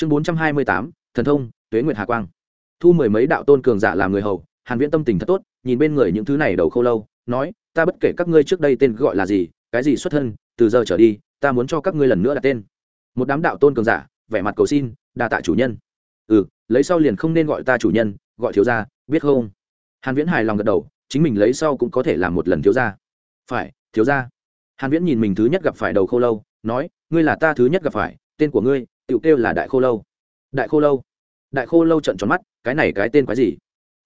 chương bốn trăm hai mươi tám, thần thông, tuế nguyệt hà quang. Thu mười mấy đạo tôn cường giả làm người hầu, hàn viễn tâm tình thật tốt, nhìn bên người những thứ này đầu khâu lâu, nói, ta bất kể các ngươi trước đây tên gọi là gì, cái gì xuất thân, từ giờ trở đi, ta muốn cho các ngươi lần nữa đặt tên. Một đám đạo tôn cường giả, vẻ mặt cầu xin, đa tạ chủ nhân. Ừ lấy sau liền không nên gọi ta chủ nhân, gọi thiếu gia, biết không? Hàn viễn hài lòng gật đầu, chính mình lấy sau cũng có thể làm một lần thiếu gia. Phải, thiếu gia. Hàn viễn nhìn mình thứ nhất gặp phải đầu khô lâu, nói, ngươi là ta thứ nhất gặp phải tên của ngươi tựu kêu là đại khô lâu. Đại khô lâu? Đại khô lâu trận tròn mắt, cái này cái tên quái gì?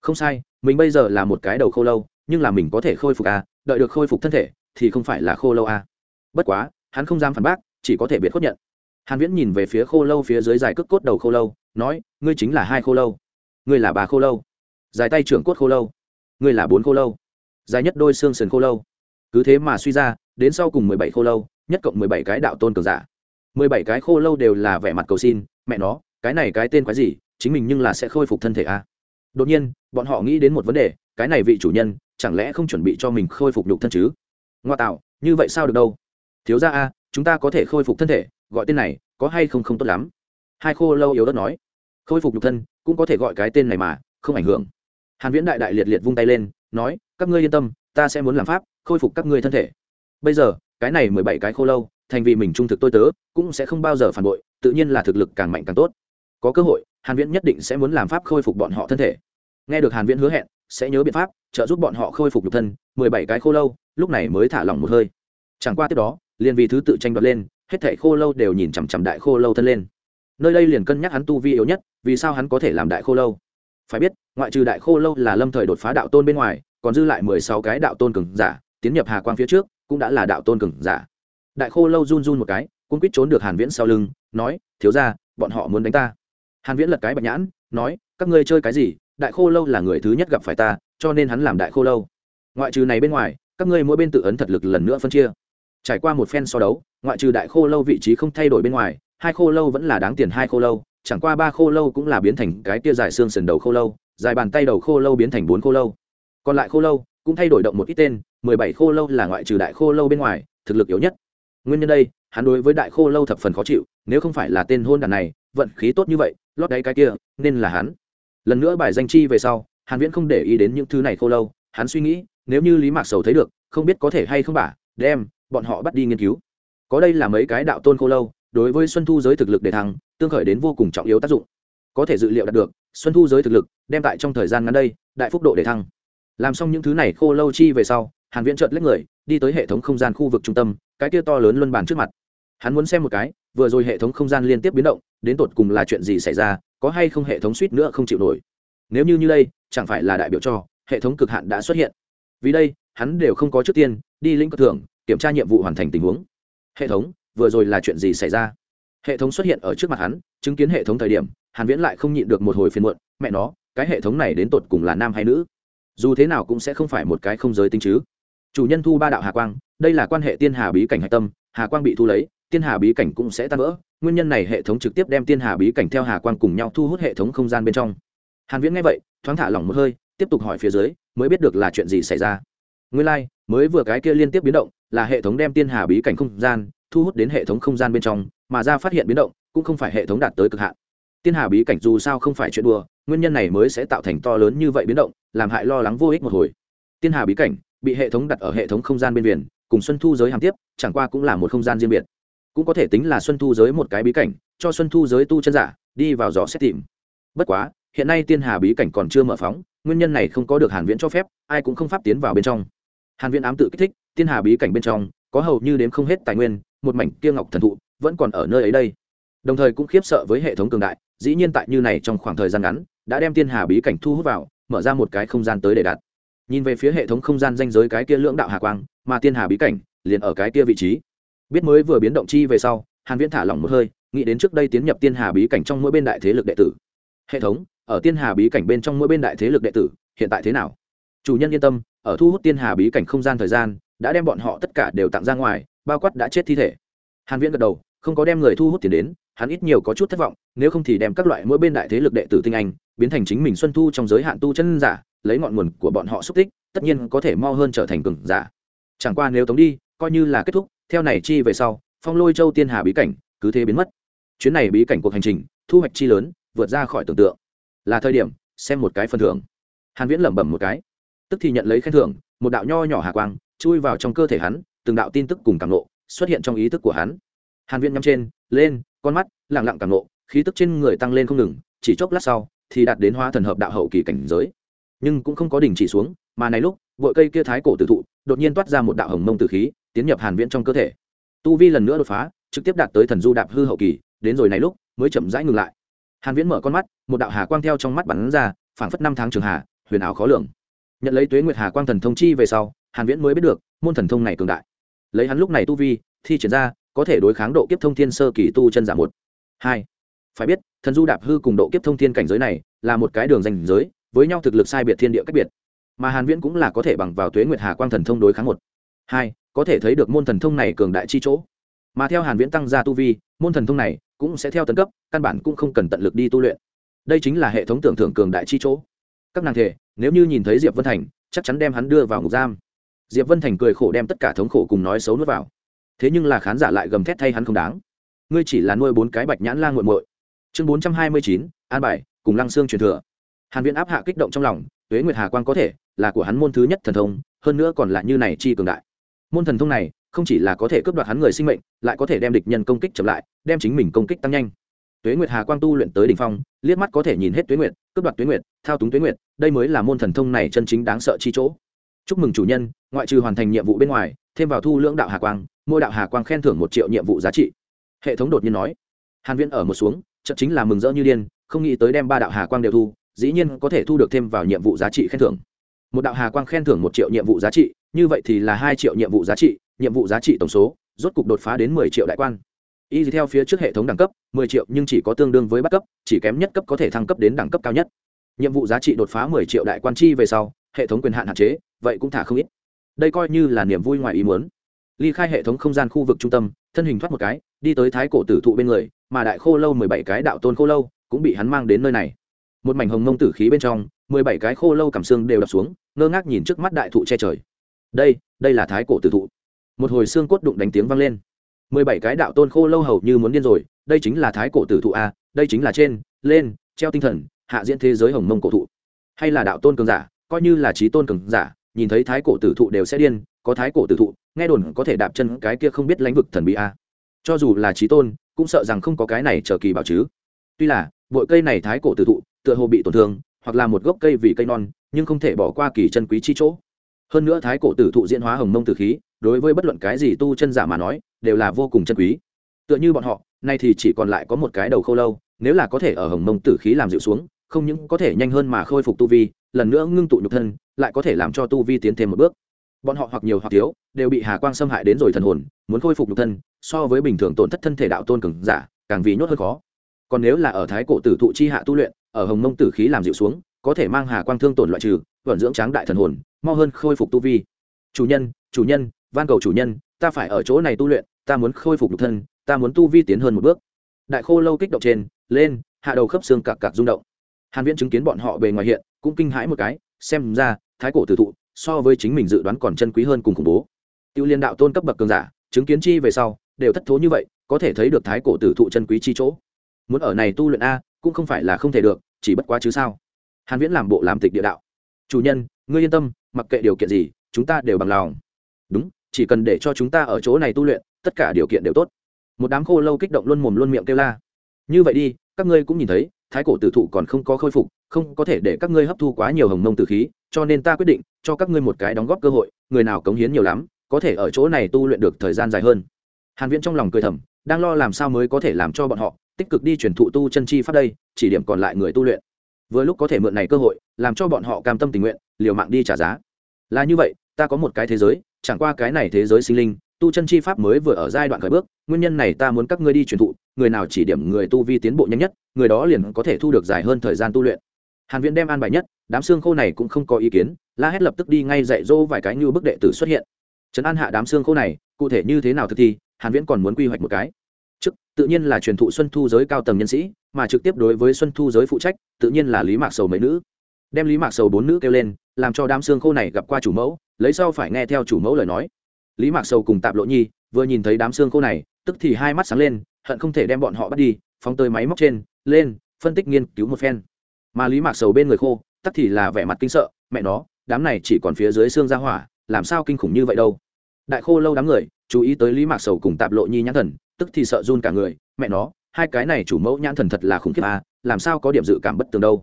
Không sai, mình bây giờ là một cái đầu khô lâu, nhưng là mình có thể khôi phục à đợi được khôi phục thân thể thì không phải là khô lâu à. Bất quá, hắn không dám phản bác, chỉ có thể biệt khuất nhận. Hàn viễn nhìn về phía khô lâu phía dưới dài cước cốt đầu khô lâu, nói, ngươi chính là hai khô lâu. Ngươi là bà khô lâu. Dài tay trưởng cốt khô lâu. Ngươi là bốn khô lâu. Dài nhất đôi xương sườn khô lâu. Cứ thế mà suy ra, đến sau cùng mười bảy khô lâu, nhất cộng mười bảy cái đạo tôn cường giả mười bảy cái khô lâu đều là vẻ mặt cầu xin, mẹ nó, cái này cái tên quái gì, chính mình nhưng là sẽ khôi phục thân thể a à? đột nhiên, bọn họ nghĩ đến một vấn đề, cái này vị chủ nhân, chẳng lẽ không chuẩn bị cho mình khôi phục nhục thân chứ? Ngoa tạo, như vậy sao được đâu? Thiếu ra a, chúng ta có thể khôi phục thân thể, gọi tên này, có hay không không tốt lắm. Hai khô lâu yếu đất nói, khôi phục nhục thân, cũng có thể gọi cái tên này mà, không ảnh hưởng. Hàn viễn đại đại liệt liệt vung tay lên, nói, các ngươi yên tâm, ta sẽ muốn làm pháp, khôi phục các ngươi thân thể. Bây giờ, cái này mười bảy cái khô lâu thành vì mình trung thực tôi tớ, cũng sẽ không bao giờ phản bội, tự nhiên là thực lực càng mạnh càng tốt. Có cơ hội, hàn viễn nhất định sẽ muốn làm pháp khôi phục bọn họ thân thể. Nghe được hàn viễn hứa hẹn, sẽ nhớ biện pháp, trợ giúp bọn họ khôi phục nhục thân, mười bảy cái khô lâu, lúc này mới thả lỏng một hơi. Chẳng qua tiếp đó, liền vì thứ tự tranh đoạt lên, hết thảy khô lâu đều nhìn chằm chằm đại khô lâu thân lên. Nơi đây liền cân nhắc hắn tu vi yếu nhất, vì sao hắn có thể làm đại khô lâu? Phải biết, ngoại trừ đại khô lâu là lâm thời đột phá đạo tôn bên ngoài, còn dư lại mười sáu cái đạo tôn cường giả, tiến nhập hà quang phía trước, cũng đã là đạo tôn cường giả đại khô lâu run run một cái cũng quýt trốn được hàn viễn sau lưng, nói, thiếu gia, bọn họ muốn đánh ta. Hàn viễn lật cái bạch nhãn, nói, các ngươi chơi cái gì? Đại khô lâu là người thứ nhất gặp phải ta, cho nên hắn làm đại khô lâu. Ngoại trừ này bên ngoài, các ngươi mỗi bên tự ấn thật lực lần nữa phân chia. Trải qua một phen so đấu, ngoại trừ đại khô lâu vị trí không thay đổi bên ngoài, hai khô lâu vẫn là đáng tiền hai khô lâu, chẳng qua ba khô lâu cũng là biến thành cái tia dài xương sườn đầu khô lâu, dài bàn tay đầu khô lâu biến thành bốn khô lâu. Còn lại khô lâu cũng thay đổi động một ít tên, mười bảy khô lâu là ngoại trừ đại khô lâu bên ngoài, thực lực yếu nhất nguyên nhân đây, hắn đối với đại khô lâu thập phần khó chịu, nếu không phải là tên hôn đàn này, vận khí tốt như vậy, lót đáy cái kia, nên là hắn. Lần nữa bài danh chi về sau, hàn viễn không để ý đến những thứ này khô lâu, hắn suy nghĩ, nếu như lý mạc sầu thấy được, không biết có thể hay không bả đem, bọn họ bắt đi nghiên cứu. Có đây là mấy cái đạo tôn khô lâu, đối với xuân thu giới thực lực để thăng, tương khởi đến vô cùng trọng yếu tác dụng. Có thể dự liệu đạt được, xuân thu giới thực lực, đem tại trong thời gian ngắn đây, đại phúc độ để thăng. Làm xong những thứ này khô lâu chi về sau hàn viễn chợt lấy người, đi tới hệ thống không gian khu vực trung tâm, cái kia to lớn luân bàn trước mặt. Hắn muốn xem một cái, vừa rồi hệ thống không gian liên tiếp biến động, đến tột cùng là chuyện gì xảy ra, có hay không hệ thống suýt nữa không chịu nổi. Nếu như như đây, chẳng phải là đại biểu cho, hệ thống cực hạn đã xuất hiện. Vì đây, hắn đều không có trước tiên, đi lĩnh cực thưởng, kiểm tra nhiệm vụ hoàn thành tình huống. Hệ thống, vừa rồi là chuyện gì xảy ra? Hệ thống xuất hiện ở trước mặt hắn, chứng kiến hệ thống thời điểm, hàn viễn lại không nhịn được một hồi phiền muộn, mẹ nó, cái hệ thống này đến tột cùng là nam hay nữ? Dù thế nào cũng sẽ không phải một cái không giới tính chứ chủ nhân thu ba đạo hà quang đây là quan hệ tiên hà bí cảnh hạch tâm hà quang bị thu lấy tiên hà bí cảnh cũng sẽ tan vỡ. Nguyên nhân này hệ thống trực tiếp đem tiên hà bí cảnh theo hà quang cùng nhau thu hút hệ thống không gian bên trong. Hàn viễn nghe vậy thoáng thả lỏng một hơi tiếp tục hỏi phía dưới mới biết được là chuyện gì xảy ra. Nguyên lai like, mới vừa cái kia liên tiếp biến động là hệ thống đem tiên hà bí cảnh không gian thu hút đến hệ thống không gian bên trong mà ra phát hiện biến động cũng không phải hệ thống đạt tới cực hạn. Tiên hà bí cảnh dù sao không phải chuyện đùa nguyên nhân này mới sẽ tạo thành to lớn như vậy biến động làm hại lo lắng vô ích một hồi. Tiên hà bí cảnh bị hệ thống đặt ở hệ thống không gian bên viền, cùng xuân thu giới hàm tiếp, chẳng qua cũng là một không gian riêng biệt. Cũng có thể tính là xuân thu giới một cái bí cảnh, cho xuân thu giới tu chân giả, đi vào gió xét tìm. Bất quá, hiện nay tiên hà bí cảnh còn chưa mở phóng, nguyên nhân này không có được hàn viễn cho phép, ai cũng không pháp tiến vào bên trong. Hàn viễn ám tự kích thích, tiên hà bí cảnh bên trong, có hầu như đến không hết tài nguyên, một mảnh kia ngọc thần thụ, vẫn còn ở nơi ấy đây. Đồng thời cũng khiếp sợ với hệ thống cường đại, dĩ nhiên tại như này trong khoảng thời gian ngắn, đã đem tiên hà bí cảnh thu hút vào, mở ra một cái không gian tới để đặt nhìn về phía hệ thống không gian danh giới cái kia lưỡng đạo hà quang, mà tiên hà bí cảnh liền ở cái kia vị trí. Biết mới vừa biến động chi về sau, hàn viễn thả lỏng một hơi, nghĩ đến trước đây tiến nhập tiên hà bí cảnh trong mỗi bên đại thế lực đệ tử. Hệ thống, ở tiên hà bí cảnh bên trong mỗi bên đại thế lực đệ tử, hiện tại thế nào? Chủ nhân yên tâm, ở thu hút tiên hà bí cảnh không gian thời gian, đã đem bọn họ tất cả đều tặng ra ngoài, bao quát đã chết thi thể. Hàn viễn gật đầu, không có đem người thu hút tiền đến, hắn ít nhiều có chút thất vọng, nếu không thì đem các loại mỗi bên đại thế lực đệ tử tinh anh, biến thành chính mình xuân thu trong giới hạn tu chân giả lấy ngọn nguồn của bọn họ xúc tích, tất nhiên có thể mau hơn trở thành cường giả. Chẳng qua nếu tống đi, coi như là kết thúc, theo này chi về sau, phong lôi châu tiên hà bí cảnh cứ thế biến mất. Chuyến này bí cảnh cuộc hành trình, thu hoạch chi lớn, vượt ra khỏi tưởng tượng. Là thời điểm, xem một cái phần thưởng. Hàn viễn lẩm bẩm một cái. Tức thì nhận lấy khen thưởng, một đạo nho nhỏ hà quang, chui vào trong cơ thể hắn, từng đạo tin tức cùng cảm nộ xuất hiện trong ý thức của hắn. Hàn viễn nhắm trên, lên, con mắt, lặng lặng cảm nộ khí tức trên người tăng lên không ngừng, chỉ chốc lát sau, thì đạt đến hóa thần hợp đạo hậu kỳ cảnh giới nhưng cũng không có đình chỉ xuống, mà này lúc, vội cây kia thái cổ tử thụ, đột nhiên toát ra một đạo hồng mông tử khí, tiến nhập hàn viễn trong cơ thể. Tu vi lần nữa đột phá, trực tiếp đạt tới thần du đạp hư hậu kỳ, đến rồi này lúc, mới chậm rãi ngừng lại. Hàn viễn mở con mắt, một đạo hà quang theo trong mắt bắn ra, phảng phất năm tháng trường hà, huyền ảo khó lường. Nhận lấy tuế nguyệt hà quang thần thông chi về sau, hàn viễn mới biết được, môn thần thông này cường đại. Lấy hắn lúc này tu vi, thi triển ra, có thể đối kháng độ kiếp thông thiên sơ kỳ tu chân giả một. Hai. Phải biết, thần du đạp hư cùng độ kiếp thông thiên cảnh giới này, là một cái đường danh giới với nhau thực lực sai biệt thiên địa cách biệt. Mà hàn viễn cũng là có thể bằng vào tuế nguyệt hà quang thần thông đối kháng một. Hai, có thể thấy được môn thần thông này cường đại chi chỗ. Mà theo hàn viễn tăng gia tu vi, môn thần thông này cũng sẽ theo tấn cấp, căn bản cũng không cần tận lực đi tu luyện. Đây chính là hệ thống tưởng thưởng cường đại chi chỗ. Các nàng thể, nếu như nhìn thấy diệp vân thành, chắc chắn đem hắn đưa vào ngục giam. Diệp vân thành cười khổ đem tất cả thống khổ cùng nói xấu nuốt vào. Thế nhưng là khán giả lại gầm thét thay hắn không đáng. Ngươi chỉ là nuôi bốn cái bạch nhãn la nguội muội. Chương bốn trăm hai mươi chín, an bài, cùng lăng xương truyền thừa hàn viễn áp hạ kích động trong lòng, tuế nguyệt hà quang có thể là của hắn môn thứ nhất thần thông, hơn nữa còn là như này chi cường đại. Môn thần thông này không chỉ là có thể cướp đoạt hắn người sinh mệnh, lại có thể đem địch nhân công kích chậm lại, đem chính mình công kích tăng nhanh. Tuế nguyệt hà quang tu luyện tới đỉnh phong, liếc mắt có thể nhìn hết tuế nguyệt, cướp đoạt tuế nguyệt, thao túng tuế nguyệt, đây mới là môn thần thông này chân chính đáng sợ chi chỗ. Chúc mừng chủ nhân, ngoại trừ hoàn thành nhiệm vụ bên ngoài, thêm vào thu lưỡng đạo hà quang, mỗi đạo hà quang khen thưởng một triệu nhiệm vụ giá trị. Hệ thống đột nhiên nói. Hàn viễn ở một xuống, chợt chính là mừng rỡ như điên, không nghĩ tới đem ba đạo hà quang đều thu dĩ nhiên có thể thu được thêm vào nhiệm vụ giá trị khen thưởng. Một đạo hà quang khen thưởng một triệu nhiệm vụ giá trị, như vậy thì là hai triệu nhiệm vụ giá trị, nhiệm vụ giá trị tổng số, rốt cục đột phá đến mười triệu đại quan. Y theo phía trước hệ thống đẳng cấp, mười triệu nhưng chỉ có tương đương với bắt cấp, chỉ kém nhất cấp có thể thăng cấp đến đẳng cấp cao nhất. Nhiệm vụ giá trị đột phá mười triệu đại quan chi về sau, hệ thống quyền hạn hạn chế, vậy cũng thả không ít. Đây coi như là niềm vui ngoài ý muốn. Ly khai hệ thống không gian khu vực trung tâm, thân hình thoát một cái, đi tới thái cổ tử thụ bên người, mà đại khô lâu mười bảy cái đạo tôn khô lâu cũng bị hắn mang đến nơi này một mảnh hồng mông tử khí bên trong, mười bảy cái khô lâu cảm xương đều đập xuống, ngơ ngác nhìn trước mắt đại thụ che trời. Đây đây là thái cổ tử thụ. Một hồi xương cốt đụng đánh tiếng vang lên. Mười bảy cái đạo tôn khô lâu hầu như muốn điên rồi, đây chính là thái cổ tử thụ a, đây chính là trên, lên, treo tinh thần, hạ diễn thế giới hồng mông cổ thụ. Hay là đạo tôn cường giả, coi như là trí tôn cường giả, nhìn thấy thái cổ tử thụ đều sẽ điên, có thái cổ tử thụ, nghe đồn có thể đạp chân cái kia không biết lãnh vực thần bí a. Cho dù là trí tôn, cũng sợ rằng không có cái này chờ kỳ bảo chứ. Tuy là bội cây này thái cổ tử thụ tựa hồ bị tổn thương, hoặc là một gốc cây vì cây non, nhưng không thể bỏ qua kỳ chân quý chi chỗ. Hơn nữa thái cổ tử thụ diễn hóa hồng mông tử khí, đối với bất luận cái gì tu chân giả mà nói, đều là vô cùng chân quý. Tựa như bọn họ, nay thì chỉ còn lại có một cái đầu khâu lâu, nếu là có thể ở hồng mông tử khí làm dịu xuống, không những có thể nhanh hơn mà khôi phục tu vi, lần nữa ngưng tụ nhục thân, lại có thể làm cho tu vi tiến thêm một bước. Bọn họ hoặc nhiều hoặc thiếu, đều bị hà quang xâm hại đến rồi thần hồn, muốn khôi phục nhục thân, so với bình thường tổn thất thân thể đạo tôn cường giả, càng vì nhốt hơn khó. Còn nếu là ở thái cổ tử thụ chi hạ tu luyện ở hồng mông tử khí làm dịu xuống, có thể mang hà quang thương tổn loại trừ, vận dưỡng tráng đại thần hồn, mau hơn khôi phục tu vi. Chủ nhân chủ nhân, van cầu chủ nhân, ta phải ở chỗ này tu luyện, ta muốn khôi phục nhục thân, ta muốn tu vi tiến hơn một bước. Đại khô lâu kích động trên, lên, hạ đầu khớp xương cạc cạc rung động. Hàn viễn chứng kiến bọn họ bề ngoài hiện, cũng kinh hãi một cái, xem ra, thái cổ tử thụ, so với chính mình dự đoán còn chân quý hơn cùng khủng bố. Tiêu liên đạo tôn cấp bậc cường giả, chứng kiến chi về sau, đều thất thố như vậy, có thể thấy được thái cổ tử thụ chân quý chi chỗ. Muốn ở này tu luyện a, cũng không phải là không thể được chỉ bất quá chứ sao? Hàn viễn làm bộ làm tịch địa đạo. Chủ nhân, ngươi yên tâm, mặc kệ điều kiện gì, chúng ta đều bằng lòng. Đúng, chỉ cần để cho chúng ta ở chỗ này tu luyện, tất cả điều kiện đều tốt. Một đám khô lâu kích động luôn mồm luôn miệng kêu la. Như vậy đi, các ngươi cũng nhìn thấy, thái cổ tử thụ còn không có khôi phục, không có thể để các ngươi hấp thu quá nhiều hồng mông tử khí, cho nên ta quyết định cho các ngươi một cái đóng góp cơ hội, người nào cống hiến nhiều lắm, có thể ở chỗ này tu luyện được thời gian dài hơn. Hàn viễn trong lòng cười thầm, đang lo làm sao mới có thể làm cho bọn họ tích cực đi truyền thụ tu chân chi pháp đây, chỉ điểm còn lại người tu luyện. Vừa lúc có thể mượn này cơ hội, làm cho bọn họ cam tâm tình nguyện, liều mạng đi trả giá. Là như vậy, ta có một cái thế giới, chẳng qua cái này thế giới sinh linh, tu chân chi pháp mới vừa ở giai đoạn khởi bước, nguyên nhân này ta muốn các ngươi đi truyền thụ, người nào chỉ điểm người tu vi tiến bộ nhanh nhất, người đó liền có thể thu được dài hơn thời gian tu luyện. Hàn viễn đem an bài nhất, đám xương khô này cũng không có ý kiến, la hét lập tức đi ngay dạy dỗ vài cái như bức đệ tử xuất hiện. Trấn an hạ đám xương khô này, cụ thể như thế nào thực thi, hàn viễn còn muốn quy hoạch một cái chức tự nhiên là truyền thụ xuân thu giới cao tầng nhân sĩ, mà trực tiếp đối với xuân thu giới phụ trách, tự nhiên là lý mạc sầu mấy nữ. Đem lý mạc sầu bốn nữ kêu lên, làm cho đám xương khô này gặp qua chủ mẫu, lấy sau phải nghe theo chủ mẫu lời nói. Lý mạc sầu cùng tạp lộ nhi, vừa nhìn thấy đám xương khô này, tức thì hai mắt sáng lên, hận không thể đem bọn họ bắt đi, phóng tới máy móc trên, lên, phân tích nghiên cứu một phen. Mà lý mạc sầu bên người khô tắc thì là vẻ mặt kinh sợ, mẹ nó, đám này chỉ còn phía dưới xương ra hỏa, làm sao kinh khủng như vậy đâu. Đại khô lâu đám người, chú ý tới lý mạc sầu cùng tạp lộ nhi nhãn thần tức thì sợ run cả người, mẹ nó, hai cái này chủ mẫu nhãn thần thật là khủng khiếp à làm sao có điểm dự cảm bất tường đâu.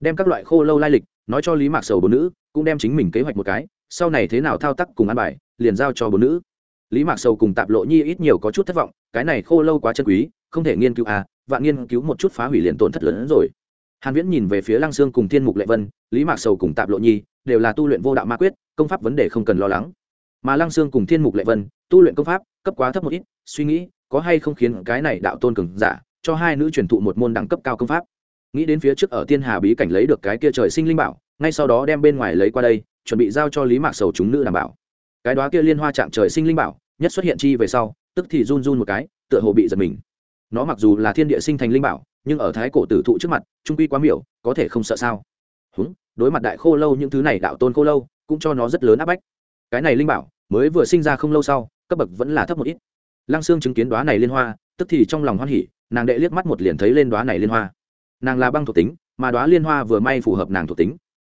Đem các loại khô lâu lai lịch, nói cho lý mạc sầu bốn nữ, cũng đem chính mình kế hoạch một cái, sau này thế nào thao tác cùng ăn bài, liền giao cho bốn nữ. Lý mạc sầu cùng tạp lộ nhi ít nhiều có chút thất vọng, cái này khô lâu quá chân quý, không thể nghiên cứu à và nghiên cứu một chút phá hủy liền tổn thất lớn hơn rồi. Hàn viễn nhìn về phía lăng sương cùng thiên mục lệ vân, lý mạc sầu cùng tạp lộ nhi đều là tu luyện vô đạo ma quyết, công pháp vấn đề không cần lo lắng. Mà lăng sương cùng thiên mục lệ vân, tu luyện công pháp, cấp quá thấp một ít, suy nghĩ có hay không khiến cái này đạo tôn cường giả cho hai nữ truyền thụ một môn đẳng cấp cao công pháp? Nghĩ đến phía trước ở tiên hà bí cảnh lấy được cái kia trời sinh linh bảo, ngay sau đó đem bên ngoài lấy qua đây, chuẩn bị giao cho lý mạc sầu chúng nữ đảm bảo. Cái đó kia liên hoa trạng trời sinh linh bảo, nhất xuất hiện chi về sau, tức thì run run một cái, tựa hồ bị giật mình. Nó mặc dù là thiên địa sinh thành linh bảo, nhưng ở thái cổ tử thụ trước mặt, trung quy quá miểu, có thể không sợ sao? Húng, đối mặt đại khô lâu những thứ này đạo tôn khô lâu, cũng cho nó rất lớn áp bách. Cái này linh bảo, mới vừa sinh ra không lâu sau, cấp bậc vẫn là thấp một ít lăng sương chứng kiến đoá này liên hoa, tức thì trong lòng hoan hỉ, nàng đệ liếc mắt một liền thấy lên đoá này liên hoa. Nàng là băng thuộc tính, mà đoá liên hoa vừa may phù hợp nàng thuộc tính.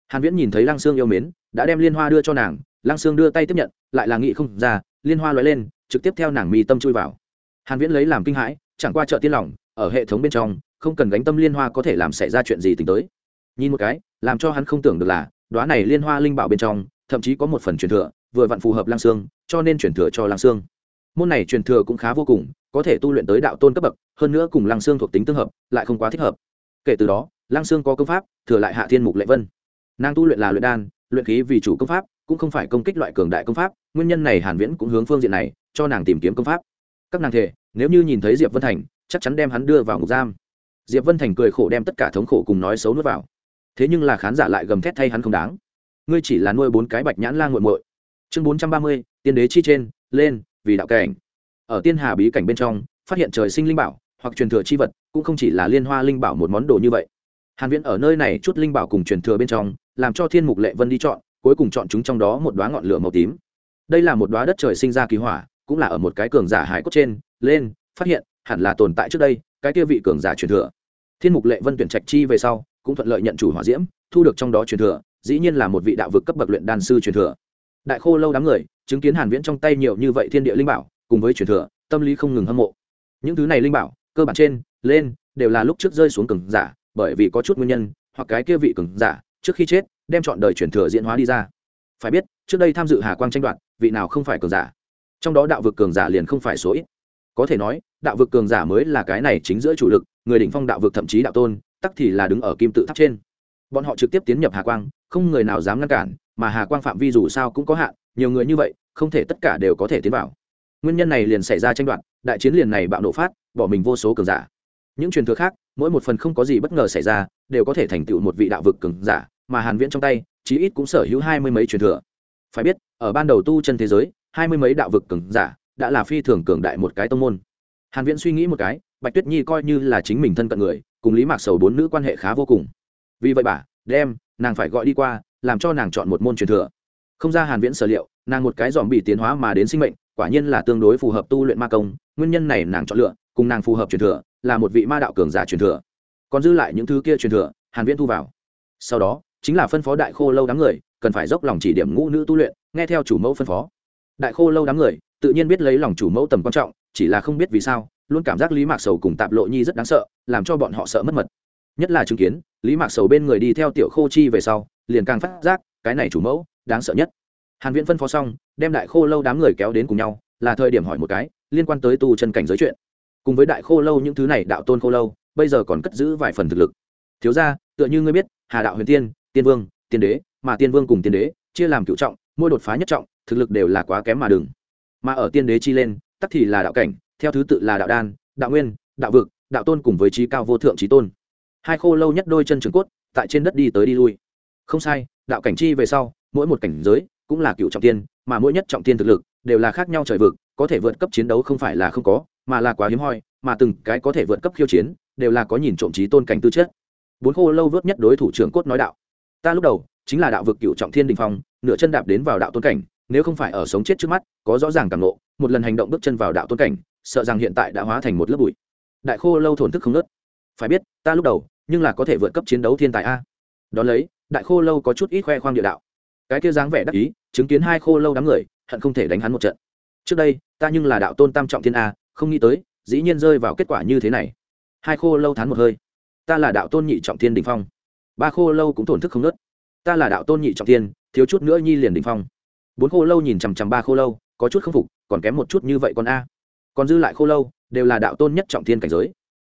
Hàn viễn nhìn thấy lăng sương yêu mến, đã đem liên hoa đưa cho nàng, lăng sương đưa tay tiếp nhận, lại là nghị không ra, liên hoa lóe lên, trực tiếp theo nàng mi tâm chui vào. Hàn viễn lấy làm kinh hãi, chẳng qua chợ tiên lòng, ở hệ thống bên trong, không cần gánh tâm liên hoa có thể làm xảy ra chuyện gì tính tới. Nhìn một cái, làm cho hắn không tưởng được là đoá này liên hoa linh bảo bên trong, thậm chí có một phần truyền thừa, vừa vặn phù hợp lang xương cho nên truyền thừa cho lang xương môn này truyền thừa cũng khá vô cùng, có thể tu luyện tới đạo tôn cấp bậc, hơn nữa cùng lang xương thuộc tính tương hợp, lại không quá thích hợp. Kể từ đó lang xương có công pháp, thừa lại hạ thiên mục lệ vân. Nàng tu luyện là luyện đan, luyện khí vì chủ công pháp, cũng không phải công kích loại cường đại công pháp, nguyên nhân này hàn viễn cũng hướng phương diện này, cho nàng tìm kiếm công pháp. Các nàng thể, nếu như nhìn thấy diệp vân thành, chắc chắn đem hắn đưa vào ngục giam. Diệp vân thành cười khổ đem tất cả thống khổ cùng nói xấu nuốt vào. Thế nhưng là khán giả lại gầm thét thay hắn không đáng. Ngươi chỉ là nuôi bốn cái bạch nhãn lang nguội muội. Chương bốn trăm ba mươi, tiên đế chi trên, lên vì đạo cảnh. Ở tiên hà bí cảnh bên trong, phát hiện trời sinh linh bảo hoặc truyền thừa chi vật cũng không chỉ là liên hoa linh bảo một món đồ như vậy. Hàn viễn ở nơi này chút linh bảo cùng truyền thừa bên trong, làm cho thiên mục lệ vân đi chọn, cuối cùng chọn chúng trong đó một đóa ngọn lửa màu tím. Đây là một đóa đất trời sinh ra kỳ hỏa, cũng là ở một cái cường giả hải cốt trên, lên, phát hiện, hẳn là tồn tại trước đây, cái kia vị cường giả truyền thừa. Thiên mục lệ vân tuyển trạch chi về sau, cũng thuận lợi nhận chủ hỏa diễm, thu được trong đó truyền thừa, dĩ nhiên là một vị đạo vực cấp bậc luyện đan sư truyền thừa. Đại khô lâu đám người chứng kiến hàn viễn trong tay nhiều như vậy thiên địa linh bảo, cùng với truyền thừa, tâm lý không ngừng hâm mộ. Những thứ này linh bảo, cơ bản trên, lên, đều là lúc trước rơi xuống cường giả, bởi vì có chút nguyên nhân, hoặc cái kia vị cường giả, trước khi chết, đem chọn đời truyền thừa diễn hóa đi ra. Phải biết, trước đây tham dự hà quang tranh đoạt, vị nào không phải cường giả? Trong đó đạo vực cường giả liền không phải số ít. Có thể nói, đạo vực cường giả mới là cái này chính giữa chủ lực, người đỉnh phong đạo vực thậm chí đạo tôn, tắc thì là đứng ở kim tự tháp trên. Bọn họ trực tiếp tiến nhập hà quang, không người nào dám ngăn cản, mà hà quang phạm vi dù sao cũng có hạn nhiều người như vậy, không thể tất cả đều có thể tiến vào. Nguyên nhân này liền xảy ra tranh đoạt, đại chiến liền này bạo nổ phát, bỏ mình vô số cường giả. Những truyền thừa khác, mỗi một phần không có gì bất ngờ xảy ra, đều có thể thành tựu một vị đạo vực cường giả, mà hàn viễn trong tay, chí ít cũng sở hữu hai mươi mấy truyền thừa. Phải biết, ở ban đầu tu chân thế giới, hai mươi mấy đạo vực cường giả, đã là phi thường cường đại một cái tông môn. Hàn viễn suy nghĩ một cái, bạch tuyết nhi coi như là chính mình thân cận người, cùng lý mạc sầu bốn nữ quan hệ khá vô cùng. Vì vậy bà, đem, nàng phải gọi đi qua, làm cho nàng chọn một môn truyền thừa không ra hàn viễn sở liệu, nàng một cái dòm bị tiến hóa mà đến sinh mệnh, quả nhiên là tương đối phù hợp tu luyện ma công, nguyên nhân này nàng chọn lựa, cùng nàng phù hợp truyền thừa, là một vị ma đạo cường giả truyền thừa. Còn dư lại những thứ kia truyền thừa, hàn viễn thu vào. Sau đó, chính là phân phó đại khô lâu đám người, cần phải dốc lòng chỉ điểm ngũ nữ tu luyện, nghe theo chủ mẫu phân phó. Đại khô lâu đám người, tự nhiên biết lấy lòng chủ mẫu tầm quan trọng, chỉ là không biết vì sao, luôn cảm giác lý mạc sầu cùng tạp lộ nhi rất đáng sợ, làm cho bọn họ sợ mất mật. Nhất là chứng kiến, lý mạc sầu bên người đi theo tiểu khô chi về sau, liền càng phát giác, cái này chủ mẫu đáng sợ nhất. Hàn viễn phân phó xong, đem đại khô lâu đám người kéo đến cùng nhau, là thời điểm hỏi một cái, liên quan tới tu chân cảnh giới chuyện. Cùng với đại khô lâu những thứ này đạo tôn khô lâu, bây giờ còn cất giữ vài phần thực lực. Thiếu ra tựa như ngươi biết, hà đạo huyền tiên tiên vương, tiên đế, mà tiên vương cùng tiên đế, chia làm cựu trọng, mỗi đột phá nhất trọng, thực lực đều là quá kém mà đừng. Mà ở tiên đế chi lên, tắc thì là đạo cảnh, theo thứ tự là đạo đan, đạo nguyên, đạo vực, đạo tôn cùng với trí cao vô thượng trí tôn. Hai khô lâu nhất đôi chân trường cốt, tại trên đất đi tới đi lui. Không sai, đạo cảnh chi về sau mỗi một cảnh giới cũng là cựu trọng tiên, mà mỗi nhất trọng tiên thực lực đều là khác nhau trời vực, có thể vượt cấp chiến đấu không phải là không có, mà là quá hiếm hoi, mà từng cái có thể vượt cấp khiêu chiến đều là có nhìn trộm trí tôn cảnh tư chất. Bốn khô lâu vớt nhất đối thủ trưởng cốt nói đạo, ta lúc đầu chính là đạo vực cựu trọng thiên đình phong, nửa chân đạp đến vào đạo tôn cảnh, nếu không phải ở sống chết trước mắt, có rõ ràng càng lộ một lần hành động bước chân vào đạo tôn cảnh, sợ rằng hiện tại đã hóa thành một lớp bụi. Đại khô lâu thổn thức không nớt phải biết, ta lúc đầu nhưng là có thể vượt cấp chiến đấu thiên tài a. Đón lấy, đại khô lâu có chút ít khoe khoang địa đạo cái kia dáng vẻ đắc ý, chứng kiến hai khô lâu đám người, hận không thể đánh hắn một trận. Trước đây, ta nhưng là đạo tôn tam trọng thiên a, không nghĩ tới, dĩ nhiên rơi vào kết quả như thế này. Hai khô lâu thán một hơi. Ta là đạo tôn nhị trọng thiên đình phong. Ba khô lâu cũng thổn thức không nớt. Ta là đạo tôn nhị trọng thiên, thiếu chút nữa nhi liền đình phong. Bốn khô lâu nhìn chằm chằm ba khô lâu, có chút k phục, còn kém một chút như vậy còn a. Còn dư lại khô lâu, đều là đạo tôn nhất trọng thiên cảnh giới.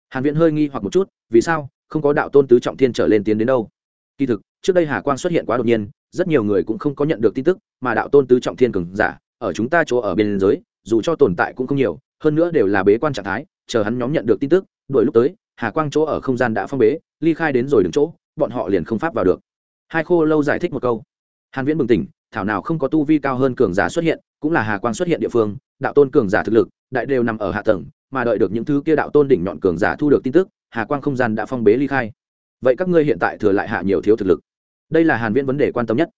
Hàn viễn hơi nghi hoặc một chút, vì sao không có đạo tôn tứ trọng thiên trở lên tiến đến đâu? Kỳ thực, trước đây hà quang xuất hiện quá đột nhiên rất nhiều người cũng không có nhận được tin tức, mà đạo tôn tứ trọng thiên cường giả, ở chúng ta chỗ ở biên giới, dù cho tồn tại cũng không nhiều, hơn nữa đều là bế quan trạng thái, chờ hắn nhóm nhận được tin tức, đuổi lúc tới, hà quang chỗ ở không gian đã phong bế, ly khai đến rồi đứng chỗ, bọn họ liền không pháp vào được. Hai khô lâu giải thích một câu. Hàn viễn bừng tỉnh, thảo nào không có tu vi cao hơn cường giả xuất hiện, cũng là hà quang xuất hiện địa phương, đạo tôn cường giả thực lực, đại đều nằm ở hạ tầng, mà đợi được những thứ kia đạo tôn đỉnh nhọn cường giả thu được tin tức, hà quang không gian đã phong bế ly khai. Vậy các ngươi hiện tại thừa lại hạ nhiều thiếu thực lực đây là hàn viễn vấn đề quan tâm nhất.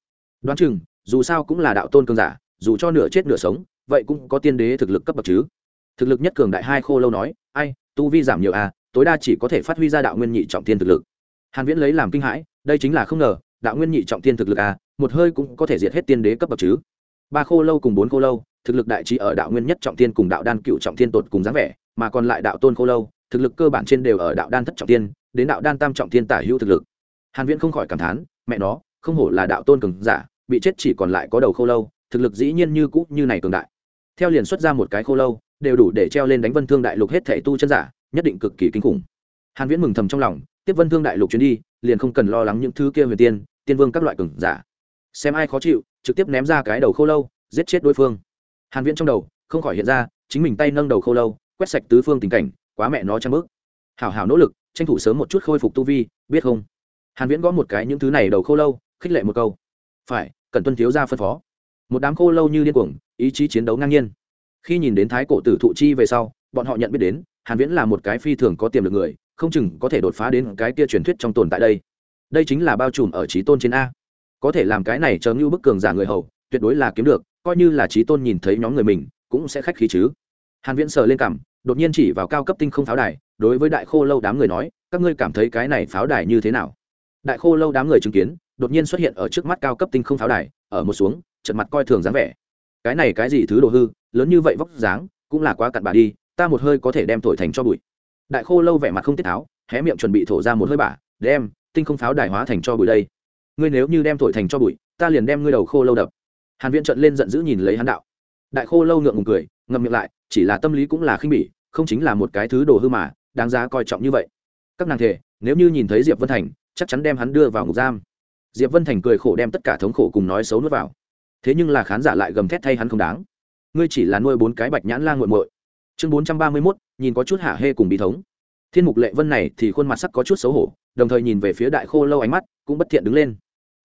Đoán chừng, dù sao cũng là đạo tôn cường giả, dù cho nửa chết nửa sống, vậy cũng có tiên đế thực lực cấp bậc chứ. Thực lực nhất cường đại hai khô lâu nói, ai, tu vi giảm nhiều à tối đa chỉ có thể phát huy ra đạo nguyên nhị trọng thiên thực lực. Hàn viễn lấy làm kinh hãi, đây chính là không ngờ, đạo nguyên nhị trọng thiên thực lực à một hơi cũng có thể diệt hết tiên đế cấp bậc chứ. Ba khô lâu cùng bốn khô lâu, thực lực đại trí ở đạo nguyên nhất trọng thiên cùng đạo đan cựu trọng thiên tột cùng dáng vẻ, mà còn lại đạo tôn khô lâu, thực lực cơ bản trên đều ở đạo đan thất trọng thiên, đến đạo đan tam trọng thiên tả hữu thực lực. Hàn viễn không khỏi cảm thán mẹ nó, không hổ là đạo tôn cường giả, bị chết chỉ còn lại có đầu khô lâu, thực lực dĩ nhiên như cũ như này cường đại. Theo liền xuất ra một cái khô lâu, đều đủ để treo lên đánh vân thương đại lục hết thể tu chân giả, nhất định cực kỳ kinh khủng. Hàn viễn mừng thầm trong lòng, tiếp vân thương đại lục chuyến đi, liền không cần lo lắng những thứ kia huyền tiên tiên vương các loại cường giả. Xem ai khó chịu, trực tiếp ném ra cái đầu khô lâu, giết chết đối phương. Hàn viễn trong đầu, không khỏi hiện ra, chính mình tay nâng đầu khô lâu, quét sạch tứ phương tình cảnh, quá mẹ nó trăng bước. Hảo hảo nỗ lực, tranh thủ sớm một chút khôi phục tu vi, biết không? Hàn viễn gõ một cái những thứ này đầu khô lâu, khích lệ một câu. Phải cần tuân thiếu gia phân phó. Một đám khô lâu như điên cuồng, ý chí chiến đấu ngang nhiên. Khi nhìn đến thái cổ tử thụ chi về sau, bọn họ nhận biết đến, hàn viễn là một cái phi thường có tiềm lực người, không chừng có thể đột phá đến cái kia truyền thuyết trong tồn tại đây. Đây chính là bao trùm ở trí tôn trên a. Có thể làm cái này chờ như bức cường giả người hầu, tuyệt đối là kiếm được, coi như là trí tôn nhìn thấy nhóm người mình, cũng sẽ khách khí chứ. Hàn viễn sờ lên cằm, đột nhiên chỉ vào cao cấp tinh không pháo đài, đối với đại khô lâu đám người nói, các ngươi cảm thấy cái này pháo đài như thế nào? Đại khô lâu đám người chứng kiến, đột nhiên xuất hiện ở trước mắt cao cấp tinh không pháo đài, ở một xuống trận mặt coi thường dáng vẻ. Cái này cái gì thứ đồ hư, lớn như vậy vóc dáng, cũng là quá cặn bà đi, ta một hơi có thể đem thổi thành cho bụi. Đại khô lâu vẻ mặt không tiết tháo, hé miệng chuẩn bị thổ ra một hơi bả, đem tinh không pháo đài hóa thành cho bụi đây. Ngươi nếu như đem thổi thành cho bụi, ta liền đem ngươi đầu khô lâu đập. Hàn viễn trận lên giận dữ nhìn lấy hắn đạo. Đại khô lâu ngượng ngùng cười, ngậm miệng lại, chỉ là tâm lý cũng là khinh bỉ, không chính là một cái thứ đồ hư mà, đáng giá coi trọng như vậy. Các nàng thể nếu như nhìn thấy diệp vân thành chắc chắn đem hắn đưa vào ngục giam. Diệp vân thành cười khổ đem tất cả thống khổ cùng nói xấu nuốt vào. Thế nhưng là khán giả lại gầm thét thay hắn không đáng. Ngươi chỉ là nuôi bốn cái bạch nhãn la nguội muội. Chương bốn trăm ba mươi 431, nhìn có chút hạ hê cùng bí thống. Thiên mục lệ vân này thì khuôn mặt sắc có chút xấu hổ đồng thời nhìn về phía đại khô lâu ánh mắt cũng bất thiện đứng lên.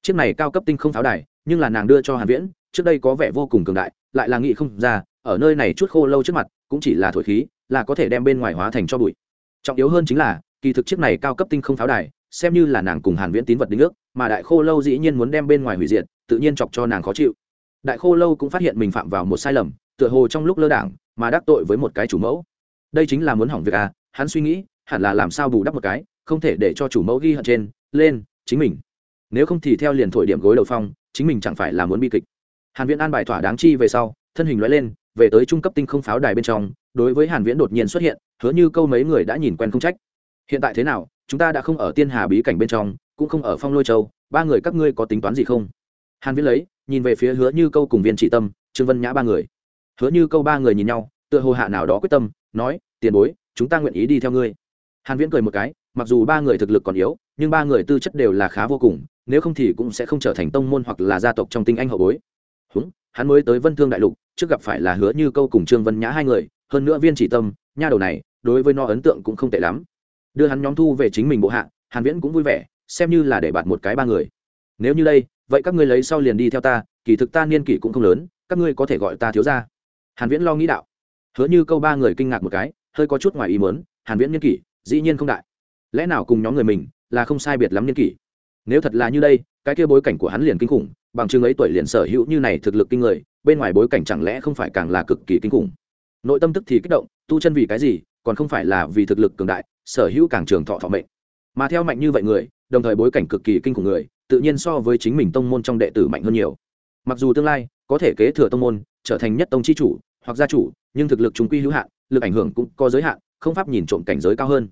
Chiếc này cao cấp tinh không pháo đài nhưng là nàng đưa cho hàn viễn trước đây có vẻ vô cùng cường đại lại là nghị không ra ở nơi này chút khô lâu trước mặt cũng chỉ là thổi khí là có thể đem bên ngoài hóa thành cho bụi. Trọng yếu hơn chính là kỳ thực chiếc này cao cấp tinh không pháo đài xem như là nàng cùng hàn viễn tín vật đính ước, mà đại khô lâu dĩ nhiên muốn đem bên ngoài hủy diệt, tự nhiên chọc cho nàng khó chịu. Đại khô lâu cũng phát hiện mình phạm vào một sai lầm, tựa hồ trong lúc lơ đảng, mà đắc tội với một cái chủ mẫu. Đây chính là muốn hỏng việc à hắn suy nghĩ, hẳn là làm sao bù đắp một cái, không thể để cho chủ mẫu ghi hận trên, lên, chính mình. Nếu không thì theo liền thổi điểm gối đầu phong, chính mình chẳng phải là muốn bi kịch. Hàn viễn an bài thỏa đáng chi về sau, thân hình lóe lên, về tới trung cấp tinh không pháo đài bên trong, đối với hàn viễn đột nhiên xuất hiện, hứa như câu mấy người đã nhìn quen không trách. Hiện tại thế nào chúng ta đã không ở tiên hà bí cảnh bên trong, cũng không ở phong lôi châu, ba người các ngươi có tính toán gì không? Hàn viễn lấy, nhìn về phía hứa như câu cùng viên trị tâm, trương vân nhã ba người. Hứa như câu ba người nhìn nhau, tựa hồ hạ nào đó quyết tâm, nói, tiền bối, chúng ta nguyện ý đi theo ngươi. Hàn viễn cười một cái, mặc dù ba người thực lực còn yếu, nhưng ba người tư chất đều là khá vô cùng, nếu không thì cũng sẽ không trở thành tông môn hoặc là gia tộc trong tinh anh hậu bối. Húng, hắn mới tới vân thương đại lục, trước gặp phải là hứa như câu cùng trương vân nhã hai người, hơn nữa viên chỉ tâm, nha đầu này, đối với nó ấn tượng cũng không tệ lắm đưa hắn nhóm thu về chính mình bộ hạ, hàn viễn cũng vui vẻ, xem như là để bạt một cái ba người. Nếu như đây, vậy các ngươi lấy sau liền đi theo ta, kỳ thực ta niên kỷ cũng không lớn, các ngươi có thể gọi ta thiếu gia. Hàn viễn lo nghĩ đạo. Hứa như câu ba người kinh ngạc một cái, hơi có chút ngoài ý muốn, hàn viễn niên kỷ, dĩ nhiên không đại. Lẽ nào cùng nhóm người mình là không sai biệt lắm niên kỷ? Nếu thật là như đây, cái kia bối cảnh của hắn liền kinh khủng, bằng chứng ấy tuổi liền sở hữu như này thực lực kinh người, bên ngoài bối cảnh chẳng lẽ không phải càng là cực kỳ kinh khủng? Nội tâm tức thì kích động, tu chân vì cái gì còn không phải là vì thực lực cường đại, sở hữu càng trường thọ thọ mệnh. Mà theo mạnh như vậy người, đồng thời bối cảnh cực kỳ kinh khủng người, tự nhiên so với chính mình tông môn trong đệ tử mạnh hơn nhiều. Mặc dù tương lai, có thể kế thừa tông môn, trở thành nhất tông chi chủ, hoặc gia chủ, nhưng thực lực chúng quy hữu hạn, lực ảnh hưởng cũng có giới hạn, không pháp nhìn trộm cảnh giới cao hơn.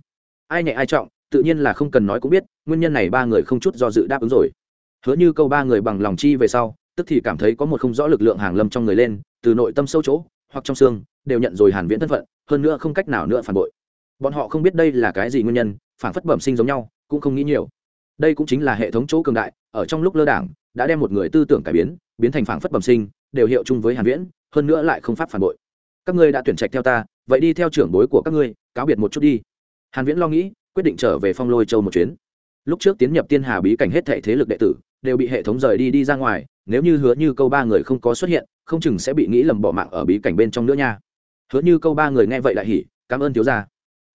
Ai nhẹ ai trọng, tự nhiên là không cần nói cũng biết, nguyên nhân này ba người không chút do dự đáp ứng rồi. Hứa như câu ba người bằng lòng chi về sau, tức thì cảm thấy có một không rõ lực lượng hàng lâm trong người lên, từ nội tâm sâu chỗ, hoặc trong xương, đều nhận rồi hàn viễn thân phận hơn nữa không cách nào nữa phản bội. Bọn họ không biết đây là cái gì nguyên nhân phản phất bẩm sinh giống nhau, cũng không nghĩ nhiều. Đây cũng chính là hệ thống chỗ cường đại, ở trong lúc lơ đảng, đã đem một người tư tưởng cải biến biến thành phản phất bẩm sinh, đều hiệu chung với hàn viễn, hơn nữa lại không pháp phản bội. Các ngươi đã tuyển trạch theo ta, vậy đi theo trưởng bối của các ngươi, cáo biệt một chút đi. Hàn viễn lo nghĩ, quyết định trở về phong lôi châu một chuyến. Lúc trước tiến nhập tiên hà bí cảnh hết thảy thế lực đệ tử, đều bị hệ thống rời đi đi ra ngoài, nếu như hứa như câu ba người không có xuất hiện, không chừng sẽ bị nghĩ lầm bỏ mạng ở bí cảnh bên trong nữa nha hứa như câu ba người nghe vậy lại hỉ, cảm ơn thiếu gia.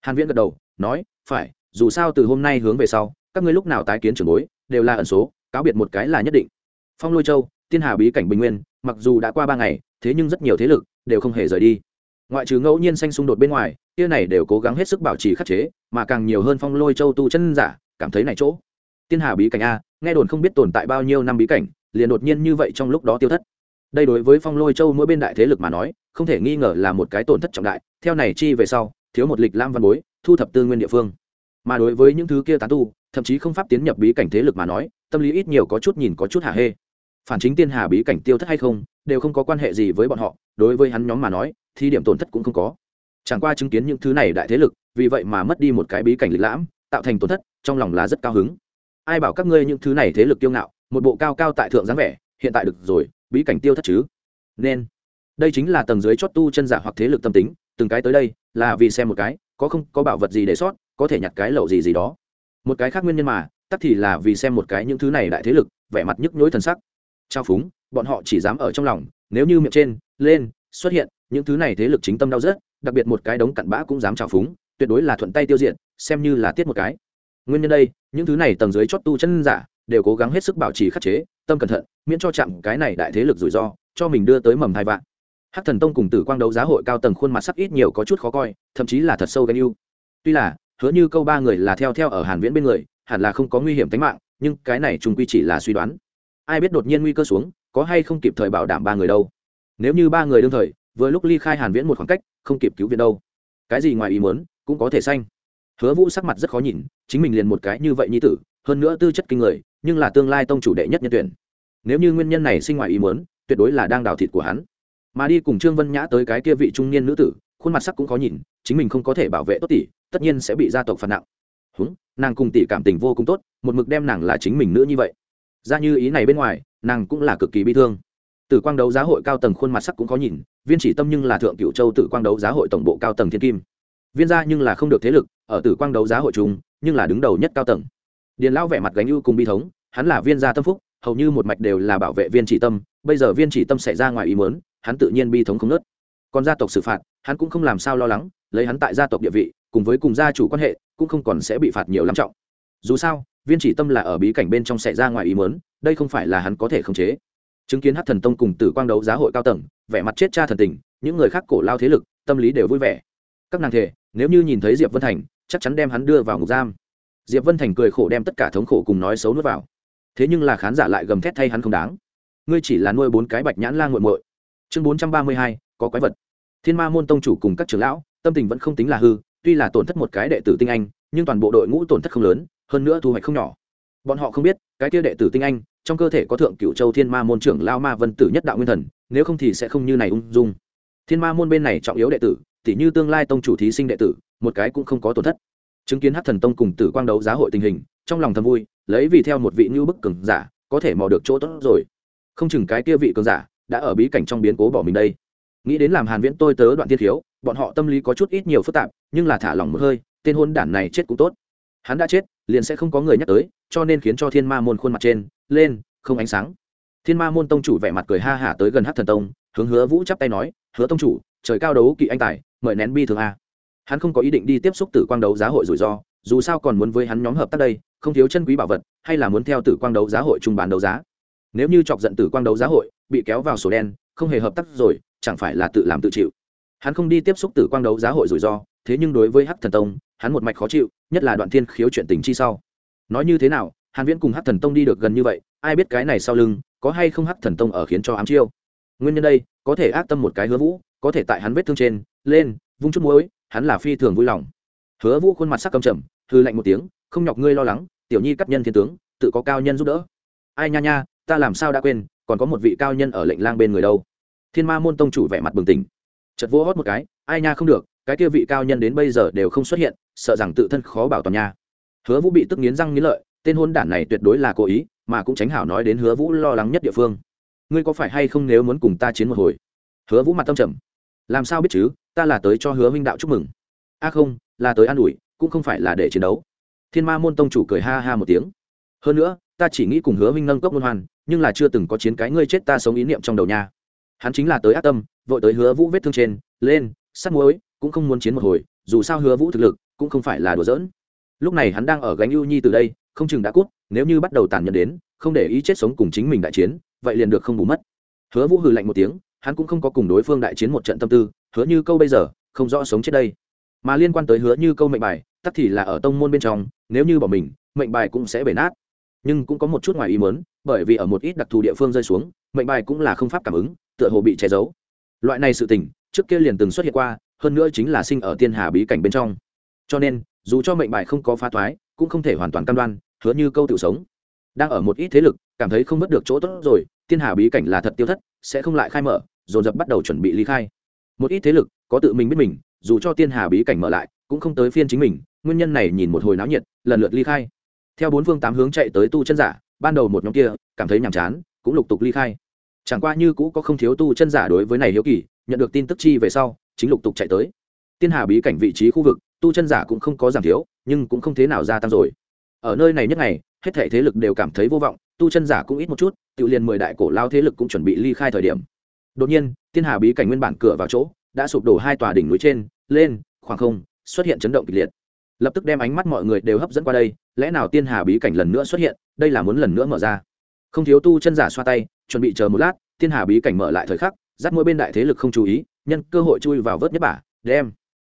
Hàn viễn gật đầu, nói, phải, dù sao từ hôm nay hướng về sau, các ngươi lúc nào tái kiến trưởng bối, đều là ẩn số, cáo biệt một cái là nhất định. Phong lôi châu, tiên hà bí cảnh bình nguyên, mặc dù đã qua ba ngày, thế nhưng rất nhiều thế lực đều không hề rời đi. Ngoại trừ ngẫu nhiên xanh xung đột bên ngoài, kia này đều cố gắng hết sức bảo trì khắc chế, mà càng nhiều hơn phong lôi châu tu chân giả, cảm thấy này chỗ. Tiên hà bí cảnh a, nghe đồn không biết tồn tại bao nhiêu năm bí cảnh, liền đột nhiên như vậy trong lúc đó tiêu thất. Đây đối với phong lôi châu mỗi bên đại thế lực mà nói không thể nghi ngờ là một cái tổn thất trọng đại, theo này chi về sau, thiếu một lịch lam văn bối, thu thập tư nguyên địa phương. Mà đối với những thứ kia tán tu, thậm chí không pháp tiến nhập bí cảnh thế lực mà nói, tâm lý ít nhiều có chút nhìn có chút hả hê. Phản chính tiên hà bí cảnh tiêu thất hay không, đều không có quan hệ gì với bọn họ, đối với hắn nhóm mà nói thì điểm tổn thất cũng không có. Chẳng qua chứng kiến những thứ này đại thế lực, vì vậy mà mất đi một cái bí cảnh lịch lãm, tạo thành tổn thất, trong lòng là rất cao hứng. Ai bảo các ngươi những thứ này thế lực kiêu ngạo, một bộ cao cao tại thượng dáng vẻ, hiện tại được rồi, bí cảnh tiêu thất chứ? Nên đây chính là tầng dưới chót tu chân giả hoặc thế lực tâm tính, từng cái tới đây, là vì xem một cái, có không, có bảo vật gì để sót, có thể nhặt cái lậu gì gì đó. Một cái khác nguyên nhân mà, tắc thì là vì xem một cái những thứ này đại thế lực, vẻ mặt nhức nhối thần sắc. Trao phúng, bọn họ chỉ dám ở trong lòng, nếu như miệng trên, lên, xuất hiện, những thứ này thế lực chính tâm đau rớt, đặc biệt một cái đống cặn bã cũng dám trào phúng, tuyệt đối là thuận tay tiêu diệt, xem như là tiết một cái. Nguyên nhân đây, những thứ này tầng dưới chót tu chân giả, đều cố gắng hết sức bảo trì khắc chế, tâm cẩn thận, miễn cho chạm cái này đại thế lực rủi ro, cho mình đưa tới mầm hai vạn hắc thần tông cùng tử quang đấu giá hội cao tầng khuôn mặt sắc ít nhiều có chút khó coi, thậm chí là thật sâu ghen yêu tuy là, hứa như câu ba người là theo theo ở hàn viễn bên người, hẳn là không có nguy hiểm tính mạng, nhưng cái này trùng quy chỉ là suy đoán. Ai biết đột nhiên nguy cơ xuống, có hay không kịp thời bảo đảm ba người đâu. Nếu như ba người đương thời, vừa lúc ly khai hàn viễn một khoảng cách, không kịp cứu viện đâu. Cái gì ngoài ý muốn, cũng có thể xanh hứa vũ sắc mặt rất khó nhìn, chính mình liền một cái như vậy như tử, hơn nữa tư chất kinh người, nhưng là tương lai tông chủ đệ nhất nhân tuyển. Nếu như nguyên nhân này sinh ngoài ý muốn, tuyệt đối là đang đào thịt của hắn mà đi cùng trương vân nhã tới cái kia vị trung niên nữ tử, khuôn mặt sắc cũng khó nhìn, chính mình không có thể bảo vệ tốt tỷ, tất nhiên sẽ bị gia tộc phạt nặng. Húng, nàng cùng tỷ cảm tình vô cùng tốt, một mực đem nàng là chính mình nữa như vậy. Ra như ý này bên ngoài, nàng cũng là cực kỳ bi thương. Tử quang đấu giá hội cao tầng khuôn mặt sắc cũng khó nhìn, viên chỉ tâm nhưng là thượng cựu châu tử quang đấu giá hội tổng bộ cao tầng thiên kim. Viên gia nhưng là không được thế lực, ở tử quang đấu giá hội chung, nhưng là đứng đầu nhất cao tầng. Điền lão vẻ mặt gánh ưu cùng bi thống, hắn là viên gia tâm phúc, hầu như một mạch đều là bảo vệ viên chỉ tâm, bây giờ viên chỉ tâm xảy ra ngoài ý mớn hắn tự nhiên bi thống không nớt. Còn gia tộc xử phạt, hắn cũng không làm sao lo lắng, lấy hắn tại gia tộc địa vị, cùng với cùng gia chủ quan hệ, cũng không còn sẽ bị phạt nhiều lắm trọng. Dù sao, viên chỉ tâm là ở bí cảnh bên trong xảy ra ngoài ý mớn đây không phải là hắn có thể khống chế. Chứng kiến hát thần tông cùng tử quang đấu giá hội cao tầng, vẻ mặt chết cha thần tình, những người khác cổ lao thế lực, tâm lý đều vui vẻ. Các nàng thể, nếu như nhìn thấy diệp vân thành, chắc chắn đem hắn đưa vào ngục giam. Diệp vân thành cười khổ đem tất cả thống khổ cùng nói xấu nuốt vào. Thế nhưng là khán giả lại gầm thét thay hắn không đáng. Ngươi chỉ là nuôi bốn cái bạch nhãn la nguội muội chương bốn trăm ba mươi hai, có quái vật. Thiên ma môn tông chủ cùng các trưởng lão, tâm tình vẫn không tính là hư, tuy là tổn thất một cái đệ tử tinh anh, nhưng toàn bộ đội ngũ tổn thất không lớn, hơn nữa thu hoạch không nhỏ. Bọn họ không biết, cái kia đệ tử tinh anh, trong cơ thể có thượng cựu châu thiên ma môn trưởng lao ma vân tử nhất đạo nguyên thần, nếu không thì sẽ không như này ung dung. Thiên ma môn bên này trọng yếu đệ tử tỷ như tương lai tông chủ thí sinh đệ tử, một cái cũng không có tổn thất. Chứng kiến hát thần tông cùng tử quang đấu giá hội tình hình, trong lòng thầm vui, lấy vì theo một vị như bức cường giả, có thể mò được chỗ tốt rồi. Không chừng cái kia vị cường giả đã ở bí cảnh trong biến cố bỏ mình đây. Nghĩ đến làm hàn viễn tôi tớ đoạn thiên thiếu, bọn họ tâm lý có chút ít nhiều phức tạp, nhưng là thả lòng một hơi, tên hôn đản này chết cũng tốt. Hắn đã chết, liền sẽ không có người nhắc tới, cho nên khiến cho thiên ma môn khuôn mặt trên lên không ánh sáng. Thiên ma môn tông chủ vẻ mặt cười ha hả tới gần hắc thần tông, hướng hứa vũ chắp tay nói, hứa tông chủ, trời cao đấu kỵ anh tài, mời nén bi thường a. Hắn không có ý định đi tiếp xúc tử quang đấu giá hội rủi ro, dù sao còn muốn với hắn nhóm hợp tác đây, không thiếu chân quý bảo vật, hay là muốn theo tử quang đấu giá hội trung bán đấu giá nếu như chọc giận tử quang đấu giá hội, bị kéo vào sổ đen, không hề hợp tác rồi, chẳng phải là tự làm tự chịu. Hắn không đi tiếp xúc tử quang đấu giá hội rủi ro, thế nhưng đối với hắc thần tông, hắn một mạch khó chịu, nhất là đoạn thiên khiếu chuyện tình chi sau. Nói như thế nào, hàn viễn cùng hắc thần tông đi được gần như vậy, ai biết cái này sau lưng, có hay không hắc thần tông ở khiến cho ám chiêu? Nguyên nhân đây, có thể ác tâm một cái hứa vũ, có thể tại hắn vết thương trên, lên, vung chút muối, hắn là phi thường vui lòng. Hứa vũ khuôn mặt sắc cầm trầm hư lạnh một tiếng, không nhọc ngươi lo lắng, tiểu nhi cắt nhân thiên tướng, tự có cao nhân giúp đỡ. Ai nha nha ta làm sao đã quên, còn có một vị cao nhân ở lệnh lang bên người đâu. Thiên ma môn tông chủ vẻ mặt bừng tỉnh. Chật vô hót một cái, ai nha không được, cái kia vị cao nhân đến bây giờ đều không xuất hiện, sợ rằng tự thân khó bảo toàn nha. Hứa vũ bị tức nghiến răng nghiến lợi, tên hôn đản này tuyệt đối là cố ý, mà cũng tránh hảo nói đến hứa vũ lo lắng nhất địa phương. Ngươi có phải hay không nếu muốn cùng ta chiến một hồi? Hứa vũ mặt tâm trầm. Làm sao biết chứ, ta là tới cho hứa minh đạo chúc mừng. A không, là tới an ủi, cũng không phải là để chiến đấu. Thiên ma môn tông chủ cười ha ha một tiếng. Hơn nữa, ta chỉ nghĩ cùng hứa minh nâng cốc luân hoàn nhưng là chưa từng có chiến cái ngươi chết ta sống ý niệm trong đầu nha. Hắn chính là tới ác tâm, vội tới hứa vũ vết thương trên, lên, sắt muối, cũng không muốn chiến một hồi, dù sao hứa vũ thực lực cũng không phải là đùa giỡn. Lúc này hắn đang ở gánh ưu nhi từ đây, không chừng đã cút, nếu như bắt đầu tàn nhẫn đến, không để ý chết sống cùng chính mình đại chiến, vậy liền được không bù mất. Hứa vũ hừ lạnh một tiếng, hắn cũng không có cùng đối phương đại chiến một trận tâm tư, hứa như câu bây giờ, không rõ sống chết đây. Mà liên quan tới hứa như câu mệnh bài, tắc thì là ở tông môn bên trong, nếu như bỏ mình, mệnh bài cũng sẽ bể nát. Nhưng cũng có một chút ngoài ý muốn bởi vì ở một ít đặc thù địa phương rơi xuống, mệnh bài cũng là không pháp cảm ứng, tựa hồ bị che giấu. Loại này sự tình, trước kia liền từng xuất hiện qua, hơn nữa chính là sinh ở tiên hà bí cảnh bên trong. Cho nên, dù cho mệnh bài không có phá toái cũng không thể hoàn toàn cam đoan, hứa như câu tự sống. Đang ở một ít thế lực, cảm thấy không mất được chỗ tốt rồi, tiên hà bí cảnh là thật tiêu thất, sẽ không lại khai mở, dồn dập bắt đầu chuẩn bị ly khai. Một ít thế lực, có tự mình biết mình, dù cho tiên hà bí cảnh mở lại, cũng không tới phiên chính mình, nguyên nhân này nhìn một hồi náo nhiệt, lần lượt ly khai. Theo bốn phương tám hướng chạy tới tu chân giả ban đầu một nhóm kia cảm thấy nhàm chán, cũng lục tục ly khai. Chẳng qua như cũ có không thiếu tu chân giả đối với này hiếu kỳ, nhận được tin tức chi về sau, chính lục tục chạy tới. Tiên hà bí cảnh vị trí khu vực, tu chân giả cũng không có giảm thiếu, nhưng cũng không thế nào gia tăng rồi. Ở nơi này nhất ngày, hết thể thế lực đều cảm thấy vô vọng, tu chân giả cũng ít một chút, tự liền mười đại cổ lao thế lực cũng chuẩn bị ly khai thời điểm. Đột nhiên, tiên hà bí cảnh nguyên bản cửa vào chỗ, đã sụp đổ hai tòa đỉnh núi trên, lên, khoảng không, xuất hiện chấn động kịch liệt lập tức đem ánh mắt mọi người đều hấp dẫn qua đây, lẽ nào tiên hà bí cảnh lần nữa xuất hiện, đây là muốn lần nữa mở ra? Không thiếu tu chân giả xoa tay, chuẩn bị chờ một lát, tiên hà bí cảnh mở lại thời khắc, dắt mỗi bên đại thế lực không chú ý, nhân cơ hội chui vào vớt nhất bả, đem.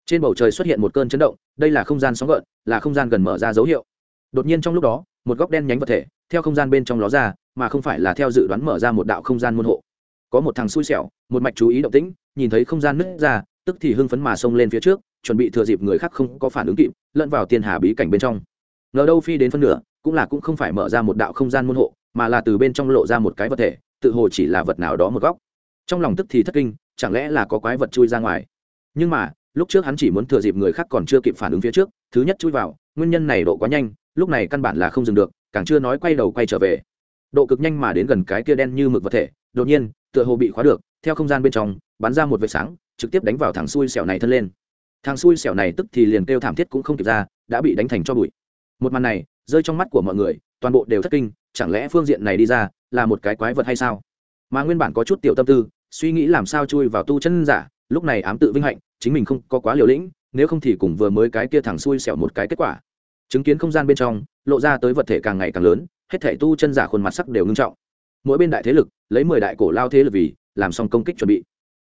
Trên bầu trời xuất hiện một cơn chấn động, đây là không gian sóng gợn, là không gian gần mở ra dấu hiệu. Đột nhiên trong lúc đó, một góc đen nhánh vật thể, theo không gian bên trong ló ra, mà không phải là theo dự đoán mở ra một đạo không gian môn hộ. Có một thằng xui xẻo, một mạch chú ý động tĩnh, nhìn thấy không gian nứt ra, tức thì hưng phấn mà xông lên phía trước, chuẩn bị thừa dịp người khác không có phản ứng kịp lẫn vào tiên hà bí cảnh bên trong. Ngờ đâu phi đến phân nửa, cũng là cũng không phải mở ra một đạo không gian môn hộ, mà là từ bên trong lộ ra một cái vật thể, tự hồ chỉ là vật nào đó một góc. Trong lòng tức thì thất kinh, chẳng lẽ là có quái vật chui ra ngoài? Nhưng mà, lúc trước hắn chỉ muốn thừa dịp người khác còn chưa kịp phản ứng phía trước, thứ nhất chui vào, nguyên nhân này độ quá nhanh, lúc này căn bản là không dừng được, càng chưa nói quay đầu quay trở về. Độ cực nhanh mà đến gần cái kia đen như mực vật thể, đột nhiên, tựa hồ bị khóa được, theo không gian bên trong, bắn ra một vệt sáng, trực tiếp đánh vào thằng xui xẻo này thân lên thằng xui xẻo này tức thì liền kêu thảm thiết cũng không kịp ra, đã bị đánh thành cho bụi. Một màn này, rơi trong mắt của mọi người, toàn bộ đều thất kinh, chẳng lẽ phương diện này đi ra là một cái quái vật hay sao? Mà nguyên bản có chút tiểu tâm tư, suy nghĩ làm sao chui vào tu chân giả, lúc này ám tự vinh hạnh, chính mình không có quá liều lĩnh, nếu không thì cùng vừa mới cái kia thẳng xui xẻo một cái kết quả. Chứng kiến không gian bên trong, lộ ra tới vật thể càng ngày càng lớn, hết thể tu chân giả khuôn mặt sắc đều ngưng trọng. Mỗi bên đại thế lực, lấy mười đại cổ lao thế lực vì, làm xong công kích chuẩn bị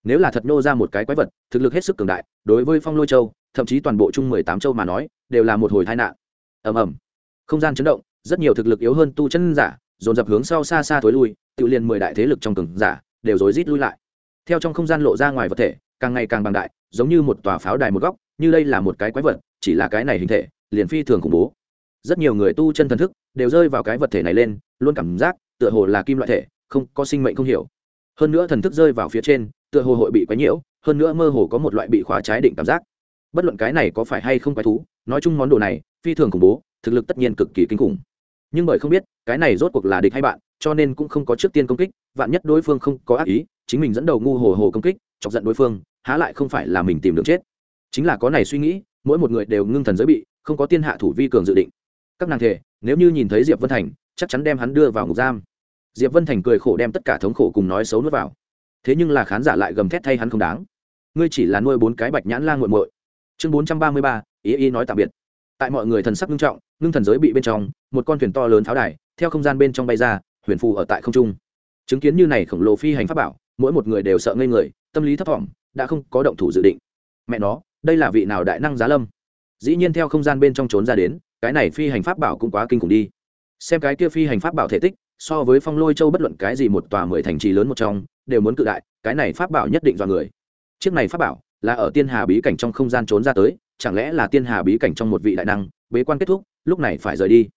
nếu là thật nô ra một cái quái vật, thực lực hết sức cường đại, đối với phong lôi châu, thậm chí toàn bộ chung mười tám châu mà nói, đều là một hồi tai nạn. Ầm ầm. Không gian chấn động, rất nhiều thực lực yếu hơn tu chân giả, dồn dập hướng sau xa xa thối lui, tự liền mười đại thế lực trong cường giả, đều rối rít lui lại. Theo trong không gian lộ ra ngoài vật thể, càng ngày càng bằng đại, giống như một tòa pháo đài một góc, như đây là một cái quái vật, chỉ là cái này hình thể, liền phi thường khủng bố. Rất nhiều người tu chân thần thức, đều rơi vào cái vật thể này lên, luôn cảm giác, tựa hồ là kim loại thể, không, có sinh mệnh không hiểu. Hơn nữa thần thức rơi vào phía trên tựa hồ hội bị quấy nhiễu, hơn nữa mơ hồ có một loại bị khóa trái định cảm giác. Bất luận cái này có phải hay không quái thú, nói chung món đồ này, phi thường khủng bố, thực lực tất nhiên cực kỳ kinh khủng. Nhưng bởi không biết, cái này rốt cuộc là địch hay bạn, cho nên cũng không có trước tiên công kích, vạn nhất đối phương không có ác ý, chính mình dẫn đầu ngu hồ hồ công kích, chọc giận đối phương, há lại không phải là mình tìm được chết. Chính là có này suy nghĩ, mỗi một người đều ngưng thần giới bị, không có tiên hạ thủ vi cường dự định. Các nàng thể, nếu như nhìn thấy diệp vân thành, chắc chắn đem hắn đưa vào ngục giam. Diệp vân thành cười khổ đem tất cả thống khổ cùng nói xấu nuốt vào thế nhưng là khán giả lại gầm thét thay hắn không đáng. Ngươi chỉ là nuôi bốn cái bạch nhãn la nguội muội. Chương bốn trăm ba mươi ba, ý ý nói tạm biệt. Tại mọi người thần sắc nghiêm trọng, ngưng thần giới bị bên trong, một con thuyền to lớn pháo đài, theo không gian bên trong bay ra, huyền phù ở tại không trung. Chứng kiến như này khổng lồ phi hành pháp bảo, mỗi một người đều sợ ngây người, tâm lý thấp thỏm, đã không có động thủ dự định. Mẹ nó, đây là vị nào đại năng giá lâm? Dĩ nhiên theo không gian bên trong trốn ra đến, cái này phi hành pháp bảo cũng quá kinh khủng đi. Xem cái kia phi hành pháp bảo thể tích, so với phong lôi châu bất luận cái gì một tòa mười thành trì lớn một trong đều muốn cự đại, cái này pháp bảo nhất định do người. Chiếc này pháp bảo là ở tiên hà bí cảnh trong không gian trốn ra tới, chẳng lẽ là tiên hà bí cảnh trong một vị đại năng, bế quan kết thúc, lúc này phải rời đi?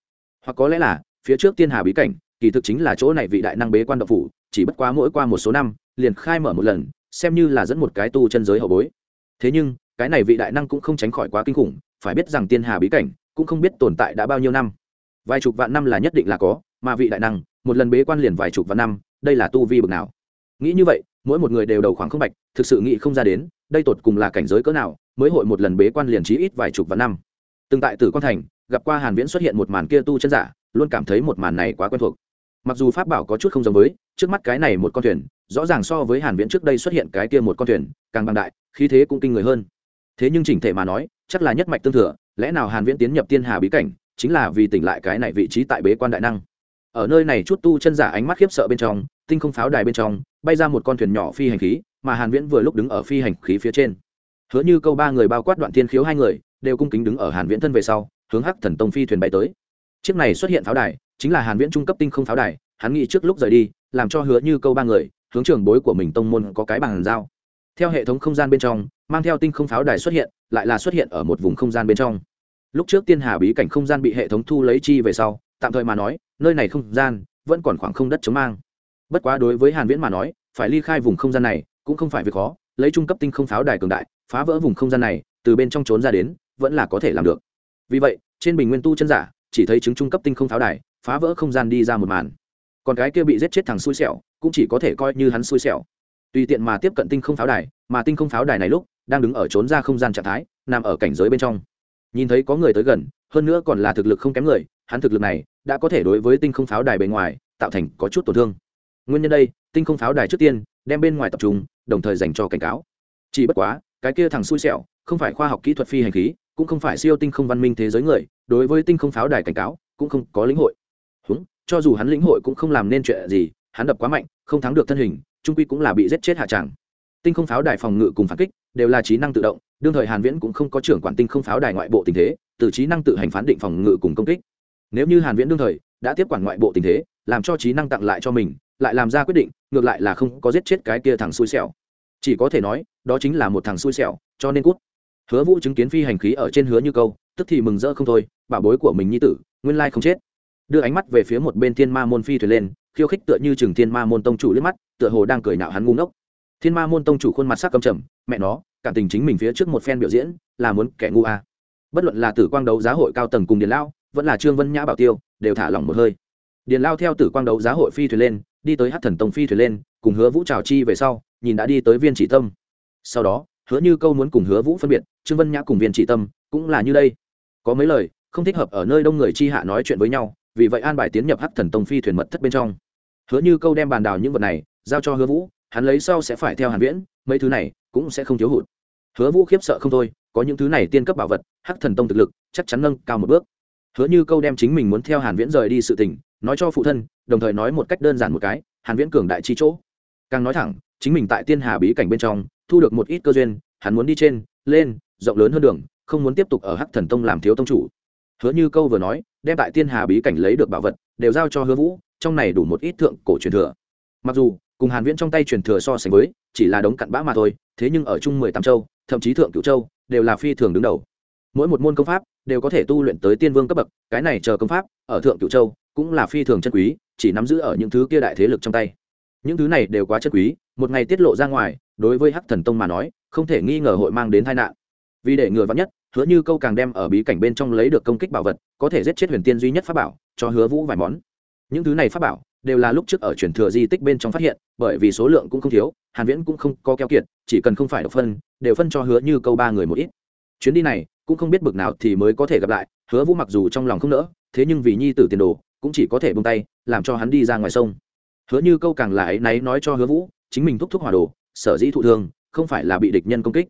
Hoặc có lẽ là, phía trước tiên hà bí cảnh, kỳ thực chính là chỗ này vị đại năng bế quan độc phủ, chỉ bất quá mỗi qua một số năm, liền khai mở một lần, xem như là dẫn một cái tu chân giới hậu bối. Thế nhưng, cái này vị đại năng cũng không tránh khỏi quá kinh khủng, phải biết rằng tiên hà bí cảnh cũng không biết tồn tại đã bao nhiêu năm. Vài chục vạn năm là nhất định là có, mà vị đại năng, một lần bế quan liền vài chục vạn năm, đây là tu vi bực nào? Nghĩ như vậy, mỗi một người đều đầu khoảng không bạch, thực sự nghĩ không ra đến, đây tột cùng là cảnh giới cỡ nào, mới hội một lần bế quan liền trí ít vài chục vạn năm. Từng tại tử quan thành, gặp qua hàn viễn xuất hiện một màn kia tu chân giả, luôn cảm thấy một màn này quá quen thuộc. Mặc dù pháp bảo có chút không giống với, trước mắt cái này một con thuyền, rõ ràng so với hàn viễn trước đây xuất hiện cái kia một con thuyền, càng bằng đại, khí thế cũng kinh người hơn. Thế nhưng chỉnh thể mà nói, chắc là nhất mạch tương thừa, lẽ nào hàn viễn tiến nhập tiên hà bí cảnh, chính là vì tỉnh lại cái này vị trí tại bế quan đại năng. Ở nơi này chút tu chân giả ánh mắt khiếp sợ bên trong, tinh không pháo đài bên trong bay ra một con thuyền nhỏ phi hành khí, mà hàn viễn vừa lúc đứng ở phi hành khí phía trên. Hứa như câu ba người bao quát đoạn thiên khiếu hai người, đều cung kính đứng ở hàn viễn thân về sau, hướng hắc thần tông phi thuyền bay tới. Chiếc này xuất hiện pháo đài, chính là hàn viễn trung cấp tinh không pháo đài, hắn nghĩ trước lúc rời đi, làm cho hứa như câu ba người, hướng trưởng bối của mình tông môn có cái bằng giao. Theo hệ thống không gian bên trong, mang theo tinh không pháo đài xuất hiện, lại là xuất hiện ở một vùng không gian bên trong. Lúc trước tiên hà bí cảnh không gian bị hệ thống thu lấy chi về sau, tạm thời mà nói, nơi này không gian vẫn còn khoảng không đất chống mang bất quá đối với hàn viễn mà nói, phải ly khai vùng không gian này cũng không phải việc khó, lấy trung cấp tinh không pháo đài cường đại, phá vỡ vùng không gian này, từ bên trong trốn ra đến, vẫn là có thể làm được. Vì vậy, trên bình nguyên tu chân giả, chỉ thấy chứng trung cấp tinh không pháo đài, phá vỡ không gian đi ra một màn. Còn cái kia bị giết chết thằng xui xẻo, cũng chỉ có thể coi như hắn xui xẻo. Tùy tiện mà tiếp cận tinh không pháo đài, mà tinh không pháo đài này lúc, đang đứng ở trốn ra không gian trạng thái, nằm ở cảnh giới bên trong. Nhìn thấy có người tới gần, hơn nữa còn là thực lực không kém người, hắn thực lực này, đã có thể đối với tinh không pháo đài bề ngoài, tạo thành có chút tổn thương nguyên nhân đây, tinh không pháo đài trước tiên, đem bên ngoài tập trung, đồng thời dành cho cảnh cáo. Chỉ bất quá, cái kia thằng xui xẻo, không phải khoa học kỹ thuật phi hành khí, cũng không phải siêu tinh không văn minh thế giới người, đối với tinh không pháo đài cảnh cáo, cũng không có lĩnh hội. Húng, cho dù hắn lĩnh hội cũng không làm nên chuyện gì, hắn đập quá mạnh, không thắng được thân hình, trung quy cũng là bị giết chết hạ tràng tinh không pháo đài phòng ngự cùng phản kích, đều là trí năng tự động, đương thời hàn viễn cũng không có trưởng quản tinh không pháo đài ngoại bộ tình thế, từ trí năng tự hành phán định phòng ngự cùng công kích. Nếu như hàn viễn đương thời, đã tiếp quản ngoại bộ tình thế, làm cho trí năng tặng lại cho mình lại làm ra quyết định, ngược lại là không có giết chết cái kia thằng xui xẻo. Chỉ có thể nói, đó chính là một thằng xui xẻo, cho nên cút. Hứa vũ chứng kiến phi hành khí ở trên hứa như câu, tức thì mừng rỡ không thôi, bảo bối của mình nhi tử, nguyên lai không chết. Đưa ánh mắt về phía một bên thiên ma môn phi thuyền lên, khiêu khích tựa như chừng thiên ma môn tông chủ liếc mắt, tựa hồ đang cười nạo hắn ngu ngốc. Thiên ma môn tông chủ khuôn mặt sắc cầm trầm, mẹ nó, cảm tình chính mình phía trước một phen biểu diễn, là muốn kẻ ngu à. bất luận là tử quang đấu giá hội cao tầng cùng điền lao, vẫn là trương vân nhã bảo tiêu, đều thả lỏng một hơi. Điền lao theo tử quang đấu giá hội phi thuyền lên đi tới hát thần tông phi thuyền lên, cùng hứa vũ trào chi về sau, nhìn đã đi tới viên chỉ tâm. Sau đó, hứa như câu muốn cùng hứa vũ phân biệt, trương vân nhã cùng viên chỉ tâm, cũng là như đây. Có mấy lời, không thích hợp ở nơi đông người chi hạ nói chuyện với nhau, vì vậy an bài tiến nhập hắc thần tông phi thuyền mật thất bên trong. Hứa như câu đem bàn đào những vật này, giao cho hứa vũ, hắn lấy sau sẽ phải theo hàn viễn, mấy thứ này cũng sẽ không thiếu hụt. Hứa vũ khiếp sợ không thôi, có những thứ này tiên cấp bảo vật hắc thần tông thực lực, chắc chắn nâng cao một bước. Hứa như câu đem chính mình muốn theo hàn viễn rời đi sự tình nói cho phụ thân, đồng thời nói một cách đơn giản một cái, hàn viễn cường đại chi chỗ. Càng nói thẳng, chính mình tại tiên hà bí cảnh bên trong, thu được một ít cơ duyên, hắn muốn đi trên, lên, rộng lớn hơn đường, không muốn tiếp tục ở hắc thần tông làm thiếu tông chủ. Hứa như câu vừa nói, đem tại tiên hà bí cảnh lấy được bảo vật, đều giao cho hứa vũ, trong này đủ một ít thượng cổ truyền thừa. Mặc dù, cùng hàn viễn trong tay truyền thừa so sánh với, chỉ là đống cặn bã mà thôi, thế nhưng ở chung mười tám châu, thậm chí thượng cửu châu, đều là phi thường đứng đầu. Mỗi một môn công pháp, đều có thể tu luyện tới tiên vương cấp bậc, cái này chờ công pháp, ở thượng cửu châu cũng là phi thường chân quý, chỉ nắm giữ ở những thứ kia đại thế lực trong tay. Những thứ này đều quá chân quý, một ngày tiết lộ ra ngoài, đối với hắc thần tông mà nói, không thể nghi ngờ hội mang đến tai nạn. Vì để ngừa vắn nhất, hứa như câu càng đem ở bí cảnh bên trong lấy được công kích bảo vật, có thể giết chết huyền tiên duy nhất pháp bảo, cho hứa vũ vài món. Những thứ này pháp bảo, đều là lúc trước ở truyền thừa di tích bên trong phát hiện, bởi vì số lượng cũng không thiếu, hàn viễn cũng không có keo kiệt, chỉ cần không phải độc phân, đều phân cho hứa như câu ba người một ít. Chuyến đi này, cũng không biết bực nào thì mới có thể gặp lại, hứa vũ mặc dù trong lòng không nỡ, thế nhưng vì nhi tử tiền đồ cũng chỉ có thể buông tay, làm cho hắn đi ra ngoài sông. Hứa như câu càng là ấy náy nói cho hứa vũ, chính mình thúc thúc hỏa đồ, sở dĩ thụ thương, không phải là bị địch nhân công kích,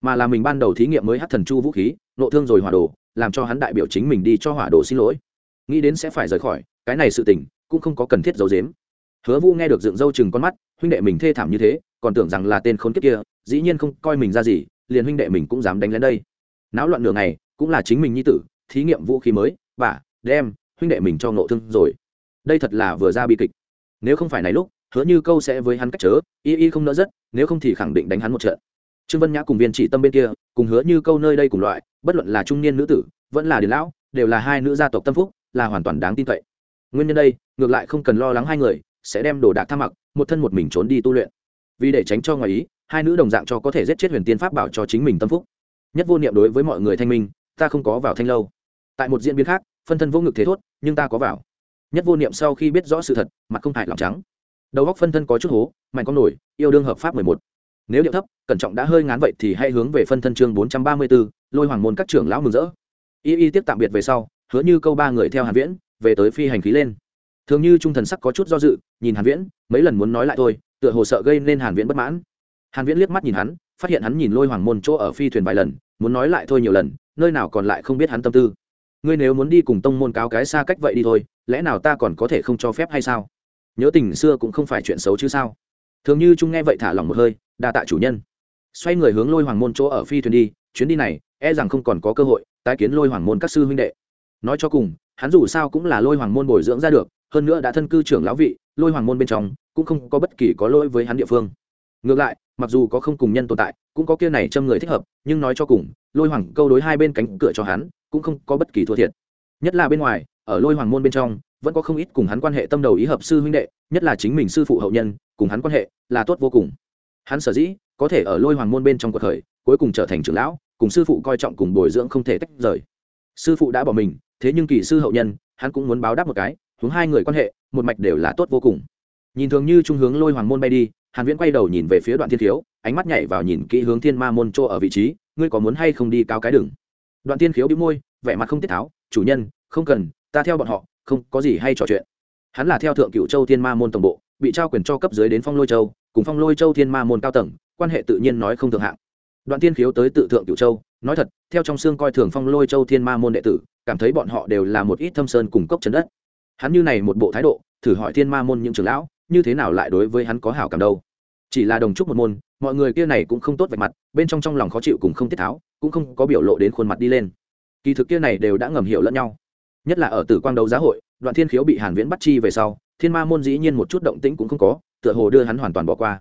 mà là mình ban đầu thí nghiệm mới hát thần chu vũ khí, nộ thương rồi hỏa đồ, làm cho hắn đại biểu chính mình đi cho hỏa đồ xin lỗi. Nghĩ đến sẽ phải rời khỏi, cái này sự tình, cũng không có cần thiết giấu dếm hứa vũ nghe được dựng râu chừng con mắt, huynh đệ mình thê thảm như thế, còn tưởng rằng là tên khốn kiếp kia, dĩ nhiên không coi mình ra gì, liền huynh đệ mình cũng dám đánh lên đây. Náo loạn nửa ngày, cũng là chính mình nhi tử, thí nghiệm vũ khí mới và đem huynh đệ mình cho ngộ thương rồi. Đây thật là vừa ra bi kịch. Nếu không phải này lúc, hứa như câu sẽ với hắn cách chớ, y y không nỡ rất, nếu không thì khẳng định đánh hắn một trận. Trương vân nhã cùng viên chỉ tâm bên kia, cùng hứa như câu nơi đây cùng loại, bất luận là trung niên nữ tử, vẫn là điền lão, đều là hai nữ gia tộc tâm phúc, là hoàn toàn đáng tin cậy. Nguyên nhân đây, ngược lại không cần lo lắng hai người, sẽ đem đồ đạc tham mặc, một thân một mình trốn đi tu luyện. Vì để tránh cho ngoài ý, hai nữ đồng dạng cho có thể giết chết huyền tiên pháp bảo cho chính mình tâm phúc. Nhất vô niệm đối với mọi người thanh minh, ta không có vào thanh lâu. Tại một diễn biến khác, phân thân vô ngực thế thốt nhưng ta có vào. Nhất vô niệm sau khi biết rõ sự thật, mặt không hại lòng trắng. Đầu góc phân thân có chút hố, mạnh con nổi, yêu đương hợp pháp mười một. Nếu điệu thấp, cẩn trọng đã hơi ngán vậy thì hãy hướng về phân thân chương bốn trăm ba mươi b ố lôi hoàng môn các trưởng lão mừng rỡ. Y y tiếp tạm biệt về sau, hứa như câu ba người theo hàn viễn, về tới phi hành khí lên. Thường như trung thần sắc có chút do dự, nhìn hàn viễn, mấy lần muốn nói lại thôi, tựa hồ sợ gây nên hàn viễn bất mãn. Hàn viễn liếc mắt nhìn hắn, phát hiện hắn nhìn lôi hoàng môn chỗ ở phi thuyền vài lần, muốn nói lại thôi nhiều lần, nơi nào còn lại không biết hắn tâm tư ngươi nếu muốn đi cùng tông môn cáo cái xa cách vậy đi thôi, lẽ nào ta còn có thể không cho phép hay sao? Nhớ tình xưa cũng không phải chuyện xấu chứ sao? Thường như trung nghe vậy thả lỏng một hơi, đa tạ chủ nhân. Xoay người hướng lôi hoàng môn chỗ ở phi thuyền đi, chuyến đi này e rằng không còn có cơ hội, tái kiến lôi hoàng môn các sư huynh đệ. Nói cho cùng, hắn dù sao cũng là lôi hoàng môn bồi dưỡng ra được, hơn nữa đã thân cư trưởng lão vị, lôi hoàng môn bên trong cũng không có bất kỳ có lỗi với hắn địa phương. Ngược lại, mặc dù có không cùng nhân tồn tại, cũng có kia này châm người thích hợp, nhưng nói cho cùng, lôi hoàng câu đối hai bên cánh cửa cho hắn cũng không có bất kỳ thua thiệt. Nhất là bên ngoài, ở lôi hoàng môn bên trong, vẫn có không ít cùng hắn quan hệ tâm đầu ý hợp sư huynh đệ, nhất là chính mình sư phụ hậu nhân, cùng hắn quan hệ là tốt vô cùng. Hắn sở dĩ có thể ở lôi hoàng môn bên trong cuộc khởi, cuối cùng trở thành trưởng lão, cùng sư phụ coi trọng cùng bồi dưỡng không thể tách rời. Sư phụ đã bỏ mình, thế nhưng kỳ sư hậu nhân, hắn cũng muốn báo đáp một cái hướng hai người quan hệ, một mạch đều là tốt vô cùng. Nhìn thường như trung hướng lôi hoàng môn bay đi, hàn viễn quay đầu nhìn về phía đoạn thiên thiếu, ánh mắt nhảy vào nhìn kỹ hướng thiên ma môn chỗ ở vị trí, ngươi có muốn hay không đi cao cái đường? Đoạn thiên khiếu bĩu môi, vẻ mặt không tiết tháo, chủ nhân, không cần, ta theo bọn họ, không có gì hay trò chuyện. Hắn là theo thượng cựu châu thiên ma môn tổng bộ, bị trao quyền cho cấp dưới đến phong lôi châu, cùng phong lôi châu thiên ma môn cao tầng, quan hệ tự nhiên nói không thượng hạng. Đoạn tiên khiếu tới tự thượng cựu châu, nói thật, theo trong xương coi thường phong lôi châu thiên ma môn đệ tử, cảm thấy bọn họ đều là một ít thâm sơn cùng cốc chấn đất. Hắn như này một bộ thái độ, thử hỏi thiên ma môn những trưởng lão, như thế nào lại đối với hắn có hảo cảm đâu? Chỉ là đồng chúc một môn, mọi người kia này cũng không tốt vạch mặt, bên trong trong lòng khó chịu cùng không tiết tháo cũng không có biểu lộ đến khuôn mặt đi lên. Kỳ thực kia này đều đã ngầm hiểu lẫn nhau. Nhất là ở tử quang đấu giá hội, đoạn thiên khiếu bị hàn viễn bắt chi về sau, thiên ma môn dĩ nhiên một chút động tĩnh cũng không có, tựa hồ đưa hắn hoàn toàn bỏ qua.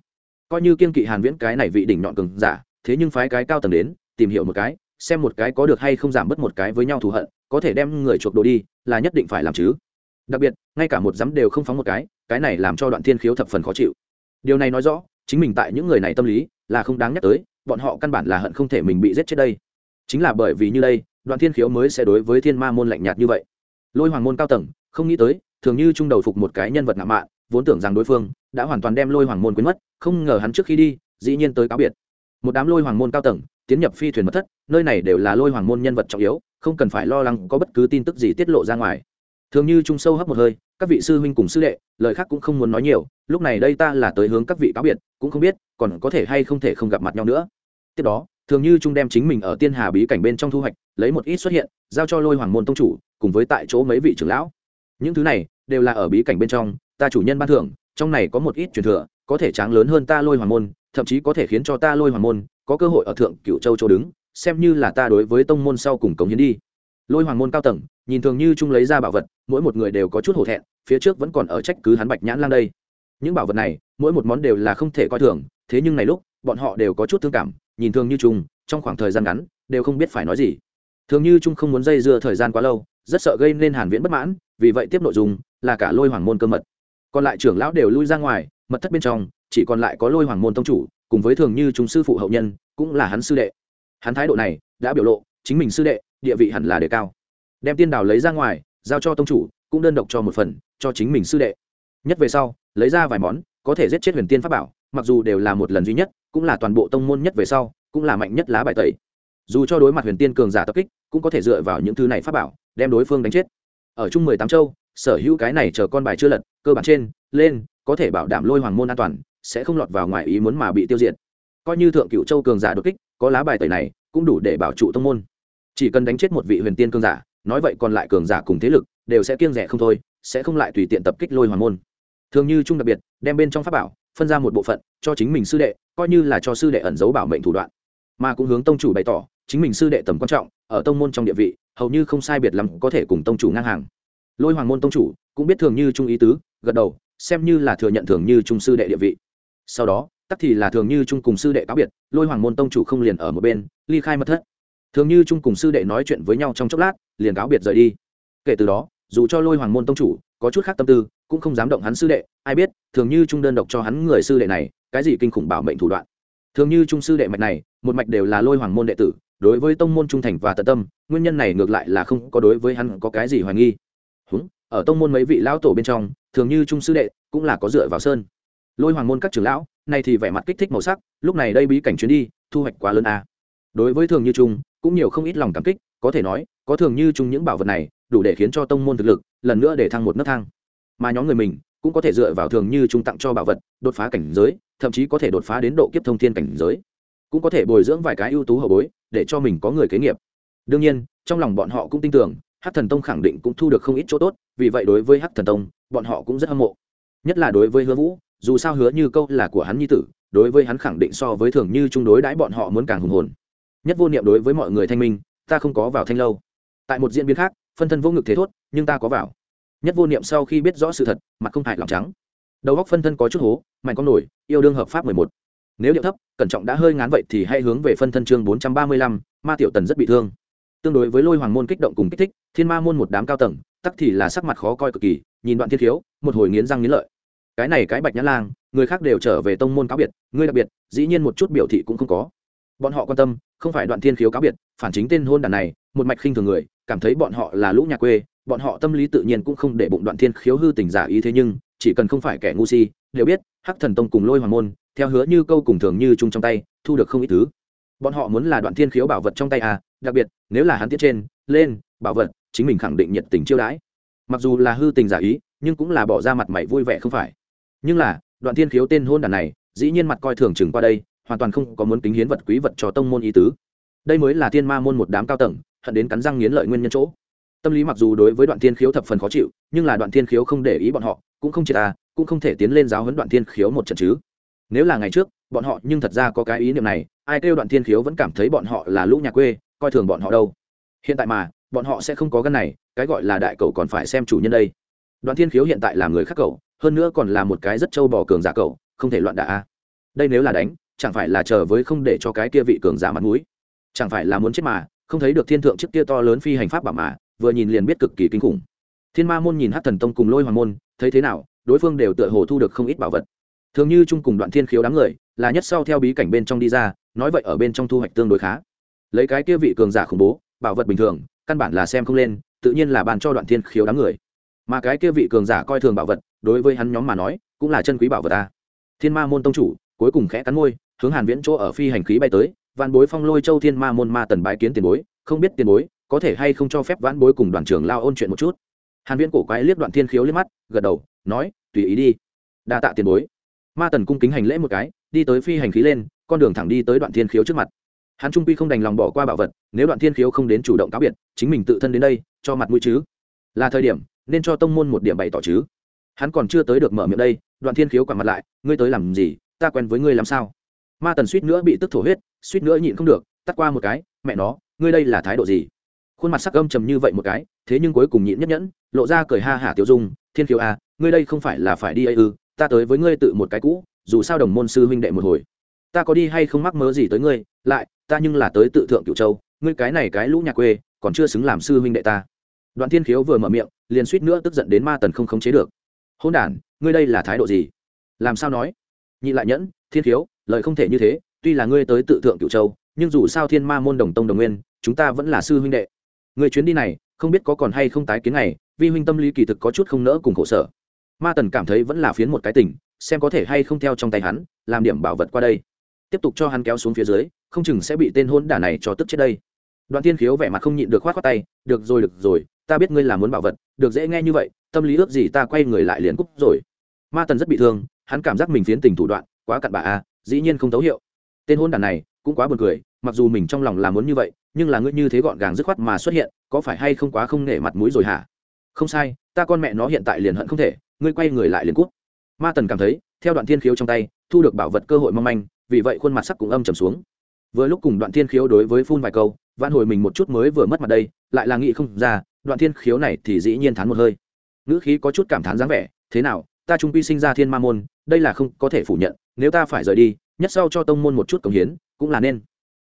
Coi như kiên kỵ hàn viễn cái này vị đỉnh nhọn cường giả, thế nhưng phái cái cao tầng đến, tìm hiểu một cái, xem một cái có được hay không giảm bớt một cái với nhau thù hận, có thể đem người chuộc đồ đi, là nhất định phải làm chứ. Đặc biệt, ngay cả một dám đều không phóng một cái cái này làm cho đoạn thiên khiếu thập phần khó chịu. Điều này nói rõ, chính mình tại những người này tâm lý là không đáng nhắc tới bọn họ căn bản là hận không thể mình bị giết chết đây. Chính là bởi vì như đây, đoạn thiên khiếu mới sẽ đối với thiên ma môn lạnh nhạt như vậy. Lôi hoàng môn cao tầng, không nghĩ tới, thường như trung đầu phục một cái nhân vật ngạo mạn, vốn tưởng rằng đối phương đã hoàn toàn đem lôi hoàng môn quên mất, không ngờ hắn trước khi đi, dĩ nhiên tới cáo biệt. Một đám lôi hoàng môn cao tầng, tiến nhập phi thuyền mật thất, nơi này đều là lôi hoàng môn nhân vật trọng yếu, không cần phải lo lắng có bất cứ tin tức gì tiết lộ ra ngoài thường như trung sâu hấp một hơi, các vị sư huynh cùng sư đệ, lời khác cũng không muốn nói nhiều, lúc này đây ta là tới hướng các vị cáo biệt, cũng không biết, còn có thể hay không thể không gặp mặt nhau nữa. Tiếp đó, thường như trung đem chính mình ở tiên hà bí cảnh bên trong thu hoạch, lấy một ít xuất hiện, giao cho lôi hoàng môn tông chủ, cùng với tại chỗ mấy vị trưởng lão. Những thứ này, đều là ở bí cảnh bên trong, ta chủ nhân ban thưởng, trong này có một ít truyền thừa, có thể tráng lớn hơn ta lôi hoàng môn, thậm chí có thể khiến cho ta lôi hoàng môn, có cơ hội ở thượng cựu châu châu đứng, xem như là ta đối với tông môn sau cùng cống hiến đi lôi hoàng môn cao tầng, nhìn thường như trung lấy ra bảo vật, mỗi một người đều có chút hổ thẹn, phía trước vẫn còn ở trách cứ hắn bạch nhãn lang đây. Những bảo vật này, mỗi một món đều là không thể coi thường, thế nhưng này lúc, bọn họ đều có chút thương cảm, nhìn thường như trung trong khoảng thời gian ngắn, đều không biết phải nói gì. Thường như trung không muốn dây dưa thời gian quá lâu, rất sợ gây nên hàn viễn bất mãn, vì vậy tiếp nội dung là cả lôi hoàng môn cơ mật. Còn lại trưởng lão đều lui ra ngoài, mật thất bên trong, chỉ còn lại có lôi hoàng môn tông chủ, cùng với thường như chúng sư phụ hậu nhân, cũng là hắn sư đệ. Hắn thái độ này đã biểu lộ chính mình sư đệ địa vị hẳn là đề cao. Đem tiên đào lấy ra ngoài, giao cho tông chủ, cũng đơn độc cho một phần, cho chính mình sư đệ. Nhất về sau, lấy ra vài món, có thể giết chết huyền tiên pháp bảo, mặc dù đều là một lần duy nhất, cũng là toàn bộ tông môn nhất về sau, cũng là mạnh nhất lá bài tẩy. Dù cho đối mặt huyền tiên cường giả tập kích, cũng có thể dựa vào những thứ này pháp bảo, đem đối phương đánh chết. Ở chung mười tám châu, sở hữu cái này chờ con bài chưa lật, cơ bản trên, lên, có thể bảo đảm lôi hoàng môn an toàn, sẽ không lọt vào ngoài ý muốn mà bị tiêu diệt. Coi như thượng cựu châu cường giả đột kích, có lá bài tẩy này, cũng đủ để bảo trụ tông môn chỉ cần đánh chết một vị huyền tiên cường giả, nói vậy còn lại cường giả cùng thế lực đều sẽ kiêng rẻ không thôi, sẽ không lại tùy tiện tập kích lôi hoàng môn. Thường như trung đặc biệt, đem bên trong pháp bảo, phân ra một bộ phận, cho chính mình sư đệ, coi như là cho sư đệ ẩn giấu bảo mệnh thủ đoạn. Mà cũng hướng tông chủ bày tỏ, chính mình sư đệ tầm quan trọng, ở tông môn trong địa vị, hầu như không sai biệt lắm có thể cùng tông chủ ngang hàng. Lôi hoàng môn tông chủ cũng biết thường như trung ý tứ, gật đầu, xem như là thừa nhận thường như trung sư đệ địa vị. Sau đó, tắc thì là thường như trung cùng sư đệ cáo biệt, lôi hoàng môn tông chủ không liền ở một bên, ly khai mất thất thường như trung cùng sư đệ nói chuyện với nhau trong chốc lát, liền cáo biệt rời đi. Kể từ đó, dù cho lôi hoàng môn tông chủ có chút khác tâm tư, cũng không dám động hắn sư đệ. Ai biết, thường như trung đơn độc cho hắn người sư đệ này, cái gì kinh khủng bảo mệnh thủ đoạn. Thường như trung sư đệ mạch này, một mạch đều là lôi hoàng môn đệ tử, đối với tông môn trung thành và tận tâm, nguyên nhân này ngược lại là không có đối với hắn có cái gì hoài nghi. Húng, ở tông môn mấy vị lão tổ bên trong, thường như trung sư đệ cũng là có dựa vào sơn. Lôi hoàng môn các trưởng lão này thì vẻ mặt kích thích màu sắc, lúc này đây bí cảnh chuyến đi, thu hoạch quá lớn a. À. đối với thường như trung cũng nhiều không ít lòng cảm kích, có thể nói, có thường như trung những bảo vật này, đủ để khiến cho tông môn thực lực lần nữa để thăng một nấc thang. Mà nhóm người mình cũng có thể dựa vào thường như trung tặng cho bảo vật, đột phá cảnh giới, thậm chí có thể đột phá đến độ kiếp thông thiên cảnh giới. Cũng có thể bồi dưỡng vài cái ưu tú hậu bối, để cho mình có người kế nghiệp. Đương nhiên, trong lòng bọn họ cũng tin tưởng, hắc thần tông khẳng định cũng thu được không ít chỗ tốt, vì vậy đối với hắc thần tông, bọn họ cũng rất hâm mộ. Nhất là đối với hứa vũ, dù sao hứa như câu là của hắn nhi tử, đối với hắn khẳng định so với thường như chung đối đãi bọn họ muốn càng hùng hồn nhất vô niệm đối với mọi người thanh minh, ta không có vào thanh lâu. Tại một diễn biến khác, phân thân vô ngực thế thốt, nhưng ta có vào. Nhất vô niệm sau khi biết rõ sự thật, mặt không hại lòng trắng. Đầu góc phân thân có chút hố, mạnh con nổi, yêu đương hợp pháp mười một. Nếu điệu thấp, cẩn trọng đã hơi ngán vậy thì hãy hướng về phân thân chương bốn trăm ba mươi lăm, ma tiểu tần rất bị thương. Tương đối với lôi hoàng môn kích động cùng kích thích, thiên ma môn một đám cao tầng, tắc thì là sắc mặt khó coi cực kỳ, nhìn đoạn thiên khiếu, một hồi nghiến răng nghiến lợi. Cái này cái bạch nhã lang, người khác đều trở về tông môn cáo biệt ngươi đặc biệt, dĩ nhiên một chút biểu thị cũng không có bọn họ quan tâm, không phải đoạn thiên khiếu cáo biệt, phản chính tên hôn đàn này, một mạch khinh thường người, cảm thấy bọn họ là lũ nhà quê, bọn họ tâm lý tự nhiên cũng không để bụng đoạn thiên khiếu hư tình giả ý thế nhưng, chỉ cần không phải kẻ ngu si, đều biết, hắc thần tông cùng lôi hoàng môn, theo hứa như câu cùng thường như chung trong tay, thu được không ít thứ. Bọn họ muốn là đoạn thiên khiếu bảo vật trong tay à đặc biệt, nếu là hắn tiết trên, lên, bảo vật, chính mình khẳng định nhiệt tình chiêu đãi. Mặc dù là hư tình giả ý, nhưng cũng là bỏ ra mặt mày vui vẻ không phải. Nhưng là, đoạn thiên khiếu tên hôn đàn này, dĩ nhiên mặt coi thường chừng qua đây hoàn toàn không có muốn kính hiến vật quý vật cho tông môn ý tứ. Đây mới là thiên ma môn một đám cao tầng, hận đến cắn răng nghiến lợi nguyên nhân chỗ. Tâm lý mặc dù đối với đoạn thiên khiếu thập phần khó chịu, nhưng là đoạn thiên khiếu không để ý bọn họ, cũng không triệt à cũng không thể tiến lên giáo huấn đoạn thiên khiếu một trận chứ. Nếu là ngày trước, bọn họ nhưng thật ra có cái ý niệm này, ai kêu đoạn thiên khiếu vẫn cảm thấy bọn họ là lũ nhà quê, coi thường bọn họ đâu. Hiện tại mà, bọn họ sẽ không có gân này, cái gọi là đại cậu còn phải xem chủ nhân đây. Đoạn thiên khiếu hiện tại là người khác cậu hơn nữa còn là một cái rất trâu bò cường giả cậu không thể loạn đả à. đây nếu là đánh chẳng phải là chờ với không để cho cái kia vị cường giả mặt mũi. Chẳng phải là muốn chết mà, không thấy được thiên thượng chiếc kia to lớn phi hành pháp bảo mà, vừa nhìn liền biết cực kỳ kinh khủng. Thiên ma môn nhìn hát thần tông cùng lôi hoàng môn, thấy thế nào, đối phương đều tựa hồ thu được không ít bảo vật. Thường như chung cùng đoạn thiên khiếu đám người, là nhất sau theo bí cảnh bên trong đi ra, nói vậy ở bên trong thu hoạch tương đối khá. Lấy cái kia vị cường giả khủng bố, bảo vật bình thường, căn bản là xem không lên, tự nhiên là bàn cho đoạn thiên khiếu đám người. Mà cái kia vị cường giả coi thường bảo vật, đối với hắn nhóm mà nói, cũng là chân quý bảo vật ta. Thiên ma môn tông chủ, cuối cùng khẽ cắn môi hướng hàn viễn chỗ ở phi hành khí bay tới, vạn bối phong lôi châu thiên ma môn ma tần bái kiến tiền bối, không biết tiền bối, có thể hay không cho phép vãn bối cùng đoàn trưởng lao ôn chuyện một chút? Hàn viễn cổ quái liếc đoạn thiên khiếu liếc mắt, gật đầu, nói, tùy ý đi. Đa tạ tiền bối. Ma tần cung kính hành lễ một cái, đi tới phi hành khí lên, con đường thẳng đi tới đoạn thiên khiếu trước mặt. Hắn trung quy không đành lòng bỏ qua bảo vật, nếu đoạn thiên khiếu không đến chủ động cáo biệt, chính mình tự thân đến đây, cho mặt mũi chứ? Là thời điểm, nên cho tông môn một điểm bày tỏ chứ? Hắn còn chưa tới được mở miệng đây, đoạn thiên khiếu quả mặt lại, ngươi tới làm gì, ta quen với ngươi làm sao? Ma tần suýt nữa bị tức thổ huyết, suýt nữa nhịn không được, tắt qua một cái, mẹ nó, ngươi đây là thái độ gì? Khuôn mặt sắc âm trầm như vậy một cái, thế nhưng cuối cùng nhịn nhất nhẫn, lộ ra cười ha hả tiêu dung, thiên khiếu à ngươi đây không phải là phải đi ư, ta tới với ngươi tự một cái cũ, dù sao đồng môn sư huynh đệ một hồi. Ta có đi hay không mắc mớ gì tới ngươi, lại, ta nhưng là tới tự thượng cửu châu, ngươi cái này cái lũ nhà quê, còn chưa xứng làm sư huynh đệ ta. Đoạn thiên khiếu vừa mở miệng, liền suýt nữa tức giận đến ma tần không khống chế được. Hôn đ ngươi đây là thái độ gì? Làm sao nói? Nhị lại nhẫn, thiên khiếu lời không thể như thế, tuy là ngươi tới tự thượng cửu châu, nhưng dù sao thiên ma môn đồng tông đồng nguyên, chúng ta vẫn là sư huynh đệ. Người chuyến đi này, không biết có còn hay không tái kiến này vi huynh tâm lý kỳ thực có chút không nỡ cùng khổ sở. Ma tần cảm thấy vẫn là phiến một cái tình, xem có thể hay không theo trong tay hắn, làm điểm bảo vật qua đây. Tiếp tục cho hắn kéo xuống phía dưới, không chừng sẽ bị tên hôn đả này cho tức chết đây. Đoạn tiên khiếu vẻ mặt không nhịn được khoát khoát tay, được rồi được rồi, ta biết ngươi là muốn bảo vật, được dễ nghe như vậy, tâm lý ước gì ta quay người lại liền cúp rồi. Ma tần rất bị thương, hắn cảm giác mình phiến tình thủ đoạn quá cặn bã a dĩ nhiên không thấu hiệu. Tên hôn đàn này cũng quá buồn cười, mặc dù mình trong lòng là muốn như vậy, nhưng là ngươi như thế gọn gàng dứt khoát mà xuất hiện, có phải hay không quá không nể mặt mũi rồi hả? Không sai, ta con mẹ nó hiện tại liền hận không thể, ngươi quay người lại liền cút. Ma tần cảm thấy, theo đoạn thiên khiếu trong tay, thu được bảo vật cơ hội mong manh, vì vậy khuôn mặt sắc cũng âm trầm xuống. Vừa lúc cùng đoạn thiên khiếu đối với phun vài câu, vãn hồi mình một chút mới vừa mất mặt đây, lại là nghĩ không ra, đoạn thiên khiếu này thì dĩ nhiên thán một hơi. Ngữ khí có chút cảm thán dáng vẻ, thế nào, ta trung quy sinh ra thiên ma môn đây là không có thể phủ nhận, nếu ta phải rời đi, nhất sau cho tông môn một chút cống hiến, cũng là nên.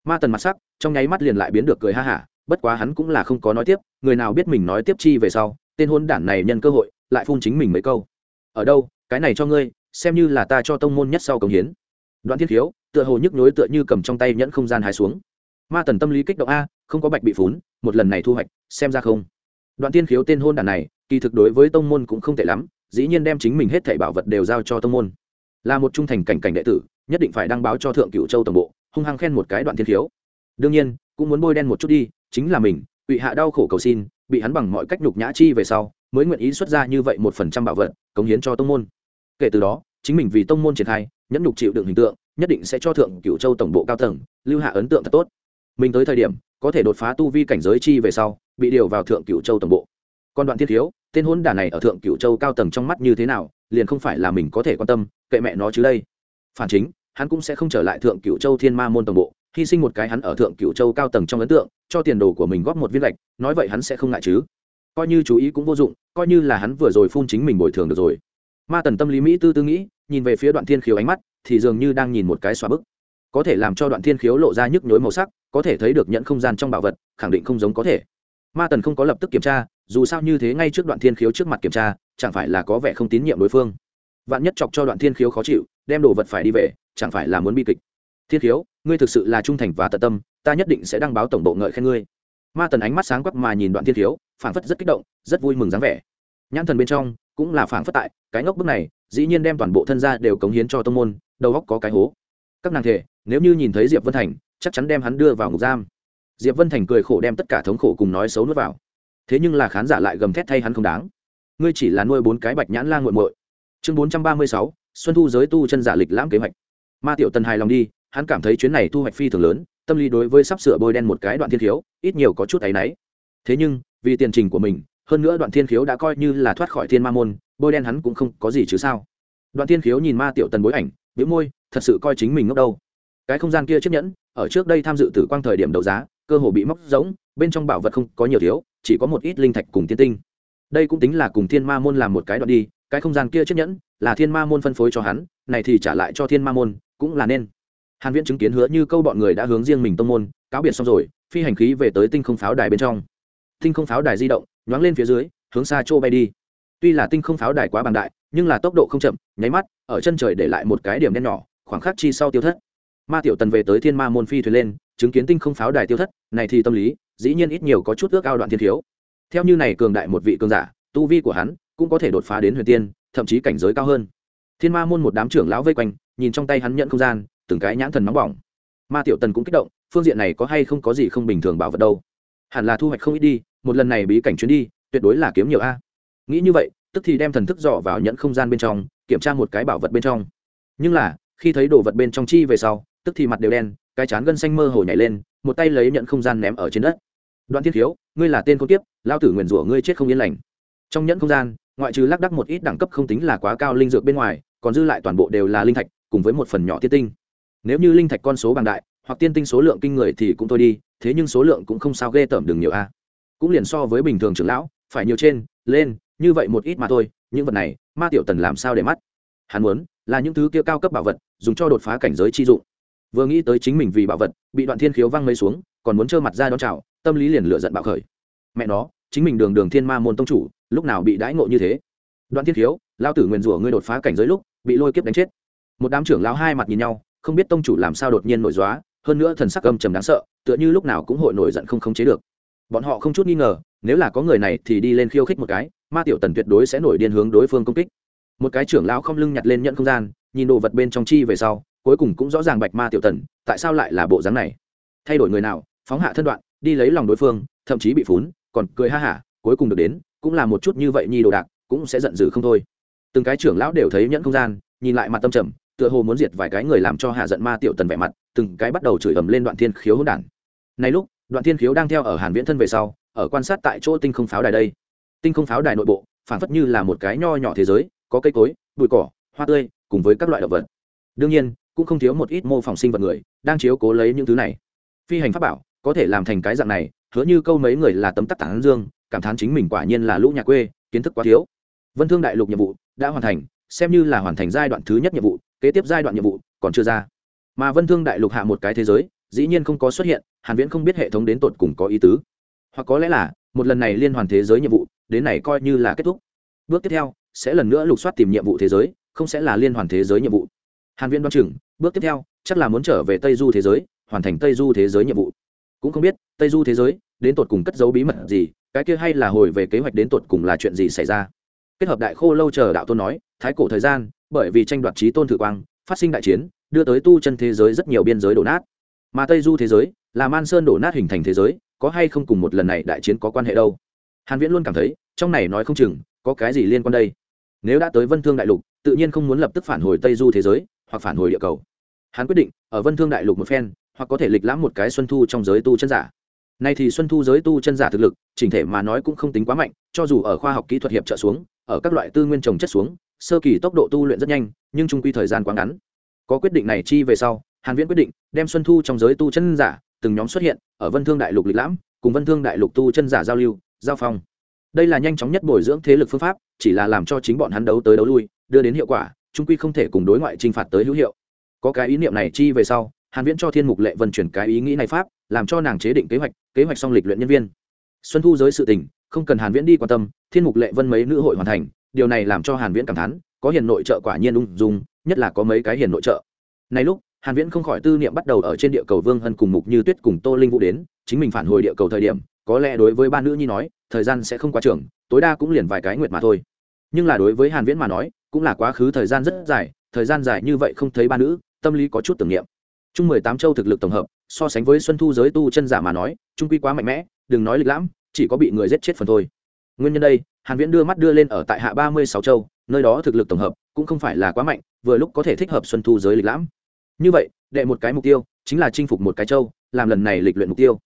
Ma tần mặt sắc, trong nháy mắt liền lại biến được cười ha hả, bất quá hắn cũng là không có nói tiếp, người nào biết mình nói tiếp chi về sau, tên hôn đản này nhân cơ hội, lại phun chính mình mấy câu. Ở đâu, cái này cho ngươi, xem như là ta cho tông môn nhất sau cống hiến. Đoạn thiên khiếu, tựa hồ nhức nhối tựa như cầm trong tay nhẫn không gian hai xuống. Ma tần tâm lý kích động a, không có bạch bị phún, một lần này thu hoạch, xem ra không. Đoạn thiên khiếu tên hôn đản này, kỳ thực đối với tông môn cũng không tệ lắm dĩ nhiên đem chính mình hết thảy bảo vật đều giao cho tông môn. Là một trung thành cảnh cảnh đệ tử, nhất định phải đăng báo cho thượng cựu châu tổng bộ, hung hăng khen một cái đoạn thiên khiếu. Đương nhiên, cũng muốn bôi đen một chút đi, chính là mình bị hạ đau khổ cầu xin, bị hắn bằng mọi cách nhục nhã chi về sau, mới nguyện ý xuất ra như vậy một phần trăm bảo vật, cống hiến cho tông môn. Kể từ đó, chính mình vì tông môn triển khai, nhẫn nhục chịu đựng hình tượng, nhất định sẽ cho thượng cựu châu tổng bộ cao tầng, lưu hạ ấn tượng thật tốt. Mình tới thời điểm, có thể đột phá tu vi cảnh giới chi về sau, bị điều vào thượng cựu châu tổng bộ. Còn đoạn thiết thiếu tên hôn đả này ở thượng cựu châu cao tầng trong mắt như thế nào, liền không phải là mình có thể quan tâm, kệ mẹ nó chứ đây. Phản chính, hắn cũng sẽ không trở lại thượng cựu châu thiên ma môn tổng bộ, hy sinh một cái hắn ở thượng cựu châu cao tầng trong ấn tượng, cho tiền đồ của mình góp một viên lệch, nói vậy hắn sẽ không ngại chứ. Coi như chú ý cũng vô dụng, coi như là hắn vừa rồi phun chính mình bồi thường được rồi. Ma tần tâm lý mỹ tư tư nghĩ, nhìn về phía đoạn thiên khiếu ánh mắt, thì dường như đang nhìn một cái xóa bức. Có thể làm cho đoạn thiên khiếu lộ ra nhức nhối màu sắc, có thể thấy được nhận không gian trong bảo vật, khẳng định không giống có thể. Ma tần không có lập tức kiểm tra dù sao như thế ngay trước đoạn thiên khiếu trước mặt kiểm tra, chẳng phải là có vẻ không tín nhiệm đối phương. Vạn nhất chọc cho đoạn thiên khiếu khó chịu, đem đồ vật phải đi về, chẳng phải là muốn bi kịch. Thiên khiếu, ngươi thực sự là trung thành và tận tâm, ta nhất định sẽ đăng báo tổng bộ ngợi khen ngươi. Ma tần ánh mắt sáng quắc mà nhìn đoạn thiên khiếu, phảng phất rất kích động, rất vui mừng dáng vẻ. Nhãn thần bên trong, cũng là phảng phất tại, cái ngốc bức này, dĩ nhiên đem toàn bộ thân gia đều cống hiến cho tông môn, đầu góc có cái hố. Các nàng thể, nếu như nhìn thấy diệp vân thành, chắc chắn đem hắn đưa vào ngục giam. Diệp vân thành cười khổ đem tất cả thống khổ cùng nói xấu nuốt vào thế nhưng là khán giả lại gầm thét thay hắn không đáng. Ngươi chỉ là nuôi bốn cái bạch nhãn lan g u muội. Chương bốn trăm ba mươi sáu, xuân thu giới tu chân giả lịch lãm kế hoạch. Ma tiểu tần hài lòng đi, hắn cảm thấy chuyến này thu hoạch phi thường lớn, tâm lý đối với sắp sửa bôi đen một cái đoạn thiên khiếu, ít nhiều có chút áy náy. Thế nhưng, vì tiền trình của mình, hơn nữa đoạn thiên khiếu đã coi như là thoát khỏi thiên ma môn, bôi đen hắn cũng không có gì chứ sao. Đoạn thiên khiếu nhìn ma tiểu tần bối ảnh biếu môi, thật sự coi chính mình ngốc đâu. Cái không gian kia chiếc nhẫn, ở trước đây tham dự tử quang thời điểm đấu giá, cơ hồ bị móc rỗng, bên trong bảo vật không có nhiều thiếu chỉ có một ít linh thạch cùng tiên tinh. Đây cũng tính là cùng thiên ma môn làm một cái đoạn đi, cái không gian kia chiếc nhẫn là thiên ma môn phân phối cho hắn, này thì trả lại cho thiên ma môn, cũng là nên. Hàn viễn chứng kiến hứa như câu bọn người đã hướng riêng mình tông môn, cáo biệt xong rồi, phi hành khí về tới tinh không pháo đài bên trong. Tinh không pháo đài di động, nhoáng lên phía dưới, hướng xa châu bay đi. Tuy là tinh không pháo đài quá bằng đại, nhưng là tốc độ không chậm, nháy mắt, ở chân trời để lại một cái điểm đen nhỏ, khoảng khắc chi sau tiêu thất. Ma tiểu tần về tới thiên ma môn phi thuyền lên, chứng kiến tinh không pháo đài tiêu thất, này thì tâm lý dĩ nhiên ít nhiều có chút ước ao đoạn thiên thiếu. Theo như này cường đại một vị cường giả, tu vi của hắn cũng có thể đột phá đến huyền tiên, thậm chí cảnh giới cao hơn. Thiên ma môn một đám trưởng lão vây quanh, nhìn trong tay hắn nhận không gian, từng cái nhãn thần nóng bỏng. Ma tiểu tần cũng kích động, phương diện này có hay không có gì không bình thường bảo vật đâu? Hẳn là thu hoạch không ít đi, một lần này bí cảnh chuyến đi, tuyệt đối là kiếm nhiều a. Nghĩ như vậy, tức thì đem thần thức dò vào nhẫn không gian bên trong, kiểm tra một cái bảo vật bên trong. Nhưng là, khi thấy đồ vật bên trong chi về sau, tức thì mặt đều đen, cái chán gân xanh mơ hồ nhảy lên một tay lấy nhận không gian ném ở trên đất. Đoạn thiên thiếu ngươi là tên con tiếp lao tử nguyền rủa ngươi chết không yên lành. Trong nhẫn không gian, ngoại trừ lác đắc một ít đẳng cấp không tính là quá cao linh dược bên ngoài, còn dư lại toàn bộ đều là linh thạch, cùng với một phần nhỏ tiên tinh. Nếu như linh thạch con số bằng đại, hoặc tiên tinh số lượng kinh người thì cũng thôi đi, thế nhưng số lượng cũng không sao ghê tởm đừng nhiều a. Cũng liền so với bình thường trưởng lão, phải nhiều trên, lên, như vậy một ít mà thôi, những vật này, ma tiểu tần làm sao để mắt? Hắn muốn, là những thứ kia cao cấp bảo vật, dùng cho đột phá cảnh giới chi dụng vừa nghĩ tới chính mình vì bảo vật, bị đoạn thiên khiếu văng mây xuống, còn muốn trơ mặt ra đón chào, tâm lý liền lựa giận bạo khởi. Mẹ nó, chính mình đường đường thiên ma môn tông chủ, lúc nào bị đãi ngộ như thế? Đoạn thiên khiếu, lao tử nguyền rủa ngươi đột phá cảnh giới lúc, bị lôi kiếp đánh chết. Một đám trưởng lão hai mặt nhìn nhau, không biết tông chủ làm sao đột nhiên nổi dóa hơn nữa thần sắc âm trầm đáng sợ, tựa như lúc nào cũng hội nổi giận không khống chế được. Bọn họ không chút nghi ngờ, nếu là có người này thì đi lên khiêu khích một cái, ma tiểu tần tuyệt đối sẽ nổi điên hướng đối phương công kích. Một cái trưởng lão không lưng nhặt lên nhận không gian, nhìn đồ vật bên trong chi về sau cuối cùng cũng rõ ràng bạch ma tiểu tần tại sao lại là bộ dáng này. Thay đổi người nào, phóng hạ thân đoạn, đi lấy lòng đối phương, thậm chí bị phún, còn cười ha hả, cuối cùng được đến, cũng là một chút như vậy nhi đồ đạc, cũng sẽ giận dữ không thôi. Từng cái trưởng lão đều thấy nhẫn không gian, nhìn lại mặt tâm trầm, tựa hồ muốn diệt vài cái người làm cho hạ giận ma tiểu tần vẻ mặt, từng cái bắt đầu chửi ầm lên đoạn thiên khiếu hỗn đản. Này lúc, đoạn thiên khiếu đang theo ở hàn viễn thân về sau, ở quan sát tại chỗ tinh không pháo đài đây. Tinh không pháo đài nội bộ phản phất như là một cái nho nhỏ thế giới, có cây cối, bụi cỏ, hoa tươi, cùng với các loại động vật. Đương nhiên cũng không thiếu một ít mô phỏng sinh vật người, đang chiếu cố lấy những thứ này. Phi hành pháp bảo, có thể làm thành cái dạng này, hứa như câu mấy người là tấm tắc tản dương, cảm thán chính mình quả nhiên là lũ nhà quê, kiến thức quá thiếu. Vân thương đại lục nhiệm vụ đã hoàn thành, xem như là hoàn thành giai đoạn thứ nhất nhiệm vụ, kế tiếp giai đoạn nhiệm vụ còn chưa ra. Mà vân thương đại lục hạ một cái thế giới, dĩ nhiên không có xuất hiện, hàn viễn không biết hệ thống đến tột cùng có ý tứ. Hoặc có lẽ là, một lần này liên hoàn thế giới nhiệm vụ, đến này coi như là kết thúc. Bước tiếp theo, sẽ lần nữa lục soát tìm nhiệm vụ thế giới, không sẽ là liên hoàn thế giới nhiệm vụ hàn viễn đoán chừng, bước tiếp theo, chắc là muốn trở về tây du thế giới, hoàn thành tây du thế giới nhiệm vụ. Cũng không biết, tây du thế giới, đến tột cùng cất giấu bí mật gì, cái kia hay là hồi về kế hoạch đến tột cùng là chuyện gì xảy ra? Kết hợp đại khô lâu chờ đạo tôn nói, thái cổ thời gian, bởi vì tranh đoạt trí tôn thử quang, phát sinh đại chiến, đưa tới tu chân thế giới rất nhiều biên giới đổ nát. Mà tây du thế giới, là man sơn đổ nát hình thành thế giới, có hay không cùng một lần này đại chiến có quan hệ đâu? Hàn viễn luôn cảm thấy, trong này nói không chừng, có cái gì liên quan đây? Nếu đã tới vân thương đại lục, tự nhiên không muốn lập tức phản hồi tây du thế giới hoặc phản hồi địa cầu. Hắn quyết định, ở vân thương đại lục một phen, hoặc có thể lịch lãm một cái xuân thu trong giới tu chân giả. Nay thì xuân thu giới tu chân giả thực lực, chỉnh thể mà nói cũng không tính quá mạnh, cho dù ở khoa học kỹ thuật hiệp trợ xuống, ở các loại tư nguyên trồng chất xuống, sơ kỳ tốc độ tu luyện rất nhanh, nhưng trung quy thời gian quá ngắn. Có quyết định này chi về sau, hàn viễn quyết định đem xuân thu trong giới tu chân giả từng nhóm xuất hiện ở vân thương đại lục lịch lãm, cùng vân thương đại lục tu chân giả giao lưu, giao phong. Đây là nhanh chóng nhất bồi dưỡng thế lực phương pháp, chỉ là làm cho chính bọn hắn đấu tới đấu lui, đưa đến hiệu quả trung quy không thể cùng đối ngoại trinh phạt tới hữu hiệu. Có cái ý niệm này chi về sau, hàn viễn cho thiên mục lệ vân chuyển cái ý nghĩ này pháp, làm cho nàng chế định kế hoạch kế hoạch xong lịch luyện nhân viên. Xuân thu giới sự tình, không cần hàn viễn đi quan tâm, thiên mục lệ vân mấy nữ hội hoàn thành, điều này làm cho hàn viễn cảm thán, có hiền nội trợ quả nhiên ung dung, nhất là có mấy cái hiền nội trợ. Này lúc, hàn viễn không khỏi tư niệm bắt đầu ở trên địa cầu vương hân cùng mục như tuyết cùng tô linh vũ đến, chính mình phản hồi địa cầu thời điểm, có lẽ đối với ba nữ nhi nói, thời gian sẽ không quá trường, tối đa cũng liền vài cái nguyệt mà thôi. Nhưng là đối với hàn viễn mà nói cũng là quá khứ thời gian rất dài thời gian dài như vậy không thấy ba nữ tâm lý có chút tưởng niệm. Chung mười tám châu thực lực tổng hợp so sánh với xuân thu giới tu chân giả mà nói trung quy quá mạnh mẽ đừng nói lịch lãm chỉ có bị người giết chết phần thôi. Nguyên nhân đây hàn viễn đưa mắt đưa lên ở tại hạ ba mươi sáu châu nơi đó thực lực tổng hợp cũng không phải là quá mạnh vừa lúc có thể thích hợp xuân thu giới lịch lãm. Như vậy đệ một cái mục tiêu chính là chinh phục một cái châu làm lần này lịch luyện mục tiêu.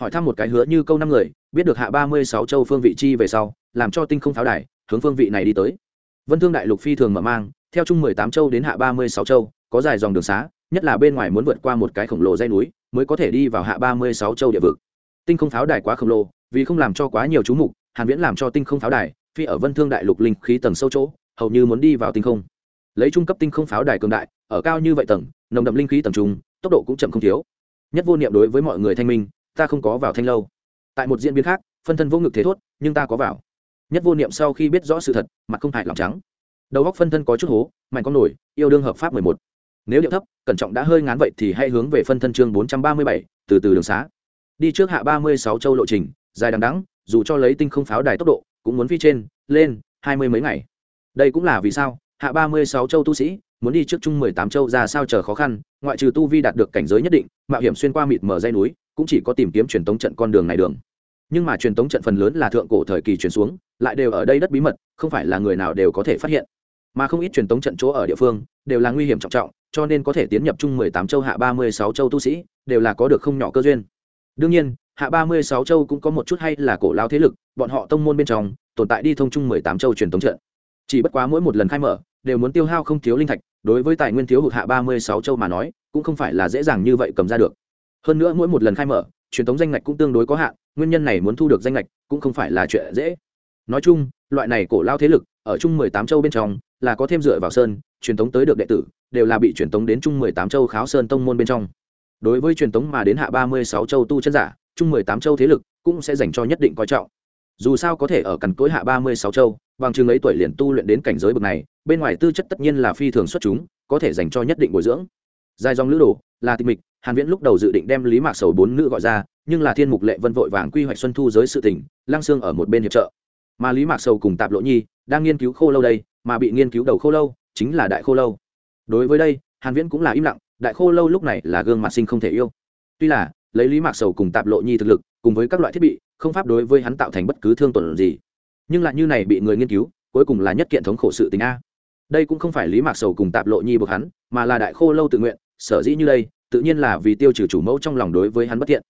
Hỏi thăm một cái hứa như câu năm người biết được hạ ba mươi sáu châu phương vị chi về sau làm cho tinh không pháo đài hướng phương vị này đi tới vân thương đại lục phi thường mở mang, theo chung mười tám châu đến hạ ba mươi sáu châu, có dài dòng đường xá, nhất là bên ngoài muốn vượt qua một cái khổng lồ dây núi, mới có thể đi vào hạ ba mươi sáu châu địa vực. Tinh không pháo đài quá khổng lồ, vì không làm cho quá nhiều chú mục, hàn viễn làm cho tinh không pháo đài, phi ở vân thương đại lục linh khí tầng sâu chỗ, hầu như muốn đi vào tinh không. Lấy trung cấp tinh không pháo đài cường đại, ở cao như vậy tầng, nồng đậm linh khí tầng trung, tốc độ cũng chậm không thiếu. Nhất vô niệm đối với mọi người thanh minh, ta không có vào thanh lâu. Tại một diễn biến khác, phân thân vô ngực thế thốt, nhưng ta có vào nhất vô niệm sau khi biết rõ sự thật, mặt không hại lòng trắng. Đầu góc phân thân có chút hố, mạnh con nổi, yêu đương hợp pháp mười một. Nếu điệu thấp, cẩn trọng đã hơi ngán vậy thì hãy hướng về phân thân chương bốn trăm ba mươi bảy, từ từ đường xá. Đi trước hạ ba mươi sáu châu lộ trình, dài đằng đắng dù cho lấy tinh không pháo đài tốc độ, cũng muốn phi trên, lên, hai mươi mấy ngày. Đây cũng là vì sao, hạ ba mươi sáu châu tu sĩ, muốn đi trước chung mười tám châu ra sao chờ khó khăn, ngoại trừ tu vi đạt được cảnh giới nhất định, mạo hiểm xuyên qua mịt mở dây núi, cũng chỉ có tìm kiếm truyền tống trận con đường này đường nhưng mà truyền tống trận phần lớn là thượng cổ thời kỳ truyền xuống, lại đều ở đây đất bí mật, không phải là người nào đều có thể phát hiện. Mà không ít truyền tống trận chỗ ở địa phương, đều là nguy hiểm trọng trọng, cho nên có thể tiến nhập chung mười tám châu, hạ ba mươi sáu châu tu sĩ, đều là có được không nhỏ cơ duyên. Đương nhiên, hạ ba mươi sáu châu cũng có một chút hay là cổ lao thế lực, bọn họ tông môn bên trong, tồn tại đi thông chung mười tám châu truyền tống trận. Chỉ bất quá mỗi một lần khai mở, đều muốn tiêu hao không thiếu linh thạch, đối với tài nguyên thiếu hụt hạ ba mươi sáu châu mà nói, cũng không phải là dễ dàng như vậy cầm ra được. Hơn nữa mỗi một lần khai mở, truyền thống danh ngạch cũng tương đối có hạn nguyên nhân này muốn thu được danh lệch cũng không phải là chuyện dễ. Nói chung, loại này cổ lao thế lực, ở chung mười tám châu bên trong, là có thêm dựa vào sơn, truyền thống tới được đệ tử, đều là bị truyền thống đến chung mười tám châu kháo sơn tông môn bên trong. Đối với truyền thống mà đến hạ ba mươi sáu châu tu chân giả, chung mười tám châu thế lực cũng sẽ dành cho nhất định coi trọng. Dù sao có thể ở cằn cối hạ ba mươi sáu châu, bằng chừng ấy tuổi liền tu luyện đến cảnh giới bậc này, bên ngoài tư chất tất nhiên là phi thường xuất chúng, có thể dành cho nhất định bồi dưỡng. Dài dòng lữ đồ là tịch mịch, hàn viễn lúc đầu dự định đem lý mạc sầu bốn nữ gọi ra nhưng là thiên mục lệ vân vội vàng quy hoạch xuân thu giới sự tỉnh lang xương ở một bên hiệp trợ. Mà lý mạc sầu cùng tạp lộ nhi đang nghiên cứu khô lâu đây, mà bị nghiên cứu đầu khô lâu chính là đại khô lâu. Đối với đây, hàn viễn cũng là im lặng, đại khô lâu lúc này là gương mặt sinh không thể yêu. Tuy là, lấy lý mạc sầu cùng tạp lộ nhi thực lực, cùng với các loại thiết bị, không pháp đối với hắn tạo thành bất cứ thương tổn gì. Nhưng lại như này bị người nghiên cứu, cuối cùng là nhất kiện thống khổ sự tình a. Đây cũng không phải lý mạc sầu cùng tạp lộ nhi buộc hắn, mà là đại khô lâu tự nguyện, sở dĩ như đây, tự nhiên là vì tiêu trừ chủ mẫu trong lòng đối với hắn bất thiện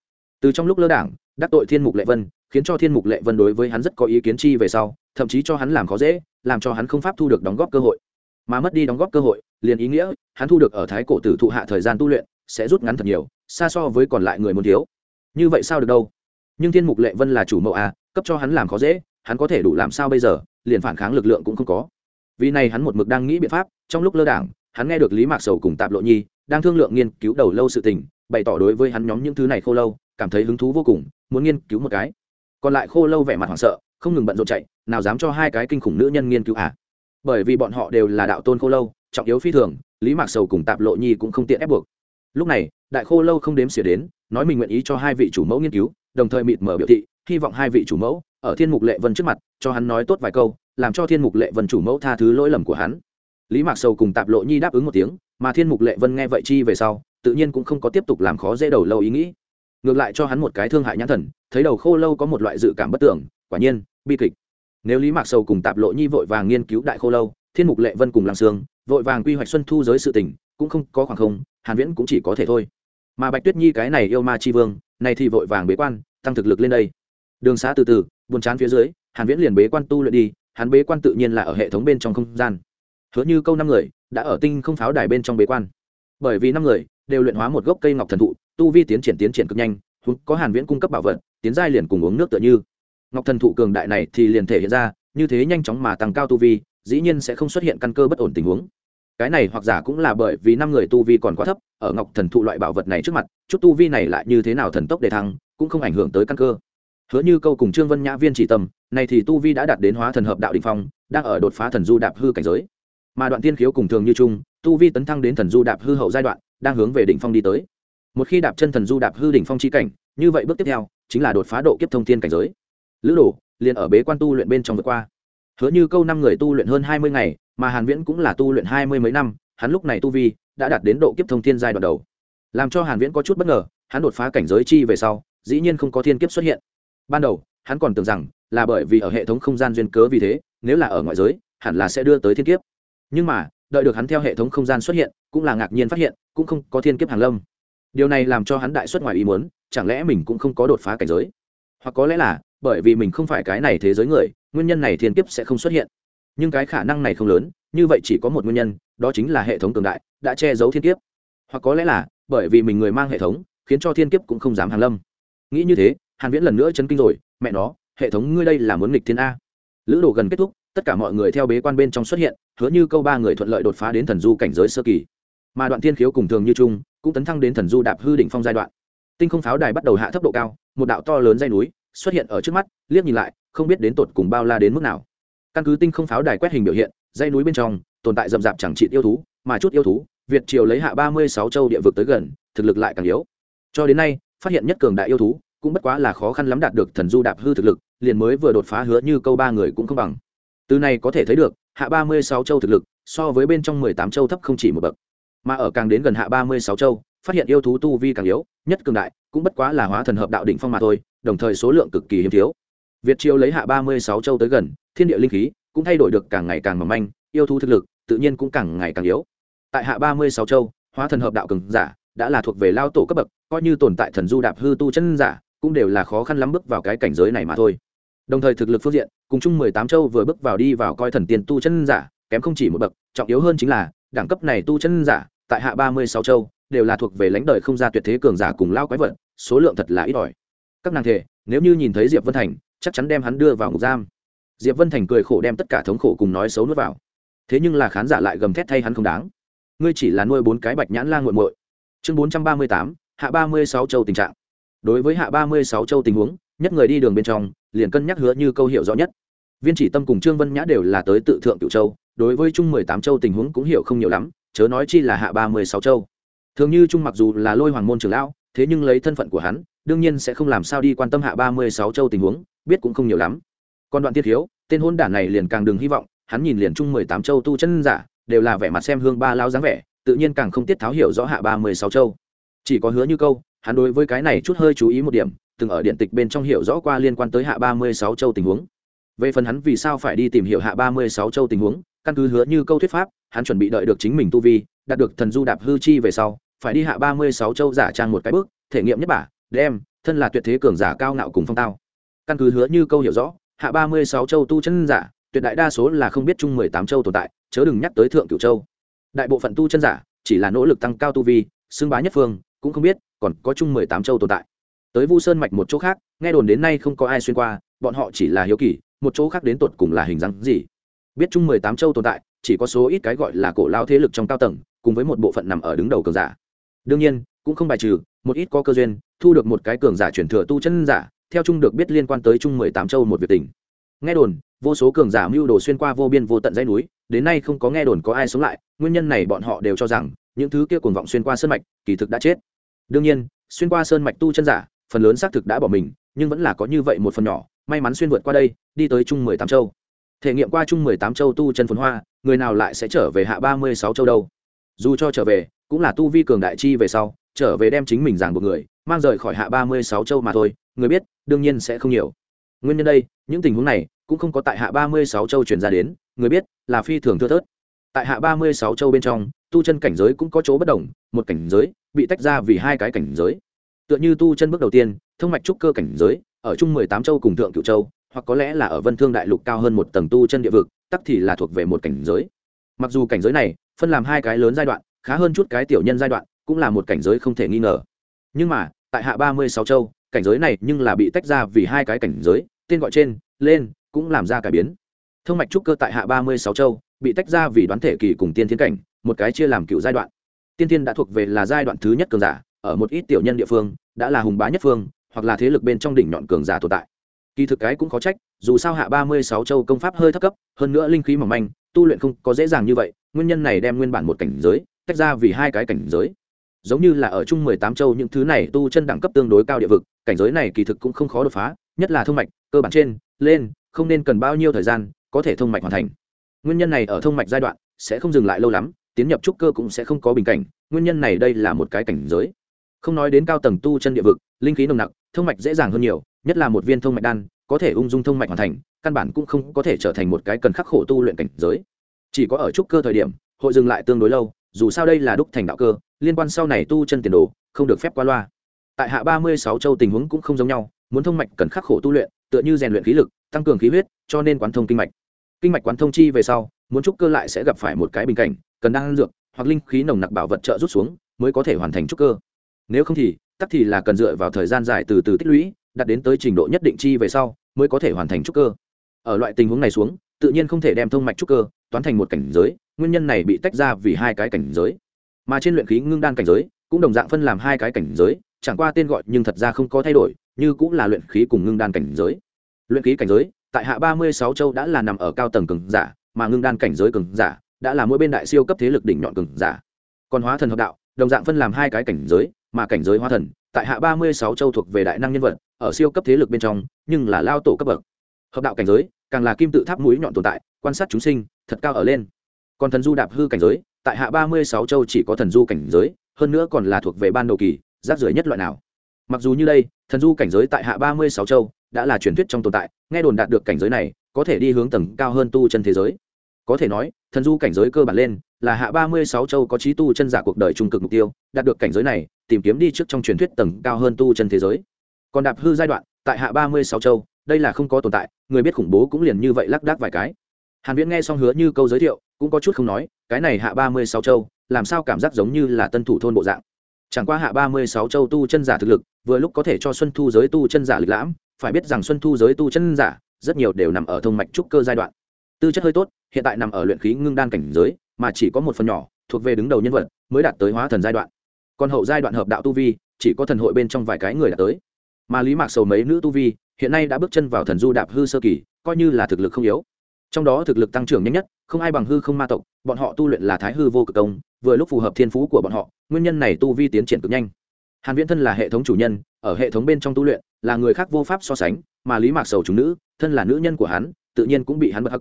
từ trong lúc lơ đảng, đắc tội thiên mục lệ vân, khiến cho thiên mục lệ vân đối với hắn rất có ý kiến chi về sau, thậm chí cho hắn làm khó dễ, làm cho hắn không pháp thu được đóng góp cơ hội. Mà mất đi đóng góp cơ hội, liền ý nghĩa, hắn thu được ở thái cổ tử thụ hạ thời gian tu luyện, sẽ rút ngắn thật nhiều, xa so với còn lại người muốn thiếu. Như vậy sao được đâu? Nhưng thiên mục lệ vân là chủ mẫu a cấp cho hắn làm khó dễ, hắn có thể đủ làm sao bây giờ, liền phản kháng lực lượng cũng không có. Vì này hắn một mực đang nghĩ biện pháp, trong lúc lơ đảng, hắn nghe được lý mạc sầu cùng tạp lộ nhi đang thương lượng nghiên cứu đầu lâu sự tình, bày tỏ đối với hắn nhóm những thứ này khô lâu cảm thấy hứng thú vô cùng, muốn nghiên cứu một cái. Còn lại khô lâu vẻ mặt hoảng sợ, không ngừng bận rộn chạy, nào dám cho hai cái kinh khủng nữ nhân nghiên cứu à? Bởi vì bọn họ đều là đạo tôn khô lâu, trọng yếu phi thường, lý mạc sầu cùng tạp lộ nhi cũng không tiện ép buộc. Lúc này, đại khô lâu không đếm xỉa đến, nói mình nguyện ý cho hai vị chủ mẫu nghiên cứu, đồng thời mịt mở biểu thị, hy vọng hai vị chủ mẫu ở thiên mục lệ vân trước mặt, cho hắn nói tốt vài câu, làm cho thiên mục lệ vân chủ mẫu tha thứ lỗi lầm của hắn. Lý mạc sầu cùng tạp lộ nhi đáp ứng một tiếng, mà thiên mục lệ vân nghe vậy chi về sau, tự nhiên cũng không có tiếp tục làm khó dễ đầu lâu ý nghĩ ngược lại cho hắn một cái thương hại nhãn thần, thấy đầu khô lâu có một loại dự cảm bất tưởng quả nhiên, bi kịch. Nếu lý mạc sầu cùng tạp lộ nhi vội vàng nghiên cứu đại khô lâu, thiên mục lệ vân cùng làm sương, vội vàng quy hoạch xuân thu giới sự tình, cũng không có khoảng không, hàn viễn cũng chỉ có thể thôi. Mà bạch tuyết nhi cái này yêu ma chi vương, này thì vội vàng bế quan, tăng thực lực lên đây. Đường xá từ từ, buồn chán phía dưới, hàn viễn liền bế quan tu luyện đi, hắn bế quan tự nhiên là ở hệ thống bên trong không gian. Hứa như câu năm người, đã ở tinh không pháo đài bên trong bế quan. Bởi vì năm người, đều luyện hóa một gốc cây ngọc thần thụ tu vi tiến triển tiến triển cực nhanh có hàn viễn cung cấp bảo vật, tiến giai liền cùng uống nước tựa như. Ngọc thần thụ cường đại này thì liền thể hiện ra, như thế nhanh chóng mà tăng cao tu vi, dĩ nhiên sẽ không xuất hiện căn cơ bất ổn tình huống. Cái này hoặc giả cũng là bởi vì năm người tu vi còn quá thấp, ở ngọc thần thụ loại bảo vật này trước mặt, chút tu vi này lại như thế nào thần tốc để thăng, cũng không ảnh hưởng tới căn cơ. Hứa như câu cùng trương vân nhã viên chỉ tâm, này thì tu vi đã đạt đến hóa thần hợp đạo đình phong, đang ở đột phá thần du đạp hư cảnh giới. Mà đoạn tiên khiếu cùng thường như trung, tu vi tấn thăng đến thần du đạp hư hậu giai đoạn, đang hướng về đỉnh phong đi tới một khi đạp chân thần du đạp hư đỉnh phong chi cảnh, như vậy bước tiếp theo chính là đột phá độ kiếp thông thiên cảnh giới. Lữ đồ, liền ở bế quan tu luyện bên trong vượt qua. Hứa như câu năm người tu luyện hơn hai mươi ngày, mà hàn viễn cũng là tu luyện hai mươi mấy năm, hắn lúc này tu vi đã đạt đến độ kiếp thông thiên giai đoạn đầu. Làm cho hàn viễn có chút bất ngờ, hắn đột phá cảnh giới chi về sau, dĩ nhiên không có thiên kiếp xuất hiện. Ban đầu, hắn còn tưởng rằng là bởi vì ở hệ thống không gian duyên cớ vì thế, nếu là ở ngoại giới, hẳn là sẽ đưa tới thiên kiếp. Nhưng mà, đợi được hắn theo hệ thống không gian xuất hiện, cũng là ngạc nhiên phát hiện, cũng không có thiên kiếp hàng lâm điều này làm cho hắn đại xuất ngoài ý muốn, chẳng lẽ mình cũng không có đột phá cảnh giới? Hoặc có lẽ là, bởi vì mình không phải cái này thế giới người, nguyên nhân này thiên kiếp sẽ không xuất hiện. Nhưng cái khả năng này không lớn, như vậy chỉ có một nguyên nhân, đó chính là hệ thống cường đại, đã che giấu thiên kiếp. Hoặc có lẽ là, bởi vì mình người mang hệ thống, khiến cho thiên kiếp cũng không dám hàn lâm. Nghĩ như thế, hàn viễn lần nữa chấn kinh rồi, mẹ nó, hệ thống ngươi đây là muốn nghịch thiên a. Lữ đồ gần kết thúc, tất cả mọi người theo bế quan bên trong xuất hiện, hứa như câu ba người thuận lợi đột phá đến thần du cảnh giới sơ kỳ. Mà đoạn thiên khiếu cùng thường như trung cũng tấn thăng đến thần du đạp hư đỉnh phong giai đoạn. Tinh không pháo đài bắt đầu hạ thấp độ cao, một đạo to lớn dây núi xuất hiện ở trước mắt, liếc nhìn lại, không biết đến tột cùng bao la đến mức nào. Căn cứ tinh không pháo đài quét hình biểu hiện, dây núi bên trong tồn tại rậm rạp chẳng trị yêu thú, mà chút yêu thú, việt triều lấy hạ ba mươi sáu châu địa vực tới gần, thực lực lại càng yếu. Cho đến nay, phát hiện nhất cường đại yêu thú cũng bất quá là khó khăn lắm đạt được thần du đạp hư thực lực, liền mới vừa đột phá hứa như câu ba người cũng không bằng. Từ này có thể thấy được, hạ ba mươi sáu châu thực lực so với bên trong mười tám châu thấp không chỉ một bậc mà ở càng đến gần hạ ba mươi sáu châu, phát hiện yêu thú tu vi càng yếu, nhất cường đại, cũng bất quá là hóa thần hợp đạo đỉnh phong mà thôi, đồng thời số lượng cực kỳ hiếm thiếu. Việt triều lấy hạ ba mươi sáu châu tới gần, thiên địa linh khí cũng thay đổi được càng ngày càng mỏng manh, yêu thú thực lực tự nhiên cũng càng ngày càng yếu. Tại hạ ba mươi sáu châu, hóa thần hợp đạo cường giả đã là thuộc về lao tổ cấp bậc, coi như tồn tại thần du đạp hư tu chân giả cũng đều là khó khăn lắm bước vào cái cảnh giới này mà thôi. Đồng thời thực lực phương diện, cùng chung mười tám châu vừa bước vào đi vào coi thần tiên tu chân giả, kém không chỉ một bậc, trọng yếu hơn chính là đẳng cấp này tu chân giả tại hạ ba mươi sáu châu, đều là thuộc về lãnh đời không ra tuyệt thế cường giả cùng lao quái vật, số lượng thật là ít ỏi. Các nàng thể nếu như nhìn thấy diệp vân thành, chắc chắn đem hắn đưa vào ngục giam. Diệp vân thành cười khổ đem tất cả thống khổ cùng nói xấu nuốt vào. Thế nhưng là khán giả lại gầm thét thay hắn không đáng. Ngươi chỉ là nuôi bốn cái bạch nhãn la nguội muội. Chương bốn trăm ba mươi tám, hạ ba mươi sáu châu tình trạng. Đối với hạ ba mươi sáu châu tình huống, nhất người đi đường bên trong, liền cân nhắc hứa như câu hiểu rõ nhất. Viên chỉ tâm cùng trương vân nhã đều là tới tự thượng cựu châu, đối với chung mười tám châu tình huống cũng hiểu không nhiều lắm chớ nói chi là hạ ba mươi sáu châu. Thường như trung mặc dù là lôi hoàng môn trưởng lão, thế nhưng lấy thân phận của hắn, đương nhiên sẽ không làm sao đi quan tâm hạ ba mươi sáu châu tình huống, biết cũng không nhiều lắm. Còn đoạn tiết hiếu tên hôn đản này liền càng đừng hy vọng, hắn nhìn liền chung mười tám châu tu chân giả, đều là vẻ mặt xem hương ba lao dáng vẻ, tự nhiên càng không tiết tháo hiểu rõ hạ ba mươi sáu châu. Chỉ có hứa như câu, hắn đối với cái này chút hơi chú ý một điểm, từng ở điện tịch bên trong hiểu rõ qua liên quan tới hạ ba mươi sáu châu tình huống. Về phần hắn vì sao phải đi tìm hiểu hạ ba mươi sáu châu tình huống, căn cứ hứa như câu thuyết pháp hắn chuẩn bị đợi được chính mình tu vi, đạt được thần du đạp hư chi về sau, phải đi hạ ba mươi sáu châu giả trang một cái bước, thể nghiệm nhất bả, đem, thân là tuyệt thế cường giả cao ngạo cùng phong tao. Căn cứ hứa như câu hiểu rõ, hạ ba mươi sáu châu tu chân giả, tuyệt đại đa số là không biết chung mười tám châu tồn tại, chớ đừng nhắc tới thượng cửu châu. Đại bộ phận tu chân giả, chỉ là nỗ lực tăng cao tu vi, xưng bá nhất phương, cũng không biết còn có chung mười tám châu tồn tại. Tới vu sơn mạch một chỗ khác, nghe đồn đến nay không có ai xuyên qua, bọn họ chỉ là hiếu kỳ, một chỗ khác đến tột cùng là hình dáng gì? Biết chung mười tám châu tồn tại chỉ có số ít cái gọi là cổ lao thế lực trong cao tầng, cùng với một bộ phận nằm ở đứng đầu cường giả. Đương nhiên, cũng không bài trừ, một ít có cơ duyên, thu được một cái cường giả chuyển thừa tu chân giả, theo chung được biết liên quan tới chung mười tám châu một việc tình. Nghe đồn, vô số cường giả mưu đồ xuyên qua vô biên vô tận dãy núi, đến nay không có nghe đồn có ai sống lại, nguyên nhân này bọn họ đều cho rằng, những thứ kia cuồng vọng xuyên qua sơn mạch, kỳ thực đã chết. Đương nhiên, xuyên qua sơn mạch tu chân giả, phần lớn xác thực đã bỏ mình, nhưng vẫn là có như vậy một phần nhỏ, may mắn xuyên vượt qua đây, đi tới chung mười tám châu thể nghiệm qua chung mười tám châu tu chân phồn hoa, người nào lại sẽ trở về hạ ba mươi sáu châu đâu? Dù cho trở về, cũng là tu vi cường đại chi về sau, trở về đem chính mình giảng buộc người, mang rời khỏi hạ ba mươi sáu châu mà thôi, người biết, đương nhiên sẽ không nhiều. Nguyên nhân đây, những tình huống này cũng không có tại hạ ba mươi sáu châu chuyển ra đến, người biết là phi thường thưa thớt. Tại hạ ba mươi sáu châu bên trong, tu chân cảnh giới cũng có chỗ bất đồng, một cảnh giới bị tách ra vì hai cái cảnh giới. Tựa như tu chân bước đầu tiên, thông mạch trúc cơ cảnh giới, ở chung mười tám châu cùng thượng cựu châu hoặc có lẽ là ở vân thương đại lục cao hơn một tầng tu chân địa vực, tắc thì là thuộc về một cảnh giới. Mặc dù cảnh giới này phân làm hai cái lớn giai đoạn, khá hơn chút cái tiểu nhân giai đoạn, cũng là một cảnh giới không thể nghi ngờ. Nhưng mà, tại hạ ba mươi sáu châu, cảnh giới này nhưng là bị tách ra vì hai cái cảnh giới, tên gọi trên, lên, cũng làm ra cải biến. Thương mạch trúc cơ tại hạ ba mươi sáu châu, bị tách ra vì đoán thể kỳ cùng tiên thiên cảnh, một cái chia làm cựu giai đoạn. Tiên thiên đã thuộc về là giai đoạn thứ nhất cường giả, ở một ít tiểu nhân địa phương, đã là hùng bá nhất phương, hoặc là thế lực bên trong đỉnh nhọn cường giả tồn tại kỳ thực cái cũng khó trách, dù sao hạ ba mươi sáu châu công pháp hơi thấp cấp, hơn nữa linh khí mỏng manh, tu luyện không có dễ dàng như vậy, nguyên nhân này đem nguyên bản một cảnh giới, tách ra vì hai cái cảnh giới. Giống như là ở chung mười tám châu những thứ này tu chân đẳng cấp tương đối cao địa vực, cảnh giới này kỳ thực cũng không khó đột phá, nhất là thông mạch, cơ bản trên, lên, không nên cần bao nhiêu thời gian, có thể thông mạch hoàn thành. Nguyên nhân này ở thông mạch giai đoạn, sẽ không dừng lại lâu lắm, tiến nhập trúc cơ cũng sẽ không có bình cảnh, nguyên nhân này đây là một cái cảnh giới. Không nói đến cao tầng tu chân địa vực, linh khí nồng nặc thông mạch dễ dàng hơn nhiều, nhất là một viên thông mạch đan, có thể ung dung thông mạch hoàn thành, căn bản cũng không có thể trở thành một cái cần khắc khổ tu luyện cảnh giới. Chỉ có ở trúc cơ thời điểm, hội dừng lại tương đối lâu, dù sao đây là đúc thành đạo cơ, liên quan sau này tu chân tiền đồ, không được phép qua loa. Tại hạ ba mươi sáu châu tình huống cũng không giống nhau, muốn thông mạch cần khắc khổ tu luyện, tựa như rèn luyện khí lực, tăng cường khí huyết, cho nên quán thông kinh mạch. Kinh mạch quán thông chi về sau, muốn trúc cơ lại sẽ gặp phải một cái bình cảnh, cần đang dược, hoặc linh khí nồng nặc bảo vật trợ rút xuống, mới có thể hoàn thành trúc cơ. Nếu không thì tắc thì là cần dựa vào thời gian dài từ từ tích lũy, đạt đến tới trình độ nhất định chi về sau, mới có thể hoàn thành trúc cơ. Ở loại tình huống này xuống, tự nhiên không thể đem thông mạch trúc cơ toán thành một cảnh giới, nguyên nhân này bị tách ra vì hai cái cảnh giới. Mà trên luyện khí ngưng đan cảnh giới, cũng đồng dạng phân làm hai cái cảnh giới, chẳng qua tên gọi nhưng thật ra không có thay đổi, như cũng là luyện khí cùng ngưng đan cảnh giới. Luyện khí cảnh giới, tại hạ ba mươi sáu châu đã là nằm ở cao tầng cường giả, mà ngưng đan cảnh giới cường giả đã là mỗi bên đại siêu cấp thế lực đỉnh nhọn cường giả. Còn hóa thần hợp đạo, đồng dạng phân làm hai cái cảnh giới mà cảnh giới hóa thần, tại hạ ba mươi sáu châu thuộc về đại năng nhân vật, ở siêu cấp thế lực bên trong, nhưng là lao tổ cấp bậc. Hợp đạo cảnh giới, càng là kim tự tháp mũi nhọn tồn tại, quan sát chúng sinh, thật cao ở lên. Còn thần du đạp hư cảnh giới, tại hạ ba mươi sáu châu chỉ có thần du cảnh giới, hơn nữa còn là thuộc về ban đầu kỳ, rác rưởi nhất loại nào. Mặc dù như đây, thần du cảnh giới tại hạ ba mươi sáu châu đã là truyền thuyết trong tồn tại, nghe đồn đạt được cảnh giới này, có thể đi hướng tầng cao hơn tu chân thế giới. Có thể nói, thần du cảnh giới cơ bản lên, là hạ ba mươi sáu châu có trí tu chân giả cuộc đời trung cực mục tiêu, đạt được cảnh giới này tìm kiếm đi trước trong truyền thuyết tầng cao hơn tu chân thế giới. Còn đạp hư giai đoạn, tại hạ ba mươi sáu châu, đây là không có tồn tại, người biết khủng bố cũng liền như vậy lắc đắc vài cái. Hàn viễn nghe xong hứa như câu giới thiệu, cũng có chút không nói, cái này hạ ba mươi sáu châu, làm sao cảm giác giống như là tân thủ thôn bộ dạng? Chẳng qua hạ ba mươi sáu châu tu chân giả thực lực, vừa lúc có thể cho xuân thu giới tu chân giả lịch lãm, phải biết rằng xuân thu giới tu chân giả, rất nhiều đều nằm ở thông mạch trúc cơ giai đoạn. Tư chất hơi tốt, hiện tại nằm ở luyện khí ngưng đan cảnh giới, mà chỉ có một phần nhỏ, thuộc về đứng đầu nhân vật, mới đạt tới hóa thần giai đoạn còn hậu giai đoạn hợp đạo tu vi, chỉ có thần hội bên trong vài cái người đã tới. Mà lý mạc sầu mấy nữ tu vi, hiện nay đã bước chân vào thần du đạp hư sơ kỳ, coi như là thực lực không yếu. Trong đó thực lực tăng trưởng nhanh nhất, không ai bằng hư không ma tộc, bọn họ tu luyện là thái hư vô cực công, vừa lúc phù hợp thiên phú của bọn họ, nguyên nhân này tu vi tiến triển cực nhanh. Hàn viễn thân là hệ thống chủ nhân, ở hệ thống bên trong tu luyện, là người khác vô pháp so sánh, mà lý mạc sầu chúng nữ, thân là nữ nhân của hắn, tự nhiên cũng bị hắn bật hắc.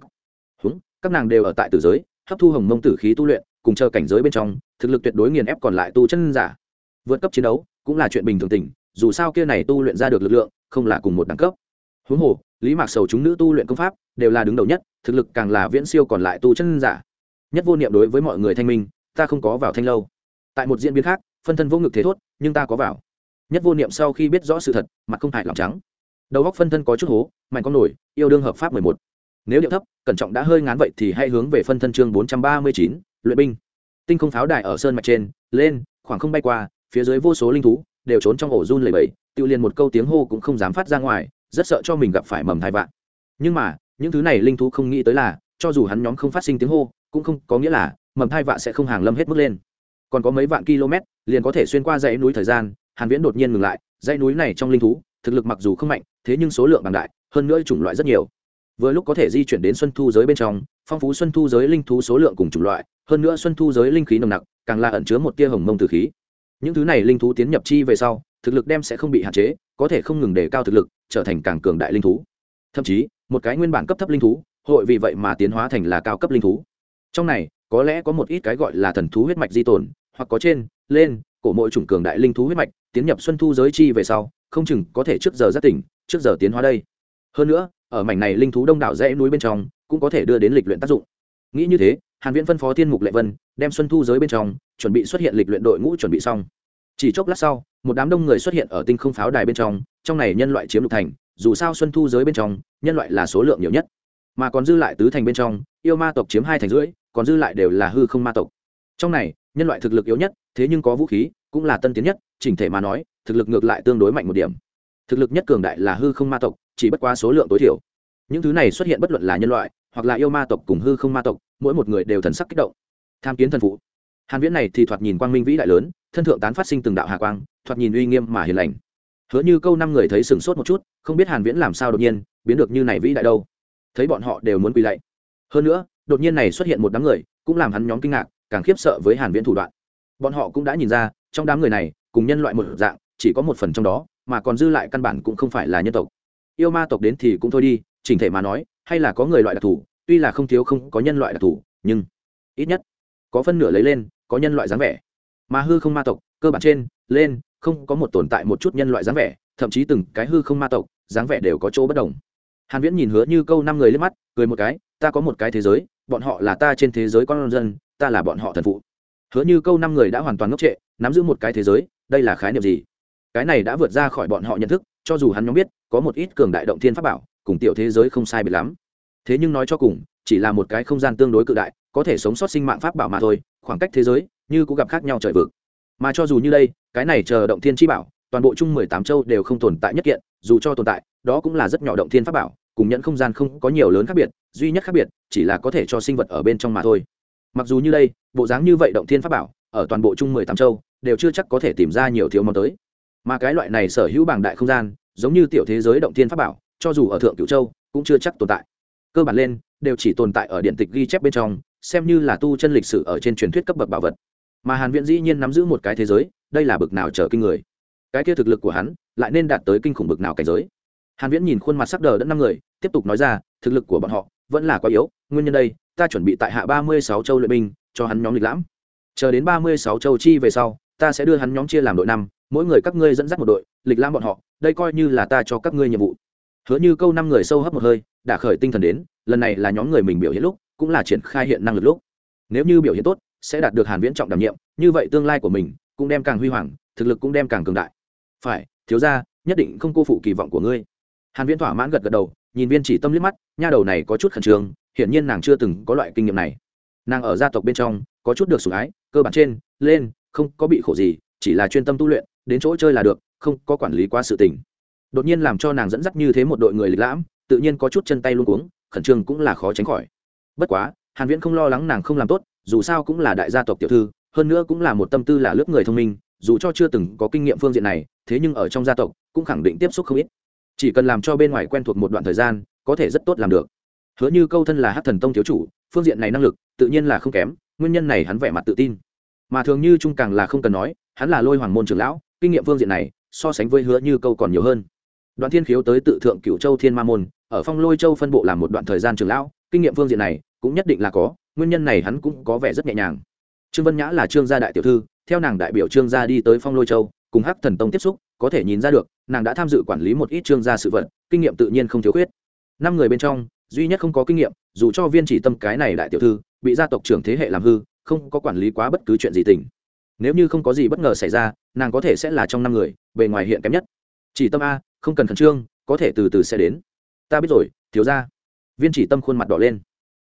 Húng, các nàng đều ở tại tử giới, hấp thu hồng mông tử khí tu luyện, cùng chờ cảnh giới bên trong thực lực tuyệt đối nghiền ép còn lại tu chân giả. Vượt cấp chiến đấu cũng là chuyện bình thường tình, dù sao kia này tu luyện ra được lực lượng, không là cùng một đẳng cấp. Huống hồ, lý mạc sầu chúng nữ tu luyện công pháp đều là đứng đầu nhất, thực lực càng là viễn siêu còn lại tu chân giả. Nhất vô niệm đối với mọi người thanh minh, ta không có vào thanh lâu. Tại một diễn biến khác, phân thân vô ngực thế thốt, nhưng ta có vào. Nhất vô niệm sau khi biết rõ sự thật, mặt không hại lòng trắng. Đầu góc phân thân có chút hố, mạnh con nổi, yêu đương hợp pháp mười một. Nếu điệu thấp, cẩn trọng đã hơi ngán vậy thì hãy hướng về phân thân chương bốn trăm ba mươi chín, luyện binh tinh không pháo đài ở sơn mạch trên, lên, khoảng không bay qua, phía dưới vô số linh thú đều trốn trong ổ run lầy bẫy tự liền một câu tiếng hô cũng không dám phát ra ngoài, rất sợ cho mình gặp phải mầm thai vạn. Nhưng mà, những thứ này linh thú không nghĩ tới là, cho dù hắn nhóm không phát sinh tiếng hô, cũng không có nghĩa là, mầm thai vạn sẽ không hàng lâm hết mức lên. Còn có mấy vạn km, liền có thể xuyên qua dãy núi thời gian, hàn viễn đột nhiên ngừng lại, dãy núi này trong linh thú, thực lực mặc dù không mạnh, thế nhưng số lượng bằng đại, hơn nữa chủng loại rất nhiều. Vừa lúc có thể di chuyển đến xuân thu giới bên trong phong phú xuân thu giới linh thú số lượng cùng chủng loại, hơn nữa xuân thu giới linh khí nồng nặc, càng là ẩn chứa một tia hồng mông từ khí. Những thứ này linh thú tiến nhập chi về sau, thực lực đem sẽ không bị hạn chế, có thể không ngừng đề cao thực lực, trở thành càng cường đại linh thú. Thậm chí, một cái nguyên bản cấp thấp linh thú, hội vì vậy mà tiến hóa thành là cao cấp linh thú. Trong này, có lẽ có một ít cái gọi là thần thú huyết mạch di tồn, hoặc có trên, lên, cổ mỗi chủng cường đại linh thú huyết mạch, tiến nhập xuân thu giới chi về sau, không chừng có thể trước giờ giác tỉnh, trước giờ tiến hóa đây. Hơn nữa, ở mảnh này linh thú đông đảo rẽ núi bên trong cũng có thể đưa đến lịch luyện tác dụng. Nghĩ như thế, hàn viễn phân phó thiên mục lệ vân, đem xuân thu giới bên trong, chuẩn bị xuất hiện lịch luyện đội ngũ chuẩn bị xong. Chỉ chốc lát sau, một đám đông người xuất hiện ở tinh không pháo đài bên trong trong này nhân loại chiếm lục thành, dù sao xuân thu giới bên trong, nhân loại là số lượng nhiều nhất. Mà còn dư lại tứ thành bên trong, yêu ma tộc chiếm hai thành rưỡi, còn dư lại đều là hư không ma tộc. Trong này, nhân loại thực lực yếu nhất, thế nhưng có vũ khí, cũng là tân tiến nhất, chỉnh thể mà nói, thực lực ngược lại tương đối mạnh một điểm. Thực lực nhất cường đại là hư không ma tộc, chỉ bất quá số lượng tối thiểu những thứ này xuất hiện bất luận là nhân loại, hoặc là yêu ma tộc cùng hư không ma tộc, mỗi một người đều thần sắc kích động. Tham kiến thần phụ. Hàn viễn này thì thoạt nhìn quang minh vĩ đại lớn, thân thượng tán phát sinh từng đạo hà quang, thoạt nhìn uy nghiêm mà hiền lành. Hứa như câu năm người thấy sừng sốt một chút, không biết hàn viễn làm sao đột nhiên biến được như này vĩ đại đâu. Thấy bọn họ đều muốn quỳ lạy. Hơn nữa, đột nhiên này xuất hiện một đám người, cũng làm hắn nhóm kinh ngạc, càng khiếp sợ với hàn viễn thủ đoạn. Bọn họ cũng đã nhìn ra, trong đám người này, cùng nhân loại một dạng, chỉ có một phần trong đó, mà còn dư lại căn bản cũng không phải là nhân tộc. Yêu ma tộc đến thì cũng thôi đi chỉnh thể mà nói, hay là có người loại đặc thù, tuy là không thiếu không có nhân loại đặc thù, nhưng ít nhất có phân nửa lấy lên, có nhân loại dáng vẻ. Mà hư không ma tộc, cơ bản trên, lên, không có một tồn tại một chút nhân loại dáng vẻ, thậm chí từng cái hư không ma tộc, dáng vẻ đều có chỗ bất đồng. Hàn viễn nhìn hứa như câu năm người lên mắt, cười một cái, ta có một cái thế giới, bọn họ là ta trên thế giới con dân, ta là bọn họ thần phụ. Hứa như câu năm người đã hoàn toàn ngốc trệ, nắm giữ một cái thế giới, đây là khái niệm gì? Cái này đã vượt ra khỏi bọn họ nhận thức, cho dù hắn nhóm biết, có một ít cường đại động thiên pháp bảo cùng tiểu thế giới không sai biệt lắm. Thế nhưng nói cho cùng, chỉ là một cái không gian tương đối cự đại, có thể sống sót sinh mạng pháp bảo mà thôi, khoảng cách thế giới như cũng gặp khác nhau trời vực. Mà cho dù như đây, cái này chờ động thiên chi bảo, toàn bộ chung mười tám châu đều không tồn tại nhất kiện, dù cho tồn tại, đó cũng là rất nhỏ động thiên pháp bảo, cùng nhận không gian không có nhiều lớn khác biệt, duy nhất khác biệt, chỉ là có thể cho sinh vật ở bên trong mà thôi. Mặc dù như đây, bộ dáng như vậy động thiên pháp bảo, ở toàn bộ chung mười tám châu, đều chưa chắc có thể tìm ra nhiều thiếu món tới. Mà cái loại này sở hữu bảng đại không gian, giống như tiểu thế giới động thiên pháp bảo cho dù ở thượng cửu châu, cũng chưa chắc tồn tại. Cơ bản lên, đều chỉ tồn tại ở điện tịch ghi chép bên trong, xem như là tu chân lịch sử ở trên truyền thuyết cấp bậc bảo vật. Mà hàn viễn dĩ nhiên nắm giữ một cái thế giới, đây là bậc nào trở kinh người. Cái kia thực lực của hắn, lại nên đạt tới kinh khủng bậc nào cảnh giới. Hàn viễn nhìn khuôn mặt sắc đờ đẫn năm người, tiếp tục nói ra, thực lực của bọn họ, vẫn là quá yếu, nguyên nhân đây, ta chuẩn bị tại hạ 36 châu luyện binh, cho hắn nhóm lịch lãm. Chờ đến 36 châu chi về sau, ta sẽ đưa hắn nhóm chia làm đội năm, mỗi người các ngươi dẫn dắt một đội, lịch lãm bọn họ, đây coi như là ta cho các ngươi nhiệm vụ hứa như câu năm người sâu hấp một hơi, đã khởi tinh thần đến, lần này là nhóm người mình biểu hiện lúc, cũng là triển khai hiện năng lực lúc. Nếu như biểu hiện tốt, sẽ đạt được hàn viễn trọng đảm nhiệm, như vậy tương lai của mình cũng đem càng huy hoàng, thực lực cũng đem càng cường đại. Phải, thiếu gia, nhất định không cô phụ kỳ vọng của ngươi. Hàn viễn thỏa mãn gật gật đầu, nhìn viên chỉ tâm liếc mắt, nha đầu này có chút khẩn trương, hiển nhiên nàng chưa từng có loại kinh nghiệm này. Nàng ở gia tộc bên trong, có chút được sủng ái, cơ bản trên, lên, không có bị khổ gì, chỉ là chuyên tâm tu luyện, đến chỗ chơi là được, không có quản lý quá sự tình đột nhiên làm cho nàng dẫn dắt như thế một đội người lịch lãm, tự nhiên có chút chân tay luôn cuống, khẩn trương cũng là khó tránh khỏi. Bất quá, hàn viễn không lo lắng nàng không làm tốt, dù sao cũng là đại gia tộc tiểu thư, hơn nữa cũng là một tâm tư là lớp người thông minh, dù cho chưa từng có kinh nghiệm phương diện này, thế nhưng ở trong gia tộc, cũng khẳng định tiếp xúc không ít. Chỉ cần làm cho bên ngoài quen thuộc một đoạn thời gian, có thể rất tốt làm được. Hứa như câu thân là hát thần tông thiếu chủ, phương diện này năng lực, tự nhiên là không kém, nguyên nhân này hắn vẻ mặt tự tin. Mà thường như trung càng là không cần nói, hắn là lôi hoàng môn trưởng lão, kinh nghiệm phương diện này, so sánh với hứa như câu còn nhiều hơn đoạn thiên khiếu tới tự thượng cửu châu thiên ma môn, ở phong lôi châu phân bộ làm một đoạn thời gian trưởng lão, kinh nghiệm phương diện này cũng nhất định là có, nguyên nhân này hắn cũng có vẻ rất nhẹ nhàng. Trương vân nhã là trương gia đại tiểu thư, theo nàng đại biểu trương gia đi tới phong lôi châu, cùng hắc thần tông tiếp xúc, có thể nhìn ra được, nàng đã tham dự quản lý một ít trương gia sự vật, kinh nghiệm tự nhiên không thiếu khuyết. Năm người bên trong, duy nhất không có kinh nghiệm, dù cho viên chỉ tâm cái này đại tiểu thư, bị gia tộc trưởng thế hệ làm hư, không có quản lý quá bất cứ chuyện gì tình. Nếu như không có gì bất ngờ xảy ra, nàng có thể sẽ là trong năm người, bề ngoài hiện kém nhất. Chỉ tâm a không cần khẩn trương, có thể từ từ sẽ đến. Ta biết rồi, thiếu ra viên chỉ tâm khuôn mặt đỏ lên.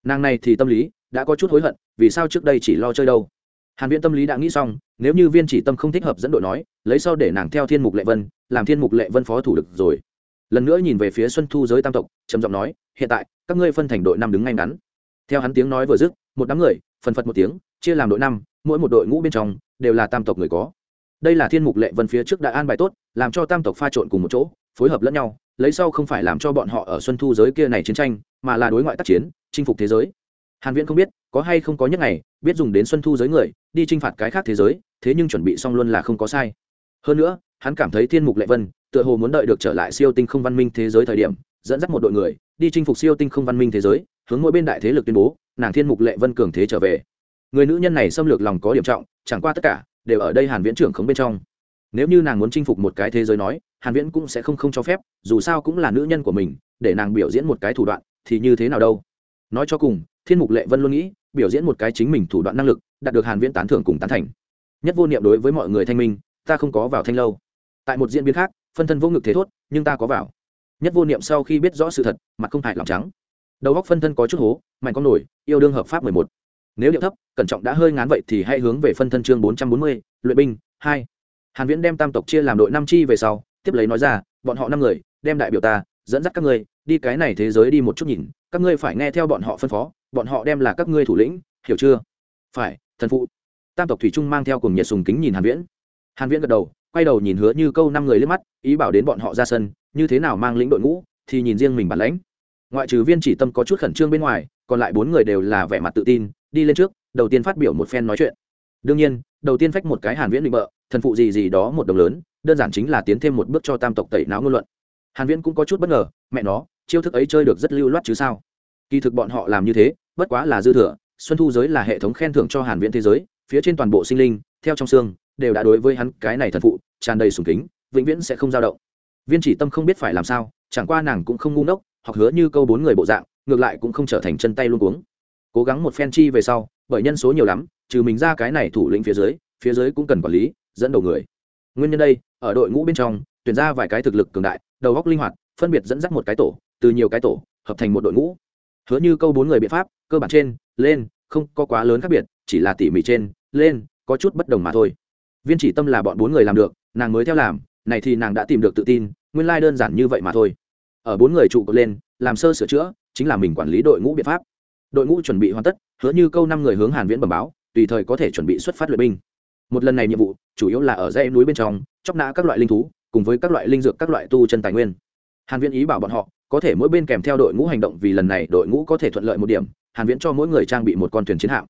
Nàng này thì tâm lý đã có chút hối hận, vì sao trước đây chỉ lo chơi đâu? Hàn viễn tâm lý đã nghĩ xong, nếu như viên chỉ tâm không thích hợp dẫn đội nói, lấy sau để nàng theo thiên mục lệ vân, làm thiên mục lệ vân phó thủ được rồi. Lần nữa nhìn về phía xuân thu giới tam tộc, trầm giọng nói, hiện tại, các ngươi phân thành đội năm đứng ngay ngắn. Theo hắn tiếng nói vừa dứt, một đám người, phần phật một tiếng, chia làm đội năm, mỗi một đội ngũ bên trong đều là tam tộc người có. Đây là thiên mục lệ vân phía trước đã an bài tốt, làm cho tam tộc pha trộn cùng một chỗ phối hợp lẫn nhau, lấy sau không phải làm cho bọn họ ở xuân thu giới kia này chiến tranh, mà là đối ngoại tác chiến, chinh phục thế giới. Hàn viễn không biết, có hay không có nhất ngày, biết dùng đến xuân thu giới người, đi chinh phạt cái khác thế giới, thế nhưng chuẩn bị xong luôn là không có sai. Hơn nữa, hắn cảm thấy thiên mục lệ vân, tựa hồ muốn đợi được trở lại siêu tinh không văn minh thế giới thời điểm, dẫn dắt một đội người, đi chinh phục siêu tinh không văn minh thế giới, hướng mỗi bên đại thế lực tuyên bố, nàng thiên mục lệ vân cường thế trở về. Người nữ nhân này xâm lược lòng có điểm trọng, chẳng qua tất cả đều ở đây hàn viễn trưởng khống bên trong nếu như nàng muốn chinh phục một cái thế giới nói hàn viễn cũng sẽ không không cho phép dù sao cũng là nữ nhân của mình để nàng biểu diễn một cái thủ đoạn thì như thế nào đâu? Nói cho cùng thiên mục lệ vân luôn nghĩ biểu diễn một cái chính mình thủ đoạn năng lực đạt được hàn viễn tán thưởng cùng tán thành. Nhất vô niệm đối với mọi người thanh minh ta không có vào thanh lâu. Tại một diễn biến khác phân thân vô ngực thế thốt nhưng ta có vào. Nhất vô niệm sau khi biết rõ sự thật mặt không hại lòng trắng. Đầu góc phân thân có chút hố mạnh con nổi yêu đương hợp pháp 11. nếu điệu thấp cẩn trọng đã hơi ngán vậy thì hãy hướng về phân thân chương 440, luyện binh 2 hàn viễn đem tam tộc chia làm đội năm chi về sau, tiếp lấy nói ra, bọn họ năm người, đem đại biểu ta, dẫn dắt các ngươi, đi cái này thế giới đi một chút nhìn, các ngươi phải nghe theo bọn họ phân phó, bọn họ đem là các ngươi thủ lĩnh, hiểu chưa? Phải, thần phụ. Tam tộc thủy trung mang theo cùng nhiệt sùng kính nhìn hàn viễn. Hàn viễn gật đầu, quay đầu nhìn hứa như câu năm người lên mắt, ý bảo đến bọn họ ra sân, như thế nào mang lĩnh đội ngũ, thì nhìn riêng mình bản lãnh. Ngoại trừ viên chỉ tâm có chút khẩn trương bên ngoài, còn lại bốn người đều là vẻ mặt tự tin, đi lên trước, đầu tiên phát biểu một phen nói chuyện. Đương nhiên, đầu tiên phách một cái hàn viễn định bợ thần phụ gì gì đó một đồng lớn, đơn giản chính là tiến thêm một bước cho tam tộc tẩy não ngôn luận. Hàn viễn cũng có chút bất ngờ, mẹ nó, chiêu thức ấy chơi được rất lưu loát chứ sao? Kỳ thực bọn họ làm như thế, bất quá là dư thừa, xuân thu giới là hệ thống khen thưởng cho hàn viễn thế giới, phía trên toàn bộ sinh linh, theo trong xương, đều đã đối với hắn cái này thần phụ, tràn đầy sùng kính, vĩnh viễn sẽ không dao động. Viên chỉ tâm không biết phải làm sao, chẳng qua nàng cũng không ngu ngốc, hoặc hứa như câu bốn người bộ dạng, ngược lại cũng không trở thành chân tay luôn cuống. Cố gắng một phen chi về sau, bởi nhân số nhiều lắm, trừ mình ra cái này thủ lĩnh phía dưới phía dưới cũng cần quản lý dẫn đầu người. Nguyên nhân đây, ở đội ngũ bên trong, tuyển ra vài cái thực lực cường đại, đầu góc linh hoạt, phân biệt dẫn dắt một cái tổ, từ nhiều cái tổ, hợp thành một đội ngũ. Hứa như câu bốn người biện pháp, cơ bản trên, lên, không có quá lớn khác biệt, chỉ là tỉ mỉ trên, lên, có chút bất đồng mà thôi. Viên chỉ tâm là bọn bốn người làm được, nàng mới theo làm, này thì nàng đã tìm được tự tin, nguyên lai đơn giản như vậy mà thôi. Ở bốn người trụ cột lên, làm sơ sửa chữa, chính là mình quản lý đội ngũ biện pháp. Đội ngũ chuẩn bị hoàn tất, hứa như câu năm người hướng hàn viễn bẩm báo, tùy thời có thể chuẩn bị xuất phát luyện binh một lần này nhiệm vụ, chủ yếu là ở dãy núi bên trong, chóc nã các loại linh thú, cùng với các loại linh dược, các loại tu chân tài nguyên. Hàn viễn ý bảo bọn họ, có thể mỗi bên kèm theo đội ngũ hành động vì lần này đội ngũ có thể thuận lợi một điểm, hàn viễn cho mỗi người trang bị một con thuyền chiến hạm.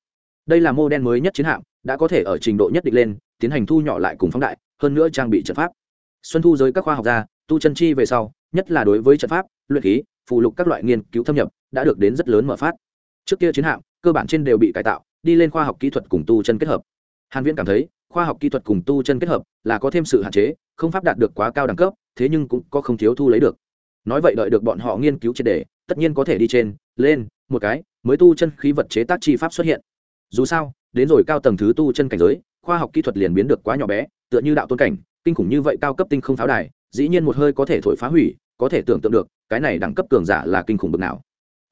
Đây là mô đen mới nhất chiến hạm, đã có thể ở trình độ nhất định lên, tiến hành thu nhỏ lại cùng phóng đại, hơn nữa trang bị trận pháp. Xuân thu giới các khoa học gia, tu chân chi về sau, nhất là đối với trận pháp, luyện khí phụ lục các loại nghiên cứu thâm nhập, đã được đến rất lớn mở phát. Trước kia chiến hạm, cơ bản trên đều bị cải tạo, đi lên khoa học kỹ thuật cùng tu chân kết hợp hàn viễn cảm thấy, khoa học kỹ thuật cùng tu chân kết hợp là có thêm sự hạn chế, không pháp đạt được quá cao đẳng cấp, thế nhưng cũng có không thiếu thu lấy được. Nói vậy đợi được bọn họ nghiên cứu triệt đề tất nhiên có thể đi trên, lên, một cái, mới tu chân khí vật chế tác chi pháp xuất hiện. Dù sao, đến rồi cao tầng thứ tu chân cảnh giới, khoa học kỹ thuật liền biến được quá nhỏ bé, tựa như đạo tôn cảnh, kinh khủng như vậy cao cấp tinh không pháo đài, dĩ nhiên một hơi có thể thổi phá hủy, có thể tưởng tượng được, cái này đẳng cấp cường giả là kinh khủng bực nào.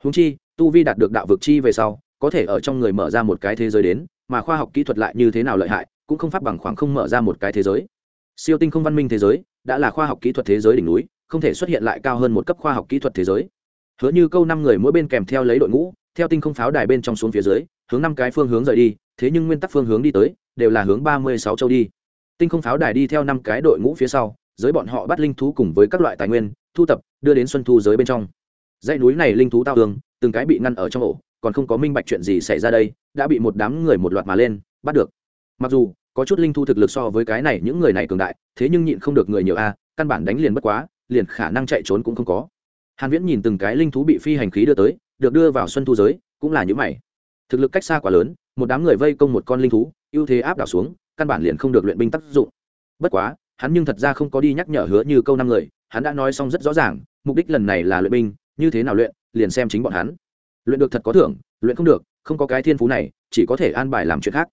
Húng chi, tu vi đạt được đạo vực chi về sau, có thể ở trong người mở ra một cái thế giới đến mà khoa học kỹ thuật lại như thế nào lợi hại, cũng không pháp bằng khoảng không mở ra một cái thế giới. Siêu tinh không văn minh thế giới, đã là khoa học kỹ thuật thế giới đỉnh núi, không thể xuất hiện lại cao hơn một cấp khoa học kỹ thuật thế giới. Hứa như câu năm người mỗi bên kèm theo lấy đội ngũ, theo tinh không pháo đài bên trong xuống phía dưới, hướng năm cái phương hướng rời đi, thế nhưng nguyên tắc phương hướng đi tới, đều là hướng ba mươi sáu châu đi. Tinh không pháo đài đi theo năm cái đội ngũ phía sau, giới bọn họ bắt linh thú cùng với các loại tài nguyên, thu tập, đưa đến xuân thu giới bên trong. Dãy núi này linh thú tao tường từng cái bị ngăn ở trong ổ còn không có minh bạch chuyện gì xảy ra đây, đã bị một đám người một loạt mà lên, bắt được. Mặc dù, có chút linh thu thực lực so với cái này những người này cường đại, thế nhưng nhịn không được người nhiều a, căn bản đánh liền bất quá, liền khả năng chạy trốn cũng không có. Hàn viễn nhìn từng cái linh thú bị phi hành khí đưa tới, được đưa vào xuân thu giới, cũng là những mày. Thực lực cách xa quá lớn, một đám người vây công một con linh thú, ưu thế áp đảo xuống, căn bản liền không được luyện binh tác dụng. Bất quá, hắn nhưng thật ra không có đi nhắc nhở hứa như câu năm người, hắn đã nói xong rất rõ ràng, mục đích lần này là luyện binh, như thế nào luyện, liền xem chính bọn hắn luyện được thật có thưởng, luyện không được, không có cái thiên phú này, chỉ có thể an bài làm chuyện khác.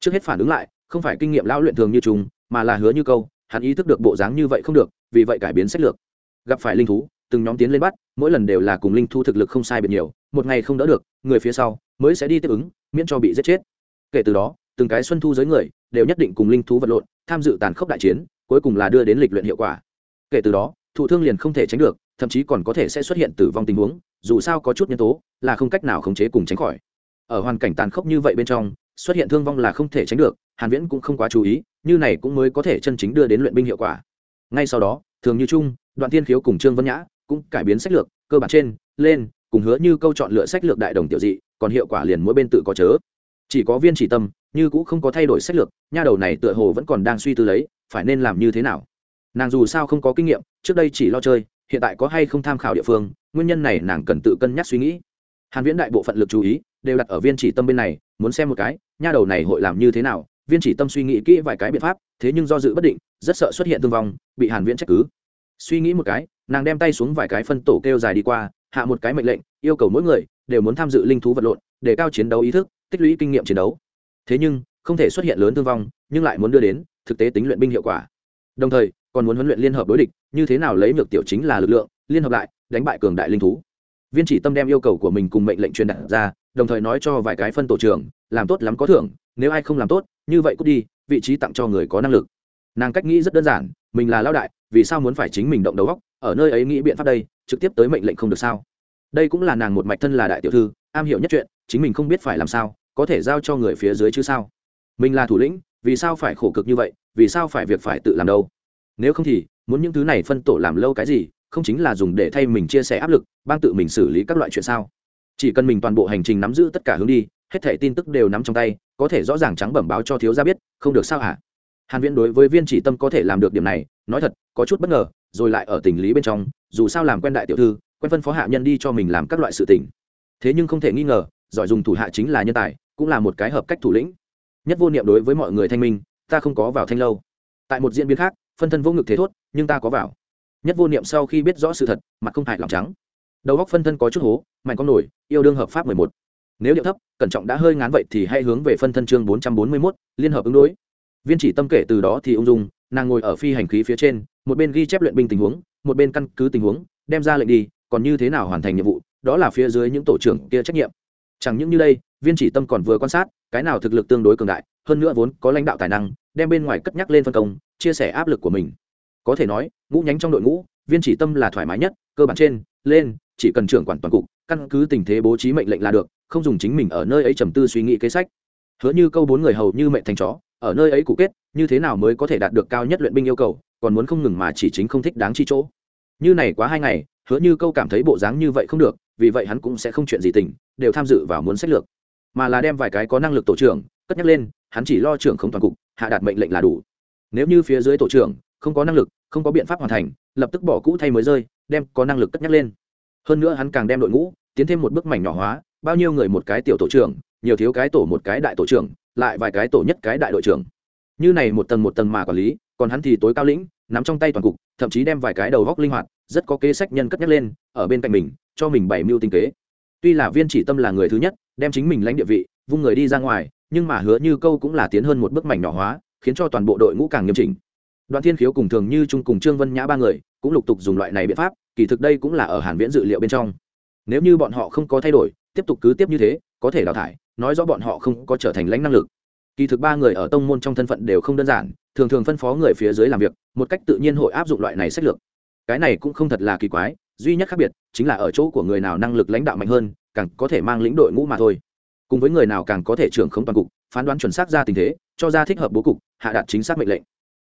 Trước hết phản ứng lại, không phải kinh nghiệm lão luyện thường như chúng, mà là hứa như câu, hắn ý thức được bộ dáng như vậy không được, vì vậy cải biến sách lược. Gặp phải linh thú, từng nhóm tiến lên bắt, mỗi lần đều là cùng linh thu thực lực không sai biệt nhiều, một ngày không đỡ được, người phía sau mới sẽ đi tiếp ứng, miễn cho bị giết chết. Kể từ đó, từng cái xuân thu giới người đều nhất định cùng linh thú vật lộn, tham dự tàn khốc đại chiến, cuối cùng là đưa đến lịch luyện hiệu quả. Kể từ đó, thụ thương liền không thể tránh được thậm chí còn có thể sẽ xuất hiện tử vong tình huống, dù sao có chút nhân tố là không cách nào khống chế cùng tránh khỏi. Ở hoàn cảnh tàn khốc như vậy bên trong, xuất hiện thương vong là không thể tránh được, hàn viễn cũng không quá chú ý, như này cũng mới có thể chân chính đưa đến luyện binh hiệu quả. Ngay sau đó, thường như chung đoạn tiên khiếu cùng trương vân nhã cũng cải biến sách lược, cơ bản trên, lên, cùng hứa như câu chọn lựa sách lược đại đồng tiểu dị, còn hiệu quả liền mỗi bên tự có chớ. Chỉ có viên chỉ tâm, như cũng không có thay đổi sách lược, nha đầu này tựa hồ vẫn còn đang suy tư lấy, phải nên làm như thế nào. Nàng dù sao không có kinh nghiệm, trước đây chỉ lo chơi hiện tại có hay không tham khảo địa phương, nguyên nhân này nàng cần tự cân nhắc suy nghĩ. Hàn viễn đại bộ phận lực chú ý đều đặt ở viên chỉ tâm bên này, muốn xem một cái, nha đầu này hội làm như thế nào, viên chỉ tâm suy nghĩ kỹ vài cái biện pháp, thế nhưng do dự bất định, rất sợ xuất hiện thương vong, bị hàn viễn trách cứ. Suy nghĩ một cái, nàng đem tay xuống vài cái phân tổ kêu dài đi qua, hạ một cái mệnh lệnh, yêu cầu mỗi người đều muốn tham dự linh thú vật lộn, để cao chiến đấu ý thức, tích lũy kinh nghiệm chiến đấu. Thế nhưng, không thể xuất hiện lớn thương vong, nhưng lại muốn đưa đến thực tế tính luyện binh hiệu quả. Đồng thời còn muốn huấn luyện liên hợp đối địch, như thế nào lấy nhược tiểu chính là lực lượng, liên hợp lại, đánh bại cường đại linh thú. Viên chỉ tâm đem yêu cầu của mình cùng mệnh lệnh truyền đạt ra, đồng thời nói cho vài cái phân tổ trưởng, làm tốt lắm có thưởng, nếu ai không làm tốt, như vậy cút đi, vị trí tặng cho người có năng lực. Nàng cách nghĩ rất đơn giản, mình là lao đại, vì sao muốn phải chính mình động đầu góc ở nơi ấy nghĩ biện pháp đây, trực tiếp tới mệnh lệnh không được sao? Đây cũng là nàng một mạch thân là đại tiểu thư, am hiểu nhất chuyện, chính mình không biết phải làm sao, có thể giao cho người phía dưới chứ sao? Mình là thủ lĩnh, vì sao phải khổ cực như vậy, vì sao phải việc phải tự làm đâu? Nếu không thì, muốn những thứ này phân tổ làm lâu cái gì, không chính là dùng để thay mình chia sẻ áp lực, bang tự mình xử lý các loại chuyện sao? Chỉ cần mình toàn bộ hành trình nắm giữ tất cả hướng đi, hết thẻ tin tức đều nắm trong tay, có thể rõ ràng trắng bẩm báo cho thiếu gia biết, không được sao hả? Hàn viễn đối với viên chỉ tâm có thể làm được điểm này, nói thật, có chút bất ngờ, rồi lại ở tình lý bên trong, dù sao làm quen đại tiểu thư, quen phân phó hạ nhân đi cho mình làm các loại sự tình. Thế nhưng không thể nghi ngờ, giỏi dùng thủ hạ chính là nhân tài, cũng là một cái hợp cách thủ lĩnh. Nhất vô niệm đối với mọi người thanh minh, ta không có vào thanh lâu. Tại một diễn biến khác phân thân vô ngực thế thốt, nhưng ta có vào. Nhất vô niệm sau khi biết rõ sự thật, mặt không hại lòng trắng. Đầu góc phân thân có chút hố, mạnh con nổi, yêu đương hợp pháp mười một. Nếu điệu thấp, cẩn trọng đã hơi ngán vậy thì hãy hướng về phân thân chương bốn trăm bốn mươi mốt, liên hợp ứng đối. Viên chỉ tâm kể từ đó thì ung dung, nàng ngồi ở phi hành khí phía trên, một bên ghi chép luyện binh tình huống, một bên căn cứ tình huống, đem ra lệnh đi, còn như thế nào hoàn thành nhiệm vụ, đó là phía dưới những tổ trưởng kia trách nhiệm. Chẳng những như đây, viên chỉ tâm còn vừa quan sát, cái nào thực lực tương đối cường đại, hơn nữa vốn có lãnh đạo tài năng, đem bên ngoài cất nhắc lên phân công chia sẻ áp lực của mình. Có thể nói, ngũ nhánh trong đội ngũ, viên chỉ tâm là thoải mái nhất, cơ bản trên, lên, chỉ cần trưởng quản toàn cục, căn cứ tình thế bố trí mệnh lệnh là được, không dùng chính mình ở nơi ấy trầm tư suy nghĩ kế sách. Hứa như câu bốn người hầu như mệnh thành chó, ở nơi ấy cụ kết, như thế nào mới có thể đạt được cao nhất luyện binh yêu cầu, còn muốn không ngừng mà chỉ chính không thích đáng chi chỗ. Như này quá hai ngày, hứa như câu cảm thấy bộ dáng như vậy không được, vì vậy hắn cũng sẽ không chuyện gì tình, đều tham dự vào muốn sách lược. Mà là đem vài cái có năng lực tổ trưởng, cất nhắc lên, hắn chỉ lo trưởng không toàn cục, hạ đạt mệnh lệnh là đủ nếu như phía dưới tổ trưởng không có năng lực, không có biện pháp hoàn thành, lập tức bỏ cũ thay mới rơi, đem có năng lực cất nhắc lên. Hơn nữa hắn càng đem đội ngũ tiến thêm một bước mảnh nhỏ hóa, bao nhiêu người một cái tiểu tổ trưởng, nhiều thiếu cái tổ một cái đại tổ trưởng, lại vài cái tổ nhất cái đại đội trưởng. Như này một tầng một tầng mà quản lý, còn hắn thì tối cao lĩnh, nắm trong tay toàn cục, thậm chí đem vài cái đầu góc linh hoạt, rất có kế sách nhân cất nhắc lên, ở bên cạnh mình, cho mình bảy mưu tinh kế. Tuy là viên chỉ tâm là người thứ nhất, đem chính mình lãnh địa vị, vung người đi ra ngoài, nhưng mà hứa như câu cũng là tiến hơn một bước mảnh nhỏ hóa khiến cho toàn bộ đội ngũ càng nghiêm chỉnh. Đoàn thiên khiếu cùng thường như trung cùng trương vân nhã ba người cũng lục tục dùng loại này biện pháp, kỳ thực đây cũng là ở hàn viễn dự liệu bên trong. Nếu như bọn họ không có thay đổi, tiếp tục cứ tiếp như thế, có thể đào thải, nói rõ bọn họ không có trở thành lãnh năng lực. Kỳ thực ba người ở tông môn trong thân phận đều không đơn giản, thường thường phân phó người phía dưới làm việc, một cách tự nhiên hội áp dụng loại này sách lược. Cái này cũng không thật là kỳ quái, duy nhất khác biệt chính là ở chỗ của người nào năng lực lãnh đạo mạnh hơn, càng có thể mang lĩnh đội ngũ mà thôi. Cùng với người nào càng có thể trưởng không toàn cục, phán đoán chuẩn xác ra tình thế, cho ra thích hợp bố cục hạ đạt chính xác mệnh lệnh.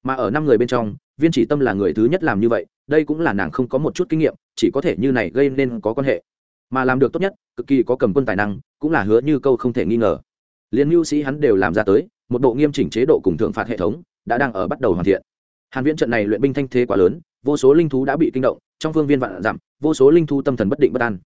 Mà ở năm người bên trong, viên chỉ tâm là người thứ nhất làm như vậy, đây cũng là nàng không có một chút kinh nghiệm, chỉ có thể như này gây nên có quan hệ. Mà làm được tốt nhất, cực kỳ có cầm quân tài năng, cũng là hứa như câu không thể nghi ngờ. Liên mưu sĩ hắn đều làm ra tới, một bộ nghiêm chỉnh chế độ cùng thượng phạt hệ thống, đã đang ở bắt đầu hoàn thiện. Hàn viễn trận này luyện binh thanh thế quá lớn, vô số linh thú đã bị kinh động, trong phương viên vạn giảm vô số linh thú tâm thần bất định bất an.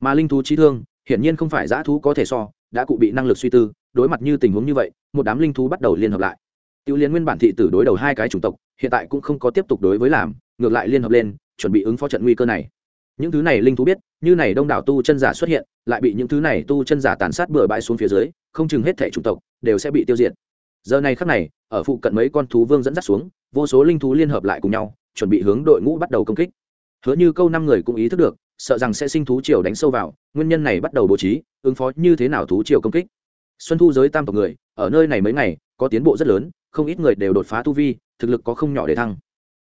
Mà linh thú trí thương, hiển nhiên không phải giã thú có thể so, đã cụ bị năng lực suy tư, đối mặt như tình huống như vậy, một đám linh thú bắt đầu liên hợp lại tiêu liên nguyên bản thị tử đối đầu hai cái chủng tộc, hiện tại cũng không có tiếp tục đối với làm, ngược lại liên hợp lên, chuẩn bị ứng phó trận nguy cơ này. Những thứ này linh thú biết, như này đông đảo tu chân giả xuất hiện, lại bị những thứ này tu chân giả tàn sát bừa bãi xuống phía dưới, không chừng hết thể chủng tộc đều sẽ bị tiêu diệt. Giờ này khắc này, ở phụ cận mấy con thú vương dẫn dắt xuống, vô số linh thú liên hợp lại cùng nhau, chuẩn bị hướng đội ngũ bắt đầu công kích. Hứa như câu năm người cũng ý thức được, sợ rằng sẽ sinh thú triều đánh sâu vào, nguyên nhân này bắt đầu bố trí, ứng phó như thế nào thú triều công kích. Xuân thu giới tam tộc người, ở nơi này mấy ngày, có tiến bộ rất lớn không ít người đều đột phá tu vi, thực lực có không nhỏ để thăng.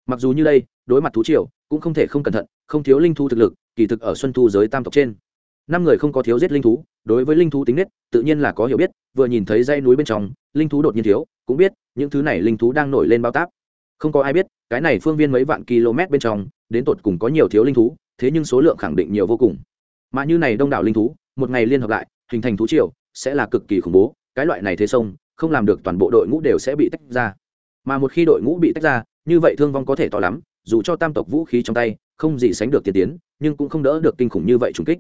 Mặc dù như đây, đối mặt thú triều, cũng không thể không cẩn thận, không thiếu linh thú thực lực, kỳ thực ở xuân thu giới tam tộc trên. Năm người không có thiếu giết linh thú, đối với linh thú tính nết, tự nhiên là có hiểu biết, vừa nhìn thấy dãy núi bên trong, linh thú đột nhiên thiếu, cũng biết, những thứ này linh thú đang nổi lên bao táp. Không có ai biết, cái này phương viên mấy vạn km bên trong, đến tột cùng có nhiều thiếu linh thú, thế nhưng số lượng khẳng định nhiều vô cùng. Mà như này đông đảo linh thú, một ngày liên hợp lại, hình thành thú triều, sẽ là cực kỳ khủng bố, cái loại này thế sông không làm được toàn bộ đội ngũ đều sẽ bị tách ra. Mà một khi đội ngũ bị tách ra, như vậy thương vong có thể to lắm, dù cho tam tộc vũ khí trong tay, không gì sánh được tiên tiến, nhưng cũng không đỡ được kinh khủng như vậy trùng kích.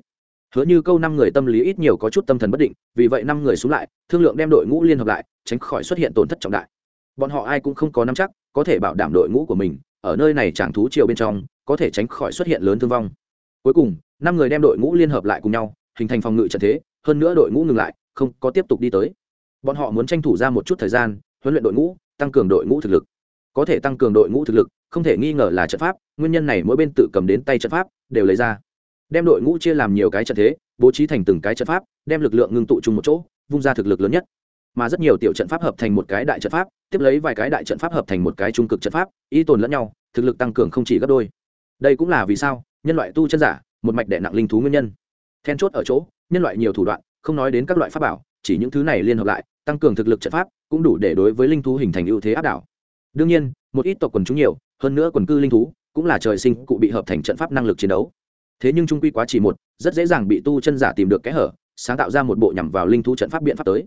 Hứa như câu năm người tâm lý ít nhiều có chút tâm thần bất định, vì vậy năm người xuống lại, thương lượng đem đội ngũ liên hợp lại, tránh khỏi xuất hiện tổn thất trọng đại. Bọn họ ai cũng không có nắm chắc, có thể bảo đảm đội ngũ của mình, ở nơi này chẳng thú chiều bên trong, có thể tránh khỏi xuất hiện lớn thương vong. Cuối cùng, năm người đem đội ngũ liên hợp lại cùng nhau, hình thành phòng ngự trận thế, hơn nữa đội ngũ ngừng lại, không có tiếp tục đi tới bọn họ muốn tranh thủ ra một chút thời gian, huấn luyện đội ngũ, tăng cường đội ngũ thực lực. Có thể tăng cường đội ngũ thực lực, không thể nghi ngờ là trận pháp, nguyên nhân này mỗi bên tự cầm đến tay trận pháp, đều lấy ra. Đem đội ngũ chia làm nhiều cái trận thế, bố trí thành từng cái trận pháp, đem lực lượng ngưng tụ chung một chỗ, vung ra thực lực lớn nhất. Mà rất nhiều tiểu trận pháp hợp thành một cái đại trận pháp, tiếp lấy vài cái đại trận pháp hợp thành một cái trung cực trận pháp y tồn lẫn nhau, thực lực tăng cường không chỉ gấp đôi. Đây cũng là vì sao, nhân loại tu chân giả, một mạch đệ nặng linh thú nguyên nhân. Then chốt ở chỗ, nhân loại nhiều thủ đoạn, không nói đến các loại pháp bảo, chỉ những thứ này liên hợp lại tăng cường thực lực trận pháp, cũng đủ để đối với linh thú hình thành ưu thế áp đảo. Đương nhiên, một ít tộc quần chúng nhiều, hơn nữa quần cư linh thú, cũng là trời sinh cụ bị hợp thành trận pháp năng lực chiến đấu. Thế nhưng trung quy quá chỉ một, rất dễ dàng bị tu chân giả tìm được kẽ hở, sáng tạo ra một bộ nhằm vào linh thú trận pháp biện pháp tới.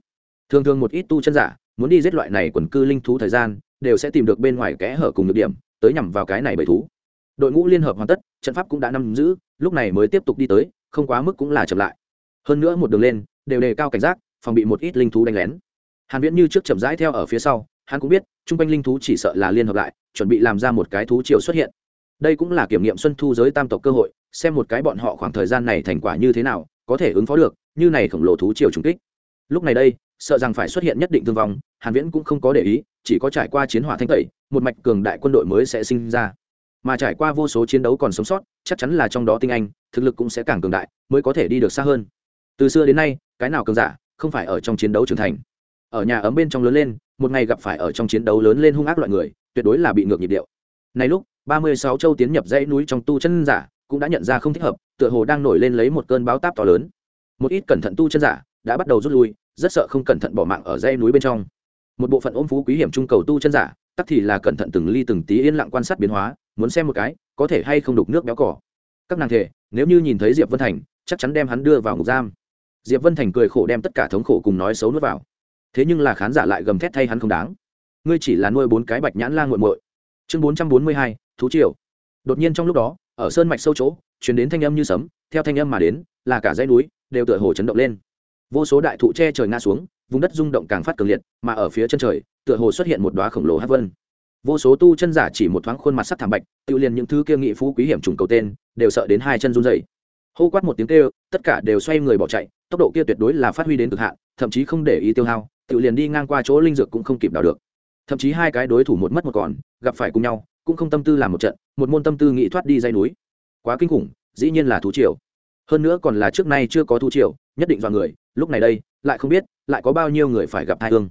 Thường thường một ít tu chân giả muốn đi giết loại này quần cư linh thú thời gian, đều sẽ tìm được bên ngoài kẽ hở cùng được điểm, tới nhằm vào cái này bởi thú. Đội ngũ liên hợp hoàn tất, trận pháp cũng đã nắm giữ, lúc này mới tiếp tục đi tới, không quá mức cũng là chậm lại. Hơn nữa một đường lên, đều đề cao cảnh giác, phòng bị một ít linh thú đánh lén hàn viễn như trước chậm rãi theo ở phía sau, hắn cũng biết trung quanh linh thú chỉ sợ là liên hợp lại, chuẩn bị làm ra một cái thú triều xuất hiện. Đây cũng là kiểm nghiệm xuân thu giới tam tộc cơ hội, xem một cái bọn họ khoảng thời gian này thành quả như thế nào, có thể ứng phó được, như này khổng lồ thú triều trùng kích. Lúc này đây, sợ rằng phải xuất hiện nhất định thương vong, hàn viễn cũng không có để ý, chỉ có trải qua chiến hỏa thanh tẩy, một mạch cường đại quân đội mới sẽ sinh ra. Mà trải qua vô số chiến đấu còn sống sót, chắc chắn là trong đó tinh anh, thực lực cũng sẽ càng cường đại, mới có thể đi được xa hơn. Từ xưa đến nay, cái nào cường giả, không phải ở trong chiến đấu trưởng thành ở nhà ấm bên trong lớn lên, một ngày gặp phải ở trong chiến đấu lớn lên hung ác loại người, tuyệt đối là bị ngược nhịp điệu. Này lúc, ba mươi sáu châu tiến nhập dãy núi trong tu chân giả cũng đã nhận ra không thích hợp, tựa hồ đang nổi lên lấy một cơn báo táp to lớn. Một ít cẩn thận tu chân giả đã bắt đầu rút lui, rất sợ không cẩn thận bỏ mạng ở dãy núi bên trong. Một bộ phận ôm phú quý hiểm trung cầu tu chân giả, tắc thì là cẩn thận từng ly từng tí yên lặng quan sát biến hóa, muốn xem một cái, có thể hay không đục nước béo cỏ. Các nàng thể, nếu như nhìn thấy diệp vân thành, chắc chắn đem hắn đưa vào ngục giam. Diệp vân thành cười khổ đem tất cả thống khổ cùng nói xấu nuốt vào thế nhưng là khán giả lại gầm thét thay hắn không đáng. Ngươi chỉ là nuôi bốn cái bạch nhãn la nguội muội. Chương bốn trăm bốn mươi hai, thú triều. Đột nhiên trong lúc đó, ở sơn mạch sâu chỗ chuyển đến thanh âm như sấm, theo thanh âm mà đến, là cả dãy núi, đều tựa hồ chấn động lên. Vô số đại thụ che trời ngã xuống, vùng đất rung động càng phát cường liệt, mà ở phía chân trời, tựa hồ xuất hiện một đoá khổng lồ hát vân. Vô số tu chân giả chỉ một thoáng khuôn mặt sắc thảm bạch, tự liền những thứ kia nghị phú quý hiểm trùng cầu tên, đều sợ đến hai chân run dày hô quát một tiếng kêu, tất cả đều xoay người bỏ chạy, tốc độ kia tuyệt đối là phát huy đến cực hạn, thậm chí không để ý tiêu hao tự liền đi ngang qua chỗ linh dược cũng không kịp đào được. Thậm chí hai cái đối thủ một mất một còn, gặp phải cùng nhau, cũng không tâm tư làm một trận, một môn tâm tư nghĩ thoát đi dây núi. Quá kinh khủng, dĩ nhiên là thú triều. Hơn nữa còn là trước nay chưa có thú triều, nhất định dọa người, lúc này đây, lại không biết, lại có bao nhiêu người phải gặp thai thương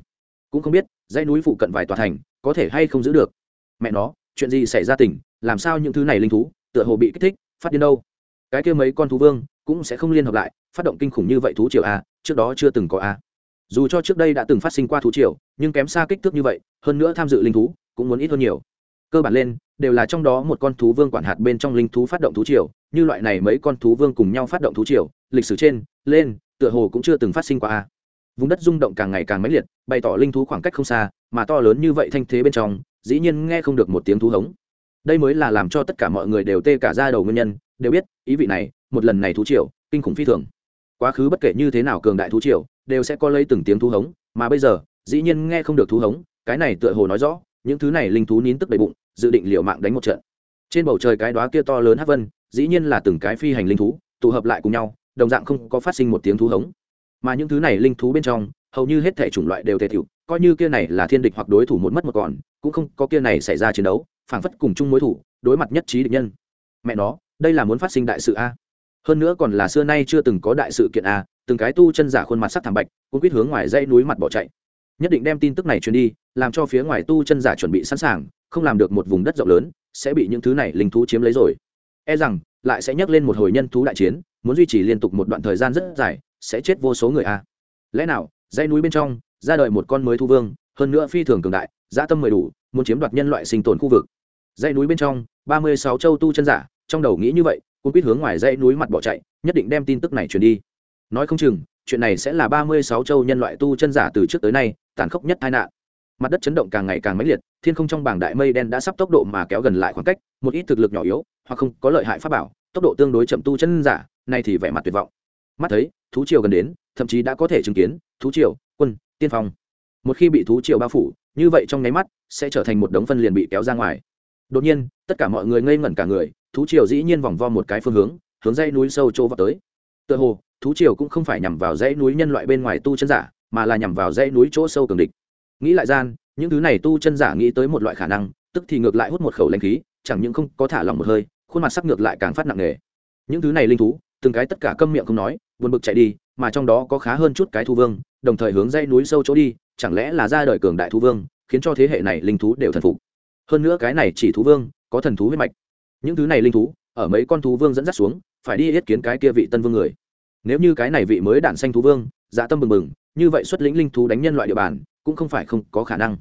cũng không biết, dãy núi phụ cận vài tòa thành, có thể hay không giữ được. Mẹ nó, chuyện gì xảy ra tỉnh, làm sao những thứ này linh thú, tựa hồ bị kích thích, phát điên đâu? Cái kia mấy con thú vương, cũng sẽ không liên hợp lại, phát động kinh khủng như vậy thú triều a trước đó chưa từng có a dù cho trước đây đã từng phát sinh qua thú triều, nhưng kém xa kích thước như vậy, hơn nữa tham dự linh thú, cũng muốn ít hơn nhiều. Cơ bản lên, đều là trong đó một con thú vương quản hạt bên trong linh thú phát động thú triều, như loại này mấy con thú vương cùng nhau phát động thú triều, lịch sử trên, lên, tựa hồ cũng chưa từng phát sinh qua a. Vùng đất rung động càng ngày càng mãnh liệt, bày tỏ linh thú khoảng cách không xa, mà to lớn như vậy thanh thế bên trong, dĩ nhiên nghe không được một tiếng thú hống. Đây mới là làm cho tất cả mọi người đều tê cả ra đầu nguyên nhân, đều biết, ý vị này, một lần này thú triều, kinh khủng phi thường quá khứ bất kể như thế nào cường đại thú triều, đều sẽ có lấy từng tiếng thú hống, mà bây giờ, dĩ nhiên nghe không được thú hống, cái này tựa hồ nói rõ, những thứ này linh thú nín tức đầy bụng, dự định liều mạng đánh một trận. Trên bầu trời cái đó kia to lớn hát vân, dĩ nhiên là từng cái phi hành linh thú, tụ hợp lại cùng nhau, đồng dạng không có phát sinh một tiếng thú hống. Mà những thứ này linh thú bên trong, hầu như hết thể chủng loại đều thể thiệu, coi như kia này là thiên địch hoặc đối thủ một mất một còn, cũng không có kia này xảy ra chiến đấu, phảng phất cùng chung mối thủ, đối mặt nhất trí địch nhân. Mẹ nó, đây là muốn phát sinh đại sự a hơn nữa còn là xưa nay chưa từng có đại sự kiện a từng cái tu chân giả khuôn mặt sắc thảm bạch cũng quyết hướng ngoài dãy núi mặt bỏ chạy. Nhất định đem tin tức này truyền đi, làm cho phía ngoài tu chân giả chuẩn bị sẵn sàng, không làm được một vùng đất rộng lớn, sẽ bị những thứ này linh thú chiếm lấy rồi. E rằng, lại sẽ nhắc lên một hồi nhân thú đại chiến, muốn duy trì liên tục một đoạn thời gian rất dài, sẽ chết vô số người a lẽ nào, dãy núi bên trong, ra đời một con mới thu vương, hơn nữa phi thường cường đại, dã tâm mười đủ, muốn chiếm đoạt nhân loại sinh tồn khu vực. Dãy núi bên trong, ba mươi sáu châu tu chân giả, trong đầu nghĩ như vậy cũng biết hướng ngoài dãy núi mặt bỏ chạy, nhất định đem tin tức này truyền đi. Nói không chừng, chuyện này sẽ là ba mươi sáu châu nhân loại tu chân giả từ trước tới nay, tàn khốc nhất tai nạn. Mặt đất chấn động càng ngày càng mãnh liệt, thiên không trong bảng đại mây đen đã sắp tốc độ mà kéo gần lại khoảng cách, một ít thực lực nhỏ yếu, hoặc không có lợi hại pháp bảo, tốc độ tương đối chậm tu chân giả này thì vẻ mặt tuyệt vọng. Mắt thấy, thú triều gần đến, thậm chí đã có thể chứng kiến, thú triều, quân, tiên phong. Một khi bị thú triều bao phủ, như vậy trong nháy mắt, sẽ trở thành một đống phân liền bị kéo ra ngoài. Đột nhiên, tất cả mọi người ngây ngẩn cả người thú triều dĩ nhiên vòng vo một cái phương hướng hướng dãy núi sâu chỗ vào tới. Tựa hồ, thú triều cũng không phải nhằm vào dãy núi nhân loại bên ngoài tu chân giả, mà là nhằm vào dãy núi chỗ sâu cường địch. Nghĩ lại gian, những thứ này tu chân giả nghĩ tới một loại khả năng, tức thì ngược lại hút một khẩu lãnh khí, chẳng những không có thả lỏng một hơi, khuôn mặt sắc ngược lại càng phát nặng nề. Những thứ này linh thú, từng cái tất cả câm miệng không nói, buồn bực chạy đi, mà trong đó có khá hơn chút cái thu vương, đồng thời hướng dãy núi sâu chỗ đi, chẳng lẽ là ra đời cường đại thu vương, khiến cho thế hệ này linh thú đều thần phục. Hơn nữa cái này chỉ thú vương, có thần thú huyết mạch những thứ này linh thú, ở mấy con thú vương dẫn dắt xuống, phải đi yết kiến cái kia vị tân vương người. Nếu như cái này vị mới đản xanh thú vương dạ tâm bừng bừng, như vậy xuất lĩnh linh thú đánh nhân loại địa bàn, cũng không phải không có khả năng.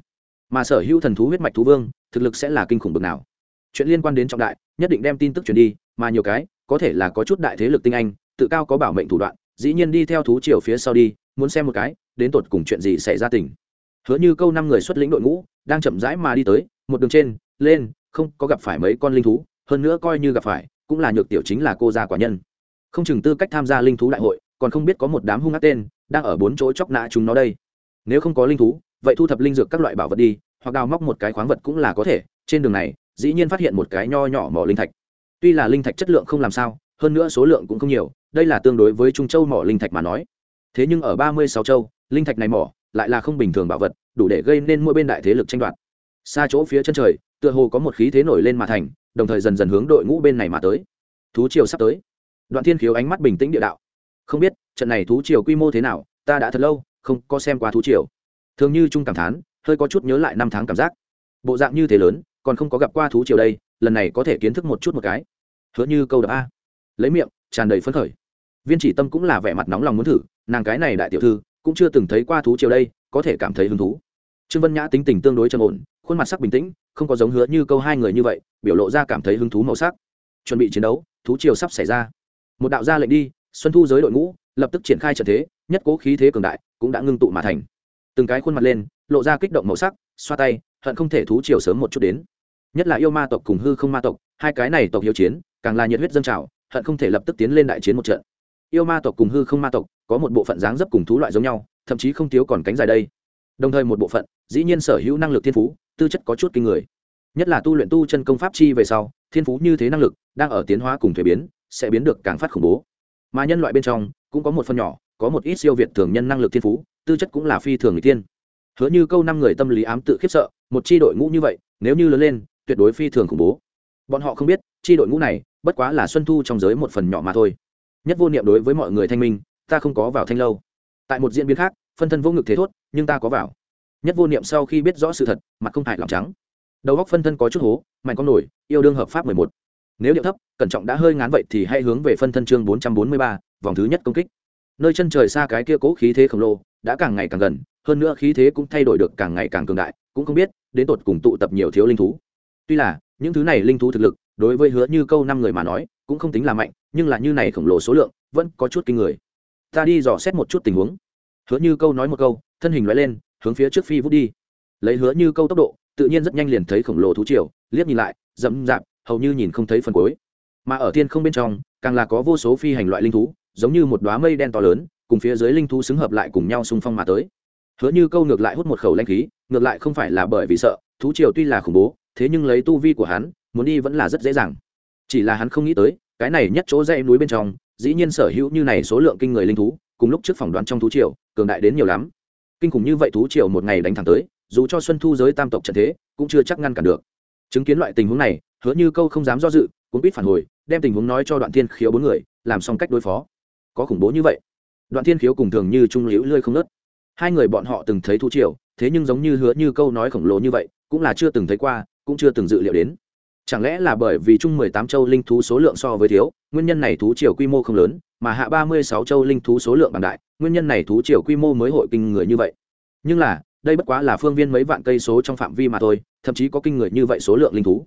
Mà sở hữu thần thú huyết mạch thú vương, thực lực sẽ là kinh khủng bực nào. Chuyện liên quan đến trọng đại, nhất định đem tin tức truyền đi, mà nhiều cái, có thể là có chút đại thế lực tinh anh, tự cao có bảo mệnh thủ đoạn, dĩ nhiên đi theo thú triều phía sau đi, muốn xem một cái, đến tột cùng chuyện gì xảy ra tỉnh hứa như câu năm người xuất lĩnh đội ngũ, đang chậm rãi mà đi tới, một đường trên, lên, không có gặp phải mấy con linh thú hơn nữa coi như gặp phải, cũng là nhược tiểu chính là cô gia quả nhân. Không chừng tư cách tham gia linh thú đại hội, còn không biết có một đám hung ác tên đang ở bốn chỗ chóc nã chúng nó đây. Nếu không có linh thú, vậy thu thập linh dược các loại bảo vật đi, hoặc đào móc một cái khoáng vật cũng là có thể, trên đường này, dĩ nhiên phát hiện một cái nho nhỏ mỏ linh thạch. Tuy là linh thạch chất lượng không làm sao, hơn nữa số lượng cũng không nhiều, đây là tương đối với trung châu mỏ linh thạch mà nói. Thế nhưng ở ba mươi sáu châu, linh thạch này mỏ lại là không bình thường bảo vật, đủ để gây nên mỗi bên đại thế lực tranh đoạt. Xa chỗ phía chân trời tựa hồ có một khí thế nổi lên mà thành, đồng thời dần dần hướng đội ngũ bên này mà tới. Thú triều sắp tới. Đoạn thiên khiếu ánh mắt bình tĩnh địa đạo. Không biết, trận này thú triều quy mô thế nào, ta đã thật lâu không có xem qua thú triều. Thường như trung cảm thán, hơi có chút nhớ lại năm tháng cảm giác. Bộ dạng như thế lớn, còn không có gặp qua thú triều đây, lần này có thể kiến thức một chút một cái. Hứa như câu đập a. Lấy miệng, tràn đầy phấn khởi. Viên chỉ tâm cũng là vẻ mặt nóng lòng muốn thử, nàng cái này đại tiểu thư, cũng chưa từng thấy qua thú triều đây, có thể cảm thấy hứng thú trương vân nhã tính tình tương đối trầm ổn, khuôn mặt sắc bình tĩnh, không có giống hứa như câu hai người như vậy, biểu lộ ra cảm thấy hứng thú màu sắc. Chuẩn bị chiến đấu, thú triều sắp xảy ra. Một đạo gia lệnh đi, xuân thu giới đội ngũ, lập tức triển khai trận thế, nhất cố khí thế cường đại, cũng đã ngưng tụ mà thành. Từng cái khuôn mặt lên, lộ ra kích động màu sắc, xoa tay, hận không thể thú triều sớm một chút đến. Nhất là yêu ma tộc cùng hư không ma tộc, hai cái này tộc hiếu chiến, càng là nhiệt huyết dân trào, hận không thể lập tức tiến lên đại chiến một trận. Yêu ma tộc cùng hư không ma tộc, có một bộ phận dáng dấp cùng thú loại giống nhau, thậm chí không thiếu còn cánh dài đây. Đồng thời một bộ phận dĩ nhiên sở hữu năng lực thiên phú, tư chất có chút kinh người. Nhất là tu luyện tu chân công pháp chi về sau, thiên phú như thế năng lực đang ở tiến hóa cùng thuế biến, sẽ biến được càng phát khủng bố. Mà nhân loại bên trong cũng có một phần nhỏ, có một ít siêu việt thường nhân năng lực thiên phú, tư chất cũng là phi thường người tiên. Hứa như câu năm người tâm lý ám tự khiếp sợ, một chi đội ngũ như vậy, nếu như lớn lên, tuyệt đối phi thường khủng bố. Bọn họ không biết, chi đội ngũ này bất quá là xuân thu trong giới một phần nhỏ mà thôi. Nhất vô niệm đối với mọi người thanh minh, ta không có vào thanh lâu. Tại một diễn biến khác, phân thân vô ngực thế thốt, nhưng ta có vào nhất vô niệm sau khi biết rõ sự thật, mặt không hại lòng trắng. Đầu góc phân thân có chút hố, mạnh con nổi, yêu đương hợp pháp mười một. Nếu điệu thấp, cẩn trọng đã hơi ngán vậy thì hãy hướng về phân thân chương bốn trăm bốn mươi ba, vòng thứ nhất công kích. Nơi chân trời xa cái kia cố khí thế khổng lồ, đã càng ngày càng gần, hơn nữa khí thế cũng thay đổi được càng ngày càng cường đại, cũng không biết đến tột cùng tụ tập nhiều thiếu linh thú. Tuy là, những thứ này linh thú thực lực, đối với hứa như câu năm người mà nói, cũng không tính là mạnh, nhưng là như này khổng lồ số lượng, vẫn có chút kinh người. Ta đi dò xét một chút tình huống. Hứa như câu nói một câu, thân hình loại lên hướng phía trước phi vút đi. Lấy hứa như câu tốc độ, tự nhiên rất nhanh liền thấy khổng lồ thú triều, liếc nhìn lại, rậm rạp, hầu như nhìn không thấy phần cuối. Mà ở thiên không bên trong, càng là có vô số phi hành loại linh thú, giống như một đoá mây đen to lớn, cùng phía dưới linh thú xứng hợp lại cùng nhau xung phong mà tới. Hứa như câu ngược lại hút một khẩu lanh khí, ngược lại không phải là bởi vì sợ, thú triều tuy là khủng bố, thế nhưng lấy tu vi của hắn, muốn đi vẫn là rất dễ dàng. Chỉ là hắn không nghĩ tới, cái này nhất chỗ dãy núi bên trong, dĩ nhiên sở hữu như này số lượng kinh người linh thú, cùng lúc trước phỏng đoán trong thú triều, cường đại đến nhiều lắm kinh khủng như vậy thú triều một ngày đánh thẳng tới, dù cho xuân thu giới tam tộc trận thế cũng chưa chắc ngăn cản được. Chứng kiến loại tình huống này, hứa như câu không dám do dự cũng biết phản hồi, đem tình huống nói cho đoạn thiên khiếu bốn người, làm xong cách đối phó. Có khủng bố như vậy. Đoạn thiên khiếu cùng thường như trung liễu lươi không nớt hai người bọn họ từng thấy thú triều, thế nhưng giống như hứa như câu nói khổng lồ như vậy, cũng là chưa từng thấy qua, cũng chưa từng dự liệu đến chẳng lẽ là bởi vì chung mười tám châu linh thú số lượng so với thiếu, nguyên nhân này thú triều quy mô không lớn, mà hạ ba mươi sáu châu linh thú số lượng bằng đại, nguyên nhân này thú triều quy mô mới hội kinh người như vậy? Nhưng là, đây bất quá là phương viên mấy vạn cây số trong phạm vi mà thôi, thậm chí có kinh người như vậy số lượng linh thú.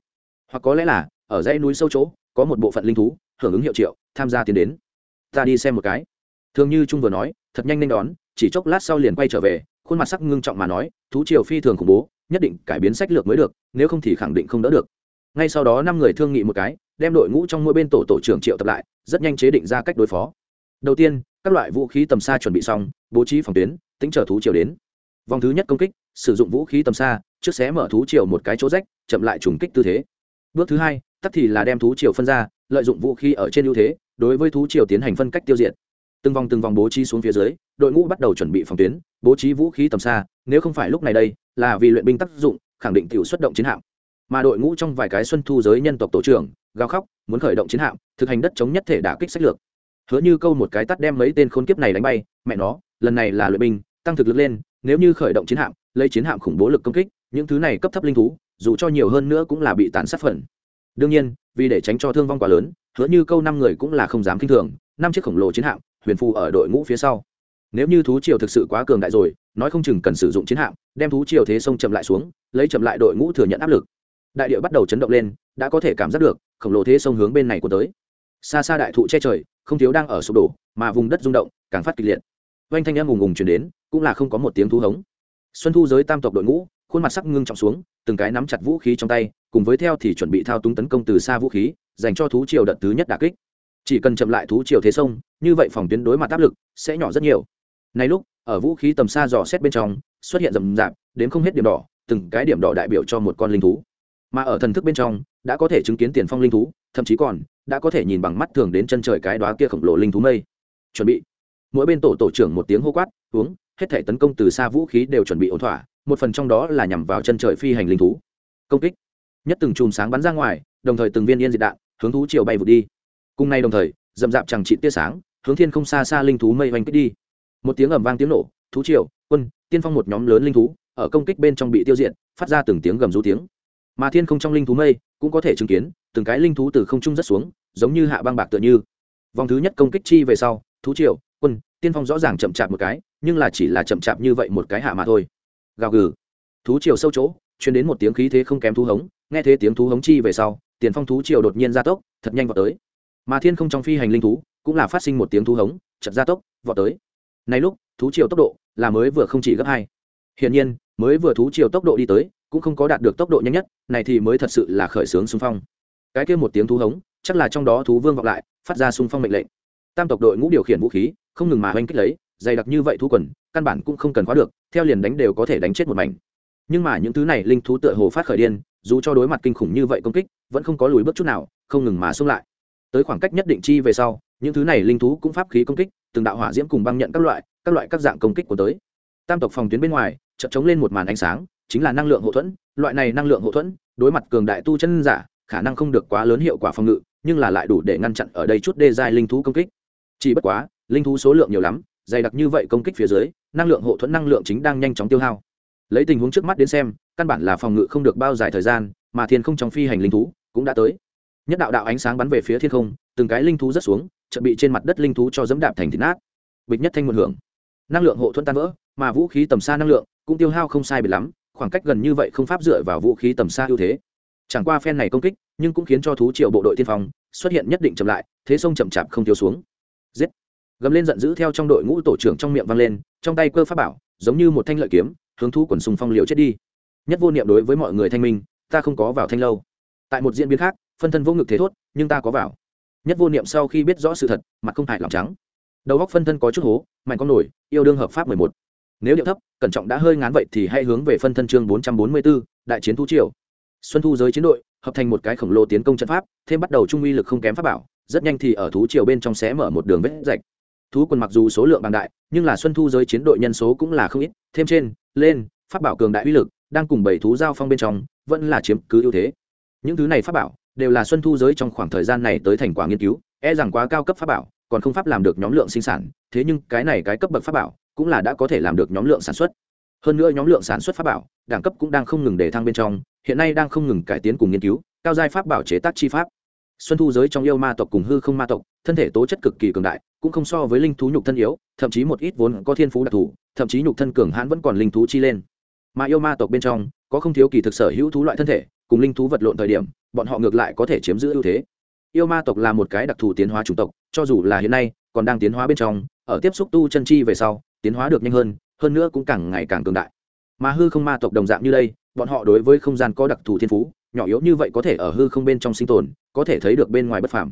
Hoặc có lẽ là, ở dãy núi sâu chỗ, có một bộ phận linh thú, hưởng ứng hiệu triệu, tham gia tiến đến. Ta đi xem một cái. Thường như trung vừa nói, thật nhanh nên đón, chỉ chốc lát sau liền quay trở về, khuôn mặt sắc ngưng trọng mà nói, thú triều phi thường khủng bố, nhất định cải biến sách lược mới được, nếu không thì khẳng định không đỡ được ngay sau đó năm người thương nghị một cái, đem đội ngũ trong mỗi bên tổ tổ trưởng triệu tập lại, rất nhanh chế định ra cách đối phó. Đầu tiên, các loại vũ khí tầm xa chuẩn bị xong, bố trí phòng tuyến, tính chờ thú triều đến. Vòng thứ nhất công kích, sử dụng vũ khí tầm xa, trước xé mở thú triều một cái chỗ rách, chậm lại trùng kích tư thế. Bước thứ hai, tắt thì là đem thú triều phân ra, lợi dụng vũ khí ở trên ưu thế, đối với thú triều tiến hành phân cách tiêu diệt. Từng vòng từng vòng bố trí xuống phía dưới, đội ngũ bắt đầu chuẩn bị phòng tuyến, bố trí vũ khí tầm xa, nếu không phải lúc này đây, là vì luyện binh tác dụng, khẳng định t xuất động chiến hạm mà đội ngũ trong vài cái xuân thu giới nhân tộc tổ trưởng, gào khóc, muốn khởi động chiến hạm, thực hành đất chống nhất thể đả kích sách lược. Hứa như câu một cái tắt đem mấy tên khốn kiếp này đánh bay, mẹ nó, lần này là luyện binh, tăng thực lực lên, nếu như khởi động chiến hạm, lấy chiến hạm khủng bố lực công kích, những thứ này cấp thấp linh thú, dù cho nhiều hơn nữa cũng là bị tàn sát phần. Đương nhiên, vì để tránh cho thương vong quá lớn, hứa như câu năm người cũng là không dám kinh thường, năm chiếc khổng lồ chiến hạm, huyền phù ở đội ngũ phía sau. Nếu như thú triều thực sự quá cường đại rồi, nói không chừng cần sử dụng chiến hạm, đem thú triều thế sông chậm lại xuống, lấy chậm lại đội ngũ thừa nhận áp lực đại địa bắt đầu chấn động lên, đã có thể cảm giác được, khổng lồ thế sông hướng bên này của tới. Xa xa đại thụ che trời, không thiếu đang ở sụp đổ, mà vùng đất rung động, càng phát kịch liệt. Oanh thanh em ùng ùng chuyển đến, cũng là không có một tiếng thú hống. Xuân thu giới tam tộc đội ngũ, khuôn mặt sắc ngưng trọng xuống, từng cái nắm chặt vũ khí trong tay, cùng với theo thì chuẩn bị thao túng tấn công từ xa vũ khí, dành cho thú triều đợt thứ nhất đà kích. Chỉ cần chậm lại thú triều thế sông, như vậy phòng tuyến đối mặt áp lực sẽ nhỏ rất nhiều. Này lúc, ở vũ khí tầm xa dò xét bên trong, xuất hiện rầm rạp, đến không hết điểm đỏ, từng cái điểm đỏ đại biểu cho một con linh thú mà ở thần thức bên trong, đã có thể chứng kiến tiền phong linh thú, thậm chí còn đã có thể nhìn bằng mắt thường đến chân trời cái đóa kia khổng lồ linh thú mây. Chuẩn bị. Mỗi bên tổ tổ trưởng một tiếng hô quát, uống, hết thể tấn công từ xa vũ khí đều chuẩn bị ổn thỏa, một phần trong đó là nhằm vào chân trời phi hành linh thú. Công kích. Nhất từng chùm sáng bắn ra ngoài, đồng thời từng viên yên diệt đạn, hướng thú chiều bay vụt đi. Cùng nay đồng thời dầm dạp chẳng trị tia sáng, hướng thiên không xa xa linh thú mây oanh kích đi. Một tiếng ầm vang tiếng nổ, thú triều, quân, tiên phong một nhóm lớn linh thú, ở công kích bên trong bị tiêu diệt, phát ra từng tiếng gầm rú tiếng mà thiên không trong linh thú mây cũng có thể chứng kiến từng cái linh thú từ không trung rất xuống giống như hạ băng bạc tựa như. Vòng thứ nhất công kích chi về sau thú triệu, quân tiên phong rõ ràng chậm chạp một cái nhưng là chỉ là chậm chạp như vậy một cái hạ mà thôi. Gào gừ. Thú triều sâu chỗ chuyển đến một tiếng khí thế không kém thú hống nghe thế tiếng thú hống chi về sau tiền phong thú triều đột nhiên gia tốc thật nhanh vào tới. Mà thiên không trong phi hành linh thú cũng là phát sinh một tiếng thú hống chật gia tốc vọt tới. Nay lúc thú triều tốc độ là mới vừa không chỉ gấp hai. Hiển nhiên mới vừa thú triều tốc độ đi tới cũng không có đạt được tốc độ nhanh nhất, này thì mới thật sự là khởi xướng xung phong. Cái kia một tiếng thú hống, chắc là trong đó thú vương vọng lại, phát ra xung phong mệnh lệnh. Tam tộc đội ngũ điều khiển vũ khí, không ngừng mà oanh kích lấy, dày đặc như vậy thú quần, căn bản cũng không cần khóa được, theo liền đánh đều có thể đánh chết một mảnh. Nhưng mà những thứ này linh thú tựa hồ phát khởi điên, dù cho đối mặt kinh khủng như vậy công kích, vẫn không có lùi bước chút nào, không ngừng mà xung lại. Tới khoảng cách nhất định chi về sau, những thứ này linh thú cũng pháp khí công kích, từng đạo hỏa diễm cùng băng nhận các loại các loại các dạng công kích của tới. Tam tộc phòng tuyến bên ngoài, chợt chống lên một màn ánh sáng chính là năng lượng hậu thuẫn, loại này năng lượng hậu thuẫn, đối mặt cường đại tu chân giả, khả năng không được quá lớn hiệu quả phòng ngự, nhưng là lại đủ để ngăn chặn ở đây chút đê giai linh thú công kích. Chỉ bất quá, linh thú số lượng nhiều lắm, dày đặc như vậy công kích phía dưới, năng lượng hộ thuẫn năng lượng chính đang nhanh chóng tiêu hao. Lấy tình huống trước mắt đến xem, căn bản là phòng ngự không được bao dài thời gian, mà thiên không trong phi hành linh thú cũng đã tới. Nhất đạo đạo ánh sáng bắn về phía thiên không, từng cái linh thú rất xuống chuẩn bị trên mặt đất linh thú cho dẫm đạp thành thịt nát. Bịch nhất thanh một hưởng. Năng lượng hộ thuẫn tan vỡ, mà vũ khí tầm xa năng lượng cũng tiêu hao không sai biệt lắm khoảng cách gần như vậy không pháp dựa vào vũ khí tầm xa ưu thế. Chẳng qua phen này công kích, nhưng cũng khiến cho thú triệu bộ đội tiên phong xuất hiện nhất định chậm lại, thế sông chậm chạp không thiếu xuống. Giết! Gầm lên giận dữ theo trong đội ngũ tổ trưởng trong miệng vang lên, trong tay cơ pháp bảo, giống như một thanh lợi kiếm, hướng thú quần sùng phong liều chết đi. Nhất vô niệm đối với mọi người thanh minh, ta không có vào thanh lâu. Tại một diễn biến khác, phân thân vô ngực thế thốt, nhưng ta có vào. Nhất vô niệm sau khi biết rõ sự thật, mặt không hại lòng trắng. Đầu góc phân thân có chút hố, mạnh con nổi, yêu đương hợp pháp mười một nếu điệu thấp, cẩn trọng đã hơi ngán vậy thì hãy hướng về phân thân chương bốn trăm bốn mươi b ố đại chiến thu triều. Xuân thu giới chiến đội, hợp thành một cái khổng lồ tiến công trận pháp, thêm bắt đầu trung uy lực không kém pháp bảo, rất nhanh thì ở thú triều bên trong xé mở một đường vết rạch. Thú quân mặc dù số lượng bằng đại, nhưng là xuân thu giới chiến đội nhân số cũng là không ít, thêm trên, lên, pháp bảo cường đại uy lực, đang cùng bảy thú giao phong bên trong, vẫn là chiếm cứ ưu thế. Những thứ này pháp bảo, đều là xuân thu giới trong khoảng thời gian này tới thành quả nghiên cứu e rằng quá cao cấp pháp bảo, còn không pháp làm được nhóm lượng sinh sản, thế nhưng cái này cái cấp bậc pháp bảo cũng là đã có thể làm được nhóm lượng sản xuất. Hơn nữa nhóm lượng sản xuất pháp bảo, đẳng cấp cũng đang không ngừng để thăng bên trong, hiện nay đang không ngừng cải tiến cùng nghiên cứu, cao giai pháp bảo chế tác chi pháp. Xuân thu giới trong yêu ma tộc cùng hư không ma tộc, thân thể tố chất cực kỳ cường đại, cũng không so với linh thú nhục thân yếu, thậm chí một ít vốn có thiên phú đặc thù, thậm chí nhục thân cường hãn vẫn còn linh thú chi lên. Mà yêu ma tộc bên trong, có không thiếu kỳ thực sở hữu thú loại thân thể, cùng linh thú vật lộn thời điểm, bọn họ ngược lại có thể chiếm giữ ưu thế. Yêu ma tộc là một cái đặc thù tiến hóa chủng tộc, cho dù là hiện nay, còn đang tiến hóa bên trong, ở tiếp xúc tu chân chi về sau tiến hóa được nhanh hơn hơn nữa cũng càng ngày càng cường đại. Mà hư không ma tộc đồng dạng như đây, bọn họ đối với không gian có đặc thù thiên phú, nhỏ yếu như vậy có thể ở hư không bên trong sinh tồn, có thể thấy được bên ngoài bất phàm.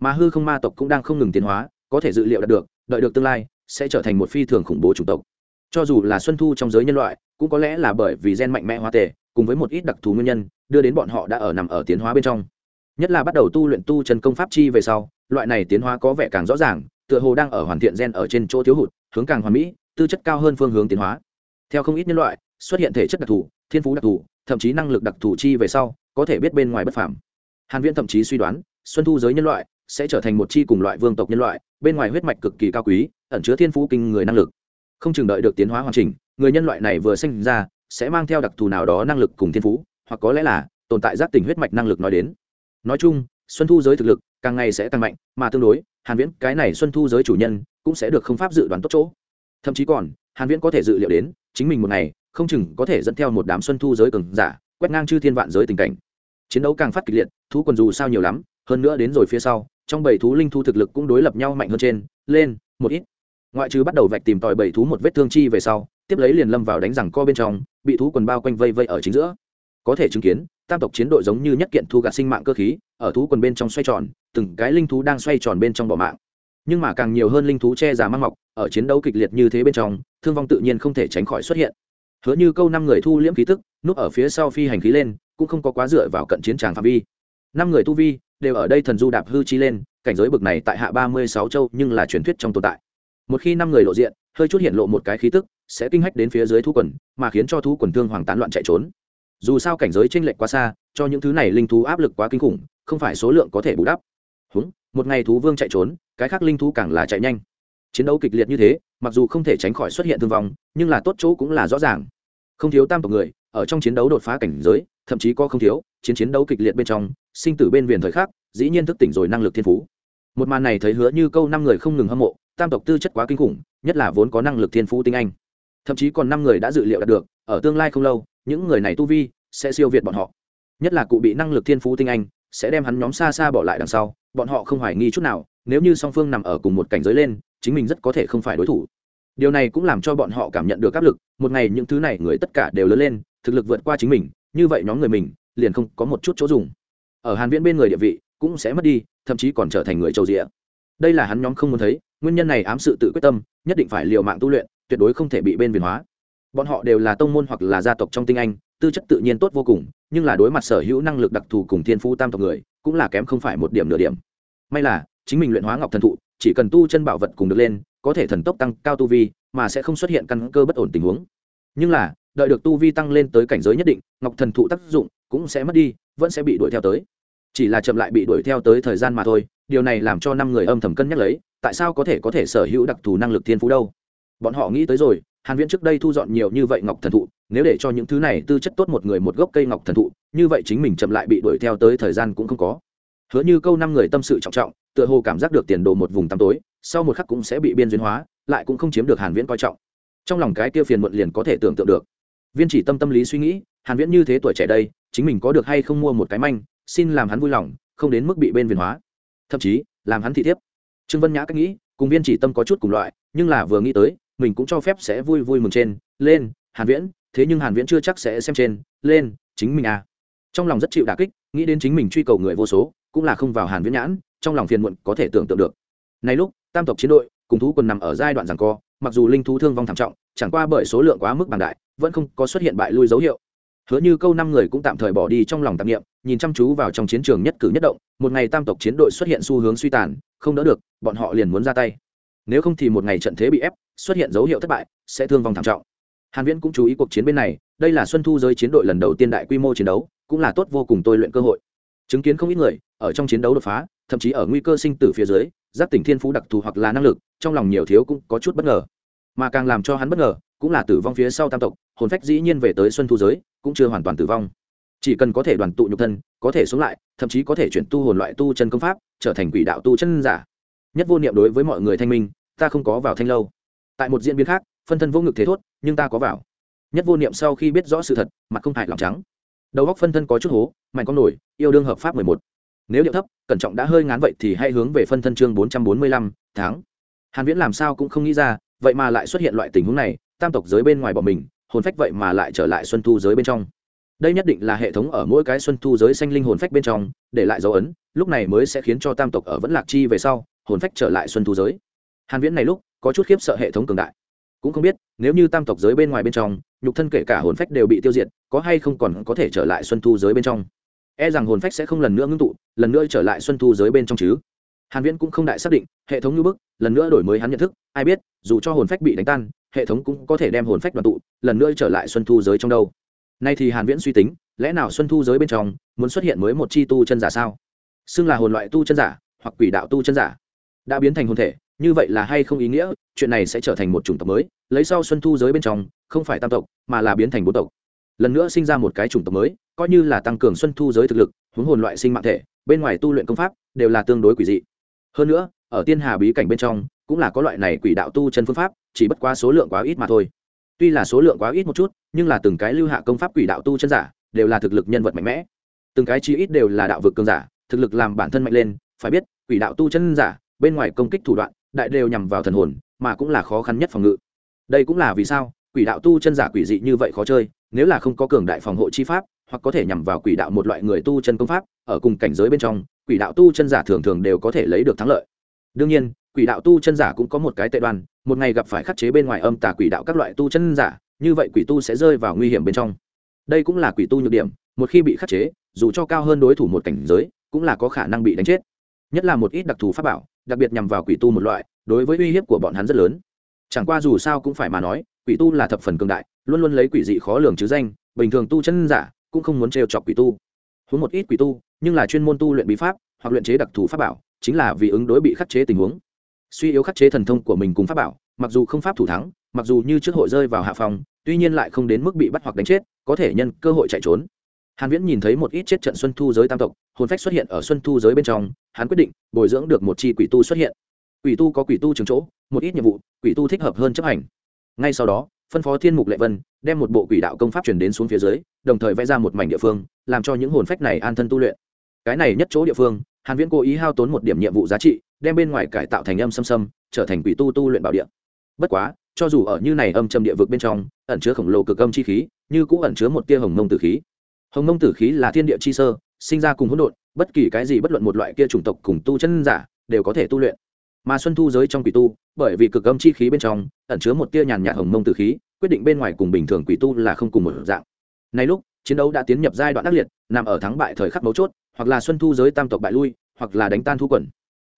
Mà hư không ma tộc cũng đang không ngừng tiến hóa, có thể dự liệu đạt được, đợi được tương lai, sẽ trở thành một phi thường khủng bố chủng tộc. Cho dù là xuân thu trong giới nhân loại, cũng có lẽ là bởi vì gen mạnh mẽ hóa tề, cùng với một ít đặc thù nguyên nhân, đưa đến bọn họ đã ở nằm ở tiến hóa bên trong. Nhất là bắt đầu tu luyện tu chân công pháp chi về sau, loại này tiến hóa có vẻ càng rõ ràng tựa hồ đang ở hoàn thiện gen ở trên chỗ thiếu hụt, hướng càng hoàn mỹ, tư chất cao hơn phương hướng tiến hóa. Theo không ít nhân loại, xuất hiện thể chất đặc thù, thiên phú đặc thù, thậm chí năng lực đặc thù chi về sau, có thể biết bên ngoài bất phàm. Hàn viễn thậm chí suy đoán, xuân thu giới nhân loại sẽ trở thành một chi cùng loại vương tộc nhân loại, bên ngoài huyết mạch cực kỳ cao quý, ẩn chứa thiên phú kinh người năng lực. Không chừng đợi được tiến hóa hoàn chỉnh, người nhân loại này vừa sinh ra, sẽ mang theo đặc thù nào đó năng lực cùng thiên phú, hoặc có lẽ là tồn tại giác tỉnh huyết mạch năng lực nói đến. Nói chung, xuân thu giới thực lực càng ngày sẽ càng mạnh, mà tương đối hàn viễn, cái này xuân thu giới chủ nhân, cũng sẽ được không pháp dự đoán tốt chỗ. Thậm chí còn, hàn viễn có thể dự liệu đến, chính mình một ngày, không chừng có thể dẫn theo một đám xuân thu giới cường giả, quét ngang chư thiên vạn giới tình cảnh. Chiến đấu càng phát kịch liệt, thú quần dù sao nhiều lắm, hơn nữa đến rồi phía sau, trong bảy thú linh thu thực lực cũng đối lập nhau mạnh hơn trên, lên, một ít. Ngoại trừ bắt đầu vạch tìm tòi bảy thú một vết thương chi về sau, tiếp lấy liền lâm vào đánh rằng co bên trong, bị thú quần bao quanh vây vây ở chính giữa có thể chứng kiến, tam tộc chiến đội giống như nhất kiện thu gạt sinh mạng cơ khí, ở thú quần bên trong xoay tròn, từng cái linh thú đang xoay tròn bên trong bỏ mạng. Nhưng mà càng nhiều hơn linh thú che giả mang mọc, ở chiến đấu kịch liệt như thế bên trong, thương vong tự nhiên không thể tránh khỏi xuất hiện. Hứa như câu năm người thu liễm khí tức, núp ở phía sau phi hành khí lên, cũng không có quá dựa vào cận chiến tràng phạm vi. Năm người tu vi, đều ở đây thần du đạp hư chi lên, cảnh giới bực này tại hạ ba mươi sáu châu, nhưng là truyền thuyết trong tồn tại. Một khi năm người lộ diện, hơi chút hiện lộ một cái khí tức, sẽ kinh hách đến phía dưới thú quần, mà khiến cho thú quần thương hoàng tán loạn chạy trốn dù sao cảnh giới tranh lệch quá xa, cho những thứ này linh thú áp lực quá kinh khủng, không phải số lượng có thể bù đắp. Húng, một ngày thú vương chạy trốn, cái khác linh thú càng là chạy nhanh. Chiến đấu kịch liệt như thế, mặc dù không thể tránh khỏi xuất hiện thương vong, nhưng là tốt chỗ cũng là rõ ràng. Không thiếu tam tộc người, ở trong chiến đấu đột phá cảnh giới, thậm chí có không thiếu, chiến chiến đấu kịch liệt bên trong, sinh tử bên viền thời khắc, dĩ nhiên thức tỉnh rồi năng lực thiên phú. Một màn này thấy hứa như câu năm người không ngừng hâm mộ, tam tộc tư chất quá kinh khủng, nhất là vốn có năng lực thiên phú tinh anh. Thậm chí còn năm người đã dự liệu đạt được, ở tương lai không lâu những người này tu vi sẽ siêu việt bọn họ. Nhất là cụ bị năng lực thiên phú tinh anh, sẽ đem hắn nhóm xa xa bỏ lại đằng sau, bọn họ không hoài nghi chút nào, nếu như song phương nằm ở cùng một cảnh giới lên, chính mình rất có thể không phải đối thủ. Điều này cũng làm cho bọn họ cảm nhận được áp lực, một ngày những thứ này người tất cả đều lớn lên, thực lực vượt qua chính mình, như vậy nhóm người mình liền không có một chút chỗ dùng. Ở hàn viễn bên người địa vị cũng sẽ mất đi, thậm chí còn trở thành người châu rịa. Đây là hắn nhóm không muốn thấy, nguyên nhân này ám sự tự quyết tâm, nhất định phải liều mạng tu luyện, tuyệt đối không thể bị bên viền hóa bọn họ đều là tông môn hoặc là gia tộc trong tinh anh, tư chất tự nhiên tốt vô cùng, nhưng là đối mặt sở hữu năng lực đặc thù cùng thiên phú tam tộc người, cũng là kém không phải một điểm nửa điểm. May là, chính mình luyện hóa ngọc thần thụ, chỉ cần tu chân bảo vật cùng được lên, có thể thần tốc tăng cao tu vi, mà sẽ không xuất hiện căn cơ bất ổn tình huống. Nhưng là, đợi được tu vi tăng lên tới cảnh giới nhất định, ngọc thần thụ tác dụng cũng sẽ mất đi, vẫn sẽ bị đuổi theo tới. Chỉ là chậm lại bị đuổi theo tới thời gian mà thôi, điều này làm cho năm người âm thầm cân nhắc lấy, tại sao có thể có thể sở hữu đặc thù năng lực thiên phú đâu? Bọn họ nghĩ tới rồi hàn viễn trước đây thu dọn nhiều như vậy ngọc thần thụ, nếu để cho những thứ này tư chất tốt một người một gốc cây ngọc thần thụ, như vậy chính mình chậm lại bị đuổi theo tới thời gian cũng không có. Hứa như câu năm người tâm sự trọng trọng, tựa hồ cảm giác được tiền đồ một vùng tăm tối, sau một khắc cũng sẽ bị biên duyên hóa, lại cũng không chiếm được hàn viễn coi trọng. Trong lòng cái kia phiền muộn liền có thể tưởng tượng được. Viên chỉ tâm tâm lý suy nghĩ, hàn viễn như thế tuổi trẻ đây, chính mình có được hay không mua một cái manh, xin làm hắn vui lòng, không đến mức bị bên viền hóa. Thậm chí, làm hắn thị thiếp. Trương vân nhã cách nghĩ, cùng viên chỉ tâm có chút cùng loại, nhưng là vừa nghĩ tới mình cũng cho phép sẽ vui vui mừng trên, lên, hàn viễn, thế nhưng hàn viễn chưa chắc sẽ xem trên, lên, chính mình à. Trong lòng rất chịu đả kích, nghĩ đến chính mình truy cầu người vô số, cũng là không vào hàn viễn nhãn, trong lòng phiền muộn có thể tưởng tượng được. Nay lúc, tam tộc chiến đội, cùng thú quân nằm ở giai đoạn giằng co, mặc dù linh thú thương vong thảm trọng, chẳng qua bởi số lượng quá mức bằng đại, vẫn không có xuất hiện bại lui dấu hiệu. Hứa như câu năm người cũng tạm thời bỏ đi trong lòng tạp nghiệm nhìn chăm chú vào trong chiến trường nhất cử nhất động, một ngày tam tộc chiến đội xuất hiện xu hướng suy tàn, không đỡ được, bọn họ liền muốn ra tay nếu không thì một ngày trận thế bị ép, xuất hiện dấu hiệu thất bại, sẽ thương vong thảm trọng. Hàn viễn cũng chú ý cuộc chiến bên này, đây là xuân thu giới chiến đội lần đầu tiên đại quy mô chiến đấu, cũng là tốt vô cùng tôi luyện cơ hội. Chứng kiến không ít người ở trong chiến đấu đột phá, thậm chí ở nguy cơ sinh tử phía dưới, giáp tỉnh thiên phú đặc thù hoặc là năng lực, trong lòng nhiều thiếu cũng có chút bất ngờ. Mà càng làm cho hắn bất ngờ, cũng là tử vong phía sau tam tộc, hồn phách dĩ nhiên về tới xuân thu giới, cũng chưa hoàn toàn tử vong. Chỉ cần có thể đoàn tụ nhục thân, có thể sống lại, thậm chí có thể chuyển tu hồn loại tu chân công pháp, trở thành quỷ đạo tu chân giả nhất vô niệm đối với mọi người thanh minh, ta không có vào thanh lâu. Tại một diễn biến khác, phân thân vô ngực thế thốt, nhưng ta có vào. Nhất vô niệm sau khi biết rõ sự thật, mặt không hại lòng trắng. Đầu góc phân thân có chút hố, mạnh con nổi, yêu đương hợp pháp mười một. Nếu điệu thấp, cẩn trọng đã hơi ngán vậy thì hãy hướng về phân thân chương bốn trăm bốn mươi lăm, tháng. Hàn viễn làm sao cũng không nghĩ ra, vậy mà lại xuất hiện loại tình huống này, tam tộc giới bên ngoài bọn mình, hồn phách vậy mà lại trở lại xuân thu giới bên trong. Đây nhất định là hệ thống ở mỗi cái xuân thu giới xanh linh hồn phách bên trong, để lại dấu ấn, lúc này mới sẽ khiến cho tam tộc ở vẫn lạc chi về sau hồn phách trở lại xuân thu giới. Hàn viễn này lúc, có chút khiếp sợ hệ thống cường đại. Cũng không biết, nếu như tam tộc giới bên ngoài bên trong, nhục thân kể cả hồn phách đều bị tiêu diệt, có hay không còn có thể trở lại xuân thu giới bên trong? E rằng hồn phách sẽ không lần nữa ngưng tụ, lần nữa trở lại xuân thu giới bên trong chứ? Hàn viễn cũng không đại xác định, hệ thống như bức, lần nữa đổi mới hắn nhận thức, ai biết, dù cho hồn phách bị đánh tan, hệ thống cũng có thể đem hồn phách đoàn tụ, lần nữa trở lại xuân thu giới trong đâu. Nay thì hàn viễn suy tính, lẽ nào xuân thu giới bên trong, muốn xuất hiện mới một chi tu chân giả sao? Xưng là hồn loại tu chân giả, hoặc quỷ đạo tu chân giả? Đã biến thành hồn thể, như vậy là hay không ý nghĩa, chuyện này sẽ trở thành một chủng tộc mới, lấy sau xuân thu giới bên trong, không phải tam tộc, mà là biến thành bốn tộc. Lần nữa sinh ra một cái chủng tộc mới, coi như là tăng cường xuân thu giới thực lực, huống hồn loại sinh mạng thể, bên ngoài tu luyện công pháp, đều là tương đối quỷ dị. Hơn nữa, ở tiên hà bí cảnh bên trong, cũng là có loại này quỷ đạo tu chân phương pháp, chỉ bất quá số lượng quá ít mà thôi. Tuy là số lượng quá ít một chút, nhưng là từng cái lưu hạ công pháp quỷ đạo tu chân giả, đều là thực lực nhân vật mạnh mẽ. Từng cái chi ít đều là đạo vực cường giả, thực lực làm bản thân mạnh lên, phải biết, quỷ đạo tu chân giả bên ngoài công kích thủ đoạn, đại đều nhằm vào thần hồn, mà cũng là khó khăn nhất phòng ngự. Đây cũng là vì sao, quỷ đạo tu chân giả quỷ dị như vậy khó chơi, nếu là không có cường đại phòng hộ chi pháp, hoặc có thể nhằm vào quỷ đạo một loại người tu chân công pháp, ở cùng cảnh giới bên trong, quỷ đạo tu chân giả thường thường đều có thể lấy được thắng lợi. Đương nhiên, quỷ đạo tu chân giả cũng có một cái tệ đoan một ngày gặp phải khắc chế bên ngoài âm tà quỷ đạo các loại tu chân giả, như vậy quỷ tu sẽ rơi vào nguy hiểm bên trong. Đây cũng là quỷ tu nhược điểm, một khi bị khắc chế, dù cho cao hơn đối thủ một cảnh giới, cũng là có khả năng bị đánh chết. Nhất là một ít đặc thù pháp bảo đặc biệt nhằm vào quỷ tu một loại, đối với uy hiếp của bọn hắn rất lớn. Chẳng qua dù sao cũng phải mà nói, quỷ tu là thập phần cường đại, luôn luôn lấy quỷ dị khó lường chứ danh, bình thường tu chân giả cũng không muốn trêu chọc quỷ tu. Huống một ít quỷ tu, nhưng là chuyên môn tu luyện bí pháp, hoặc luyện chế đặc thù pháp bảo, chính là vì ứng đối bị khắc chế tình huống. Suy yếu khắc chế thần thông của mình cùng pháp bảo, mặc dù không pháp thủ thắng, mặc dù như trước hội rơi vào hạ phòng tuy nhiên lại không đến mức bị bắt hoặc đánh chết, có thể nhân cơ hội chạy trốn. Hàn viễn nhìn thấy một ít chết trận xuân thu giới tam tộc hồn phách xuất hiện ở xuân thu giới bên trong, hắn quyết định bồi dưỡng được một chi quỷ tu xuất hiện. Quỷ tu có quỷ tu trường chỗ, một ít nhiệm vụ, quỷ tu thích hợp hơn chấp hành. Ngay sau đó, phân phó thiên mục lệ vân, đem một bộ quỷ đạo công pháp truyền đến xuống phía dưới, đồng thời vẽ ra một mảnh địa phương, làm cho những hồn phách này an thân tu luyện. Cái này nhất chỗ địa phương, hàn viễn cố ý hao tốn một điểm nhiệm vụ giá trị, đem bên ngoài cải tạo thành âm xâm xâm, trở thành quỷ tu tu luyện bảo địa. Bất quá, cho dù ở như này âm trầm địa vực bên trong, ẩn chứa khổng lồ cực âm chi khí, như cũng ẩn chứa một tia hồng mông tử khí. Hồng mông tử khí là thiên địa chi sơ sinh ra cùng hỗn độn, bất kỳ cái gì bất luận một loại kia chủng tộc cùng tu chân giả đều có thể tu luyện. Mà xuân thu giới trong quỷ tu, bởi vì cực âm chi khí bên trong, ẩn chứa một tia nhàn nhạt hồng mông tử khí, quyết định bên ngoài cùng bình thường quỷ tu là không cùng một dạng. Nay lúc, chiến đấu đã tiến nhập giai đoạn ác liệt, nằm ở thắng bại thời khắc mấu chốt, hoặc là xuân thu giới tam tộc bại lui, hoặc là đánh tan thu quần.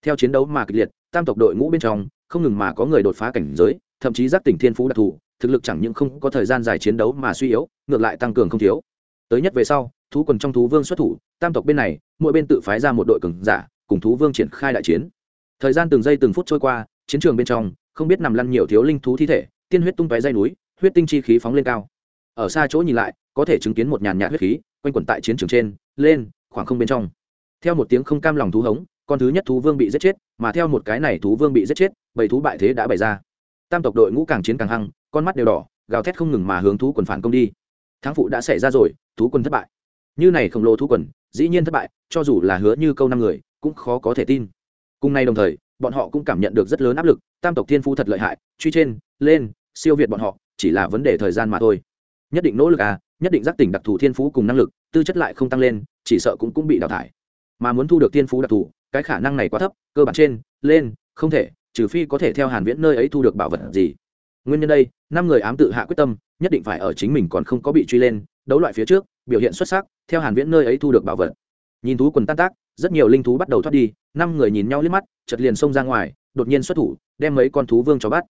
Theo chiến đấu mà kịch liệt, tam tộc đội ngũ bên trong, không ngừng mà có người đột phá cảnh giới, thậm chí giác tỉnh thiên phú đặc thù, thực lực chẳng những không có thời gian dài chiến đấu mà suy yếu, ngược lại tăng cường không thiếu. Tới nhất về sau thú quần trong thú vương xuất thủ, tam tộc bên này, mỗi bên tự phái ra một đội cường giả, cùng thú vương triển khai đại chiến. Thời gian từng giây từng phút trôi qua, chiến trường bên trong, không biết nằm lăn nhiều thiếu linh thú thi thể, tiên huyết tung tóe dây núi, huyết tinh chi khí phóng lên cao. Ở xa chỗ nhìn lại, có thể chứng kiến một nhàn nhạt huyết khí, quanh quẩn tại chiến trường trên, lên, khoảng không bên trong. Theo một tiếng không cam lòng thú hống, con thứ nhất thú vương bị giết chết, mà theo một cái này thú vương bị giết chết, bảy thú bại thế đã bày ra. Tam tộc đội ngũ càng chiến càng hăng, con mắt đều đỏ, gào thét không ngừng mà hướng thú quần phản công đi. Thắng phụ đã xảy ra rồi, thú quân thất bại như này khổng lồ thu quần, dĩ nhiên thất bại, cho dù là hứa như câu năm người, cũng khó có thể tin. Cùng nay đồng thời, bọn họ cũng cảm nhận được rất lớn áp lực, tam tộc thiên phu thật lợi hại, truy trên, lên, siêu việt bọn họ, chỉ là vấn đề thời gian mà thôi. Nhất định nỗ lực à nhất định giác tỉnh đặc thù thiên phú cùng năng lực, tư chất lại không tăng lên, chỉ sợ cũng cũng bị đào thải. Mà muốn thu được thiên phú đặc thù, cái khả năng này quá thấp, cơ bản trên, lên, không thể, trừ phi có thể theo hàn viễn nơi ấy thu được bảo vật gì. Nguyên nhân đây, năm người ám tự hạ quyết tâm, nhất định phải ở chính mình còn không có bị truy lên, đấu loại phía trước, biểu hiện xuất sắc theo hàn viễn nơi ấy thu được bảo vật. Nhìn thú quần tan tác, rất nhiều linh thú bắt đầu thoát đi, năm người nhìn nhau liếc mắt, chợt liền xông ra ngoài, đột nhiên xuất thủ, đem mấy con thú vương cho bắt.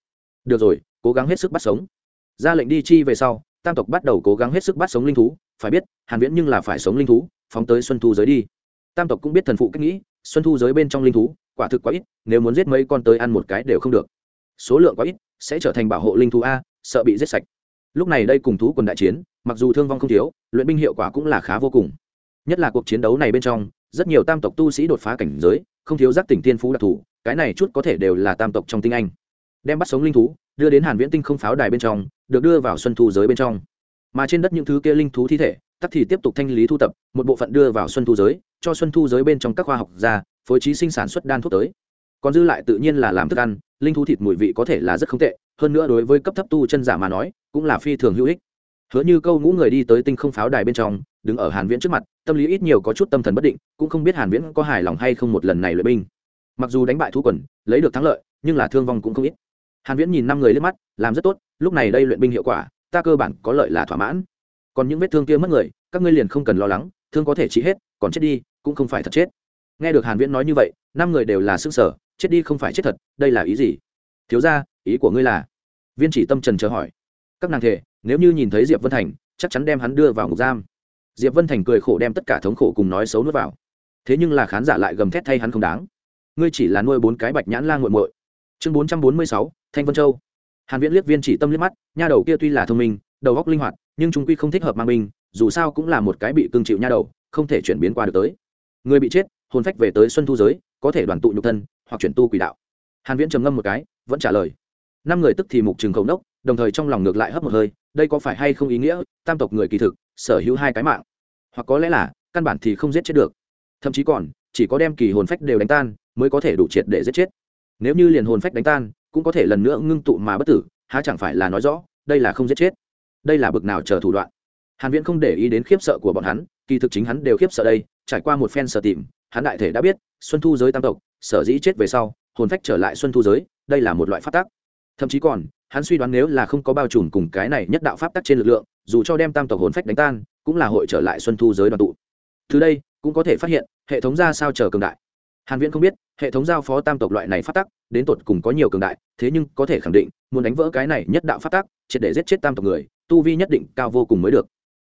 Được rồi, cố gắng hết sức bắt sống. Ra lệnh đi chi về sau, tam tộc bắt đầu cố gắng hết sức bắt sống linh thú, phải biết, hàn viễn nhưng là phải sống linh thú, phóng tới xuân thu giới đi. Tam tộc cũng biết thần phụ cách nghĩ, xuân thu giới bên trong linh thú, quả thực quá ít, nếu muốn giết mấy con tới ăn một cái đều không được. Số lượng quá ít, sẽ trở thành bảo hộ linh thú a, sợ bị giết sạch lúc này đây cùng thú quần đại chiến, mặc dù thương vong không thiếu, luyện binh hiệu quả cũng là khá vô cùng. Nhất là cuộc chiến đấu này bên trong, rất nhiều tam tộc tu sĩ đột phá cảnh giới, không thiếu giác tỉnh tiên phú đặc thù, cái này chút có thể đều là tam tộc trong tinh anh. Đem bắt sống linh thú, đưa đến hàn viễn tinh không pháo đài bên trong, được đưa vào xuân thu giới bên trong. Mà trên đất những thứ kia linh thú thi thể, tắc thì tiếp tục thanh lý thu tập, một bộ phận đưa vào xuân thu giới, cho xuân thu giới bên trong các khoa học gia, phối trí sinh sản xuất đan thuốc tới còn dư lại tự nhiên là làm thức ăn, linh thú thịt mùi vị có thể là rất không tệ, hơn nữa đối với cấp thấp tu chân giả mà nói, cũng là phi thường hữu ích. Hứa như câu ngũ người đi tới tinh không pháo đài bên trong, đứng ở hàn viễn trước mặt, tâm lý ít nhiều có chút tâm thần bất định, cũng không biết hàn viễn có hài lòng hay không một lần này luyện binh. Mặc dù đánh bại thú quần, lấy được thắng lợi, nhưng là thương vong cũng không ít. Hàn viễn nhìn năm người lên mắt, làm rất tốt, lúc này đây luyện binh hiệu quả, ta cơ bản có lợi là thỏa mãn. Còn những vết thương kia mất người, các ngươi liền không cần lo lắng, thương có thể trị hết, còn chết đi, cũng không phải thật chết. Nghe được hàn viễn nói như vậy, năm người đều là sức sở chết đi không phải chết thật, đây là ý gì? Thiếu gia, ý của ngươi là? Viên chỉ tâm trần chờ hỏi. Các nàng thể nếu như nhìn thấy diệp vân thành, chắc chắn đem hắn đưa vào ngục giam. Diệp vân thành cười khổ đem tất cả thống khổ cùng nói xấu nuốt vào. Thế nhưng là khán giả lại gầm thét thay hắn không đáng. Ngươi chỉ là nuôi bốn cái bạch nhãn la ngộn muội. Chương bốn trăm bốn mươi sáu, thanh vân châu. Hàn viễn liếc viên chỉ tâm liếc mắt, nha đầu kia tuy là thông minh, đầu óc linh hoạt, nhưng chúng quy không thích hợp mang binh, dù sao cũng là một cái bị cương chịu nha đầu, không thể chuyển biến qua được tới. Người bị chết, hồn phách về tới xuân thu giới, có thể đoàn tụ nhục thân hoặc chuyển tu quỷ đạo. Hàn viễn trầm ngâm một cái, vẫn trả lời. Năm người tức thì mục trường khẩu nốc, đồng thời trong lòng ngược lại hấp một hơi, đây có phải hay không ý nghĩa, tam tộc người kỳ thực, sở hữu hai cái mạng. Hoặc có lẽ là, căn bản thì không giết chết được. Thậm chí còn, chỉ có đem kỳ hồn phách đều đánh tan, mới có thể đủ triệt để giết chết. Nếu như liền hồn phách đánh tan, cũng có thể lần nữa ngưng tụ mà bất tử, há chẳng phải là nói rõ, đây là không giết chết. Đây là bực nào chờ thủ đoạn. Hàn viễn không để ý đến khiếp sợ của bọn hắn, kỳ thực chính hắn đều khiếp sợ đây, trải qua một phen sở tìm hắn đại thể đã biết, xuân thu giới tam tộc, sở dĩ chết về sau, hồn phách trở lại xuân thu giới, đây là một loại phát tác. thậm chí còn, hắn suy đoán nếu là không có bao trùm cùng cái này nhất đạo pháp tắc trên lực lượng, dù cho đem tam tộc hồn phách đánh tan, cũng là hội trở lại xuân thu giới đoàn tụ. Từ đây, cũng có thể phát hiện, hệ thống ra sao chờ cường đại. Hàn viễn không biết, hệ thống giao phó tam tộc loại này phát tắc, đến tột cùng có nhiều cường đại, thế nhưng có thể khẳng định, muốn đánh vỡ cái này nhất đạo phát tắc, triệt để giết chết tam tộc người, tu vi nhất định cao vô cùng mới được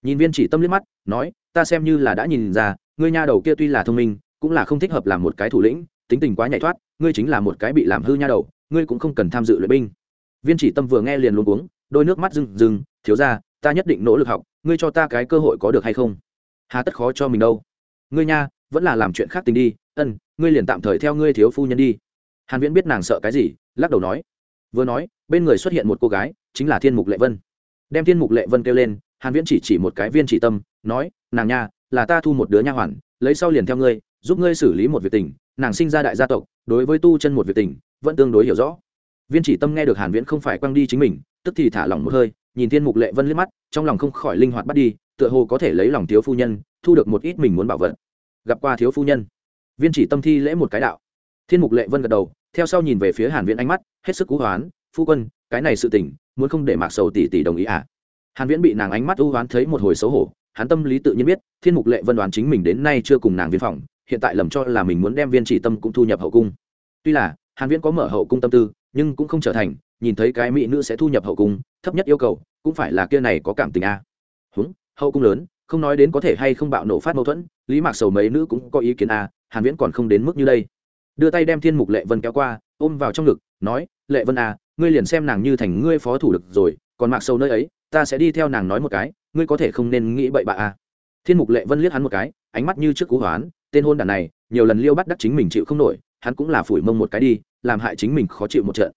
nhìn viên chỉ tâm liếc mắt, nói, ta xem như là đã nhìn ra, ngươi nha đầu kia tuy là thông minh, cũng là không thích hợp làm một cái thủ lĩnh, tính tình quá nhạy thoát, ngươi chính là một cái bị làm hư nha đầu, ngươi cũng không cần tham dự luyện binh. Viên chỉ tâm vừa nghe liền luôn uống đôi nước mắt rừng rừng thiếu ra ta nhất định nỗ lực học, ngươi cho ta cái cơ hội có được hay không? Hà tất khó cho mình đâu. Ngươi nha, vẫn là làm chuyện khác tình đi, ân, ngươi liền tạm thời theo ngươi thiếu phu nhân đi. Hàn viễn biết nàng sợ cái gì, lắc đầu nói. Vừa nói, bên người xuất hiện một cô gái, chính là thiên mục lệ vân. Đem thiên mục lệ vân kêu lên hàn viễn chỉ chỉ một cái viên chỉ tâm, nói, nàng nha, là ta thu một đứa nha hoàn, lấy sau liền theo ngươi, giúp ngươi xử lý một việc tình. Nàng sinh ra đại gia tộc, đối với tu chân một việc tình, vẫn tương đối hiểu rõ. Viên chỉ tâm nghe được hàn viễn không phải quăng đi chính mình, tức thì thả lỏng một hơi, nhìn thiên mục lệ vân liếc mắt, trong lòng không khỏi linh hoạt bắt đi, tựa hồ có thể lấy lòng thiếu phu nhân, thu được một ít mình muốn bảo vật. Gặp qua thiếu phu nhân, viên chỉ tâm thi lễ một cái đạo. Thiên mục lệ vân gật đầu, theo sau nhìn về phía hàn viễn ánh mắt, hết sức cú hoán, phu quân, cái này sự tình, muốn không để mạc sầu tỷ tỷ đồng ý à? Hàn viễn bị nàng ánh mắt u hoán thấy một hồi xấu hổ hắn tâm lý tự nhiên biết thiên mục lệ vân đoán chính mình đến nay chưa cùng nàng viên phòng hiện tại lầm cho là mình muốn đem viên chỉ tâm cũng thu nhập hậu cung tuy là hàn viễn có mở hậu cung tâm tư nhưng cũng không trở thành nhìn thấy cái mỹ nữ sẽ thu nhập hậu cung thấp nhất yêu cầu cũng phải là kia này có cảm tình a à. húng hậu cung lớn không nói đến có thể hay không bạo nổ phát mâu thuẫn lý mạc sầu mấy nữ cũng có ý kiến a à, hàn viễn còn không đến mức như đây đưa tay đem thiên mục lệ vân kéo qua ôm vào trong ngực nói lệ vân à ngươi liền xem nàng như thành ngươi phó thủ lực rồi còn mạc sầu nơi ấy ta sẽ đi theo nàng nói một cái, ngươi có thể không nên nghĩ bậy bạ à. Thiên mục lệ vân liếc hắn một cái, ánh mắt như trước cú hoán, tên hôn đàn này, nhiều lần liêu bắt đắc chính mình chịu không nổi, hắn cũng là phủi mông một cái đi, làm hại chính mình khó chịu một trận.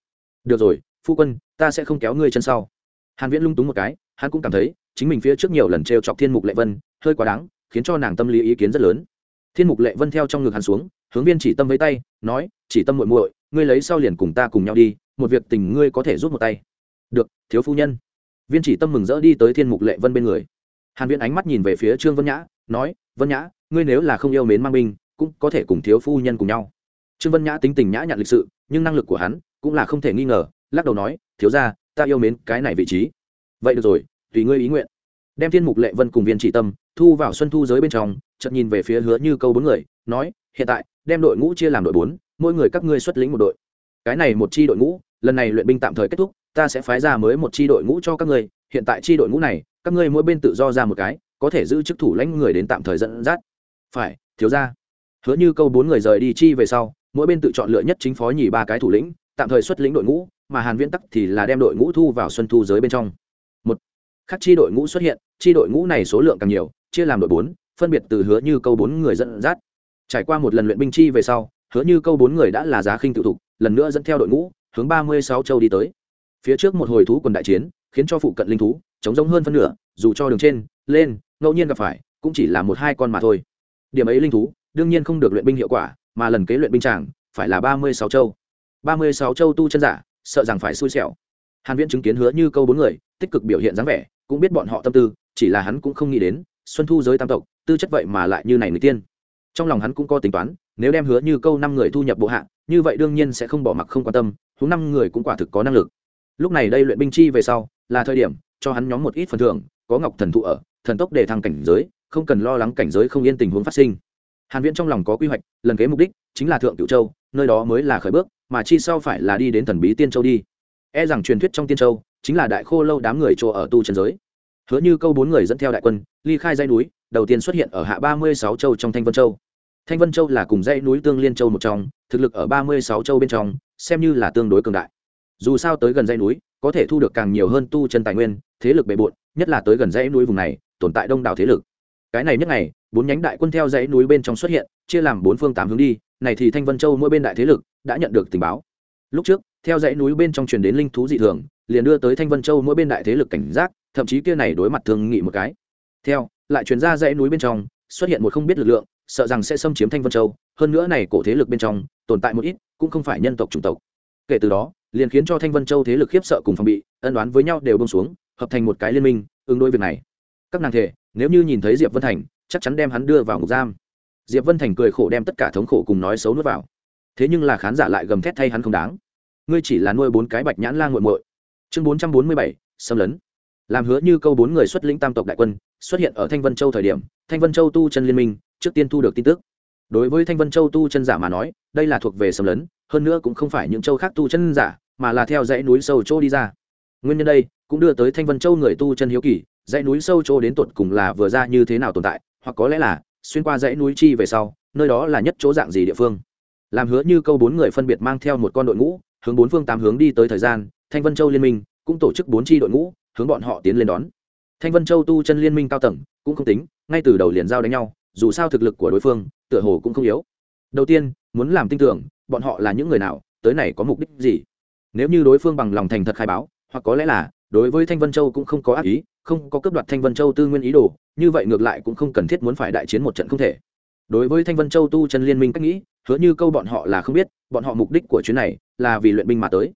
Được rồi, phu quân, ta sẽ không kéo ngươi chân sau. Hàn viễn lung túng một cái, hắn cũng cảm thấy, chính mình phía trước nhiều lần trêu chọc thiên mục lệ vân, hơi quá đáng, khiến cho nàng tâm lý ý kiến rất lớn. Thiên mục lệ vân theo trong ngực hắn xuống, hướng viên chỉ tâm với tay, nói, chỉ tâm muội muội, ngươi lấy sau liền cùng ta cùng nhau đi, một việc tình ngươi có thể rút một tay. Được, thiếu phu nhân viên chỉ tâm mừng rỡ đi tới thiên mục lệ vân bên người. Hàn viễn ánh mắt nhìn về phía trương vân nhã, nói, vân nhã, ngươi nếu là không yêu mến mang binh, cũng có thể cùng thiếu phu nhân cùng nhau. Trương vân nhã tính tình nhã nhặn lịch sự, nhưng năng lực của hắn cũng là không thể nghi ngờ, lắc đầu nói, thiếu gia, ta yêu mến cái này vị trí. Vậy được rồi, tùy ngươi ý nguyện. Đem thiên mục lệ vân cùng viên chỉ tâm thu vào xuân thu giới bên trong, chợt nhìn về phía hứa như câu bốn người, nói, hiện tại, đem đội ngũ chia làm đội bốn, mỗi người các ngươi xuất lĩnh một đội. Cái này một chi đội ngũ, lần này luyện binh tạm thời kết thúc ta sẽ phái ra mới một chi đội ngũ cho các ngươi, hiện tại chi đội ngũ này, các ngươi mỗi bên tự do ra một cái, có thể giữ chức thủ lãnh người đến tạm thời dẫn dắt. Phải, thiếu ra hứa như câu bốn người rời đi chi về sau, mỗi bên tự chọn lựa nhất chính phó nhì ba cái thủ lĩnh, tạm thời xuất lĩnh đội ngũ, mà hàn viễn tắc thì là đem đội ngũ thu vào xuân thu giới bên trong. Một, khác chi đội ngũ xuất hiện, chi đội ngũ này số lượng càng nhiều, chia làm đội bốn, phân biệt từ hứa như câu bốn người dẫn dắt. Trải qua một lần luyện binh chi về sau, hứa như câu bốn người đã là giá khinh tự thục, lần nữa dẫn theo đội ngũ, hướng ba mươi sáu châu đi tới phía trước một hồi thú quần đại chiến, khiến cho phụ cận linh thú chống giống hơn phân nửa, dù cho đường trên, lên, ngẫu nhiên gặp phải, cũng chỉ là một hai con mà thôi. Điểm ấy linh thú, đương nhiên không được luyện binh hiệu quả, mà lần kế luyện binh chàng, phải là ba mươi sáu châu. ba mươi sáu châu tu chân giả, sợ rằng phải xui xẻo. Hàn viễn chứng kiến hứa như câu bốn người, tích cực biểu hiện dáng vẻ, cũng biết bọn họ tâm tư, chỉ là hắn cũng không nghĩ đến, xuân thu giới tam tộc, tư chất vậy mà lại như này người tiên. Trong lòng hắn cũng có tính toán, nếu đem hứa như câu năm người thu nhập bộ hạ, như vậy đương nhiên sẽ không bỏ mặc không quan tâm chúng năm người cũng quả thực có năng lực lúc này đây luyện binh chi về sau, là thời điểm cho hắn nhóm một ít phần thưởng, có ngọc thần thụ ở, thần tốc để thăng cảnh giới, không cần lo lắng cảnh giới không yên tình huống phát sinh. Hàn viễn trong lòng có quy hoạch, lần kế mục đích chính là thượng cửu châu, nơi đó mới là khởi bước, mà chi sau phải là đi đến thần bí tiên châu đi. E rằng truyền thuyết trong tiên châu chính là đại khô lâu đám người chỗ ở tu chân giới. Hứa như câu bốn người dẫn theo đại quân, ly khai dãy núi, đầu tiên xuất hiện ở hạ ba mươi sáu châu trong thanh vân châu. Thanh vân châu là cùng dãy núi tương liên châu một trong, thực lực ở ba mươi sáu châu bên trong, xem như là tương đối cường đại dù sao tới gần dãy núi, có thể thu được càng nhiều hơn tu chân tài nguyên, thế lực bề bộn, nhất là tới gần dãy núi vùng này, tồn tại đông đảo thế lực. Cái này nhất ngày, bốn nhánh đại quân theo dãy núi bên trong xuất hiện, chia làm bốn phương tám hướng đi, này thì thanh vân châu mỗi bên đại thế lực đã nhận được tình báo. Lúc trước, theo dãy núi bên trong truyền đến linh thú dị thường, liền đưa tới thanh vân châu mỗi bên đại thế lực cảnh giác, thậm chí kia này đối mặt thương nghị một cái. Theo, lại truyền ra dãy núi bên trong, xuất hiện một không biết lực lượng, sợ rằng sẽ xâm chiếm thanh vân châu, hơn nữa này cổ thế lực bên trong, tồn tại một ít, cũng không phải nhân tộc chủng tộc. Kể từ đó liền khiến cho thanh vân châu thế lực khiếp sợ cùng phòng bị, ân đoán với nhau đều bông xuống, hợp thành một cái liên minh, ứng đối việc này. Các nàng thể, nếu như nhìn thấy diệp vân thành, chắc chắn đem hắn đưa vào ngục giam. Diệp vân thành cười khổ đem tất cả thống khổ cùng nói xấu nuốt vào. Thế nhưng là khán giả lại gầm thét thay hắn không đáng. Ngươi chỉ là nuôi bốn cái bạch nhãn lan g u muội. Chương bốn trăm bốn mươi bảy, xâm lấn. Làm hứa như câu bốn người xuất lĩnh tam tộc đại quân, xuất hiện ở thanh vân châu thời điểm, thanh vân châu tu chân liên minh, trước tiên thu được tin tức đối với thanh vân châu tu chân giả mà nói, đây là thuộc về sầm lấn, hơn nữa cũng không phải những châu khác tu chân giả, mà là theo dãy núi sâu chỗ đi ra. Nguyên nhân đây, cũng đưa tới thanh vân châu người tu chân hiếu kỳ, dãy núi sâu chỗ đến tột cùng là vừa ra như thế nào tồn tại, hoặc có lẽ là, xuyên qua dãy núi chi về sau, nơi đó là nhất chỗ dạng gì địa phương. Làm hứa như câu bốn người phân biệt mang theo một con đội ngũ, hướng bốn phương tám hướng đi tới thời gian, thanh vân châu liên minh cũng tổ chức bốn tri đội ngũ, hướng bọn họ tiến lên đón. Thanh vân châu tu chân liên minh cao tầng, cũng không tính, ngay từ đầu liền giao đánh nhau, dù sao thực lực của đối phương tựa hồ cũng không yếu. Đầu tiên, muốn làm tin tưởng, bọn họ là những người nào, tới này có mục đích gì? Nếu như đối phương bằng lòng thành thật khai báo, hoặc có lẽ là, đối với thanh vân châu cũng không có ác ý, không có cướp đoạt thanh vân châu tư nguyên ý đồ, như vậy ngược lại cũng không cần thiết muốn phải đại chiến một trận không thể. Đối với thanh vân châu tu chân liên minh cách nghĩ, hứa như câu bọn họ là không biết, bọn họ mục đích của chuyến này là vì luyện binh mà tới.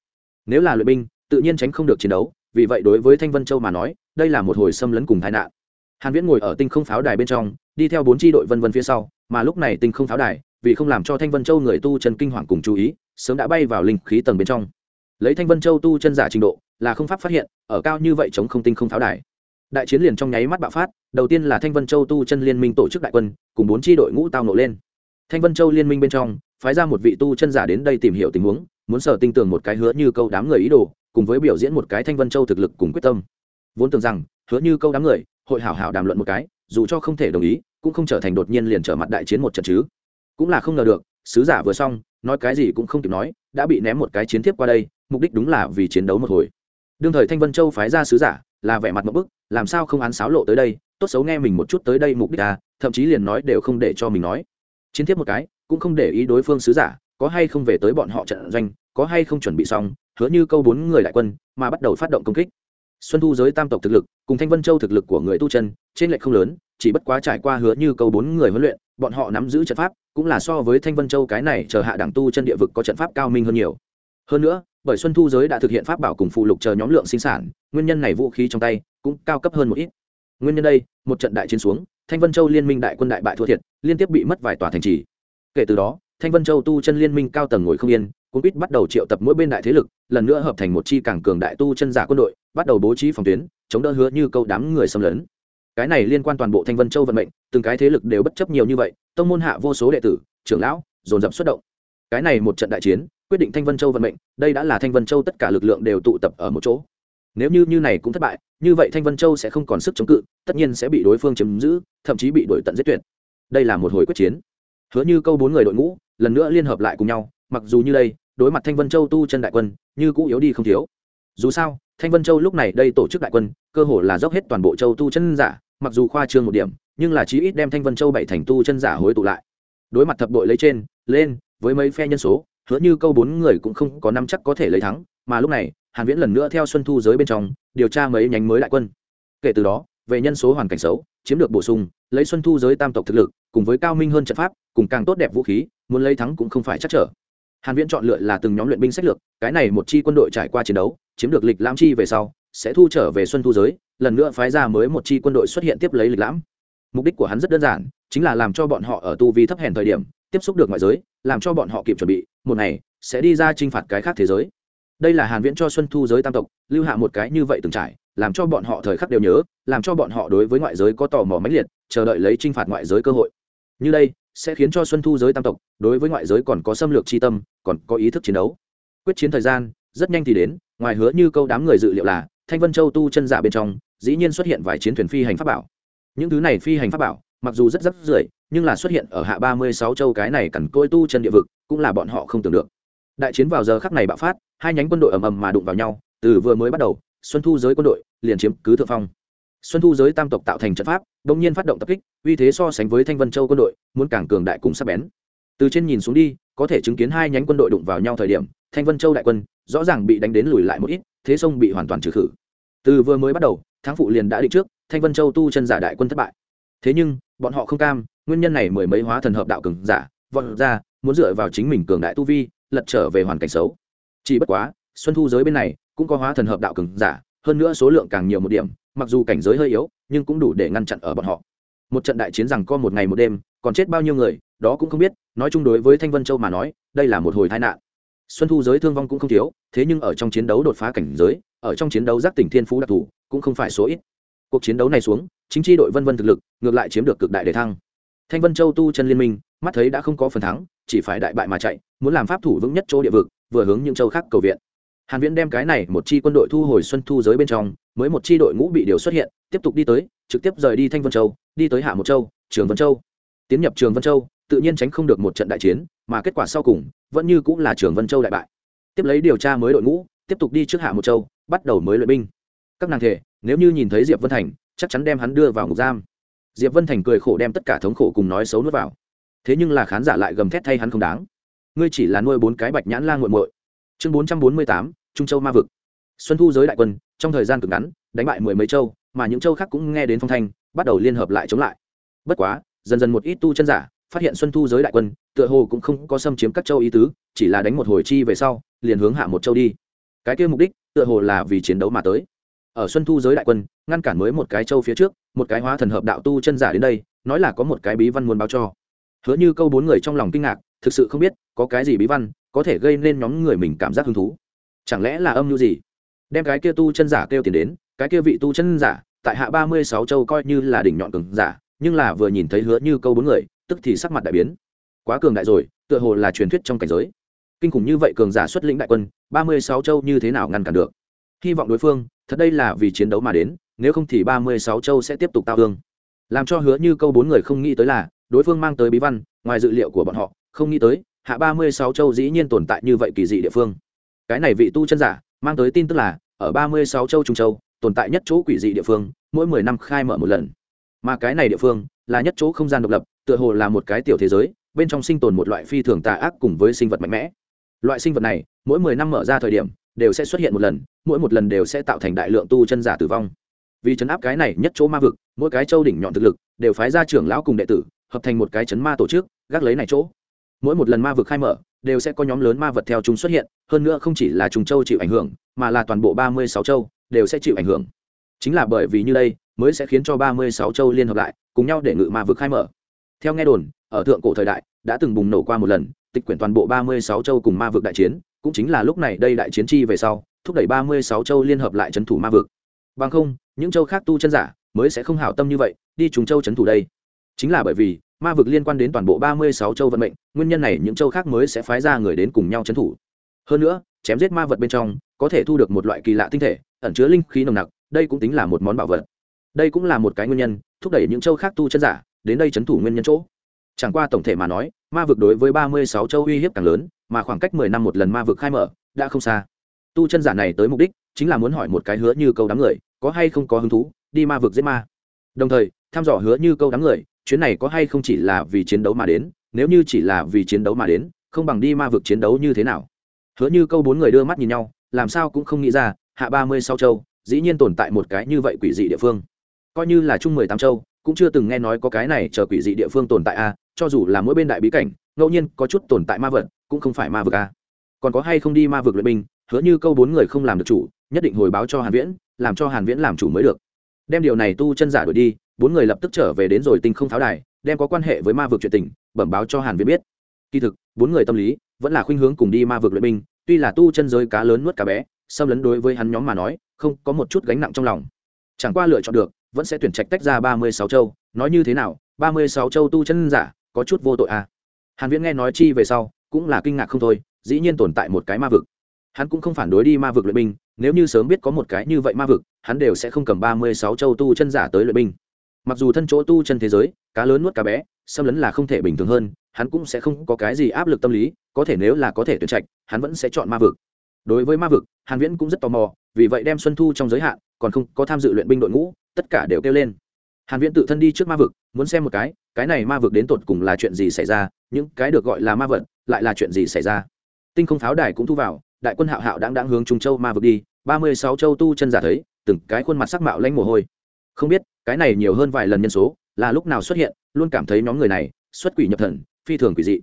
Nếu là luyện binh, tự nhiên tránh không được chiến đấu, vì vậy đối với thanh vân châu mà nói, đây là một hồi xâm lấn cùng tai nạn. Hàn viễn ngồi ở tinh không pháo đài bên trong, đi theo bốn tri đội vân vân phía sau mà lúc này tinh không pháo đài, vì không làm cho thanh vân châu người tu chân kinh hoàng cùng chú ý, sớm đã bay vào linh khí tầng bên trong. Lấy thanh vân châu tu chân giả trình độ, là không pháp phát hiện, ở cao như vậy chống không tinh không pháo đài. Đại chiến liền trong nháy mắt bạo phát, đầu tiên là thanh vân châu tu chân liên minh tổ chức đại quân, cùng bốn tri đội ngũ tao nổ lên. Thanh vân châu liên minh bên trong, phái ra một vị tu chân giả đến đây tìm hiểu tình huống, muốn sở tinh tường một cái hứa như câu đám người ý đồ, cùng với biểu diễn một cái thanh vân châu thực lực cùng quyết tâm. Vốn tưởng rằng, hứa như câu đám người, hội hảo hảo đàm luận một cái, dù cho không thể đồng ý cũng không trở thành đột nhiên liền trở mặt đại chiến một trận chứ. Cũng là không ngờ được, sứ giả vừa xong, nói cái gì cũng không kịp nói, đã bị ném một cái chiến tiếp qua đây, mục đích đúng là vì chiến đấu một hồi. Đương thời thanh vân châu phái ra sứ giả, là vẻ mặt một bức, làm sao không án sáo lộ tới đây, tốt xấu nghe mình một chút tới đây mục đích à thậm chí liền nói đều không để cho mình nói. Chiến tiếp một cái, cũng không để ý đối phương sứ giả, có hay không về tới bọn họ trận doanh, có hay không chuẩn bị xong, hứa như câu bốn người đại quân, mà bắt đầu phát động công kích. Xuân thu giới tam tộc thực lực, cùng thanh vân châu thực lực của người tu chân, trên lệch không lớn chỉ bất quá trải qua hứa như câu bốn người huấn luyện, bọn họ nắm giữ trận pháp, cũng là so với thanh vân châu cái này chờ hạ đẳng tu chân địa vực có trận pháp cao minh hơn nhiều. Hơn nữa, bởi xuân thu giới đã thực hiện pháp bảo cùng phụ lục chờ nhóm lượng sinh sản, nguyên nhân này vũ khí trong tay cũng cao cấp hơn một ít. Nguyên nhân đây, một trận đại chiến xuống, thanh vân châu liên minh đại quân đại bại thua thiệt, liên tiếp bị mất vài tòa thành trì. Kể từ đó, thanh vân châu tu chân liên minh cao tầng ngồi không yên cũng biết bắt đầu triệu tập mỗi bên đại thế lực, lần nữa hợp thành một chi càng cường đại tu chân giả quân đội, bắt đầu bố trí phòng tuyến, chống đỡ hứa như câu đám người xâm lấn cái này liên quan toàn bộ thanh vân châu vận mệnh, từng cái thế lực đều bất chấp nhiều như vậy, tông môn hạ vô số đệ tử, trưởng lão, dồn dập xuất động. Cái này một trận đại chiến, quyết định thanh vân châu vận mệnh, đây đã là thanh vân châu tất cả lực lượng đều tụ tập ở một chỗ. Nếu như như này cũng thất bại, như vậy thanh vân châu sẽ không còn sức chống cự, tất nhiên sẽ bị đối phương chiếm giữ, thậm chí bị đổi tận giết tuyệt. Đây là một hồi quyết chiến. Hứa như câu bốn người đội ngũ, lần nữa liên hợp lại cùng nhau, mặc dù như đây, đối mặt thanh vân châu tu chân đại quân, như cũ yếu đi không thiếu. Dù sao thanh vân châu lúc này đây tổ chức đại quân, cơ hồ là dốc hết toàn bộ châu tu chân giả, mặc dù khoa trương một điểm, nhưng là chí ít đem thanh vân châu bảy thành tu chân giả hối tụ lại. Đối mặt thập đội lấy trên, lên, với mấy phe nhân số, hứa như câu bốn người cũng không có năm chắc có thể lấy thắng, mà lúc này, hàn viễn lần nữa theo xuân thu giới bên trong, điều tra mấy nhánh mới đại quân. Kể từ đó, về nhân số hoàn cảnh xấu, chiếm được bổ sung, lấy xuân thu giới tam tộc thực lực, cùng với cao minh hơn trận pháp, cùng càng tốt đẹp vũ khí, muốn lấy thắng cũng không phải chắc trở. Hàn viễn chọn lựa là từng nhóm luyện binh sách lược, cái này một chi quân đội trải qua chiến đấu chiếm được lịch lãm chi về sau, sẽ thu trở về xuân thu giới, lần nữa phái ra mới một chi quân đội xuất hiện tiếp lấy lịch lãm. Mục đích của hắn rất đơn giản, chính là làm cho bọn họ ở tu vi thấp hèn thời điểm, tiếp xúc được ngoại giới, làm cho bọn họ kịp chuẩn bị, một ngày, sẽ đi ra chinh phạt cái khác thế giới. Đây là hàn viễn cho xuân thu giới tam tộc, lưu hạ một cái như vậy từng trải, làm cho bọn họ thời khắc đều nhớ, làm cho bọn họ đối với ngoại giới có tò mò mãnh liệt, chờ đợi lấy chinh phạt ngoại giới cơ hội. Như đây, sẽ khiến cho xuân thu giới tam tộc, đối với ngoại giới còn có xâm lược chi tâm, còn có ý thức chiến đấu. Quyết chiến thời gian rất nhanh thì đến, ngoài hứa như câu đám người dự liệu là, thanh vân châu tu chân giả bên trong, dĩ nhiên xuất hiện vài chiến thuyền phi hành pháp bảo. Những thứ này phi hành pháp bảo, mặc dù rất rất rưởi, nhưng là xuất hiện ở hạ ba mươi sáu châu cái này cằn côi tu chân địa vực, cũng là bọn họ không tưởng được. Đại chiến vào giờ khắc này bạo phát, hai nhánh quân đội ầm ầm mà đụng vào nhau, từ vừa mới bắt đầu, xuân thu giới quân đội liền chiếm cứ thượng phong. Xuân thu giới tam tộc tạo thành trận pháp đ ỗ n g nhiên phát động tập kích, uy thế so sánh với thanh vân châu quân đội, muốn càng cường đại cùng sắp bén. Từ trên nhìn xuống đi có thể chứng kiến hai nhánh quân đội đụng vào nhau thời điểm, thanh vân châu đại quân rõ ràng bị đánh đến lùi lại một ít, thế sông bị hoàn toàn trừ khử. Từ vừa mới bắt đầu, thắng phụ liền đã định trước, thanh vân châu tu chân giả đại quân thất bại. Thế nhưng, bọn họ không cam, nguyên nhân này mười mấy hóa thần hợp đạo cường giả, vọt ra, muốn dựa vào chính mình cường đại tu vi, lật trở về hoàn cảnh xấu. Chỉ bất quá, xuân thu giới bên này cũng có hóa thần hợp đạo cường giả, hơn nữa số lượng càng nhiều một điểm, mặc dù cảnh giới hơi yếu, nhưng cũng đủ để ngăn chặn ở bọn họ. Một trận đại chiến rằng có một ngày một đêm, còn chết bao nhiêu người đó cũng không biết, nói chung đối với thanh vân châu mà nói, đây là một hồi tai nạn. Xuân thu giới thương vong cũng không thiếu, thế nhưng ở trong chiến đấu đột phá cảnh giới, ở trong chiến đấu giác tỉnh thiên phú đặc thù, cũng không phải số ít. Cuộc chiến đấu này xuống, chính tri đội vân vân thực lực, ngược lại chiếm được cực đại đề thăng. Thanh vân châu tu chân liên minh, mắt thấy đã không có phần thắng, chỉ phải đại bại mà chạy, muốn làm pháp thủ vững nhất chỗ địa vực, vừa hướng những châu khác cầu viện. Hàn viễn đem cái này một chi quân đội thu hồi xuân thu giới bên trong, mới một chi đội ngũ bị điều xuất hiện, tiếp tục đi tới, trực tiếp rời đi thanh vân châu, đi tới hạ một châu, trường vân châu. Tiến nhập trường vân châu tự nhiên tránh không được một trận đại chiến, mà kết quả sau cùng vẫn như cũng là trường vân châu đại bại. Tiếp lấy điều tra mới đội ngũ, tiếp tục đi trước hạ một châu, bắt đầu mới luyện binh. Các nàng thể, nếu như nhìn thấy diệp vân thành, chắc chắn đem hắn đưa vào ngục giam. Diệp vân thành cười khổ đem tất cả thống khổ cùng nói xấu nuốt vào. Thế nhưng là khán giả lại gầm thét thay hắn không đáng. Ngươi chỉ là nuôi bốn cái bạch nhãn la nguội muội. Chương bốn trăm bốn mươi tám, trung châu ma vực. Xuân thu giới đại quân, trong thời gian cực ngắn, đánh bại mười mấy châu, mà những châu khác cũng nghe đến phong thanh, bắt đầu liên hợp lại chống lại. Bất quá, dần dần một ít tu chân giả phát hiện xuân thu giới đại quân, tựa hồ cũng không có xâm chiếm các châu ý tứ, chỉ là đánh một hồi chi về sau, liền hướng hạ một châu đi. Cái kia mục đích, tựa hồ là vì chiến đấu mà tới. Ở xuân thu giới đại quân, ngăn cản mới một cái châu phía trước, một cái hóa thần hợp đạo tu chân giả đến đây, nói là có một cái bí văn muốn báo cho. Hứa như câu bốn người trong lòng kinh ngạc, thực sự không biết, có cái gì bí văn, có thể gây nên nhóm người mình cảm giác hứng thú. Chẳng lẽ là âm mưu gì? Đem cái kia tu chân giả kêu tiền đến, cái kia vị tu chân giả, tại hạ ba mươi sáu châu coi như là đỉnh nhọn cường giả, nhưng là vừa nhìn thấy hứa như câu bốn người tức thì sắc mặt đại biến. Quá cường đại rồi, tựa hồ là truyền thuyết trong cảnh giới. Kinh khủng như vậy cường giả xuất lĩnh đại quân, ba mươi sáu châu như thế nào ngăn cản được? Hy vọng đối phương, thật đây là vì chiến đấu mà đến, nếu không thì ba mươi sáu châu sẽ tiếp tục tao thương. Làm cho hứa như câu bốn người không nghĩ tới là, đối phương mang tới bí văn, ngoài dự liệu của bọn họ, không nghĩ tới, hạ ba mươi sáu châu dĩ nhiên tồn tại như vậy kỳ dị địa phương. Cái này vị tu chân giả, mang tới tin tức là, ở ba mươi sáu châu trung châu, tồn tại nhất chỗ quỷ dị địa phương, mỗi mười năm khai mở một lần. Mà cái này địa phương, là nhất chỗ không gian độc lập tựa hồ là một cái tiểu thế giới, bên trong sinh tồn một loại phi thường tà ác cùng với sinh vật mạnh mẽ. Loại sinh vật này, mỗi mười năm mở ra thời điểm, đều sẽ xuất hiện một lần, mỗi một lần đều sẽ tạo thành đại lượng tu chân giả tử vong. Vì chấn áp cái này nhất chỗ ma vực, mỗi cái châu đỉnh nhọn thực lực, đều phái ra trưởng lão cùng đệ tử, hợp thành một cái chấn ma tổ chức, gác lấy này chỗ. Mỗi một lần ma vực khai mở, đều sẽ có nhóm lớn ma vật theo chúng xuất hiện, hơn nữa không chỉ là trùng châu chịu ảnh hưởng, mà là toàn bộ ba mươi sáu châu, đều sẽ chịu ảnh hưởng. Chính là bởi vì như đây, mới sẽ khiến cho ba mươi sáu châu liên hợp lại, cùng nhau để ngự ma vực khai mở theo nghe đồn, ở thượng cổ thời đại, đã từng bùng nổ qua một lần, tịch quyển toàn bộ ba mươi sáu châu cùng ma vực đại chiến, cũng chính là lúc này đây đại chiến chi về sau, thúc đẩy ba mươi sáu châu liên hợp lại trấn thủ ma vực. Bằng không, những châu khác tu chân giả mới sẽ không hảo tâm như vậy, đi trùng châu trấn thủ đây. Chính là bởi vì, ma vực liên quan đến toàn bộ ba mươi sáu châu vận mệnh, nguyên nhân này những châu khác mới sẽ phái ra người đến cùng nhau trấn thủ. Hơn nữa, chém giết ma vật bên trong, có thể thu được một loại kỳ lạ tinh thể, ẩn chứa linh khí nồng nặc, đây cũng tính là một món bảo vật. Đây cũng là một cái nguyên nhân, thúc đẩy những châu khác tu chân giả đến đây trấn thủ nguyên nhân chỗ. Chẳng qua tổng thể mà nói, ma vực đối với ba mươi sáu châu uy hiếp càng lớn, mà khoảng cách mười năm một lần ma vực khai mở, đã không xa. Tu chân giả này tới mục đích, chính là muốn hỏi một cái hứa như câu đám người, có hay không có hứng thú, đi ma vực giết ma. Đồng thời, thăm dò hứa như câu đám người, chuyến này có hay không chỉ là vì chiến đấu mà đến, nếu như chỉ là vì chiến đấu mà đến, không bằng đi ma vực chiến đấu như thế nào. Hứa như câu bốn người đưa mắt nhìn nhau, làm sao cũng không nghĩ ra, hạ ba mươi sáu châu, dĩ nhiên tồn tại một cái như vậy quỷ dị địa phương. Coi như là chung mười tám châu cũng chưa từng nghe nói có cái này chờ quỷ dị địa phương tồn tại a, cho dù là mỗi bên đại bí cảnh, ngẫu nhiên có chút tồn tại ma vật, cũng không phải ma vực a. Còn có hay không đi ma vực luyện binh, hứa như câu bốn người không làm được chủ, nhất định hồi báo cho hàn viễn, làm cho hàn viễn làm chủ mới được. Đem điều này tu chân giả đuổi đi, bốn người lập tức trở về đến rồi tinh không tháo đài, đem có quan hệ với ma vực chuyện tình, bẩm báo cho hàn viễn biết. Kỳ thực, bốn người tâm lý vẫn là khuynh hướng cùng đi ma vực luyện binh, tuy là tu chân giới cá lớn nuốt cá bé, xâm lấn đối với hắn nhóm mà nói, không có một chút gánh nặng trong lòng. Chẳng qua lựa chọn được vẫn sẽ tuyển trạch tách ra ba mươi sáu châu. Nói như thế nào? ba mươi sáu châu tu chân giả, có chút vô tội à? Hàn viễn nghe nói chi về sau, cũng là kinh ngạc không thôi, dĩ nhiên tồn tại một cái ma vực. Hắn cũng không phản đối đi ma vực luyện binh, nếu như sớm biết có một cái như vậy ma vực, hắn đều sẽ không cầm ba mươi sáu châu tu chân giả tới luyện binh. Mặc dù thân chỗ tu chân thế giới, cá lớn nuốt cá bé, xâm lấn là không thể bình thường hơn, hắn cũng sẽ không có cái gì áp lực tâm lý, có thể nếu là có thể tuyển trạch, hắn vẫn sẽ chọn ma vực. Đối với ma vực, hàn viễn cũng rất tò mò, vì vậy đem xuân thu trong giới hạn, còn không có tham dự luyện binh đội ngũ tất cả đều kêu lên. Hàn viễn tự thân đi trước ma vực, muốn xem một cái cái này ma vực đến tột cùng là chuyện gì xảy ra, những cái được gọi là ma vật, lại là chuyện gì xảy ra? Tinh không pháo đài cũng thu vào, đại quân hạo hạo đang đang hướng trung châu ma vực đi, ba mươi sáu châu tu chân giả thấy, từng cái khuôn mặt sắc mạo lanh mồ hôi. Không biết, cái này nhiều hơn vài lần nhân số, là lúc nào xuất hiện, luôn cảm thấy nhóm người này, xuất quỷ nhập thần, phi thường quỷ dị.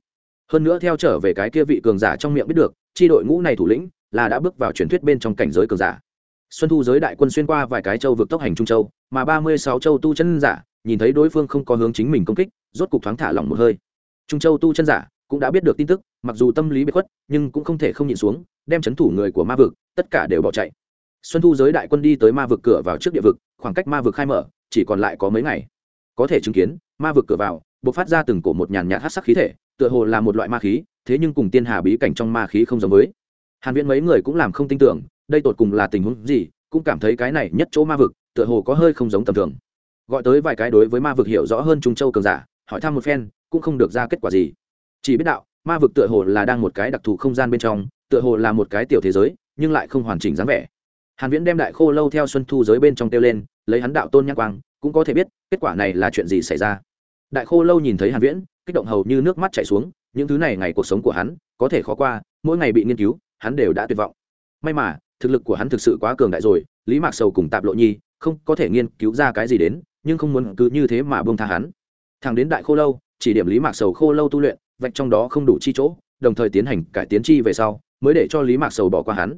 Hơn nữa theo trở về cái kia vị cường giả trong miệng biết được, chi đội ngũ này thủ lĩnh, là đã bước vào truyền thuyết bên trong cảnh giới cường giả xuân thu giới đại quân xuyên qua vài cái châu vượt tốc hành trung châu, mà ba mươi sáu châu tu chân giả, nhìn thấy đối phương không có hướng chính mình công kích, rốt cục thoáng thả lỏng một hơi. Trung châu tu chân giả cũng đã biết được tin tức, mặc dù tâm lý bị khuất, nhưng cũng không thể không nhịn xuống, đem c h ấ n thủ người của ma vực, tất cả đều bỏ chạy. Xuân thu giới đại quân đi tới ma vực cửa vào trước địa vực, khoảng cách ma vực khai mở, chỉ còn lại có mấy ngày. Có thể chứng kiến, ma vực cửa vào b ộ c phát ra từng cổ một nhàn nhạt hát sắc khí thể, tựa hồ là một loại ma khí, thế nhưng cùng tiên hà bí cảnh trong ma khí không giống với. Hàn viễn mấy người cũng làm không tin tưởng đây tột cùng là tình huống gì, cũng cảm thấy cái này nhất chỗ ma vực, tựa hồ có hơi không giống tầm thường. Gọi tới vài cái đối với ma vực hiểu rõ hơn trung châu cường giả, hỏi thăm một phen, cũng không được ra kết quả gì. Chỉ biết đạo, ma vực tựa hồ là đang một cái đặc thù không gian bên trong, tựa hồ là một cái tiểu thế giới, nhưng lại không hoàn chỉnh dáng vẻ. Hàn viễn đem đại khô lâu theo xuân thu giới bên trong tiêu lên, lấy hắn đạo tôn nhã quang, cũng có thể biết, kết quả này là chuyện gì xảy ra. Đại khô lâu nhìn thấy hàn viễn, kích động hầu như nước mắt chảy xuống, những thứ này ngày cuộc sống của hắn, có thể khó qua, mỗi ngày bị nghiên cứu, hắn đều đã tuyệt vọng. May mà thực lực của hắn thực sự quá cường đại rồi, lý mạc sầu cùng tạp lộ nhi không có thể nghiên cứu ra cái gì đến, nhưng không muốn cứ như thế mà buông tha hắn. Thằng đến đại khô lâu, chỉ điểm lý mạc sầu khô lâu tu luyện, vạch trong đó không đủ chi chỗ, đồng thời tiến hành cải tiến chi về sau, mới để cho lý mạc sầu bỏ qua hắn.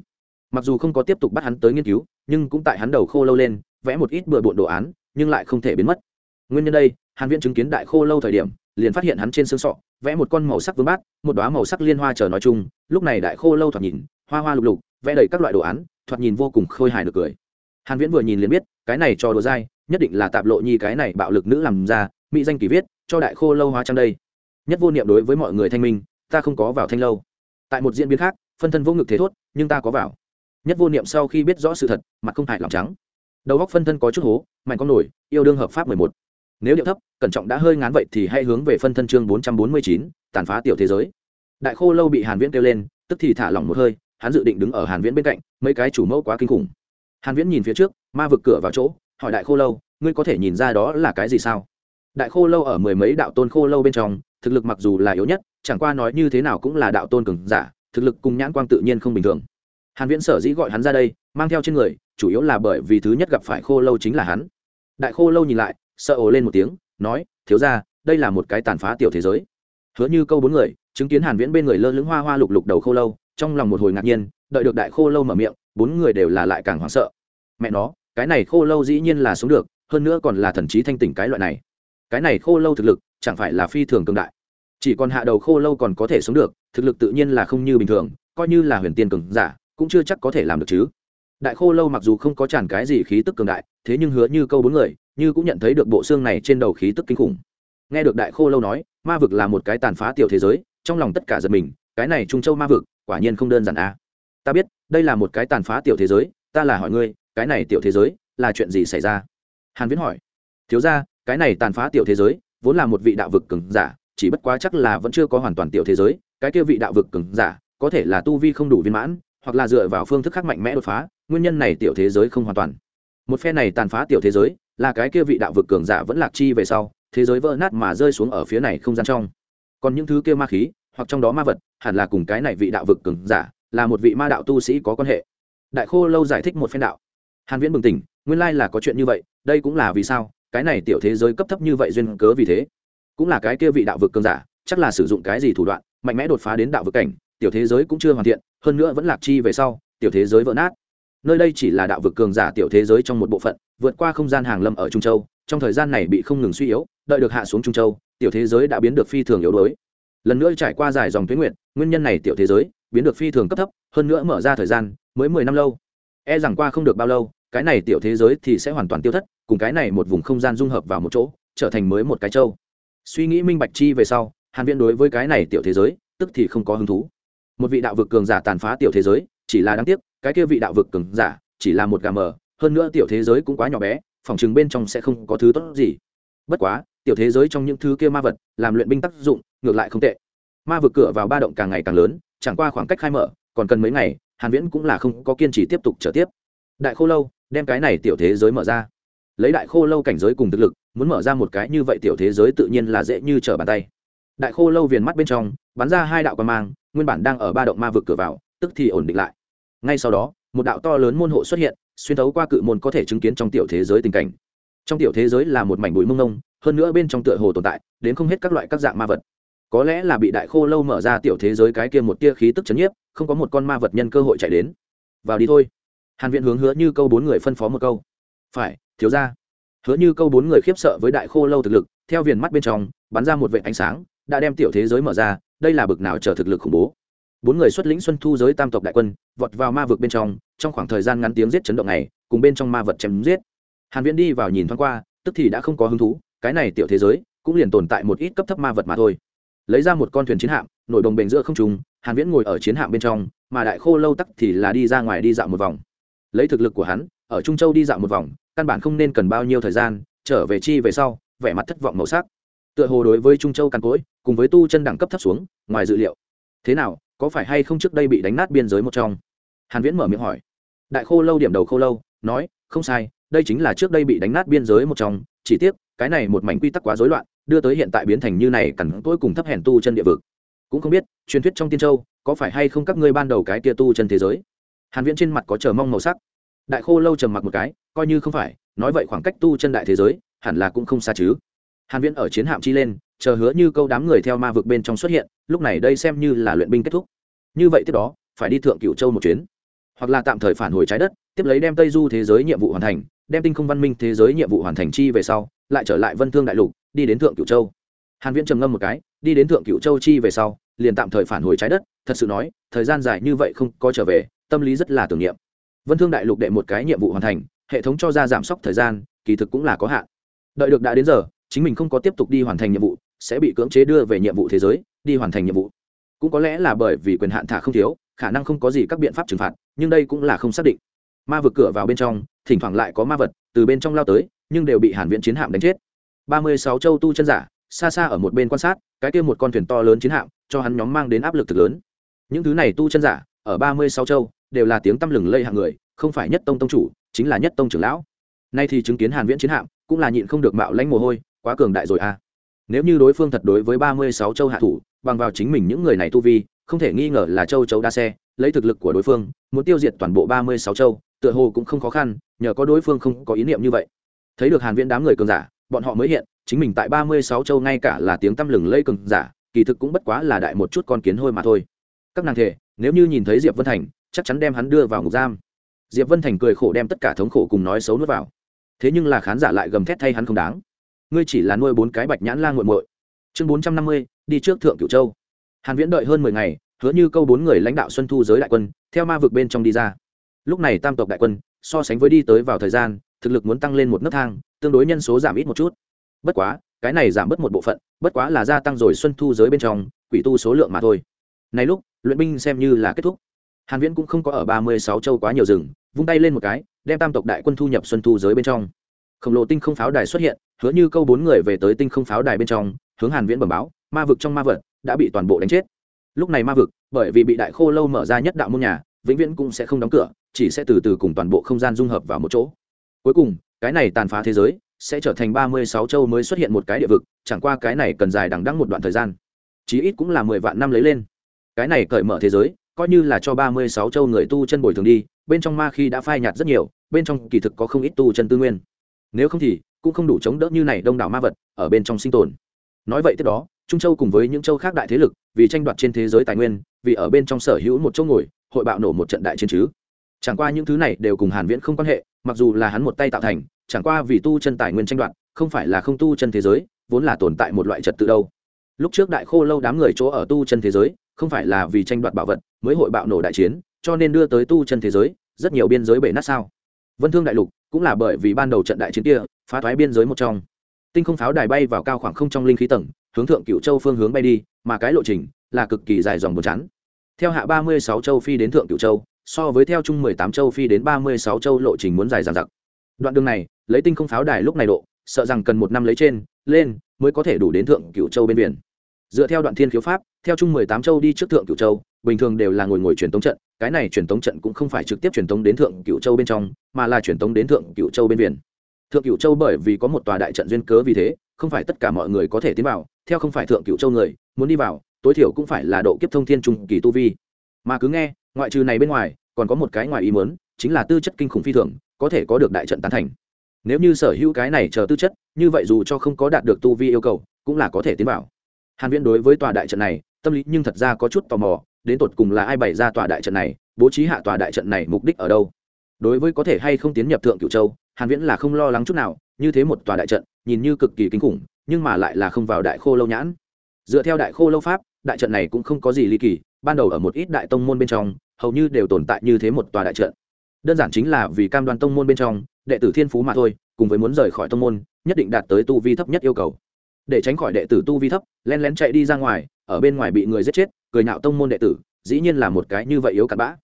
Mặc dù không có tiếp tục bắt hắn tới nghiên cứu, nhưng cũng tại hắn đầu khô lâu lên, vẽ một ít bừa bộn đồ án, nhưng lại không thể biến mất. Nguyên nhân đây, hàn viễn chứng kiến đại khô lâu thời điểm, liền phát hiện hắn trên xương sọ, vẽ một con màu sắc vương bát, một đóa màu sắc liên hoa chờ nói chung, lúc này đại khô lâu thoạt nhìn, hoa hoa lục lục vẽ đầy các loại đồ án, thoạt nhìn vô cùng khôi hài được cười. Hàn viễn vừa nhìn liền biết, cái này cho đồ dai, nhất định là tạp lộ nhi cái này bạo lực nữ làm ra, mỹ danh kỳ viết, cho đại khô lâu hóa trang đây. Nhất vô niệm đối với mọi người thanh minh, ta không có vào thanh lâu. Tại một diễn biến khác, phân thân vô ngực thế thốt, nhưng ta có vào. Nhất vô niệm sau khi biết rõ sự thật, mặt không hại lòng trắng. Đầu góc phân thân có chút hố, mạnh con nổi, yêu đương hợp pháp mười một. Nếu điệu thấp, cẩn trọng đã hơi ngán vậy thì hãy hướng về phân thân chương bốn trăm bốn mươi chín, tàn phá tiểu thế giới. Đại khô lâu bị hàn viễn kêu lên, tức thì thả lỏng một hơi hắn dự định đứng ở hàn viễn bên cạnh, mấy cái chủ mẫu quá kinh khủng. Hàn viễn nhìn phía trước, ma vực cửa vào chỗ, hỏi đại khô lâu, ngươi có thể nhìn ra đó là cái gì sao? Đại khô lâu ở mười mấy đạo tôn khô lâu bên trong, thực lực mặc dù là yếu nhất, chẳng qua nói như thế nào cũng là đạo tôn cường giả, thực lực cùng nhãn quang tự nhiên không bình thường. Hàn viễn sở dĩ gọi hắn ra đây, mang theo trên người, chủ yếu là bởi vì thứ nhất gặp phải khô lâu chính là hắn. Đại khô lâu nhìn lại, sợ ồ lên một tiếng, nói, thiếu gia, đây là một cái tàn phá tiểu thế giới. Hứa như câu bốn người, chứng kiến hàn viễn bên người lơ lửng hoa hoa lục lục đầu khô lâu trong lòng một hồi ngạc nhiên, đợi được đại khô lâu mở miệng, bốn người đều là lại càng hoảng sợ. Mẹ nó, cái này khô lâu dĩ nhiên là sống được, hơn nữa còn là thần trí thanh tỉnh cái loại này. Cái này khô lâu thực lực, chẳng phải là phi thường cường đại. Chỉ còn hạ đầu khô lâu còn có thể sống được, thực lực tự nhiên là không như bình thường, coi như là huyền tiên cường giả, cũng chưa chắc có thể làm được chứ. Đại khô lâu mặc dù không có tràn cái gì khí tức cường đại, thế nhưng hứa như câu bốn người, như cũng nhận thấy được bộ xương này trên đầu khí tức kinh khủng. Nghe được đại khô lâu nói, ma vực là một cái tàn phá tiểu thế giới, trong lòng tất cả giật mình, cái này trung châu ma vực quả nhiên không đơn giản a à. ta biết, đây là một cái tàn phá tiểu thế giới, ta là hỏi ngươi, cái này tiểu thế giới là chuyện gì xảy ra? Hàn viễn hỏi. Thiếu ra cái này tàn phá tiểu thế giới vốn là một vị đạo vực cường giả, chỉ bất quá chắc là vẫn chưa có hoàn toàn tiểu thế giới, cái kia vị đạo vực cường giả có thể là tu vi không đủ viên mãn, hoặc là dựa vào phương thức khác mạnh mẽ đột phá, nguyên nhân này tiểu thế giới không hoàn toàn. Một phe này tàn phá tiểu thế giới là cái kia vị đạo vực cường giả vẫn lạc chi về sau, thế giới vỡ nát mà rơi xuống ở phía này không gian trong. Còn những thứ kia ma khí hoặc trong đó ma vật, hẳn là cùng cái này vị đạo vực cường giả, là một vị ma đạo tu sĩ có quan hệ. Đại khô lâu giải thích một phen đạo. Hàn viễn bừng tỉnh, nguyên lai là có chuyện như vậy, đây cũng là vì sao, cái này tiểu thế giới cấp thấp như vậy duyên cớ vì thế. Cũng là cái kia vị đạo vực cường giả, chắc là sử dụng cái gì thủ đoạn, mạnh mẽ đột phá đến đạo vực cảnh, tiểu thế giới cũng chưa hoàn thiện, hơn nữa vẫn lạc chi về sau, tiểu thế giới vỡ nát. Nơi đây chỉ là đạo vực cường giả tiểu thế giới trong một bộ phận, vượt qua không gian hàng lâm ở trung châu, trong thời gian này bị không ngừng suy yếu, đợi được hạ xuống trung châu, tiểu thế giới đã biến được phi thường yếu đuối lần nữa trải qua dài dòng tuyến nguyện, nguyên nhân này tiểu thế giới biến được phi thường cấp thấp, hơn nữa mở ra thời gian mới mười năm lâu. E rằng qua không được bao lâu, cái này tiểu thế giới thì sẽ hoàn toàn tiêu thất, cùng cái này một vùng không gian dung hợp vào một chỗ, trở thành mới một cái châu. Suy nghĩ minh bạch chi về sau, hàn viễn đối với cái này tiểu thế giới, tức thì không có hứng thú. Một vị đạo vực cường giả tàn phá tiểu thế giới, chỉ là đáng tiếc, cái kia vị đạo vực cường giả chỉ là một gà mờ, hơn nữa tiểu thế giới cũng quá nhỏ bé, phòng chừng bên trong sẽ không có thứ tốt gì. Bất quá, tiểu thế giới trong những thứ kia ma vật, làm luyện binh tác dụng ngược lại không tệ. Ma vực cửa vào ba động càng ngày càng lớn, chẳng qua khoảng cách khai mở, còn cần mấy ngày, hàn viễn cũng là không có kiên trì tiếp tục trở tiếp. Đại khô lâu, đem cái này tiểu thế giới mở ra. Lấy đại khô lâu cảnh giới cùng thực lực, muốn mở ra một cái như vậy tiểu thế giới tự nhiên là dễ như trở bàn tay. Đại khô lâu viền mắt bên trong, bắn ra hai đạo quan mang, nguyên bản đang ở ba động ma vực cửa vào, tức thì ổn định lại. Ngay sau đó, một đạo to lớn môn hộ xuất hiện, xuyên thấu qua cự môn có thể chứng kiến trong tiểu thế giới tình cảnh. Trong tiểu thế giới là một mảnh bụi mông nông hơn nữa bên trong tựa hồ tồn tại, đến không hết các loại các dạng ma vật có lẽ là bị đại khô lâu mở ra tiểu thế giới cái kia một tia khí tức chấn nhiếp, không có một con ma vật nhân cơ hội chạy đến. Vào đi thôi. Hàn viện hướng hứa như câu bốn người phân phó một câu. Phải, thiếu ra hứa như câu bốn người khiếp sợ với đại khô lâu thực lực, theo viền mắt bên trong, bắn ra một vệ ánh sáng, đã đem tiểu thế giới mở ra, đây là bực nào chờ thực lực khủng bố. Bốn người xuất lĩnh xuân thu giới tam tộc đại quân, vọt vào ma vực bên trong trong khoảng thời gian ngắn tiếng giết chấn động này, cùng bên trong ma vật chém giết. Hàn viễn đi vào nhìn thoáng qua, tức thì đã không có hứng thú, cái này tiểu thế giới, cũng liền tồn tại một ít cấp thấp ma vật mà thôi lấy ra một con thuyền chiến hạm nổi đồng bền giữa không trung, hàn viễn ngồi ở chiến hạm bên trong, mà đại khô lâu tắc thì là đi ra ngoài đi dạo một vòng. Lấy thực lực của hắn, ở trung châu đi dạo một vòng, căn bản không nên cần bao nhiêu thời gian, trở về chi về sau, vẻ mặt thất vọng màu sắc. Tựa hồ đối với trung châu càn cối cùng với tu chân đẳng cấp thấp xuống, ngoài dự liệu. Thế nào, có phải hay không trước đây bị đánh nát biên giới một trong? Hàn viễn mở miệng hỏi. Đại khô lâu điểm đầu khô lâu, nói, không sai, đây chính là trước đây bị đánh nát biên giới một trong, chỉ tiếc, cái này một mảnh quy tắc quá rối loạn đưa tới hiện tại biến thành như này cẩn tối cùng thấp hèn tu chân địa vực. Cũng không biết, truyền thuyết trong tiên châu, có phải hay không các ngươi ban đầu cái kia tu chân thế giới? Hàn viễn trên mặt có chờ mong màu sắc. Đại khô lâu trầm mặc một cái, coi như không phải, nói vậy khoảng cách tu chân đại thế giới, hẳn là cũng không xa chứ. Hàn viễn ở chiến hạm chi lên, chờ hứa như câu đám người theo ma vực bên trong xuất hiện, lúc này đây xem như là luyện binh kết thúc. Như vậy tiếp đó, phải đi thượng cửu châu một chuyến. Hoặc là tạm thời phản hồi trái đất, tiếp lấy đem tây du thế giới nhiệm vụ hoàn thành, đem tinh không văn minh thế giới nhiệm vụ hoàn thành chi về sau, lại trở lại vân thương đại lục đi đến thượng cửu châu. Hàn viễn trầm ngâm một cái, đi đến thượng cửu châu chi về sau, liền tạm thời phản hồi trái đất, thật sự nói, thời gian dài như vậy không có trở về, tâm lý rất là tưởng niệm. Vân thương đại lục đệ một cái nhiệm vụ hoàn thành, hệ thống cho ra giảm sốc thời gian, kỳ thực cũng là có hạn. Đợi được đã đến giờ, chính mình không có tiếp tục đi hoàn thành nhiệm vụ, sẽ bị cưỡng chế đưa về nhiệm vụ thế giới, đi hoàn thành nhiệm vụ. Cũng có lẽ là bởi vì quyền hạn thả không thiếu, khả năng không có gì các biện pháp trừng phạt, nhưng đây cũng là không xác định. Ma vực cửa vào bên trong, thỉnh thoảng lại có ma vật từ bên trong lao tới, nhưng đều bị hàn viễn chiến hạm đánh chết ba mươi sáu châu tu chân giả, xa xa ở một bên quan sát, cái kia một con thuyền to lớn chiến hạm, cho hắn nhóm mang đến áp lực thực lớn. Những thứ này tu chân giả, ở ba mươi sáu châu, đều là tiếng tăm lừng lây hạng người, không phải nhất tông tông chủ, chính là nhất tông trưởng lão. Nay thì chứng kiến hàn viễn chiến hạm, cũng là nhịn không được mạo lãnh mồ hôi, quá cường đại rồi à. Nếu như đối phương thật đối với ba mươi sáu châu hạ thủ, bằng vào chính mình những người này tu vi, không thể nghi ngờ là châu chấu đa xe, lấy thực lực của đối phương, muốn tiêu diệt toàn bộ ba mươi sáu châu, tựa hồ cũng không khó khăn, nhờ có đối phương không có ý niệm như vậy. Thấy được hàn viễn đám người cường giả bọn họ mới hiện, chính mình tại ba mươi sáu châu ngay cả là tiếng tăm lừng lây cường giả, kỳ thực cũng bất quá là đại một chút con kiến hôi mà thôi. Các nàng thể nếu như nhìn thấy diệp vân thành, chắc chắn đem hắn đưa vào ngục giam. Diệp vân thành cười khổ đem tất cả thống khổ cùng nói xấu nuốt vào. Thế nhưng là khán giả lại gầm thét thay hắn không đáng. Ngươi chỉ là nuôi bốn cái bạch nhãn la ngộn u muội. Chương bốn trăm năm mươi, đi trước thượng cửu châu. Hàn viễn đợi hơn mười ngày, hứa như câu bốn người lãnh đạo xuân thu giới đại quân, theo ma vực bên trong đi ra. Lúc này tam tộc đại quân, so sánh với đi tới vào thời gian, thực lực muốn tăng lên một nấc thang tương đối nhân số giảm ít một chút. Bất quá, cái này giảm bớt một bộ phận, bất quá là gia tăng rồi xuân thu giới bên trong, quỷ tu số lượng mà thôi. Này lúc, luyện binh xem như là kết thúc. Hàn viễn cũng không có ở ba mươi sáu châu quá nhiều rừng, vung tay lên một cái, đem tam tộc đại quân thu nhập xuân thu giới bên trong. Khổng lồ tinh không pháo đài xuất hiện, hứa như câu bốn người về tới tinh không pháo đài bên trong, hướng hàn viễn bẩm báo, ma vực trong ma vật đã bị toàn bộ đánh chết. Lúc này ma vực, bởi vì bị đại khô lâu mở ra nhất đạo môn nhà, vĩnh viễn cũng sẽ không đóng cửa, chỉ sẽ từ từ cùng toàn bộ không gian dung hợp vào một chỗ. Cuối cùng cái này tàn phá thế giới, sẽ trở thành ba mươi sáu châu mới xuất hiện một cái địa vực, chẳng qua cái này cần dài đằng đẵng một đoạn thời gian. Chí ít cũng là mười vạn năm lấy lên. Cái này cởi mở thế giới, coi như là cho ba mươi sáu châu người tu chân bồi thường đi, bên trong ma khi đã phai nhạt rất nhiều, bên trong kỳ thực có không ít tu chân tư nguyên. Nếu không thì, cũng không đủ chống đỡ như này đông đảo ma vật, ở bên trong sinh tồn. Nói vậy tiếp đó, trung châu cùng với những châu khác đại thế lực, vì tranh đoạt trên thế giới tài nguyên, vì ở bên trong sở hữu một chỗ ngồi, hội bạo nổ một trận đại chiến chứ chẳng qua những thứ này đều cùng hàn viễn không quan hệ, mặc dù là hắn một tay tạo thành, chẳng qua vì tu chân tài nguyên tranh đoạt, không phải là không tu chân thế giới, vốn là tồn tại một loại trật tự đâu. Lúc trước đại khô lâu đám người chỗ ở tu chân thế giới, không phải là vì tranh đoạt bảo vật mới hội bạo nổ đại chiến, cho nên đưa tới tu chân thế giới, rất nhiều biên giới bể nát sao. Vân thương đại lục cũng là bởi vì ban đầu trận đại chiến kia, phá thoái biên giới một trong. Tinh không pháo đài bay vào cao khoảng không trong linh khí tầng, hướng thượng cựu châu phương hướng bay đi, mà cái lộ trình là cực kỳ dài dòng buồn chán. Theo hạ ba mươi sáu châu phi đến thượng cựu châu so với theo chung mười tám châu phi đến ba mươi sáu châu lộ trình muốn dài dằng dặc. Đoạn đường này, lấy tinh không pháo đài lúc này độ, sợ rằng cần một năm lấy trên, lên, mới có thể đủ đến thượng cửu châu bên biển. Dựa theo đoạn thiên khiếu pháp, theo chung mười tám châu đi trước thượng cửu châu, bình thường đều là ngồi ngồi truyền tống trận, cái này truyền tống trận cũng không phải trực tiếp truyền tống đến thượng cửu châu bên trong, mà là truyền tống đến thượng cửu châu bên biển. Thượng cửu châu bởi vì có một tòa đại trận duyên cớ vì thế, không phải tất cả mọi người có thể tiến vào, theo không phải thượng cửu châu người, muốn đi vào, tối thiểu cũng phải là độ kiếp thông thiên trung kỳ tu vi. Mà cứ nghe, ngoại trừ này bên ngoài còn có một cái ngoài ý muốn, chính là tư chất kinh khủng phi thường, có thể có được đại trận tán thành. Nếu như sở hữu cái này chờ tư chất, như vậy dù cho không có đạt được tu vi yêu cầu, cũng là có thể tiến vào. Hàn viễn đối với tòa đại trận này, tâm lý nhưng thật ra có chút tò mò, đến tột cùng là ai bày ra tòa đại trận này, bố trí hạ tòa đại trận này mục đích ở đâu? Đối với có thể hay không tiến nhập thượng cửu châu, hàn viễn là không lo lắng chút nào, như thế một tòa đại trận, nhìn như cực kỳ kinh khủng, nhưng mà lại là không vào đại khô lâu nhãn. Dựa theo đại khô lâu pháp, đại trận này cũng không có gì ly kỳ, ban đầu ở một ít đại tông môn bên trong hầu như đều tồn tại như thế một tòa đại trận. Đơn giản chính là vì cam đoan tông môn bên trong, đệ tử thiên phú mà thôi, cùng với muốn rời khỏi tông môn, nhất định đạt tới tu vi thấp nhất yêu cầu. Để tránh khỏi đệ tử tu vi thấp len lén chạy đi ra ngoài, ở bên ngoài bị người giết chết, cười nhạo tông môn đệ tử, dĩ nhiên là một cái như vậy yếu cặn bã.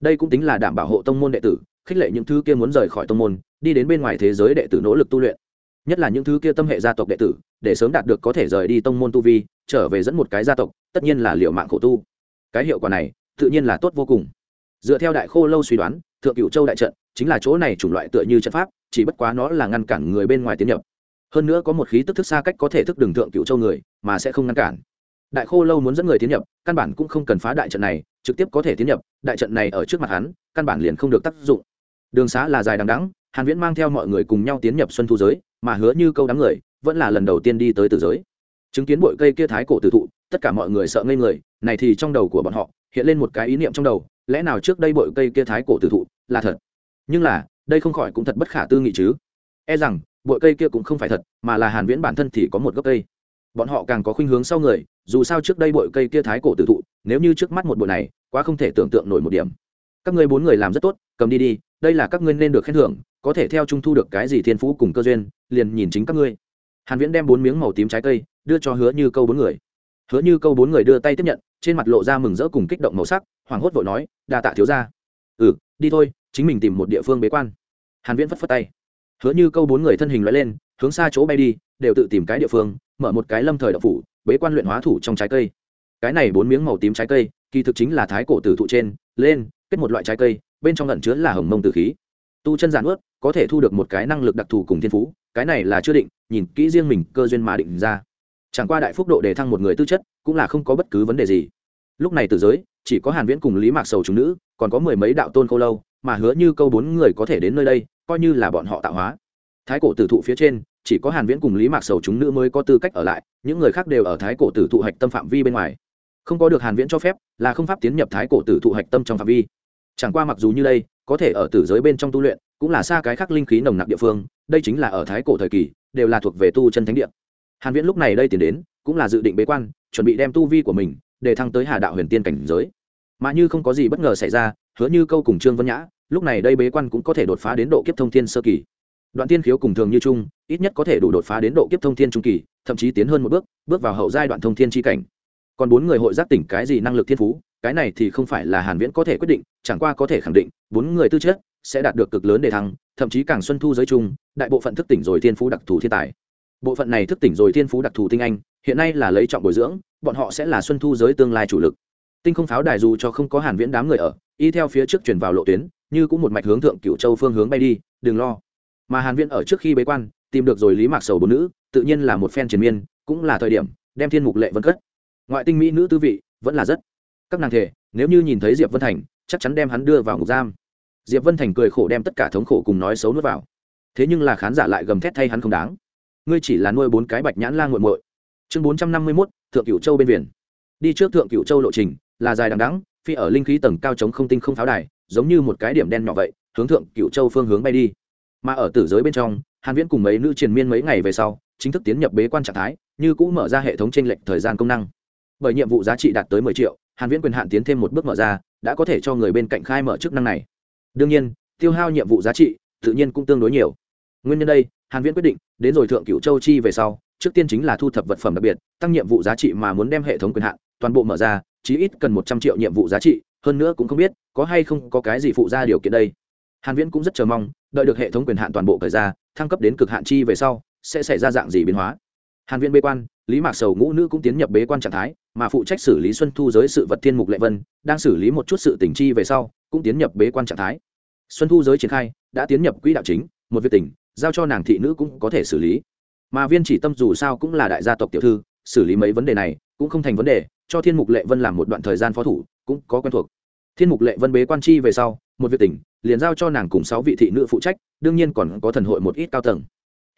Đây cũng tính là đảm bảo hộ tông môn đệ tử, khích lệ những thứ kia muốn rời khỏi tông môn, đi đến bên ngoài thế giới đệ tử nỗ lực tu luyện. Nhất là những thứ kia tâm hệ gia tộc đệ tử, để sớm đạt được có thể rời đi tông môn tu vi, trở về dẫn một cái gia tộc, tất nhiên là liệu mạng khổ tu. Cái hiệu quả này tự nhiên là tốt vô cùng. Dựa theo đại khô lâu suy đoán, thượng cửu châu đại trận chính là chỗ này chủng loại tựa như trận pháp, chỉ bất quá nó là ngăn cản người bên ngoài tiến nhập. Hơn nữa có một khí tức thức xa cách có thể thức đường thượng cửu châu người, mà sẽ không ngăn cản. Đại khô lâu muốn dẫn người tiến nhập, căn bản cũng không cần phá đại trận này, trực tiếp có thể tiến nhập, đại trận này ở trước mặt hắn, căn bản liền không được tác dụng. Đường xá là dài đằng đẵng, hàn viễn mang theo mọi người cùng nhau tiến nhập xuân thu giới, mà hứa như câu đám người, vẫn là lần đầu tiên đi tới tử giới. Chứng kiến bụi cây kia thái cổ tử thụ, tất cả mọi người sợ ngây người, này thì trong đầu của bọn họ hiện lên một cái ý niệm trong đầu, lẽ nào trước đây bội cây kia thái cổ tử thụ là thật? Nhưng là, đây không khỏi cũng thật bất khả tư nghị chứ. E rằng, bội cây kia cũng không phải thật, mà là hàn viễn bản thân thì có một gốc cây. Bọn họ càng có khuynh hướng sau người, dù sao trước đây bội cây kia thái cổ tử thụ, nếu như trước mắt một bộ này, quá không thể tưởng tượng nổi một điểm. Các ngươi bốn người làm rất tốt, cầm đi đi, đây là các ngươi nên được khen thưởng, có thể theo trung thu được cái gì thiên phú cùng cơ duyên, liền nhìn chính các ngươi. Hàn viễn đem bốn miếng màu tím trái cây, đưa cho hứa như câu bốn người. Hứa như câu bốn người đưa tay tiếp nhận trên mặt lộ ra mừng rỡ cùng kích động màu sắc hoàng hốt vội nói, đa tạ thiếu gia. Ừ đi thôi, chính mình tìm một địa phương bế quan. Hàn viễn phất phất tay. Hứa như câu bốn người thân hình lóe lên, hướng xa chỗ bay đi, đều tự tìm cái địa phương, mở một cái lâm thời đậu phủ, bế quan luyện hóa thủ trong trái cây. Cái này bốn miếng màu tím trái cây, kỳ thực chính là thái cổ tử thụ trên, lên, kết một loại trái cây, bên trong ẩn chứa là hồng mông tử khí. Tu chân giản ướt, có thể thu được một cái năng lực đặc thù cùng thiên phú, cái này là chưa định, nhìn kỹ riêng mình cơ duyên mà định ra chẳng qua đại phúc độ đề thăng một người tư chất, cũng là không có bất cứ vấn đề gì. Lúc này từ giới, chỉ có hàn viễn cùng lý mạc sầu chúng nữ, còn có mười mấy đạo tôn câu lâu, mà hứa như câu bốn người có thể đến nơi đây, coi như là bọn họ tạo hóa. Thái cổ tử thụ phía trên, chỉ có hàn viễn cùng lý mạc sầu chúng nữ mới có tư cách ở lại, những người khác đều ở thái cổ tử thụ hạch tâm phạm vi bên ngoài. Không có được hàn viễn cho phép, là không pháp tiến nhập thái cổ tử thụ hạch tâm trong phạm vi. Chẳng qua mặc dù như đây, có thể ở tử giới bên trong tu luyện, cũng là xa cái khác linh khí nồng nặc địa phương, đây chính là ở thái cổ thời kỳ, đều là thuộc về tu chân thánh địa hàn viễn lúc này đây tiến đến, cũng là dự định bế quan, chuẩn bị đem tu vi của mình để thăng tới hà đạo huyền tiên cảnh giới. Mà như không có gì bất ngờ xảy ra, hứa như câu cùng trương vân nhã, lúc này đây bế quan cũng có thể đột phá đến độ kiếp thông thiên sơ kỳ. Đoạn tiên khiếu cùng thường như chung, ít nhất có thể đủ đột phá đến độ kiếp thông thiên trung kỳ, thậm chí tiến hơn một bước bước vào hậu giai đoạn thông thiên tri cảnh. Còn bốn người hội giác tỉnh cái gì năng lực thiên phú, cái này thì không phải là hàn viễn có thể quyết định, chẳng qua có thể khẳng định, bốn người tư chất sẽ đạt được cực lớn để thăng, thậm chí càng xuân thu giới chung, đại bộ phận thức tỉnh rồi thiên phú đặc thù thiên tài bộ phận này thức tỉnh rồi thiên phú đặc thù tinh anh, hiện nay là lấy trọng bồi dưỡng, bọn họ sẽ là xuân thu giới tương lai chủ lực. Tinh không pháo đài dù cho không có hàn viễn đám người ở, y theo phía trước chuyển vào lộ tuyến, như cũng một mạch hướng thượng cửu châu phương hướng bay đi, đừng lo. Mà hàn viễn ở trước khi bế quan, tìm được rồi lý mạc sầu bốn nữ, tự nhiên là một phen triền miên, cũng là thời điểm, đem thiên mục lệ vân cất. Ngoại tinh mỹ nữ tư vị, vẫn là rất. Các nàng thể, nếu như nhìn thấy diệp vân thành, chắc chắn đem hắn đưa vào ngục giam. Diệp vân thành cười khổ đem tất cả thống khổ cùng nói xấu nuốt vào. Thế nhưng là khán giả lại gầm thét thay hắn không đáng ngươi chỉ là nuôi bốn cái bạch nhãn la nguội muội. Chương bốn trăm năm mươi 451, thượng cửu châu bên biển. Đi trước thượng cửu châu lộ trình là dài đằng đẵng phi ở linh khí tầng cao chống không tinh không pháo đài giống như một cái điểm đen nhỏ vậy hướng thượng cửu châu phương hướng bay đi. Mà ở tử giới bên trong hàn viễn cùng mấy nữ triền miên mấy ngày về sau chính thức tiến nhập bế quan trạng thái như cũ mở ra hệ thống tranh lệch thời gian công năng. Bởi nhiệm vụ giá trị đạt tới 10 triệu hàn viễn quyền hạn tiến thêm một bước mở ra đã có thể cho người bên cạnh khai mở chức năng này. Đương nhiên tiêu hao nhiệm vụ giá trị tự nhiên cũng tương đối nhiều. Nguyên nhân đây hàn viễn quyết định, đến rồi thượng cửu châu chi về sau, trước tiên chính là thu thập vật phẩm đặc biệt, tăng nhiệm vụ giá trị mà muốn đem hệ thống quyền hạn, toàn bộ mở ra, chí ít cần 100 triệu nhiệm vụ giá trị, hơn nữa cũng không biết, có hay không có cái gì phụ ra điều kiện đây. Hàn viễn cũng rất chờ mong, đợi được hệ thống quyền hạn toàn bộ thời ra, thăng cấp đến cực hạn chi về sau, sẽ xảy ra dạng gì biến hóa. Hàn viễn bế quan, lý mạc sầu ngũ nữ cũng tiến nhập bế quan trạng thái, mà phụ trách xử lý xuân thu giới sự vật thiên mục lệ vân, đang xử lý một chút sự tình chi về sau, cũng tiến nhập bế quan trạng thái. Xuân thu giới triển khai, đã tiến nhập quỹ đạo chính, một việc tỉnh giao cho nàng thị nữ cũng có thể xử lý. Mà viên chỉ tâm dù sao cũng là đại gia tộc tiểu thư, xử lý mấy vấn đề này cũng không thành vấn đề, cho thiên mục lệ vân làm một đoạn thời gian phó thủ, cũng có quen thuộc. Thiên mục lệ vân bế quan chi về sau, một việc tỉnh liền giao cho nàng cùng sáu vị thị nữ phụ trách, đương nhiên còn có thần hội một ít cao tầng.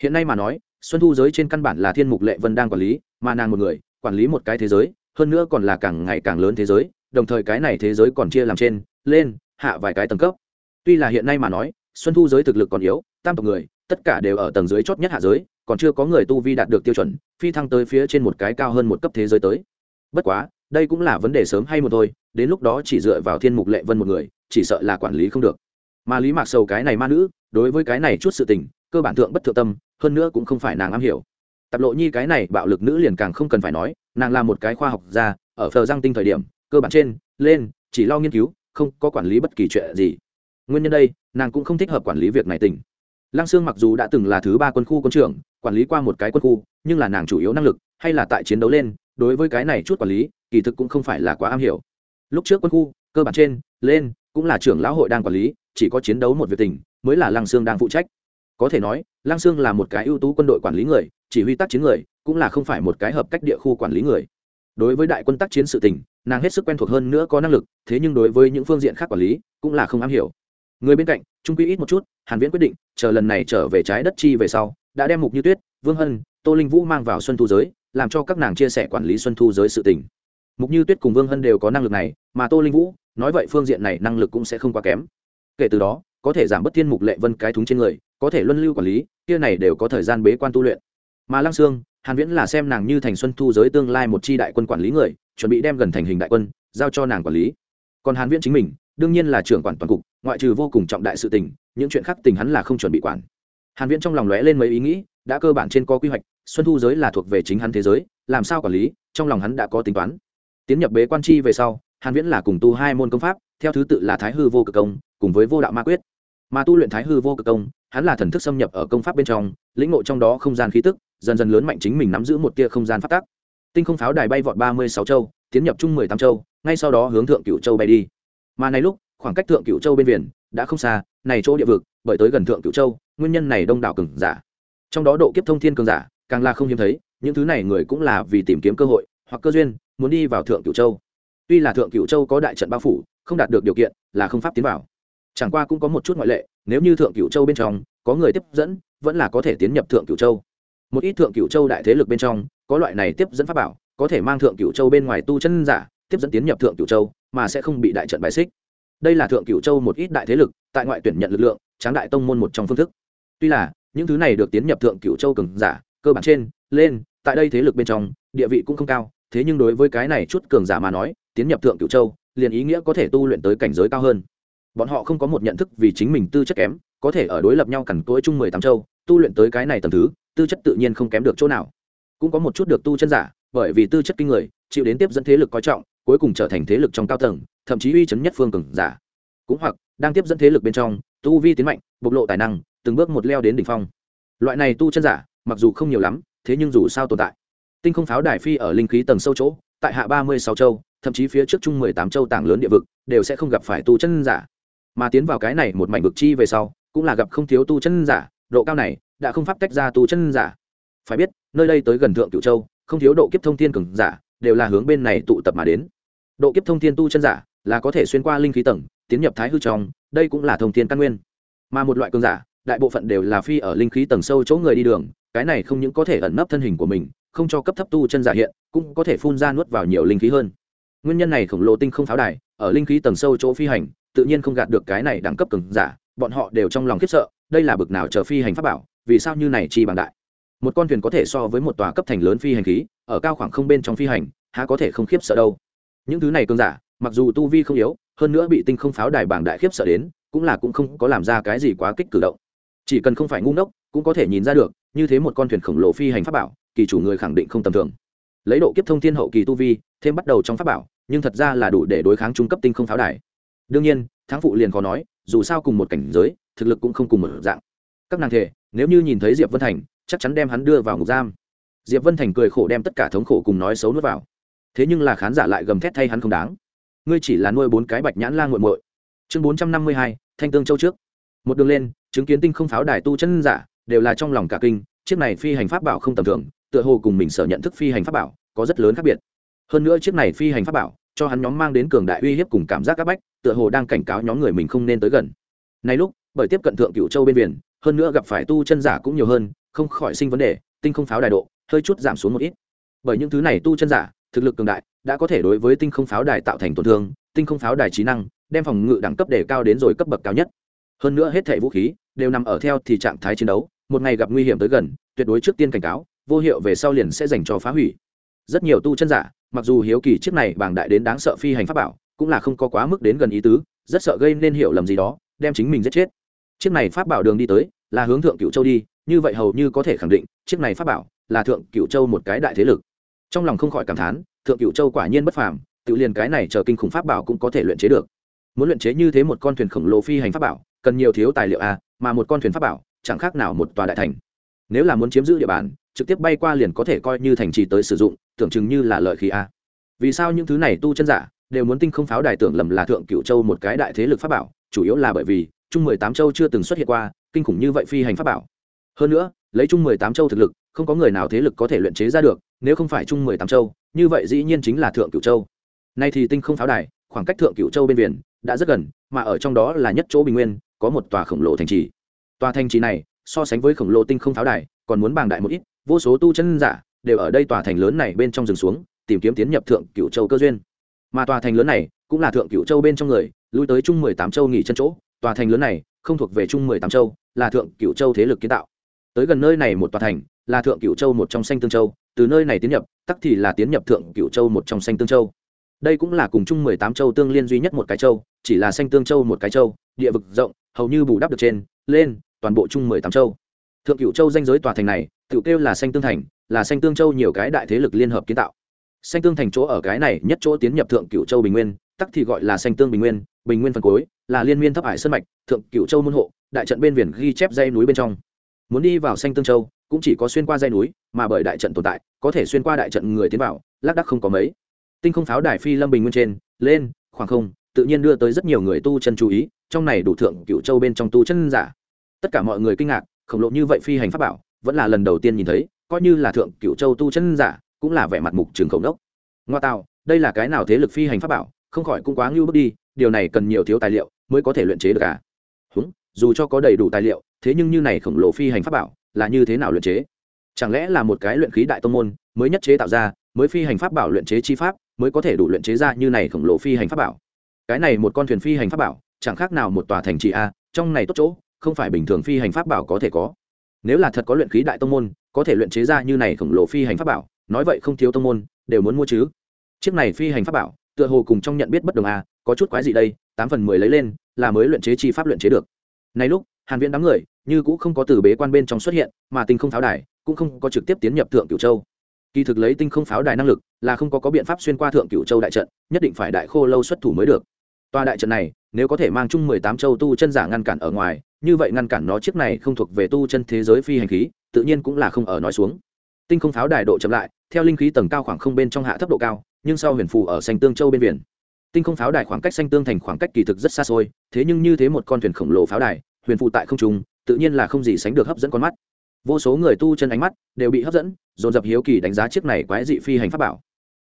Hiện nay mà nói, xuân thu giới trên căn bản là thiên mục lệ vân đang quản lý, mà nàng một người, quản lý một cái thế giới, hơn nữa còn là càng ngày càng lớn thế giới, đồng thời cái này thế giới còn chia làm trên, lên, hạ vài cái tầng cấp. Tuy là hiện nay mà nói, xuân thu giới thực lực còn yếu, tam tộc người tất cả đều ở tầng dưới chót nhất hạ giới, còn chưa có người tu vi đạt được tiêu chuẩn, phi thăng tới phía trên một cái cao hơn một cấp thế giới tới. Bất quá, đây cũng là vấn đề sớm hay một thôi, đến lúc đó chỉ dựa vào thiên mục lệ vân một người, chỉ sợ là quản lý không được. Mà lý mạc sầu cái này ma nữ, đối với cái này chút sự tình, cơ bản thượng bất thượng tâm, hơn nữa cũng không phải nàng am hiểu. Tạp lộ nhi cái này bạo lực nữ liền càng không cần phải nói, nàng là một cái khoa học gia, ở phờ giang tinh thời điểm, cơ bản trên, lên, chỉ lo nghiên cứu, không có quản lý bất kỳ chuyện gì. Nguyên nhân đây, nàng cũng không thích hợp quản lý việc này tình lăng sương mặc dù đã từng là thứ ba quân khu quân trưởng, quản lý qua một cái quân khu, nhưng là nàng chủ yếu năng lực hay là tại chiến đấu lên, đối với cái này chút quản lý, kỳ thực cũng không phải là quá am hiểu. Lúc trước quân khu, cơ bản trên, lên, cũng là trưởng lão hội đang quản lý, chỉ có chiến đấu một việc tình, mới là lăng sương đang phụ trách. Có thể nói, lăng sương là một cái ưu tú quân đội quản lý người, chỉ huy tác chiến người, cũng là không phải một cái hợp cách địa khu quản lý người. Đối với đại quân tác chiến sự tình, nàng hết sức quen thuộc hơn nữa có năng lực, thế nhưng đối với những phương diện khác quản lý, cũng là không am hiểu. Người bên cạnh trung quy ít một chút hàn viễn quyết định, chờ lần này trở về trái đất chi về sau, đã đem mục như tuyết, vương hân, tô linh vũ mang vào xuân thu giới, làm cho các nàng chia sẻ quản lý xuân thu giới sự tình. Mục như tuyết cùng vương hân đều có năng lực này, mà tô linh vũ, nói vậy phương diện này năng lực cũng sẽ không quá kém. Kể từ đó, có thể giảm bớt thiên mục lệ vân cái thúng trên người, có thể luân lưu quản lý, kia này đều có thời gian bế quan tu luyện. Mà lăng sương, hàn viễn là xem nàng như thành xuân thu giới tương lai một chi đại quân quản lý người, chuẩn bị đem gần thành hình đại quân, giao cho nàng quản lý. Còn hàn viễn chính mình, đương nhiên là trưởng quản toàn cục ngoại trừ vô cùng trọng đại sự tình, những chuyện khác tình hắn là không chuẩn bị quản. Hàn viễn trong lòng lóe lên mấy ý nghĩ, đã cơ bản trên có quy hoạch, xuân thu giới là thuộc về chính hắn thế giới, làm sao quản lý, trong lòng hắn đã có tính toán. Tiến nhập bế quan chi về sau, hàn viễn là cùng tu hai môn công pháp, theo thứ tự là thái hư vô cực công, cùng với vô đạo ma quyết. Mà tu luyện thái hư vô cực công, hắn là thần thức xâm nhập ở công pháp bên trong, lĩnh ngộ trong đó không gian khí tức, dần dần lớn mạnh chính mình nắm giữ một tia không gian phát tác tinh không pháo đài bay vọt ba mươi sáu châu, tiến nhập chung mười tám châu, ngay sau đó hướng thượng cửu châu bay đi. Mà này lúc khoảng cách thượng cửu châu bên biển đã không xa, này chỗ địa vực, bởi tới gần thượng cửu châu, nguyên nhân này đông đảo cường giả. Trong đó độ kiếp thông thiên cường giả, càng là không hiếm thấy, những thứ này người cũng là vì tìm kiếm cơ hội, hoặc cơ duyên, muốn đi vào thượng cửu châu. Tuy là thượng cửu châu có đại trận bao phủ, không đạt được điều kiện, là không pháp tiến vào. Chẳng qua cũng có một chút ngoại lệ, nếu như thượng cửu châu bên trong, có người tiếp dẫn, vẫn là có thể tiến nhập thượng cửu châu. Một ít thượng cửu châu đại thế lực bên trong, có loại này tiếp dẫn pháp bảo, có thể mang thượng cửu châu bên ngoài tu chân giả, tiếp dẫn tiến nhập thượng cửu châu, mà sẽ không bị đại trận bài xích đây là thượng cửu châu một ít đại thế lực, tại ngoại tuyển nhận lực lượng, tráng đại tông môn một trong phương thức. Tuy là, những thứ này được tiến nhập thượng cửu châu cường giả, cơ bản trên, lên, tại đây thế lực bên trong, địa vị cũng không cao, thế nhưng đối với cái này chút cường giả mà nói, tiến nhập thượng cửu châu, liền ý nghĩa có thể tu luyện tới cảnh giới cao hơn. Bọn họ không có một nhận thức vì chính mình tư chất kém, có thể ở đối lập nhau cằn cỗi chung mười tám châu, tu luyện tới cái này tầm thứ, tư chất tự nhiên không kém được chỗ nào. Cũng có một chút được tu chân giả, bởi vì tư chất kinh người, chịu đến tiếp dẫn thế lực coi trọng, cuối cùng trở thành thế lực trong cao tầng thậm chí uy chấn nhất phương cường giả. Cũng hoặc, đang tiếp dẫn thế lực bên trong, tu vi tiến mạnh, bộc lộ tài năng, từng bước một leo đến đỉnh phong. Loại này tu chân giả, mặc dù không nhiều lắm, thế nhưng dù sao tồn tại. Tinh không pháo đài phi ở linh khí tầng sâu chỗ, tại hạ ba mươi sáu châu, thậm chí phía trước chung mười tám châu tảng lớn địa vực, đều sẽ không gặp phải tu chân giả. Mà tiến vào cái này một mảnh vực chi về sau, cũng là gặp không thiếu tu chân giả, độ cao này đã không pháp tách ra tu chân giả. Phải biết, nơi đây tới gần thượng cửu châu, không thiếu độ kiếp thông thiên cường giả, đều là hướng bên này tụ tập mà đến. Độ kiếp thông thiên tu chân giả là có thể xuyên qua linh khí tầng, tiến nhập thái hư trong, đây cũng là thông thiên căn nguyên. Mà một loại cường giả, đại bộ phận đều là phi ở linh khí tầng sâu chỗ người đi đường, cái này không những có thể ẩn nấp thân hình của mình, không cho cấp thấp tu chân giả hiện, cũng có thể phun ra nuốt vào nhiều linh khí hơn. Nguyên nhân này khổng lồ tinh không pháo đài, ở linh khí tầng sâu chỗ phi hành, tự nhiên không gạt được cái này đẳng cấp cường giả, bọn họ đều trong lòng khiếp sợ, đây là bực nào chờ phi hành pháp bảo, vì sao như này chi bằng đại? Một con thuyền có thể so với một tòa cấp thành lớn phi hành khí, ở cao khoảng không bên trong phi hành, há có thể không khiếp sợ đâu. Những thứ này cường giả mặc dù tu vi không yếu, hơn nữa bị tinh không pháo đài bảng đại khiếp sợ đến, cũng là cũng không có làm ra cái gì quá kích cử động. Chỉ cần không phải ngu ngốc, cũng có thể nhìn ra được, như thế một con thuyền khổng lồ phi hành pháp bảo, kỳ chủ người khẳng định không tầm thường. Lấy độ kiếp thông thiên hậu kỳ tu vi, thêm bắt đầu trong pháp bảo, nhưng thật ra là đủ để đối kháng trung cấp tinh không pháo đài. Đương nhiên, thắng phụ liền khó nói, dù sao cùng một cảnh giới, thực lực cũng không cùng một dạng. Các nàng thể, nếu như nhìn thấy diệp vân thành, chắc chắn đem hắn đưa vào ngục giam. Diệp vân thành cười khổ đem tất cả thống khổ cùng nói xấu nuốt vào. Thế nhưng là khán giả lại gầm thét thay hắn không đáng ngươi chỉ là nuôi bốn cái bạch nhãn lan g u muội. Chương bốn trăm năm mươi hai, thanh tương châu trước. Một đường lên, chứng kiến tinh không pháo đài tu chân giả, đều là trong lòng cả kinh, chiếc này phi hành pháp bảo không tầm thường, tựa hồ cùng mình sở nhận thức phi hành pháp bảo, có rất lớn khác biệt. Hơn nữa chiếc này phi hành pháp bảo, cho hắn nhóm mang đến cường đại uy hiếp cùng cảm giác áp bách, tựa hồ đang cảnh cáo nhóm người mình không nên tới gần. Này lúc, bởi tiếp cận thượng cựu châu bên biển, hơn nữa gặp phải tu chân giả cũng nhiều hơn, không khỏi sinh vấn đề, tinh không pháo đài độ, hơi chút giảm xuống một ít. Bởi những thứ này tu chân giả thực lực cường đại, đã có thể đối với tinh không pháo đài tạo thành tổn thương, tinh không pháo đài trí năng, đem phòng ngự đẳng cấp để cao đến rồi cấp bậc cao nhất. Hơn nữa hết thảy vũ khí đều nằm ở theo thì trạng thái chiến đấu, một ngày gặp nguy hiểm tới gần, tuyệt đối trước tiên cảnh cáo, vô hiệu về sau liền sẽ dành cho phá hủy. Rất nhiều tu chân giả, mặc dù hiếu kỳ chiếc này bảng đại đến đáng sợ phi hành pháp bảo, cũng là không có quá mức đến gần ý tứ, rất sợ gây nên hiểu lầm gì đó, đem chính mình giết chết. Chiếc này pháp bảo đường đi tới, là hướng thượng cựu châu đi, như vậy hầu như có thể khẳng định, chiếc này pháp bảo là thượng cựu châu một cái đại thế lực trong lòng không khỏi cảm thán, thượng cựu châu quả nhiên bất phàm, tự liền cái này chờ kinh khủng pháp bảo cũng có thể luyện chế được. Muốn luyện chế như thế một con thuyền khổng lồ phi hành pháp bảo, cần nhiều thiếu tài liệu a mà một con thuyền pháp bảo, chẳng khác nào một tòa đại thành. Nếu là muốn chiếm giữ địa bàn, trực tiếp bay qua liền có thể coi như thành trì tới sử dụng, tưởng chừng như là lợi khí a vì sao những thứ này tu chân giả đều muốn tinh không pháo đài tưởng lầm là thượng cựu châu một cái đại thế lực pháp bảo, chủ yếu là bởi vì chung mười tám châu chưa từng xuất hiện qua kinh khủng như vậy phi hành pháp bảo. Hơn nữa, lấy chung mười tám châu thực lực không có người nào thế lực có thể luyện chế ra được, nếu không phải chung mười tám châu, như vậy dĩ nhiên chính là thượng cửu châu. Nay thì tinh không pháo đài, khoảng cách thượng cửu châu bên biển đã rất gần, mà ở trong đó là nhất chỗ bình nguyên, có một tòa khổng lồ thành trì. Tòa thành trì này, so sánh với khổng lồ tinh không pháo đài, còn muốn bàng đại một ít, vô số tu chân giả đều ở đây tòa thành lớn này bên trong rừng xuống, tìm kiếm tiến nhập thượng cửu châu cơ duyên. Mà tòa thành lớn này cũng là thượng cửu châu bên trong người, lui tới chung mười tám châu nghỉ chân chỗ. Tòa thành lớn này không thuộc về chung mười tám châu, là thượng cửu châu thế lực kiến tạo. Tới gần nơi này một tòa thành là thượng cửu châu một trong xanh tương châu, từ nơi này tiến nhập, tắc thì là tiến nhập thượng cửu châu một trong xanh tương châu. Đây cũng là cùng chung mười tám châu tương liên duy nhất một cái châu, chỉ là xanh tương châu một cái châu, địa vực rộng, hầu như bù đắp được trên, lên, toàn bộ chung mười tám châu. Thượng cửu châu danh giới tòa thành này, tự kêu là xanh tương thành, là xanh tương châu nhiều cái đại thế lực liên hợp kiến tạo. Xanh tương thành chỗ ở cái này nhất chỗ tiến nhập thượng cửu châu bình nguyên, tắc thì gọi là xanh tương bình nguyên bình nguyên phần cuối, là liên miên thấp hải sơn mạch, thượng cửu châu môn hộ, đại trận bên viền ghi chép dây núi bên trong muốn đi vào xanh tương châu, cũng chỉ có xuyên qua dây núi, mà bởi đại trận tồn tại, có thể xuyên qua đại trận người tiến vào, lác đắc không có mấy. Tinh không pháo đài phi lâm bình nguyên trên, lên, khoảng không, tự nhiên đưa tới rất nhiều người tu chân chú ý, trong này đủ thượng cựu châu bên trong tu chân giả. Tất cả mọi người kinh ngạc, khổng lồ như vậy phi hành pháp bảo, vẫn là lần đầu tiên nhìn thấy, coi như là thượng cựu châu tu chân giả, cũng là vẻ mặt mục trường khổng đốc ngoa tạo, đây là cái nào thế lực phi hành pháp bảo? Không khỏi cũng quá ngưu bước đi, điều này cần nhiều thiếu tài liệu mới có thể luyện chế được cả dù cho có đầy đủ tài liệu, thế nhưng như này khổng lồ phi hành pháp bảo là như thế nào luyện chế? Chẳng lẽ là một cái luyện khí đại tông môn mới nhất chế tạo ra, mới phi hành pháp bảo luyện chế chi pháp mới có thể đủ luyện chế ra như này khổng lồ phi hành pháp bảo? Cái này một con thuyền phi hành pháp bảo, chẳng khác nào một tòa thành trì a, trong này tốt chỗ, không phải bình thường phi hành pháp bảo có thể có. Nếu là thật có luyện khí đại tông môn, có thể luyện chế ra như này khổng lồ phi hành pháp bảo, nói vậy không thiếu tông môn, đều muốn mua chứ. Chiếc này phi hành pháp bảo, tựa hồ cùng trong nhận biết bất đồng a, có chút quái gì đây, tám phần mười lấy lên, là mới luyện chế chi pháp luyện chế được này lúc, hàn viễn đám người như cũng không có từ bế quan bên trong xuất hiện, mà tinh không pháo đài cũng không có trực tiếp tiến nhập thượng cửu châu. Kỳ thực lấy tinh không pháo đài năng lực là không có có biện pháp xuyên qua thượng cửu châu đại trận, nhất định phải đại khô lâu xuất thủ mới được. Toa đại trận này, nếu có thể mang chung mười tám châu tu chân giả ngăn cản ở ngoài, như vậy ngăn cản nó chiếc này không thuộc về tu chân thế giới phi hành khí, tự nhiên cũng là không ở nói xuống. Tinh không pháo đài độ chậm lại, theo linh khí tầng cao khoảng không bên trong hạ thấp độ cao, nhưng sau huyền phù ở xanh tương châu bên biển tinh không pháo đài khoảng cách xanh tương thành khoảng cách kỳ thực rất xa xôi, thế nhưng như thế một con thuyền khổng lồ pháo đài, huyền phụ tại không trung, tự nhiên là không gì sánh được hấp dẫn con mắt. Vô số người tu chân ánh mắt đều bị hấp dẫn, dồn dập hiếu kỳ đánh giá chiếc này quái dị phi hành pháp bảo.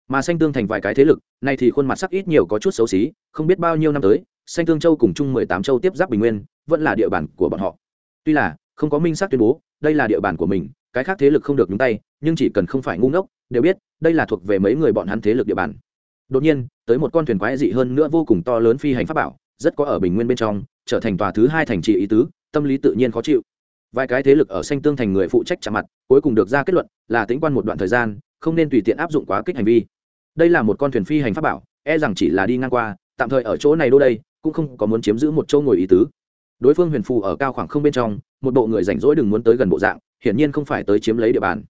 Mà xanh tương thành vài cái thế lực, nay thì khuôn mặt sắc ít nhiều có chút xấu xí, không biết bao nhiêu năm tới, xanh tương châu cùng chung mười tám châu tiếp giáp bình nguyên, vẫn là địa bàn của bọn họ. Tuy là, không có minh xác tuyên bố, đây là địa bàn của mình, cái khác thế lực không được nhúng tay, nhưng chỉ cần không phải ngu ngốc, đều biết, đây là thuộc về mấy người bọn hắn thế lực địa bàn đột nhiên, tới một con thuyền quái dị hơn nữa vô cùng to lớn phi hành pháp bảo, rất có ở bình nguyên bên trong, trở thành tòa thứ hai thành trì ý tứ, tâm lý tự nhiên khó chịu. Vài cái thế lực ở xanh tương thành người phụ trách trả mặt, cuối cùng được ra kết luận là tính quan một đoạn thời gian, không nên tùy tiện áp dụng quá kích hành vi. Đây là một con thuyền phi hành pháp bảo e rằng chỉ là đi ngang qua, tạm thời ở chỗ này đô đây, cũng không có muốn chiếm giữ một chỗ ngồi ý tứ. Đối phương huyền phù ở cao khoảng không bên trong, một bộ người rảnh rỗi đừng muốn tới gần bộ dạng, hiển nhiên không phải tới chiếm lấy địa bàn.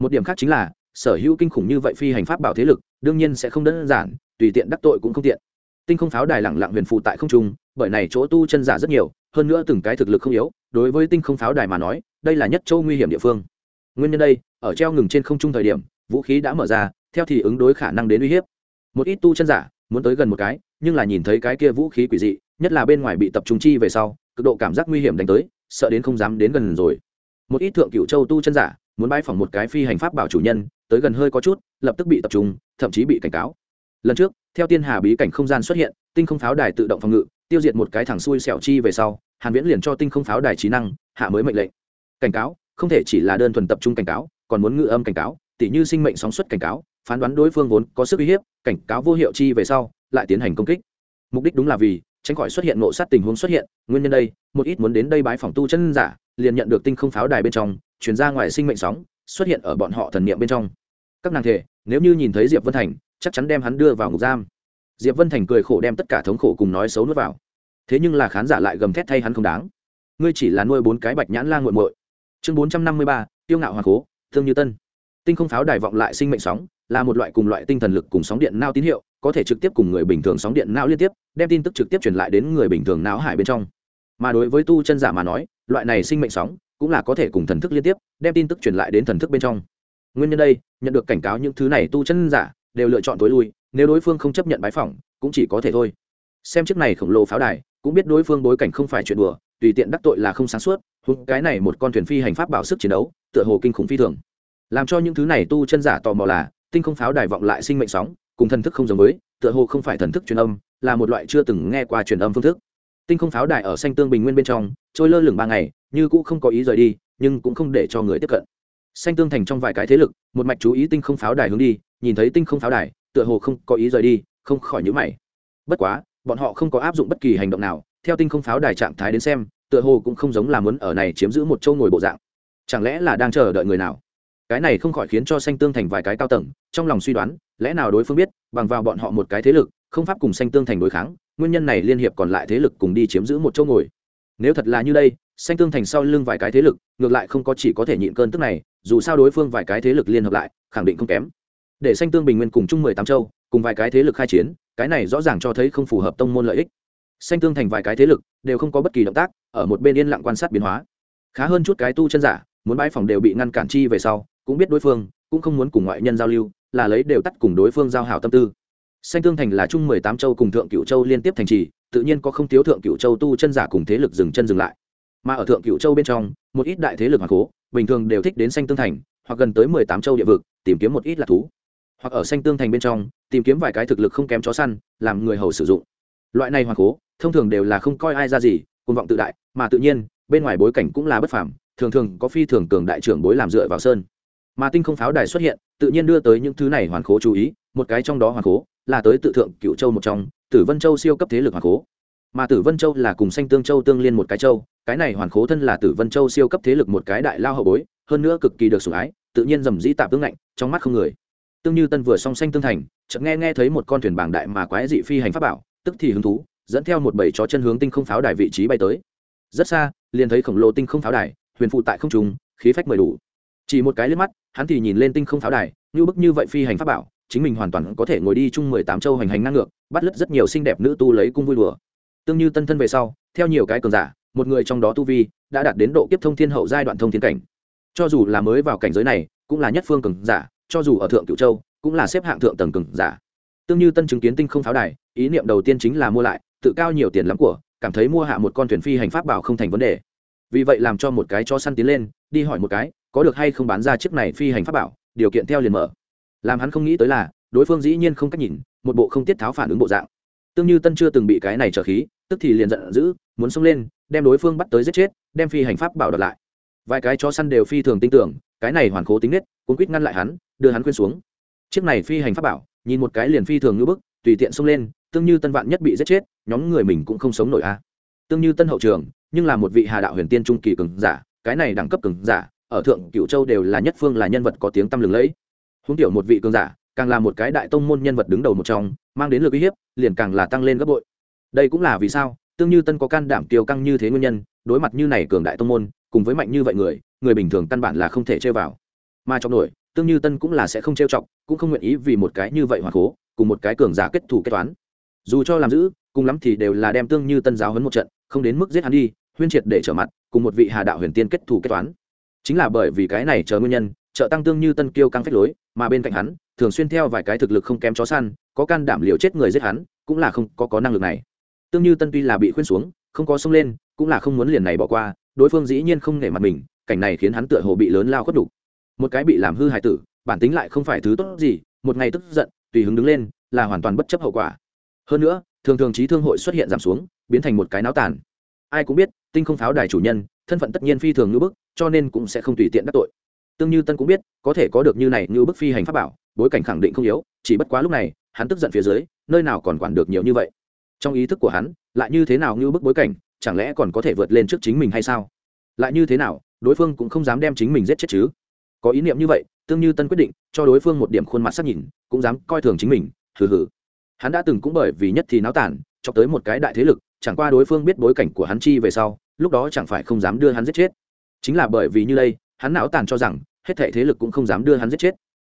Một điểm khác chính là sở hữu kinh khủng như vậy phi hành pháp bảo thế lực, đương nhiên sẽ không đơn giản, tùy tiện đắc tội cũng không tiện. Tinh không pháo đài lẳng lặng huyền phù tại không trung, bởi này chỗ tu chân giả rất nhiều, hơn nữa từng cái thực lực không yếu, đối với tinh không pháo đài mà nói, đây là nhất châu nguy hiểm địa phương. Nguyên nhân đây, ở treo ngừng trên không trung thời điểm, vũ khí đã mở ra, theo thì ứng đối khả năng đến uy hiếp. Một ít tu chân giả, muốn tới gần một cái, nhưng là nhìn thấy cái kia vũ khí quỷ dị, nhất là bên ngoài bị tập trung chi về sau, cực độ cảm giác nguy hiểm đánh tới, sợ đến không dám đến gần rồi. Một ít thượng cựu châu tu chân giả, muốn bãi phỏng một cái phi hành pháp bảo chủ nhân tới gần hơi có chút, lập tức bị tập trung, thậm chí bị cảnh cáo. Lần trước, theo tiên hà bí cảnh không gian xuất hiện, tinh không pháo đài tự động phòng ngự, tiêu diệt một cái thằng xui xẻo chi về sau, hàn viễn liền cho tinh không pháo đài trí năng, hạ mới mệnh lệnh. Cảnh cáo, không thể chỉ là đơn thuần tập trung cảnh cáo, còn muốn ngự âm cảnh cáo, tỉ như sinh mệnh sóng xuất cảnh cáo, phán đoán đối phương vốn có sức uy hiếp, cảnh cáo vô hiệu chi về sau, lại tiến hành công kích. Mục đích đúng là vì, tránh khỏi xuất hiện nộ sát tình huống xuất hiện, nguyên nhân đây, một ít muốn đến đây bái phòng tu chân giả, liền nhận được tinh không pháo đài bên trong chuyển ra ngoài sinh mệnh sóng xuất hiện ở bọn họ thần niệm bên trong. Các nàng thể nếu như nhìn thấy diệp vân thành, chắc chắn đem hắn đưa vào ngục giam. Diệp vân thành cười khổ đem tất cả thống khổ cùng nói xấu nuốt vào. Thế nhưng là khán giả lại gầm thét thay hắn không đáng. Ngươi chỉ là nuôi bốn cái bạch nhãn lan g muội. Chương bốn trăm năm mươi ba, tiêu ngạo hoàng cố, thương như tân. Tinh không pháo đài vọng lại sinh mệnh sóng, là một loại cùng loại tinh thần lực cùng sóng điện não tín hiệu, có thể trực tiếp cùng người bình thường sóng điện não liên tiếp, đem tin tức trực tiếp truyền lại đến người bình thường não hải bên trong. Mà đối với tu chân giả mà nói, loại này sinh mệnh sóng cũng là có thể cùng thần thức liên tiếp, đem tin tức truyền lại đến thần thức bên trong. Nguyên nhân đây, nhận được cảnh cáo những thứ này tu chân giả, đều lựa chọn tối lui, nếu đối phương không chấp nhận bái phỏng, cũng chỉ có thể thôi. Xem chiếc này khổng lồ pháo đài, cũng biết đối phương bối cảnh không phải chuyện đùa, tùy tiện đắc tội là không sáng suốt húng cái này một con thuyền phi hành pháp bảo sức chiến đấu, tựa hồ kinh khủng phi thường. Làm cho những thứ này tu chân giả tò mò là, tinh không pháo đài vọng lại sinh mệnh sóng, cùng thần thức không giống với, tựa hồ không phải thần thức truyền âm, là một loại chưa từng nghe qua truyền âm phương thức. Tinh không pháo đài ở xanh tương bình nguyên bên trong, trôi lơ lửng ba ngày như cũng không có ý rời đi, nhưng cũng không để cho người tiếp cận. Xanh tương thành trong vài cái thế lực, một mạch chú ý tinh không pháo đài hướng đi, nhìn thấy tinh không pháo đài, tựa hồ không có ý rời đi, không khỏi nhữ mày. Bất quá, bọn họ không có áp dụng bất kỳ hành động nào, theo tinh không pháo đài trạng thái đến xem, tựa hồ cũng không giống là muốn ở này chiếm giữ một châu ngồi bộ dạng. Chẳng lẽ là đang chờ đợi người nào? Cái này không khỏi khiến cho xanh tương thành vài cái cao tầng, trong lòng suy đoán, lẽ nào đối phương biết, bằng vào bọn họ một cái thế lực, không pháp cùng xanh tương thành đối kháng, nguyên nhân này liên hiệp còn lại thế lực cùng đi chiếm giữ một chỗ ngồi nếu thật là như đây, xanh tương thành sau lưng vài cái thế lực, ngược lại không có chỉ có thể nhịn cơn tức này, dù sao đối phương vài cái thế lực liên hợp lại, khẳng định không kém. Để xanh tương bình nguyên cùng chung mười tám châu, cùng vài cái thế lực khai chiến, cái này rõ ràng cho thấy không phù hợp tông môn lợi ích. Xanh tương thành vài cái thế lực, đều không có bất kỳ động tác, ở một bên yên lặng quan sát biến hóa. Khá hơn chút cái tu chân giả, muốn bãi phòng đều bị ngăn cản chi về sau, cũng biết đối phương, cũng không muốn cùng ngoại nhân giao lưu, là lấy đều tắt cùng đối phương giao hảo tâm tư. Xanh tương thành là chung mười tám châu cùng thượng cựu châu liên tiếp thành trì tự nhiên có không thiếu thượng cựu châu tu chân giả cùng thế lực dừng chân dừng lại. Mà ở thượng cựu châu bên trong, một ít đại thế lực hoàng cố, bình thường đều thích đến xanh tương thành, hoặc gần tới mười tám châu địa vực, tìm kiếm một ít lạc thú. Hoặc ở xanh tương thành bên trong, tìm kiếm vài cái thực lực không kém chó săn, làm người hầu sử dụng. Loại này hoàng cố, thông thường đều là không coi ai ra gì côn vọng tự đại, mà tự nhiên, bên ngoài bối cảnh cũng là bất phàm, thường thường có phi thường cường đại trưởng bối làm dựa vào sơn. Mà tinh không pháo đài xuất hiện, tự nhiên đưa tới những thứ này hoàn khố chú ý, một cái trong đó hoàn khố là tới tự thượng cựu châu một trong tử vân châu siêu cấp thế lực hoàn khố. Mà tử vân châu là cùng xanh tương châu tương liên một cái châu, cái này hoàn khố thân là tử vân châu siêu cấp thế lực một cái đại lao hậu bối, hơn nữa cực kỳ được sủng ái, tự nhiên dầm dĩ tạp tương lạnh trong mắt không người. Tương như tân vừa song xanh tương thành, chợt nghe nghe thấy một con thuyền bảng đại mà quái dị phi hành pháp bảo, tức thì hứng thú, dẫn theo một bầy chó chân hướng tinh không pháo đài vị trí bay tới. Rất xa, liền thấy khổng lồ tinh không pháo đài, huyền phụ tại không trùng khí phách mười đủ. Chỉ một cái liếc mắt, hắn thì nhìn lên tinh không pháo đài, như bức như vậy phi hành pháp bảo, chính mình hoàn toàn có thể ngồi đi chung mười tám châu hành hành năng ngược bắt lứt rất nhiều xinh đẹp nữ tu lấy cung vui đùa. Tương như tân thân về sau, theo nhiều cái cường giả, một người trong đó tu vi đã đạt đến độ kiếp thông thiên hậu giai đoạn thông thiên cảnh. Cho dù là mới vào cảnh giới này, cũng là nhất phương cường giả, cho dù ở thượng cựu châu, cũng là xếp hạng thượng tầng cường giả. Tương như tân chứng kiến tinh không pháo đài, ý niệm đầu tiên chính là mua lại, tự cao nhiều tiền lắm của, cảm thấy mua hạ một con thuyền phi hành pháp bảo không thành vấn đề. Vì vậy làm cho một cái cho săn tiến lên, đi hỏi một cái, có được hay không bán ra chiếc này phi hành pháp bảo, điều kiện theo liền mở. Làm hắn không nghĩ tới là, đối phương dĩ nhiên không cách nhìn một bộ không tiết tháo phản ứng bộ dạng. Tương như tân chưa từng bị cái này trở khí, tức thì liền giận dữ, muốn xông lên, đem đối phương bắt tới giết chết, đem phi hành pháp bảo đợt lại. Vài cái chó săn đều phi thường tin tưởng, cái này hoàn cố tính nết, cuốn quýt ngăn lại hắn, đưa hắn khuyên xuống. Chiếc này phi hành pháp bảo, nhìn một cái liền phi thường ngưỡng bức, tùy tiện xông lên, tương như tân vạn nhất bị giết chết, nhóm người mình cũng không sống nổi a. Tương như tân hậu trường, nhưng là một vị hà đạo huyền tiên trung kỳ cường giả, cái này đẳng cấp cường giả, ở thượng cửu châu đều là nhất phương là nhân vật có tiếng tăm lừng lẫy. Huống tiểu một vị cường giả càng là một cái đại tông môn nhân vật đứng đầu một trong, mang đến lực uy hiếp, liền càng là tăng lên gấp bội. Đây cũng là vì sao, tương như tân có can đảm tiêu căng như thế nguyên nhân, đối mặt như này cường đại tông môn, cùng với mạnh như vậy người người bình thường căn bản là không thể chơi vào. Mà trong nổi, tương như tân cũng là sẽ không trêu chọc, cũng không nguyện ý vì một cái như vậy hoặc cố, cùng một cái cường giả kết thủ kết toán. Dù cho làm giữ cùng lắm thì đều là đem tương như tân giáo hấn một trận, không đến mức giết hắn đi, huyên triệt để trở mặt, cùng một vị hà đạo huyền tiên kết thủ kết toán. Chính là bởi vì cái này chờ nguyên nhân trợ tăng tương như tân kiêu căng phách lối, mà bên cạnh hắn, thường xuyên theo vài cái thực lực không kém chó săn, có can đảm liều chết người giết hắn, cũng là không có có năng lực này. Tương như tân tuy là bị khuyên xuống, không có sông lên, cũng là không muốn liền này bỏ qua, đối phương dĩ nhiên không nể mặt mình, cảnh này khiến hắn tựa hồ bị lớn lao khuất đủ một cái bị làm hư hại tử, bản tính lại không phải thứ tốt gì, một ngày tức giận, tùy hứng đứng lên, là hoàn toàn bất chấp hậu quả. Hơn nữa, thường thường trí thương hội xuất hiện giảm xuống, biến thành một cái náo tàn. Ai cũng biết, tinh không pháo đài chủ nhân, thân phận tất nhiên phi thường ngữ bức, cho nên cũng sẽ không tùy tiện đắc tội tương như tân cũng biết, có thể có được như này như bức phi hành pháp bảo, bối cảnh khẳng định không yếu, chỉ bất quá lúc này, hắn tức giận phía dưới, nơi nào còn quản được nhiều như vậy. Trong ý thức của hắn, lại như thế nào như bức bối cảnh, chẳng lẽ còn có thể vượt lên trước chính mình hay sao? Lại như thế nào, đối phương cũng không dám đem chính mình giết chết chứ? Có ý niệm như vậy, tương như tân quyết định, cho đối phương một điểm khuôn mặt sắc nhìn, cũng dám coi thường chính mình, hừ hừ. Hắn đã từng cũng bởi vì nhất thì náo tản cho tới một cái đại thế lực, chẳng qua đối phương biết bối cảnh của hắn chi về sau, lúc đó chẳng phải không dám đưa hắn giết chết. Chính là bởi vì như đây hắn não tàn cho rằng, hết thảy thế lực cũng không dám đưa hắn giết chết.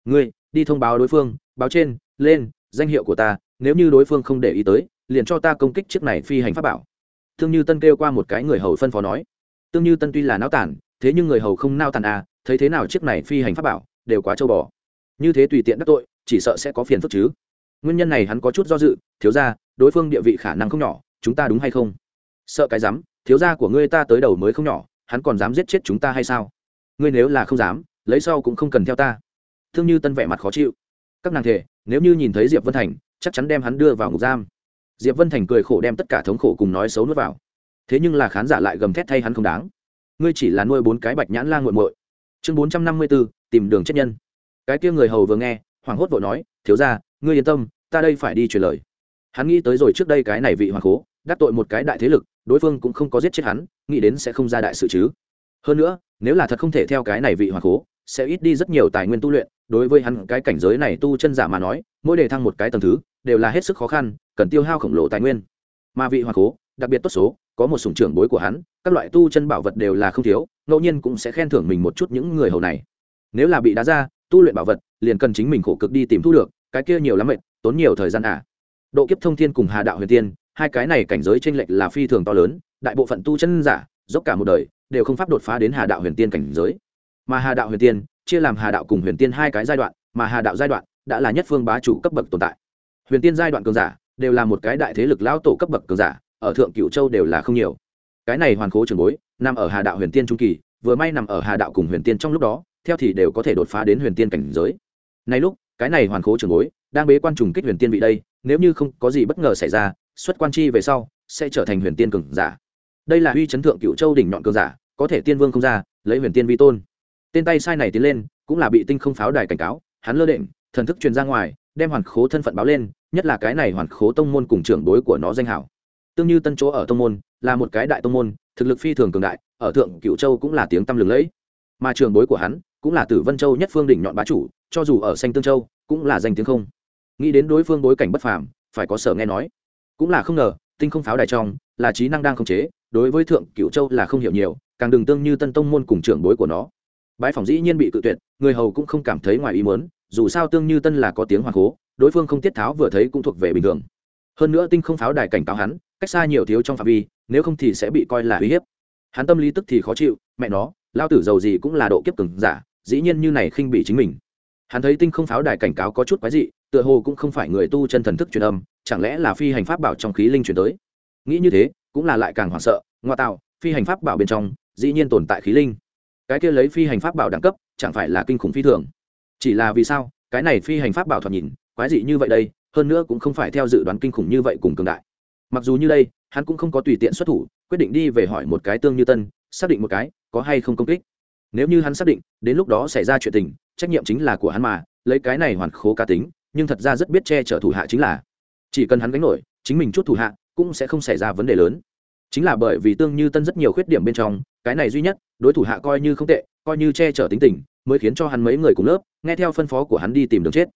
Ngươi, đi thông báo đối phương, báo trên, lên, danh hiệu của ta, nếu như đối phương không để ý tới, liền cho ta công kích chiếc này phi hành pháp bảo. Thương như tân kêu qua một cái người hầu phân phó nói. Tương như tân tuy là não tàn, thế nhưng người hầu không nao tàn à thấy thế nào chiếc này phi hành pháp bảo, đều quá châu bò. Như thế tùy tiện đắc tội, chỉ sợ sẽ có phiền phức chứ. Nguyên nhân này hắn có chút do dự, thiếu ra đối phương địa vị khả năng không nhỏ, chúng ta đúng hay không? Sợ cái dám, thiếu gia của ngươi ta tới đầu mới không nhỏ, hắn còn dám giết chết chúng ta hay sao? Ngươi nếu là không dám, lấy sau cũng không cần theo ta. Thương như tân vẻ mặt khó chịu. Các nàng thể nếu như nhìn thấy diệp vân thành, chắc chắn đem hắn đưa vào ngục giam. Diệp vân thành cười khổ đem tất cả thống khổ cùng nói xấu nuốt vào. Thế nhưng là khán giả lại gầm thét thay hắn không đáng. Ngươi chỉ là nuôi bốn cái bạch nhãn la g u muội. Chương bốn trăm năm mươi b ố tìm đường chết nhân. Cái kia người hầu vừa nghe, hoảng hốt vội nói, thiếu ra ngươi yên tâm, ta đây phải đi truyền lời. Hắn nghĩ tới rồi trước đây cái này vị hoàng cố, đắc tội một cái đại thế lực, đối phương cũng không có giết chết hắn, nghĩ đến sẽ không ra đại sự chứ. Hơn nữa nếu là thật không thể theo cái này vị hoàng cố sẽ ít đi rất nhiều tài nguyên tu luyện. Đối với hắn, cái cảnh giới này tu chân giả mà nói, mỗi đề thăng một cái tầng thứ, đều là hết sức khó khăn, cần tiêu hao khổng lồ tài nguyên. Mà vị hoàng cố đặc biệt tốt số, có một sủng trưởng bối của hắn, các loại tu chân bảo vật đều là không thiếu, ngẫu nhiên cũng sẽ khen thưởng mình một chút những người hầu này. Nếu là bị đá ra, tu luyện bảo vật, liền cần chính mình khổ cực đi tìm thu được, cái kia nhiều lắm mệt, tốn nhiều thời gian à. Độ kiếp thông thiên cùng hà đạo huyền tiên, hai cái này cảnh giới tranh lệch là phi thường to lớn, đại bộ phận tu chân giả, dốc cả một đời đều không pháp đột phá đến hà đạo huyền tiên cảnh giới. Mà hà đạo huyền tiên, chia làm hà đạo cùng huyền tiên hai cái giai đoạn, mà hà đạo giai đoạn đã là nhất phương bá chủ cấp bậc tồn tại. Huyền tiên giai đoạn cường giả đều là một cái đại thế lực lão tổ cấp bậc cường giả, ở thượng cựu châu đều là không nhiều. Cái này hoàn cố trường bối, nằm ở hà đạo huyền tiên trung kỳ, vừa may nằm ở hà đạo cùng huyền tiên trong lúc đó, theo thì đều có thể đột phá đến huyền tiên cảnh giới. Nay lúc, cái này hoàn cố trường bối đang bế quan trùng kích huyền tiên vị đây, nếu như không có gì bất ngờ xảy ra, xuất quan chi về sau sẽ trở thành huyền tiên cường giả đây là uy chấn thượng cựu châu đỉnh nhọn cường giả, có thể tiên vương không ra, lấy huyền tiên vi tôn. Tên tay sai này tiến lên, cũng là bị tinh không pháo đài cảnh cáo, hắn lơ định thần thức truyền ra ngoài, đem hoàn khố thân phận báo lên, nhất là cái này hoàn khố tông môn cùng trưởng đối của nó danh hảo. Tương như tân chỗ ở tông môn, là một cái đại tông môn, thực lực phi thường cường đại, ở thượng cựu châu cũng là tiếng tăm lừng lẫy. Mà trưởng đối của hắn, cũng là tử vân châu nhất phương đỉnh nhọn bá chủ, cho dù ở xanh tương châu, cũng là danh tiếng không. Nghĩ đến đối phương bối cảnh bất phàm, phải có sở nghe nói. Cũng là không ngờ, tinh không pháo đài trong, là trí năng đang khống chế đối với thượng cựu châu là không hiểu nhiều, càng đừng tương như tân tông môn cùng trưởng bối của nó. Bãi phòng dĩ nhiên bị cự tuyệt, người hầu cũng không cảm thấy ngoài ý muốn, dù sao tương như tân là có tiếng hoàng cố đối phương không tiết tháo vừa thấy cũng thuộc về bình thường. Hơn nữa tinh không pháo đài cảnh cáo hắn, cách xa nhiều thiếu trong phạm vi, nếu không thì sẽ bị coi là uy hiếp. Hắn tâm lý tức thì khó chịu, mẹ nó, lao tử giàu gì cũng là độ kiếp cứng giả, dĩ nhiên như này khinh bị chính mình. Hắn thấy tinh không pháo đài cảnh cáo có chút quái dị, tựa hồ cũng không phải người tu chân thần thức truyền âm, chẳng lẽ là phi hành pháp bảo trong khí linh truyền tới? Nghĩ như thế cũng là lại càng hoảng sợ, ngoa tạo, phi hành pháp bảo bên trong, dĩ nhiên tồn tại khí linh. Cái kia lấy phi hành pháp bảo đẳng cấp, chẳng phải là kinh khủng phi thường. Chỉ là vì sao, cái này phi hành pháp bảo thoạt nhìn, quái dị như vậy đây, hơn nữa cũng không phải theo dự đoán kinh khủng như vậy cùng cường đại. Mặc dù như đây, hắn cũng không có tùy tiện xuất thủ, quyết định đi về hỏi một cái tương như tân, xác định một cái, có hay không công kích. Nếu như hắn xác định, đến lúc đó xảy ra chuyện tình, trách nhiệm chính là của hắn mà, lấy cái này hoàn khố cá tính, nhưng thật ra rất biết che chở thủ hạ chính là. Chỉ cần hắn gánh nổi, chính mình chút thủ hạ cũng sẽ không xảy ra vấn đề lớn. Chính là bởi vì tương như tân rất nhiều khuyết điểm bên trong, cái này duy nhất, đối thủ hạ coi như không tệ, coi như che chở tính tình, mới khiến cho hắn mấy người cùng lớp, nghe theo phân phó của hắn đi tìm đường chết.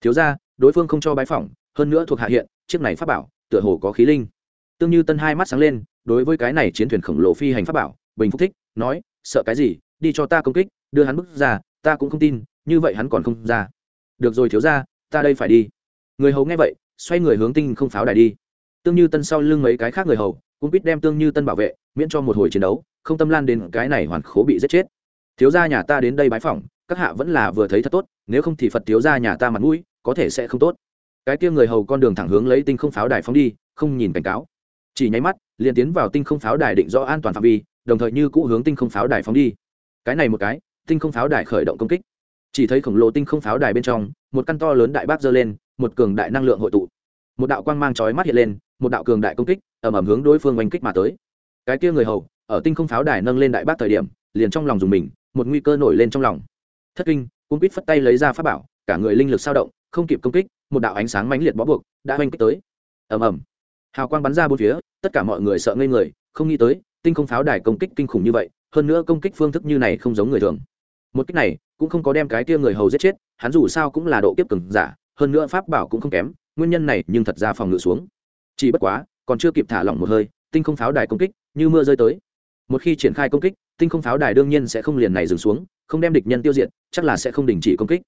Thiếu ra đối phương không cho bái phỏng, hơn nữa thuộc hạ hiện, chiếc này pháp bảo, tựa hồ có khí linh. Tương như tân hai mắt sáng lên, đối với cái này chiến thuyền khổng lồ phi hành pháp bảo, bình phúc thích, nói, sợ cái gì, đi cho ta công kích, đưa hắn bước ra, ta cũng không tin, như vậy hắn còn không ra. Được rồi thiếu ra ta đây phải đi. Người hầu nghe vậy, xoay người hướng tinh không pháo đài đi tương như tân sau lưng mấy cái khác người hầu, cũng biết đem tương như tân bảo vệ, miễn cho một hồi chiến đấu, không tâm lan đến cái này hoàn khố bị giết chết. Thiếu gia nhà ta đến đây bái phỏng, các hạ vẫn là vừa thấy thật tốt, nếu không thì phật thiếu gia nhà ta mặt mũi, có thể sẽ không tốt. Cái kia người hầu con đường thẳng hướng lấy tinh không pháo đài phóng đi, không nhìn cảnh cáo. Chỉ nháy mắt, liền tiến vào tinh không pháo đài định rõ an toàn phạm vi, đồng thời như cũ hướng tinh không pháo đài phóng đi. Cái này một cái, tinh không pháo đài khởi động công kích. Chỉ thấy khổng lồ tinh không pháo đài bên trong, một căn to lớn đại bác dơ lên, một cường đại năng lượng hội tụ. Một đạo quang mang chói mắt hiện lên một đạo cường đại công kích, ầm ầm hướng đối phương oanh kích mà tới. Cái kia người hầu, ở tinh không pháo đài nâng lên đại bác thời điểm, liền trong lòng dùng mình, một nguy cơ nổi lên trong lòng. Thất kinh cung quýt phất tay lấy ra pháp bảo, cả người linh lực sao động, không kịp công kích, một đạo ánh sáng mãnh liệt bó buộc đã oanh kích tới. Ầm ầm. Hào quang bắn ra bốn phía, tất cả mọi người sợ ngây người, không nghĩ tới, tinh không pháo đài công kích kinh khủng như vậy, hơn nữa công kích phương thức như này không giống người thường. Một kích này, cũng không có đem cái tia người hầu giết chết, hắn dù sao cũng là độ kiếp cường giả, hơn nữa pháp bảo cũng không kém, nguyên nhân này nhưng thật ra phòng ngự xuống chỉ bất quá, còn chưa kịp thả lỏng một hơi, tinh không pháo đài công kích, như mưa rơi tới. Một khi triển khai công kích, tinh không pháo đài đương nhiên sẽ không liền này dừng xuống, không đem địch nhân tiêu diệt, chắc là sẽ không đình chỉ công kích.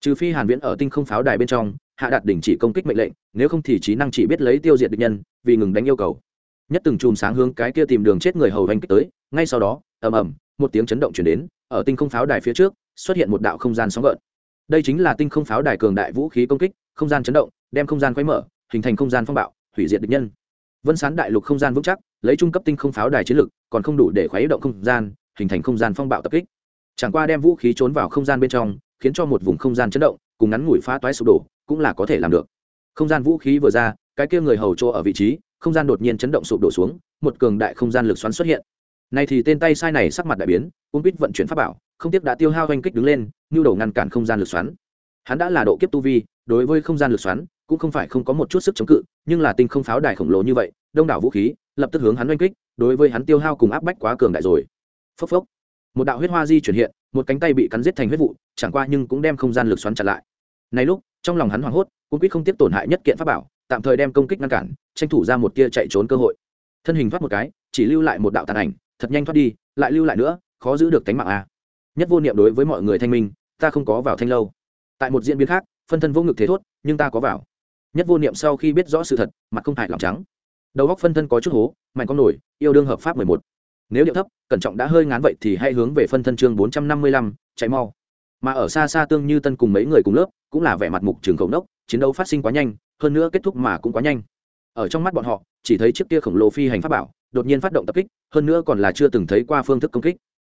Trừ phi hàn viễn ở tinh không pháo đài bên trong, hạ đạt đình chỉ công kích mệnh lệnh, nếu không thì trí năng chỉ biết lấy tiêu diệt địch nhân, vì ngừng đánh yêu cầu. Nhất từng chùm sáng hướng cái kia tìm đường chết người hầu hành kích tới, ngay sau đó, ầm ầm, một tiếng chấn động truyền đến, ở tinh không pháo đài phía trước, xuất hiện một đạo không gian sóng gợn. Đây chính là tinh không pháo đài cường đại vũ khí công kích, không gian chấn động, đem không gian quấy mở, hình thành không gian phong bạo hủy diệt địch nhân. Vân sán đại lục không gian vững chắc, lấy trung cấp tinh không pháo đài chiến lực, còn không đủ để khuấy động không gian, hình thành không gian phong bạo tập kích. Chẳng qua đem vũ khí trốn vào không gian bên trong, khiến cho một vùng không gian chấn động, cùng ngắn ngủi phá toái sụp đổ, cũng là có thể làm được. Không gian vũ khí vừa ra, cái kia người hầu chỗ ở vị trí, không gian đột nhiên chấn động sụp đổ xuống, một cường đại không gian lực xoắn xuất hiện. Này thì tên tay sai này sắc mặt đại biến cung quýt vận chuyển pháp bảo, không tiếc đã tiêu hao oanh kích đứng lên, nhu đầu ngăn cản không gian lực xoắn. Hắn đã là độ kiếp tu vi, đối với không gian lực xoắn cũng không phải không có một chút sức chống cự, nhưng là tinh không pháo đài khổng lồ như vậy, đông đảo vũ khí, lập tức hướng hắn oanh kích, đối với hắn tiêu hao cùng áp bách quá cường đại rồi. Phốc phốc. Một đạo huyết hoa di chuyển hiện, một cánh tay bị cắn giết thành huyết vụ, chẳng qua nhưng cũng đem không gian lực xoắn chặt lại. Này lúc, trong lòng hắn hoảng hốt, cũng quyết không tiếp tổn hại nhất kiện pháp bảo, tạm thời đem công kích ngăn cản, tranh thủ ra một tia chạy trốn cơ hội. Thân hình thoát một cái, chỉ lưu lại một đạo tàn ảnh, thật nhanh thoát đi, lại lưu lại nữa, khó giữ được tánh mạng a à. nhất vô niệm đối với mọi người thanh minh, ta không có vào thanh lâu. Tại một diễn biến khác, phân thân vô ngực thế thốt, nhưng ta có vào nhất vô niệm sau khi biết rõ sự thật, mặt không hại lòng trắng. Đầu góc phân thân có chút hố, mạnh con nổi, yêu đương hợp pháp mười một. Nếu điệu thấp, cẩn trọng đã hơi ngán vậy thì hãy hướng về phân thân chương bốn trăm năm mươi lăm, chạy mau. Mà ở xa xa tương như tân cùng mấy người cùng lớp, cũng là vẻ mặt mục trường khổng đốc, chiến đấu phát sinh quá nhanh, hơn nữa kết thúc mà cũng quá nhanh. Ở trong mắt bọn họ, chỉ thấy chiếc kia khổng lồ phi hành pháp bảo, đột nhiên phát động tập kích, hơn nữa còn là chưa từng thấy qua phương thức công kích.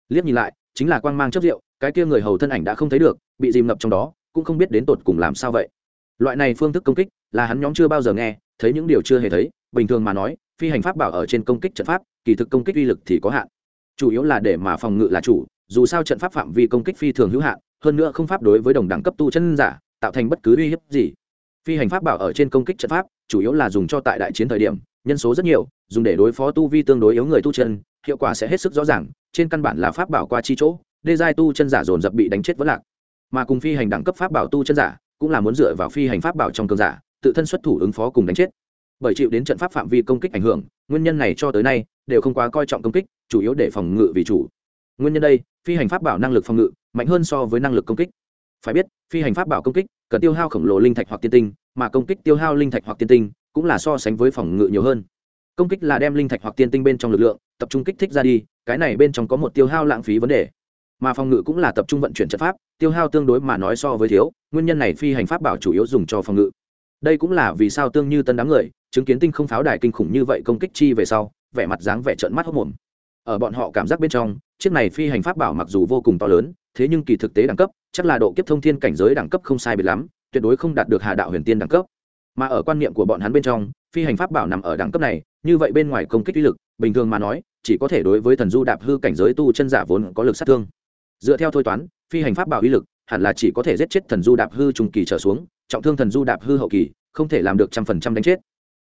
Liếc nhìn lại, chính là quang mang chất rượu cái kia người hầu thân ảnh đã không thấy được, bị dìm ngập trong đó, cũng không biết đến tột cùng làm sao vậy loại này phương thức công kích là hắn nhóm chưa bao giờ nghe, thấy những điều chưa hề thấy, bình thường mà nói, phi hành pháp bảo ở trên công kích trận pháp, kỳ thực công kích uy lực thì có hạn. Chủ yếu là để mà phòng ngự là chủ, dù sao trận pháp phạm vi công kích phi thường hữu hạn, hơn nữa không pháp đối với đồng đẳng cấp tu chân giả, tạo thành bất cứ uy hiếp gì. Phi hành pháp bảo ở trên công kích trận pháp, chủ yếu là dùng cho tại đại chiến thời điểm, nhân số rất nhiều, dùng để đối phó tu vi tương đối yếu người tu chân, hiệu quả sẽ hết sức rõ ràng, trên căn bản là pháp bảo qua chi chỗ, đê giai tu chân giả dồn dập bị đánh chết vẫn lạc. Mà cùng phi hành đẳng cấp pháp bảo tu chân giả cũng là muốn dựa vào phi hành pháp bảo trong cường giả, tự thân xuất thủ ứng phó cùng đánh chết. Bởi chịu đến trận pháp phạm vi công kích ảnh hưởng, nguyên nhân này cho tới nay đều không quá coi trọng công kích, chủ yếu để phòng ngự vì chủ. Nguyên nhân đây, phi hành pháp bảo năng lực phòng ngự mạnh hơn so với năng lực công kích. Phải biết, phi hành pháp bảo công kích, cần tiêu hao khổng lồ linh thạch hoặc tiên tinh, mà công kích tiêu hao linh thạch hoặc tiên tinh cũng là so sánh với phòng ngự nhiều hơn. Công kích là đem linh thạch hoặc tiên tinh bên trong lực lượng tập trung kích thích ra đi, cái này bên trong có một tiêu hao lãng phí vấn đề mà phòng ngự cũng là tập trung vận chuyển trận pháp, tiêu hao tương đối mà nói so với thiếu, nguyên nhân này phi hành pháp bảo chủ yếu dùng cho phòng ngự. Đây cũng là vì sao tương như tân đám người, chứng kiến tinh không pháo đài kinh khủng như vậy công kích chi về sau, vẻ mặt dáng vẻ trợn mắt hốc mồm ở bọn họ cảm giác bên trong, chiếc này phi hành pháp bảo mặc dù vô cùng to lớn, thế nhưng kỳ thực tế đẳng cấp, chắc là độ kiếp thông thiên cảnh giới đẳng cấp không sai biệt lắm, tuyệt đối không đạt được hà đạo huyền tiên đẳng cấp. Mà ở quan niệm của bọn hắn bên trong, phi hành pháp bảo nằm ở đẳng cấp này, như vậy bên ngoài công kích uy lực, bình thường mà nói, chỉ có thể đối với thần du đạp hư cảnh giới tu chân giả vốn có lực sát thương dựa theo thôi toán, phi hành pháp bảo uy lực hẳn là chỉ có thể giết chết thần du đạp hư trùng kỳ trở xuống, trọng thương thần du đạp hư hậu kỳ, không thể làm được trăm phần trăm đánh chết.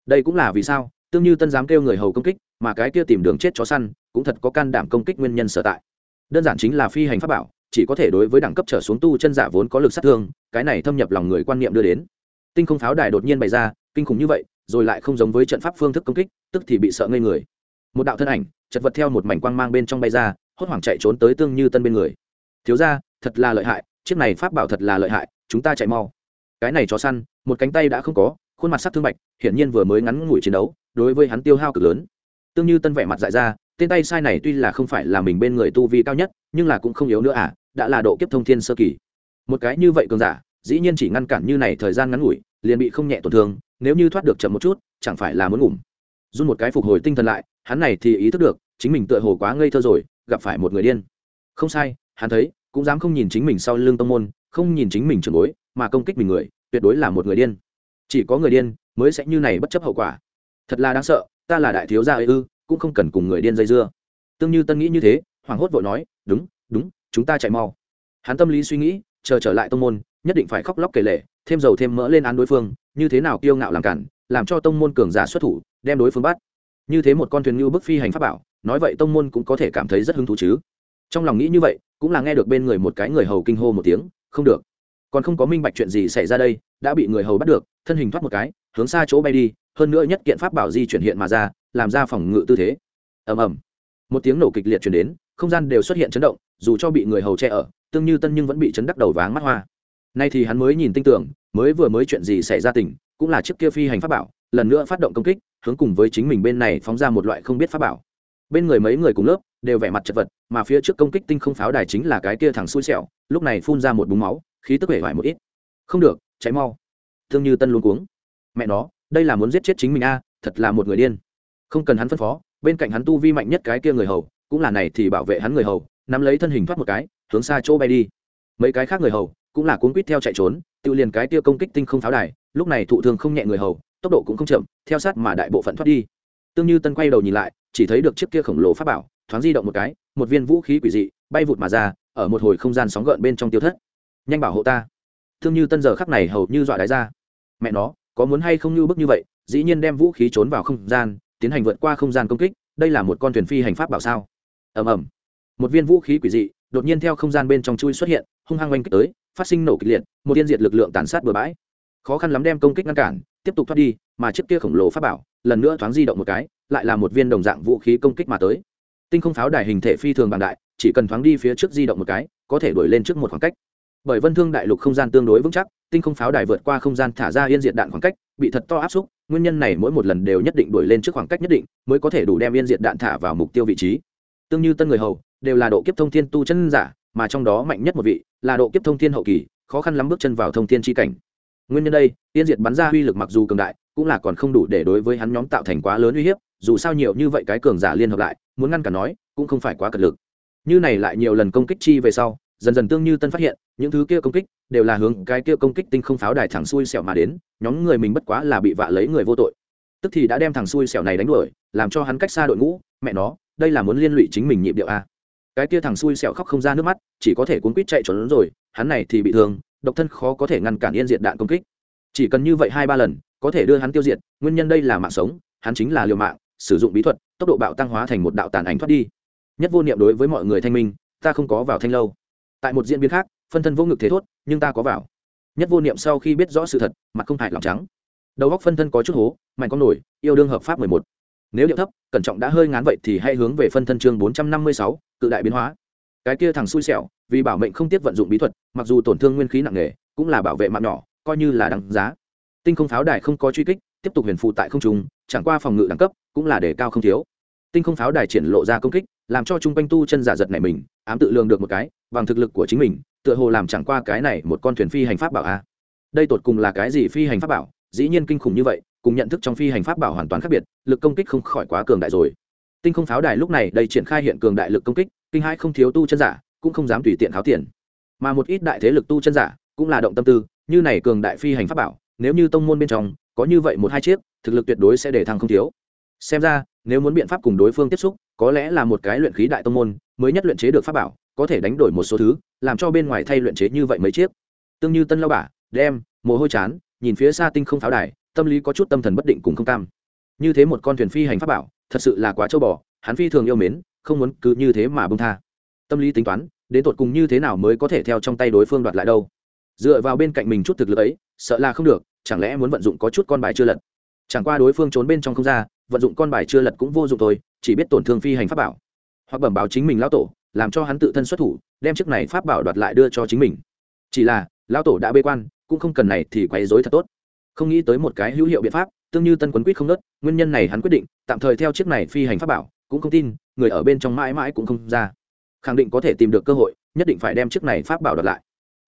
Đây cũng là vì sao, tương như tân dám kêu người hầu công kích, mà cái kia tìm đường chết chó săn cũng thật có can đảm công kích nguyên nhân sở tại. Đơn giản chính là phi hành pháp bảo, chỉ có thể đối với đẳng cấp trở xuống tu chân giả vốn có lực sát thương, cái này thâm nhập lòng người quan niệm đưa đến. Tinh không pháo đài đột nhiên bày ra, kinh khủng như vậy, rồi lại không giống với trận pháp phương thức công kích, tức thì bị sợ ngây người. Một đạo thân ảnh, chật vật theo một mảnh quang mang bên trong bay ra, hốt hoảng chạy trốn tới tương như tân bên người thiếu ra thật là lợi hại, chiếc này pháp bảo thật là lợi hại, chúng ta chạy mau. Cái này chó săn, một cánh tay đã không có, khuôn mặt sắc thương bạch, hiển nhiên vừa mới ngắn ngủi chiến đấu, đối với hắn tiêu hao cực lớn. Tương như tân vẻ mặt dại ra, tên tay sai này tuy là không phải là mình bên người tu vi cao nhất, nhưng là cũng không yếu nữa à đã là độ kiếp thông thiên sơ kỳ. Một cái như vậy cường giả, dĩ nhiên chỉ ngăn cản như này thời gian ngắn ngủi, liền bị không nhẹ tổn thương, nếu như thoát được chậm một chút, chẳng phải là muốn ngủm. Run một cái phục hồi tinh thần lại, hắn này thì ý thức được, chính mình tựa hồ quá ngây thơ rồi, gặp phải một người điên. Không sai hắn thấy, cũng dám không nhìn chính mình sau lưng tông môn, không nhìn chính mình trường bối, mà công kích mình người, tuyệt đối là một người điên. Chỉ có người điên mới sẽ như này bất chấp hậu quả. Thật là đáng sợ, ta là đại thiếu gia ấy ư, cũng không cần cùng người điên dây dưa. Tương như tân nghĩ như thế, hoảng hốt vội nói, đúng đúng, chúng ta chạy mau. Hắn tâm lý suy nghĩ, chờ trở lại tông môn, nhất định phải khóc lóc kể lể, thêm dầu thêm mỡ lên án đối phương, như thế nào kiêu ngạo làm cản, làm cho tông môn cường giả xuất thủ, đem đối phương bắt. Như thế một con thuyền như bức phi hành pháp bảo, nói vậy tông môn cũng có thể cảm thấy rất hứng thú chứ trong lòng nghĩ như vậy, cũng là nghe được bên người một cái người hầu kinh hô một tiếng, không được. Còn không có minh bạch chuyện gì xảy ra đây, đã bị người hầu bắt được, thân hình thoát một cái, hướng xa chỗ bay đi, hơn nữa nhất kiện pháp bảo di chuyển hiện mà ra, làm ra phòng ngự tư thế. Ầm ầm. Một tiếng nổ kịch liệt chuyển đến, không gian đều xuất hiện chấn động, dù cho bị người hầu che ở, tương như tân nhưng vẫn bị chấn đắc đầu váng mắt hoa. Nay thì hắn mới nhìn tin tưởng, mới vừa mới chuyện gì xảy ra tỉnh cũng là chiếc kia phi hành pháp bảo, lần nữa phát động công kích, hướng cùng với chính mình bên này phóng ra một loại không biết pháp bảo bên người mấy người cùng lớp đều vẻ mặt chật vật, mà phía trước công kích tinh không pháo đài chính là cái kia thằng xui xẻo, lúc này phun ra một búng máu, khí tức vẻ vải một ít. Không được cháy mau. Thương như tân luôn cuống. Mẹ nó, đây là muốn giết chết chính mình a, thật là một người điên. Không cần hắn phân phó, bên cạnh hắn tu vi mạnh nhất cái kia người hầu, cũng là này thì bảo vệ hắn người hầu, nắm lấy thân hình thoát một cái, hướng xa chỗ bay đi. Mấy cái khác người hầu cũng là cuốn quýt theo chạy trốn tự liền cái kia công kích tinh không pháo đài, lúc này thụ thương không nhẹ người hầu, tốc độ cũng không chậm, theo sát mà đại bộ phận thoát đi. Tương như tân quay đầu nhìn lại chỉ thấy được chiếc kia khổng lồ pháp bảo, thoáng di động một cái, một viên vũ khí quỷ dị, bay vụt mà ra, ở một hồi không gian sóng gợn bên trong tiêu thất. Nhanh bảo hộ ta. Thương như tân giờ khắc này hầu như dọa đáy ra. Mẹ nó, có muốn hay không như bức như vậy, dĩ nhiên đem vũ khí trốn vào không gian, tiến hành vượt qua không gian công kích, đây là một con thuyền phi hành pháp bảo sao? Ầm ầm. Một viên vũ khí quỷ dị, đột nhiên theo không gian bên trong chui xuất hiện, hung hăng oanh kích tới, phát sinh nổ kịch liệt, một tiên diệt lực lượng tàn sát bừa bãi. Khó khăn lắm đem công kích ngăn cản, tiếp tục thoát đi, mà chiếc kia khổng lồ pháp bảo, lần nữa thoáng di động một cái lại là một viên đồng dạng vũ khí công kích mà tới. Tinh không pháo đài hình thể phi thường bằng đại, chỉ cần thoáng đi phía trước di động một cái, có thể đuổi lên trước một khoảng cách. Bởi vân thương đại lục không gian tương đối vững chắc, tinh không pháo đài vượt qua không gian thả ra yên diệt đạn khoảng cách, bị thật to áp xúc, nguyên nhân này mỗi một lần đều nhất định đuổi lên trước khoảng cách nhất định, mới có thể đủ đem yên diệt đạn thả vào mục tiêu vị trí. Tương như tân người hầu, đều là độ kiếp thông thiên tu chân giả, mà trong đó mạnh nhất một vị, là độ kiếp thông thiên hậu kỳ, khó khăn lắm bước chân vào thông thiên tri cảnh. Nguyên nhân đây, yên diệt bắn ra uy lực mặc dù cường đại, cũng là còn không đủ để đối với hắn nhóm tạo thành quá lớn uy hiếp dù sao nhiều như vậy cái cường giả liên hợp lại, muốn ngăn cản nói, cũng không phải quá cật lực. Như này lại nhiều lần công kích chi về sau, dần dần tương như tân phát hiện, những thứ kia công kích đều là hướng cái kia công kích tinh không pháo đài thẳng xui xẻo mà đến, nhóm người mình bất quá là bị vạ lấy người vô tội. Tức thì đã đem thằng xui xẻo này đánh đuổi, làm cho hắn cách xa đội ngũ, mẹ nó, đây là muốn liên lụy chính mình nhịp điệu a. Cái kia thằng xui xẻo khóc không ra nước mắt, chỉ có thể cuốn quýt chạy trốn rồi, hắn này thì bị thương, độc thân khó có thể ngăn cản yên diện đạn công kích. Chỉ cần như vậy hai ba lần, có thể đưa hắn tiêu diệt, nguyên nhân đây là mạng sống, hắn chính là liều mạng sử dụng bí thuật, tốc độ bạo tăng hóa thành một đạo tàn ảnh thoát đi. Nhất vô niệm đối với mọi người thanh minh, ta không có vào thanh lâu. Tại một diễn biến khác, phân thân vô ngực thế thốt, nhưng ta có vào. Nhất vô niệm sau khi biết rõ sự thật, mặt không hại lòng trắng. Đầu góc phân thân có chút hố, mạnh con nổi, yêu đương hợp pháp mười một. Nếu điệu thấp, cẩn trọng đã hơi ngán vậy thì hãy hướng về phân thân chương bốn trăm năm mươi sáu, cự đại biến hóa. Cái kia thằng xui xẻo, vì bảo mệnh không tiếp vận dụng bí thuật, mặc dù tổn thương nguyên khí nặng nề, cũng là bảo vệ mạng nhỏ, coi như là đằng giá. Tinh không pháo đài không có truy kích, tiếp tục huyền phụ tại không trung chẳng qua phòng ngự đẳng cấp cũng là đề cao không thiếu. Tinh không pháo đài triển lộ ra công kích, làm cho chung quanh tu chân giả giật này mình, ám tự lường được một cái, bằng thực lực của chính mình, tựa hồ làm chẳng qua cái này một con thuyền phi hành pháp bảo a. Đây tột cùng là cái gì phi hành pháp bảo? Dĩ nhiên kinh khủng như vậy, cùng nhận thức trong phi hành pháp bảo hoàn toàn khác biệt, lực công kích không khỏi quá cường đại rồi. Tinh không pháo đài lúc này đây triển khai hiện cường đại lực công kích, kinh hai không thiếu tu chân giả, cũng không dám tùy tiện tháo tiền. Mà một ít đại thế lực tu chân giả cũng là động tâm tư, như này cường đại phi hành pháp bảo, nếu như tông môn bên trong có như vậy một hai chiếc thực lực tuyệt đối sẽ để thăng không thiếu. Xem ra, nếu muốn biện pháp cùng đối phương tiếp xúc, có lẽ là một cái luyện khí đại tông môn, mới nhất luyện chế được pháp bảo, có thể đánh đổi một số thứ, làm cho bên ngoài thay luyện chế như vậy mấy chiếc. Tương như tân lao bả đem, mồ hôi chán, nhìn phía xa tinh không pháo đài, tâm lý có chút tâm thần bất định cùng không cam. Như thế một con thuyền phi hành pháp bảo, thật sự là quá châu bò, hắn phi thường yêu mến, không muốn cứ như thế mà bông tha. Tâm lý tính toán, đến tột cùng như thế nào mới có thể theo trong tay đối phương đoạt lại đâu? Dựa vào bên cạnh mình chút thực lực ấy, sợ là không được, chẳng lẽ muốn vận dụng có chút con bài chưa lật? Chẳng qua đối phương trốn bên trong không ra, vận dụng con bài chưa lật cũng vô dụng thôi, chỉ biết tổn thương phi hành pháp bảo. Hoặc bẩm báo chính mình lão tổ, làm cho hắn tự thân xuất thủ, đem chiếc này pháp bảo đoạt lại đưa cho chính mình. Chỉ là, lão tổ đã bê quan, cũng không cần này thì quấy dối thật tốt. Không nghĩ tới một cái hữu hiệu biện pháp, tương như tân quấn quýt không nớt, nguyên nhân này hắn quyết định, tạm thời theo chiếc này phi hành pháp bảo, cũng không tin, người ở bên trong mãi mãi cũng không ra. Khẳng định có thể tìm được cơ hội, nhất định phải đem chiếc này pháp bảo đoạt lại.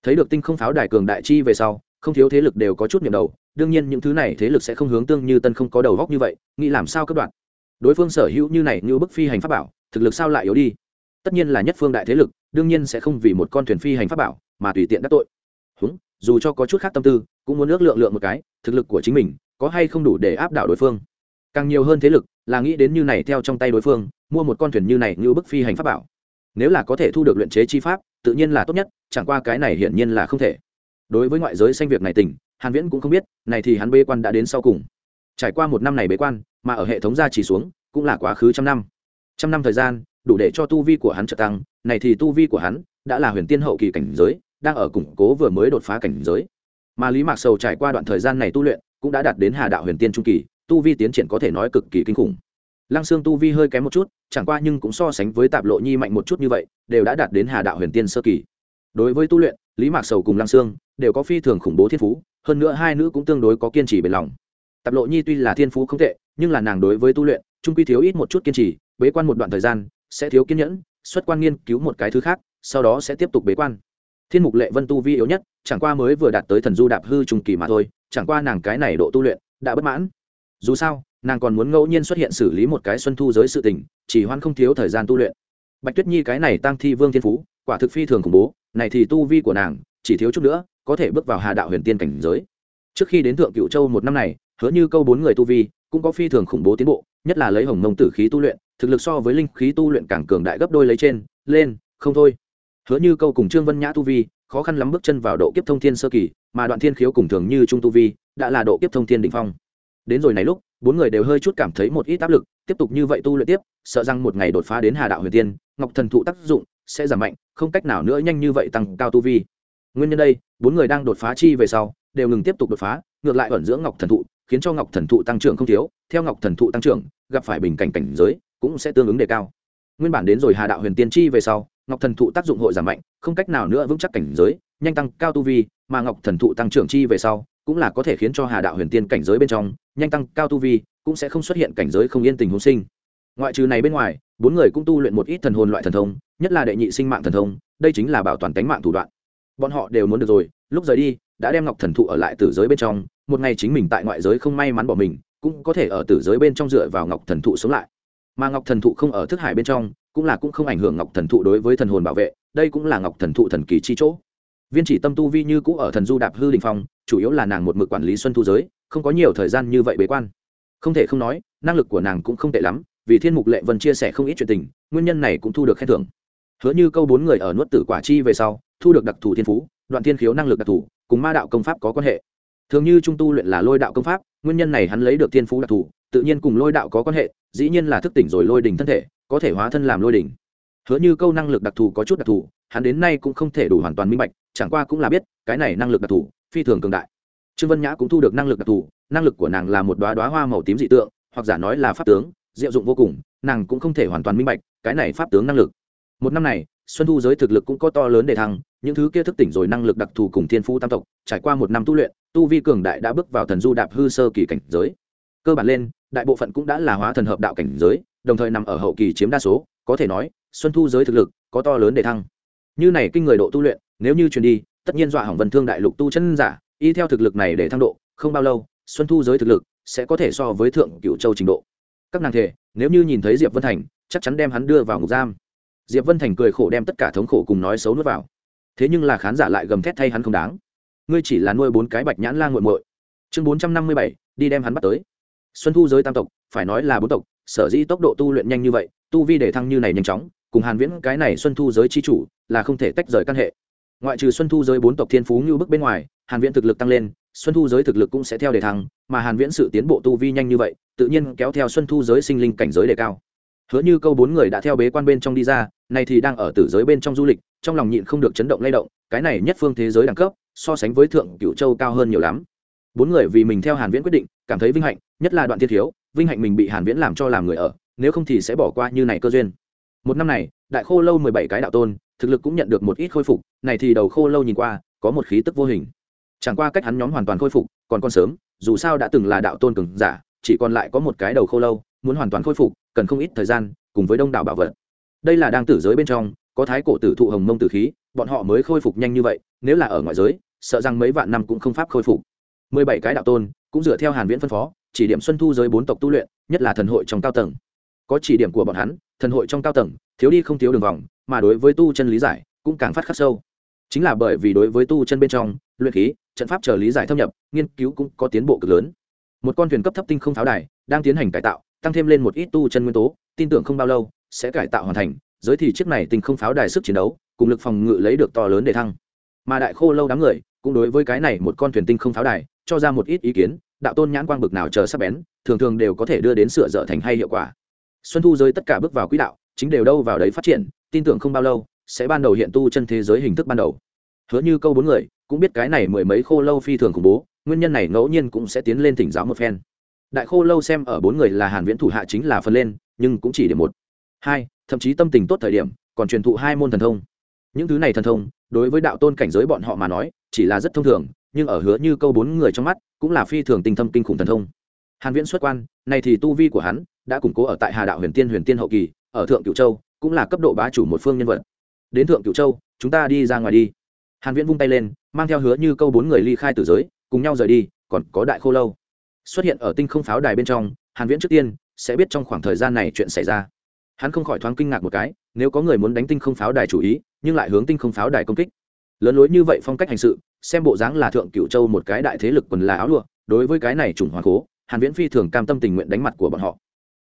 Thấy được tinh không pháo đài cường đại chi về sau không thiếu thế lực đều có chút niềm đầu, đương nhiên những thứ này thế lực sẽ không hướng tương như tân không có đầu góc như vậy, nghĩ làm sao cấp đoạn đối phương sở hữu như này như bức phi hành pháp bảo, thực lực sao lại yếu đi? Tất nhiên là nhất phương đại thế lực, đương nhiên sẽ không vì một con thuyền phi hành pháp bảo mà tùy tiện đắc tội. Húng, dù cho có chút khác tâm tư, cũng muốn ước lượng lượng một cái, thực lực của chính mình có hay không đủ để áp đảo đối phương. Càng nhiều hơn thế lực, là nghĩ đến như này theo trong tay đối phương, mua một con thuyền như này như bức phi hành pháp bảo. Nếu là có thể thu được luyện chế chi pháp, tự nhiên là tốt nhất, chẳng qua cái này hiển nhiên là không thể đối với ngoại giới xanh việc này tỉnh, hàn viễn cũng không biết này thì hắn bế quan đã đến sau cùng. Trải qua một năm này bế quan mà ở hệ thống gia chỉ xuống cũng là quá khứ trăm năm. Trăm năm thời gian đủ để cho tu vi của hắn trợ tăng này thì tu vi của hắn đã là huyền tiên hậu kỳ cảnh giới đang ở củng cố vừa mới đột phá cảnh giới. Mà lý mạc sầu trải qua đoạn thời gian này tu luyện cũng đã đạt đến hà đạo huyền tiên trung kỳ tu vi tiến triển có thể nói cực kỳ kinh khủng. Lăng xương tu vi hơi kém một chút chẳng qua nhưng cũng so sánh với tạp lộ nhi mạnh một chút như vậy đều đã đạt đến hà đạo huyền tiên sơ kỳ. Đối với tu luyện lý mạc sầu cùng lăng xương đều có phi thường khủng bố thiên phú, hơn nữa hai nữ cũng tương đối có kiên trì bền lòng. Tạp lộ nhi tuy là thiên phú không tệ, nhưng là nàng đối với tu luyện, trung quy thiếu ít một chút kiên trì, bế quan một đoạn thời gian, sẽ thiếu kiên nhẫn, xuất quan nghiên cứu một cái thứ khác, sau đó sẽ tiếp tục bế quan. Thiên mục lệ vân tu vi yếu nhất, chẳng qua mới vừa đạt tới thần du đạp hư trùng kỳ mà thôi, chẳng qua nàng cái này độ tu luyện đã bất mãn. Dù sao, nàng còn muốn ngẫu nhiên xuất hiện xử lý một cái xuân thu giới sự tình, chỉ hoan không thiếu thời gian tu luyện. Bạch tuyết nhi cái này tăng thi vương thiên phú, quả thực phi thường khủng bố, này thì tu vi của nàng chỉ thiếu chút nữa có thể bước vào hà đạo huyền tiên cảnh giới. Trước khi đến thượng cựu châu một năm này, hứa như câu bốn người tu vi cũng có phi thường khủng bố tiến bộ, nhất là lấy hồng mông tử khí tu luyện, thực lực so với linh khí tu luyện càng cường đại gấp đôi lấy trên, lên, không thôi. Hứa như câu cùng trương vân nhã tu vi, khó khăn lắm bước chân vào độ kiếp thông thiên sơ kỳ, mà đoạn thiên khiếu cùng thường như trung tu vi đã là độ kiếp thông thiên đ ỉ n h phong. Đến rồi này lúc, bốn người đều hơi chút cảm thấy một ít áp lực, tiếp tục như vậy tu luyện tiếp, sợ rằng một ngày đột phá đến hà đạo huyền tiên, ngọc thần thụ tác dụng sẽ giảm mạnh, không cách nào nữa nhanh như vậy tăng cao tu vi nguyên nhân đây, bốn người đang đột phá chi về sau, đều ngừng tiếp tục đột phá, ngược lại ẩn dưỡng ngọc thần thụ, khiến cho ngọc thần thụ tăng trưởng không thiếu. Theo ngọc thần thụ tăng trưởng, gặp phải bình cảnh cảnh giới, cũng sẽ tương ứng đề cao. Nguyên bản đến rồi hà đạo huyền tiên chi về sau, ngọc thần thụ tác dụng hội giảm mạnh, không cách nào nữa vững chắc cảnh giới, nhanh tăng cao tu vi, mà ngọc thần thụ tăng trưởng chi về sau, cũng là có thể khiến cho hà đạo huyền tiên cảnh giới bên trong, nhanh tăng cao tu vi, cũng sẽ không xuất hiện cảnh giới không yên tình hôn sinh. Ngoại trừ này bên ngoài, bốn người cũng tu luyện một ít thần hồn loại thần thông, nhất là đệ nhị sinh mạng thần thông, đây chính là bảo toàn tánh mạng thủ đoạn bọn họ đều muốn được rồi, lúc rời đi, đã đem ngọc thần thụ ở lại tử giới bên trong, một ngày chính mình tại ngoại giới không may mắn bỏ mình, cũng có thể ở tử giới bên trong dựa vào ngọc thần thụ sống lại. Mà ngọc thần thụ không ở thức hải bên trong, cũng là cũng không ảnh hưởng ngọc thần thụ đối với thần hồn bảo vệ, đây cũng là ngọc thần thụ thần kỳ chi chỗ. Viên chỉ tâm tu vi như cũ ở thần du đạp hư đình phong, chủ yếu là nàng một mực quản lý xuân thu giới, không có nhiều thời gian như vậy bế quan. Không thể không nói, năng lực của nàng cũng không tệ lắm, vì thiên mục lệ vân chia sẻ không ít chuyện tình, nguyên nhân này cũng thu được khen thưởng. Hứa như câu bốn người ở nuốt tử quả chi về sau thu được đặc thù thiên phú, đoạn thiên khiếu năng lực đặc thù, cùng ma đạo công pháp có quan hệ. Thường như trung tu luyện là lôi đạo công pháp, nguyên nhân này hắn lấy được thiên phú đặc thù, tự nhiên cùng lôi đạo có quan hệ, dĩ nhiên là thức tỉnh rồi lôi đình thân thể, có thể hóa thân làm lôi đình hứa như câu năng lực đặc thù có chút đặc thù, hắn đến nay cũng không thể đủ hoàn toàn minh bạch, chẳng qua cũng là biết, cái này năng lực đặc thù, phi thường cường đại. Trương vân nhã cũng thu được năng lực đặc thù, năng lực của nàng là một đoá đoá hoa màu tím dị tượng, hoặc giả nói là pháp tướng, diệu dụng vô cùng, nàng cũng không thể hoàn toàn minh bạch, cái này pháp tướng năng lực. Một năm này xuân thu giới thực lực cũng có to lớn để thăng, những thứ kia thức tỉnh rồi năng lực đặc thù cùng thiên phú tam tộc, trải qua một năm tu luyện, tu vi cường đại đã bước vào thần du đạp hư sơ kỳ cảnh giới. Cơ bản lên, đại bộ phận cũng đã là hóa thần hợp đạo cảnh giới, đồng thời nằm ở hậu kỳ chiếm đa số, có thể nói, xuân thu giới thực lực có to lớn để thăng. Như này kinh người độ tu luyện, nếu như truyền đi, tất nhiên dọa hỏng vân thương đại lục tu chân giả, y theo thực lực này để thăng độ, không bao lâu, xuân thu giới thực lực sẽ có thể so với thượng cựu châu trình độ. Các nàng thể, nếu như nhìn thấy diệp vân thành, chắc chắn đem hắn đưa vào ngục giam diệp vân thành cười khổ đem tất cả thống khổ cùng nói xấu nuốt vào. Thế nhưng là khán giả lại gầm thét thay hắn không đáng. Ngươi chỉ là nuôi bốn cái bạch nhãn lan g u muội. Chương bốn trăm năm mươi bảy, đi đem hắn bắt tới. Xuân thu giới tam tộc, phải nói là bốn tộc, sở dĩ tốc độ tu luyện nhanh như vậy, tu vi để thăng như này nhanh chóng, cùng hàn viễn cái này xuân thu giới chi chủ là không thể tách rời căn hệ. Ngoại trừ xuân thu giới bốn tộc thiên phú như bức bên ngoài, hàn viễn thực lực tăng lên, xuân thu giới thực lực cũng sẽ theo đề thăng, mà hàn viễn sự tiến bộ tu vi nhanh như vậy, tự nhiên kéo theo xuân thu giới sinh linh cảnh giới đề cao. Hứa như câu bốn người đã theo bế quan bên trong đi ra này thì đang ở tử giới bên trong du lịch, trong lòng nhịn không được chấn động lay động, cái này nhất phương thế giới đẳng cấp, so sánh với thượng cửu châu cao hơn nhiều lắm. Bốn người vì mình theo hàn viễn quyết định, cảm thấy vinh hạnh, nhất là đoạn thiên thiếu, vinh hạnh mình bị hàn viễn làm cho làm người ở, nếu không thì sẽ bỏ qua như này cơ duyên. Một năm này, đại khô lâu 17 cái đạo tôn, thực lực cũng nhận được một ít khôi phục, này thì đầu khô lâu nhìn qua, có một khí tức vô hình. Chẳng qua cách hắn nhóm hoàn toàn khôi phục, còn còn sớm, dù sao đã từng là đạo tôn cường giả, chỉ còn lại có một cái đầu khô lâu, muốn hoàn toàn khôi phục, cần không ít thời gian, cùng với đông đảo bảo vật đây là đang tử giới bên trong, có thái cổ tử thụ hồng mông tử khí, bọn họ mới khôi phục nhanh như vậy, nếu là ở ngoại giới, sợ rằng mấy vạn năm cũng không pháp khôi phục. Mười bảy cái đạo tôn cũng dựa theo hàn viễn phân phó, chỉ điểm xuân thu giới bốn tộc tu luyện, nhất là thần hội trong cao tầng. Có chỉ điểm của bọn hắn, thần hội trong cao tầng, thiếu đi không thiếu đường vòng, mà đối với tu chân lý giải cũng càng phát khắc sâu. Chính là bởi vì đối với tu chân bên trong, luyện khí, trận pháp chờ lý giải thâm nhập, nghiên cứu cũng có tiến bộ cực lớn. Một con thuyền cấp thấp tinh không pháo đài đang tiến hành cải tạo, tăng thêm lên một ít tu chân nguyên tố, tin tưởng không bao lâu sẽ cải tạo hoàn thành, giới thì chiếc này tinh không pháo đài sức chiến đấu, cùng lực phòng ngự lấy được to lớn để thăng. Mà đại khô lâu đám người, cũng đối với cái này một con thuyền tinh không pháo đài, cho ra một ít ý kiến, đạo tôn nhãn quang bực nào chờ sắp bén, thường thường đều có thể đưa đến sửa dở thành hay hiệu quả. Xuân thu giới tất cả bước vào quỹ đạo, chính đều đâu vào đấy phát triển, tin tưởng không bao lâu, sẽ ban đầu hiện tu chân thế giới hình thức ban đầu. Hứa như câu bốn người, cũng biết cái này mười mấy khô lâu phi thường khủng bố, nguyên nhân này ngẫu nhiên cũng sẽ tiến lên thỉnh giáo một phen. Đại khô lâu xem ở bốn người là hàn viễn thủ hạ chính là phần lên, nhưng cũng chỉ để một hai, thậm chí tâm tình tốt thời điểm, còn truyền thụ hai môn thần thông. Những thứ này thần thông, đối với đạo tôn cảnh giới bọn họ mà nói, chỉ là rất thông thường, nhưng ở hứa như câu bốn người trong mắt, cũng là phi thường tinh thâm kinh khủng thần thông. Hàn viễn xuất quan này thì tu vi của hắn đã củng cố ở tại hà đạo huyền tiên huyền tiên hậu kỳ, ở thượng cửu châu, cũng là cấp độ bá chủ một phương nhân vật. Đến thượng cửu châu, chúng ta đi ra ngoài đi. Hàn viễn vung tay lên, mang theo hứa như câu bốn người ly khai tử giới, cùng nhau rời đi, còn có đại khô lâu. Xuất hiện ở tinh không pháo đài bên trong, hàn viễn trước tiên sẽ biết trong khoảng thời gian này chuyện xảy ra hắn không khỏi thoáng kinh ngạc một cái, nếu có người muốn đánh tinh không pháo đài chủ ý, nhưng lại hướng tinh không pháo đài công kích. Lớn lối như vậy phong cách hành sự, xem bộ dáng là thượng cựu châu một cái đại thế lực quần là áo lụa, đối với cái này chủng hoàng cố hàn viễn phi thường cam tâm tình nguyện đánh mặt của bọn họ.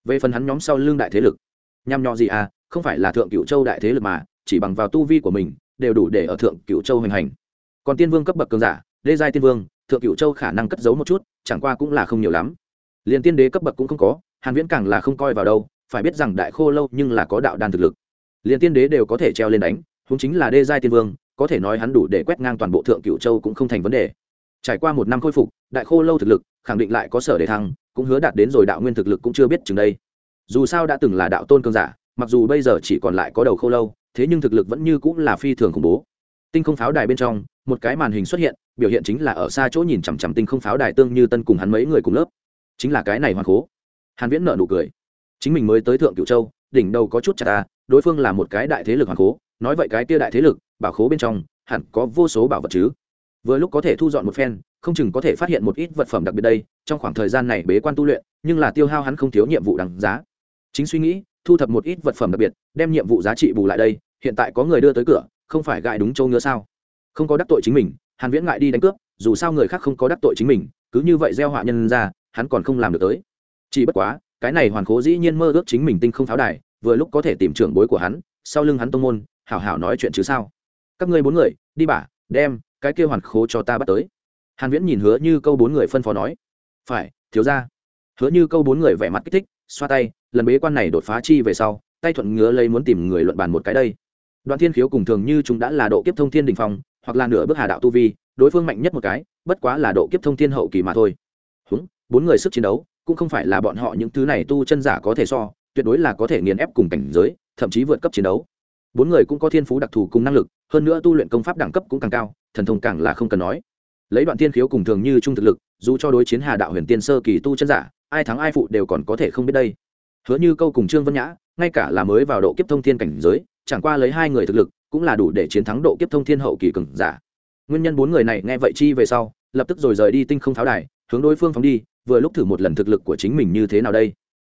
Về phần hắn nhóm sau lưng đại thế lực, nhăm nho gì à không phải là thượng cựu châu đại thế lực mà, chỉ bằng vào tu vi của mình, đều đủ để ở thượng cựu châu hành hành. Còn tiên vương cấp bậc cường giả, đê giai tiên vương, thượng cựu châu khả năng cất giấu một chút, chẳng qua cũng là không nhiều lắm. Liền tiên đế cấp bậc cũng không có, hàn viễn càng là không coi vào đâu phải biết rằng đại khô lâu nhưng là có đạo đan thực lực. Liền tiên đế đều có thể treo lên đánh húng chính là đê giai tiên vương, có thể nói hắn đủ để quét ngang toàn bộ thượng cựu châu cũng không thành vấn đề. Trải qua một năm khôi phục, đại khô lâu thực lực khẳng định lại có sở đề thăng, cũng hứa đạt đến rồi đạo nguyên thực lực cũng chưa biết chừng đây. Dù sao đã từng là đạo tôn cương giả, mặc dù bây giờ chỉ còn lại có đầu khô lâu, thế nhưng thực lực vẫn như cũng là phi thường khủng bố. Tinh không pháo đài bên trong, một cái màn hình xuất hiện, biểu hiện chính là ở xa chỗ nhìn chằm chằm tinh không pháo đài tương như tân cùng hắn mấy người cùng lớp. Chính là cái này hoàn khố. Hàn viễn nợ nụ cười chính mình mới tới thượng cửu châu, đỉnh đầu có chút chặt ta đối phương là một cái đại thế lực hoàng khố, nói vậy cái kia đại thế lực, bảo khố bên trong, hẳn có vô số bảo vật chứ. Vừa lúc có thể thu dọn một phen, không chừng có thể phát hiện một ít vật phẩm đặc biệt đây, trong khoảng thời gian này bế quan tu luyện, nhưng là tiêu hao hắn không thiếu nhiệm vụ đằng giá. Chính suy nghĩ, thu thập một ít vật phẩm đặc biệt, đem nhiệm vụ giá trị bù lại đây, hiện tại có người đưa tới cửa, không phải gại đúng châu ngứa sao? Không có đắc tội chính mình, hàn viễn ngại đi đánh cướp, dù sao người khác không có đắc tội chính mình, cứ như vậy gieo họa nhân ra, hắn còn không làm được tới. Chỉ bất quá cái này hoàn cố dĩ nhiên mơ ước chính mình tinh không pháo đài, vừa lúc có thể tìm trưởng bối của hắn, sau lưng hắn tông môn, hảo hảo nói chuyện chứ sao? Các ngươi bốn người, đi bả đem cái kia hoàn khố cho ta bắt tới. Hàn viễn nhìn hứa như câu bốn người phân phó nói. Phải, thiếu gia. Hứa như câu bốn người vẻ mặt kích thích, xoa tay, lần bế quan này đột phá chi về sau, tay thuận ngứa lấy muốn tìm người luận bàn một cái đây. Đoạn thiên khiếu cùng thường như chúng đã là độ kiếp thông thiên đình phong, hoặc là nửa bước hà đạo tu vi, đối phương mạnh nhất một cái, bất quá là độ kiếp thông thiên hậu kỳ mà thôi. Húng, bốn người sức chiến đấu cũng không phải là bọn họ những thứ này tu chân giả có thể so, tuyệt đối là có thể nghiền ép cùng cảnh giới, thậm chí vượt cấp chiến đấu. Bốn người cũng có thiên phú đặc thù cùng năng lực, hơn nữa tu luyện công pháp đẳng cấp cũng càng cao, thần thông càng là không cần nói. Lấy đoạn thiên khiếu cùng thường như trung thực lực, dù cho đối chiến hà đạo huyền tiên sơ kỳ tu chân giả, ai thắng ai phụ đều còn có thể không biết đây. Hứa như câu cùng trương vân nhã, ngay cả là mới vào độ kiếp thông thiên cảnh giới, chẳng qua lấy hai người thực lực, cũng là đủ để chiến thắng độ kiếp thông thiên hậu kỳ cường giả. Nguyên nhân bốn người này nghe vậy chi về sau, lập tức rồi rời đi tinh không pháo đài, hướng đối phương phóng đi vừa lúc thử một lần thực lực của chính mình như thế nào đây?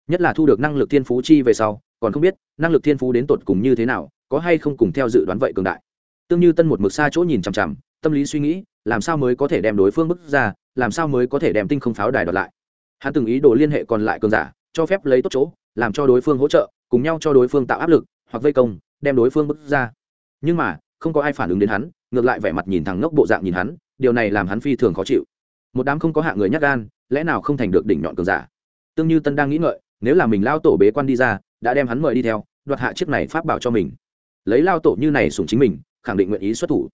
Nhất là thu được năng lực thiên phú chi về sau, còn không biết năng lực thiên phú đến tột cùng như thế nào, có hay không cùng theo dự đoán vậy cường đại. Tương như tân một mực xa chỗ nhìn chằm chằm, tâm lý suy nghĩ, làm sao mới có thể đem đối phương bức ra, làm sao mới có thể đem tinh không pháo đài đoạt lại. Hắn từng ý đồ liên hệ còn lại cường giả, cho phép lấy tốt chỗ, làm cho đối phương hỗ trợ, cùng nhau cho đối phương tạo áp lực, hoặc vây công, đem đối phương bức ra. Nhưng mà, không có ai phản ứng đến hắn, ngược lại vẻ mặt nhìn thằng ngốc bộ dạng nhìn hắn, điều này làm hắn phi thường khó chịu. Một đám không có hạ người nhắc gan lẽ nào không thành được đỉnh nhọn cường giả? Tương như tân đang nghĩ ngợi, nếu là mình lao tổ bế quan đi ra, đã đem hắn mời đi theo, đoạt hạ chiếc này pháp bảo cho mình. Lấy lao tổ như này sùng chính mình, khẳng định nguyện ý xuất thủ.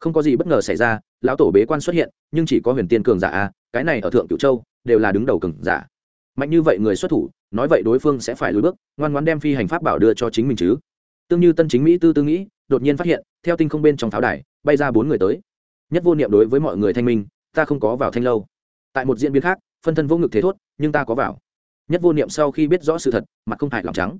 Không có gì bất ngờ xảy ra, lão tổ bế quan xuất hiện, nhưng chỉ có huyền tiên cường giả a, cái này ở thượng cửu châu, đều là đứng đầu cường giả. Mạnh như vậy người xuất thủ, nói vậy đối phương sẽ phải lùi bước, ngoan ngoan đem phi hành pháp bảo đưa cho chính mình chứ. Tương như tân chính mỹ tư tư nghĩ, đột nhiên phát hiện, theo tinh không bên trong pháo đài, bay ra bốn người tới. Nhất vô niệm đối với mọi người thanh minh, ta không có vào thanh lâu tại một diễn biến khác, phân thân vô ngực thế thốt, nhưng ta có vào. Nhất vô niệm sau khi biết rõ sự thật, mặt không hại lòng trắng.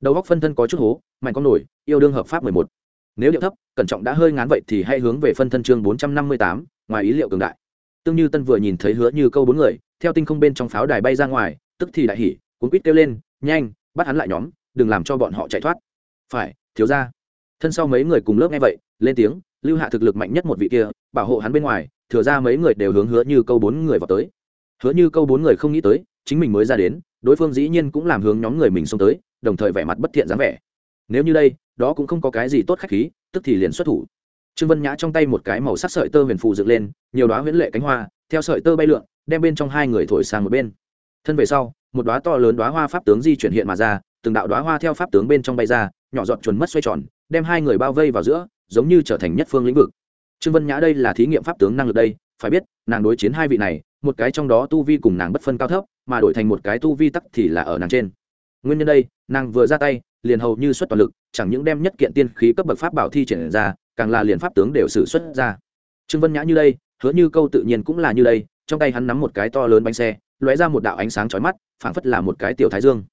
Đầu góc phân thân có chút hố mạnh con nổi, yêu đương hợp pháp mười một. Nếu điệu thấp, cẩn trọng đã hơi ngán vậy thì hãy hướng về phân thân chương bốn trăm năm mươi tám, ngoài ý liệu cường đại. Tương như tân vừa nhìn thấy hứa như câu bốn người, theo tinh không bên trong pháo đài bay ra ngoài, tức thì đại hỉ, cuốn quýt kêu lên, nhanh, bắt hắn lại nhóm, đừng làm cho bọn họ chạy thoát. Phải, thiếu ra thân sau mấy người cùng lớp nghe vậy, lên tiếng, lưu hạ thực lực mạnh nhất một vị kia, bảo hộ hắn bên ngoài thừa ra mấy người đều hướng hứa như câu bốn người vào tới. Hứa như câu bốn người không nghĩ tới, chính mình mới ra đến, đối phương dĩ nhiên cũng làm hướng nhóm người mình xông tới, đồng thời vẻ mặt bất thiện dáng vẻ. Nếu như đây, đó cũng không có cái gì tốt khách khí, tức thì liền xuất thủ. Trương vân nhã trong tay một cái màu sắc sợi tơ huyền phù dựng lên, nhiều đoá huyễn lệ cánh hoa, theo sợi tơ bay lượn, đem bên trong hai người thổi sang một bên. Thân về sau, một đoá to lớn đoá hoa pháp tướng di chuyển hiện mà ra, từng đạo đoá hoa theo pháp tướng bên trong bay ra, nhỏ giọt chuồn mất xoay tròn, đem hai người bao vây vào giữa, giống như trở thành nhất phương lĩnh vực trương vân nhã đây là thí nghiệm pháp tướng năng lực đây, phải biết, nàng đối chiến hai vị này, một cái trong đó tu vi cùng nàng bất phân cao thấp, mà đổi thành một cái tu vi tắc thì là ở nàng trên. Nguyên nhân đây, nàng vừa ra tay, liền hầu như xuất toàn lực, chẳng những đem nhất kiện tiên khí cấp bậc pháp bảo thi triển ra, càng là liền pháp tướng đều xử xuất ra. Trương vân nhã như đây, hứa như câu tự nhiên cũng là như đây, trong tay hắn nắm một cái to lớn bánh xe, lóe ra một đạo ánh sáng chói mắt, phảng phất là một cái tiểu thái dương.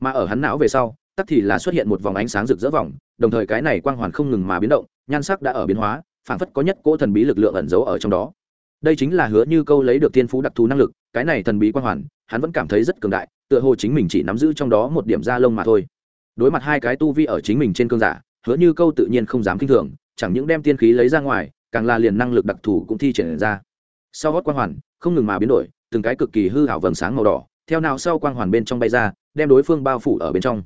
Mà ở hắn não về sau, tắc thì là xuất hiện một vòng ánh sáng rực rỡ vòng, đồng thời cái này quang hoàn không ngừng mà biến động, nhan sắc đã ở biến hóa phảng phất có nhất cỗ thần bí lực lượng ẩn giấu ở trong đó. Đây chính là hứa như câu lấy được tiên phú đặc thù năng lực, cái này thần bí quang hoàn, hắn vẫn cảm thấy rất cường đại, tựa hồ chính mình chỉ nắm giữ trong đó một điểm da lông mà thôi. Đối mặt hai cái tu vi ở chính mình trên cương giả, hứa như câu tự nhiên không dám kinh thường, chẳng những đem tiên khí lấy ra ngoài, càng là liền năng lực đặc thù cũng thi triển ra. Sau gót quang hoàn, không ngừng mà biến đổi, từng cái cực kỳ hư hảo vầng sáng màu đỏ, theo nào sau quang hoàn bên trong bay ra, đem đối phương bao phủ ở bên trong.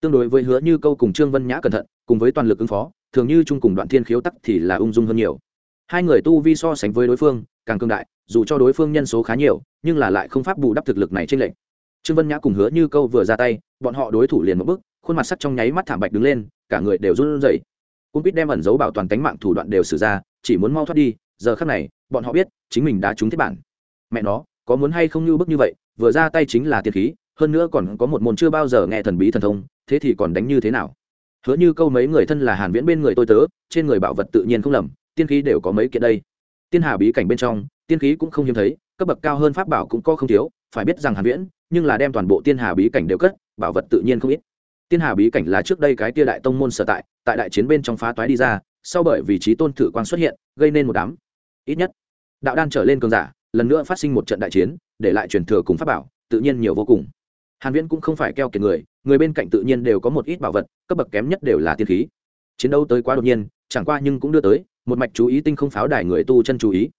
Tương đối với hứa như câu cùng trương vân nhã cẩn thận, cùng với toàn lực ứng phó thường như chung cùng đoạn thiên khiếu tắc thì là ung dung hơn nhiều. Hai người tu vi so sánh với đối phương càng cương đại dù cho đối phương nhân số khá nhiều nhưng là lại không pháp bù đắp thực lực này trên lệnh trương vân nhã cùng hứa như câu vừa ra tay bọn họ đối thủ liền một bước, khuôn mặt sắc trong nháy mắt thảm bạch đứng lên cả người đều run rẩy. Cung quýt đem ẩn giấu bảo toàn tánh mạng thủ đoạn đều xử ra chỉ muốn mau thoát đi giờ khắc này bọn họ biết chính mình đã trúng thiết bản. Mẹ nó có muốn hay không như bức như vậy vừa ra tay chính là tiền khí hơn nữa còn có một môn chưa bao giờ nghe thần bí thần thông thế thì còn đánh như thế nào? Hứa như câu mấy người thân là hàn viễn bên người tôi tớ, trên người bảo vật tự nhiên không lầm, tiên khí đều có mấy kiện đây. Tiên hà bí cảnh bên trong, tiên khí cũng không hiếm thấy, cấp bậc cao hơn pháp bảo cũng có không thiếu, phải biết rằng hàn viễn, nhưng là đem toàn bộ tiên hà bí cảnh đều cất, bảo vật tự nhiên không ít. Tiên hà bí cảnh là trước đây cái tia đại tông môn sở tại tại đại chiến bên trong phá toái đi ra, sau bởi vì trí tôn thử quang xuất hiện, gây nên một đám. Ít nhất, đạo đan trở lên cường giả, lần nữa phát sinh một trận đại chiến, để lại truyền thừa cùng pháp bảo, tự nhiên nhiều vô cùng hàn viễn cũng không phải keo kiệt người người bên cạnh tự nhiên đều có một ít bảo vật, cấp bậc kém nhất đều là tiên khí. Chiến đấu tới quá đột nhiên, chẳng qua nhưng cũng đưa tới, một mạch chú ý tinh không pháo đài người tu chân chú ý.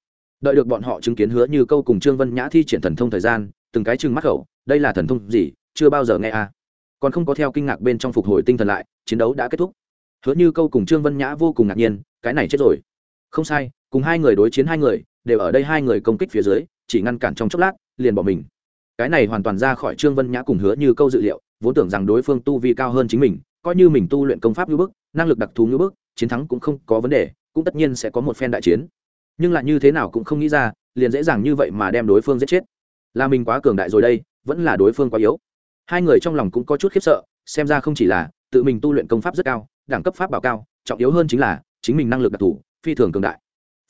Đợi được bọn họ chứng kiến hứa như câu cùng trương vân nhã thi triển thần thông thời gian, từng cái chừng mắt khẩu đây là thần thông gì, chưa bao giờ nghe à. Còn không có theo kinh ngạc bên trong phục hồi tinh thần lại, chiến đấu đã kết thúc. Hứa như câu cùng trương vân nhã vô cùng ngạc nhiên, cái này chết rồi. Không sai, cùng hai người đối chiến hai người, đều ở đây hai người công kích phía dưới, chỉ ngăn cản trong chốc lát, liền bỏ mình cái này hoàn toàn ra khỏi trương vân nhã cùng hứa như câu dự liệu, vốn tưởng rằng đối phương tu vi cao hơn chính mình, coi như mình tu luyện công pháp như bức, năng lực đặc thù như bức, chiến thắng cũng không có vấn đề, cũng tất nhiên sẽ có một phen đại chiến. Nhưng lại như thế nào cũng không nghĩ ra, liền dễ dàng như vậy mà đem đối phương giết chết. Là mình quá cường đại rồi đây, vẫn là đối phương quá yếu. Hai người trong lòng cũng có chút khiếp sợ, xem ra không chỉ là tự mình tu luyện công pháp rất cao, đẳng cấp pháp bảo cao, trọng yếu hơn chính là chính mình năng lực đặc thù, phi thường cường đại.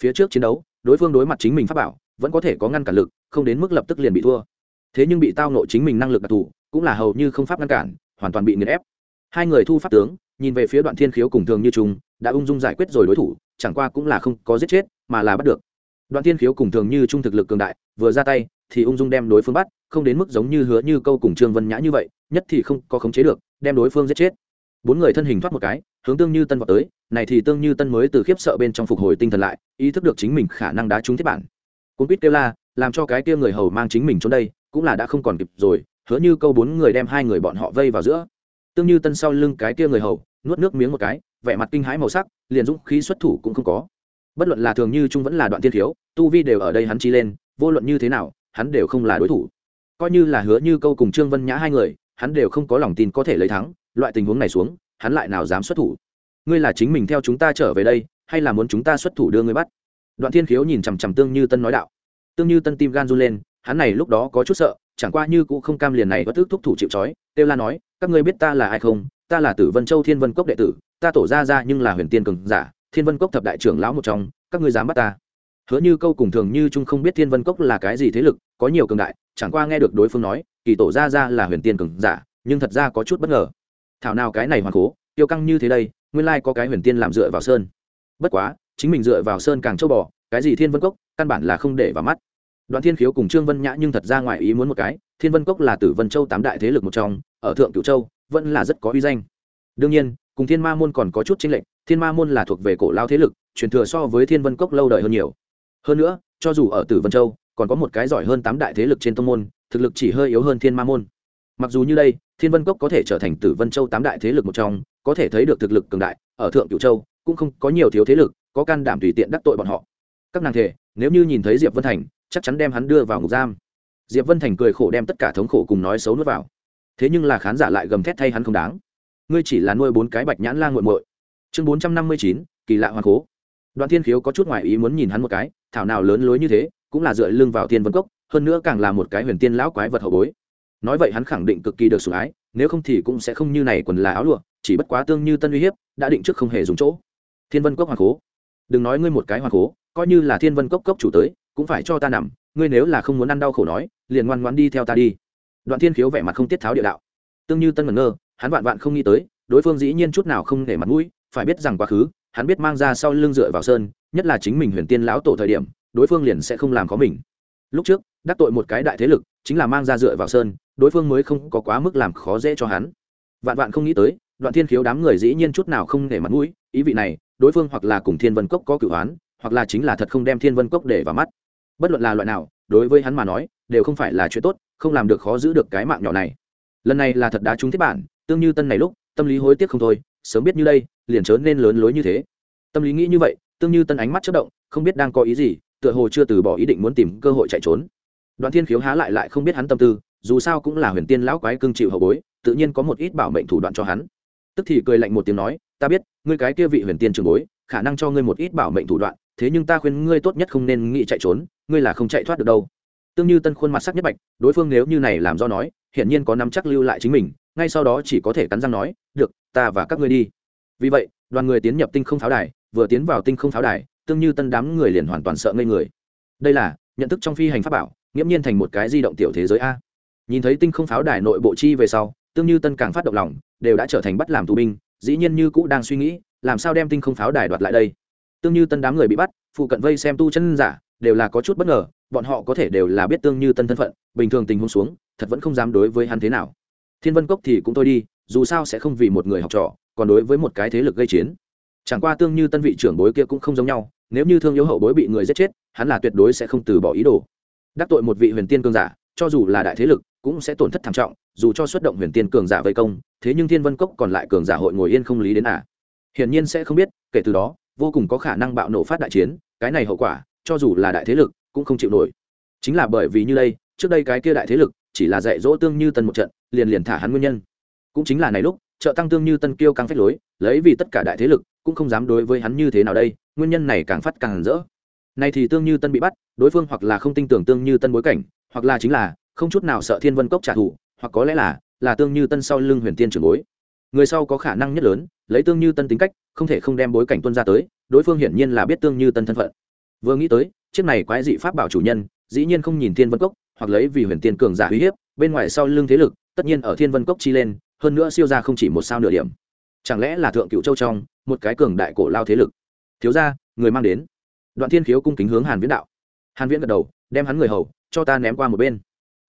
Phía trước chiến đấu, đối phương đối mặt chính mình pháp bảo, vẫn có thể có ngăn cản lực, không đến mức lập tức liền bị thua thế nhưng bị tao nộ chính mình năng lực đặc thù, cũng là hầu như không pháp ngăn cản, hoàn toàn bị nghiền ép. Hai người thu pháp tướng, nhìn về phía đoạn thiên khiếu cùng thường như chúng đã ung dung giải quyết rồi đối thủ, chẳng qua cũng là không có giết chết, mà là bắt được. Đoạn thiên khiếu cùng thường như trung thực lực cường đại, vừa ra tay, thì ung dung đem đối phương bắt, không đến mức giống như hứa như câu cùng trương vân nhã như vậy, nhất thì không có khống chế được, đem đối phương giết chết. Bốn người thân hình thoát một cái, hướng tương như tân vào tới, này thì tương như tân mới từ khiếp sợ bên trong phục hồi tinh thần lại, ý thức được chính mình khả năng đá trúng thiết bản. Cuốn quýt kêu la, làm cho cái kia người hầu mang chính mình trốn đây cũng là đã không còn kịp rồi, hứa như câu bốn người đem hai người bọn họ vây vào giữa. Tương như tân sau lưng cái kia người hầu, nuốt nước miếng một cái, vẻ mặt kinh hãi màu sắc, liền dũng khí xuất thủ cũng không có. Bất luận là thường như trung vẫn là đoạn tiên thiếu, tu vi đều ở đây hắn chi lên, vô luận như thế nào, hắn đều không là đối thủ. Coi như là hứa như câu cùng trương vân nhã hai người, hắn đều không có lòng tin có thể lấy thắng, loại tình huống này xuống, hắn lại nào dám xuất thủ? Ngươi là chính mình theo chúng ta trở về đây, hay là muốn chúng ta xuất thủ đưa ngươi bắt? Đoạn thiên khiếu nhìn chằm chằm tương như tân nói đạo. Tương như tân tim gan run lên hắn này lúc đó có chút sợ, chẳng qua như cũng không cam liền này bất tức thúc thủ chịu trói, têu la nói, các ngươi biết ta là ai không? Ta là tử vân châu thiên vân cốc đệ tử, ta tổ ra ra nhưng là huyền tiên cường giả, thiên vân cốc thập đại trưởng lão một trong, các ngươi dám bắt ta. Hứa như câu cùng thường như trung không biết thiên vân cốc là cái gì thế lực, có nhiều cường đại, chẳng qua nghe được đối phương nói, kỳ tổ ra ra là huyền tiên cường giả, nhưng thật ra có chút bất ngờ. Thảo nào cái này hoàn cố, tiêu căng như thế đây, nguyên lai có cái huyền tiên làm dựa vào sơn. Bất quá, chính mình dựa vào sơn càng châu bò, cái gì thiên vân cốc, căn bản là không để vào mắt đoàn thiên khiếu cùng trương vân nhã nhưng thật ra ngoài ý muốn một cái, thiên vân cốc là tử vân châu tám đại thế lực một trong, ở thượng cửu châu, vẫn là rất có uy danh. Đương nhiên, cùng thiên ma môn còn có chút chính lệnh thiên ma môn là thuộc về cổ lao thế lực, truyền thừa so với thiên vân cốc lâu đời hơn nhiều. Hơn nữa, cho dù ở tử vân châu, còn có một cái giỏi hơn tám đại thế lực trên tông môn, thực lực chỉ hơi yếu hơn thiên ma môn. Mặc dù như đây, thiên vân cốc có thể trở thành tử vân châu tám đại thế lực một trong, có thể thấy được thực lực cường đại, ở thượng cửu châu, cũng không có nhiều thiếu thế lực, có can đảm tùy tiện đắc tội bọn họ. Các nàng thể, nếu như nhìn thấy diệp vân thành chắc chắn đem hắn đưa vào ngục giam. Diệp vân thành cười khổ đem tất cả thống khổ cùng nói xấu nuốt vào. Thế nhưng là khán giả lại gầm thét thay hắn không đáng. Ngươi chỉ là nuôi bốn cái bạch nhãn la nguội muội. Chương bốn trăm năm mươi chín, kỳ lạ hoa cố đoạn thiên khiếu có chút ngoại ý muốn nhìn hắn một cái, thảo nào lớn lối như thế, cũng là dựa lưng vào thiên vân cốc, hơn nữa càng là một cái huyền tiên lão quái vật hậu bối. Nói vậy hắn khẳng định cực kỳ được sủng ái, nếu không thì cũng sẽ không như này quần là áo lụa, chỉ bất quá tương như tân uy hiếp, đã định trước không hề dùng chỗ. Thiên vân cốc hoàng cố đừng nói ngươi một cái hoàng cố coi như là thiên vân cốc cốc chủ tới cũng phải cho ta nằm, ngươi nếu là không muốn ăn đau khổ nói, liền ngoan ngoan đi theo ta đi. Đoạn thiên khiếu vẻ mặt không tiết tháo địa đạo. Tương như tân ngẩn ngơ, hắn vạn vạn không nghĩ tới, đối phương dĩ nhiên chút nào không để mặt mũi, phải biết rằng quá khứ, hắn biết mang ra sau lưng dựa vào sơn, nhất là chính mình huyền tiên lão tổ thời điểm, đối phương liền sẽ không làm có mình. Lúc trước, đắc tội một cái đại thế lực, chính là mang ra dựa vào sơn, đối phương mới không có quá mức làm khó dễ cho hắn. Vạn vạn không nghĩ tới, đoạn thiên khiếu đám người dĩ nhiên chút nào không để mặt mũi, ý vị này, đối phương hoặc là cùng thiên vân cốc có cửu hoán, hoặc là chính là thật không đem thiên vân cốc để vào mắt bất luận là loại nào, đối với hắn mà nói, đều không phải là chuyện tốt, không làm được khó giữ được cái mạng nhỏ này. Lần này là thật đá trúng thiết bản, tương như tân này lúc, tâm lý hối tiếc không thôi, sớm biết như đây, liền chớ nên lớn lối như thế. Tâm lý nghĩ như vậy, tương như tân ánh mắt chất động, không biết đang có ý gì, tựa hồ chưa từ bỏ ý định muốn tìm cơ hội chạy trốn. Đoàn thiên khiếu há lại lại không biết hắn tâm tư, dù sao cũng là huyền tiên lão quái cương chịu hậu bối, tự nhiên có một ít bảo mệnh thủ đoạn cho hắn. Tức thì cười lạnh một tiếng nói, ta biết, ngươi cái kia vị huyền tiên trường bối, khả năng cho ngươi một ít bảo mệnh thủ đoạn thế nhưng ta khuyên ngươi tốt nhất không nên nghĩ chạy trốn, ngươi là không chạy thoát được đâu. Tương như tân khuôn mặt sắc nhất bạch, đối phương nếu như này làm do nói, hiển nhiên có nắm chắc lưu lại chính mình, ngay sau đó chỉ có thể cắn răng nói, được, ta và các ngươi đi. Vì vậy, đoàn người tiến nhập tinh không pháo đài, vừa tiến vào tinh không pháo đài, tương như tân đám người liền hoàn toàn sợ ngây người. Đây là, nhận thức trong phi hành pháp bảo, nghiễm nhiên thành một cái di động tiểu thế giới a. Nhìn thấy tinh không pháo đài nội bộ chi về sau, tương như tân càng phát động lòng, đều đã trở thành bắt làm tù binh, dĩ nhiên như cũ đang suy nghĩ, làm sao đem tinh không pháo đài đoạt lại đây? Tương như tân đám người bị bắt, phụ cận vây xem tu chân giả, đều là có chút bất ngờ, bọn họ có thể đều là biết tương như tân thân phận, bình thường tình huống xuống, thật vẫn không dám đối với hắn thế nào. Thiên vân cốc thì cũng thôi đi, dù sao sẽ không vì một người học trò, còn đối với một cái thế lực gây chiến. Chẳng qua tương như tân vị trưởng bối kia cũng không giống nhau, nếu như thương yếu hậu bối bị người giết chết, hắn là tuyệt đối sẽ không từ bỏ ý đồ. Đắc tội một vị huyền tiên cường giả, cho dù là đại thế lực, cũng sẽ tổn thất thảm trọng, dù cho xuất động huyền tiên cường giả vây công, thế nhưng thiên vân cốc còn lại cường giả hội ngồi yên không lý đến à. Hiển nhiên sẽ không biết, kể từ đó vô cùng có khả năng bạo nổ phát đại chiến, cái này hậu quả, cho dù là đại thế lực, cũng không chịu nổi. Chính là bởi vì như đây, trước đây cái kia đại thế lực, chỉ là dạy dỗ tương như tân một trận, liền liền thả hắn nguyên nhân. Cũng chính là này lúc, trợ tăng tương như tân kiêu căng phách lối, lấy vì tất cả đại thế lực, cũng không dám đối với hắn như thế nào đây, nguyên nhân này càng phát càng rỡ. Này thì tương như tân bị bắt, đối phương hoặc là không tin tưởng tương như tân bối cảnh, hoặc là chính là không chút nào sợ thiên vân cốc trả thù, hoặc có lẽ là là tương như tân sau lưng huyền tiên trường bối. Người sau có khả năng nhất lớn lấy tương như tân tính cách, không thể không đem bối cảnh tuân ra tới, đối phương hiển nhiên là biết tương như tân thân phận. Vừa nghĩ tới, chiếc này quái dị pháp bảo chủ nhân, dĩ nhiên không nhìn thiên vân cốc, hoặc lấy vì huyền tiên cường giả uy hiếp, bên ngoài sau lưng thế lực, tất nhiên ở thiên vân cốc chi lên, hơn nữa siêu ra không chỉ một sao nửa điểm. Chẳng lẽ là thượng cựu châu trong, một cái cường đại cổ lao thế lực? Thiếu ra người mang đến. Đoạn thiên khiếu cung kính hướng hàn viễn đạo. Hàn viễn gật đầu, đem hắn người hầu, cho ta ném qua một bên.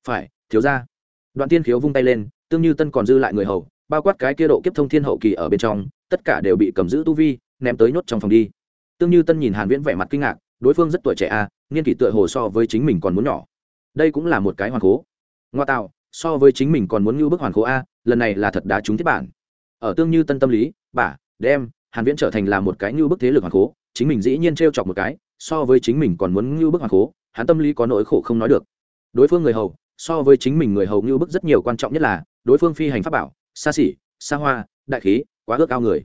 Phải, thiếu ra đoạn thiên khiếu vung tay lên, tương như tân còn dư lại người hầu bao quát cái kia độ kiếp thông thiên hậu kỳ ở bên trong tất cả đều bị cầm giữ tu vi ném tới nhốt trong phòng đi. Tương như tân nhìn hàn viễn vẻ mặt kinh ngạc đối phương rất tuổi trẻ a à, niên kỷ tựa hồ so với chính mình còn muốn nhỏ. Đây cũng là một cái hoàn cố ngoa tạo so với chính mình còn muốn như bức hoàn cố a lần này là thật đá trúng thiết bản. Ở tương như tân tâm lý bà đem hàn viễn trở thành là một cái như bức thế lực hoàn cố chính mình dĩ nhiên treo chọc một cái so với chính mình còn muốn như bức hoàn cố hắn tâm lý có nỗi khổ không nói được. Đối phương người hầu so với chính mình người hầu như bức rất nhiều quan trọng nhất là đối phương phi hành pháp bảo xa xỉ xa hoa, đại khí, quá ước ao người.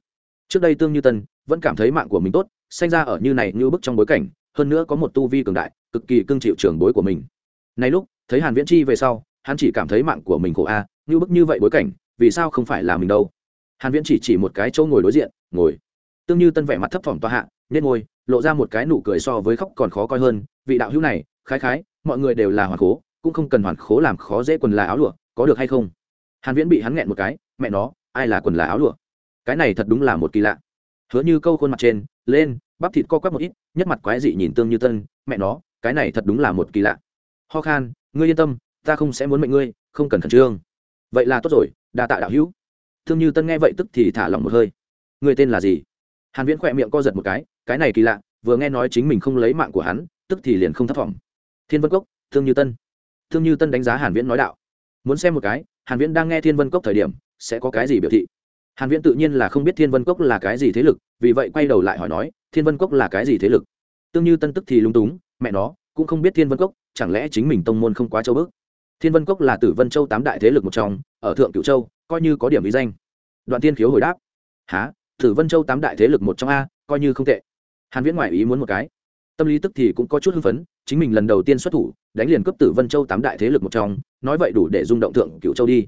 Trước đây tương như tân vẫn cảm thấy mạng của mình tốt, sinh ra ở như này như bức trong bối cảnh, hơn nữa có một tu vi cường đại, cực kỳ cưng chịu trường bối của mình. Nay lúc, thấy hàn viễn chi về sau, hắn chỉ cảm thấy mạng của mình khổ a, như bức như vậy bối cảnh, vì sao không phải là mình đâu? Hàn viễn chỉ chỉ một cái chỗ ngồi đối diện, ngồi. Tương như tân vẻ mặt thấp thỏm toa hạ nên ngồi lộ ra một cái nụ cười so với khóc còn khó coi hơn. Vị đạo hữu này, khái khái, mọi người đều là hoàn khố, cũng không cần hoàn khố làm khó dễ quần là áo lụa, có được hay không? Hàn viễn bị hắn nghẹn một cái, mẹ nó, ai là quần là áo lụa? Cái này thật đúng là một kỳ lạ. Hứa như câu khuôn mặt trên, lên, bắp thịt co quắp một ít, nhất mặt quái dị nhìn tương như tân, mẹ nó, cái này thật đúng là một kỳ lạ. Ho khan, ngươi yên tâm, ta không sẽ muốn mệnh ngươi, không cần khẩn trương. Vậy là tốt rồi, đa tạ đạo hữu. Thương như tân nghe vậy tức thì thả lỏng một hơi. Người tên là gì? Hàn viễn khỏe miệng co giật một cái cái này kỳ lạ, vừa nghe nói chính mình không lấy mạng của hắn, tức thì liền không thất vọng thiên vân cốc thương như tân. Thương như tân đánh giá hàn viễn nói đạo muốn xem một cái, hàn viễn đang nghe thiên vân cốc thời điểm, sẽ có cái gì biểu thị? Hàn viễn tự nhiên là không biết thiên vân cốc là cái gì thế lực, vì vậy quay đầu lại hỏi nói, thiên vân cốc là cái gì thế lực? Tương như tân tức thì lung túng, mẹ nó, cũng không biết thiên vân cốc, chẳng lẽ chính mình tông môn không quá châu bước thiên vân cốc là tử vân châu tám đại thế lực một trong, ở thượng cửu châu, coi như có điểm ý danh. Đoạn tiên khiếu hồi đáp há tử vân châu tám đại thế lực một trong a, coi như không tệ. Hàn viễn ngoại ý muốn một cái. Tâm lý tức thì cũng có chút hưng phấn, chính mình lần đầu tiên xuất thủ đánh liền cấp tử vân châu tám đại thế lực một trong, nói vậy đủ để rung động thượng cựu châu đi.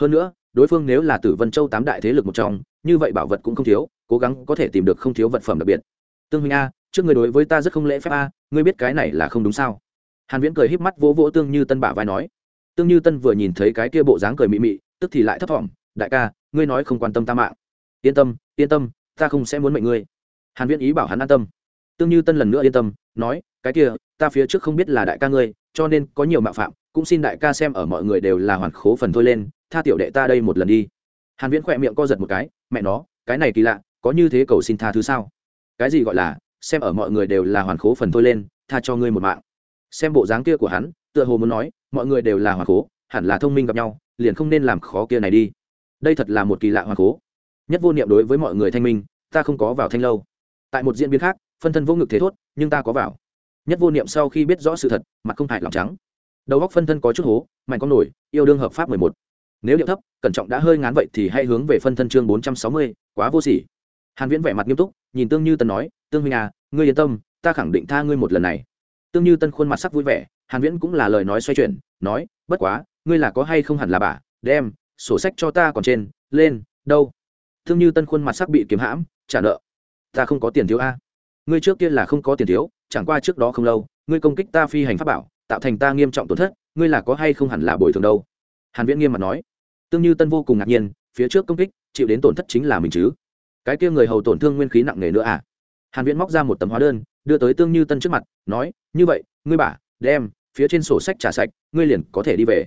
Hơn nữa, đối phương nếu là tử vân châu tám đại thế lực một trong, như vậy bảo vật cũng không thiếu, cố gắng có thể tìm được không thiếu vật phẩm đặc biệt. Tương huynh a, trước người đối với ta rất không lễ phép a, ngươi biết cái này là không đúng sao? Hàn viễn cười híp mắt vỗ vỗ tương như tân bả vai nói. Tương như tân vừa nhìn thấy cái kia bộ dáng cười mị mị, tức thì lại thấp thỏm, đại ca, ngươi nói không quan tâm ta mạng. Yên tâm yên tâm, ta không sẽ muốn mệnh ngươi. Hàn viễn ý bảo hắn an tâm. Tương như tân lần nữa yên tâm, nói, cái kia ta phía trước không biết là đại ca ngươi, cho nên có nhiều mạo phạm, cũng xin đại ca xem ở mọi người đều là hoàn khố phần thôi lên, tha tiểu đệ ta đây một lần đi. Hàn viễn khỏe miệng co giật một cái, mẹ nó, cái này kỳ lạ, có như thế cầu xin tha thứ sao? Cái gì gọi là, xem ở mọi người đều là hoàn khố phần thôi lên, tha cho ngươi một mạng. Xem bộ dáng kia của hắn, tựa hồ muốn nói, mọi người đều là hoàn khố, hẳn là thông minh gặp nhau, liền không nên làm khó kia này đi. Đây thật là một kỳ lạ hoàn khố. Nhất vô niệm đối với mọi người thanh minh, ta không có vào thanh lâu. Tại một diễn biến khác, phân thân vô ngực thế thốt, nhưng ta có vào nhất vô niệm sau khi biết rõ sự thật, mặt không hại lòng trắng. Đầu góc phân thân có chút hố mạnh con nổi, yêu đương hợp pháp mười một. Nếu điệu thấp, cẩn trọng đã hơi ngán vậy thì hãy hướng về phân thân chương bốn trăm sáu mươi, quá vô sỉ. Hàn viễn vẻ mặt nghiêm túc, nhìn tương như tân nói, tương huynh à ngươi yên tâm, ta khẳng định tha ngươi một lần này. Tương như tân khuôn mặt sắc vui vẻ, hàn viễn cũng là lời nói xoay chuyển, nói, bất quá, ngươi là có hay không hẳn là bà? Đem, sổ sách cho ta còn trên, lên, đâu? Tương như tân khuôn mặt sắc bị kiếm hãm, trả nợ, ta không có tiền thiếu a. Ngươi trước kia là không có tiền thiếu chẳng qua trước đó không lâu, ngươi công kích ta phi hành pháp bảo, tạo thành ta nghiêm trọng tổn thất, ngươi là có hay không hẳn là bồi thường đâu? Hàn viễn nghiêm mặt nói. Tương như tân vô cùng ngạc nhiên, phía trước công kích, chịu đến tổn thất chính là mình chứ. Cái kia người hầu tổn thương nguyên khí nặng nề nữa à? Hàn viễn móc ra một tấm hóa đơn, đưa tới tương như tân trước mặt, nói, như vậy, ngươi bả đem, phía trên sổ sách trả sạch, ngươi liền có thể đi về.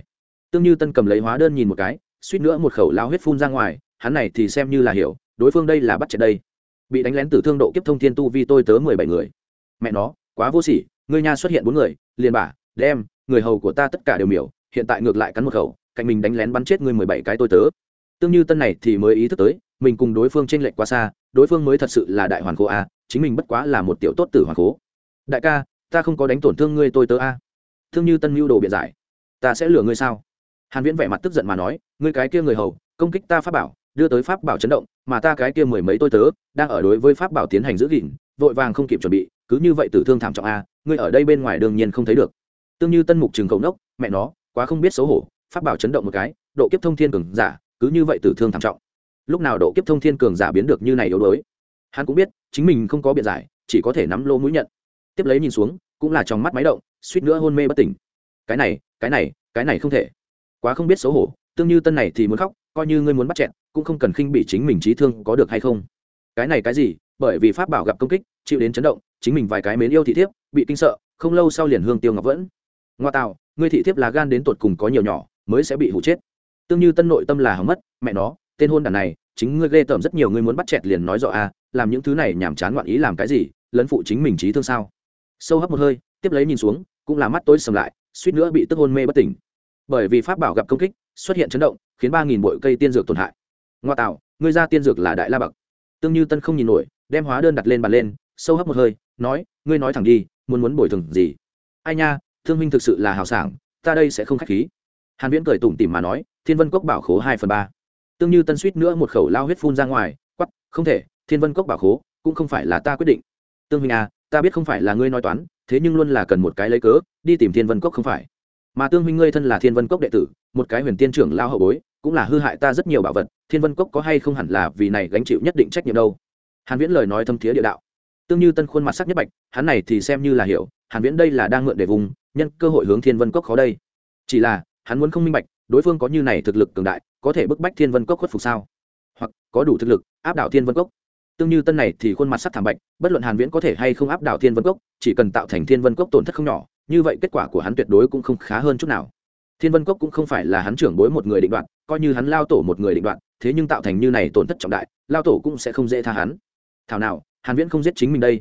Tương như tân cầm lấy hóa đơn nhìn một cái, suýt nữa một khẩu lao huyết phun ra ngoài, hắn này thì xem như là hiểu, đối phương đây là bắt chẹt đây. Bị đánh lén tử thương độ kiếp thông thiên tu vi tôi tớ mười bảy người mẹ nó quá vô sỉ ngươi nha xuất hiện bốn người liền bà, đem người hầu của ta tất cả đều miểu hiện tại ngược lại cắn một khẩu cạnh mình đánh lén bắn chết ngươi mười bảy cái tôi tớ. Tương như tân này thì mới ý thức tới mình cùng đối phương tranh lệch quá xa đối phương mới thật sự là đại hoàn khố a chính mình bất quá là một tiểu tốt tử hoàn khố. Đại ca ta không có đánh tổn thương ngươi tôi tớ a. Thương như tân mưu đồ biện giải. Ta sẽ lừa ngươi sao? Hàn viễn vẻ mặt tức giận mà nói ngươi cái kia người hầu công kích ta pháp bảo đưa tới pháp bảo chấn động mà ta cái kia mười mấy tôi tớ đang ở đối với pháp bảo tiến hành giữ gìn vội vàng không kịp chuẩn bị cứ như vậy tử thương thảm trọng a, ngươi ở đây bên ngoài đương nhiên không thấy được. Tương như tân mục trường cầu nốc, mẹ nó, quá không biết xấu hổ, pháp bảo chấn động một cái, độ kiếp thông thiên cường giả, cứ như vậy tử thương thảm trọng. Lúc nào độ kiếp thông thiên cường giả biến được như này yếu đuối? Hắn cũng biết, chính mình không có biện giải, chỉ có thể nắm lô mũi nhận. Tiếp lấy nhìn xuống, cũng là trong mắt máy động, suýt nữa hôn mê bất tỉnh. Cái này cái này cái này không thể. Quá không biết xấu hổ, tương như tân này thì muốn khóc, coi như ngươi muốn bắt chẹn cũng không cần khinh bị chính mình trí thương có được hay không. Cái này cái gì? Bởi vì pháp bảo gặp công kích, chịu đến chấn động chính mình vài cái mến yêu thị thiếp, bị kinh sợ, không lâu sau liền hương tiêu ngọc vẫn. Ngoa tạo ngươi thị thiếp là gan đến tột cùng có nhiều nhỏ, mới sẽ bị hụ chết. Tương như tân nội tâm là hỏng mất, mẹ nó, tên hôn đàn này, chính ngươi ghê tởm rất nhiều, ngươi muốn bắt chẹt liền nói rõ a làm những thứ này nhảm chán ngoạn ý làm cái gì, lấn phụ chính mình trí thương sao? Sâu hấp một hơi, tiếp lấy nhìn xuống, cũng là mắt tối sầm lại, suýt nữa bị tức hôn mê bất tỉnh. Bởi vì pháp bảo gặp công kích, xuất hiện chấn động, khiến ba nghìn bội cây tiên dược tổn hại. Ngoa tạo ngươi ra tiên dược là đại la bậc. Tương như tân không nhìn nổi, đem hóa đơn đặt lên bàn lên sâu hấp một hơi, nói, ngươi nói thẳng đi, muốn muốn bồi thường gì? Ai nha, thương minh thực sự là hào sảng, ta đây sẽ không k h á c h khí. Hàn viễn cười tủm tỉm mà nói, thiên vân cốc bảo khố hai phần ba. Tương như tân suýt nữa một khẩu lao huyết phun ra ngoài quắp không thể, thiên vân cốc bảo khố cũng không phải là ta quyết định. Tương minh à ta biết không phải là ngươi nói toán, thế nhưng luôn là cần một cái lấy cớ, đi tìm thiên vân cốc không phải. Mà tương minh ngươi thân là thiên vân cốc đệ tử, một cái huyền tiên trưởng lao hậu bối, cũng là hư hại ta rất nhiều bảo vật, thiên vân cốc có hay không hẳn là vì này gánh chịu nhất định trách nhiệm đâu. Hàn viễn lời nói thâm thiế địa đạo tương như tân khuôn mặt sắc nhất bạch, hắn này thì xem như là hiểu, hàn viễn đây là đang mượn để vùng, nhân cơ hội hướng thiên vân cốc khó đây. Chỉ là, hắn muốn không minh bạch, đối phương có như này thực lực cường đại, có thể bức bách thiên vân cốc khuất phục sao? Hoặc, có đủ thực lực, áp đảo thiên vân cốc? Tương như tân này thì khuôn mặt sắc thảm bạch, bất luận hàn viễn có thể hay không áp đảo thiên vân cốc, chỉ cần tạo thành thiên vân cốc tổn thất không nhỏ, như vậy kết quả của hắn tuyệt đối cũng không khá hơn chút nào. Thiên vân cốc cũng không phải là hắn trưởng bối một người định đoạt, coi như hắn lao tổ một người định đoạt, thế nhưng tạo thành như này tổn thất trọng đại, lao tổ cũng sẽ không dễ tha hắn. Thảo nào hàn viễn không giết chính mình đây.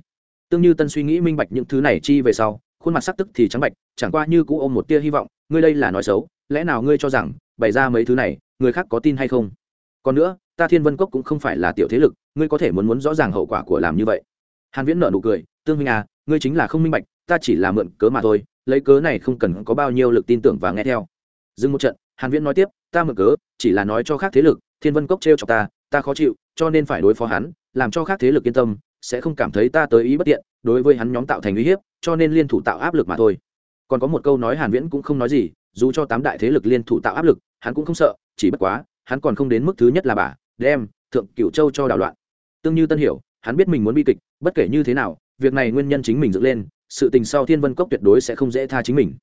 Tương như tân suy nghĩ minh bạch những thứ này chi về sau, khuôn mặt sắc tức thì trắng bạch, chẳng qua như cũ ôm một tia hy vọng, ngươi đây là nói xấu, lẽ nào ngươi cho rằng bày ra mấy thứ này, người khác có tin hay không? Còn nữa, ta thiên vân cốc cũng không phải là tiểu thế lực, ngươi có thể muốn muốn rõ ràng hậu quả của làm như vậy. Hàn viễn nở nụ cười, tương minh à ngươi chính là không minh bạch, ta chỉ là mượn cớ mà thôi, lấy cớ này không cần có bao nhiêu lực tin tưởng và nghe theo. Dừng một trận, hàn viễn nói tiếp, ta mượn cớ, chỉ là nói cho khác thế lực, thiên vân cốc treo cho ta ta khó chịu, cho nên phải đối phó hắn, làm cho khác thế lực yên tâm sẽ không cảm thấy ta tới ý bất tiện, đối với hắn nhóm tạo thành uy hiếp, cho nên liên thủ tạo áp lực mà thôi. Còn có một câu nói hàn viễn cũng không nói gì, dù cho tám đại thế lực liên thủ tạo áp lực, hắn cũng không sợ, chỉ bất quá, hắn còn không đến mức thứ nhất là bà, đem, thượng cửu châu cho đảo loạn. Tương như tân hiểu, hắn biết mình muốn bi kịch, bất kể như thế nào, việc này nguyên nhân chính mình dựng lên, sự tình sau thiên vân cốc tuyệt đối sẽ không dễ tha chính mình.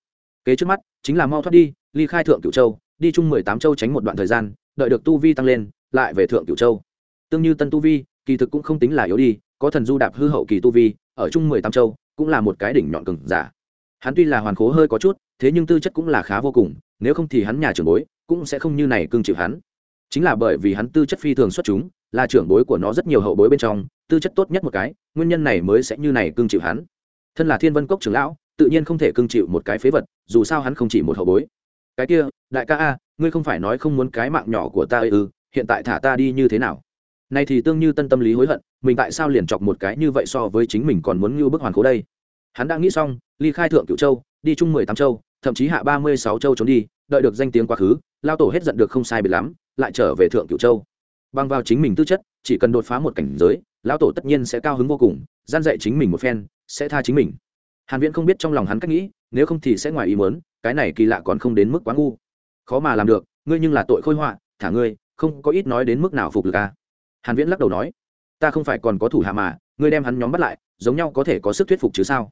Kế trước mắt, chính là mau thoát đi, ly khai thượng cửu châu, đi chung mười tám châu tránh một đoạn thời gian, đợi được tu vi tăng lên, lại về thượng cửu châu. Tương như tân tu vi, kỳ thực cũng không tính là yếu đi có thần du đạp hư hậu kỳ tu vi, ở chung mười tám châu, cũng là một cái đỉnh nhọn cừng giả. Hắn tuy là hoàn khố hơi có chút, thế nhưng tư chất cũng là khá vô cùng, nếu không thì hắn nhà trưởng bối cũng sẽ không như này cưng chịu hắn. Chính là bởi vì hắn tư chất phi thường xuất chúng, là trưởng bối của nó rất nhiều hậu bối bên trong, tư chất tốt nhất một cái, nguyên nhân này mới sẽ như này cưng chịu hắn. Thân là thiên vân cốc trưởng lão, tự nhiên không thể cưng chịu một cái phế vật, dù sao hắn không chỉ một hậu bối. Cái kia, đại ca a, ngươi không phải nói không muốn cái mạng nhỏ của ta ư, hiện tại thả ta đi như thế nào? Này thì tương như tân tâm lý hối hận, mình tại sao liền chọc một cái như vậy so với chính mình còn muốn như bức hoàn cố đây? Hắn đã nghĩ xong, ly khai thượng cựu châu, đi chung mười tám châu, thậm chí hạ ba mươi sáu châu trốn đi, đợi được danh tiếng quá khứ, lao tổ hết giận được không sai biệt lắm, lại trở về thượng cựu châu. Bằng vào chính mình tư chất, chỉ cần đột phá một cảnh giới lão tổ tất nhiên sẽ cao hứng vô cùng, gian dạy chính mình một phen, sẽ tha chính mình. Hàn viễn không biết trong lòng hắn cách nghĩ, nếu không thì sẽ ngoài ý muốn, cái này kỳ lạ còn không đến mức quá ngu. Khó mà làm được, ngươi nhưng là tội khôi họa, thả ngươi, không có ít nói đến mức nào phục lực à hàn viễn lắc đầu nói, ta không phải còn có thủ hạ mà, ngươi đem hắn nhóm bắt lại, giống nhau có thể có sức thuyết phục chứ sao?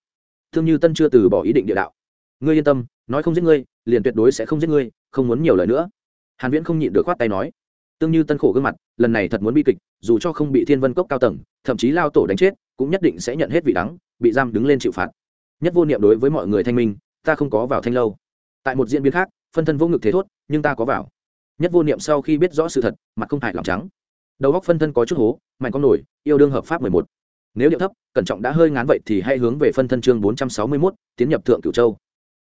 Thương như tân chưa từ bỏ ý định địa đạo. Ngươi yên tâm, nói không giết ngươi, liền tuyệt đối sẽ không giết ngươi, không muốn nhiều lời nữa. Hàn viễn không nhịn được khoát tay nói. Tương như tân khổ gương mặt, lần này thật muốn bi kịch, dù cho không bị thiên vân cốc cao tầng, thậm chí lao tổ đánh chết, cũng nhất định sẽ nhận hết vị đắng, bị giam đứng lên chịu phạt. Nhất vô niệm đối với mọi người thanh minh, ta không có vào thanh lâu. Tại một diễn biến khác, phân thân vô ngực thế thốt, nhưng ta có vào. Nhất vô niệm sau khi biết rõ sự thật, mặt không hại lòng trắng đầu góc phân thân có chút hố, mạnh con nổi, yêu đương hợp pháp mười một. Nếu điệu thấp, cẩn trọng đã hơi ngán vậy thì hãy hướng về phân thân chương bốn trăm sáu mươi mốt, tiến nhập thượng cửu châu.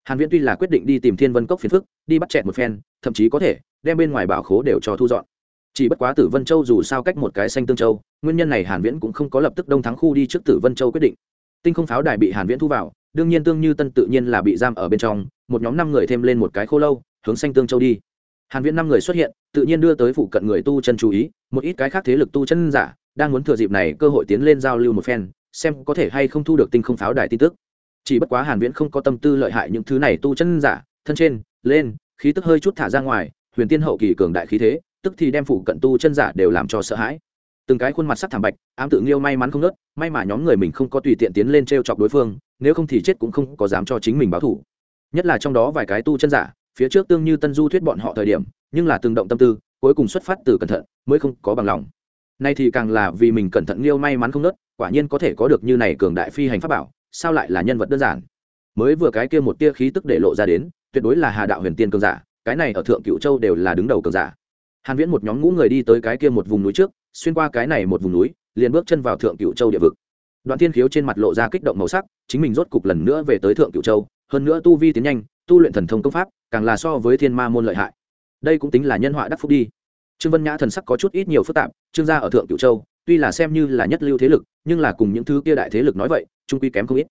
Hàn viễn tuy là quyết định đi tìm thiên vân cốc phiền phức, đi bắt chẹt một phen, thậm chí có thể đem bên ngoài bảo khố đều cho thu dọn. Chỉ bất quá tử vân châu dù sao cách một cái xanh tương châu, nguyên nhân này hàn viễn cũng không có lập tức đông thắng khu đi trước tử vân châu quyết định. Tinh không pháo đài bị hàn viễn thu vào, đương nhiên tương như tân tự nhiên là bị giam ở bên trong, một nhóm năm người thêm lên một cái khô lâu, hướng xanh tương châu đi hàn viễn năm người xuất hiện, tự nhiên đưa tới phụ cận người tu chân chú ý, một ít cái khác thế lực tu chân giả đang muốn thừa dịp này cơ hội tiến lên giao lưu một phen, xem có thể hay không thu được tinh không pháo đài tin tức. Chỉ bất quá hàn viễn không có tâm tư lợi hại những thứ này tu chân giả, thân trên, lên, khí tức hơi chút thả ra ngoài, huyền tiên hậu kỳ cường đại khí thế, tức thì đem phụ cận tu chân giả đều làm cho sợ hãi. Từng cái khuôn mặt sắc thảm bạch, ám tự nghiêu may mắn không nớt may mà nhóm người mình không có tùy tiện tiến lên treo chọc đối phương, nếu không thì chết cũng không có dám cho chính mình báo thủ. Nhất là trong đó vài cái tu chân giả phía trước tương như tân du thuyết bọn họ thời điểm, nhưng là từng động tâm tư, cuối cùng xuất phát từ cẩn thận, mới không có bằng lòng. Nay thì càng là vì mình cẩn thận liêu may mắn không nớt, quả nhiên có thể có được như này cường đại phi hành pháp bảo, sao lại là nhân vật đơn giản? Mới vừa cái kia một tia khí tức để lộ ra đến, tuyệt đối là hà đạo huyền tiên cường giả, cái này ở thượng cựu châu đều là đứng đầu cường giả. Hàn viễn một nhóm ngũ người đi tới cái kia một vùng núi trước, xuyên qua cái này một vùng núi, liền bước chân vào thượng cựu châu địa vực. Đoạn thiên khiếu trên mặt lộ ra kích động màu sắc, chính mình rốt cục lần nữa về tới thượng cựu châu, hơn nữa tu vi tiến nhanh, tu luyện thần thông công pháp càng là so với thiên ma môn lợi hại. Đây cũng tính là nhân họa đắc phúc đi. Trương vân nhã thần sắc có chút ít nhiều phức tạp, trương gia ở thượng cựu châu, tuy là xem như là nhất lưu thế lực, nhưng là cùng những thứ kia đại thế lực nói vậy, trung quy kém không ít.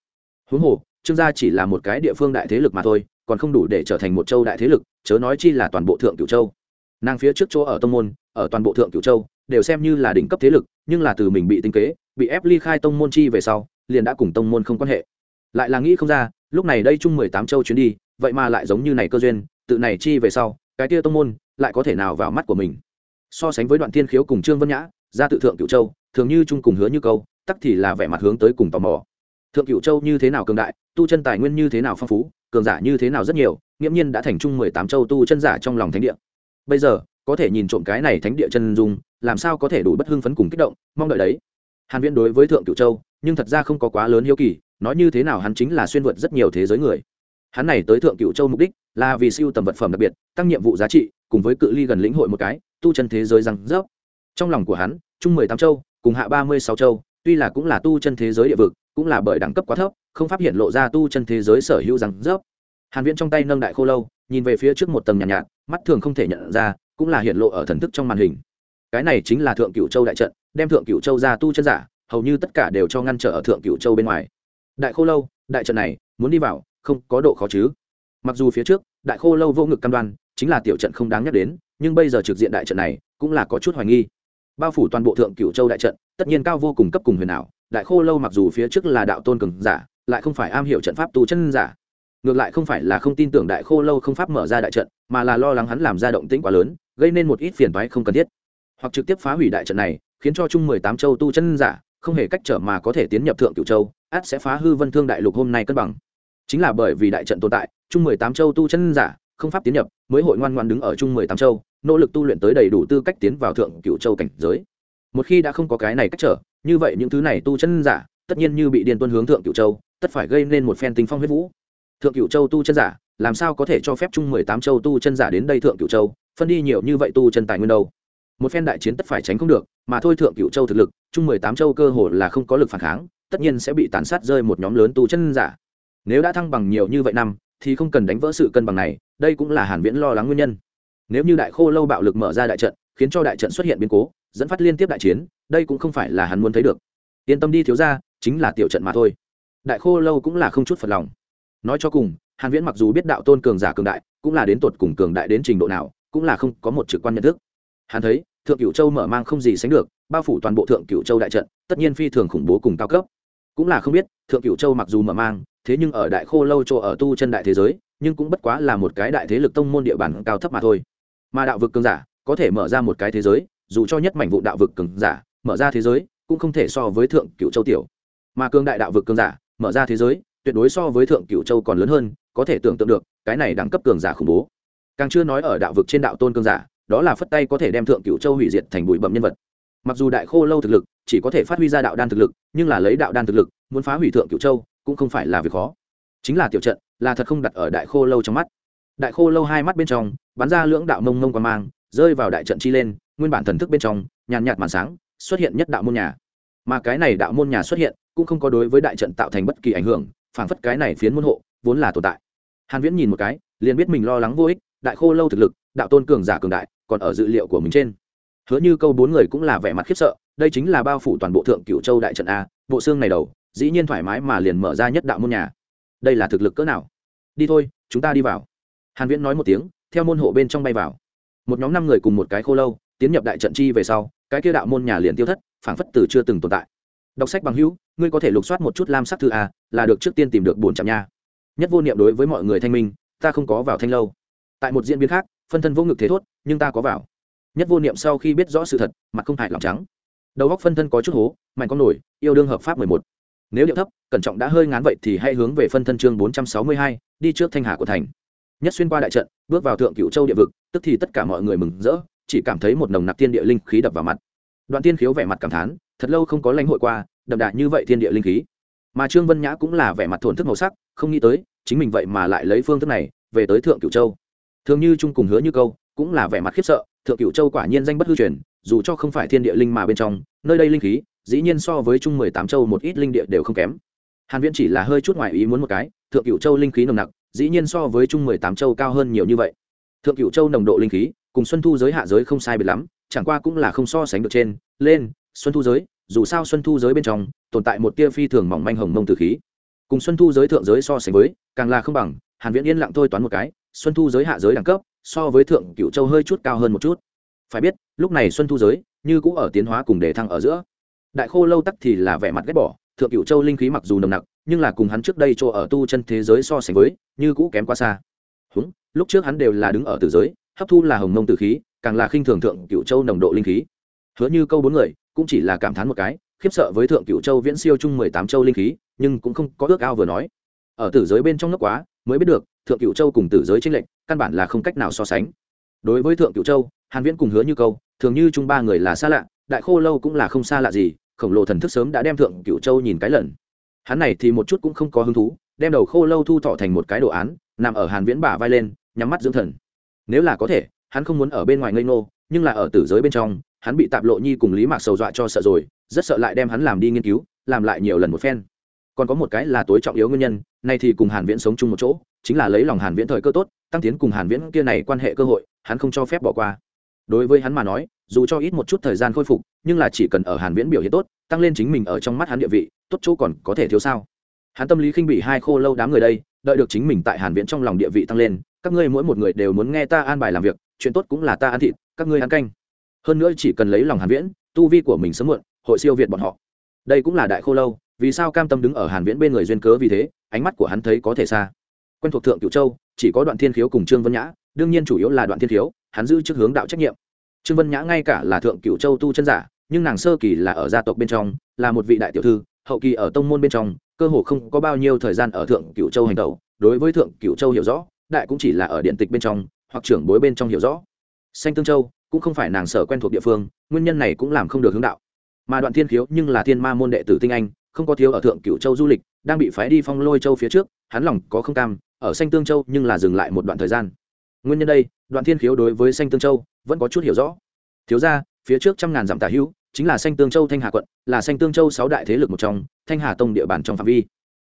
Huống hồ, trương gia chỉ là một cái địa phương đại thế lực mà thôi, còn không đủ để trở thành một châu đại thế lực, chớ nói chi là toàn bộ thượng cửu châu. Nàng phía trước chỗ ở tông môn, ở toàn bộ thượng cửu châu, đều xem như là đỉnh cấp thế lực, nhưng là từ mình bị tinh kế, bị ép ly khai tông môn chi về sau, liền đã cùng tông môn không quan hệ. Lại là nghĩ không ra lúc này đây chung mười tám châu chuyến đi, vậy mà lại giống như này cơ duyên, tự này chi về sau, cái kia tông môn lại có thể nào vào mắt của mình? So sánh với đoạn thiên khiếu cùng trương vân nhã ra tự thượng cửu châu, thường như chung cùng hứa như câu, tắc thì là vẻ mặt hướng tới cùng tò mò. Thượng cửu châu như thế nào cường đại, tu chân tài nguyên như thế nào phong phú, cường giả như thế nào rất nhiều, nghiễm nhiên đã thành chung mười tám châu tu chân giả trong lòng thánh địa. Bây giờ, có thể nhìn trộm cái này thánh địa chân dung, làm sao có thể đủ bất hưng phấn cùng kích động, mong đợi đấy. Hàn viễn đối với thượng cửu châu, nhưng thật ra không có quá lớn hiếu kỳ nói như thế nào hắn chính là xuyên vượt rất nhiều thế giới người. Hắn này tới thượng cửu châu mục đích là vì siêu tầm vật phẩm đặc biệt tăng nhiệm vụ giá trị cùng với cự ly gần lĩnh hội một cái tu chân thế giới răng rớp. Trong lòng của hắn chung mười tám châu cùng hạ ba mươi sáu châu tuy là cũng là tu chân thế giới địa vực cũng là bởi đẳng cấp quá thấp không phát hiện lộ ra tu chân thế giới sở hữu răng rớp. Hàn viễn trong tay nâng đại khô lâu nhìn về phía trước một tầng nhàn nhạt, nhạt mắt thường không thể nhận ra cũng là hiện lộ ở thần thức trong màn hình. Cái này chính là thượng cửu châu đại trận đem thượng cửu châu ra tu chân giả hầu như tất cả đều cho ngăn trở ở thượng cửu châu bên ngoài đại khô lâu, đại trận này, muốn đi vào, không có độ khó chứ. Mặc dù phía trước, đại khô lâu vô ngực cam đoan, chính là tiểu trận không đáng nhắc đến, nhưng bây giờ trực diện đại trận này, cũng là có chút hoài nghi. Bao phủ toàn bộ thượng cửu châu đại trận, tất nhiên cao vô cùng cấp cùng huyền ảo. Đại khô lâu mặc dù phía trước là đạo tôn cường giả, lại không phải am hiểu trận pháp tu chân giả. Ngược lại không phải là không tin tưởng đại khô lâu không pháp mở ra đại trận, mà là lo lắng hắn làm ra động tĩnh quá lớn, gây nên một ít phiền toái không cần thiết. Hoặc trực tiếp phá hủy đại trận này, khiến cho chung mười tám châu tu chân giả, không hề cách trở mà có thể tiến nhập thượng cửu châu át sẽ phá hư vân thương đại lục hôm nay cân bằng. Chính là bởi vì đại trận tồn tại, chung mười tám châu tu chân giả, không pháp tiến nhập, mới hội ngoan ngoan đứng ở chung mười tám châu, nỗ lực tu luyện tới đầy đủ tư cách tiến vào thượng cửu châu cảnh giới. Một khi đã không có cái này cách trở, như vậy những thứ này tu chân giả, tất nhiên như bị điên tuân hướng thượng cửu châu, tất phải gây nên một phen tinh phong huyết vũ. Thượng cửu châu tu chân giả, làm sao có thể cho phép chung mười tám châu tu chân giả đến đây thượng cửu châu, phân đi nhiều như vậy tu chân tài nguyên đâu? Một phen đại chiến tất phải tránh không được, mà thôi thượng cửu châu thực lực, chung mười tám châu cơ hồ là không có lực phản kháng tất nhiên sẽ bị tàn sát rơi một nhóm lớn tu chân giả. Nếu đã thăng bằng nhiều như vậy năm, thì không cần đánh vỡ sự cân bằng này, đây cũng là hàn viễn lo lắng nguyên nhân. Nếu như đại khô lâu bạo lực mở ra đại trận, khiến cho đại trận xuất hiện biến cố, dẫn phát liên tiếp đại chiến, đây cũng không phải là hắn muốn thấy được. Yên tâm đi thiếu ra chính là tiểu trận mà thôi. Đại khô lâu cũng là không chút phật lòng. Nói cho cùng, hàn viễn mặc dù biết đạo tôn cường giả cường đại, cũng là đến tột cùng cường đại đến trình độ nào, cũng là không có một trực quan nhận thức. Hắn thấy, thượng cửu châu mở mang không gì sánh được, bao phủ toàn bộ thượng cửu châu đại trận, tất nhiên phi thường khủng bố cùng cao cấp cũng là không biết, thượng cửu châu mặc dù mở mang, thế nhưng ở đại khô lâu chỗ ở tu chân đại thế giới, nhưng cũng bất quá là một cái đại thế lực tông môn địa bàn cao thấp mà thôi. Mà đạo vực cường giả, có thể mở ra một cái thế giới, dù cho nhất mảnh vụ đạo vực cường giả, mở ra thế giới, cũng không thể so với thượng cửu châu tiểu. Mà cường đại đạo vực cường giả, mở ra thế giới, tuyệt đối so với thượng cửu châu còn lớn hơn, có thể tưởng tượng được, cái này đẳng cấp cường giả khủng bố. Càng chưa nói ở đạo vực trên đạo tôn cường giả, đó là phất tay có thể đem thượng cửu châu hủy diệt thành bụi bậm nhân vật mặc dù đại khô lâu thực lực chỉ có thể phát huy ra đạo đan thực lực, nhưng là lấy đạo đan thực lực, muốn phá hủy thượng cựu châu cũng không phải là việc khó. Chính là tiểu trận là thật không đặt ở đại khô lâu trong mắt. Đại khô lâu hai mắt bên trong, bắn ra lưỡng đạo mông mông qua mang, rơi vào đại trận chi lên, nguyên bản thần thức bên trong, nhàn nhạt màn sáng, xuất hiện nhất đạo môn nhà. Mà cái này đạo môn nhà xuất hiện, cũng không có đối với đại trận tạo thành bất kỳ ảnh hưởng, phảng phất cái này phiến môn hộ, vốn là tồn tại. Hàn viễn nhìn một cái, liền biết mình lo lắng vô ích, đại khô lâu thực lực, đạo tôn cường giả cường đại, còn ở dự liệu của mình trên hứa như câu bốn người cũng là vẻ mặt khiếp sợ, đây chính là bao phủ toàn bộ thượng cửu châu đại trận a, bộ xương này đầu, dĩ nhiên thoải mái mà liền mở ra nhất đạo môn nhà. Đây là thực lực cỡ nào? Đi thôi, chúng ta đi vào. Hàn viễn nói một tiếng, theo môn hộ bên trong bay vào. Một nhóm năm người cùng một cái khô lâu, tiến nhập đại trận chi về sau, cái kia đạo môn nhà liền tiêu thất, phảng phất từ chưa từng tồn tại. Đọc sách bằng hữu, ngươi có thể lục soát một chút lam sắc thư a, là được trước tiên tìm được bốn trăm nha. Nhất vô niệm đối với mọi người thanh minh, ta không có vào thanh lâu. Tại một diễn biến khác, phân thân vô ngực thế thốt, nhưng ta có vào nhất vô niệm sau khi biết rõ sự thật, mặt không hại lòng trắng. Đầu góc phân thân có chút hố, mạnh con nổi, yêu đương hợp pháp mười một. Nếu điệu thấp, cẩn trọng đã hơi ngán vậy thì hãy hướng về phân thân chương bốn trăm sáu mươi hai, đi trước thanh hà của thành. Nhất xuyên qua đại trận, bước vào thượng cựu châu địa vực, tức thì tất cả mọi người mừng rỡ, chỉ cảm thấy một nồng nặc thiên địa linh khí đập vào mặt. Đoạn tiên khiếu vẻ mặt cảm thán, thật lâu không có lãnh hội qua, đậm đà như vậy thiên địa linh khí. Mà trương vân nhã cũng là vẻ mặt thổn thức màu sắc, không nghĩ tới, chính mình vậy mà lại lấy phương thức này về tới thượng cửu châu. Thường như trung cùng hứa như câu, cũng là vẻ mặt khiếp sợ thượng cửu châu quả nhiên danh bất hư truyền, dù cho không phải thiên địa linh mà bên trong, nơi đây linh khí, dĩ nhiên so với chung mười tám châu một ít linh địa đều không kém. Hàn viễn chỉ là hơi chút ngoài ý muốn một cái, thượng cửu châu linh khí nồng nặc, dĩ nhiên so với chung mười tám châu cao hơn nhiều như vậy. Thượng cửu châu nồng độ linh khí, cùng xuân thu giới hạ giới không sai biệt lắm, chẳng qua cũng là không so sánh được trên, lên, xuân thu giới, dù sao xuân thu giới bên trong, tồn tại một tia phi thường mỏng manh hồng mông tử khí. Cùng xuân thu giới thượng giới so sánh với, càng là không bằng, hàn viễn yên lặng thôi toán một cái, xuân thu giới hạ giới đẳng cấp so với thượng cựu châu hơi chút cao hơn một chút. Phải biết, lúc này xuân thu giới như cũng ở tiến hóa cùng đề thăng ở giữa. Đại khô lâu tắc thì là vẻ mặt ghét bỏ, thượng cựu châu linh khí mặc dù nồng nặc, nhưng là cùng hắn trước đây chỗ ở tu chân thế giới so sánh với, như cũ kém quá xa. Húng, lúc trước hắn đều là đứng ở tử giới, hấp thu là hồng mông tử khí, càng là khinh thường thượng cựu châu nồng độ linh khí. Hứa như câu bốn người, cũng chỉ là cảm thán một cái, khiếp sợ với thượng cựu châu viễn siêu chung mười tám châu linh khí, nhưng cũng không có ước ao vừa nói. Ở tử giới bên trong nước quá mới biết được, thượng cựu châu cùng tử giới tranh lệch, căn bản là không cách nào so sánh. Đối với thượng cựu châu, hàn viễn cùng hứa như câu, thường như chung ba người là xa lạ, đại khô lâu cũng là không xa lạ gì, khổng lồ thần thức sớm đã đem thượng cựu châu nhìn cái lần. Hắn này thì một chút cũng không có hứng thú, đem đầu khô lâu thu thọ thành một cái đồ án, nằm ở hàn viễn bả vai lên, nhắm mắt dưỡng thần. Nếu là có thể, hắn không muốn ở bên ngoài ngây ngô, nhưng là ở tử giới bên trong, hắn bị tạp lộ nhi cùng lý mạc sầu dọa cho sợ rồi, rất sợ lại đem hắn làm đi nghiên cứu, làm lại nhiều lần một phen. Còn có một cái là tối trọng yếu nguyên nhân nay thì cùng hàn viễn sống chung một chỗ, chính là lấy lòng hàn viễn thời cơ tốt, tăng tiến cùng hàn viễn kia này quan hệ cơ hội, hắn không cho phép bỏ qua. Đối với hắn mà nói, dù cho ít một chút thời gian khôi phục, nhưng là chỉ cần ở hàn viễn biểu hiện tốt, tăng lên chính mình ở trong mắt hắn địa vị, tốt chỗ còn có thể thiếu sao? Hắn tâm lý khinh bỉ hai khô lâu đám người đây, đợi được chính mình tại hàn viễn trong lòng địa vị tăng lên, các ngươi mỗi một người đều muốn nghe ta an bài làm việc, chuyện tốt cũng là ta ăn thịt, các ngươi ăn canh. Hơn nữa chỉ cần lấy lòng hàn viễn, tu vi của mình sớm muộn, hội siêu việt bọn họ. Đây cũng là đại khô lâu vì sao cam tâm đứng ở hàn viễn bên người duyên cớ vì thế, ánh mắt của hắn thấy có thể xa. Quen thuộc thượng cửu châu, chỉ có đoạn thiên khiếu cùng trương vân nhã, đương nhiên chủ yếu là đoạn thiên khiếu, hắn giữ chức hướng đạo trách nhiệm. Trương vân nhã ngay cả là thượng cửu châu tu chân giả, nhưng nàng sơ kỳ là ở gia tộc bên trong, là một vị đại tiểu thư, hậu kỳ ở tông môn bên trong, cơ hồ không có bao nhiêu thời gian ở thượng cửu châu hành tẩu, đối với thượng cửu châu hiểu rõ, đại cũng chỉ là ở điện tịch bên trong, hoặc trưởng bối bên trong hiểu rõ. Xanh tương châu, cũng không phải nàng sở quen thuộc địa phương, nguyên nhân này cũng làm không được hướng đạo. Mà đoạn thiên khiếu nhưng là thiên ma môn đệ tử tinh anh không có thiếu ở thượng cửu châu du lịch, đang bị phái đi phong lôi châu phía trước, hắn lòng có không cam, ở xanh tương châu nhưng là dừng lại một đoạn thời gian. Nguyên nhân đây, đoạn thiên khiếu đối với xanh tương châu vẫn có chút hiểu rõ. Thiếu ra phía trước trăm ngàn dặm tả hữu, chính là xanh tương châu thanh hà quận, là xanh tương châu sáu đại thế lực một trong, thanh hà tông địa bàn trong phạm vi.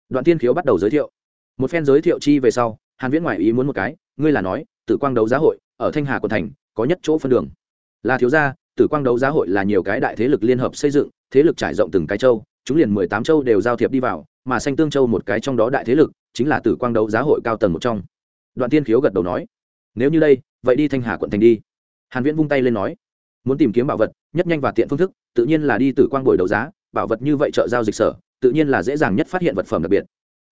Đoạn thiên khiếu bắt đầu giới thiệu. Một phen giới thiệu chi về sau, hàn viễn ngoại ý muốn một cái, ngươi là nói, tử quang đấu giá hội, ở thanh hà quận thành, có nhất chỗ phân đường. Là thiếu gia, tử quang đấu giá hội là nhiều cái đại thế lực liên hợp xây dựng, thế lực trải rộng từng cái châu chúng liền mười tám châu đều giao thiệp đi vào, mà xanh tương châu một cái trong đó đại thế lực chính là tử quang đấu giá hội cao tầng một trong. Đoạn tiên khiếu gật đầu nói, nếu như đây, vậy đi thanh hà quận thành đi. Hàn viễn vung tay lên nói, muốn tìm kiếm bảo vật, nhất nhanh và tiện phương thức, tự nhiên là đi tử quang buổi đấu giá, bảo vật như vậy chợ giao dịch sở, tự nhiên là dễ dàng nhất phát hiện vật phẩm đặc biệt.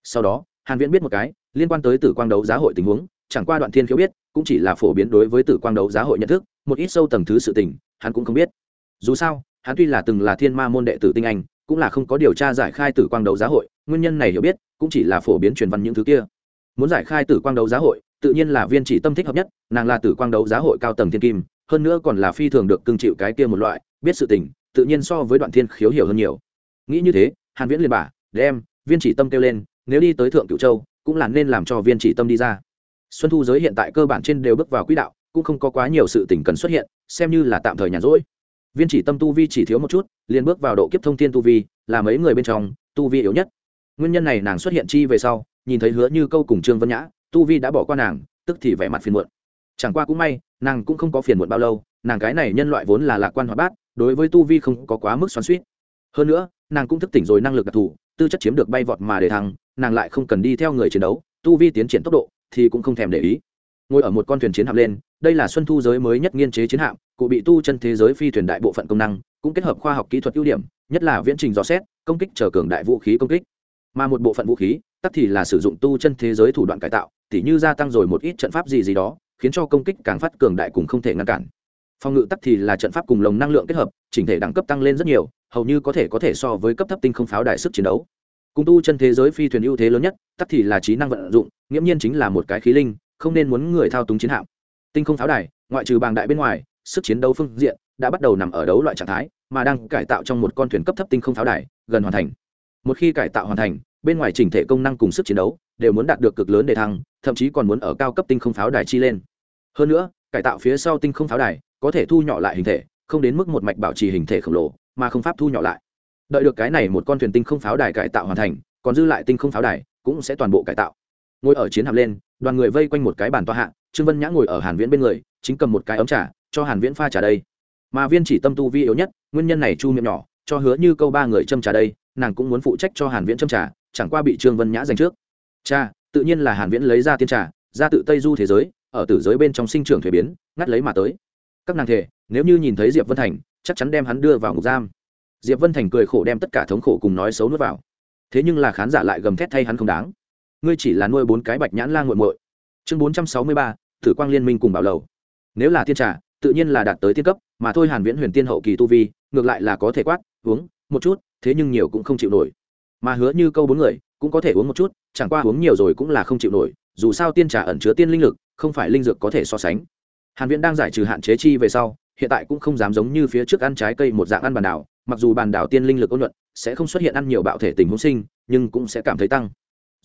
Sau đó, hàn viễn biết một cái, liên quan tới tử quang đấu giá hội tình huống, chẳng qua đoạn thiên khiếu biết, cũng chỉ là phổ biến đối với tử quang đấu giá hội nhận thức, một ít sâu tầng thứ sự tình, hắn cũng không biết. Dù sao, hắn tuy là từng là thiên ma môn đệ tử tinh anh cũng là không có điều tra giải khai tử quang đấu giá hội, nguyên nhân này hiểu biết, cũng chỉ là phổ biến truyền văn những thứ kia. Muốn giải khai tử quang đấu giá hội, tự nhiên là viên chỉ tâm thích hợp nhất, nàng là tử quang đấu giá hội cao tầng thiên kim, hơn nữa còn là phi thường được cưng chịu cái kia một loại, biết sự tình, tự nhiên so với đoạn thiên khiếu hiểu hơn nhiều. Nghĩ như thế, hàn viễn liền bà đem, viên chỉ tâm kêu lên, nếu đi tới thượng cửu châu, cũng là nên làm cho viên chỉ tâm đi ra. Xuân thu giới hiện tại cơ bản trên đều bước vào quỹ đạo, cũng không có quá nhiều sự tình cần xuất hiện, xem như là tạm thời nhàn rỗi viên chỉ tâm tu vi chỉ thiếu một chút, liền bước vào độ kiếp thông thiên tu vi, là mấy người bên trong, tu vi yếu nhất. Nguyên nhân này nàng xuất hiện chi về sau, nhìn thấy hứa như câu cùng trương vân nhã, tu vi đã bỏ qua nàng, tức thì vẻ mặt phiền muộn. Chẳng qua cũng may, nàng cũng không có phiền muộn bao lâu, nàng cái này nhân loại vốn là lạc quan hoạt bát, đối với tu vi không có quá mức xoắn suýt hơn nữa, nàng cũng thức tỉnh rồi năng lực đặc thù, tư chất chiếm được bay vọt mà để thăng, nàng lại không cần đi theo người chiến đấu, tu vi tiến triển tốc độ thì cũng không thèm để ý ngồi ở một con thuyền chiến hạm lên, đây là xuân thu giới mới nhất nghiên chế chiến hạm, cụ bị tu chân thế giới phi thuyền đại bộ phận công năng, cũng kết hợp khoa học kỹ thuật ưu điểm, nhất là viễn trình dò xét, công kích trở cường đại vũ khí công kích. Mà một bộ phận vũ khí, tắc thì là sử dụng tu chân thế giới thủ đoạn cải tạo, tỉ như gia tăng rồi một ít trận pháp gì gì đó, khiến cho công kích càng phát cường đại cùng không thể ngăn cản. Phòng ngự tắc thì là trận pháp cùng lồng năng lượng kết hợp, chỉnh thể đẳng cấp tăng lên rất nhiều, hầu như có thể có thể so với cấp thấp tinh không pháo đại sức chiến đấu. Cùng tu chân thế giới phi thuyền ưu thế lớn nhất, tắc thì là trí năng vận dụng, nghiễm nhiên chính là một cái khí linh không nên muốn người thao túng chiến hạm. Tinh không pháo đài, ngoại trừ bàng đại bên ngoài, sức chiến đấu phương diện đã bắt đầu nằm ở đấu loại trạng thái, mà đang cải tạo trong một con thuyền cấp thấp tinh không pháo đài, gần hoàn thành. Một khi cải tạo hoàn thành, bên ngoài chỉnh thể công năng cùng sức chiến đấu đều muốn đạt được cực lớn để thăng, thậm chí còn muốn ở cao cấp tinh không pháo đài chi lên. Hơn nữa, cải tạo phía sau tinh không pháo đài có thể thu nhỏ lại hình thể, không đến mức một mạch bảo trì hình thể khổng lồ, mà không pháp thu nhỏ lại. Đợi được cái này một con thuyền tinh không pháo đài cải tạo hoàn thành, còn dư lại tinh không pháo đài cũng sẽ toàn bộ cải tạo. Ngồi ở chiến hạm lên đoàn người vây quanh một cái bàn toa hạ, trương vân nhã ngồi ở hàn viễn bên người, chính cầm một cái ấm trà, cho hàn viễn pha trà đây. Mà viên chỉ tâm tu vi yếu nhất, nguyên nhân này chu miệng nhỏ, cho hứa như câu ba người châm trà đây, nàng cũng muốn phụ trách cho hàn viễn châm trà, chẳng qua bị trương vân nhã giành trước. Cha, tự nhiên là hàn viễn lấy ra tiên trà, ra tự tây du thế giới, ở tử giới bên trong sinh trưởng thuế biến, ngắt lấy mà tới. Các nàng thể, nếu như nhìn thấy diệp vân thành, chắc chắn đem hắn đưa vào ngục giam. Diệp vân thành cười khổ đem tất cả thống khổ cùng nói xấu nuốt vào. Thế nhưng là khán giả lại gầm thét thay hắn không đáng ngươi chỉ là nuôi bốn cái bạch nhãn lang muội muội. Chương bốn trăm sáu mươi ba, thử quang liên minh cùng bảo lầu. Nếu là tiên trà, tự nhiên là đạt tới tiên cấp, mà thôi hàn viễn huyền tiên hậu kỳ tu vi, ngược lại là có thể quát, uống, một chút, thế nhưng nhiều cũng không chịu nổi. Mà hứa như câu bốn người, cũng có thể uống một chút, chẳng qua uống nhiều rồi cũng là không chịu nổi, dù sao tiên trà ẩn chứa tiên linh lực, không phải linh dược có thể so sánh. Hàn viễn đang giải trừ hạn chế chi về sau, hiện tại cũng không dám giống như phía trước ăn trái cây một dạng ăn bàn đảo, mặc dù bàn đảo tiên linh lực ôn nhuận, sẽ không xuất hiện ăn nhiều bạo thể tình huống sinh, nhưng cũng sẽ cảm thấy tăng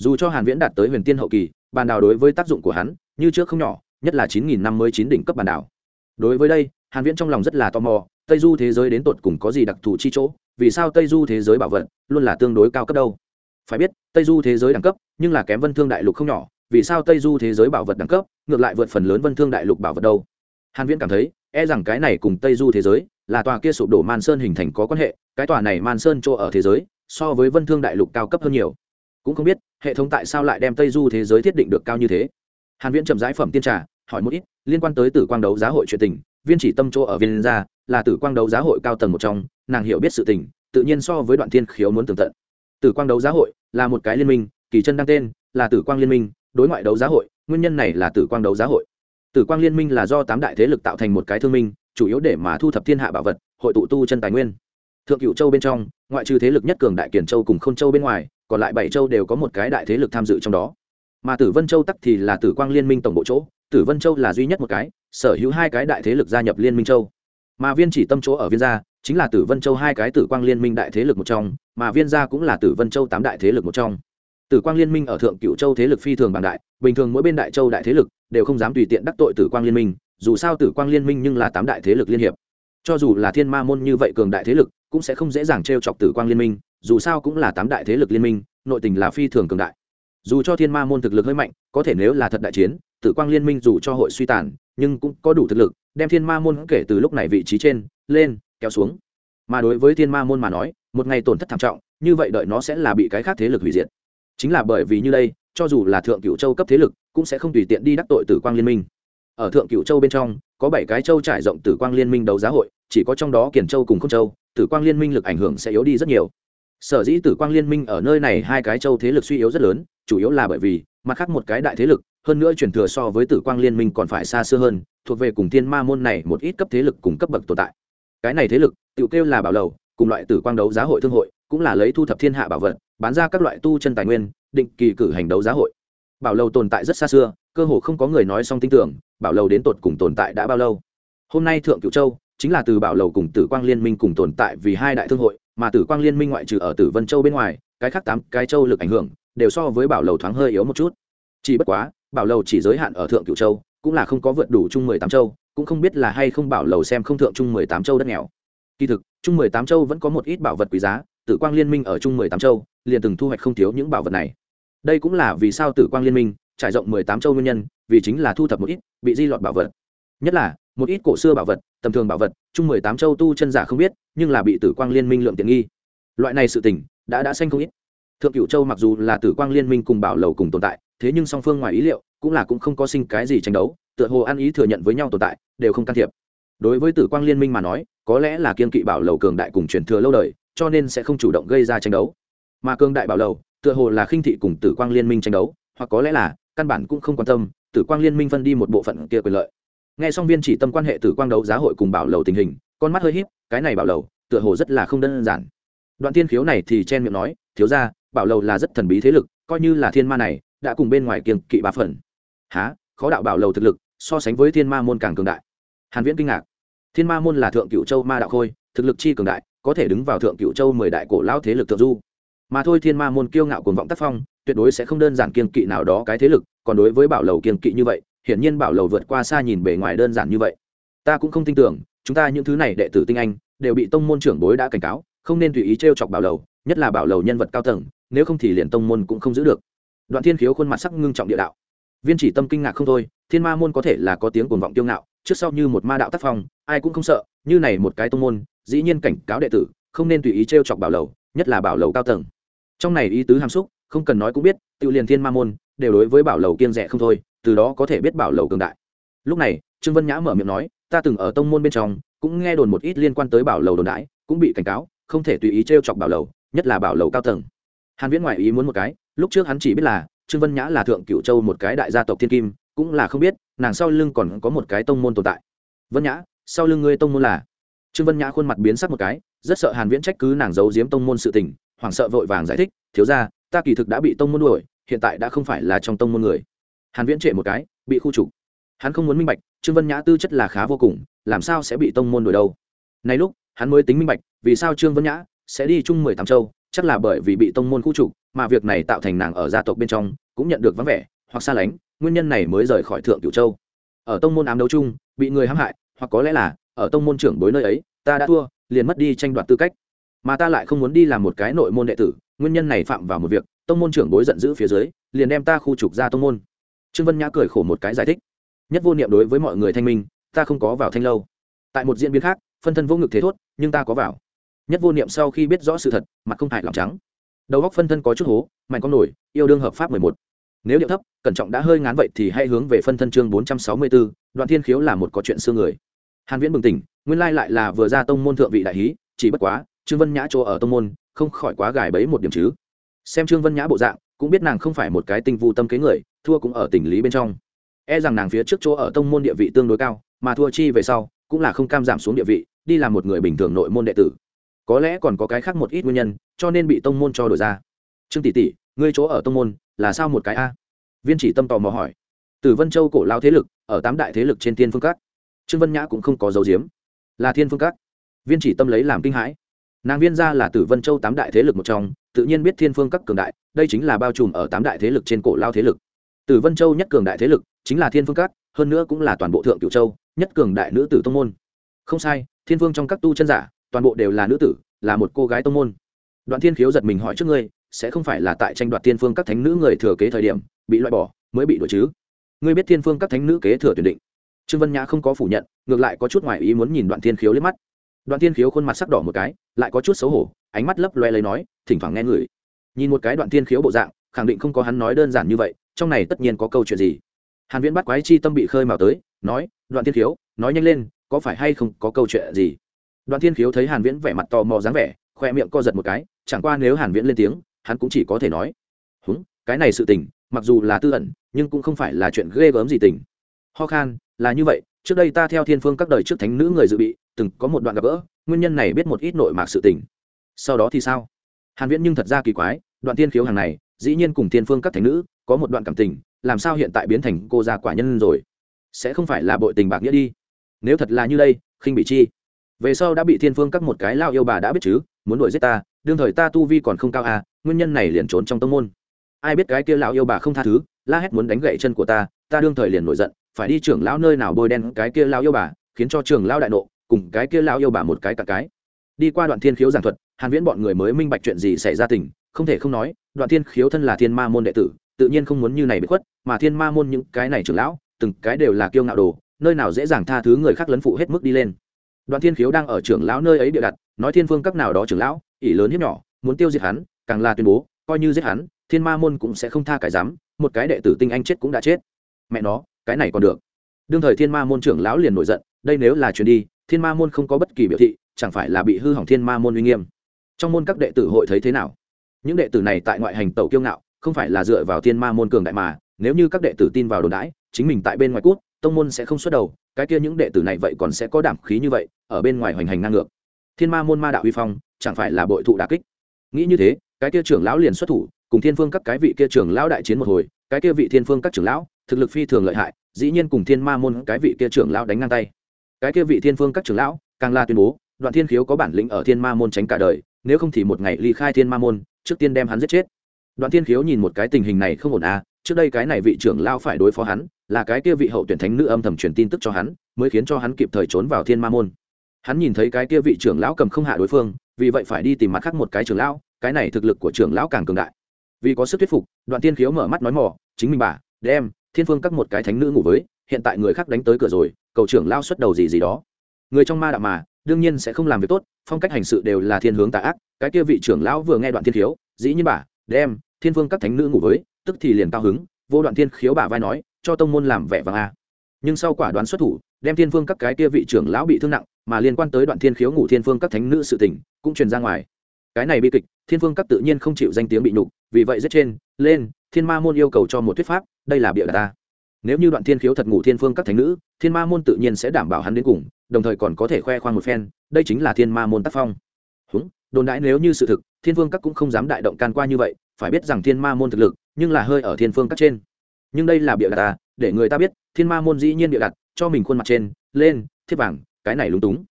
dù cho hàn viễn đạt tới huyền tiên hậu kỳ, bàn đảo đối với tác dụng của hắn, như trước không nhỏ, nhất là 9.059 đỉnh cấp bàn đảo. Đối với đây, hàn viễn trong lòng rất là tò mò, tây du thế giới đến tột cùng có gì đặc thù chi chỗ, vì sao tây du thế giới bảo vật luôn là tương đối cao cấp đâu? Phải biết, tây du thế giới đẳng cấp, nhưng là kém vân thương đại lục không nhỏ, vì sao tây du thế giới bảo vật đẳng cấp, ngược lại vượt phần lớn vân thương đại lục bảo vật đâu? Hàn viễn cảm thấy e rằng cái này cùng tây du thế giới là tòa kia sụp đổ man sơn hình thành có quan hệ, cái tòa này man sơn chỗ ở thế giới, so với vân thương đại lục cao cấp hơn nhiều. Cũng không biết hệ thống tại sao lại đem tây du thế giới thiết định được cao như thế? Hàn viễn trầm rãi phẩm tiên trà, hỏi một ít, liên quan tới tử quang đấu giá hội chuyện tình, viên chỉ tâm chỗ ở viên gia là tử quang đấu giá hội cao tầng một trong, nàng hiểu biết sự tình, tự nhiên so với đoạn thiên khiếu muốn tường tận tử quang đấu giá hội là một cái liên minh, kỳ chân đăng tên, là tử quang liên minh, đối ngoại đấu giá hội, nguyên nhân này là tử quang đấu giá hội. Tử quang liên minh là do tám đại thế lực tạo thành một cái thương minh, chủ yếu để mà thu thập thiên hạ bảo vật, hội tụ tu chân tài nguyên thượng cựu châu bên trong, ngoại trừ thế lực nhất cường đại kiển châu cùng k h ô n châu bên ngoài, còn lại bảy châu đều có một cái đại thế lực tham dự trong đó. Mà tử vân châu tắc thì là tử quang liên minh tổng bộ chỗ, tử vân châu là duy nhất một cái, sở hữu hai cái đại thế lực gia nhập liên minh châu. Mà viên chỉ tâm chỗ ở viên gia, chính là tử vân châu hai cái tử quang liên minh đại thế lực một trong, mà viên gia cũng là tử vân châu tám đại thế lực một trong. Tử quang liên minh ở thượng cựu châu thế lực phi thường bằng đại, bình thường mỗi bên đại châu đại thế lực đều không dám tùy tiện đắc tội tử quang liên minh, dù sao tử quang liên minh nhưng là tám đại thế lực liên hiệp cho dù là thiên ma môn như vậy cường đại thế lực, cũng sẽ không dễ dàng t r e o chọc tử quang liên minh, dù sao cũng là tám đại thế lực liên minh, nội tình là phi thường cường đại. Dù cho thiên ma môn thực lực hơi mạnh, có thể nếu là thật đại chiến, tử quang liên minh dù cho hội suy tàn, nhưng cũng có đủ thực lực, đem thiên ma môn kể từ lúc này vị trí trên, lên, kéo xuống. Mà đối với thiên ma môn mà nói, một ngày tổn thất thảm trọng, như vậy đợi nó sẽ là bị cái khác thế lực hủy diệt. Chính là bởi vì như đây, cho dù là thượng cựu châu cấp thế lực, cũng sẽ không tùy tiện đi đắc tội tử quang liên minh ở thượng cựu châu bên trong, có bảy cái châu trải rộng tử quang liên minh đấu giá hội, chỉ có trong đó kiển châu cùng không châu, tử quang liên minh lực ảnh hưởng sẽ yếu đi rất nhiều. Sở dĩ tử quang liên minh ở nơi này hai cái châu thế lực suy yếu rất lớn, chủ yếu là bởi vì, mặt khác một cái đại thế lực, hơn nữa truyền thừa so với tử quang liên minh còn phải xa xưa hơn, thuộc về cùng thiên ma môn này một ít cấp thế lực cùng cấp bậc tồn tại. Cái này thế lực, tự kêu là bảo lầu, cùng loại tử quang đấu giá hội thương hội, cũng là lấy thu thập thiên hạ bảo vật, bán ra các loại tu chân tài nguyên, định kỳ cử hành đấu giá hội. Bảo lầu tồn tại rất xa xưa cơ hồ không có người nói xong tin tưởng, bảo lầu đến tột cùng tồn tại đã bao lâu? Hôm nay thượng cựu châu chính là từ bảo lầu cùng tử quang liên minh cùng tồn tại vì hai đại thương hội, mà tử quang liên minh ngoại trừ ở tử vân châu bên ngoài, cái khác tám cái châu lực ảnh hưởng đều so với bảo lầu thoáng hơi yếu một chút. Chỉ bất quá, bảo lầu chỉ giới hạn ở thượng cựu châu, cũng là không có vượt đủ chung mười tám châu, cũng không biết là hay không bảo lầu xem không thượng chung mười tám châu đất nghèo. Kỳ thực, chung mười tám châu vẫn có một ít bảo vật quý giá, tử quang liên minh ở chung mười tám châu, liền từng thu hoạch không thiếu những bảo vật này. Đây cũng là vì sao tử quang liên minh trải rộng mười tám châu nguyên nhân, vì chính là thu thập một ít, bị di lọt bảo vật. Nhất là, một ít cổ xưa bảo vật, tầm thường bảo vật, chung mười tám châu tu chân giả không biết, nhưng là bị tử quang liên minh lượng tiện nghi. Loại này sự tình, đã đã xanh không ít. Thượng cửu châu mặc dù là tử quang liên minh cùng bảo lầu cùng tồn tại, thế nhưng song phương ngoài ý liệu, cũng là cũng không có sinh cái gì tranh đấu, tựa hồ ăn ý thừa nhận với nhau tồn tại, đều không can thiệp. Đối với tử quang liên minh mà nói, có lẽ là kiên kỵ bảo lầu cường đại cùng truyền thừa lâu đời, cho nên sẽ không chủ động gây ra tranh đấu. Mà cường đại bảo lầu, tựa hồ là khinh thị cùng tử quang liên minh tranh đấu, hoặc có lẽ là căn bản cũng không quan tâm, tử quang liên minh phân đi một bộ phận kia quyền lợi. Nghe xong viên chỉ tâm quan hệ tử quang đấu giá hội cùng bảo lầu tình hình, con mắt hơi híp, cái này bảo lầu, tựa hồ rất là không đơn giản. Đoạn tiên khiếu này thì chen miệng nói, thiếu ra bảo lầu là rất thần bí thế lực, coi như là thiên ma này, đã cùng bên ngoài kiêng kỵ ba phần. Há khó đạo bảo lầu thực lực, so sánh với thiên ma môn càng cường đại. Hàn viễn kinh ngạc. Thiên ma môn là thượng cựu châu ma đạo khôi, thực lực chi cường đại, có thể đứng vào thượng cựu châu mười đại cổ lao thế lực thượng du. Mà thôi thiên ma môn kiêu ngạo cuồng vọng tác phong tuyệt đối sẽ không đơn giản kiên kỵ nào đó cái thế lực, còn đối với bảo lầu kiên kỵ như vậy, hiển nhiên bảo lầu vượt qua xa nhìn bề ngoài đơn giản như vậy. Ta cũng không tin tưởng, chúng ta những thứ này đệ tử tinh anh, đều bị tông môn trưởng bối đã cảnh cáo, không nên tùy ý t chọc bảo lầu, nhất là bảo lầu nhân vật cao tầng, nếu không thì liền tông môn cũng không giữ được. Đoạn thiên khiếu khuôn mặt sắc ngưng trọng địa đạo. Viên chỉ tâm kinh ngạc không thôi, thiên ma môn có thể là có tiếng cuồng vọng tiêu ngạo, trước sau như một ma đạo tác phong, ai cũng không sợ, như này một cái tông môn, dĩ nhiên cảnh cáo đệ tử, không nên tùy ý t chọc bảo lầu, nhất là bảo lầu cao tầng. Trong này ý tứ hàm xúc không cần nói cũng biết tự liền thiên ma môn đều đối với bảo lầu kiên rẻ không thôi, từ đó có thể biết bảo lầu cường đại. Lúc này, trương vân nhã mở miệng nói, ta từng ở tông môn bên trong, cũng nghe đồn một ít liên quan tới bảo lầu đồn đãi, cũng bị cảnh cáo, không thể tùy ý t r e o chọc bảo lầu, nhất là bảo lầu cao tầng. Hàn viễn ngoại ý muốn một cái, lúc trước hắn chỉ biết là trương vân nhã là thượng cựu châu một cái đại gia tộc thiên kim, cũng là không biết, nàng sau lưng còn có một cái tông môn tồn tại. Vân nhã, sau lưng ngươi tông môn là? Trương vân nhã khuôn mặt biến sắc một cái, rất sợ hàn viễn trách cứ nàng giấu giếm tông môn sự tình, hoảng sợ vội vàng giải thích, thiếu ra ta kỳ thực đã bị tông môn đuổi, hiện tại đã không phải là trong tông môn người. Hàn viễn trệ một cái, bị khu trục. Hắn không muốn minh bạch, trương vân nhã tư chất là khá vô cùng, làm sao sẽ bị tông môn đuổi đâu? Nay lúc, hắn mới tính minh bạch, vì sao trương vân nhã sẽ đi chung mười tám châu, chắc là bởi vì bị tông môn khu trục, mà việc này tạo thành nàng ở gia tộc bên trong, cũng nhận được vắng vẻ, hoặc xa lánh, nguyên nhân này mới rời khỏi thượng cửu châu. Ở tông môn ám đấu chung, bị người hãm hại, hoặc có lẽ là, ở tông môn trưởng bối nơi ấy, ta đã thua, liền mất đi tranh đoạt tư cách mà ta lại không muốn đi làm một cái nội môn đệ tử, nguyên nhân này phạm vào một việc, tông môn trưởng bối giận dữ phía dưới, liền đem ta khu trục ra tông môn. Trương vân nhã cười khổ một cái giải thích. Nhất vô niệm đối với mọi người thanh minh, ta không có vào thanh lâu. Tại một diễn biến khác, phân thân vô ngực thế thốt, nhưng ta có vào. Nhất vô niệm sau khi biết rõ sự thật, mặt không hại lòng trắng. Đầu góc phân thân có chút hố, mạnh con nổi, yêu đương hợp pháp mười một. Nếu điệu thấp, cẩn trọng đã hơi ngán vậy thì hãy hướng về phân thân chương bốn trăm sáu mươi bốn, đoạn thiên khiếu là một có chuyện xương người. Hàn viễn bừng tỉnh, nguyên lai lại là vừa ra tông môn thượng vị đại hí, chỉ bất quá trương vân nhã chỗ ở tông môn, không khỏi quá gài bấy một điểm chứ. Xem trương vân nhã bộ dạng, cũng biết nàng không phải một cái tinh vu tâm kế người, thua cũng ở tình lý bên trong. E rằng nàng phía trước chỗ ở tông môn địa vị tương đối cao, mà thua chi về sau, cũng là không cam giảm xuống địa vị, đi làm một người bình thường nội môn đệ tử. Có lẽ còn có cái khác một ít nguyên nhân, cho nên bị tông môn cho đổi ra. Trương tỷ tỷ, ngươi chỗ ở tông môn, là sao một cái a? Viên chỉ tâm tò mò hỏi. Từ vân châu cổ lao thế lực, ở tám đại thế lực trên thiên phương các. Trương vân nhã cũng không có dấu diếm là thiên phương các. Viên chỉ tâm lấy làm kinh hãi nàng viên gia là tử vân châu tám đại thế lực một trong, tự nhiên biết thiên phương các cường đại, đây chính là bao trùm ở tám đại thế lực trên cổ lao thế lực. Tử vân châu nhất cường đại thế lực chính là thiên phương các, hơn nữa cũng là toàn bộ thượng cửu châu, nhất cường đại nữ tử tông môn. Không sai, thiên phương trong các tu chân giả, toàn bộ đều là nữ tử, là một cô gái tông môn. Đoạn thiên khiếu giật mình hỏi trước ngươi, sẽ không phải là tại tranh đoạt thiên phương các thánh nữ người thừa kế thời điểm, bị loại bỏ, mới bị đuổi chứ? Ngươi biết thiên phương các thánh nữ kế thừa tuyển định. Trương vân nhã không có phủ nhận, ngược lại có chút ngoài ý muốn nhìn đoạn thiên khiếu lên mắt đoạn thiên khiếu khuôn mặt sắc đỏ một cái, lại có chút xấu hổ, ánh mắt lấp loe lấy nói, thỉnh thoảng nghe ngửi nhìn một cái đoạn thiên khiếu bộ dạng, khẳng định không có hắn nói đơn giản như vậy, trong này tất nhiên có câu chuyện gì. Hàn viễn bắt quái chi tâm bị khơi mào tới, nói, đoạn thiên khiếu, nói nhanh lên, có phải hay không có câu chuyện gì? Đoạn thiên khiếu thấy hàn viễn vẻ mặt tò mò dáng vẻ, khoe miệng co giật một cái, chẳng qua nếu hàn viễn lên tiếng, hắn cũng chỉ có thể nói, húng, cái này sự tình, mặc dù là tư ẩn, nhưng cũng không phải là chuyện ghê gớm gì tình. Ho khan, là như vậy trước đây ta theo thiên phương các đời trước thánh nữ người dự bị, từng có một đoạn gặp gỡ, nguyên nhân này biết một ít nội mạc sự tình. Sau đó thì sao? Hàn viễn nhưng thật ra kỳ quái, đoạn tiên khiếu hàng này, dĩ nhiên cùng thiên phương các thánh nữ có một đoạn cảm tình, làm sao hiện tại biến thành cô gia quả nhân rồi? Sẽ không phải là bội tình bạc nghĩa đi. Nếu thật là như đây, khinh bị chi? Về sau đã bị thiên phương các một cái lao yêu bà đã biết chứ, muốn đuổi giết ta, đương thời ta tu vi còn không cao à nguyên nhân này liền trốn trong tông môn. Ai biết cái kia lão yêu bà không tha thứ, la hét muốn đánh gậy chân của ta ta đương thời liền nổi giận, phải đi trưởng lão nơi nào bôi đen cái kia lão yêu bà, khiến cho trưởng lão đại nộ, cùng cái kia lão yêu bà một cái cả cái. Đi qua đoạn thiên khiếu giảng thuật, hàn viễn bọn người mới minh bạch chuyện gì xảy ra tình, không thể không nói, đoạn thiên khiếu thân là thiên ma môn đệ tử, tự nhiên không muốn như này bị khuất, mà thiên ma môn những cái này trưởng lão, từng cái đều là kiêu ngạo đồ, nơi nào dễ dàng tha thứ người khác lấn phụ hết mức đi lên. Đoạn thiên khiếu đang ở trưởng lão nơi ấy địa đặt, nói thiên phương các nào đó trưởng lão, ỷ lớn hiếp nhỏ, muốn tiêu diệt hắn, càng là tuyên bố, coi như giết hắn, thiên ma môn cũng sẽ không tha cái dám, một cái đệ tử tinh anh chết cũng đã chết mẹ nó, cái này còn được. Đương thời thiên ma môn trưởng lão liền nổi giận, đây nếu là chuyến đi, thiên ma môn không có bất kỳ biểu thị, chẳng phải là bị hư hỏng thiên ma môn uy nghiêm. Trong môn các đệ tử hội thấy thế nào? Những đệ tử này tại ngoại hành tẩu kiêu ngạo, không phải là dựa vào thiên ma môn cường đại mà, nếu như các đệ tử tin vào đồn đãi, chính mình tại bên ngoài cút, tông môn sẽ không xuất đầu, cái kia những đệ tử này vậy còn sẽ có đảm khí như vậy, ở bên ngoài hoành hành ngang ngược. Thiên ma môn ma đạo uy phong, chẳng phải là bội thụ đà kích. Nghĩ như thế, cái kia trưởng lão liền xuất thủ cùng thiên phương các cái vị kia trưởng lão đại chiến một hồi, cái kia vị thiên phương các trưởng lão, thực lực phi thường lợi hại, dĩ nhiên cùng thiên ma môn cái vị kia trưởng lão đánh ngang tay. Cái kia vị thiên phương các trưởng lão, càng la tuyên bố, đoạn thiên khiếu có bản lĩnh ở thiên ma môn tránh cả đời, nếu không thì một ngày ly khai thiên ma môn, trước tiên đem hắn giết chết. Đoạn thiên khiếu nhìn một cái tình hình này không ổn à trước đây cái này vị trưởng lao phải đối phó hắn, là cái kia vị hậu tuyển thánh nữ âm thầm truyền tin tức cho hắn, mới khiến cho hắn kịp thời trốn vào thiên ma môn. Hắn nhìn thấy cái kia vị trưởng lão cầm không hạ đối phương, vì vậy phải đi tìm mặt khác một cái trưởng lão, cái này thực lực của trưởng lão càng cường đại vì có sức thuyết phục, đoạn thiên khiếu mở mắt nói mỏ chính mình bà, đem, thiên phương các một cái thánh nữ ngủ với, hiện tại người khác đánh tới cửa rồi, cầu trưởng lao xuất đầu gì gì đó. Người trong ma đạo mà, đương nhiên sẽ không làm việc tốt, phong cách hành sự đều là thiên hướng tà ác, cái kia vị trưởng lão vừa nghe đoạn thiên khiếu, dĩ nhiên bà, đem, thiên phương các thánh nữ ngủ với, tức thì liền cao hứng, vô đoạn thiên khiếu bà vai nói, cho tông môn làm vẻ vàng a. Nhưng sau quả đoán xuất thủ, đem thiên phương các cái kia vị trưởng lão bị thương nặng, mà liên quan tới đoạn thiên khiếu ngủ thiên phương các thánh nữ sự tình, cũng truyền ra ngoài cái này bi kịch, thiên phương các tự nhiên không chịu danh tiếng bị nhục, vì vậy rất trên, lên, thiên ma môn yêu cầu cho một thuyết pháp, đây là bịa đặt ta. Nếu như đoạn thiên khiếu thật ngủ thiên phương các thánh nữ, thiên ma môn tự nhiên sẽ đảm bảo hắn đến cùng, đồng thời còn có thể khoe khoang một phen, đây chính là thiên ma môn tác phong. Húng, đồn đãi nếu như sự thực, thiên phương các cũng không dám đại động can qua như vậy, phải biết rằng thiên ma môn thực lực, nhưng là hơi ở thiên phương các trên. Nhưng đây là bịa đặt ta, để người ta biết, thiên ma môn dĩ nhiên bịa đặt, cho mình khuôn mặt trên, lên, thiết vàng, cái này lúng túng.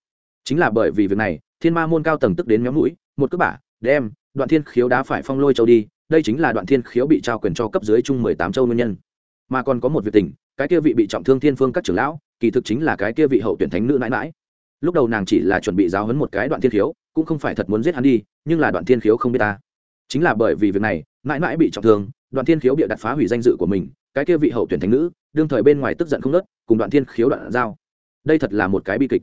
Chính là bởi vì việc này, thiên ma môn cao tầng tức đến méo mũi một cước bả, đem, đoạn thiên khiếu đá phải phong lôi châu đi, đây chính là đoạn thiên khiếu bị trao quyền cho cấp dưới chung mười tám châu nguyên nhân. Mà còn có một việc tình, cái kia vị bị trọng thương thiên phương các trưởng lão, kỳ thực chính là cái kia vị hậu tuyển thánh nữ mãi mãi lúc đầu nàng chỉ là chuẩn bị giáo hấn một cái đoạn thiên khiếu, cũng không phải thật muốn giết hắn đi, nhưng là đoạn thiên khiếu không biết ta. Chính là bởi vì việc này mãi mãi bị trọng thương, đoạn thiên khiếu bịa đặt phá hủy danh dự của mình, cái kia vị hậu tuyển thánh nữ, đương thời bên ngoài tức giận không nớt, cùng đoạn thiên khiếu đoạn giao. Đây thật là một cái bi kịch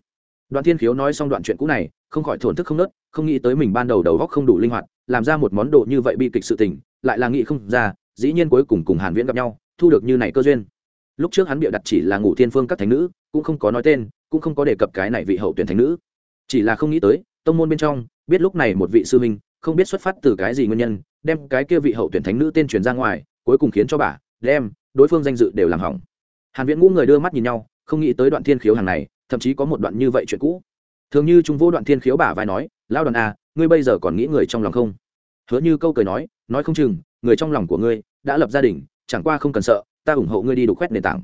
đoạn thiên khiếu nói xong đoạn chuyện cũ này, không khỏi thổn thức không nớt, không nghĩ tới mình ban đầu đầu góc không đủ linh hoạt, làm ra một món đồ như vậy bi kịch sự tình, lại là nghĩ không ra, dĩ nhiên cuối cùng cùng hàn viễn gặp nhau, thu được như này cơ duyên. Lúc trước hắn bịa đặt chỉ là ngủ thiên phương các thánh nữ, cũng không có nói tên, cũng không có đề cập cái này vị hậu tuyển thánh nữ. Chỉ là không nghĩ tới, tông môn bên trong, biết lúc này một vị sư minh không biết xuất phát từ cái gì nguyên nhân, đem cái kia vị hậu tuyển thánh nữ tên truyền ra ngoài, cuối cùng khiến cho bà, đem, đối phương danh dự đều làm hỏng. Hàn viễn ngũ người đưa mắt nhìn nhau, không nghĩ tới đoạn thiên khiếu hàng này thậm chí có một đoạn như vậy chuyện cũ. Thường như chúng vô đoạn thiên khiếu bả vai nói lao đoàn a ngươi bây giờ còn nghĩ người trong lòng không? Hứa như câu cười nói nói không chừng, người trong lòng của ngươi đã lập gia đình, chẳng qua không cần sợ, ta ủng hộ ngươi đi đục khoét nền tảng.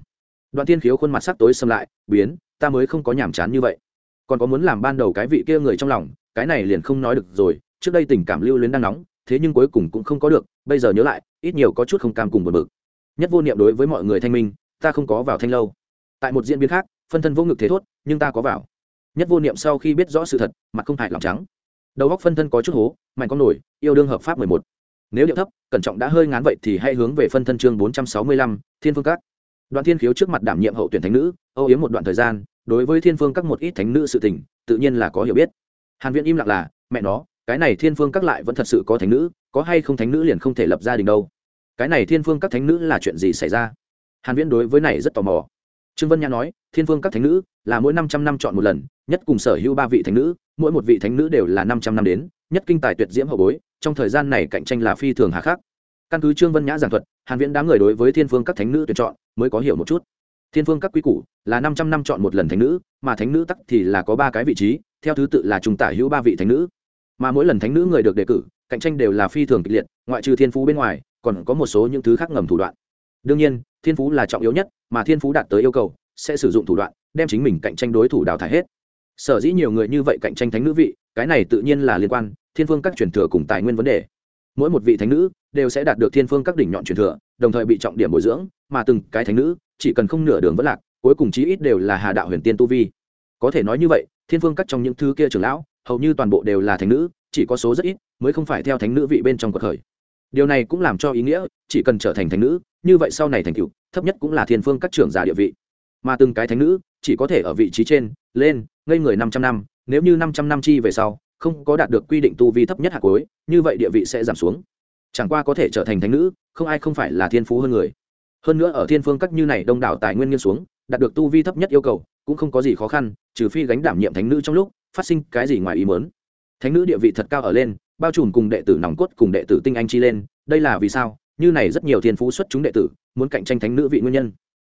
Đoạn thiên khiếu khuôn mặt sắc tối xâm lại, biến, ta mới không có nhàm chán như vậy. Còn có muốn làm ban đầu cái vị kia người trong lòng, cái này liền không nói được rồi, trước đây tình cảm lưu luyến đang nóng, thế nhưng cuối cùng cũng không có được, bây giờ nhớ lại, ít nhiều có chút không cam cùng một bực. Nhất vô niệm đối với mọi người thanh minh, ta không có vào thanh lâu. Tại một diễn biến khác phân thân vô ngực thế thốt, nhưng ta có vào. Nhất vô niệm sau khi biết rõ sự thật, mặt không hại lòng trắng. Đầu góc phân thân có chút hố, mạnh con nổi, yêu đương hợp pháp mười một. Nếu điệu thấp, cẩn trọng đã hơi ngán vậy thì hãy hướng về phân thân chương bốn trăm sáu mươi lăm, thiên phương các. Đoạn thiên khiếu trước mặt đảm nhiệm hậu tuyển thánh nữ, âu yếm một đoạn thời gian, đối với thiên phương các một ít thánh nữ sự tình, tự nhiên là có hiểu biết. Hàn viễn im lặng là, mẹ nó, cái này thiên phương các lại vẫn thật sự có thánh nữ, có hay không thánh nữ liền không thể lập gia đình đâu. Cái này thiên phương các thánh nữ là chuyện gì xảy ra? Hàn viễn đối với này rất tò mò. Trương vân nha nói thiên phương các thánh nữ, là mỗi 500 năm chọn một lần, nhất cùng sở hữu ba vị thánh nữ, mỗi một vị thánh nữ đều là 500 năm đến, nhất kinh tài tuyệt diễm hậu bối, trong thời gian này cạnh tranh là phi thường hà khắc. Căn cứ trương vân nhã giảng thuật, hàn viễn đám người đối với thiên phương các thánh nữ tuyển chọn mới có hiểu một chút. Thiên phương các quý củ là 500 năm chọn một lần thánh nữ, mà thánh nữ tắc thì là có ba cái vị trí, theo thứ tự là trùng tả hữu ba vị thánh nữ. Mà mỗi lần thánh nữ người được đề cử, cạnh tranh đều là phi thường kịch liệt, ngoại trừ thiên phú bên ngoài, còn có một số những thứ khác ngầm thủ đoạn. Đương nhiên, thiên phú là trọng yếu nhất, mà thiên phú đạt tới yêu cầu sẽ sử dụng thủ đoạn, đem chính mình cạnh tranh đối thủ đào thải hết. Sở dĩ nhiều người như vậy cạnh tranh thánh nữ vị, cái này tự nhiên là liên quan, thiên phương các truyền thừa cùng tài nguyên vấn đề. Mỗi một vị thánh nữ đều sẽ đạt được thiên phương các đỉnh nhọn truyền thừa, đồng thời bị trọng điểm bồi dưỡng, mà từng cái thánh nữ chỉ cần không nửa đường vẫn lạc, cuối cùng chí ít đều là hà đạo huyền tiên tu vi. Có thể nói như vậy, thiên phương các trong những thứ kia trưởng lão, hầu như toàn bộ đều là thánh nữ, chỉ có số rất ít mới không phải theo thánh nữ vị bên trong cuộc khởi. Điều này cũng làm cho ý nghĩa, chỉ cần trở thành thánh nữ, như vậy sau này thành cựu thấp nhất cũng là thiên phương các trưởng giả địa vị mà từng cái thánh nữ chỉ có thể ở vị trí trên, lên, ngây người năm trăm năm, nếu như năm trăm năm chi về sau, không có đạt được quy định tu vi thấp nhất hạt cuối, như vậy địa vị sẽ giảm xuống. Chẳng qua có thể trở thành thánh nữ, không ai không phải là thiên phú hơn người. Hơn nữa ở thiên phương các như này đông đảo tài nguyên nghiêng xuống, đạt được tu vi thấp nhất yêu cầu, cũng không có gì khó khăn, trừ phi gánh đảm nhiệm thánh nữ trong lúc phát sinh cái gì ngoài ý mớn thánh nữ địa vị thật cao ở lên, bao trùm cùng đệ tử nòng cốt, cùng đệ tử tinh anh chi lên, đây là vì sao? Như này rất nhiều thiên phú xuất chúng đệ tử, muốn cạnh tranh thánh nữ vị nguyên nhân.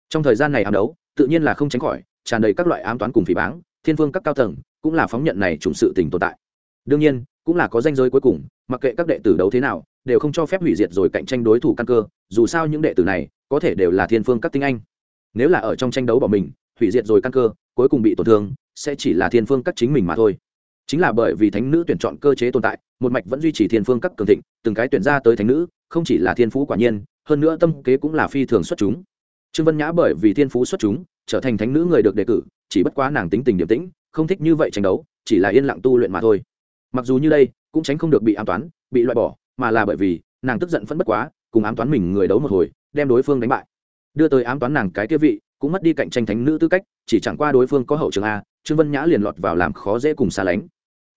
Trong thời gian này ám đấu tự nhiên là không tránh khỏi, tràn đầy các loại ám toán cùng phỉ báng, thiên phương các cao tầng cũng là phóng nhận này trùng sự tình tồn tại. Đương nhiên, cũng là có danh giới cuối cùng, mặc kệ các đệ tử đấu thế nào, đều không cho phép hủy diệt rồi cạnh tranh đối thủ căn cơ, dù sao những đệ tử này có thể đều là thiên phương các tinh anh. Nếu là ở trong tranh đấu bỏ mình, hủy diệt rồi căn cơ, cuối cùng bị tổn thương, sẽ chỉ là thiên phương các chính mình mà thôi. Chính là bởi vì thánh nữ tuyển chọn cơ chế tồn tại, một mạch vẫn duy trì thiên phương các cường thịnh, từng cái tuyển ra tới thánh nữ, không chỉ là thiên phú quả nhiên, hơn nữa tâm kế cũng là phi thường xuất chúng trương vân nhã bởi vì thiên phú xuất chúng, trở thành thánh nữ người được đề cử, chỉ bất quá nàng tính tình điềm tĩnh, không thích như vậy tranh đấu, chỉ là yên lặng tu luyện mà thôi. Mặc dù như đây, cũng tránh không được bị ám toán, bị loại bỏ, mà là bởi vì nàng tức giận phẫn bất quá, cùng ám toán mình người đấu một hồi, đem đối phương đánh bại. Đưa tới ám toán nàng cái kia vị, cũng mất đi cạnh tranh thánh nữ tư cách, chỉ chẳng qua đối phương có hậu trường a, trương vân nhã liền lọt vào làm khó dễ cùng xa lánh.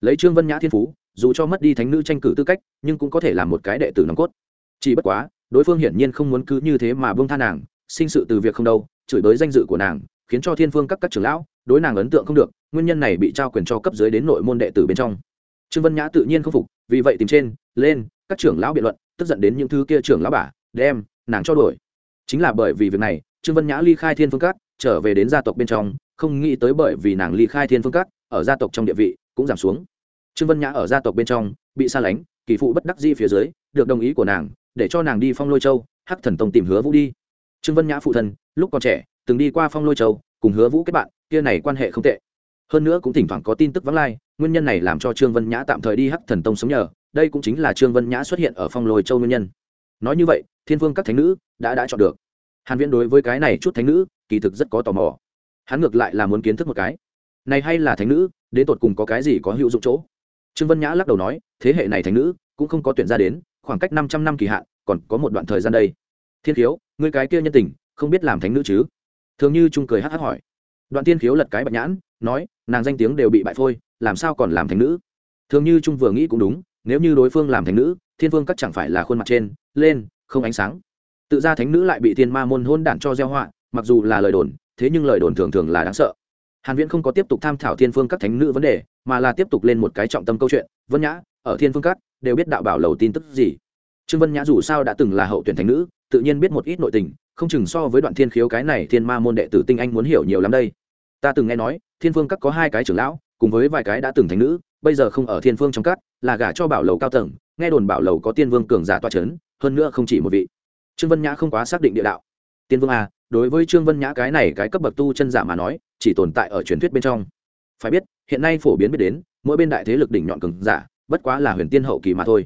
Lấy trương vân nhã thiên phú, dù cho mất đi thánh nữ tranh cử tư cách, nhưng cũng có thể làm một cái đệ tử nòng cốt. Chỉ bất quá, đối phương hiển nhiên không muốn cứ như thế mà bông tha nàng sinh sự từ việc không đâu, chửi bới danh dự của nàng, khiến cho thiên phương các các trưởng lão, đối nàng ấn tượng không được, nguyên nhân này bị trao quyền cho cấp dưới đến nội môn đệ tử bên trong. Trương vân nhã tự nhiên không phục, vì vậy tìm trên, lên, các trưởng lão biện luận, tức giận đến những thứ kia trưởng lão bà, đem, nàng cho đuổi. Chính là bởi vì việc này, trương vân nhã ly khai thiên phương các, trở về đến gia tộc bên trong, không nghĩ tới bởi vì nàng ly khai thiên phương các, ở gia tộc trong địa vị cũng giảm xuống. Trương vân nhã ở gia tộc bên trong, bị xa lánh, kỳ phụ bất đắc di phía dưới, được đồng ý của nàng, để cho nàng đi phong lôi châu, hắc thần tông tìm hứa vũ đi trương vân nhã phụ thân, lúc còn trẻ, từng đi qua phong lôi châu, cùng hứa vũ kết bạn, kia này quan hệ không tệ. Hơn nữa cũng thỉnh thoảng có tin tức vắng lai, nguyên nhân này làm cho trương vân nhã tạm thời đi hắc thần tông sống nhờ, đây cũng chính là trương vân nhã xuất hiện ở phong lôi châu nguyên nhân. Nói như vậy, thiên vương các thánh nữ đã đã chọn được. Hàn viễn đối với cái này chút thánh nữ, kỳ thực rất có tò mò. Hắn ngược lại là muốn kiến thức một cái. Này hay là thánh nữ, đến tột cùng có cái gì có hữu dụng chỗ? Trương vân nhã lắc đầu nói, thế hệ này thánh nữ cũng không có tuyển ra đến, khoảng cách 500 năm kỳ hạn, còn có một đoạn thời gian đây. Thiên thiếu ngươi cái kia nhân tình, không biết làm thánh nữ chứ? Thường như trung cười hắc hắc hỏi. Đoạn thiên khiếu lật cái bạch nhãn, nói, nàng danh tiếng đều bị bại phôi, làm sao còn làm thánh nữ? Thường như trung vừa nghĩ cũng đúng, nếu như đối phương làm thánh nữ, thiên vương các chẳng phải là khuôn mặt trên, lên, không ánh sáng. Tự ra thánh nữ lại bị thiên ma môn hôn đản cho gieo họa, mặc dù là lời đồn, thế nhưng lời đồn thường thường là đáng sợ. Hàn viễn không có tiếp tục tham thảo thiên phương các thánh nữ vấn đề, mà là tiếp tục lên một cái trọng tâm câu chuyện, vân nhã, ở thiên phương các, đều biết đạo bảo lầu tin tức gì? Trương vân nhã dù sao đã từng là hậu tuyển thánh nữ tự nhiên biết một ít nội tình, không chừng so với đoạn thiên khiếu cái này thiên ma môn đệ tử tinh anh muốn hiểu nhiều lắm đây. Ta từng nghe nói, thiên phương các có hai cái trưởng lão, cùng với vài cái đã từng thánh nữ, bây giờ không ở thiên phương trong các, là gả cho bảo lầu cao tầng, nghe đồn bảo lầu có tiên vương cường giả toa c h ấ n hơn nữa không chỉ một vị. Trương vân nhã không quá xác định địa đạo. Tiên vương a đối với trương vân nhã cái này cái cấp bậc tu chân giả mà nói, chỉ tồn tại ở truyền thuyết bên trong. Phải biết, hiện nay phổ biến biết đến, mỗi bên đại thế lực đỉnh nhọn cường giả, bất quá là huyền tiên hậu kỳ mà thôi.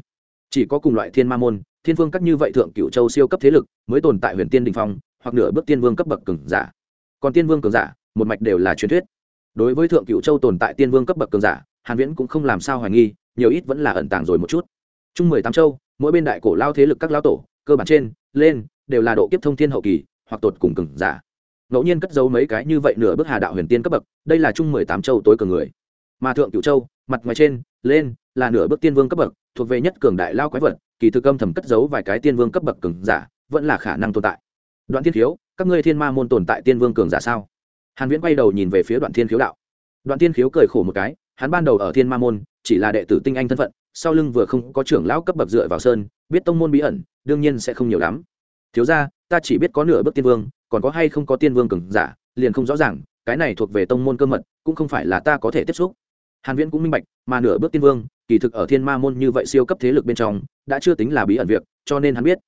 Chỉ có cùng loại thiên ma môn thiên vương các như vậy thượng cựu châu siêu cấp thế lực, mới tồn tại huyền tiên đình phong, hoặc nửa bước tiên vương cấp bậc cường giả. Còn tiên vương cường giả, một mạch đều là truyền thuyết. Đối với thượng cựu châu tồn tại tiên vương cấp bậc cường giả, hàn viễn cũng không làm sao hoài nghi, nhiều ít vẫn là ẩn tàng rồi một chút. Chung mười tám châu, mỗi bên đại cổ lao thế lực các lao tổ, cơ bản trên, lên, đều là độ kiếp thông thiên hậu kỳ, hoặc tột cùng cường giả. Ngẫu nhiên cất giấu mấy cái như vậy nửa bước hà đạo huyền tiên cấp bậc, đây là chung mười tám châu tối cường người. Mà thượng cựu châu, mặt ngoài trên, lên, là nửa bước tiên vương cấp bậc, thuộc về nhất cường đại lao quái vật kỳ thực âm thầm cất giấu vài cái tiên vương cấp bậc cường giả vẫn là khả năng tồn tại. Đoạn thiên khiếu, các ngươi thiên ma môn tồn tại tiên vương cường giả sao? Hàn viễn quay đầu nhìn về phía đoạn thiên khiếu đạo. Đoạn thiên khiếu cười khổ một cái, hắn ban đầu ở thiên ma môn, chỉ là đệ tử tinh anh thân phận, sau lưng vừa không có trưởng lão cấp bậc dựa vào sơn, biết tông môn bí ẩn, đương nhiên sẽ không nhiều lắm. Thiếu ra ta chỉ biết có nửa bước tiên vương, còn có hay không có tiên vương cường giả, liền không rõ ràng, cái này thuộc về tông môn cơ mật, cũng không phải là ta có thể tiếp xúc. Hàn viễn cũng minh bạch, mà nửa bước tiên vương kỳ thực ở thiên ma môn như vậy siêu cấp thế lực bên trong, đã chưa tính là bí ẩn việc, cho nên hắn biết.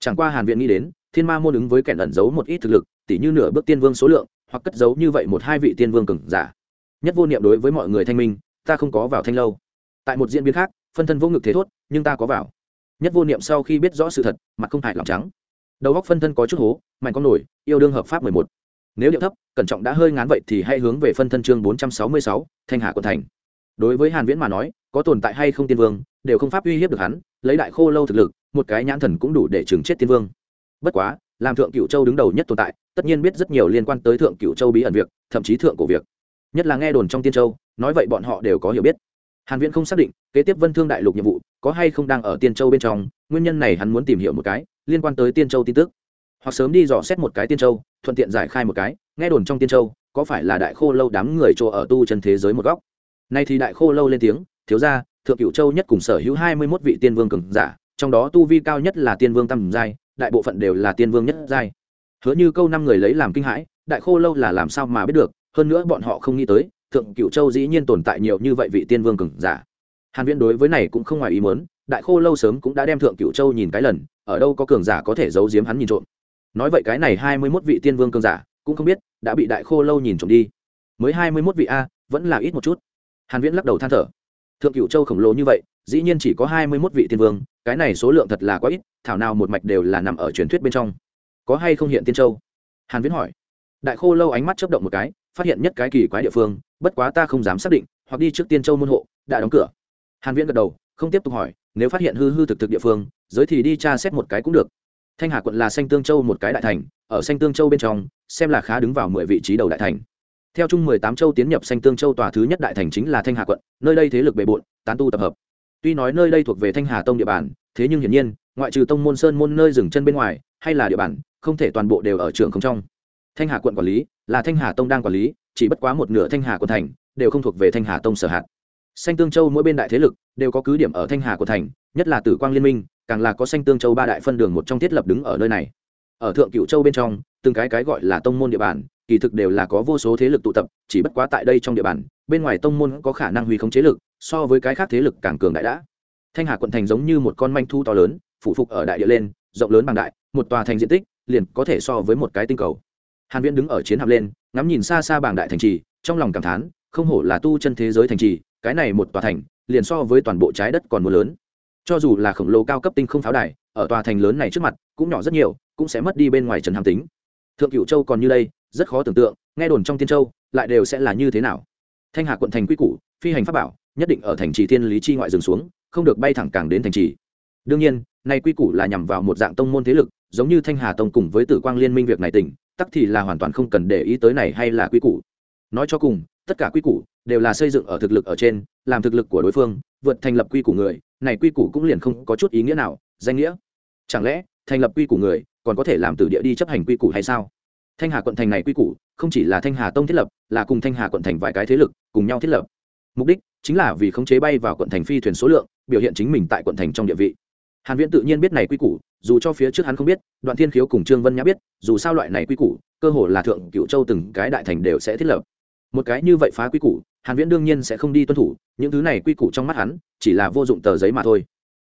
Chẳng qua hàn viện nghĩ đến, thiên ma môn ứng với kẻ ẩn giấu một ít thực lực, tỉ như nửa bước tiên vương số lượng, hoặc cất giấu như vậy một hai vị tiên vương cường giả. Nhất vô niệm đối với mọi người thanh minh, ta không có vào thanh lâu. Tại một diễn biến khác, phân thân vô ngực thế thốt, nhưng ta có vào. Nhất vô niệm sau khi biết rõ sự thật, mặt không hại lòng trắng. Đầu góc phân thân có chút hố, mạnh con nổi, yêu đương hợp pháp mười một. Nếu điệu thấp, cẩn trọng đã hơi ngán vậy thì hãy hướng về phân thân chương bốn trăm sáu mươi sáu, thanh hà quận thành. Đối với hàn viễn mà nói có tồn tại hay không tiên vương, đều không pháp uy hiếp được hắn, lấy đại khô lâu thực lực, một cái nhãn thần cũng đủ để chừng chết tiên vương. Bất quá, làm thượng cựu châu đứng đầu nhất tồn tại, tất nhiên biết rất nhiều liên quan tới thượng cựu châu bí ẩn việc, thậm chí thượng cổ việc. Nhất là nghe đồn trong tiên châu, nói vậy bọn họ đều có hiểu biết. Hàn viễn không xác định, kế tiếp vân thương đại lục nhiệm vụ có hay không đang ở tiên châu bên trong, nguyên nhân này hắn muốn tìm hiểu một cái, liên quan tới tiên châu tin tức. Hoặc sớm đi dò xét một cái tiên châu, thuận tiện giải khai một cái, nghe đồn trong tiên châu, có phải là đại khô lâu đám người chỗ ở tu chân thế giới một góc. Nay thì đại khô lâu lên tiếng thiếu gia, thượng cửu châu nhất cùng sở hữu hai mươi mốt vị tiên vương cường giả, trong đó tu vi cao nhất là tiên vương tam giai, đại bộ phận đều là tiên vương nhất giai. Hứa như câu năm người lấy làm kinh hãi, đại khô lâu là làm sao mà biết được, hơn nữa bọn họ không nghĩ tới, thượng cựu châu dĩ nhiên tồn tại nhiều như vậy vị tiên vương cường giả. Hàn viễn đối với này cũng không ngoài ý muốn, đại khô lâu sớm cũng đã đem thượng cựu châu nhìn cái lần, ở đâu có cường giả có thể giấu giếm hắn nhìn trộm. Nói vậy cái này hai mươi 21 vị tiên vương cường giả, cũng không biết, đã bị đại khô lâu nhìn trộm đi. Mới hai mươi mốt vị a, vẫn là ít một chút. Hàn viễn lắc đầu than thở thượng cựu châu khổng lồ như vậy, dĩ nhiên chỉ có hai mươi mốt vị tiên vương, cái này số lượng thật là quá ít, thảo nào một mạch đều là nằm ở truyền thuyết bên trong. Có hay không hiện tiên châu? Hàn viễn hỏi. Đại khô lâu ánh mắt chớp động một cái, phát hiện nhất cái kỳ quái địa phương, bất quá ta không dám xác định, hoặc đi trước tiên châu môn hộ, đã đóng cửa. Hàn viễn gật đầu, không tiếp tục hỏi, nếu phát hiện hư hư thực thực địa phương, giới thì đi tra xét một cái cũng được. Thanh hà quận là xanh tương châu một cái đại thành, ở xanh tương châu bên trong, xem là khá đứng vào mười vị trí đầu đại thành theo chung mười tám châu tiến nhập xanh tương châu tòa thứ nhất đại thành chính là thanh hà quận, nơi đây thế lực bề bộn, tán tu tập hợp. Tuy nói nơi đây thuộc về thanh hà tông địa bàn, thế nhưng hiển nhiên, ngoại trừ tông môn sơn môn nơi dừng chân bên ngoài, hay là địa bàn, không thể toàn bộ đều ở trường không trong. Thanh hà quận quản lý, là thanh hà tông đang quản lý, chỉ bất quá một nửa thanh hà quận thành, đều không thuộc về thanh hà tông sở hạt. Xanh tương châu mỗi bên đại thế lực, đều có cứ điểm ở thanh hà quận thành, nhất là tử quang liên minh, càng là có xanh tương châu ba đại phân đường một trong thiết lập đứng ở nơi này. Ở thượng cựu châu bên trong, từng cái cái gọi là tông môn địa bàn kỳ thực đều là có vô số thế lực tụ tập, chỉ bất quá tại đây trong địa bàn, bên ngoài tông môn có khả năng huy không chế lực, so với cái khác thế lực càng cường đại đã. Thanh hà quận thành giống như một con manh thu to lớn phụ phục ở đại địa lên, rộng lớn bằng đại, một tòa thành diện tích, liền có thể so với một cái tinh cầu. Hàn viễn đứng ở chiến hạm lên, ngắm nhìn xa xa bảng đại thành trì, trong lòng cảm thán, không hổ là tu chân thế giới thành trì, cái này một tòa thành, liền so với toàn bộ trái đất còn mưa lớn. Cho dù là khổng lồ cao cấp tinh không pháo đài, ở tòa thành lớn này trước mặt, cũng nhỏ rất nhiều, cũng sẽ mất đi bên ngoài trần hàm tính. Thượng cửu châu còn như đây rất khó tưởng tượng, nghe đồn trong tiên châu lại đều sẽ là như thế nào. Thanh hà quận thành quy củ, phi hành pháp bảo, nhất định ở thành trì thiên lý chi ngoại dừng xuống, không được bay thẳng càng đến thành trì. Đương nhiên, nay quy củ là nhằm vào một dạng tông môn thế lực, giống như thanh hà tông cùng với tử quang liên minh việc này tỉnh tắc thì là hoàn toàn không cần để ý tới này hay là quy củ. Nói cho cùng, tất cả quy củ đều là xây dựng ở thực lực ở trên, làm thực lực của đối phương, vượt thành lập quy củ người, này quy củ cũng liền không có chút ý nghĩa nào, danh nghĩa. Chẳng lẽ, thành lập quy củ người còn có thể làm từ địa đi chấp hành quy củ hay sao? Thanh hà quận thành này quy củ, không chỉ là thanh hà tông thiết lập, là cùng thanh hà quận thành vài cái thế lực cùng nhau thiết lập. Mục đích chính là vì khống chế bay vào quận thành phi thuyền số lượng, biểu hiện chính mình tại quận thành trong địa vị. Hàn viễn tự nhiên biết này quy củ, dù cho phía trước hắn không biết, đoạn thiên khiếu cùng trương vân nhã biết, dù sao loại này quy củ, cơ hồ là thượng cựu châu từng cái đại thành đều sẽ thiết lập. Một cái như vậy phá quy củ, hàn viễn đương nhiên sẽ không đi tuân thủ, những thứ này quy củ trong mắt hắn, chỉ là vô dụng tờ giấy mà thôi.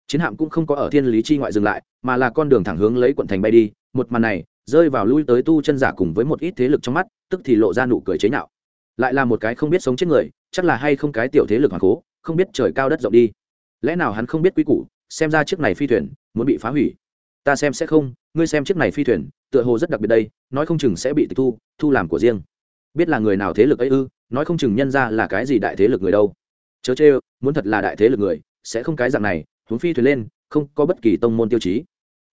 Chiến hạm cũng không có ở thiên lý chi ngoại dừng lại, mà là con đường thẳng hướng lấy quận thành bay đi, một màn này rơi vào lui tới tu chân giả cùng với một ít thế lực trong mắt, tức thì lộ ra nụ cười chế nhạo. Lại là một cái không biết sống chết người, chắc là hay không cái tiểu thế lực hoàng cố, không biết trời cao đất rộng đi. Lẽ nào hắn không biết quy củ, xem ra chiếc này phi thuyền, muốn bị phá hủy. Ta xem sẽ không, ngươi xem chiếc này phi thuyền, tựa hồ rất đặc biệt đây, nói không chừng sẽ bị tịch thu thu làm của riêng. Biết là người nào thế lực ấy ư, nói không chừng nhân ra là cái gì đại thế lực người đâu. Chớ chê, muốn thật là đại thế lực người, sẽ không cái dạng này, huống phi thuyền lên, không có bất kỳ tông môn tiêu chí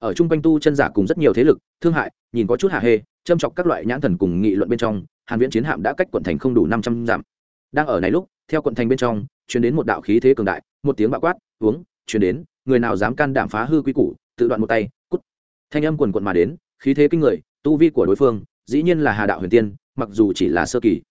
ở chung quanh tu chân giả cùng rất nhiều thế lực, thương hại, nhìn có chút hạ hê, châm chọc các loại nhãn thần cùng nghị luận bên trong, hàn viễn chiến hạm đã cách quận thành không đủ 500 dặm. Đang ở này lúc, theo quận thành bên trong, truyền đến một đạo khí thế cường đại, một tiếng bạo quát, uống, truyền đến, người nào dám can đảm phá hư quy củ, tự đoạn một tay, cút. Thanh âm quần quận mà đến, khí thế kinh người, tu vi của đối phương, dĩ nhiên là hà đạo huyền tiên, mặc dù chỉ là sơ kỳ.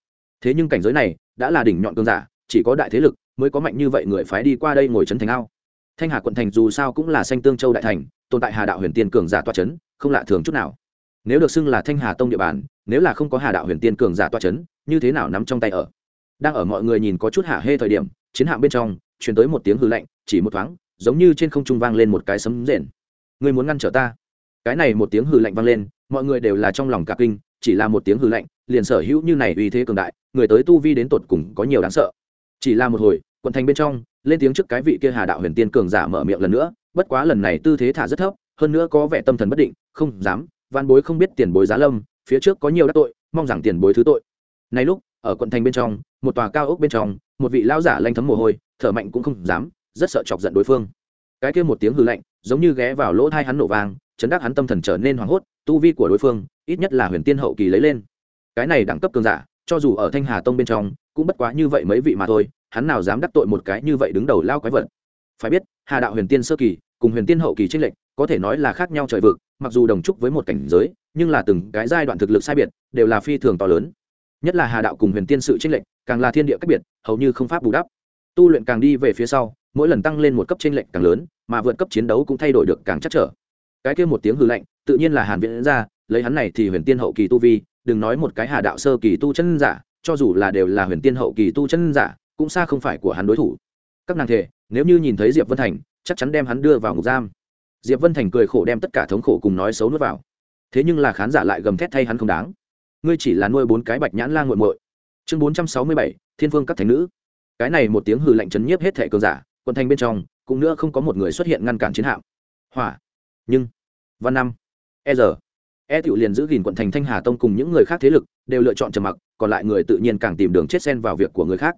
Thế nhưng cảnh giới này, đã là đỉnh nhọn cường giả, chỉ có đại thế lực mới có mạnh như vậy người phái đi qua đây ngồi trấn thành ao thanh hà quận thành dù sao cũng là xanh tương châu đại thành, tồn tại hà đạo huyền tiên cường giả toa trấn không lạ thường chút nào. Nếu được xưng là thanh hà tông địa bàn, nếu là không có hà đạo huyền tiên cường giả toa trấn như thế nào nắm trong tay ở? Đang ở mọi người nhìn có chút hạ hê thời điểm, chiến hạm bên trong, truyền tới một tiếng hư lạnh, chỉ một thoáng, giống như trên không trung vang lên một cái sấm rền. Ngươi muốn ngăn trở ta? Cái này một tiếng hư lạnh vang lên, mọi người đều là trong lòng cả kinh, chỉ là một tiếng hư lạnh, liền sở hữu như này uy thế cường đại, người tới tu vi đến tột cùng có nhiều đáng sợ. Chỉ là một hồi, quận thành bên trong lên tiếng trước cái vị kia hà đạo huyền tiên cường giả mở miệng lần nữa, bất quá lần này tư thế thả rất thấp, hơn nữa có vẻ tâm thần bất định, không dám van bối không biết tiền bối giá lâm, phía trước có nhiều đắc tội, mong rằng tiền bối thứ tội. Nay lúc, ở quận thành bên trong, một tòa cao ốc bên trong, một vị lão giả lanh thấm mồ hôi, thở mạnh cũng không dám, rất sợ chọc giận đối phương. Cái kia một tiếng hư lạnh, giống như ghé vào lỗ thai hắn nổ vang, chấn đắc hắn tâm thần trở nên hoảng hốt, tu vi của đối phương, ít nhất là huyền tiên hậu kỳ lấy lên. Cái này đẳng cấp cường giả, cho dù ở thanh hà tông bên trong, cũng bất quá như vậy mấy vị mà thôi hắn nào dám đắc tội một cái như vậy đứng đầu lao quái vật. Phải biết, hà đạo huyền tiên sơ kỳ cùng huyền tiên hậu kỳ trích lệnh có thể nói là khác nhau trời vực, mặc dù đồng trúc với một cảnh giới, nhưng là từng cái giai đoạn thực lực sai biệt đều là phi thường to lớn. Nhất là hà đạo cùng huyền tiên sự trích lệnh càng là thiên địa cách biệt, hầu như không pháp bù đắp. Tu luyện càng đi về phía sau, mỗi lần tăng lên một cấp tranh lệnh càng lớn, mà vượt cấp chiến đấu cũng thay đổi được càng chắc trở. Cái kia một tiếng hư lệnh tự nhiên là hàn viễn ra, lấy hắn này thì huyền tiên hậu kỳ tu vi, đừng nói một cái hà đạo sơ kỳ tu chân giả, cho dù là đều là huyền tiên hậu kỳ tu chân giả cũng xa không phải của hắn đối thủ. Các nàng thể nếu như nhìn thấy diệp vân thành, chắc chắn đem hắn đưa vào ngục giam. Diệp vân thành cười khổ đem tất cả thống khổ cùng nói xấu nuốt vào. Thế nhưng là khán giả lại gầm thét thay hắn không đáng. Ngươi chỉ là nuôi bốn cái bạch nhãn la nguội muội. Chương bốn trăm sáu mươi bảy, thiên vương các thành nữ. Cái này một tiếng hừ lạnh chấn nhiếp hết thẻ cường giả quận thành bên trong, cũng nữa không có một người xuất hiện ngăn cản chiến hạm. Hỏa. Nhưng, văn năm e giờ e tiểu liền giữ gìn quận thành thanh hà tông cùng những người khác thế lực, đều lựa chọn trầm mặc, còn lại người tự nhiên càng tìm đường chết xen vào việc của người khác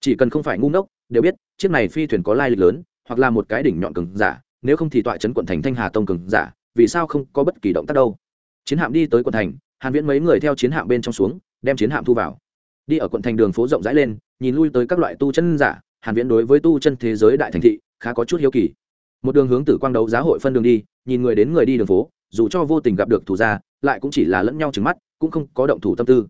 chỉ cần không phải ngu ngốc, đều biết, chiếc này phi thuyền có lai lịch lớn, hoặc là một cái đỉnh nhọn cứng giả, nếu không thì tọa chấn quận thành thanh hà tông cứng giả, vì sao không có bất kỳ động tác đâu? Chiến hạm đi tới quận thành, hàn viễn mấy người theo chiến hạm bên trong xuống, đem chiến hạm thu vào. Đi ở quận thành đường phố rộng rãi lên, nhìn lui tới các loại tu chân giả, hàn viễn đối với tu chân thế giới đại thành thị, khá có chút hiếu kỳ. Một đường hướng tử quang đấu giá hội phân đường đi, nhìn người đến người đi đường phố, dù cho vô tình gặp được thủ gia, lại cũng chỉ là lẫn nhau trừng mắt, cũng không có động thủ tâm tư.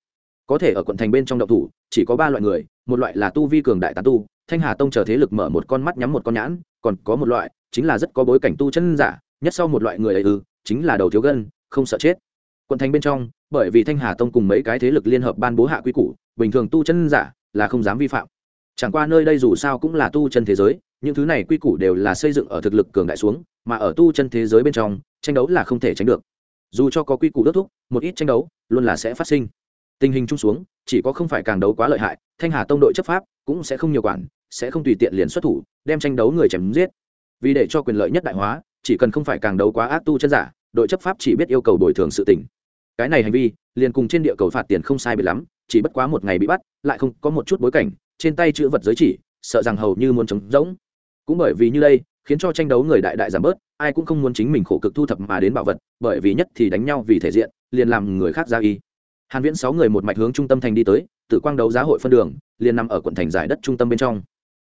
Có thể ở quận thành bên trong động thủ, chỉ có ba loại người một loại là tu vi cường đại tán tu, thanh hà tông chờ thế lực mở một con mắt nhắm một con nhãn, còn có một loại chính là rất có bối cảnh tu chân giả, nhất sau một loại người ấy ư, chính là đầu thiếu gân, không sợ chết. Quận thành bên trong, bởi vì thanh hà tông cùng mấy cái thế lực liên hợp ban bố hạ quy củ, bình thường tu chân giả là không dám vi phạm. Chẳng qua nơi đây dù sao cũng là tu chân thế giới, những thứ này quy củ đều là xây dựng ở thực lực cường đại xuống, mà ở tu chân thế giới bên trong, tranh đấu là không thể tránh được. Dù cho có quy củ đốt thúc một ít tranh đấu, luôn là sẽ phát sinh tình hình chung xuống, chỉ có không phải càng đấu quá lợi hại, thanh hà tông đội chấp pháp cũng sẽ không nhiều quản, sẽ không tùy tiện liền xuất thủ, đem tranh đấu người chém giết. Vì để cho quyền lợi nhất đại hóa, chỉ cần không phải càng đấu quá ác tu chân giả, đội chấp pháp chỉ biết yêu cầu bồi thường sự tỉnh cái này hành vi, liền cùng trên địa cầu phạt tiền không sai bị lắm, chỉ bất quá một ngày bị bắt, lại không có một chút bối cảnh, trên tay chữ vật giới chỉ, sợ rằng hầu như muốn trống rỗng. Cũng bởi vì như đây, khiến cho tranh đấu người đại đại giảm bớt, ai cũng không muốn chính mình khổ cực thu thập mà đến bảo vật, bởi vì nhất thì đánh nhau vì thể diện, liền làm người khác ra y hàn viễn sáu người một mạch hướng trung tâm thành đi tới tự quang đấu giá hội phân đường, liền nằm ở quận thành giải đất trung tâm bên trong.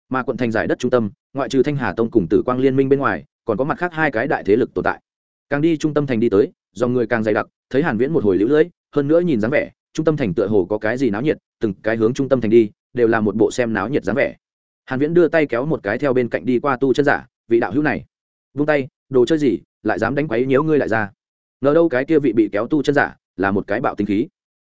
Mà quận thành giải đất trung tâm, ngoại trừ thanh hà tông cùng tử quang liên minh bên ngoài, còn có mặt khác hai cái đại thế lực tồn tại. Càng đi trung tâm thành đi tới, dòng người càng dày đặc, thấy hàn viễn một hồi lũ lưỡi hơn nữa nhìn dáng vẻ, trung tâm thành tựa hồ có cái gì náo nhiệt, từng cái hướng trung tâm thành đi, đều là một bộ xem náo nhiệt dáng vẻ. Hàn viễn đưa tay kéo một cái theo bên cạnh đi qua tu chân giả, vị đạo hữu này. Vung tay, đồ chơi gì, lại dám đánh quấy nhiễu ngươi lại ra. Ngờ đâu cái kia vị bị kéo tu chân giả, là một cái bạo tinh khí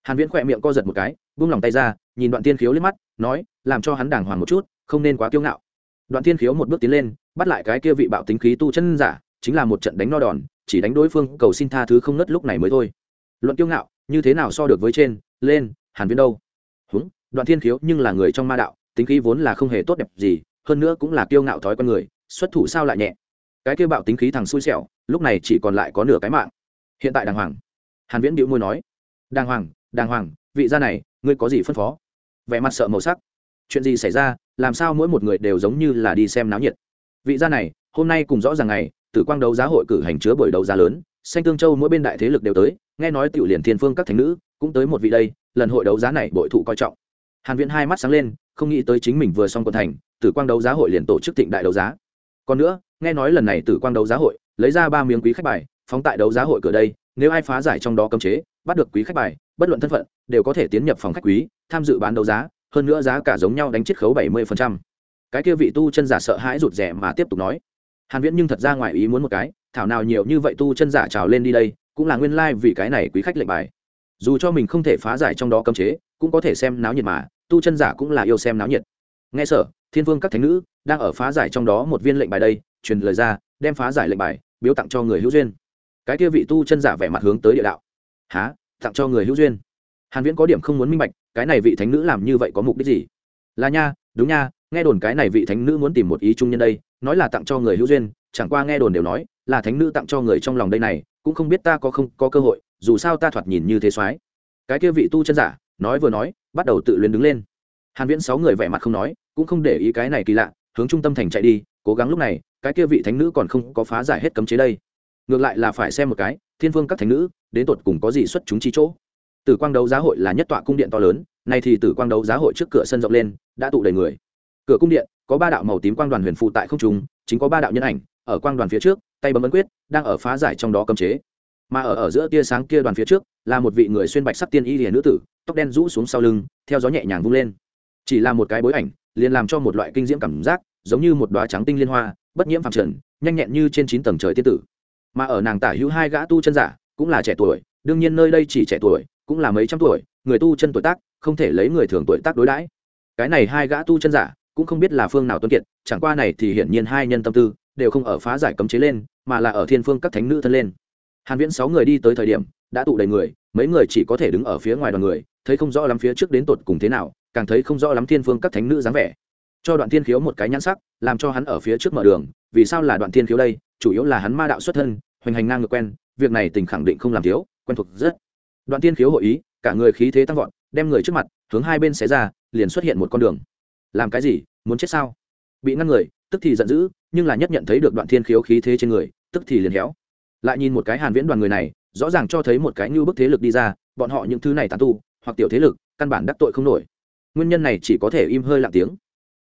hàn viễn khỏe miệng co giật một cái, buông lòng tay ra, nhìn đoạn tiên khiếu liếc mắt, nói, làm cho hắn đàng hoàng một chút, không nên quá kiêu ngạo. Đoạn tiên khiếu một bước tiến lên, bắt lại cái kia vị bạo tính khí tu chân giả, chính là một trận đánh no đòn, chỉ đánh đối phương, cầu xin tha thứ không nứt lúc này mới thôi. Luận kiêu ngạo, như thế nào so được với trên, lên, hàn viễn đâu? Húng, đoạn thiên khiếu nhưng là người trong ma đạo, tính khí vốn là không hề tốt đẹp gì, hơn nữa cũng là kiêu ngạo thói con người, xuất thủ sao lại nhẹ. Cái kia bạo tính khí thằng xui xẻo, lúc này chỉ còn lại có nửa cái mạng. Hiện tại đàng hoàng. Hàn viễn bĩu môi nói, đàng hoàng đàng hoàng, vị gia này, ngươi có gì phân phó? Vẻ mặt sợ màu sắc. Chuyện gì xảy ra, làm sao mỗi một người đều giống như là đi xem náo nhiệt? Vị gia này, hôm nay cùng rõ ràng ngày, tử quang đấu giá hội cử hành chứa buổi đấu giá lớn, xanh tương châu mỗi bên đại thế lực đều tới, nghe nói tiểu liền thiên phương các thánh nữ, cũng tới một vị đây, lần hội đấu giá này bội thụ coi trọng. Hàn viễn hai mắt sáng lên, không nghĩ tới chính mình vừa xong quân thành, tử quang đấu giá hội liền tổ chức thịnh đại đấu giá. Còn nữa, nghe nói lần này tử quang đấu giá hội, lấy ra ba miếng quý khách bài, phóng tại đấu giá hội cửa đây nếu ai phá giải trong đó cấm chế, bắt được quý khách bài, bất luận thân phận, đều có thể tiến nhập phòng khách quý, tham dự bán đấu giá, hơn nữa giá cả giống nhau đánh chiết khấu 70%. cái kia vị tu chân giả sợ hãi rụt rẻ mà tiếp tục nói. Hàn viễn nhưng thật ra ngoài ý muốn một cái, thảo nào nhiều như vậy tu chân giả trào lên đi đây, cũng là nguyên lai like vì cái này quý khách lệnh bài. Dù cho mình không thể phá giải trong đó cấm chế, cũng có thể xem náo nhiệt mà, tu chân giả cũng là yêu xem náo nhiệt. Nghe sở, thiên vương các thánh nữ, đang ở phá giải trong đó một viên lệnh bài đây, truyền lời ra, đem phá giải lệnh bài, biếu tặng cho người hữu duyên cái kia vị tu chân giả vẻ mặt hướng tới địa đạo. Há tặng cho người hữu duyên. Hàn viễn có điểm không muốn minh bạch, cái này vị thánh nữ làm như vậy có mục đích gì? Là nha, đúng nha, nghe đồn cái này vị thánh nữ muốn tìm một ý chung nhân đây, nói là tặng cho người hữu duyên, chẳng qua nghe đồn đều nói, là thánh nữ tặng cho người trong lòng đây này, cũng không biết ta có không có cơ hội, dù sao ta thoạt nhìn như thế soái. Cái kia vị tu chân giả, nói vừa nói, bắt đầu tự luyến đứng lên. Hàn viễn sáu người vẻ mặt không nói, cũng không để ý cái này kỳ lạ, hướng trung tâm thành chạy đi, cố gắng lúc này, cái kia vị thánh nữ còn không có phá giải hết cấm chế đây ngược lại là phải xem một cái, thiên vương các thánh nữ, đến tột cùng có gì xuất chúng chi chỗ. Tử quang đấu giá hội là nhất tọa cung điện to lớn, nay thì tử quang đấu giá hội trước cửa sân rộng lên, đã tụ đầy người. Cửa cung điện, có ba đạo màu tím quang đoàn huyền phụ tại không trung, chính có ba đạo nhân ảnh, ở quang đoàn phía trước, tay bấm ấn quyết, đang ở phá giải trong đó cấm chế. Mà ở ở giữa tia sáng kia đoàn phía trước, là một vị người xuyên bạch sắc tiên y liền nữ tử, tóc đen rũ xuống sau lưng, theo gió nhẹ nhàng vung lên. Chỉ là một cái bối ảnh, liền làm cho một loại kinh diễm cảm giác, giống như một đóa trắng tinh liên hoa, bất nhiễm phàm trần, nhanh nhẹn như trên chín tầng trời tiên tử mà ở nàng tả hữu hai gã tu chân giả, cũng là trẻ tuổi, đương nhiên nơi đây chỉ trẻ tuổi, cũng là mấy trăm tuổi, người tu chân tuổi tác, không thể lấy người thường tuổi tác đối đãi. Cái này hai gã tu chân giả, cũng không biết là phương nào tuân kiệt, chẳng qua này thì hiển nhiên hai nhân tâm tư, đều không ở phá giải cấm chế lên, mà là ở thiên phương các thánh nữ thân lên. Hàn viễn sáu người đi tới thời điểm, đã tụ đầy người, mấy người chỉ có thể đứng ở phía ngoài đoàn người, thấy không rõ lắm phía trước đến tột cùng thế nào, càng thấy không rõ lắm thiên phương các thánh nữ dáng vẻ. Cho đoạn thiên khiếu một cái nhãn sắc, làm cho hắn ở phía trước mở đường, vì sao là đoạn thiên khiếu đây? Chủ yếu là hắn ma đạo xuất thân, hoành hành ngang ngược quen, việc này tình khẳng định không làm thiếu, quen thuộc rất. Đoạn thiên khiếu hội ý, cả người khí thế tăng vọt, đem người trước mặt, hướng hai bên xé ra, liền xuất hiện một con đường. Làm cái gì, muốn chết sao? Bị ngăn người, tức thì giận dữ, nhưng là nhất nhận thấy được đoạn thiên khiếu khí thế trên người, tức thì liền héo. Lại nhìn một cái hàn viễn đoàn người này, rõ ràng cho thấy một cái như bức thế lực đi ra, bọn họ những thứ này tàn tu, hoặc tiểu thế lực, căn bản đắc tội không nổi. Nguyên nhân này chỉ có thể im hơi lặng tiếng.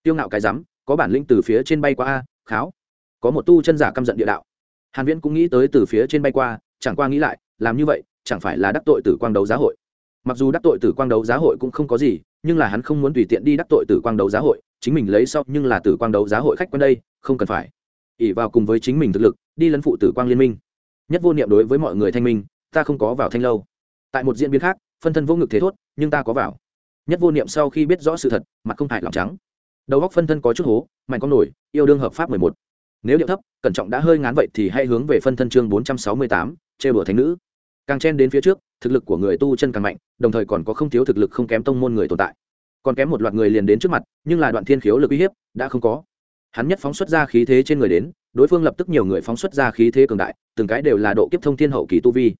Tiêu ngạo cái rắm, có bản lĩnh từ phía trên bay qua a, kháo có một tu chân giả căm giận địa đạo. Hàn viễn cũng nghĩ tới từ phía trên bay qua, chẳng qua nghĩ lại, làm như vậy, chẳng phải là đắc tội tử quang đấu giá hội. Mặc dù đắc tội tử quang đấu giá hội cũng không có gì, nhưng là hắn không muốn tùy tiện đi đắc tội tử quang đấu giá hội, chính mình lấy sau nhưng là tử quang đấu giá hội khách quen đây, không cần phải. Ỉ vào cùng với chính mình thực lực, đi lấn phụ tử quang liên minh. Nhất vô niệm đối với mọi người thanh minh, ta không có vào thanh lâu. Tại một diễn biến khác, phân thân vô ngực thế thốt, nhưng ta có vào. Nhất vô niệm sau khi biết rõ sự thật, mặt không hại lòng trắng. Đầu góc phân thân có chút hố, mạnh con nổi, yêu đương hợp pháp mười một nếu điệu thấp, cẩn trọng đã hơi ngán vậy thì hãy hướng về phân thân chương bốn trăm sáu mươi tám chê bửa thánh nữ. Càng chen đến phía trước, thực lực của người tu chân càng mạnh, đồng thời còn có không thiếu thực lực không kém tông môn người tồn tại. Còn kém một loạt người liền đến trước mặt, nhưng là đoạn thiên khiếu lực uy hiếp đã không có. Hắn nhất phóng xuất ra khí thế trên người đến, đối phương lập tức nhiều người phóng xuất ra khí thế cường đại, từng cái đều là độ kiếp thông thiên hậu kỳ tu vi.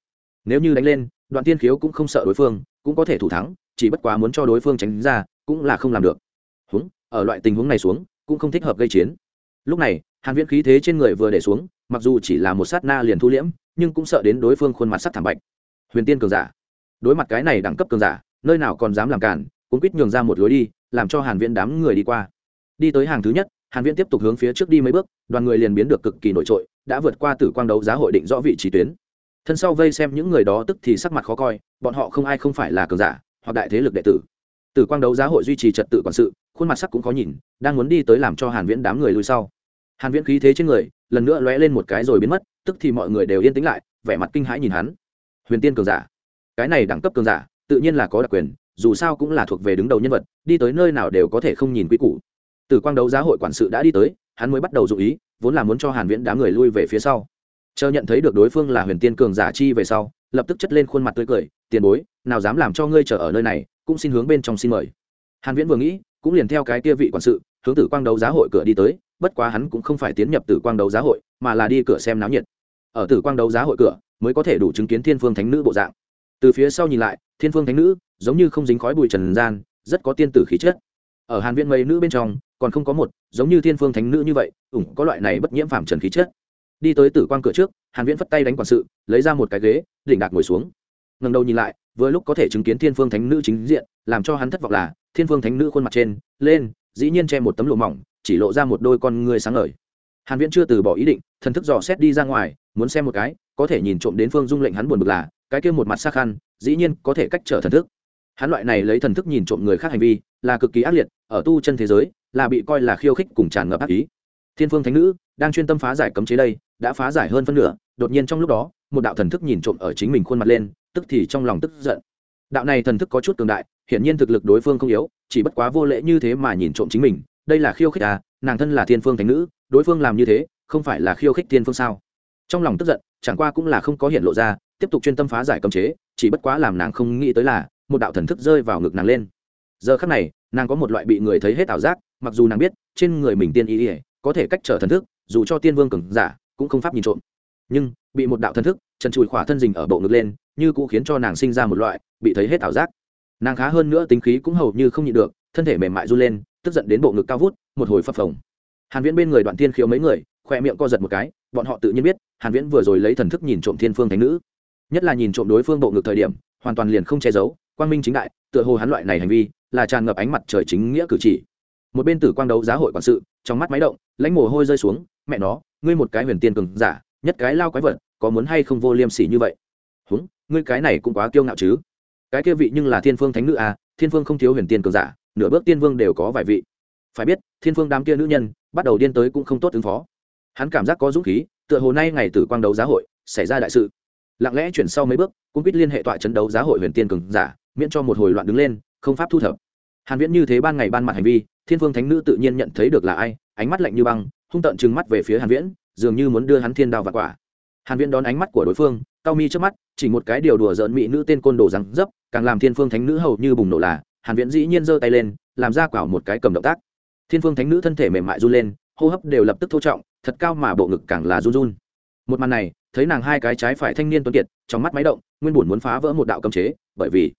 Nếu như đánh lên, đoạn thiên khiếu cũng không sợ đối phương, cũng có thể thủ thắng, chỉ bất quá muốn cho đối phương tránh ra, cũng là không làm được. Húng, ở loại tình huống này xuống, cũng không thích hợp gây chiến. Lúc này hàn viễn khí thế trên người vừa để xuống, mặc dù chỉ là một sát na liền thu liễm, nhưng cũng sợ đến đối phương khuôn mặt sắc thảm bạch. Huyền tiên cường giả. Đối mặt cái này đẳng cấp cường giả, nơi nào còn dám làm cản, cũng quýt nhường ra một lối đi, làm cho hàn viễn đám người đi qua. Đi tới hàng thứ nhất, hàn viễn tiếp tục hướng phía trước đi mấy bước, đoàn người liền biến được cực kỳ nổi trội, đã vượt qua tử quang đấu giá hội định rõ vị trí tuyến. Thân sau vây xem những người đó tức thì sắc mặt khó coi, bọn họ không ai không phải là cường giả, hoặc đại thế lực đệ tử. Tử quang đấu giá hội duy trì trật tự quản sự, khuôn mặt sắc cũng khó nhìn, đang muốn đi tới làm cho hàn viễn đám người lùi sau hàn viễn khí thế trên người, lần nữa lóe lên một cái rồi biến mất, tức thì mọi người đều yên tĩnh lại, vẻ mặt kinh hãi nhìn hắn. Huyền tiên cường giả. Cái này đẳng cấp cường giả, tự nhiên là có đặc quyền, dù sao cũng là thuộc về đứng đầu nhân vật, đi tới nơi nào đều có thể không nhìn quý củ. Từ quang đấu giá hội quản sự đã đi tới, hắn mới bắt đầu dụ ý, vốn là muốn cho hàn viễn đám người lui về phía sau. Chờ nhận thấy được đối phương là huyền tiên cường giả chi về sau, lập tức chất lên khuôn mặt tươi cười, tiền bối, nào dám làm cho ngươi chờ ở nơi này, cũng xin hướng bên trong xin mời. Hàn viễn vừa nghĩ, cũng liền theo cái kia vị quản sự, hướng tử quang đấu giá hội cửa đi tới bất quá hắn cũng không phải tiến nhập tử quang đấu giá hội, mà là đi cửa xem náo nhiệt. Ở tử quang đấu giá hội cửa, mới có thể đủ chứng kiến thiên phương thánh nữ bộ dạng. Từ phía sau nhìn lại, thiên phương thánh nữ giống như không dính khói bụi trần gian, rất có tiên tử khí chất. Ở hàn viện mấy nữ bên trong, còn không có một, giống như thiên phương thánh nữ như vậy, ủng có loại này bất nhiễm phàm trần khí chất. Đi tới tử quang cửa trước, hàn viễn phất tay đánh quản sự, lấy ra một cái ghế, đỉnh đạc ngồi xuống. Ngẩng đầu nhìn lại, vừa lúc có thể chứng kiến thiên phương thánh nữ chính diện, làm cho hắn thất vọng là, thiên phương thánh nữ khuôn mặt trên, lên, dĩ nhiên che một tấm lụa mỏng chỉ lộ ra một đôi con ngươi sáng ngời. Hàn viễn chưa từ bỏ ý định, thần thức dò xét đi ra ngoài, muốn xem một cái, có thể nhìn trộm đến phương dung lệnh hắn buồn bực là, cái kia một mặt sắc khăn, dĩ nhiên có thể cách trở thần thức. Hắn loại này lấy thần thức nhìn trộm người khác hành vi, là cực kỳ ác liệt, ở tu chân thế giới, là bị coi là khiêu khích cùng tràn ngập ác ý. Thiên phương thánh nữ, đang chuyên tâm phá giải cấm chế đây, đã phá giải hơn phân nửa, đột nhiên trong lúc đó, một đạo thần thức nhìn trộm ở chính mình khuôn mặt lên, tức thì trong lòng tức giận. Đạo này thần thức có chút cường đại, hiển nhiên thực lực đối phương không yếu, chỉ bất quá vô lễ như thế mà nhìn trộm chính mình đây là khiêu khích à nàng thân là thiên phương thánh nữ, đối phương làm như thế, không phải là khiêu khích thiên phương sao? Trong lòng tức giận, chẳng qua cũng là không có hiện lộ ra, tiếp tục chuyên tâm phá giải cấm chế, chỉ bất quá làm nàng không nghĩ tới là, một đạo thần thức rơi vào ngực nàng lên. Giờ khắc này, nàng có một loại bị người thấy hết ảo giác, mặc dù nàng biết, trên người mình tiên ý ỉa có thể cách trở thần thức, dù cho tiên vương cường giả, cũng không pháp nhìn trộm. Nhưng, bị một đạo thần thức trần trụi khỏa thân dình ở bộ ngực lên, như cũng khiến cho nàng sinh ra một loại, bị thấy hết ảo giác. Nàng khá hơn nữa tính khí cũng hầu như không nhịn được, thân thể mềm mại run lên tức giận đến bộ ngực cao vút, một hồi phập phồng. Hàn viễn bên người đoạn tiên khiếu mấy người khoe miệng co giật một cái, bọn họ tự nhiên biết, hàn viễn vừa rồi lấy thần thức nhìn trộm thiên phương thánh nữ. Nhất là nhìn trộm đối phương bộ ngực thời điểm, hoàn toàn liền không che giấu, quang minh chính đại, tựa hồ hắn loại này hành vi, là tràn ngập ánh mặt trời chính nghĩa cử chỉ. Một bên tử quang đấu giá hội quản sự, trong mắt máy động, lãnh mồ hôi rơi xuống, mẹ nó, ngươi một cái huyền tiên cường giả, nhất cái lao quái vật, có muốn hay không vô liêm sỉ như vậy? Húng, ngươi cái này cũng quá kiêu ngạo chứ. Cái kia vị nhưng là thiên phương thánh nữ à thiên phương không thiếu huyền tiên cường giả nửa bước tiên vương đều có vài vị. Phải biết, thiên phương đám kia nữ nhân, bắt đầu điên tới cũng không tốt ứng phó. Hắn cảm giác có dũng khí, tựa hồ nay ngày tử quang đấu giá hội, xảy ra đại sự. Lặng lẽ chuyển sau mấy bước cũng biết liên hệ tọa chấn đấu giá hội huyền tiên cường giả, miễn cho một hồi loạn đứng lên, không pháp thu thập. Hàn viễn như thế ban ngày ban mặt hành vi, thiên phương thánh nữ tự nhiên nhận thấy được là ai, ánh mắt lạnh như băng, hung tợn trừng mắt về phía hàn viễn, dường như muốn đưa hắn thiên đao và quả. Hàn viễn đón ánh mắt của đối phương, cao mi trước mắt, chỉ một cái điều đùa giỡn mỹ nữ tên côn đồ răng dấp, càng làm thiên phương thánh nữ hầu như bùng nổ là hàn viễn dĩ nhiên giơ tay lên, làm ra quả một cái cầm động tác. Thiên phương thánh nữ thân thể mềm mại run lên, hô hấp đều lập tức thô trọng, thật cao mà bộ ngực càng là run run. Một màn này, thấy nàng hai cái trái phải thanh niên tuấn kiệt, trong mắt máy động, nguyên buồn muốn phá vỡ một đạo cấm chế, bởi vì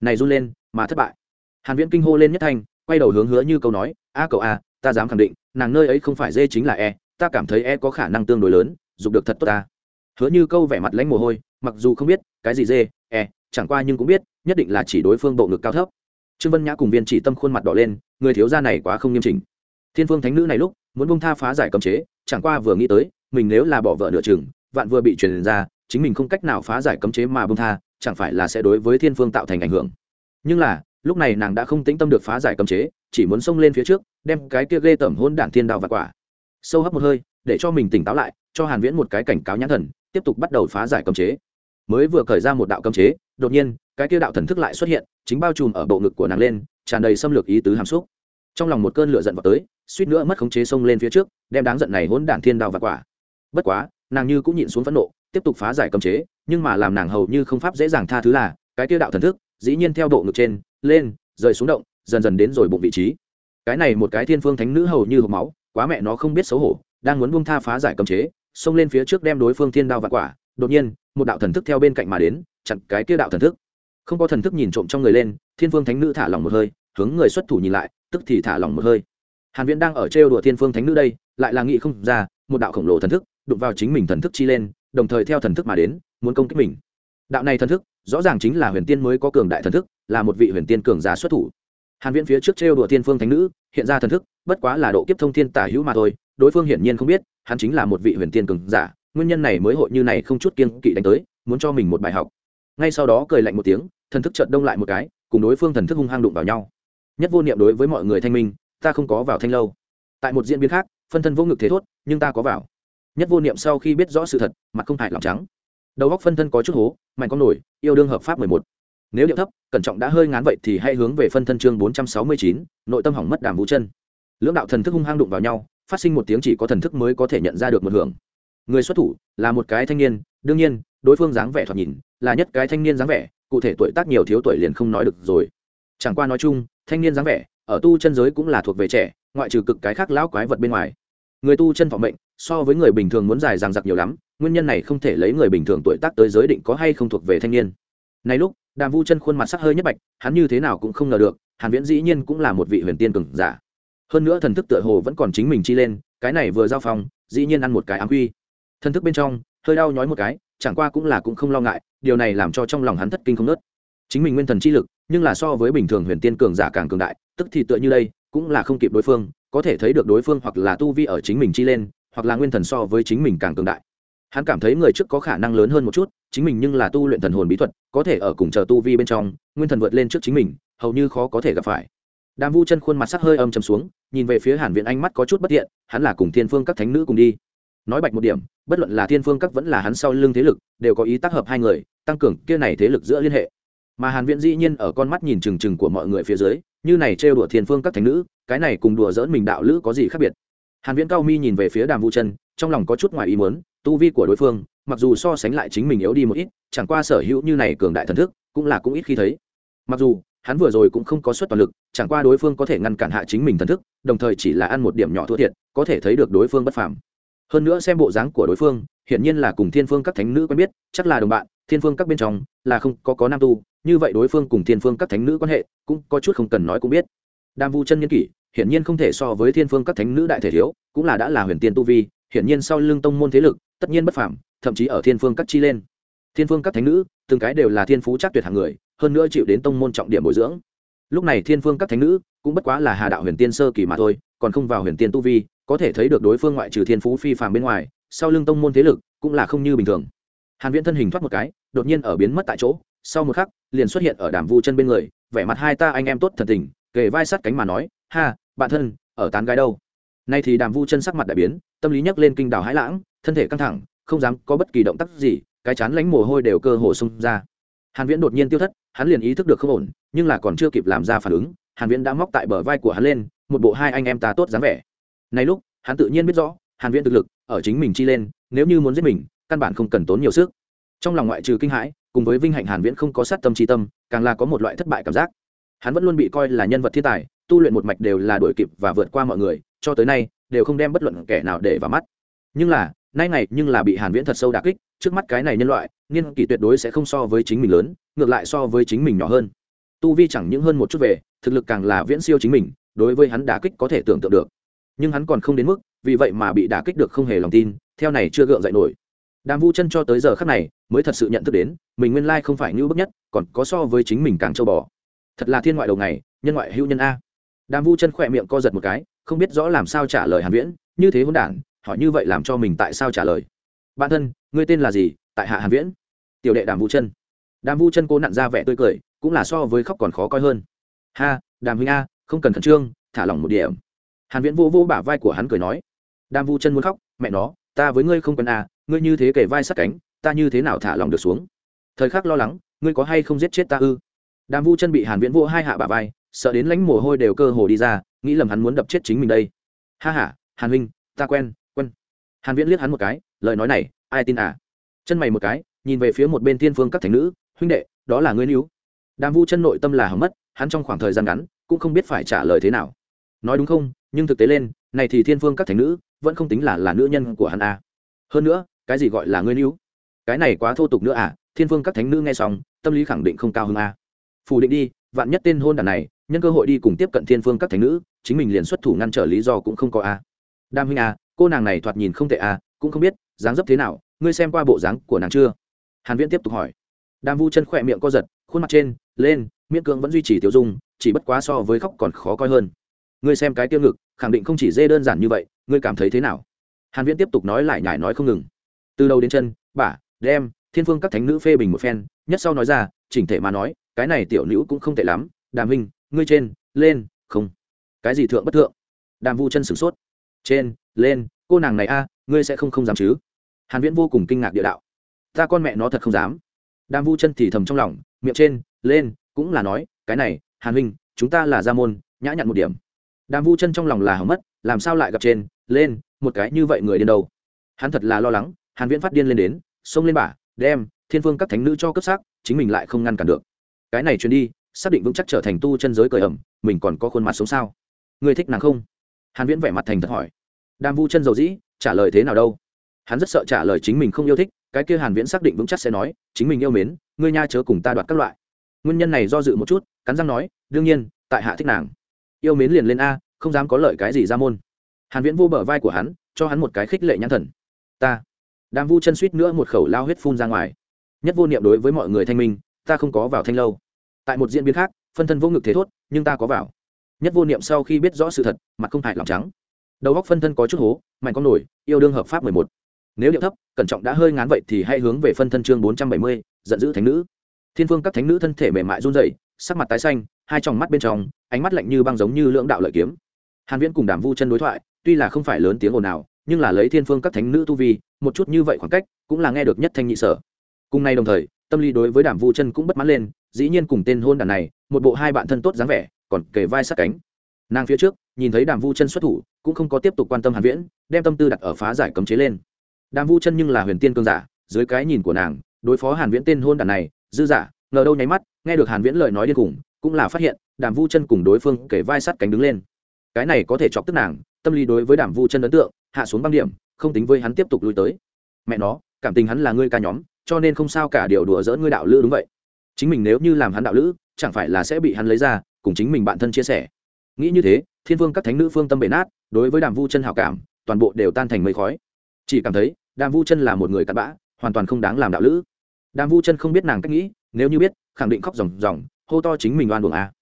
này run lên mà thất bại. Hàn viễn kinh hô lên nhất thanh, quay đầu hướng hứa như câu nói, a cậu a, ta dám khẳng định, nàng nơi ấy không phải dê chính là e ta cảm thấy e có khả năng tương đối lớn, dục được thật tốt ta. Hứa như câu vẻ mặt lãnh mồ hôi, mặc dù không biết cái gì dê e chẳng qua nhưng cũng biết, nhất định là chỉ đối phương bộ ngực cao thấp trương vân nhã cùng viên chỉ tâm khuôn mặt đỏ lên, người thiếu gia này quá không nghiêm chỉnh. Thiên phương thánh nữ này lúc, muốn bông tha phá giải cấm chế, chẳng qua vừa nghĩ tới, mình nếu là bỏ vợ nửa chừng, vạn vừa bị truyền ra, chính mình không cách nào phá giải cấm chế mà bông tha, chẳng phải là sẽ đối với thiên phương tạo thành ảnh hưởng. Nhưng là, lúc này nàng đã không tĩnh tâm được phá giải cấm chế, chỉ muốn xông lên phía trước, đem cái kia ghê tởm hôn đản thiên đao và quả. Sâu hấp một hơi, để cho mình tỉnh táo lại, cho hàn viễn một cái cảnh cáo nhãn thần, tiếp tục bắt đầu phá giải cấm chế. Mới vừa khởi ra một đạo cấm chế, đột nhiên cái kia đạo thần thức lại xuất hiện, chính bao trùm ở bộ ngực của nàng lên, tràn đầy xâm lược ý tứ hàm xúc. Trong lòng một cơn lửa giận vào tới, suýt nữa mất khống chế xông lên phía trước, đem đáng giận này hỗn đản thiên đao và quả. Bất quá, nàng như cũng nhịn xuống phẫn nộ, tiếp tục phá giải cấm chế, nhưng mà làm nàng hầu như không pháp dễ dàng tha thứ là, cái kia đạo thần thức, dĩ nhiên theo độ ngực trên, lên, rời xuống động, dần dần đến rồi bụng vị trí. Cái này một cái thiên phương thánh nữ hầu như hộp máu, quá mẹ nó không biết xấu hổ, đang muốn buông tha phá giải cấm chế, xông lên phía trước đem đối phương thiên đao và quả. Đột nhiên, một đạo thần thức theo bên cạnh mà đến, chặn cái kia đạo thần thức không có thần thức nhìn trộm trong người lên, thiên phương thánh nữ thả lòng một hơi, hướng người xuất thủ nhìn lại, tức thì thả lòng một hơi. Hàn viễn đang ở trêu đùa thiên phương thánh nữ đây, lại là nghĩ không ra, một đạo khổng lồ thần thức đụng vào chính mình thần thức chi lên, đồng thời theo thần thức mà đến, muốn công kích mình. Đạo này thần thức, rõ ràng chính là huyền tiên mới có cường đại thần thức, là một vị huyền tiên cường giả xuất thủ. Hàn viễn phía trước trêu đùa thiên phương thánh nữ, hiện ra thần thức, bất quá là độ kiếp thông thiên tả hữu mà thôi, đối phương hiển nhiên không biết, hắn chính là một vị huyền tiên cường giả, nguyên nhân này mới hội như này không chút kiên kỵ đánh tới, muốn cho mình một bài học. Ngay sau đó cười lạnh một tiếng thần thức chợt đông lại một cái, cùng đối phương thần thức hung hăng đụng vào nhau. Nhất vô niệm đối với mọi người thanh minh, ta không có vào thanh lâu. Tại một diễn biến khác, phân thân vô ngực thế thốt, nhưng ta có vào. Nhất vô niệm sau khi biết rõ sự thật, mặt không hại lòng trắng. Đầu góc phân thân có chút hố, mạnh con nổi, yêu đương hợp pháp mười một. Nếu điệu thấp, cẩn trọng đã hơi ngán vậy thì hãy hướng về phân thân chương bốn trăm sáu mươi chín, nội tâm hỏng mất đàm vũ chân. Lưỡng đạo thần thức hung hăng đụng vào nhau, phát sinh một tiếng chỉ có thần thức mới có thể nhận ra được một hưởng. Người xuất thủ là một cái thanh niên, đương nhiên, đối phương dáng vẻ thoạt nhìn là nhất cái thanh niên dáng vẻ cụ thể tuổi tác nhiều thiếu tuổi liền không nói được rồi. Chẳng qua nói chung thanh niên dáng vẻ ở tu chân giới cũng là thuộc về trẻ ngoại trừ cực cái khác lão quái vật bên ngoài. Người tu chân thọ mệnh so với người bình thường muốn dài dằng dặc nhiều lắm nguyên nhân này không thể lấy người bình thường tuổi tác tới giới định có hay không thuộc về thanh niên. Này lúc đàm vu chân khuôn mặt sắc hơi nhất bạch hắn như thế nào cũng không ngờ được hàn viễn dĩ nhiên cũng là một vị huyền tiên cường giả. Hơn nữa thần thức tựa hồ vẫn còn chính mình chi lên cái này vừa giao phòng, dĩ nhiên ăn một cái ám quy. Thần thức bên trong hơi đau nhói một cái chẳng qua cũng là cũng không lo ngại, điều này làm cho trong lòng hắn thất kinh không nớt. Chính mình nguyên thần chi lực, nhưng là so với bình thường huyền tiên cường giả càng cường đại, tức thì tựa như đây, cũng là không kịp đối phương, có thể thấy được đối phương hoặc là tu vi ở chính mình chi lên, hoặc là nguyên thần so với chính mình càng cường đại. Hắn cảm thấy người trước có khả năng lớn hơn một chút, chính mình nhưng là tu luyện thần hồn bí thuật, có thể ở cùng chờ tu vi bên trong, nguyên thần vượt lên trước chính mình, hầu như khó có thể gặp phải. Đàm vu chân khuôn mặt sắc hơi âm chầm xuống, nhìn về phía hàn viện ánh mắt có chút bất thiện hắn là cùng thiên phương các thánh nữ cùng đi nói bạch một điểm, bất luận là thiên phương các vẫn là hắn sau lưng thế lực, đều có ý tác hợp hai người, tăng cường kia này thế lực giữa liên hệ. Mà hàn viễn dĩ nhiên ở con mắt nhìn chừng chừng của mọi người phía dưới, như này trêu đùa thiên phương các thánh nữ, cái này cùng đùa dỡn mình đạo lữ có gì khác biệt? Hàn viễn cao mi nhìn về phía đàm vũ chân, trong lòng có chút ngoài ý muốn, tu vi của đối phương, mặc dù so sánh lại chính mình yếu đi một ít, chẳng qua sở hữu như này cường đại thần thức, cũng là cũng ít khi thấy. Mặc dù, hắn vừa rồi cũng không có suất toàn lực, chẳng qua đối phương có thể ngăn cản hạ chính mình thần thức, đồng thời chỉ là ăn một điểm nhỏ thua thiệt, có thể thấy được đối phương bất phàm hơn nữa xem bộ dáng của đối phương, hiển nhiên là cùng thiên phương các thánh nữ quen biết, chắc là đồng bạn, thiên phương các bên trong là không có có nam tu, như vậy đối phương cùng thiên phương các thánh nữ quan hệ cũng có chút không cần nói cũng biết. Đam vu chân nhân kỷ, hiển nhiên không thể so với thiên phương các thánh nữ đại thể thiếu, cũng là đã là huyền tiên tu vi, hiển nhiên sau lưng tông môn thế lực, tất nhiên bất phàm, thậm chí ở thiên phương các chi lên. Thiên phương các thánh nữ, từng cái đều là thiên phú chắc tuyệt hàng người, hơn nữa chịu đến tông môn trọng điểm bồi dưỡng. Lúc này thiên phương các thánh nữ cũng bất quá là hà đạo huyền tiên sơ kỳ mà thôi, còn không vào huyền tiên tu vi có thể thấy được đối phương ngoại trừ thiên phú phi phàm bên ngoài, sau lưng tông môn thế lực cũng là không như bình thường. Hàn viễn thân hình thoát một cái, đột nhiên ở biến mất tại chỗ, sau một khắc, liền xuất hiện ở đàm vu chân bên người, vẻ mặt hai ta anh em tốt thần tình, kề vai sát cánh mà nói, ha, bạn thân, ở tán gái đâu? Nay thì đàm vu chân sắc mặt đại biến, tâm lý nhấc lên kinh đảo hãi lãng, thân thể căng thẳng, không dám có bất kỳ động tác gì, cái chán lánh mồ hôi đều cơ hồ xung ra. Hàn viễn đột nhiên tiêu thất, hắn liền ý thức được không ổn, nhưng là còn chưa kịp làm ra phản ứng, hàn viễn đã móc tại bờ vai của hắn lên, một bộ hai anh em ta tốt dáng vẻ nay lúc, hắn tự nhiên biết rõ, hàn viễn thực lực ở chính mình chi lên, nếu như muốn giết mình, căn bản không cần tốn nhiều sức. Trong lòng ngoại trừ kinh hãi, cùng với vinh hạnh hàn viễn không có sát tâm chi tâm, càng là có một loại thất bại cảm giác. Hắn vẫn luôn bị coi là nhân vật thiên tài, tu luyện một mạch đều là đuổi kịp và vượt qua mọi người, cho tới nay, đều không đem bất luận kẻ nào để vào mắt. Nhưng là, nay ngày nhưng là bị hàn viễn thật sâu đả kích, trước mắt cái này nhân loại niên kỷ tuyệt đối sẽ không so với chính mình lớn, ngược lại so với chính mình nhỏ hơn. Tu vi chẳng những hơn một chút về, thực lực càng là viễn siêu chính mình, đối với hắn đả kích có thể tưởng tượng được nhưng hắn còn không đến mức, vì vậy mà bị đả kích được không hề lòng tin, theo này chưa gượng dậy nổi. Đàm vu chân cho tới giờ khắc này, mới thật sự nhận thức đến, mình nguyên lai không phải như bức nhất, còn có so với chính mình càng châu bò. Thật là thiên ngoại đầu ngày, nhân ngoại hữu nhân a. Đàm vu chân khỏe miệng co giật một cái, không biết rõ làm sao trả lời hàn viễn, như thế hỗn đản, hỏi như vậy làm cho mình tại sao trả lời? Bạn thân, ngươi tên là gì? Tại hạ hàn viễn. Tiểu đệ đàm vu chân. Đàm vu chân cố nặn ra vẻ tươi cười, cũng là so với khóc còn khó coi hơn. Ha, đàm huynh a, không cần khẩn trương, thả lỏng một điểm hàn viễn vô vô bả vai của hắn cười nói đàm vu chân muốn khóc mẹ nó ta với ngươi không cần à, ngươi như thế kể vai sát cánh ta như thế nào thả lòng được xuống? Thời khắc lo lắng ngươi có hay không giết chết ta ư? Đàm vu chân bị hàn viễn vô hai hạ bả vai sợ đến lãnh mồ hôi đều cơ hồ đi ra nghĩ lầm hắn muốn đập chết chính mình đây. Ha ha hàn huynh ta quen quen. Hàn viễn liếc hắn một cái lời nói này ai tin à? Chân mày một cái nhìn về phía một bên thiên phương các thành nữ huynh đệ đó là ngươi níu. Đàm vu chân nội tâm là hỏng mất hắn trong khoảng thời gian ngắn cũng không biết phải trả lời thế nào. Nói đúng không nhưng thực tế lên, này thì thiên phương các thành nữ, vẫn không tính là là nữ nhân của hắn à. hơn nữa, cái gì gọi là ngươi níu? Cái này quá thô tục nữa à thiên phương các thánh nữ nghe xong, tâm lý khẳng định không cao hơn a à. phủ định đi, vạn nhất tên hôn đàn này, nhân cơ hội đi cùng tiếp cận thiên phương các thánh nữ, chính mình liền xuất thủ ngăn trở lý do cũng không có à. a đam huynh a cô nàng này thoạt nhìn không tệ a cũng không biết, dáng dấp thế nào, ngươi xem qua bộ dáng của nàng chưa? Hàn viễn tiếp tục hỏi. Đam vu chân khỏe miệng co giật, khuôn mặt trên, lên, miễn cưỡng vẫn duy trì tiêu dung, chỉ bất quá so với khóc còn khó coi hơn. Ngươi xem cái tiêu ngực khẳng định không chỉ dê đơn giản như vậy, ngươi cảm thấy thế nào? Hàn viễn tiếp tục nói lại nhải nói không ngừng. Từ đầu đến chân bả đem, thiên phương các thánh nữ phê bình một phen, nhất sau nói ra, chỉnh thể mà nói, cái này tiểu nữ cũng không tệ lắm, đàm huynh, ngươi trên, lên, không. Cái gì thượng bất thượng? Đàm vu chân sửng sốt. Trên, lên, cô nàng này a, ngươi sẽ không không dám chứ? Hàn viễn vô cùng kinh ngạc địa đạo. Ta con mẹ nó thật không dám. Đàm vu chân thì thầm trong lòng, miệng trên, lên, cũng là nói, cái này, hàn huynh, chúng ta là gia môn, nhã nhặn một điểm đàm vu chân trong lòng là hỏng mất, làm sao lại gặp trên, lên, một cái như vậy người điên đầu? hắn thật là lo lắng, hàn viễn phát điên lên đến, xông lên bả, đem thiên phương các thánh nữ cho cấp sắc chính mình lại không ngăn cản được. Cái này truyền đi, xác định vững chắc trở thành tu chân giới cởi ẩm, mình còn có khuôn mặt sống sao? Người thích nàng không? Hàn viễn vẻ mặt thành thật hỏi. Đam vu chân dầu dĩ, trả lời thế nào đâu? Hắn rất sợ trả lời chính mình không yêu thích, cái kia hàn viễn xác định vững chắc sẽ nói, chính mình yêu mến, ngươi nha chớ cùng ta đoạt các loại. Nguyên nhân này do dự một chút, cắn răng nói, đương nhiên, tại hạ thích nàng yêu mến liền lên a, không dám có lợi cái gì ra môn. Hàn viễn vô bờ vai của hắn, cho hắn một cái khích lệ nhãn thần. Ta. Đang vu chân suýt nữa một khẩu lao huyết phun ra ngoài. Nhất vô niệm đối với mọi người thanh minh, ta không có vào thanh lâu. Tại một diễn biến khác, phân thân vô ngực thế thốt, nhưng ta có vào. Nhất vô niệm sau khi biết rõ sự thật, mặt không hại lòng trắng. Đầu góc phân thân có chút hố, mạnh con nổi, yêu đương hợp pháp mười một. Nếu điệu thấp, cẩn trọng đã hơi ngán vậy thì hãy hướng về phân thân chương bốn trăm bảy mươi, giận dữ thánh nữ. Thiên phương các thánh nữ thân thể mềm mại run rẩy, sắc mặt tái xanh, hai tròng mắt bên trong ánh mắt lạnh như băng giống như lưỡng đạo lợi kiếm. Hàn viễn cùng đàm vu chân đối thoại, tuy là không phải lớn tiếng ồn nào nhưng là lấy thiên phương các thánh nữ tu vi, một chút như vậy khoảng cách, cũng là nghe được nhất thanh nhị sở. Cùng nay đồng thời, tâm lý đối với đàm vu chân cũng bất mãn lên, dĩ nhiên cùng tên hôn đàn này, một bộ hai bạn thân tốt dáng vẻ, còn kề vai sát cánh. Nàng phía trước, nhìn thấy đàm vu chân xuất thủ, cũng không có tiếp tục quan tâm hàn viễn, đem tâm tư đặt ở phá giải cấm chế lên. Đàm vu chân nhưng là huyền tiên cương giả, dưới cái nhìn của nàng, đối phó hàn viễn tên hôn đàn này, dư giả, ngờ đâu nháy mắt, nghe được hàn viễn lời nói điên cùng cũng là phát hiện đàm vu chân cùng đối phương kể vai sát cánh đứng lên. Cái này có thể chọc tức nàng, tâm lý đối với đàm vu chân ấn tượng, hạ xuống băng điểm, không tính với hắn tiếp tục lui tới. Mẹ nó, cảm tình hắn là ngươi ca nhóm, cho nên không sao cả điều đùa dỡ ngươi đạo lữ đúng vậy. Chính mình nếu như làm hắn đạo lữ, chẳng phải là sẽ bị hắn lấy ra, cùng chính mình bạn thân chia sẻ. Nghĩ như thế, thiên vương các thánh nữ phương tâm bể nát, đối với đàm vu chân hảo cảm, toàn bộ đều tan thành mây khói. Chỉ cảm thấy, đàm vu chân là một người cặn bã, hoàn toàn không đáng làm đạo lữ. Đàm vu chân không biết nàng cách nghĩ, nếu như biết, khẳng định khóc ròng ròng, hô to chính mình oan buồng à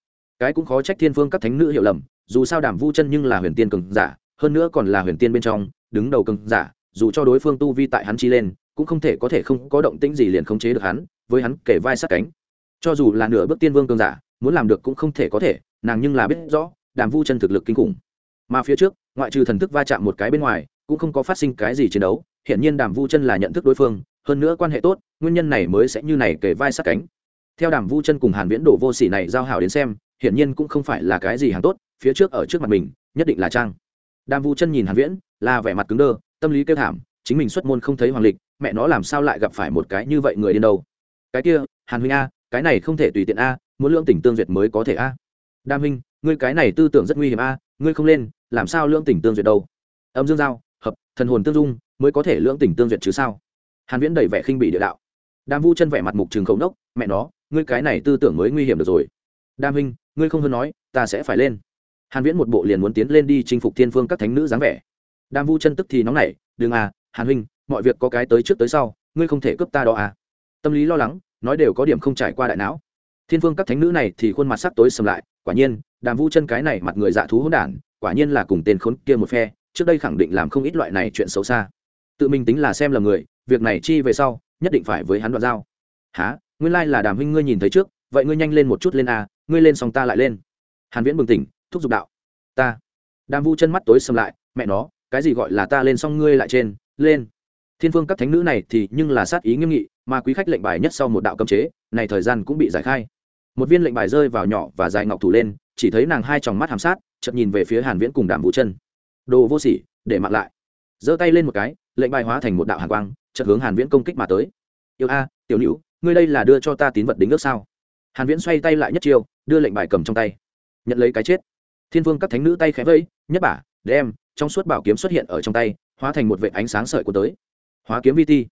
cái cũng khó trách thiên vương các thánh nữ hiểu lầm, dù sao đàm vu chân nhưng là huyền tiên cường giả, hơn nữa còn là huyền tiên bên trong, đứng đầu cường giả, dù cho đối phương tu vi tại hắn chi lên, cũng không thể có thể không có động tĩnh gì liền khống chế được hắn, với hắn kể vai sát cánh. Cho dù là nửa bước tiên vương cường giả, muốn làm được cũng không thể có thể, nàng nhưng là biết rõ, đàm vu chân thực lực kinh khủng. Mà phía trước, ngoại trừ thần thức va chạm một cái bên ngoài, cũng không có phát sinh cái gì chiến đấu hiện nhiên đàm vu chân là nhận thức đối phương, hơn nữa quan hệ tốt, nguyên nhân này mới sẽ như này kể vai sát cánh. Theo đàm vu chân cùng hàn viễn đổ vô sỉ này giao hảo đến xem hiện nhiên cũng không phải là cái gì hàng tốt, phía trước ở trước mặt mình, nhất định là trang. Đàm vu chân nhìn hàn viễn, là vẻ mặt cứng đơ, tâm lý kêu thảm, chính mình xuất môn không thấy hoàng lịch, mẹ nó làm sao lại gặp phải một cái như vậy người điên đâu. Cái kia, hàn huynh a, cái này không thể tùy tiện a, muốn lưỡng tỉnh tương duyệt mới có thể a. Đam huynh, ngươi cái này tư tưởng rất nguy hiểm a, ngươi không lên, làm sao lưỡng tỉnh tương duyệt đâu? Âm dương giao, hợp, thần hồn tương dung, mới có thể lưỡng tỉnh tương duyệt chứ sao? Hàn viễn đầy vẻ khinh bỉ địa đạo. Đam vu chân vẻ mặt mục trường khẩu nốc, mẹ nó, ngươi cái này tư tưởng mới nguy hiểm được rồi. Đam huynh ngươi không hơn nói, ta sẽ phải lên. Hàn viễn một bộ liền muốn tiến lên đi chinh phục thiên phương các thánh nữ dáng vẻ. Đam vu chân tức thì nóng nảy, đừng à hàn huynh, mọi việc có cái tới trước tới sau, ngươi không thể cướp ta đó à? Tâm lý lo lắng, nói đều có điểm không trải qua đại não. Thiên phương các thánh nữ này thì khuôn mặt sắc tối sầm lại, quả nhiên, đàm vu chân cái này mặt người dạ thú hỗn đản, quả nhiên là cùng tên khốn kia một phe, trước đây khẳng định làm không ít loại này chuyện xấu xa. Tự mình tính là xem là người, việc này chi về sau, nhất định phải với hắn đoạn giao. Há nguyên lai là đàm huynh ngươi nhìn thấy trước, vậy ngươi nhanh lên một chút lên a ngươi lên xong ta lại lên. Hàn viễn bừng tỉnh, thúc giục đạo. Ta. Đàm vu chân mắt tối sầm lại, mẹ nó, cái gì gọi là ta lên xong ngươi lại trên, lên. Thiên phương các thánh nữ này thì nhưng là sát ý nghiêm nghị, mà quý khách lệnh bài nhất sau một đạo cấm chế, này thời gian cũng bị giải khai. Một viên lệnh bài rơi vào nhỏ và dài ngọc thủ lên, chỉ thấy nàng hai tròng mắt hàm sát, chợt nhìn về phía hàn viễn cùng đàm vũ chân. Đồ vô sỉ, để mặc lại. Giơ tay lên một cái, lệnh bài hóa thành một đạo hàn quang, chợt hướng hàn viễn công kích mà tới. Yêu a, tiểu nữ, ngươi đây là đưa cho ta tín vật đính ước sao? Hàn viễn xoay tay lại nhất chiêu đưa lệnh bài cầm trong tay. Nhận lấy cái chết. Thiên vương các thánh nữ tay khẽ vẫy, nhất bả đem trong suốt bảo kiếm xuất hiện ở trong tay, hóa thành một vệ ánh sáng sợi của tới. Hóa kiếm vi ti.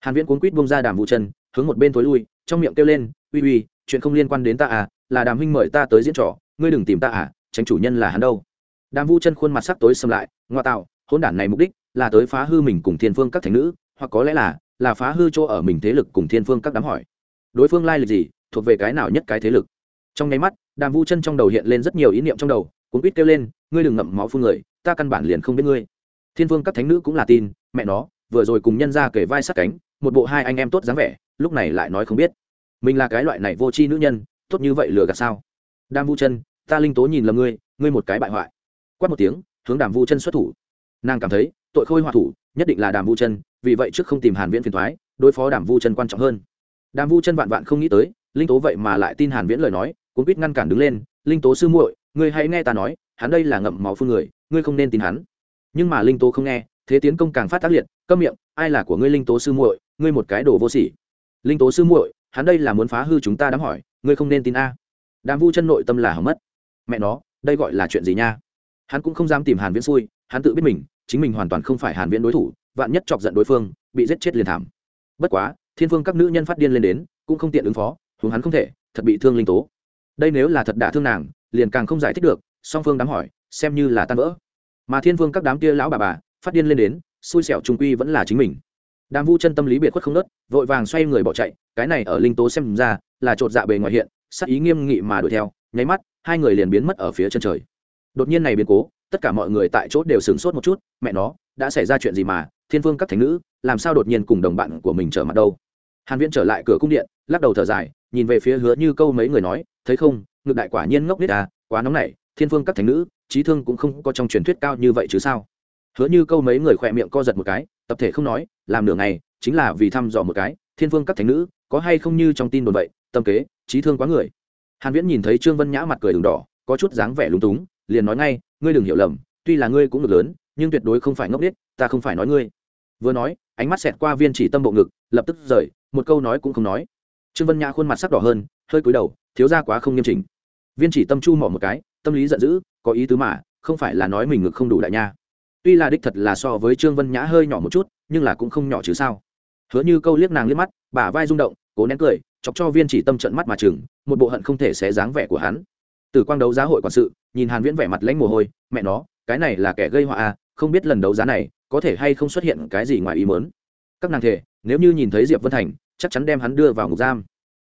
Hàn viễn cuốn quýt bung ra đàm vũ chân, hướng một bên tối lui, trong miệng kêu lên, uy uy, chuyện không liên quan đến ta à là đàm huynh mời ta tới diễn trò, ngươi đừng tìm ta à tránh chủ nhân là hắn đâu. Đàm vũ chân khuôn mặt sắc tối sầm lại, ngoa tạo, hỗn đản này mục đích là tới phá hư mình cùng thiên phương các thánh nữ, hoặc có lẽ là là phá hư chỗ ở mình thế lực cùng thiên phương các đám hỏi. Đối phương lai lịch gì, thuộc về cái nào nhất cái thế lực? Trong nháy mắt, đàm Vu chân trong đầu hiện lên rất nhiều ý niệm trong đầu cũng quýt kêu lên, ngươi đừng ngậm máu phương người, ta căn bản liền không biết ngươi. Thiên Vương các thánh nữ cũng là tin, mẹ nó, vừa rồi cùng nhân ra kể vai sát cánh, một bộ hai anh em tốt dáng vẻ, lúc này lại nói không biết. Mình là cái loại này vô tri nữ nhân, tốt như vậy lừa gạt sao? Đàm vu chân, ta linh tố nhìn lầm ngươi ngươi một cái bại hoại. Quát một tiếng, hướng đàm vu chân xuất thủ. Nàng cảm thấy, tội khôi hòa thủ, nhất định là đàm vu chân, vì vậy trước không tìm hàn viễn phiền thoái đối phó đàm vu chân quan trọng hơn. Đàm vu chân vạn vạn không nghĩ tới, linh tố vậy mà lại tin hàn viễn lời nói cuốn biết ngăn cản đứng lên, linh tố sư muội, ngươi hãy nghe ta nói, hắn đây là ngậm máu phương người, ngươi không nên tin hắn. Nhưng mà linh tố không nghe, thế tiến công càng phát tác liệt, câm miệng, ai là của ngươi linh tố sư muội, ngươi một cái đồ vô sỉ. Linh tố sư muội, hắn đây là muốn phá hư chúng ta đám hỏi, ngươi không nên tin a. Đàm vu chân nội tâm là hỏng mất. Mẹ nó, đây gọi là chuyện gì nha? Hắn cũng không dám tìm hàn viễn xui, hắn tự biết mình, chính mình hoàn toàn không phải hàn viễn đối thủ, vạn nhất chọc giận đối phương, bị giết chết liền thảm. Bất quá, thiên phương các nữ nhân phát điên lên đến, cũng không tiện ứng phó hướng hắn không thể, thật bị thương linh tố đây nếu là thật đả thương nàng, liền càng không giải thích được, song phương đám hỏi, xem như là tan vỡ. Mà thiên vương các đám kia lão bà bà, phát điên lên đến, xui xẻo trung quy vẫn là chính mình. Đàm vu chân tâm lý biệt khuất không nớt, vội vàng xoay người bỏ chạy, cái này ở linh tố xem ra, là t dạ bề ngoài hiện sắc ý nghiêm nghị mà đuổi theo, nháy mắt, hai người liền biến mất ở phía chân trời. Đột nhiên này biến cố, tất cả mọi người tại chỗ đều sửng sốt một chút, mẹ nó, đã xảy ra chuyện gì mà, thiên vương các thánh nữ, làm sao đột nhiên cùng đồng bạn của mình trở mặt đâu? Hàn viễn trở lại cửa cung điện, lắc đầu thở dài, nhìn về phía hứa như câu mấy người nói thấy không, ngược đại quả nhiên ngốc biết à quá nóng nảy, thiên phương các thánh nữ, trí thương cũng không có trong truyền thuyết cao như vậy chứ sao? Hứa như câu mấy người khỏe miệng co giật một cái, tập thể không nói, làm nửa ngày, chính là vì thăm dò một cái, thiên phương các thánh nữ, có hay không như trong tin đồn vậy, tâm kế, trí thương quá người. Hàn viễn nhìn thấy trương vân nhã mặt cười đường đỏ, có chút dáng vẻ lúng túng, liền nói ngay, ngươi đừng hiểu lầm, tuy là ngươi cũng được lớn, nhưng tuyệt đối không phải ngốc biết ta không phải nói ngươi. Vừa nói, ánh mắt xẹt qua viên chỉ tâm bộ ngực, lập tức rời, một câu nói cũng không nói. Trương vân nhã khuôn mặt sắc đỏ hơn, hơi cúi đầu thiếu ra quá không nghiêm chỉnh. Viên chỉ tâm chu mỏ một cái, tâm lý giận dữ, có ý tứ mà, không phải là nói mình ngực không đủ đại nha. Tuy là đích thật là so với trương vân nhã hơi nhỏ một chút, nhưng là cũng không nhỏ chứ sao. Hứa như câu liếc nàng liếc mắt bả vai rung động, cố nén cười, chọc cho viên chỉ tâm trận mắt mà chừng, một bộ hận không thể xé dáng vẻ của hắn. Từ quang đấu giá hội quản sự, nhìn hàn viễn vẻ mặt lãnh mồ hôi, mẹ nó, cái này là kẻ gây họa à không biết lần đấu giá này, có thể hay không xuất hiện cái gì ngoài ý muốn. Các nàng thể, nếu như nhìn thấy diệp vân thành, chắc chắn đem hắn đưa vào ngục giam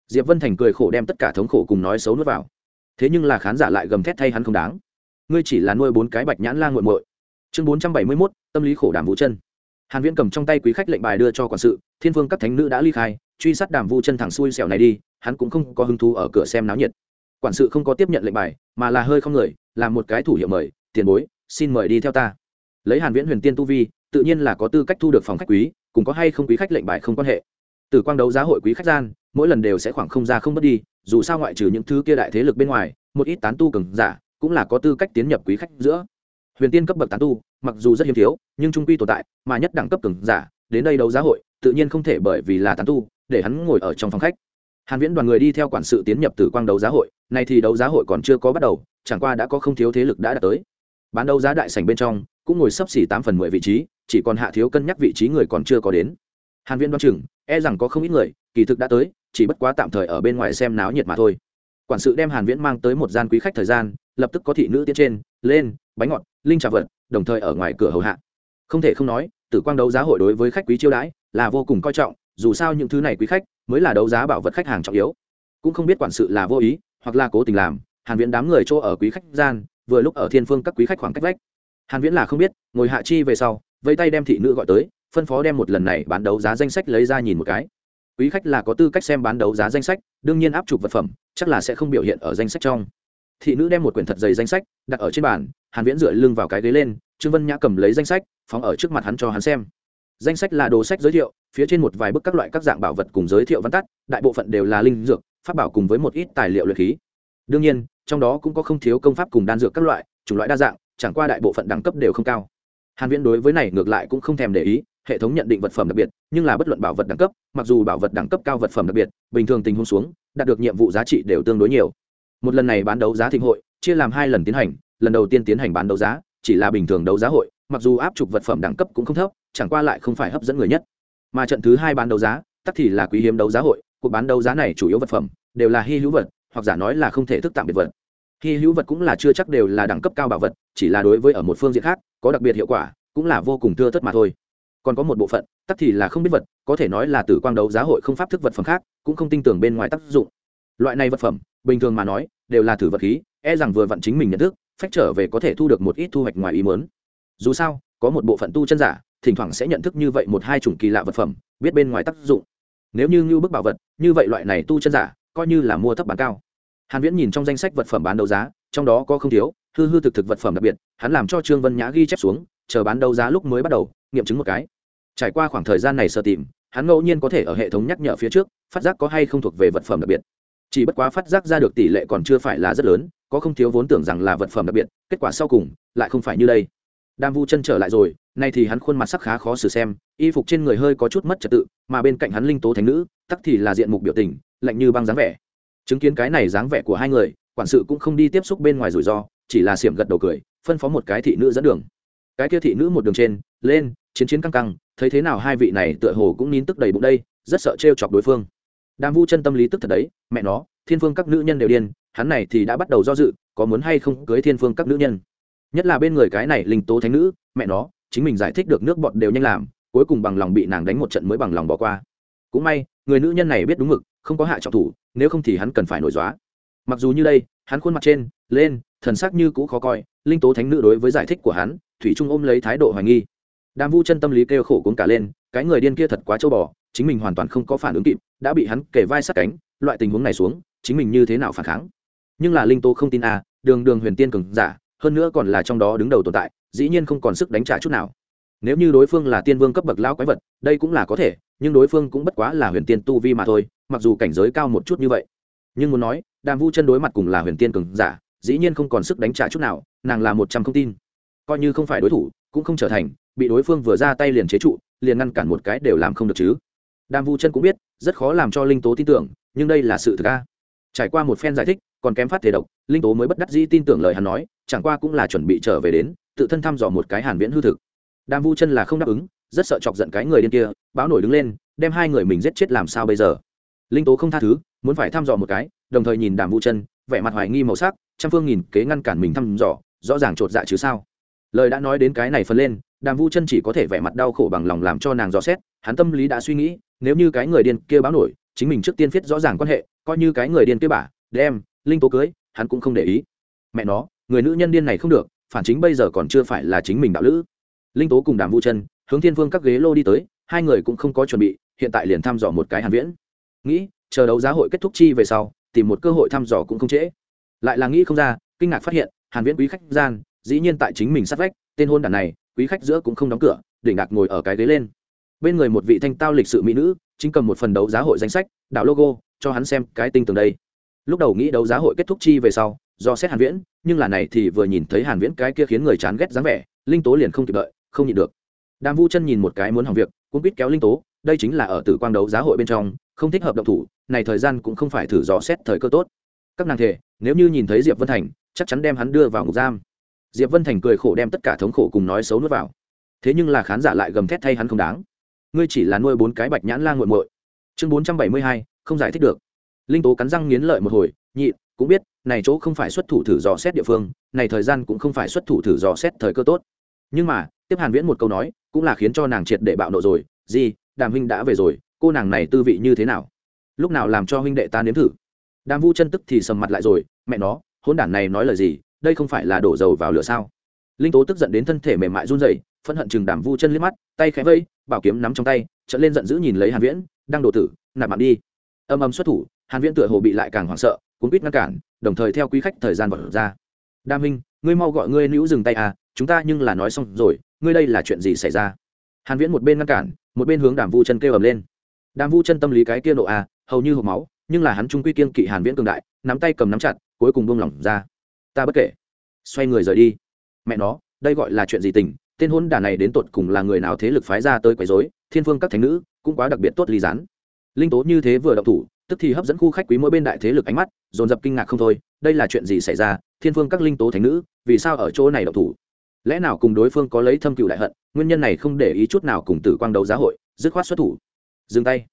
diệp vân thành cười khổ đem tất cả thống khổ cùng nói xấu nuốt vào. Thế nhưng là khán giả lại gầm thét thay hắn không đáng. Ngươi chỉ là nuôi bốn cái bạch nhãn la ngộn u muội. Chương bốn trăm bảy mươi mốt, tâm lý khổ đàm vũ chân. Hàn viễn cầm trong tay quý khách lệnh bài đưa cho quản sự, thiên Vương các thánh nữ đã ly khai, truy sát đàm vu chân thẳng xuôi xẻo này đi, hắn cũng không có hứng thú ở cửa xem náo nhiệt. Quản sự không có tiếp nhận lệnh bài, mà là hơi không người, làm một cái thủ hiệu mời, tiền bối, xin mời đi theo ta. Lấy hàn viễn huyền tiên tu vi, tự nhiên là có tư cách thu được phòng khách quý, cùng có hay không quý khách lệnh bài không quan hệ. Từ quang đấu giá hội quý khách gian mỗi lần đều sẽ khoảng không ra không mất đi, dù sao ngoại trừ những thứ kia đại thế lực bên ngoài, một ít tán tu cường giả cũng là có tư cách tiến nhập quý khách giữa. Huyền tiên cấp bậc tán tu, mặc dù rất hiếm thiếu, nhưng trung quy tồn tại, mà nhất đẳng cấp cường giả, đến đây đấu giá hội, tự nhiên không thể bởi vì là tán tu, để hắn ngồi ở trong phòng khách. Hàn viễn đoàn người đi theo quản sự tiến nhập tử quang đấu giá hội này thì đấu giá hội còn chưa có bắt đầu, chẳng qua đã có không thiếu thế lực đã đạt tới. Bán đấu giá đại sảnh bên trong, cũng ngồi sấp xỉ tám phần mười vị trí, chỉ còn hạ thiếu cân nhắc vị trí người còn chưa có đến hàn viễn đoán chừng e rằng có không ít người, kỳ thực đã tới, chỉ bất quá tạm thời ở bên ngoài xem náo nhiệt mà thôi. Quản sự đem hàn viễn mang tới một gian quý khách thời gian, lập tức có thị nữ tiến trên, lên, bánh ngọt, linh trà vật đồng thời ở ngoài cửa hầu hạ. Không thể không nói, tử quang đấu giá hội đối với khách quý chiêu đãi là vô cùng coi trọng, dù sao những thứ này quý khách mới là đấu giá bảo vật khách hàng trọng yếu. Cũng không biết quản sự là vô ý, hoặc là cố tình làm, hàn viễn đám người chỗ ở quý khách gian, vừa lúc ở thiên phương các quý khách khoảng cách vách. Hàn viễn là không biết, ngồi hạ chi về sau vây tay đem thị nữ gọi tới phân phó đem một lần này bán đấu giá danh sách lấy ra nhìn một cái. Quý khách là có tư cách xem bán đấu giá danh sách, đương nhiên áp chụp vật phẩm, chắc là sẽ không biểu hiện ở danh sách trong. Thị nữ đem một quyển thật dày danh sách đặt ở trên bàn, hàn viễn dựa lưng vào cái ghế lên, trương vân nhã cầm lấy danh sách, phóng ở trước mặt hắn cho hắn xem. Danh sách là đồ sách giới thiệu, phía trên một vài bức các loại các dạng bảo vật cùng giới thiệu văn tắt, đại bộ phận đều là linh dược, pháp bảo cùng với một ít tài liệu luyện khí. Đương nhiên, trong đó cũng có không thiếu công pháp cùng đan dược các loại, chủng loại đa dạng, chẳng qua đại bộ phận đẳng cấp đều không cao. Hàn viễn đối với này ngược lại cũng không thèm để ý hệ thống nhận định vật phẩm đặc biệt, nhưng là bất luận bảo vật đẳng cấp, mặc dù bảo vật đẳng cấp cao vật phẩm đặc biệt, bình thường tình huống xuống, đạt được nhiệm vụ giá trị đều tương đối nhiều. Một lần này bán đấu giá thịnh hội, chia làm hai lần tiến hành, lần đầu tiên tiến hành bán đấu giá, chỉ là bình thường đấu giá hội, mặc dù áp chục vật phẩm đẳng cấp cũng không thấp, chẳng qua lại không phải hấp dẫn người nhất. Mà trận thứ hai bán đấu giá, tắc thì là quý hiếm đấu giá hội, cuộc bán đấu giá này chủ yếu vật phẩm, đều là hy hữu vật, hoặc giả nói là không thể thức tạm biệt vật. Hy hữu vật cũng là chưa chắc đều là đẳng cấp cao bảo vật, chỉ là đối với ở một phương diện khác, có đặc biệt hiệu quả, cũng là vô cùng thưa thất mà thôi còn có một bộ phận, tắc thì là không biết vật, có thể nói là tử quang đấu giá hội không pháp thức vật phẩm khác, cũng không tin tưởng bên ngoài tác dụng. Loại này vật phẩm, bình thường mà nói, đều là thử vật khí e rằng vừa vặn chính mình nhận thức, phách trở về có thể thu được một ít thu hoạch ngoài ý mớn dù sao, có một bộ phận tu chân giả, thỉnh thoảng sẽ nhận thức như vậy một hai chủng kỳ lạ vật phẩm, biết bên ngoài tác dụng. Nếu như ngưu bức bảo vật, như vậy loại này tu chân giả, coi như là mua thấp bán cao. Hàn viễn nhìn trong danh sách vật phẩm bán đấu giá, trong đó có không thiếu, hư hư thực thực vật phẩm đặc biệt, hắn làm cho trương vân nhã ghi chép xuống, chờ bán đấu giá lúc mới bắt đầu nghiệm chứng một cái. Trải qua khoảng thời gian này sơ tìm, hắn ngẫu nhiên có thể ở hệ thống nhắc nhở phía trước, phát giác có hay không thuộc về vật phẩm đặc biệt. Chỉ bất quá phát giác ra được tỷ lệ còn chưa phải là rất lớn, có không thiếu vốn tưởng rằng là vật phẩm đặc biệt, kết quả sau cùng lại không phải như đây. Đam vu chân trở lại rồi, nay thì hắn khuôn mặt sắc khá khó xử xem, y phục trên người hơi có chút mất trật tự, mà bên cạnh hắn linh tố thánh nữ, tắc thì là diện mục biểu tình, lạnh như băng dáng vẻ. Chứng kiến cái này dáng vẻ của hai người, quản sự cũng không đi tiếp xúc bên ngoài rủi ro, chỉ là xiểm gật đầu cười, phân phó một cái thị nữ dẫn đường. Cái kia thị nữ một đường trên lên, chiến chiến căng căng, thấy thế nào hai vị này tựa hồ cũng nín tức đầy bụng đây, rất sợ trêu chọc đối phương. Đàm vu chân tâm lý tức thật đấy, mẹ nó, thiên phương các nữ nhân đều điên, hắn này thì đã bắt đầu do dự, có muốn hay không cưới thiên phương các nữ nhân. Nhất là bên người cái này linh tố thánh nữ, mẹ nó, chính mình giải thích được nước bọt đều nhanh làm, cuối cùng bằng lòng bị nàng đánh một trận mới bằng lòng bỏ qua. Cũng may, người nữ nhân này biết đúng mực, không có hạ trọng thủ, nếu không thì hắn cần phải nổi dóa. Mặc dù như đây, hắn khuôn mặt trên, lên, thần sắc như cũ khó coi, linh tố thánh nữ đối với giải thích của hắn, thủy trung ôm lấy thái độ hoài nghi đàm vu chân tâm lý kêu khổ cuốn cả lên, cái người điên kia thật quá trâu bò, chính mình hoàn toàn không có phản ứng kịp, đã bị hắn kể vai sát cánh, loại tình huống này xuống, chính mình như thế nào phản kháng? Nhưng là linh Tô không tin à đường đường huyền tiên cường giả, hơn nữa còn là trong đó đứng đầu tồn tại, dĩ nhiên không còn sức đánh trả chút nào. Nếu như đối phương là tiên vương cấp bậc lão quái vật, đây cũng là có thể, nhưng đối phương cũng bất quá là huyền tiên tu vi mà thôi, mặc dù cảnh giới cao một chút như vậy. Nhưng muốn nói, đàm vu chân đối mặt cùng là huyền tiên cường giả, dĩ nhiên không còn sức đánh trả chút nào, nàng là một trăm không tin. Coi như không phải đối thủ, cũng không trở thành bị đối phương vừa ra tay liền chế trụ, liền ngăn cản một cái đều làm không được chứ. Đàm vu chân cũng biết, rất khó làm cho linh tố tin tưởng, nhưng đây là sự thực a. Trải qua một phen giải thích, còn kém phát thể độc, linh tố mới bất đắc dĩ tin tưởng lời hắn nói, chẳng qua cũng là chuẩn bị trở về đến, tự thân thăm dò một cái hàn viễn hư thực. Đàm vu chân là không đáp ứng, rất sợ chọc giận cái người điên kia, báo nổi đứng lên, đem hai người mình giết chết làm sao bây giờ? Linh tố không tha thứ, muốn phải thăm dò một cái, đồng thời nhìn đàm vu chân, vẻ mặt hoài nghi màu sắc, trăm phương nghìn kế ngăn cản mình thăm dò, rõ ràng trột dạ chứ sao? Lời đã nói đến cái này phần lên, đàm vu chân chỉ có thể vẻ mặt đau khổ bằng lòng làm cho nàng dò xét, hắn tâm lý đã suy nghĩ, nếu như cái người điên kia báo nổi, chính mình trước tiên viết rõ ràng quan hệ, coi như cái người điên kia bà, đem, linh tố cưới, hắn cũng không để ý. Mẹ nó, người nữ nhân điên này không được, phản chính bây giờ còn chưa phải là chính mình đạo lữ. Linh tố cùng đàm vu chân, hướng thiên vương các ghế lô đi tới, hai người cũng không có chuẩn bị, hiện tại liền thăm dò một cái hàn viễn. Nghĩ, chờ đấu giá hội kết thúc chi về sau, tìm một cơ hội thăm dò cũng không trễ. Lại là nghĩ không ra, kinh ngạc phát hiện, hàn viễn quý khách gian dĩ nhiên tại chính mình sát vách, tên hôn đàn này, quý khách giữa cũng không đóng cửa đỉnh đạc ngồi ở cái ghế lên. Bên người một vị thanh tao lịch sự mỹ nữ, chính cầm một phần đấu giá hội danh sách, đảo logo, cho hắn xem cái tinh tường đây. Lúc đầu nghĩ đấu giá hội kết thúc chi về sau, do xét hàn viễn, nhưng là này thì vừa nhìn thấy hàn viễn cái kia khiến người chán ghét dáng vẻ, linh tố liền không kịp đợi, không nhịn được. Đàm vu chân nhìn một cái muốn hỏng việc cũng biết kéo linh tố, đây chính là ở tử quang đấu giá hội bên trong, không thích hợp động thủ, này thời gian cũng không phải thử dò xét thời cơ tốt. Các nàng thể, nếu như nhìn thấy diệp vân thành, chắc chắn đem hắn đưa vào ngục giam diệp vân thành cười khổ đem tất cả thống khổ cùng nói xấu nuốt vào. Thế nhưng là khán giả lại gầm thét thay hắn không đáng. Ngươi chỉ là nuôi bốn cái bạch nhãn la nguội muội. Chương bốn trăm bảy mươi hai, không giải thích được. Linh tố cắn răng nghiến lợi một hồi, nhị, cũng biết, này chỗ không phải xuất thủ thử dò xét địa phương, này thời gian cũng không phải xuất thủ thử dò xét thời cơ tốt. Nhưng mà, tiếp hàn viễn một câu nói, cũng là khiến cho nàng triệt để bạo nộ rồi. Gì, đàm huynh đã về rồi, cô nàng này tư vị như thế nào? Lúc nào làm cho huynh đệ ta nếm thử? Đàm vu chân tức thì sầm mặt lại rồi, mẹ nó hôn đản này nói lời gì? Đây không phải là đổ dầu vào lửa sao? Linh tố tức giận đến thân thể mềm mại run rẩy phẫn hận chừng đàm vu chân liếc mắt tay khẽ vây bảo kiếm nắm trong tay trận lên giận dữ nhìn lấy hàn viễn đang đổ tử nạp mạng đi. Âm âm xuất thủ hàn viễn tựa hồ bị lại càng hoảng sợ cuốn quýt ngăn cản đồng thời theo quý khách thời gian vật ra. Đam Minh, ngươi mau gọi ngươi nữ dừng tay à chúng ta nhưng là nói xong rồi ngươi đây là chuyện gì xảy ra? Hàn viễn một bên ngăn cản một bên hướng đàm vu chân kêu ầm lên. Đàm vu chân tâm lý cái kia nộ à hầu như hộc máu nhưng là hắn trung quy kiên kỵ hàn viễn cường đại nắm tay cầm nắm chặt cuối cùng buông lỏng ra ta bất kể. Xoay người rời đi. Mẹ nó, đây gọi là chuyện gì tình? Tên hôn đàn này đến tột cùng là người nào thế lực phái ra tới quấy rối? Thiên phương các thánh nữ, cũng quá đặc biệt tốt ly gián. Linh tố như thế vừa động thủ, tức thì hấp dẫn khu khách quý mỗi bên đại thế lực ánh mắt, dồn dập kinh ngạc không thôi, đây là chuyện gì xảy ra? Thiên phương các linh tố thánh nữ, vì sao ở chỗ này động thủ? Lẽ nào cùng đối phương có lấy thâm cựu đại hận, nguyên nhân này không để ý chút nào cùng tử quang đấu giá hội, dứt khoát xuất thủ. Dừng tay.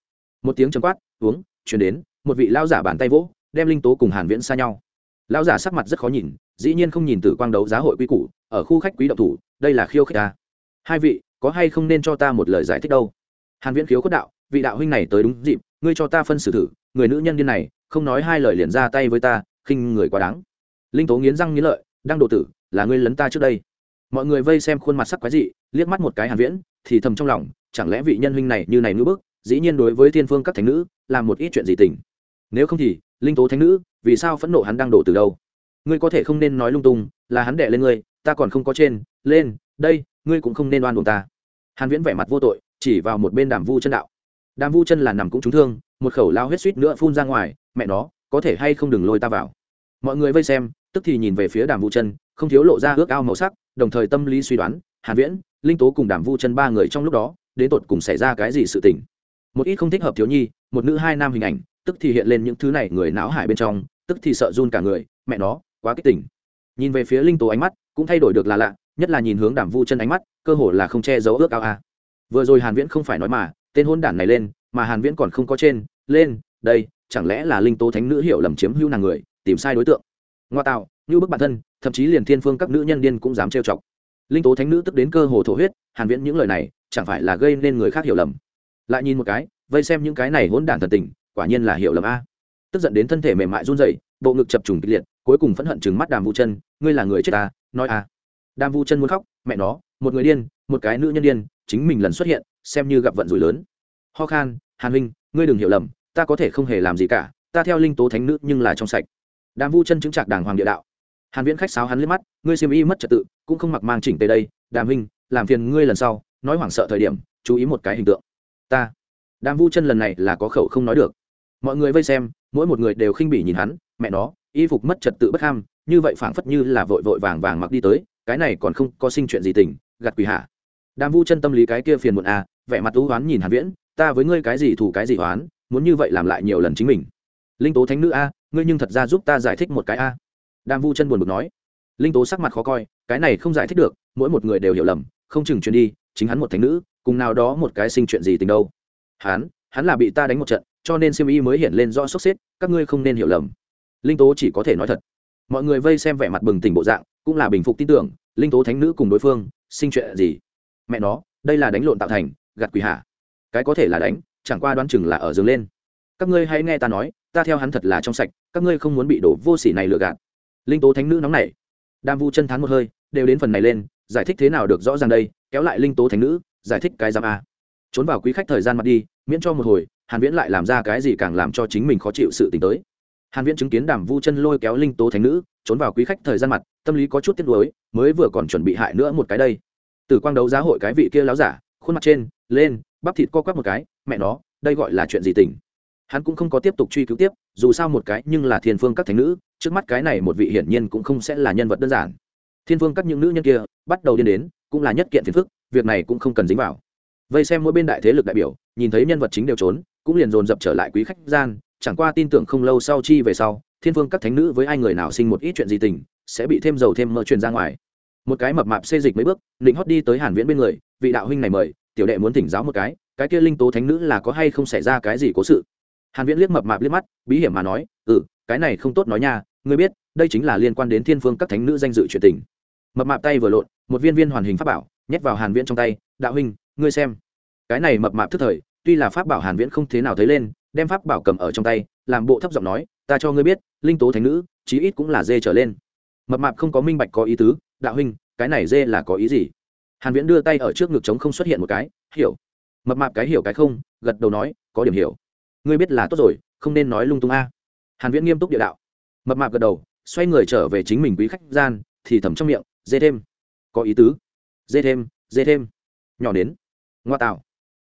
Một tiếng chấm quát, uống, chuyển đến, một vị lao giả bàn tay vỗ, đem linh tố cùng hàn viễn xa nhau lão giả sắc mặt rất khó nhìn, dĩ nhiên không nhìn tử quang đấu giá hội quy củ, ở khu khách quý động thủ, đây là khiêu khích ta. Hai vị, có hay không nên cho ta một lời giải thích đâu? Hàn viễn khiếu cốt đạo, vị đạo huynh này tới đúng dịp, ngươi cho ta phân xử thử, người nữ nhân điên này, không nói hai lời liền ra tay với ta, khinh người quá đáng. Linh tố nghiến răng nghiến lợi đang độ tử, là ngươi lấn ta trước đây. Mọi người vây xem khuôn mặt sắc quái dị, liếc mắt một cái hàn viễn, thì thầm trong lòng, chẳng lẽ vị nhân huynh này như này nữ bức, dĩ nhiên đối với thiên phương các thánh nữ, làm một ít chuyện gì tình? Nếu không thì linh tố thánh nữ, vì sao phẫn nộ hắn đang đổ từ đâu? Ngươi có thể không nên nói lung tung, là hắn đệ lên ngươi, ta còn không có trên, lên, đây, ngươi cũng không nên oan buồn ta. Hàn viễn vẻ mặt vô tội, chỉ vào một bên đàm vu chân đạo. Đàm vu chân là nằm cũng trúng thương, một khẩu lao huyết suýt nữa phun ra ngoài, mẹ nó, có thể hay không đừng lôi ta vào. Mọi người vây xem, tức thì nhìn về phía đàm vu chân, không thiếu lộ ra ước ao màu sắc, đồng thời tâm lý suy đoán, hàn viễn, linh tố cùng đàm vu chân ba người trong lúc đó, đến tột cùng xảy ra cái gì sự tình? Một ít không thích hợp thiếu nhi, một nữ hai nam hình ảnh tức thì hiện lên những thứ này người não hải bên trong, tức thì sợ run cả người, mẹ nó, quá kích tỉnh nhìn về phía linh tố ánh mắt, cũng thay đổi được là lạ, nhất là nhìn hướng đàm vu chân ánh mắt, cơ hồ là không che giấu ước ao a. Vừa rồi hàn viễn không phải nói mà, tên hôn đản này lên, mà hàn viễn còn không có trên, lên, đây, chẳng lẽ là linh tố thánh nữ hiểu lầm chiếm hữu nàng người, tìm sai đối tượng. Ngoa tạo, như bức bản thân, thậm chí liền thiên phương các nữ nhân điên cũng dám trêu chọc. Linh tố thánh nữ tức đến cơ hồ thổ huyết, hàn viễn những lời này, chẳng phải là gây nên người khác hiểu lầm. Lại nhìn một cái, vây xem những cái này hỗn đản thần tình quả nhiên là hiểu lầm a. Tức giận đến thân thể mềm mại run rẩy, bộ ngực chập trùng kịch liệt, cuối cùng phẫn hận chừng mắt đàm vu chân, ngươi là người chết ta, nói a. Đàm vu chân muốn khóc, mẹ nó, một người điên, một cái nữ nhân điên, chính mình lần xuất hiện, xem như gặp vận rủi lớn. Ho khan, hàn huynh, ngươi đừng hiểu lầm, ta có thể không hề làm gì cả, ta theo linh tố thánh nữ nhưng là trong sạch. Đàm vu chân chứng trạc đàng hoàng địa đạo. Hàn viễn khách sáo hắn liếc mắt, ngươi xiêm y mất trật tự, cũng không mặc mang chỉnh tới đây, đàm huynh, làm phiền ngươi lần sau, nói hoảng sợ thời điểm, chú ý một cái hình tượng. Ta. Đàm vu chân lần này là có khẩu không nói được mọi người vây xem, mỗi một người đều khinh bỉ nhìn hắn, mẹ nó, y phục mất trật tự bất ham, như vậy phảng phất như là vội vội vàng vàng mặc đi tới, cái này còn không có sinh chuyện gì tình, gạt quỷ hạ. Đàm vu chân tâm lý cái kia phiền muộn à vẻ mặt tú hoán nhìn hàn viễn, ta với ngươi cái gì thủ cái gì hoán, muốn như vậy làm lại nhiều lần chính mình. Linh tố thánh nữ a ngươi nhưng thật ra giúp ta giải thích một cái a đàm vu chân buồn bực nói. Linh tố sắc mặt khó coi, cái này không giải thích được, mỗi một người đều hiểu lầm, không chừng chuyện đi, chính hắn một thánh nữ, cùng nào đó một cái sinh chuyện gì tình đâu. Hắn hắn là bị ta đánh một trận cho nên siêu y mới hiện lên rõ sốc xếp, các ngươi không nên hiểu lầm. Linh tố chỉ có thể nói thật. Mọi người vây xem vẻ mặt bừng tỉnh bộ dạng, cũng là bình phục tin tưởng, linh tố thánh nữ cùng đối phương, sinh chuyện gì? Mẹ nó, đây là đánh lộn tạo thành, gạt quỷ hạ cái có thể là đánh, chẳng qua đoán chừng là ở giường lên. Các ngươi hãy nghe ta nói, ta theo hắn thật là trong sạch, các ngươi không muốn bị đổ vô sỉ này lừa gạt. Linh tố thánh nữ nóng này đam vu chân thán một hơi, đều đến phần này lên, giải thích thế nào được rõ ràng đây, kéo lại linh tố thánh nữ, giải thích cái giam a. Trốn vào quý khách thời gian mặt đi miễn cho một hồi, hàn viễn lại làm ra cái gì càng làm cho chính mình khó chịu sự tình tới. Hàn viễn chứng kiến đàm vu chân lôi kéo linh tố thánh nữ, trốn vào quý khách thời gian mặt, tâm lý có chút tiếc nuối, mới vừa còn chuẩn bị hại nữa một cái đây. Từ quang đấu giá hội cái vị kia láo giả, khuôn mặt trên, lên, bắp thịt co quắp một cái, mẹ nó, đây gọi là chuyện gì tình? Hắn cũng không có tiếp tục truy cứu tiếp, dù sao một cái nhưng là thiên phương các thánh nữ, trước mắt cái này một vị hiển nhiên cũng không sẽ là nhân vật đơn giản. Thiên phương các những nữ nhân kia, bắt đầu điên đến, cũng là nhất kiện phiền phức, việc này cũng không cần dính vào. Vây xem mỗi bên đại thế lực đại biểu nhìn thấy nhân vật chính đều trốn, cũng liền dồn dập trở lại quý khách gian, chẳng qua tin tưởng không lâu sau chi về sau, thiên vương các thánh nữ với ai người nào sinh một ít chuyện gì tình, sẽ bị thêm dầu thêm mỡ truyền ra ngoài. Một cái mập mạp xê dịch mấy bước, định hót đi tới hàn viễn bên người, vị đạo huynh này mời, tiểu đệ muốn thỉnh giáo một cái cái kia linh tố thánh nữ là có hay không xảy ra cái gì cố sự? Hàn viễn liếc mập mạp liếc mắt, bí hiểm mà nói ừ cái này không tốt nói nha, ngươi biết, đây chính là liên quan đến thiên vương các thánh nữ danh dự chuyện tình. Mập mạp tay vừa lộn, một viên viên hoàn hình pháp bảo, nhét vào hàn viễn trong tay, đạo huynh, ngươi xem cái này mập mạp thức thời, tuy là pháp bảo hàn viễn không thế nào thấy lên, đem pháp bảo cầm ở trong tay, làm bộ thấp giọng nói, ta cho ngươi biết, linh tố thánh nữ, chí ít cũng là dê trở lên. Mập mạp không có minh bạch có ý tứ, đạo huynh, cái này dê là có ý gì? Hàn viễn đưa tay ở trước ngực trống không xuất hiện một cái, hiểu. Mập mạp cái hiểu cái không, gật đầu nói, có điểm hiểu. Ngươi biết là tốt rồi, không nên nói lung tung a. Hàn viễn nghiêm túc địa đạo. Mập mạp gật đầu, xoay người trở về chính mình quý khách gian, thì thầm trong miệng, dê thêm. Có ý tứ. Dê thêm dê thêm. Nhỏ đến. Ngoa tạo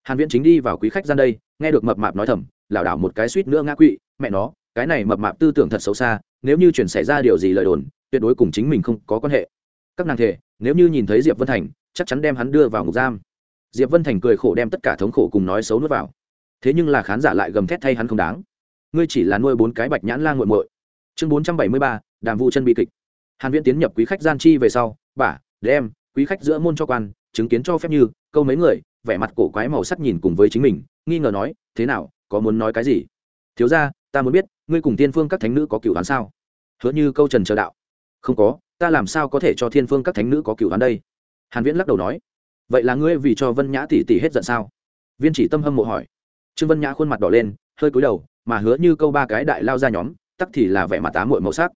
hàn viễn chính đi vào quý khách gian đây, nghe được mập mạp nói thầm, lảo đảo một cái suýt nữa ngã quỵ, mẹ nó, cái này mập mạp tư tưởng thật xấu xa, nếu như chuyển xảy ra điều gì lời đồn, tuyệt đối cùng chính mình không có quan hệ. Các nàng thể nếu như nhìn thấy diệp vân thành, chắc chắn đem hắn đưa vào ngục giam. Diệp vân thành cười khổ đem tất cả thống khổ cùng nói xấu nuốt vào. Thế nhưng là khán giả lại gầm thét thay hắn không đáng. Ngươi chỉ là nuôi bốn cái bạch nhãn lang nguội muội. Chương bốn trăm bảy mươi ba, đàm vụ chân bi kịch. Hàn viễn tiến nhập quý khách gian chi về sau bả đem, quý khách giữa môn cho quan, chứng kiến cho phép như, câu mấy người vẻ mặt cổ quái màu sắc nhìn cùng với chính mình, nghi ngờ nói, thế nào, có muốn nói cái gì? Thiếu ra ta muốn biết, ngươi cùng tiên phương các thánh nữ có cựu hắn sao? Hứa như câu trần chờ đạo, không có, ta làm sao có thể cho thiên phương các thánh nữ có cựu hắn đây? Hàn viễn lắc đầu nói, vậy là ngươi vì cho vân nhã tỷ tỷ hết giận sao? Viên chỉ tâm hâm mộ hỏi. Trương vân nhã khuôn mặt đỏ lên, hơi cúi đầu, mà hứa như câu ba cái đại lao ra nhóm, tắc thì là vẻ mặt tá muội màu sắc.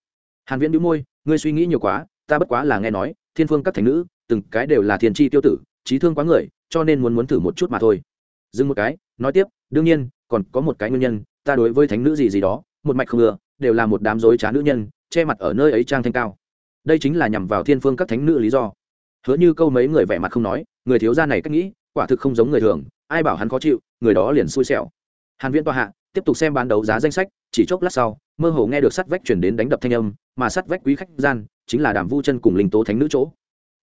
Hàn viễn nhíu môi, ngươi suy nghĩ nhiều quá, ta bất quá là nghe nói, thiên phương các thánh nữ, từng cái đều là thiên chi tiêu tử, trí thương quá người cho nên muốn muốn thử một chút mà thôi. Dừng một cái nói tiếp đương nhiên còn có một cái nguyên nhân ta đối với thánh nữ gì gì đó một mạch không ngừa, đều là một đám dối trá nữ nhân che mặt ở nơi ấy trang thanh cao. Đây chính là nhằm vào thiên phương các thánh nữ lý do. Hứa như câu mấy người vẻ mặt không nói người thiếu gia này cách nghĩ quả thực không giống người thường ai bảo hắn khó chịu người đó liền xui xẻo. Hàn viễn tòa hạ tiếp tục xem bán đấu giá danh sách chỉ chốc lát sau mơ hồ nghe được sắt vách chuyển đến đánh đập thanh âm mà sắt vách quý khách gian chính là đàm vu chân cùng linh tố thánh nữ chỗ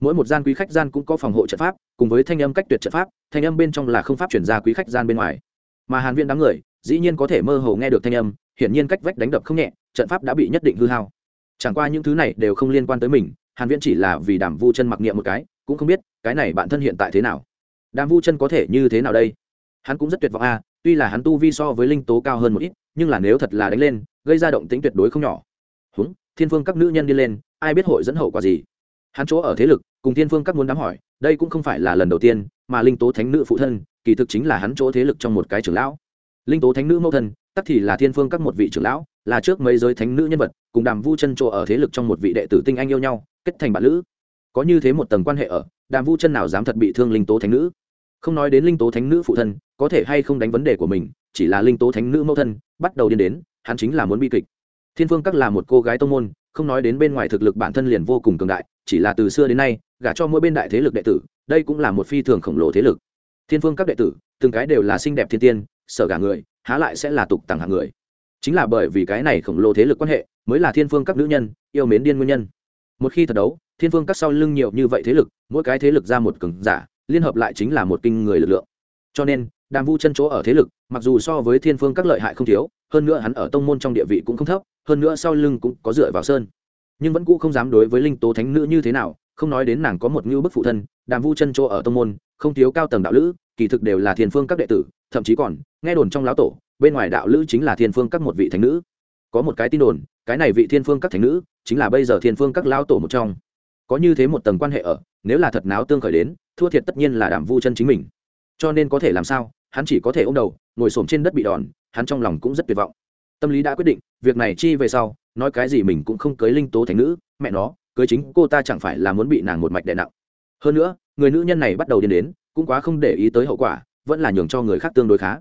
mỗi một gian quý khách gian cũng có phòng hộ trận pháp, cùng với thanh âm cách tuyệt trận pháp, thanh âm bên trong là không pháp chuyển ra quý khách gian bên ngoài. Mà hàn viễn đám người, dĩ nhiên có thể mơ hồ nghe được thanh âm, hiển nhiên cách vách đánh đập không nhẹ, trận pháp đã bị nhất định hư hao. Chẳng qua những thứ này đều không liên quan tới mình, hàn viễn chỉ là vì đàm vu chân mặc niệm một cái, cũng không biết cái này bản thân hiện tại thế nào. Đàm vu chân có thể như thế nào đây? Hắn cũng rất tuyệt vọng a tuy là hắn tu vi so với linh tố cao hơn một ít, nhưng là nếu thật là đánh lên, gây ra động tĩnh tuyệt đối không nhỏ. Húng thiên phương các nữ nhân đi lên, ai biết hội dẫn hậu quả gì? Hắn chỗ ở thế lực cùng thiên phương các muốn đám hỏi, đây cũng không phải là lần đầu tiên mà linh tố thánh nữ phụ thân, kỳ thực chính là hắn chỗ thế lực trong một cái trưởng lão. Linh tố thánh nữ mẫu thân, tắc thì là thiên phương các một vị trưởng lão, là trước mấy giới thánh nữ nhân vật, cùng đàm vu chân chỗ ở thế lực trong một vị đệ tử tinh anh yêu nhau, kết thành bạn lữ. Có như thế một tầng quan hệ ở, đàm vu chân nào dám thật bị thương linh tố thánh nữ? Không nói đến linh tố thánh nữ phụ thân, có thể hay không đánh vấn đề của mình, chỉ là linh tố thánh nữ mẫu thân bắt đầu điên đến, hắn chính là muốn bi kịch thiên phương các là một cô gái tông môn, không nói đến bên ngoài thực lực bản thân liền vô cùng cường đại, chỉ là từ xưa đến nay, gả cho mỗi bên đại thế lực đệ tử, đây cũng là một phi thường khổng lồ thế lực. Thiên phương các đệ tử, từng cái đều là xinh đẹp thiên tiên, sở gả người, há lại sẽ là tục tặng hạng người. Chính là bởi vì cái này khổng lồ thế lực quan hệ, mới là thiên phương các nữ nhân, yêu mến điên nguyên nhân. Một khi thật đấu, thiên phương các sau lưng nhiều như vậy thế lực, mỗi cái thế lực ra một cường giả, liên hợp lại chính là một kinh người lực lượng. Cho nên đàm vu chân chỗ ở thế lực, mặc dù so với thiên phương các lợi hại không thiếu, hơn nữa hắn ở tông môn trong địa vị cũng không thấp, hơn nữa sau lưng cũng có dựa vào sơn. Nhưng vẫn cũ không dám đối với linh tố thánh nữ như thế nào, không nói đến nàng có một ngưu bức phụ thân, đàm vu chân chỗ ở tông môn, không thiếu cao tầng đạo lữ, kỳ thực đều là thiên phương các đệ tử, thậm chí còn, nghe đồn trong lão tổ, bên ngoài đạo lữ chính là thiên phương các một vị thánh nữ. Có một cái tin đồn, cái này vị thiên phương các thánh nữ, chính là bây giờ thiên phương các lão tổ một trong. Có như thế một tầng quan hệ ở, nếu là thật náo tương khởi đến, thua thiệt tất nhiên là Đàm vu chân chính mình. Cho nên có thể làm sao? Hắn chỉ có thể ôm đầu, ngồi xổm trên đất bị đòn, hắn trong lòng cũng rất tuyệt vọng. Tâm lý đã quyết định, việc này chi về sau, nói cái gì mình cũng không cưới linh tố thánh nữ, mẹ nó, cưới chính cô ta chẳng phải là muốn bị nàng một mạch đè nặng. Hơn nữa, người nữ nhân này bắt đầu điên đến, cũng quá không để ý tới hậu quả, vẫn là nhường cho người khác tương đối khá.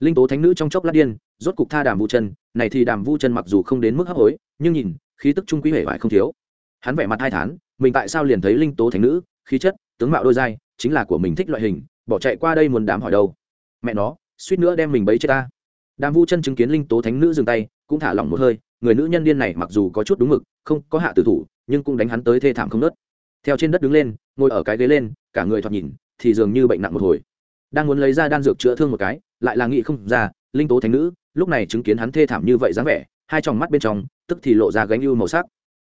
Linh tố thánh nữ trong chốc lát điên, rốt cục tha đàm vu chân, này thì đàm vu chân mặc dù không đến mức hấp hối, nhưng nhìn, khí tức trung quý hể vải không thiếu. Hắn vẻ mặt hai thán, mình tại sao liền thấy linh tố thánh nữ, khí chất, tướng mạo đôi dai chính là của mình thích loại hình, bỏ chạy qua đây muốn đám hỏi đâu mẹ nó, suýt nữa đem mình bấy chết ta. Đàm vu chân chứng kiến linh tố thánh nữ dừng tay, cũng thả lỏng một hơi, người nữ nhân điên này mặc dù có chút đúng mực, không có hạ tử thủ, nhưng cũng đánh hắn tới thê thảm không nớt. Theo trên đất đứng lên, ngồi ở cái ghế lên, cả người thoạt nhìn thì dường như bệnh nặng một hồi. Đang muốn lấy ra đan dược chữa thương một cái, lại là nghĩ không ra, linh tố thánh nữ, lúc này chứng kiến hắn thê thảm như vậy dáng vẻ, hai tròng mắt bên trong, tức thì lộ ra gánh ưu màu sắc.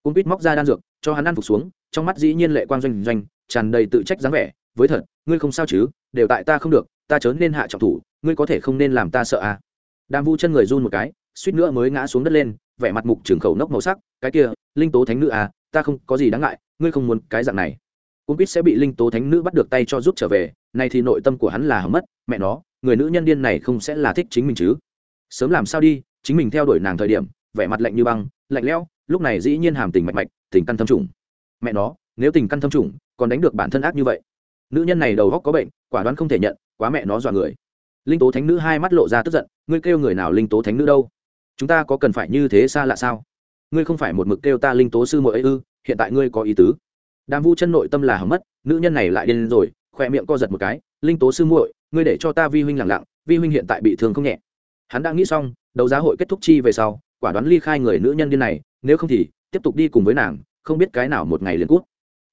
Cung quýt móc ra đan dược, cho hắn ăn phục xuống, trong mắt dĩ nhiên lệ quang doanh doanh, tràn đầy tự trách dáng vẻ, với thật, ngươi không sao chứ, đều tại ta không được ta chớ nên hạ trọng thủ, ngươi có thể không nên làm ta sợ à? Đàm vu chân người run một cái, suýt nữa mới ngã xuống đất lên, vẻ mặt mục trường khẩu nốc màu sắc, cái kia, linh tố thánh nữ à ta không có gì đáng ngại, ngươi không muốn cái dạng này. Cung quýt sẽ bị linh tố thánh nữ bắt được tay cho giúp trở về, nay thì nội tâm của hắn là hỏng mất, mẹ nó, người nữ nhân điên này không sẽ là thích chính mình chứ. Sớm làm sao đi, chính mình theo đuổi nàng thời điểm, vẻ mặt lạnh như băng, lạnh lẽo, lúc này dĩ nhiên hàm tình mạch mạch, tình căn thâm trùng. Mẹ nó, nếu tình căn thâm trùng, còn đánh được bản thân ác như vậy nữ nhân này đầu góc có bệnh, quả đoán không thể nhận, quá mẹ nó dọa người. Linh tố thánh nữ hai mắt lộ ra tức giận, ngươi kêu người nào linh tố thánh nữ đâu? Chúng ta có cần phải như thế xa lạ sao? Ngươi không phải một mực kêu ta linh tố sư muội ấy ư, hiện tại ngươi có ý tứ. Đàm vu chân nội tâm là hầm mất, nữ nhân này lại điên rồi khỏe miệng co giật một cái, linh tố sư muội, ngươi để cho ta vi huynh lặng lặng, vi huynh hiện tại bị thương không nhẹ. Hắn đã nghĩ xong, đấu giá hội kết thúc chi về sau, quả đoán ly khai người nữ nhân điên này, nếu không thì tiếp tục đi cùng với nàng, không biết cái nào một ngày liền cút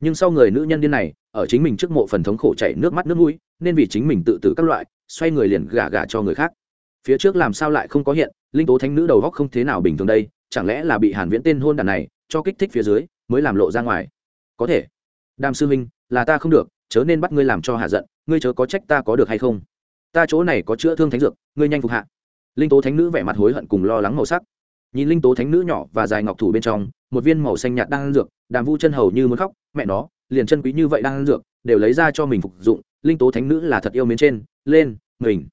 nhưng sau người nữ nhân điên này, ở chính mình trước mộ phần thống khổ chảy nước mắt nước mũi, nên vì chính mình tự tử các loại, xoay người liền gả gả cho người khác. Phía trước làm sao lại không có hiện, linh tố thánh nữ đầu góc không thế nào bình thường đây, chẳng lẽ là bị hàn viễn tên hôn đàn này, cho kích thích phía dưới, mới làm lộ ra ngoài? Có thể. Đàm sư minh, là ta không được, chớ nên bắt ngươi làm cho hạ giận, ngươi chớ có trách ta có được hay không? Ta chỗ này có chữa thương thánh dược, ngươi nhanh phục hạ. Linh tố thánh nữ vẻ mặt hối hận cùng lo lắng màu sắc. Nhìn linh tố thánh nữ nhỏ và dài ngọc thủ bên trong, một viên màu xanh nhạt đang dược đàm vu chân hầu như muốn khóc, mẹ nó, liền chân quý như vậy đang ăn dược, đều lấy ra cho mình phục dụng, linh tố thánh nữ là thật yêu mến trên, lên, mình.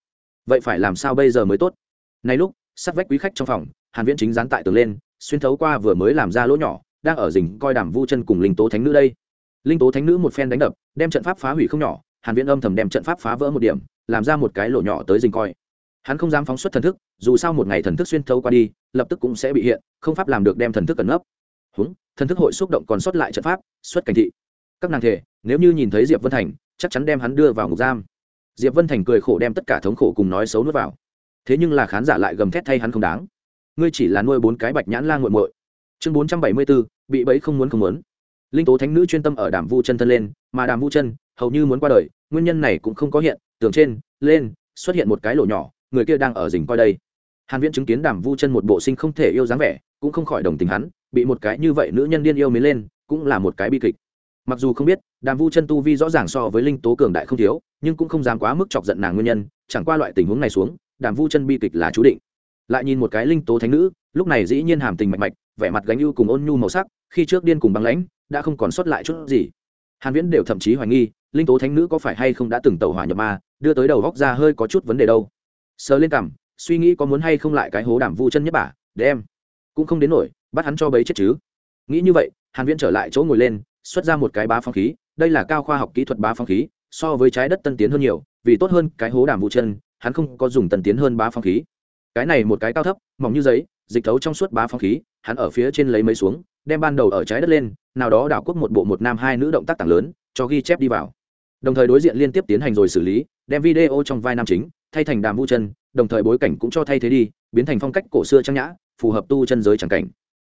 Vậy phải làm sao bây giờ mới tốt? Nay lúc sắt vách quý khách trong phòng, hàn viễn chính dán tại tường lên, xuyên thấu qua vừa mới làm ra lỗ nhỏ, đang ở rình coi đàm vu chân cùng linh tố thánh nữ đây. Linh tố thánh nữ một phen đánh đập, đem trận pháp phá hủy không nhỏ, hàn viễn âm thầm đem trận pháp phá vỡ một điểm, làm ra một cái lỗ nhỏ tới rình coi. Hắn không dám phóng xuất thần thức, dù sao một ngày thần thức xuyên thấu qua đi, lập tức cũng sẽ bị hiện, không pháp làm được đem thần thức cẩn nấp. Húng thần thức hội xúc động còn sót lại trận pháp, xuất cảnh thị. Các nàng thể, nếu như nhìn thấy diệp vân thành, chắc chắn đem hắn đưa vào ngục giam. Diệp vân thành cười khổ đem tất cả thống khổ cùng nói xấu nuốt vào. Thế nhưng là khán giả lại gầm thét thay hắn không đáng. Ngươi chỉ là nuôi bốn cái bạch nhãn la nguội muội. Chương bốn trăm bảy mươi bốn bị bẫy không muốn không muốn. Linh tố thánh nữ chuyên tâm ở đàm vu chân thân lên, mà đàm vu chân hầu như muốn qua đời, nguyên nhân này cũng không có hiện tường trên, lên, xuất hiện một cái lỗ nhỏ, người kia đang ở rình coi đây. Hàn viễn chứng kiến đàm vu chân một bộ sinh không thể yêu dáng vẻ, cũng không khỏi đồng tình hắn bị một cái như vậy nữ nhân điên yêu mến lên, cũng là một cái bi kịch. Mặc dù không biết, đàm vu chân tu vi rõ ràng so với linh tố cường đại không thiếu, nhưng cũng không dám quá mức chọc giận nàng nguyên nhân, chẳng qua loại tình huống này xuống, đàm vu chân bi kịch là chú định. Lại nhìn một cái linh tố thánh nữ, lúc này dĩ nhiên hàm tình mạch mạch, vẻ mặt gánh ưu cùng ôn nhu màu sắc, khi trước điên cùng băng lãnh, đã không còn sót lại chút gì. Hàn viễn đều thậm chí hoài nghi, linh tố thánh nữ có phải hay không đã từng tẩu hỏa nhập ma, đưa tới đầu góc ra hơi có chút vấn đề đâu. Sờ lên cằm, suy nghĩ có muốn hay không lại cái hố đảm vu chân nhất bả đem. Cũng không đến nổi bắt hắn cho bấy chết chứ? Nghĩ như vậy, hàn viễn trở lại chỗ ngồi lên, xuất ra một cái bá phong khí, đây là cao khoa học kỹ thuật bá phong khí, so với trái đất tân tiến hơn nhiều, vì tốt hơn cái hố đàm vũ chân, hắn không có dùng tân tiến hơn bá phong khí. Cái này một cái cao thấp, mỏng như giấy, dịch thấu trong suốt bá phong khí, hắn ở phía trên lấy mấy xuống, đem ban đầu ở trái đất lên, nào đó đảo quốc một bộ một nam hai nữ động tác tảng lớn, cho ghi chép đi vào. Đồng thời đối diện liên tiếp tiến hành rồi xử lý, đem video trong vai nam chính, thay thành đàm vũ chân, đồng thời bối cảnh cũng cho thay thế đi, biến thành phong cách cổ xưa trang nhã, phù hợp tu chân giới tràng cảnh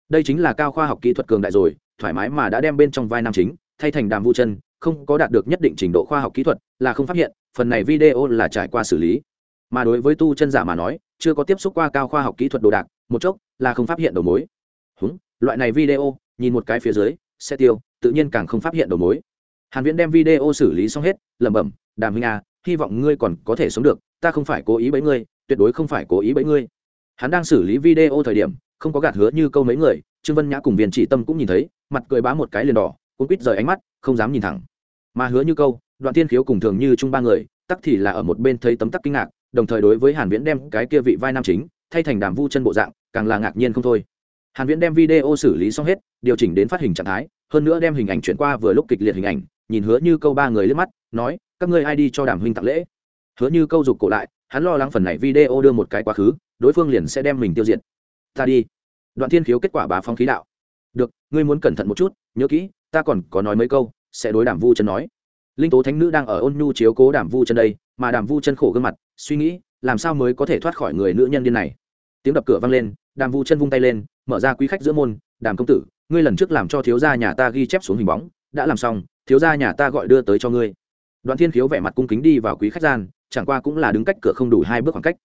đây chính là cao khoa học kỹ thuật cường đại rồi, thoải mái mà đã đem bên trong vai nam chính, thay thành đàm vu chân, không có đạt được nhất định trình độ khoa học kỹ thuật là không phát hiện, phần này video là trải qua xử lý. Mà đối với tu chân giả mà nói, chưa có tiếp xúc qua cao khoa học kỹ thuật đồ đạc, một chốc là không phát hiện đầu mối. Húng, loại này video, nhìn một cái phía dưới, sẽ tiêu, tự nhiên càng không phát hiện đầu mối. Hàn viễn đem video xử lý xong hết, lẩm bẩm, đàm huynh à hy vọng ngươi còn có thể sống được, ta không phải cố ý bẫy ngươi, tuyệt đối không phải cố ý bẫy ngươi. Hắn đang xử lý video thời điểm không có gạt hứa như câu mấy người, trương vân nhã cùng viên chỉ tâm cũng nhìn thấy, mặt cười bá một cái liền đỏ cũng quýt rời ánh mắt, không dám nhìn thẳng. Mà hứa như câu, đoạn tiên khiếu cùng thường như chung ba người, tắc thì là ở một bên thấy tấm tắc kinh ngạc, đồng thời đối với hàn viễn đem cái kia vị vai nam chính, thay thành đàm vu chân bộ dạng, càng là ngạc nhiên không thôi. Hàn viễn đem video xử lý xong hết, điều chỉnh đến phát hình trạng thái, hơn nữa đem hình ảnh chuyển qua vừa lúc kịch liệt hình ảnh, nhìn hứa như câu ba người liếc mắt, nói, các ngươi ai đi cho đàm huynh tặng lễ? Hứa như câu dục cổ lại, hắn lo lắng phần này video đưa một cái quá khứ, đối phương liền sẽ đem mình tiêu diệt ta đi. Đoạn thiên khiếu kết quả bá phong khí đạo. Được, ngươi muốn cẩn thận một chút, nhớ kỹ, ta còn có nói mấy câu, sẽ đối đàm vu chân nói. Linh tố thánh nữ đang ở ôn nhu chiếu cố đàm vu chân đây, mà đàm vu chân khổ gương mặt, suy nghĩ, làm sao mới có thể thoát khỏi người nữ nhân điên này? Tiếng đập cửa vang lên, đàm vu chân vung tay lên, mở ra quý khách giữa môn, đàm công tử, ngươi lần trước làm cho thiếu gia nhà ta ghi chép xuống hình bóng, đã làm xong, thiếu gia nhà ta gọi đưa tới cho ngươi. Đoạn thiên khiếu vẻ mặt cung kính đi vào quý khách gian, chẳng qua cũng là đứng cách cửa không đủ hai bước khoảng cách.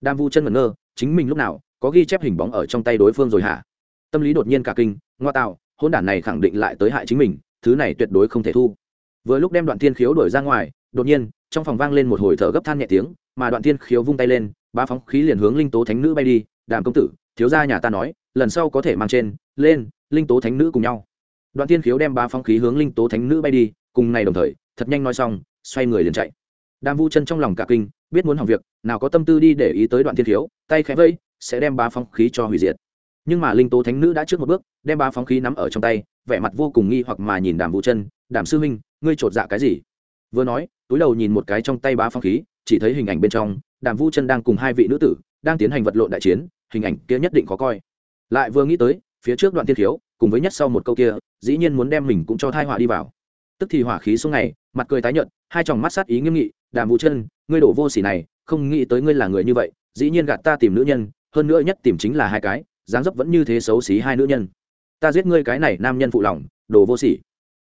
Đàm vu chân ngẩn ngơ, chính mình lúc nào có ghi chép hình bóng ở trong tay đối phương rồi hả? Tâm lý đột nhiên cả kinh, ngoa tạo, hôn đản này khẳng định lại tới hại chính mình, thứ này tuyệt đối không thể thu. Vừa lúc đem đoạn thiên khiếu đuổi ra ngoài, đột nhiên, trong phòng vang lên một hồi thở gấp than nhẹ tiếng, mà đoạn thiên khiếu vung tay lên ba phóng khí liền hướng linh tố thánh nữ bay đi, đàm công tử, thiếu gia nhà ta nói, lần sau có thể mang trên, lên, linh tố thánh nữ cùng nhau. Đoạn thiên khiếu đem ba phóng khí hướng linh tố thánh nữ bay đi, cùng ngày đồng thời, thật nhanh nói xong, xoay người liền chạy. Đàm vu chân trong lòng cả kinh, biết muốn hỏng việc, nào có tâm tư đi để ý tới đoạn thiên khiếu, tay khẽ vây sẽ đem ba phóng khí cho hủy diệt. Nhưng mà linh tố thánh nữ đã trước một bước, đem ba phóng khí nắm ở trong tay, vẻ mặt vô cùng nghi hoặc mà nhìn đàm vu chân, đàm sư huynh, ngươi chột dạ cái gì? Vừa nói, túi đầu nhìn một cái trong tay ba phóng khí, chỉ thấy hình ảnh bên trong, đàm vu chân đang cùng hai vị nữ tử đang tiến hành vật lộn đại chiến, hình ảnh kia nhất định khó coi. Lại vừa nghĩ tới, phía trước đoạn thiên thiếu, cùng với nhất sau một câu kia, dĩ nhiên muốn đem mình cũng cho thai họa đi vào. Tức thì hỏa khí xuống này mặt cười tái nhợt, hai tròng mắt sát ý nghiêm nghị, đàm vu chân, ngươi đổ vô sỉ này, không nghĩ tới ngươi là người như vậy, dĩ nhiên gạt ta tìm nữ nhân hơn nữa nhất tìm chính là hai cái, dáng dấp vẫn như thế xấu xí hai nữ nhân. Ta giết ngươi cái này nam nhân phụ lòng, đồ vô sỉ.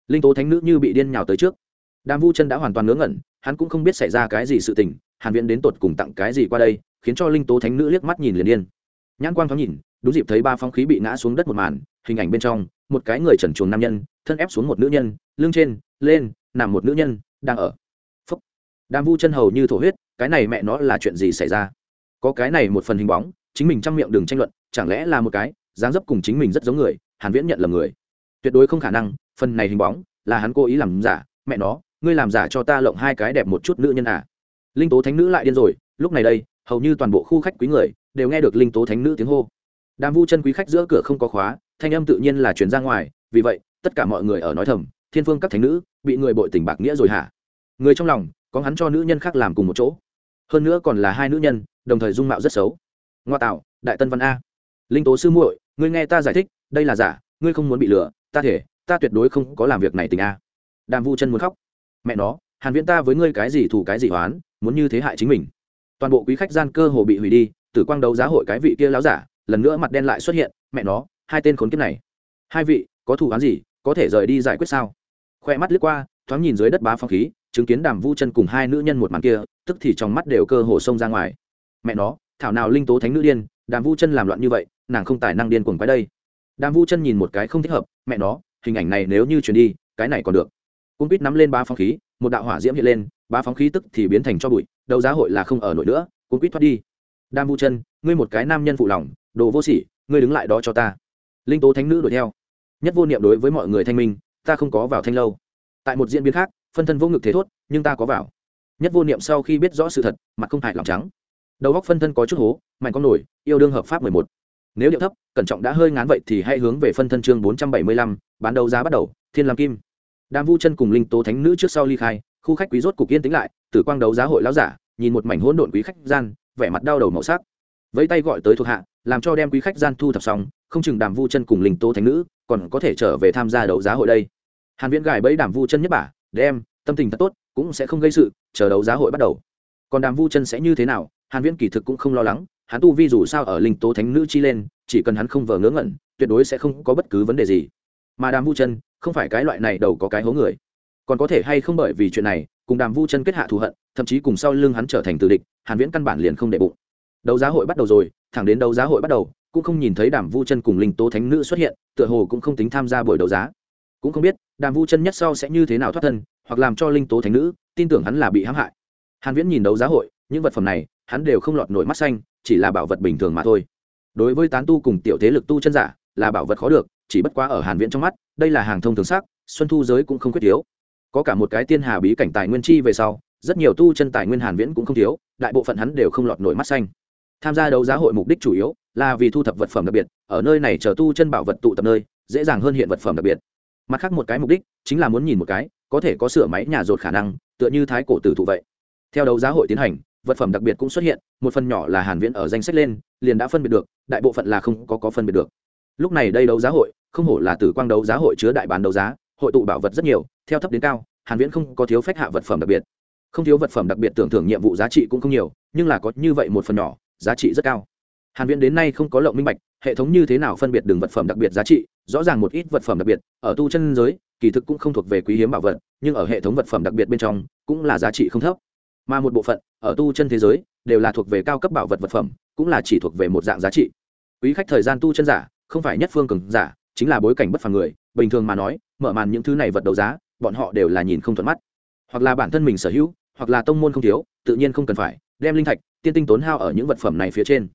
Linh tố thánh nữ như bị điên nhào tới trước. Đàm vu chân đã hoàn toàn ngớ ngẩn, hắn cũng không biết xảy ra cái gì sự tình, hàn viễn đến tột cùng tặng cái gì qua đây, khiến cho linh tố thánh nữ liếc mắt nhìn liền điên. Nhãn quang thoáng nhìn, đúng dịp thấy ba phong khí bị ngã xuống đất một màn, hình ảnh bên trong, một cái người trần chuồng nam nhân, thân ép xuống một nữ nhân, lưng trên, lên, nằm một nữ nhân, đang ở. Phúc. Đàm vu chân hầu như thổ huyết, cái này mẹ nó là chuyện gì xảy ra? Có cái này một phần hình bóng chính mình trong miệng đừng tranh luận, chẳng lẽ là một cái dáng dấp cùng chính mình rất giống người, hàn viễn nhận là người. Tuyệt đối không khả năng, phần này hình bóng là hắn cố ý làm giả, mẹ nó, ngươi làm giả cho ta lộng hai cái đẹp một chút nữ nhân à. Linh tố thánh nữ lại điên rồi, lúc này đây, hầu như toàn bộ khu khách quý người đều nghe được linh tố thánh nữ tiếng hô. Đàm vu chân quý khách giữa cửa không có khóa, thanh âm tự nhiên là truyền ra ngoài, vì vậy, tất cả mọi người ở nói thầm, thiên phương các thánh nữ, bị người bội tình bạc nghĩa rồi hả? Người trong lòng, có hắn cho nữ nhân khác làm cùng một chỗ. Hơn nữa còn là hai nữ nhân, đồng thời dung mạo rất xấu ngoa tạo, đại tân văn a. Linh tố sư muội, ngươi nghe ta giải thích, đây là giả, ngươi không muốn bị lừa, ta thể, ta tuyệt đối không có làm việc này tình a. Đàm vu chân muốn khóc. Mẹ nó, hàn viễn ta với ngươi cái gì thủ cái gì hoán muốn như thế hại chính mình. Toàn bộ quý khách gian cơ hồ bị hủy đi, tử quang đấu giá hội cái vị kia láo giả, lần nữa mặt đen lại xuất hiện, mẹ nó, hai tên khốn kiếp này. Hai vị, có thủ án gì, có thể rời đi giải quyết sao? Khoe mắt lướt qua, thoáng nhìn dưới đất bá phong khí, chứng kiến đàm vu chân cùng hai nữ nhân một màn kia, tức thì trong mắt đều cơ hồ xông ra ngoài. Mẹ nó thảo nào linh tố thánh nữ điên, đàm vu chân làm loạn như vậy, nàng không tài năng điên cuồng quái đây. Đàm vu chân nhìn một cái không thích hợp, mẹ nó, hình ảnh này nếu như chuyển đi, cái này còn được. Cung quýt nắm lên ba phong khí, một đạo hỏa diễm hiện lên ba phóng khí tức thì biến thành cho bụi, đấu giá hội là không ở nổi nữa cung quýt thoát đi. Đàm vu chân, ngươi một cái nam nhân phụ lòng, đồ vô sỉ, ngươi đứng lại đó cho ta. Linh tố thánh nữ đuổi theo. Nhất vô niệm đối với mọi người thanh minh, ta không có vào thanh lâu. Tại một diễn biến khác, phân thân vô ngực thế thốt, nhưng ta có vào. Nhất vô niệm sau khi biết rõ sự thật, mặt không hại lòng trắng đầu góc phân thân có chút hố, mạnh con nổi, yêu đương hợp pháp mười một. Nếu điệu thấp, cẩn trọng đã hơi ngán vậy thì hãy hướng về phân thân chương bốn trăm bảy mươi lăm, bán đấu giá bắt đầu, thiên làm kim. Đàm vu chân cùng linh tố thánh nữ trước sau ly khai, khu khách quý rốt cục yên tĩnh lại, tử quang đấu giá hội láo giả, nhìn một mảnh hỗn độn quý khách gian, vẻ mặt đau đầu màu sắc. Vẫy tay gọi tới thuộc hạ, làm cho đem quý khách gian thu thập xong, không chừng đàm vu chân cùng linh tố thánh nữ còn có thể trở về tham gia đấu giá hội đây. Hàn viễn gài bẫy đàm vu chân nhất bả, đem, tâm tình thật tốt, cũng sẽ không gây sự, chờ đấu giá hội bắt đầu. Còn đàm vu chân sẽ như thế nào hàn viễn kỳ thực cũng không lo lắng, hắn tu vi dù sao ở linh tố thánh nữ chi lên, chỉ cần hắn không vờ ngớ ngẩn, tuyệt đối sẽ không có bất cứ vấn đề gì. Mà đàm vu chân, không phải cái loại này đầu có cái hố người. Còn có thể hay không bởi vì chuyện này, cùng đàm vu chân kết hạ thù hận, thậm chí cùng sau lưng hắn trở thành tử địch, hàn viễn căn bản liền không để bụng. Đấu giá hội bắt đầu rồi, thẳng đến đấu giá hội bắt đầu, cũng không nhìn thấy đàm vu chân cùng linh tố thánh nữ xuất hiện, tựa hồ cũng không tính tham gia buổi đấu giá. Cũng không biết, đàm vu chân nhất sau sẽ như thế nào thoát thân, hoặc làm cho linh tố thánh nữ, tin tưởng hắn là bị hãm hại. Hàn viễn nhìn đấu giá hội, những vật phẩm này hắn đều không lọt nổi mắt xanh, chỉ là bảo vật bình thường mà thôi. Đối với tán tu cùng tiểu thế lực tu chân giả, là bảo vật khó được, chỉ bất quá ở hàn viễn trong mắt, đây là hàng thông thường sắc, xuân thu giới cũng không quyết thiếu. Có cả một cái tiên hà bí cảnh tài nguyên chi về sau, rất nhiều tu chân tài nguyên hàn viễn cũng không thiếu, đại bộ phận hắn đều không lọt nổi mắt xanh. Tham gia đấu giá hội mục đích chủ yếu, là vì thu thập vật phẩm đặc biệt, ở nơi này chờ tu chân bảo vật tụ tập nơi, dễ dàng hơn hiện vật phẩm đặc biệt. Mặt khác một cái mục đích, chính là muốn nhìn một cái, có thể có sửa máy nhà rột khả năng, tựa như thái cổ tử thụ vậy. Theo đấu giá hội tiến hành vật phẩm đặc biệt cũng xuất hiện, một phần nhỏ là hàn viễn ở danh sách lên, liền đã phân biệt được, đại bộ phận là không có có phân biệt được. Lúc này đây đấu giá hội, không hổ là tử quang đấu giá hội chứa đại bán đấu giá, hội tụ bảo vật rất nhiều, theo thấp đến cao, hàn viễn không có thiếu phách hạ vật phẩm đặc biệt. Không thiếu vật phẩm đặc biệt tưởng thưởng nhiệm vụ giá trị cũng không nhiều, nhưng là có như vậy một phần nhỏ, giá trị rất cao. Hàn viễn đến nay không có lộng minh bạch, hệ thống như thế nào phân biệt đường vật phẩm đặc biệt giá trị, rõ ràng một ít vật phẩm đặc biệt, ở tu chân giới, kỳ thực cũng không thuộc về quý hiếm bảo vật, nhưng ở hệ thống vật phẩm đặc biệt bên trong, cũng là giá trị không thấp mà một bộ phận ở tu chân thế giới đều là thuộc về cao cấp bảo vật vật phẩm, cũng là chỉ thuộc về một dạng giá trị. Quý khách thời gian tu chân giả, không phải nhất phương cường giả, chính là bối cảnh bất phàm người, bình thường mà nói, mở màn những thứ này vật đấu giá, bọn họ đều là nhìn không thuận mắt. Hoặc là bản thân mình sở hữu, hoặc là tông môn không thiếu, tự nhiên không cần phải, đem linh thạch, tiên tinh tốn hao ở những vật phẩm này phía trên.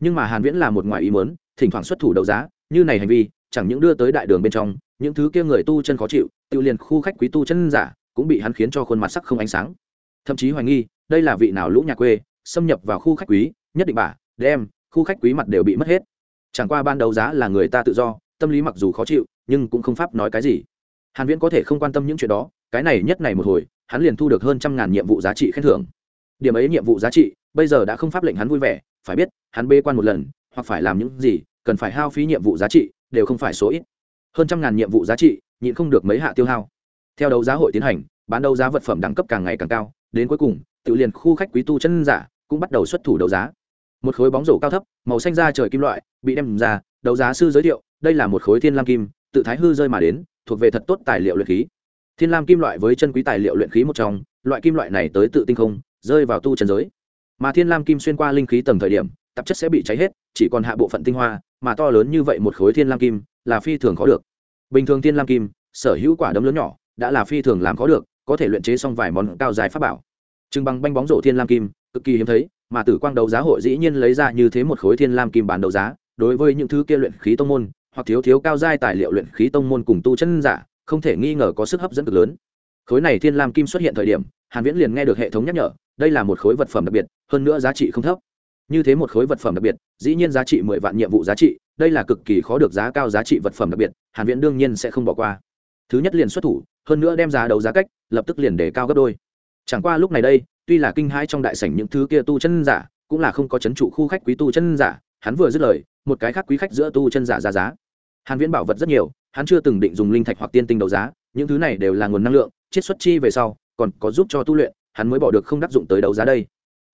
Nhưng mà hàn viễn là một ngoài ý muốn, thỉnh thoảng xuất thủ đấu giá, như này hành vi, chẳng những đưa tới đại đường bên trong, những thứ kia người tu chân khó chịu, tiêu liền khu khách quý tu chân giả, cũng bị hắn khiến cho khuôn mặt sắc không ánh sáng thậm chí hoài nghi, đây là vị nào lũ nhà quê, xâm nhập vào khu khách quý, nhất định bà, đem, khu khách quý mặt đều bị mất hết. Chẳng qua ban đầu giá là người ta tự do, tâm lý mặc dù khó chịu, nhưng cũng không pháp nói cái gì. Hàn viễn có thể không quan tâm những chuyện đó, cái này nhất này một hồi, hắn liền thu được hơn trăm ngàn nhiệm vụ giá trị khen thưởng. Điểm ấy nhiệm vụ giá trị, bây giờ đã không pháp lệnh hắn vui vẻ, phải biết, hắn bê quan một lần, hoặc phải làm những gì, cần phải hao phí nhiệm vụ giá trị, đều không phải số ít. Hơn trăm ngàn nhiệm vụ giá trị, nhịn không được mấy hạ tiêu hao. Theo đấu giá hội tiến hành bán đấu giá vật phẩm đẳng cấp càng ngày càng cao, đến cuối cùng tự liền khu khách quý tu chân giả cũng bắt đầu xuất thủ đấu giá. Một khối bóng rổ cao thấp, màu xanh da trời kim loại, bị đem ra, đấu giá sư giới thiệu, đây là một khối thiên lam kim, tự thái hư rơi mà đến, thuộc về thật tốt tài liệu luyện khí. Thiên lam kim loại với chân quý tài liệu luyện khí một trong, loại kim loại này tới tự tinh không, rơi vào tu chân giới. Mà thiên lam kim xuyên qua linh khí tầng thời điểm, tạp chất sẽ bị cháy hết, chỉ còn hạ bộ phận tinh hoa, mà to lớn như vậy một khối thiên lam kim là phi thường khó được. Bình thường thiên lam kim, sở hữu quả đấm lớn nhỏ, đã là phi thường làm khó được có thể luyện chế xong vài món cao dài pháp bảo. Trưng bằng banh bóng rổ thiên lam kim, cực kỳ hiếm thấy, mà tử quang đấu giá hội dĩ nhiên lấy ra như thế một khối thiên lam kim bán đấu giá, đối với những thứ kia luyện khí tông môn, hoặc thiếu thiếu cao giai tài liệu luyện khí tông môn cùng tu chân giả, không thể nghi ngờ có sức hấp dẫn cực lớn. Khối này thiên lam kim xuất hiện thời điểm, hàn viễn liền nghe được hệ thống nhắc nhở, đây là một khối vật phẩm đặc biệt, hơn nữa giá trị không thấp. Như thế một khối vật phẩm đặc biệt, dĩ nhiên giá trị mười vạn nhiệm vụ giá trị, đây là cực kỳ khó được giá cao giá trị vật phẩm đặc biệt, hàn viễn đương nhiên sẽ không bỏ qua thứ nhất liền xuất thủ, hơn nữa đem giá đấu giá cách, lập tức liền để cao gấp đôi. Chẳng qua lúc này đây, tuy là kinh hãi trong đại sảnh những thứ kia tu chân giả, cũng là không có chấn trụ khu khách quý tu chân giả, hắn vừa dứt lời, một cái khác quý khách giữa tu chân giả ra giá. Hàn viễn bảo vật rất nhiều, hắn chưa từng định dùng linh thạch hoặc tiên tinh đấu giá, những thứ này đều là nguồn năng lượng, chiết xuất chi về sau, còn có giúp cho tu luyện, hắn mới bỏ được không đắc dụng tới đấu giá đây.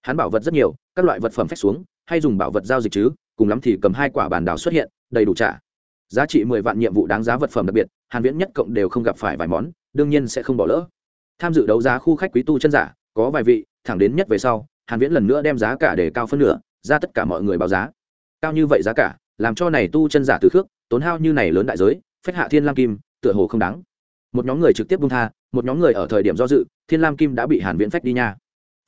Hắn bảo vật rất nhiều, các loại vật phẩm phép xuống, hay dùng bảo vật giao dịch chứ, cùng lắm thì cầm hai quả bàn đảo xuất hiện, đầy đủ trả giá trị mười vạn nhiệm vụ đáng giá vật phẩm đặc biệt, hàn viễn nhất cộng đều không gặp phải vài món, đương nhiên sẽ không bỏ lỡ. Tham dự đấu giá khu khách quý tu chân giả, có vài vị, thẳng đến nhất về sau, hàn viễn lần nữa đem giá cả để cao phân nửa, ra tất cả mọi người báo giá. Cao như vậy giá cả, làm cho này tu chân giả từ khước, tốn hao như này lớn đại giới, phách hạ thiên lam kim, tựa hồ không đáng. Một nhóm người trực tiếp buông tha, một nhóm người ở thời điểm do dự, thiên lam kim đã bị hàn viễn phách đi nha.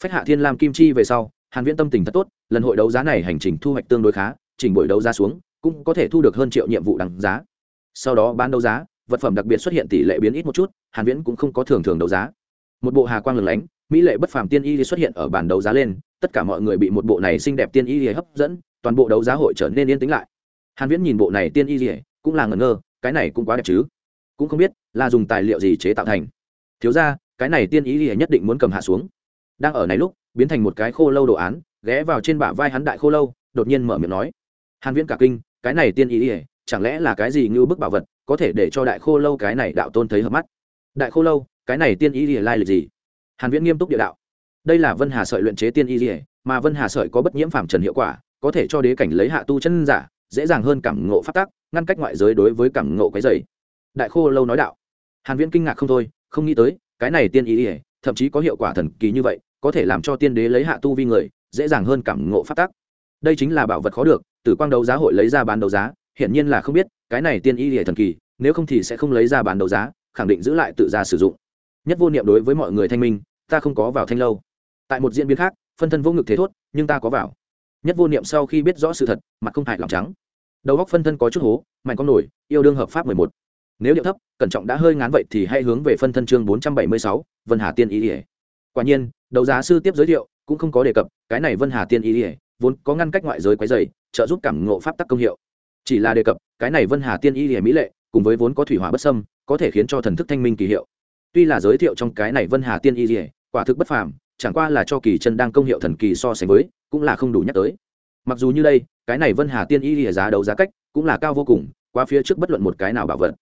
Phách hạ thiên lam kim chi về sau, hàn viễn tâm tình thật tốt, lần hội đấu giá này hành trình thu hoạch tương đối khá, chỉnh buổi đấu giá xuống cũng có thể thu được hơn triệu nhiệm vụ đằng giá. Sau đó bán đấu giá, vật phẩm đặc biệt xuất hiện tỷ lệ biến ít một chút, hàn viễn cũng không có thường thường đấu giá. Một bộ hà quang lừng lánh, mỹ lệ bất phàm tiên y xuất hiện ở bàn đấu giá lên, tất cả mọi người bị một bộ này xinh đẹp tiên y hấp dẫn, toàn bộ đấu giá hội trở nên yên tĩnh lại. Hàn viễn nhìn bộ này tiên y cũng là ngẩn ngơ, cái này cũng quá đẹp chứ. Cũng không biết là dùng tài liệu gì chế tạo thành. Thiếu ra, cái này tiên y nhất định muốn cầm hạ xuống. Đang ở này lúc, biến thành một cái khô lâu đồ án, ghé vào trên bả vai hắn đại khô lâu, đột nhiên mở miệng nói. Hàn viễn cả kinh cái này tiên ý ỉa chẳng lẽ là cái gì như bức bảo vật, có thể để cho đại khô lâu cái này đạo tôn thấy hợp mắt? Đại khô lâu, cái này tiên ý ỉa lai lịch gì? Hàn viễn nghiêm túc địa đạo. Đây là vân hà sợi luyện chế tiên y ỉa mà vân hà sợi có bất nhiễm phàm trần hiệu quả, có thể cho đế cảnh lấy hạ tu chân giả, dễ dàng hơn cảm ngộ phát tác ngăn cách ngoại giới đối với cảm ngộ cái dày đại khô lâu nói đạo. Hàn viễn kinh ngạc không thôi, không nghĩ tới, cái này tiên y ỉa thậm chí có hiệu quả thần kỳ như vậy, có thể làm cho tiên đế lấy hạ tu vi người, dễ dàng hơn cảm ngộ phát tác đây chính là bảo vật khó được tử quang đấu giá hội lấy ra bán đấu giá, hiển nhiên là không biết, cái này tiên y hệ thần kỳ, nếu không thì sẽ không lấy ra bán đấu giá, khẳng định giữ lại tự ra sử dụng. Nhất vô niệm đối với mọi người thanh minh, ta không có vào thanh lâu. Tại một diễn biến khác, phân thân vô ngực thế thốt, nhưng ta có vào. Nhất vô niệm sau khi biết rõ sự thật, mặt không hại lòng trắng. Đầu góc phân thân có chút hố, mạnh con nổi, yêu đương hợp pháp mười một. Nếu điệu thấp, cẩn trọng đã hơi ngán vậy thì hãy hướng về phân thân chương bốn trăm bảy mươi sáu, vân hà tiên ý ỉa quả nhiên, đấu giá sư tiếp giới thiệu, cũng không có đề cập, cái này vân hà tiên ý ỉa vốn có ngăn cách ngoại giới quái dày trợ giúp cảm ngộ pháp tắc công hiệu. Chỉ là đề cập, cái này vân hà tiên y ỉa mỹ lệ, cùng với vốn có thủy hỏa bất sâm có thể khiến cho thần thức thanh minh kỳ hiệu. Tuy là giới thiệu trong cái này vân hà tiên y dỉa quả thực bất phàm, chẳng qua là cho kỳ chân đang công hiệu thần kỳ so sánh với, cũng là không đủ nhắc tới. Mặc dù như đây, cái này vân hà tiên y dỉa giá đấu giá cách, cũng là cao vô cùng qua phía trước bất luận một cái nào bảo vật.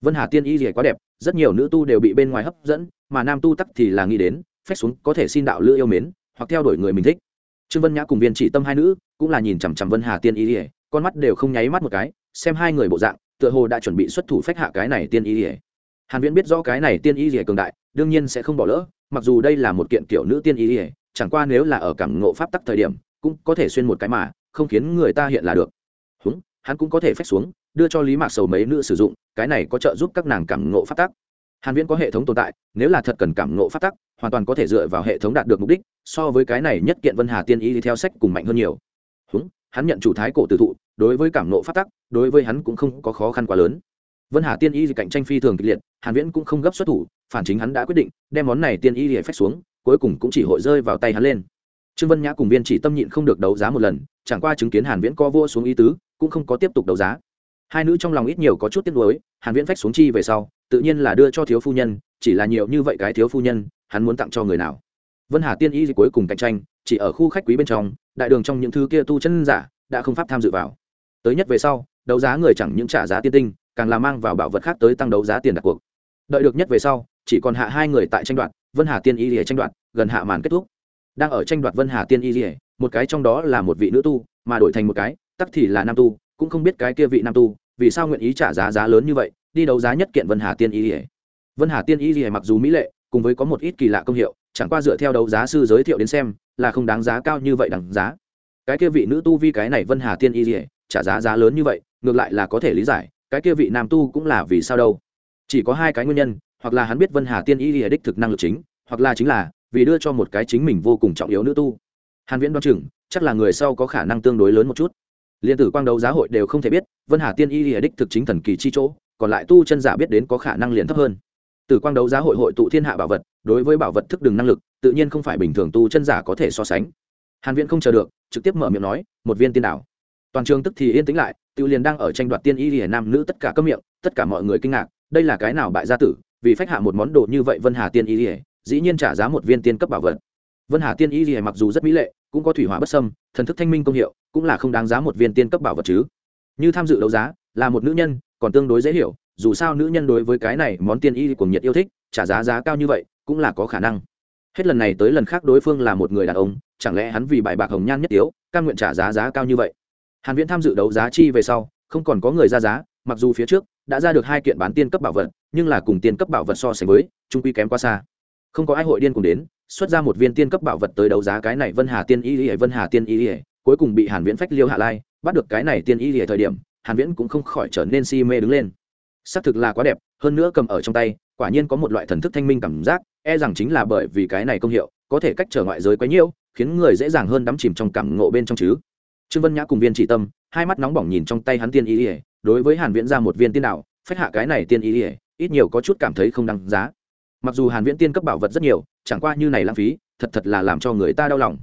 Vân hà tiên y dỉa quá đẹp, rất nhiều nữ tu đều bị bên ngoài hấp dẫn, mà nam tu tắc thì là nghĩ đến phép xuống có thể xin đạo lữ yêu mến, hoặc theo đuổi người mình thích trương vân nhã cùng viên chỉ tâm hai nữ cũng là nhìn chằm chằm vân hà tiên y ỉa con mắt đều không nháy mắt một cái, xem hai người bộ dạng, tựa hồ đã chuẩn bị xuất thủ phách hạ cái này tiên y ỉa hàn viễn biết rõ cái này tiên y ỉa cường đại, đương nhiên sẽ không bỏ lỡ, mặc dù đây là một kiện kiểu nữ tiên y ỉa chẳng qua nếu là ở cảng ngộ pháp tắc thời điểm, cũng có thể xuyên một cái mà, không khiến người ta hiện là được. Húng, hắn cũng có thể phép xuống, đưa cho lý mạc sầu mấy nữ sử dụng, cái này có trợ giúp các nàng cảm ngộ pháp tắc. Hàn viễn có hệ thống tồn tại, nếu là thật cần cảm ngộ pháp tắc, hoàn toàn có thể dựa vào hệ thống đạt được mục đích so với cái này nhất kiện vân hà tiên y thì theo sách cùng mạnh hơn nhiều. Húng, hắn nhận chủ thái cổ tử thụ, đối với cảm nộ phát tắc, đối với hắn cũng không có khó khăn quá lớn. Vân hà tiên y cạnh tranh phi thường kịch liệt, hàn viễn cũng không gấp xuất thủ, phản chính hắn đã quyết định, đem món này tiên y để phách xuống, cuối cùng cũng chỉ hội rơi vào tay hắn lên. Trương vân nhã cùng viên chỉ tâm nhịn không được đấu giá một lần, chẳng qua chứng kiến hàn viễn co vua xuống ý tứ, cũng không có tiếp tục đấu giá. Hai nữ trong lòng ít nhiều có chút tiếc nuối, hàn viễn phách xuống chi về sau, tự nhiên là đưa cho thiếu phu nhân, chỉ là nhiều như vậy cái thiếu phu nhân, hắn muốn tặng cho người nào? Vân hà tiên y cuối cùng cạnh tranh, chỉ ở khu khách quý bên trong, đại đường trong những thứ kia tu chân giả đã không pháp tham dự vào. Tới nhất về sau, đấu giá người chẳng những trả giá tiên tinh, càng là mang vào bảo vật khác tới tăng đấu giá tiền đặt cuộc. Đợi được nhất về sau, chỉ còn hạ hai người tại tranh đoạt, vân hà tiên y lìa tranh đoạt, gần hạ màn kết thúc. Đang ở tranh đoạt vân hà tiên y lìa một cái trong đó là một vị nữ tu, mà đổi thành một cái, tắc thì là nam tu, cũng không biết cái kia vị nam tu, vì sao nguyện ý trả giá giá lớn như vậy, đi đấu giá nhất kiện vân hà tiên y lìa vân hà tiên y lìa mặc dù mỹ lệ, cùng với có một ít kỳ lạ công hiệu chẳng qua dựa theo đấu giá sư giới thiệu đến xem, là không đáng giá cao như vậy đằng giá. Cái kia vị nữ tu vi cái này vân hà tiên y dỉa trả giá giá lớn như vậy, ngược lại là có thể lý giải, cái kia vị nam tu cũng là vì sao đâu. Chỉ có hai cái nguyên nhân, hoặc là hắn biết vân hà tiên y dỉa đích thực năng lực chính, hoặc là chính là vì đưa cho một cái chính mình vô cùng trọng yếu nữ tu. Hàn viễn đoan chừng, chắc là người sau có khả năng tương đối lớn một chút. Liên tử quang đấu giá hội đều không thể biết, vân hà tiên y dỉa đích thực chính thần kỳ chi chỗ, còn lại tu chân giả biết đến có khả năng liền thấp hơn tử quang đấu giá hội hội tụ thiên hạ bảo vật, đối với bảo vật thức đường năng lực, tự nhiên không phải bình thường tu chân giả có thể so sánh. Hàn viễn không chờ được, trực tiếp mở miệng nói, một viên tiên đảo. Toàn trường tức thì yên tĩnh lại, tiêu liền đang ở tranh đoạt tiên y lìa nam nữ tất cả các miệng, tất cả mọi người kinh ngạc, đây là cái nào bại gia tử, vì phách hạ một món đồ như vậy vân hà tiên y lìa dĩ nhiên trả giá một viên tiên cấp bảo vật. Vân hà tiên y lìa mặc dù rất mỹ lệ, cũng có thủy hỏa bất sâm thần thức thanh minh công hiệu, cũng là không đáng giá một viên tiên cấp bảo vật chứ. Như tham dự đấu giá, là một nữ nhân, còn tương đối dễ hiểu dù sao nữ nhân đối với cái này món tiên y cùng nhiệt yêu thích, trả giá giá cao như vậy, cũng là có khả năng. Hết lần này tới lần khác đối phương là một người đàn ông, chẳng lẽ hắn vì bài bạc hồng nhan nhất tiếu căn nguyện trả giá giá cao như vậy? Hàn viễn tham dự đấu giá chi về sau, không còn có người ra giá, mặc dù phía trước đã ra được hai kiện bán tiên cấp bảo vật, nhưng là cùng tiên cấp bảo vật so sánh với, trung quy kém quá xa. Không có ai hội điên cùng đến, xuất ra một viên tiên cấp bảo vật tới đấu giá cái này vân hà tiên y y, vân hà tiên y y, cuối cùng bị hàn viễn phách liêu hạ lai, bắt được cái này tiên y y thời điểm, hàn viễn cũng không khỏi trở nên si mê đứng lên xác thực là quá đẹp, hơn nữa cầm ở trong tay, quả nhiên có một loại thần thức thanh minh cảm giác e rằng chính là bởi vì cái này công hiệu, có thể cách trở ngoại giới quấy nhiễu khiến người dễ dàng hơn đắm chìm trong cảm ngộ bên trong chứ. Trương vân nhã cùng viên chỉ tâm, hai mắt nóng bỏng nhìn trong tay hắn tiên y ỉa đối với hàn viễn ra một viên tiên đạo, phách hạ cái này tiên y ỉa ít nhiều có chút cảm thấy không đáng giá. Mặc dù hàn viễn tiên cấp bảo vật rất nhiều, chẳng qua như này lãng phí, thật thật là làm cho người ta đau lòng.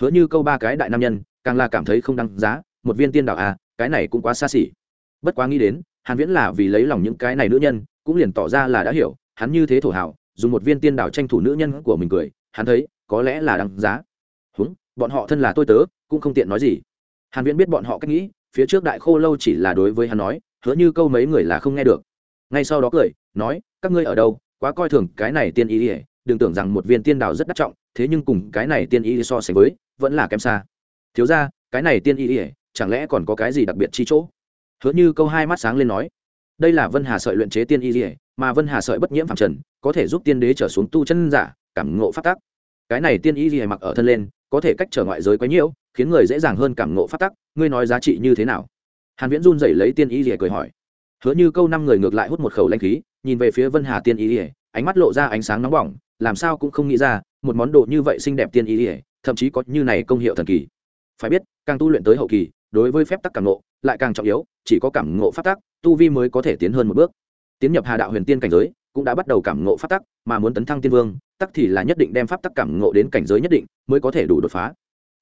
Hứa như câu ba cái đại nam nhân, càng là cảm thấy không đáng giá, một viên tiên đạo à cái này cũng quá xa xỉ. Bất quá nghĩ đến hàn viễn là vì lấy lòng những cái này nữ nhân, cũng liền tỏ ra là đã hiểu, hắn như thế thổ hảo, dùng một viên tiên đảo tranh thủ nữ nhân của mình cười, hắn thấy, có lẽ là đáng giá. Húng bọn họ thân là tôi tớ, cũng không tiện nói gì. Hàn viễn biết bọn họ cách nghĩ, phía trước đại khô lâu chỉ là đối với hắn nói, hứa như câu mấy người là không nghe được. Ngay sau đó cười, nói, các ngươi ở đâu, quá coi thường cái này tiên y đừng tưởng rằng một viên tiên đảo rất đắt trọng, thế nhưng cùng cái này tiên y so sánh với, vẫn là kém xa. Thiếu ra, cái này tiên y chẳng lẽ còn có cái gì đặc biệt chi chỗ? Hứa như câu hai mắt sáng lên nói, đây là vân hà sợi luyện chế tiên y ỉa mà vân hà sợi bất nhiễm phẳng trần, có thể giúp tiên đế trở xuống tu chân giả, cảm ngộ phát tắc. Cái này tiên y ỉa mặc ở thân lên, có thể cách trở ngoại giới quấy nhiễu khiến người dễ dàng hơn cảm ngộ phát tắc. Ngươi nói giá trị như thế nào? Hàn viễn run rẩy lấy tiên y ỉa cười hỏi. Hứa như câu năm người ngược lại hút một khẩu lanh khí, nhìn về phía vân hà tiên y ỉa ánh mắt lộ ra ánh sáng nóng bỏng, làm sao cũng không nghĩ ra, một món đồ như vậy xinh đẹp tiên y ỉa thậm chí có như này công hiệu thần kỳ. Phải biết, càng tu luyện tới hậu kỳ, đối với phép tắc cảm ngộ, lại càng trọng yếu chỉ có cảm ngộ pháp tắc, tu vi mới có thể tiến hơn một bước. Tiến nhập hà đạo huyền tiên cảnh giới, cũng đã bắt đầu cảm ngộ pháp tắc, mà muốn tấn thăng tiên vương, tắc thì là nhất định đem pháp tắc cảm ngộ đến cảnh giới nhất định, mới có thể đủ đột phá.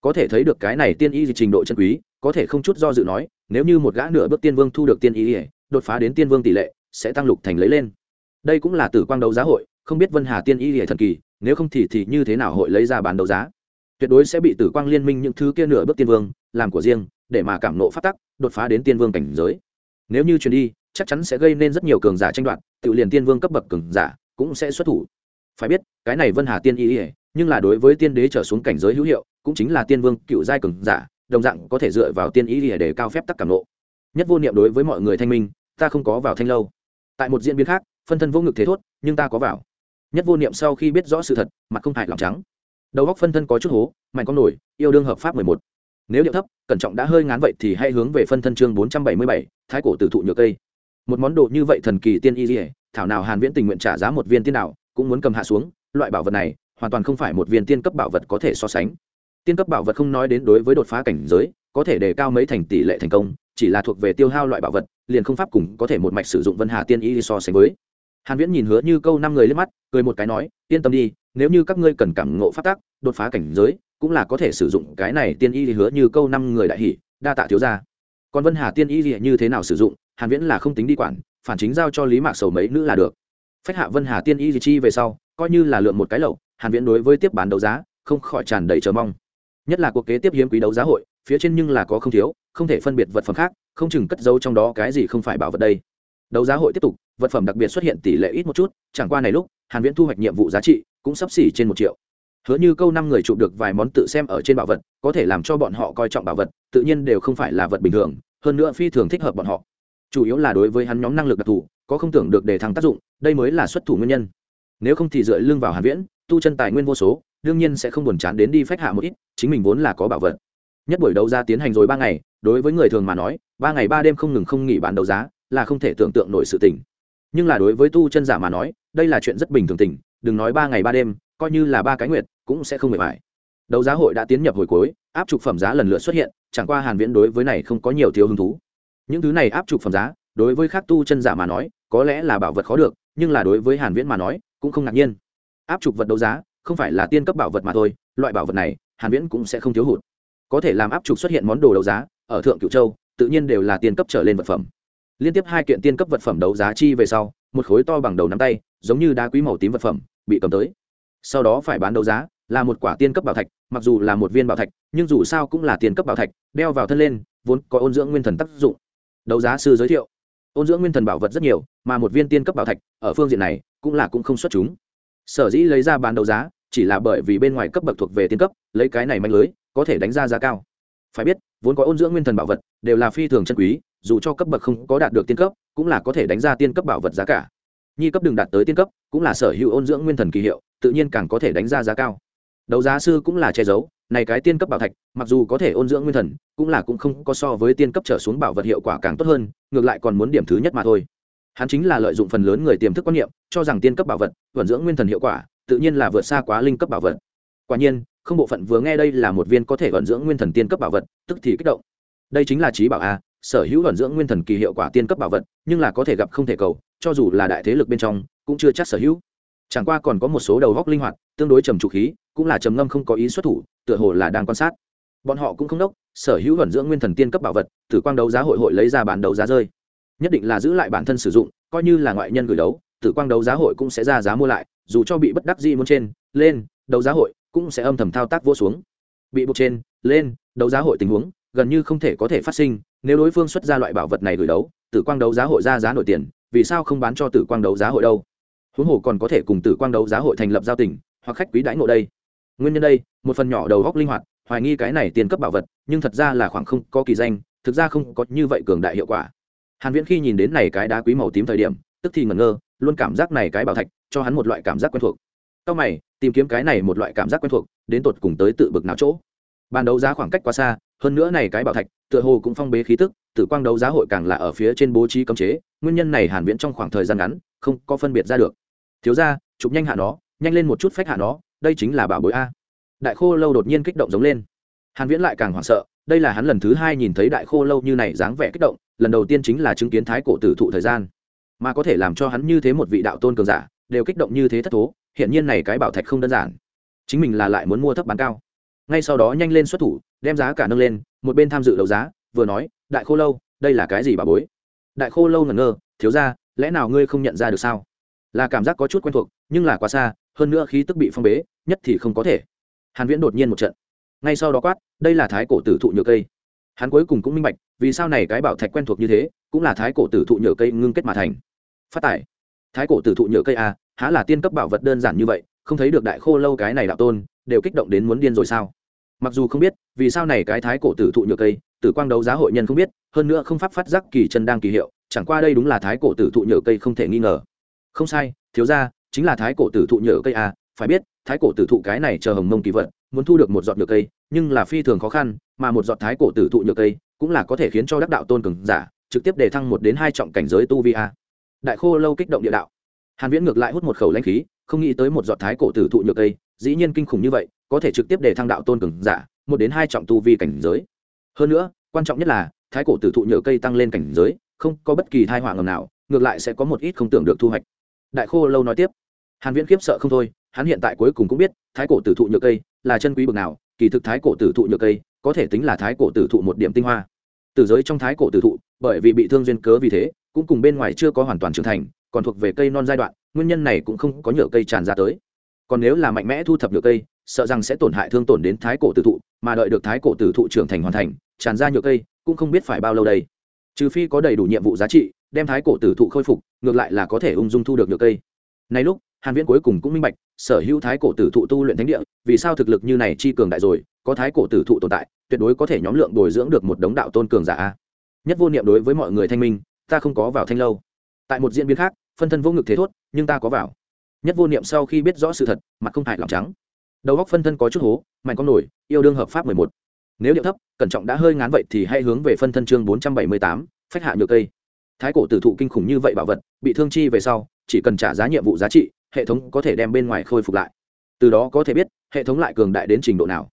Có thể thấy được cái này tiên y trình độ chân quý, có thể không chút do dự nói, nếu như một gã nửa bước tiên vương thu được tiên y, đột phá đến tiên vương tỷ lệ, sẽ tăng lục thành lấy lên. Đây cũng là tử quang đấu giá hội, không biết vân hà tiên y thần kỳ, nếu không thì thì như thế nào hội lấy ra bán đấu giá. Tuyệt đối sẽ bị tử quang liên minh những thứ kia nửa bước tiên vương, làm của riêng để mà cảm nộ phát tắc, đột phá đến tiên vương cảnh giới. Nếu như truyền đi, chắc chắn sẽ gây nên rất nhiều cường giả tranh đoạt, tự liền tiên vương cấp bậc cường giả cũng sẽ xuất thủ. Phải biết, cái này vân hà tiên y ỉa nhưng là đối với tiên đế trở xuống cảnh giới hữu hiệu, cũng chính là tiên vương cựu giai cường giả, đồng dạng có thể dựa vào tiên y ỉa để cao phép tắc cảm nộ. Nhất vô niệm đối với mọi người thanh minh, ta không có vào thanh lâu. Tại một diễn biến khác, phân thân vô ngực thế thốt, nhưng ta có vào. Nhất vô niệm sau khi biết rõ sự thật, mặt không hại lòng trắng. Đầu góc phân thân có chút hố, mạnh con nổi, yêu đương hợp pháp mười một nếu điệu thấp, cẩn trọng đã hơi ngán vậy thì hãy hướng về phân thân chương bốn trăm bảy mươi bảy, thái cổ tử thụ nhựa cây. Một món đồ như vậy thần kỳ tiên y dỉa thảo nào hàn viễn tình nguyện trả giá một viên tiên nào cũng muốn cầm hạ xuống, loại bảo vật này, hoàn toàn không phải một viên tiên cấp bảo vật có thể so sánh. Tiên cấp bảo vật không nói đến đối với đột phá cảnh giới, có thể đề cao mấy thành tỷ lệ thành công, chỉ là thuộc về tiêu hao loại bảo vật, liền không pháp cùng có thể một mạch sử dụng vân hà tiên y so sánh với. Hàn viễn nhìn hứa như câu năm người lên mắt, cười một cái nói, yên tâm đi, nếu như các ngươi cần cảm ngộ pháp tắc, đột phá cảnh giới cũng là có thể sử dụng cái này tiên y thì hứa như câu năm người đại hỉ đa tạ thiếu gia. Còn vân hà tiên y thì như thế nào sử dụng, hàn viễn là không tính đi quản, phản chính giao cho lý mạc sầu mấy nữ là được. Phách hạ vân hà tiên y chi về sau, coi như là lượng một cái lậu, hàn viễn đối với tiếp bán đấu giá, không khỏi tràn đầy chờ mong. Nhất là cuộc kế tiếp hiếm quý đấu giá hội, phía trên nhưng là có không thiếu, không thể phân biệt vật phẩm khác, không chừng cất giấu trong đó cái gì không phải bảo vật đây. Đấu giá hội tiếp tục, vật phẩm đặc biệt xuất hiện tỷ lệ ít một chút, chẳng qua này lúc, hàn viễn thu hoạch nhiệm vụ giá trị cũng sắp xỉ trên một triệu hứa như câu năm người chụp được vài món tự xem ở trên bảo vật, có thể làm cho bọn họ coi trọng bảo vật, tự nhiên đều không phải là vật bình thường, hơn nữa phi thường thích hợp bọn họ. Chủ yếu là đối với hắn nhóm năng lực đặc thù, có không tưởng được để thăng tác dụng, đây mới là xuất thủ nguyên nhân. Nếu không thì dựa lưng vào hàn viễn, tu chân tài nguyên vô số, đương nhiên sẽ không buồn chán đến đi phách hạ một ít, chính mình vốn là có bảo vật. Nhất buổi đấu giá tiến hành rồi ba ngày, đối với người thường mà nói, ba ngày ba đêm không ngừng không nghỉ bán đấu giá, là không thể tưởng tượng nổi sự tình. Nhưng là đối với tu chân giả mà nói, đây là chuyện rất bình thường tình, đừng nói ba ngày ba đêm coi như là ba cái nguyệt, cũng sẽ không mệt mỏi. Đấu giá hội đã tiến nhập hồi cuối, áp trục phẩm giá lần lượt xuất hiện, chẳng qua hàn viễn đối với này không có nhiều thiếu hứng thú. Những thứ này áp trục phẩm giá, đối với khác tu chân giả mà nói, có lẽ là bảo vật khó được, nhưng là đối với hàn viễn mà nói, cũng không ngạc nhiên. Áp trục vật đấu giá, không phải là tiên cấp bảo vật mà thôi, loại bảo vật này, hàn viễn cũng sẽ không thiếu hụt. Có thể làm áp trục xuất hiện món đồ đấu giá, ở thượng cửu châu, tự nhiên đều là tiên cấp trở lên vật phẩm. Liên tiếp hai kiện tiên cấp vật phẩm đấu giá chi về sau, một khối to bằng đầu nắm tay, giống như đá quý màu tím vật phẩm, bị cầm tới sau đó phải bán đấu giá, là một quả tiên cấp bảo thạch, mặc dù là một viên bảo thạch, nhưng dù sao cũng là tiền cấp bảo thạch, đeo vào thân lên, vốn có ôn dưỡng nguyên thần tác dụng. Đấu giá sư giới thiệu, ôn dưỡng nguyên thần bảo vật rất nhiều, mà một viên tiên cấp bảo thạch, ở phương diện này, cũng là cũng không xuất chúng. Sở dĩ lấy ra bán đấu giá, chỉ là bởi vì bên ngoài cấp bậc thuộc về tiên cấp, lấy cái này manh lưới, có thể đánh ra giá cao. Phải biết, vốn có ôn dưỡng nguyên thần bảo vật, đều là phi thường chân quý, dù cho cấp bậc không có đạt được tiên cấp, cũng là có thể đánh ra tiên cấp bảo vật giá cả. Nhi cấp đừng đạt tới tiên cấp, cũng là sở hữu ôn dưỡng nguyên thần kỳ hiệu tự nhiên càng có thể đánh ra giá cao. Đấu giá sư cũng là che giấu, này cái tiên cấp bảo thạch, mặc dù có thể ôn dưỡng nguyên thần, cũng là cũng không có so với tiên cấp trở xuống bảo vật hiệu quả càng tốt hơn, ngược lại còn muốn điểm thứ nhất mà thôi. Hắn chính là lợi dụng phần lớn người tiềm thức quan niệm, cho rằng tiên cấp bảo vật, vận dưỡng nguyên thần hiệu quả, tự nhiên là vượt xa quá linh cấp bảo vật. Quả nhiên, không bộ phận vừa nghe đây là một viên có thể vận dưỡng nguyên thần tiên cấp bảo vật, tức thì kích động. Đây chính là trí bảo a, sở hữu vận dưỡng nguyên thần kỳ hiệu quả tiên cấp bảo vật, nhưng là có thể gặp không thể cầu, cho dù là đại thế lực bên trong, cũng chưa chắc sở hữu chẳng qua còn có một số đầu góc linh hoạt, tương đối trầm trụ khí, cũng là trầm ngâm không có ý xuất thủ, tựa hồ là đang quan sát. Bọn họ cũng không đốc, sở hữu vận dưỡng nguyên thần tiên cấp bảo vật tử quang đấu giá hội hội lấy ra bán đấu giá rơi. Nhất định là giữ lại bản thân sử dụng, coi như là ngoại nhân gửi đấu tử quang đấu giá hội cũng sẽ ra giá mua lại, dù cho bị bất đắc dĩ muốn trên, lên, đấu giá hội cũng sẽ âm thầm thao tác vô xuống. Bị buộc trên, lên, đấu giá hội tình huống, gần như không thể có thể phát sinh, nếu đối phương xuất ra loại bảo vật này gửi đấu tử quang đấu giá hội ra giá nổi tiền, vì sao không bán cho tử quang đấu giá hội đâu? Huống hồ còn có thể cùng tử quang đấu giá hội thành lập giao tỉnh hoặc khách quý đãi ngộ đây. Nguyên nhân đây, một phần nhỏ đầu góc linh hoạt, hoài nghi cái này tiền cấp bảo vật, nhưng thật ra là khoảng không có kỳ danh, thực ra không có như vậy cường đại hiệu quả. Hàn viễn khi nhìn đến này cái đá quý màu tím thời điểm, tức thì ngẩn ngơ, luôn cảm giác này cái bảo thạch cho hắn một loại cảm giác quen thuộc. Sau mày, tìm kiếm cái này một loại cảm giác quen thuộc, đến tột cùng tới tự bực nào chỗ? Ban đấu giá khoảng cách quá xa hơn nữa này cái bảo thạch, tựa hồ cũng phong bế khí tức, tử quang đấu giá hội càng là ở phía trên bố trí cấm chế, nguyên nhân này hàn viễn trong khoảng thời gian ngắn, không có phân biệt ra được. Thiếu gia, chụp nhanh hạ nó, nhanh lên một chút phách hạ nó, đây chính là bảo bối a. Đại khô lâu đột nhiên kích động giống lên. Hàn viễn lại càng hoảng sợ, đây là hắn lần thứ hai nhìn thấy đại khô lâu như này dáng vẻ kích động, lần đầu tiên chính là chứng kiến thái cổ tử thụ thời gian. Mà có thể làm cho hắn như thế một vị đạo tôn cường giả, đều kích động như thế thất thố hiện nhiên này cái bảo thạch không đơn giản. Chính mình là lại muốn mua thấp bán cao. Ngay sau đó nhanh lên xuất thủ đem giá cả nâng lên, một bên tham dự đấu giá, vừa nói, đại khô lâu, đây là cái gì bà bối? Đại khô lâu ngẩn ngơ, thiếu ra lẽ nào ngươi không nhận ra được sao? Là cảm giác có chút quen thuộc, nhưng là quá xa, hơn nữa khí tức bị phong bế, nhất thì không có thể. Hàn viễn đột nhiên một trận. Ngay sau đó quát, đây là thái cổ tử thụ nhựa cây. Hắn cuối cùng cũng minh bạch, vì sao này cái bảo thạch quen thuộc như thế, cũng là thái cổ tử thụ nhựa cây ngưng kết mà thành. Phát tải thái cổ tử thụ nhựa cây a há là tiên cấp bảo vật đơn giản như vậy, không thấy được đại khô lâu cái này đạo tôn, đều kích động đến muốn điên rồi sao? Mặc dù không biết vì sao này cái thái cổ tử thụ nhựa cây tử quang đấu giá hội nhân không biết hơn nữa không pháp phát giác kỳ chân đang kỳ hiệu chẳng qua đây đúng là thái cổ tử thụ nhựa cây không thể nghi ngờ. Không sai thiếu ra chính là thái cổ tử thụ nhựa cây à, phải biết thái cổ tử thụ cái này chờ hồng mông kỳ vật muốn thu được một giọt nhựa cây nhưng là phi thường khó khăn mà một giọt thái cổ tử thụ nhựa cây cũng là có thể khiến cho đắc đạo tôn cường giả trực tiếp đề thăng một đến hai trọng cảnh giới tu vi a. Đại khô lâu kích động địa đạo. Hàn viễn ngược lại hút một khẩu lãnh khí không nghĩ tới một giọt thái cổ tử thụ nhựa cây dĩ nhiên kinh khủng như vậy, có thể trực tiếp để thăng đạo tôn cường giả, một đến hai trọng tu vi cảnh giới. Hơn nữa, quan trọng nhất là, thái cổ tử thụ nhựa cây tăng lên cảnh giới, không có bất kỳ thai họa ngầm nào, ngược lại sẽ có một ít không tưởng được thu hoạch. Đại khô lâu nói tiếp, hàn viễn khiếp sợ không thôi, hắn hiện tại cuối cùng cũng biết, thái cổ tử thụ nhựa cây là chân quý bậc nào, kỳ thực thái cổ tử thụ nhựa cây có thể tính là thái cổ tử thụ một điểm tinh hoa. Tử giới trong thái cổ tử thụ, bởi vì bị thương duyên cớ vì thế, cũng cùng bên ngoài chưa có hoàn toàn trưởng thành, còn thuộc về cây non giai đoạn, nguyên nhân này cũng không có nhựa cây tràn ra tới còn nếu là mạnh mẽ thu thập nhựa cây, sợ rằng sẽ tổn hại thương tổn đến thái cổ tử thụ, mà đợi được thái cổ tử thụ trưởng thành hoàn thành, tràn ra nhựa cây cũng không biết phải bao lâu đây. Trừ phi có đầy đủ nhiệm vụ giá trị, đem thái cổ tử thụ khôi phục, ngược lại là có thể ung dung thu được nhựa cây. Này lúc, hàn viễn cuối cùng cũng minh bạch, sở hữu thái cổ tử thụ tu luyện thánh địa, vì sao thực lực như này chi cường đại rồi, có thái cổ tử thụ tồn tại, tuyệt đối có thể nhóm lượng bồi dưỡng được một đống đạo tôn cường giả nhất vô niệm đối với mọi người thanh minh, ta không có vào thanh lâu. Tại một diễn biến khác, phân thân vô ngực thế thốt, nhưng ta có vào nhất vô niệm sau khi biết rõ sự thật, mặt không hại lòng trắng. Đầu góc phân thân có chút hố, mạnh con nổi, yêu đương hợp pháp mười một. Nếu điệu thấp, cẩn trọng đã hơi ngán vậy thì hãy hướng về phân thân chương bốn trăm bảy mươi tám, phách hạ nhược cây. Thái cổ tử thụ kinh khủng như vậy bảo vật, bị thương chi về sau, chỉ cần trả giá nhiệm vụ giá trị, hệ thống có thể đem bên ngoài khôi phục lại. Từ đó có thể biết, hệ thống lại cường đại đến trình độ nào.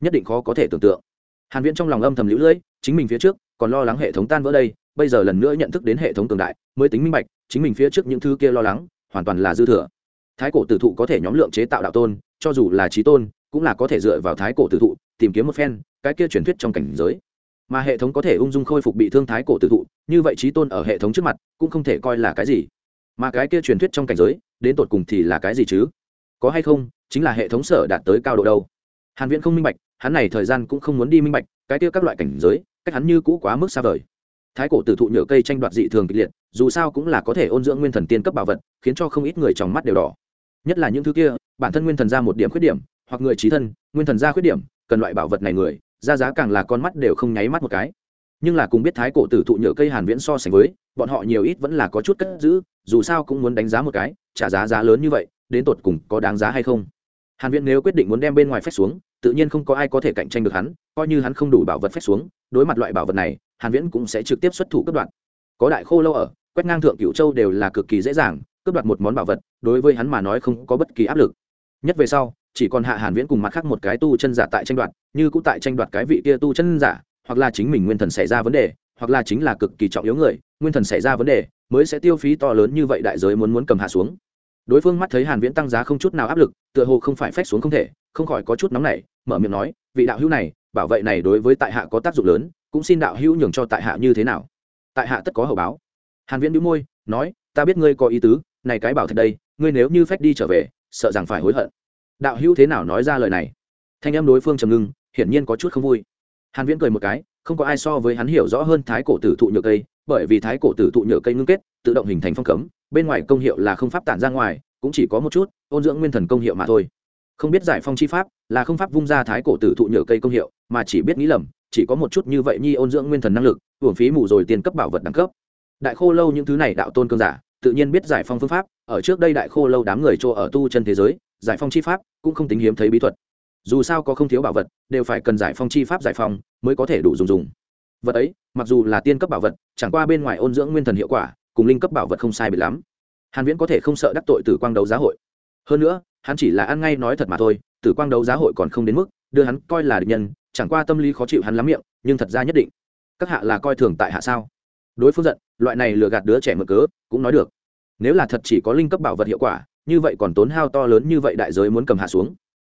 Nhất định khó có thể tưởng tượng. Hàn viễn trong lòng âm thầm lũ lưỡi, chính mình phía trước, còn lo lắng hệ thống tan vỡ đây, bây giờ lần nữa nhận thức đến hệ thống cường đại, mới tính minh bạch, chính mình phía trước những thứ kia lo lắng, hoàn toàn là dư thừa thái cổ tử thụ có thể nhóm lượng chế tạo đạo tôn, cho dù là trí tôn, cũng là có thể dựa vào thái cổ tử thụ tìm kiếm một phen, cái kia truyền thuyết trong cảnh giới. Mà hệ thống có thể ung dung khôi phục bị thương thái cổ tử thụ, như vậy trí tôn ở hệ thống trước mặt cũng không thể coi là cái gì. Mà cái kia truyền thuyết trong cảnh giới, đến tột cùng thì là cái gì chứ? Có hay không, chính là hệ thống sở đạt tới cao độ đâu. Hàn viễn không minh bạch, hắn này thời gian cũng không muốn đi minh bạch, cái kia các loại cảnh giới, cách hắn như cũ quá mức xa vời. Thái cổ tử thụ nhựa cây tranh đoạt dị thường kịch liệt, dù sao cũng là có thể ôn dưỡng nguyên thần tiên cấp bảo vật, khiến cho không ít người trong mắt đều đỏ nhất là những thứ kia, bản thân nguyên thần ra một điểm khuyết điểm, hoặc người trí thân, nguyên thần ra khuyết điểm, cần loại bảo vật này người, ra giá càng là con mắt đều không nháy mắt một cái. Nhưng là cùng biết thái cổ tử thụ nhựa cây hàn viễn so sánh với, bọn họ nhiều ít vẫn là có chút cất giữ, dù sao cũng muốn đánh giá một cái, trả giá giá lớn như vậy, đến tột cùng có đáng giá hay không? Hàn viễn nếu quyết định muốn đem bên ngoài phép xuống, tự nhiên không có ai có thể cạnh tranh được hắn, coi như hắn không đủ bảo vật phép xuống, đối mặt loại bảo vật này, hàn viễn cũng sẽ trực tiếp xuất thủ cấp đoạn có đại khô lâu ở, quét ngang thượng cửu châu đều là cực kỳ dễ dàng cướp đoạt một món bảo vật, đối với hắn mà nói không có bất kỳ áp lực. Nhất về sau, chỉ còn hạ hàn viễn cùng mặt khác một cái tu chân giả tại tranh đoạt, như cũng tại tranh đoạt cái vị kia tu chân giả, hoặc là chính mình nguyên thần xảy ra vấn đề, hoặc là chính là cực kỳ trọng yếu người, nguyên thần xảy ra vấn đề, mới sẽ tiêu phí to lớn như vậy đại giới muốn muốn cầm hạ xuống. Đối phương mắt thấy hàn viễn tăng giá không chút nào áp lực, tựa hồ không phải phách xuống không thể, không khỏi có chút nóng nảy, mở miệng nói, vị đạo hữu này, bảo vệ này đối với tại hạ có tác dụng lớn, cũng xin đạo hữu nhường cho tại hạ như thế nào? Tại hạ tất có hậu báo. Hàn viễn nhíu môi, nói, ta biết ngươi có ý tứ này cái bảo thật đây, ngươi nếu như phách đi trở về, sợ rằng phải hối hận. Đạo hữu thế nào nói ra lời này? Thanh em đối phương trầm ngưng, hiển nhiên có chút không vui. Hàn viễn cười một cái, không có ai so với hắn hiểu rõ hơn thái cổ tử thụ nhựa cây, bởi vì thái cổ tử thụ nhựa cây ngưng kết, tự động hình thành phong cấm, bên ngoài công hiệu là không pháp tản ra ngoài, cũng chỉ có một chút, ôn dưỡng nguyên thần công hiệu mà thôi. Không biết giải phong chi pháp là không pháp vung ra thái cổ tử thụ nhựa cây công hiệu, mà chỉ biết nghĩ lầm, chỉ có một chút như vậy nhi ôn dưỡng nguyên thần năng lực hưởng phí mù rồi tiền cấp bảo vật đẳng cấp. Đại khô lâu những thứ này đạo tôn cương giả tự nhiên biết giải phong phương pháp, ở trước đây đại khô lâu đám người chỗ ở tu chân thế giới, giải phong chi pháp cũng không tính hiếm thấy bí thuật. Dù sao có không thiếu bảo vật, đều phải cần giải phong chi pháp giải phong mới có thể đủ dùng dùng. Vật ấy, mặc dù là tiên cấp bảo vật, chẳng qua bên ngoài ôn dưỡng nguyên thần hiệu quả, cùng linh cấp bảo vật không sai biệt lắm. Hàn viễn có thể không sợ đắc tội tử quang đấu giá hội. Hơn nữa, hắn chỉ là ăn ngay nói thật mà thôi, tử quang đấu giá hội còn không đến mức đưa hắn coi là địch nhân, chẳng qua tâm lý khó chịu hắn lắm miệng, nhưng thật ra nhất định. Các hạ là coi thường tại hạ sao? Đối phương giận, loại này lừa gạt đứa trẻ mở cớ, cũng nói được. Nếu là thật chỉ có linh cấp bảo vật hiệu quả, như vậy còn tốn hao to lớn như vậy đại giới muốn cầm hạ xuống.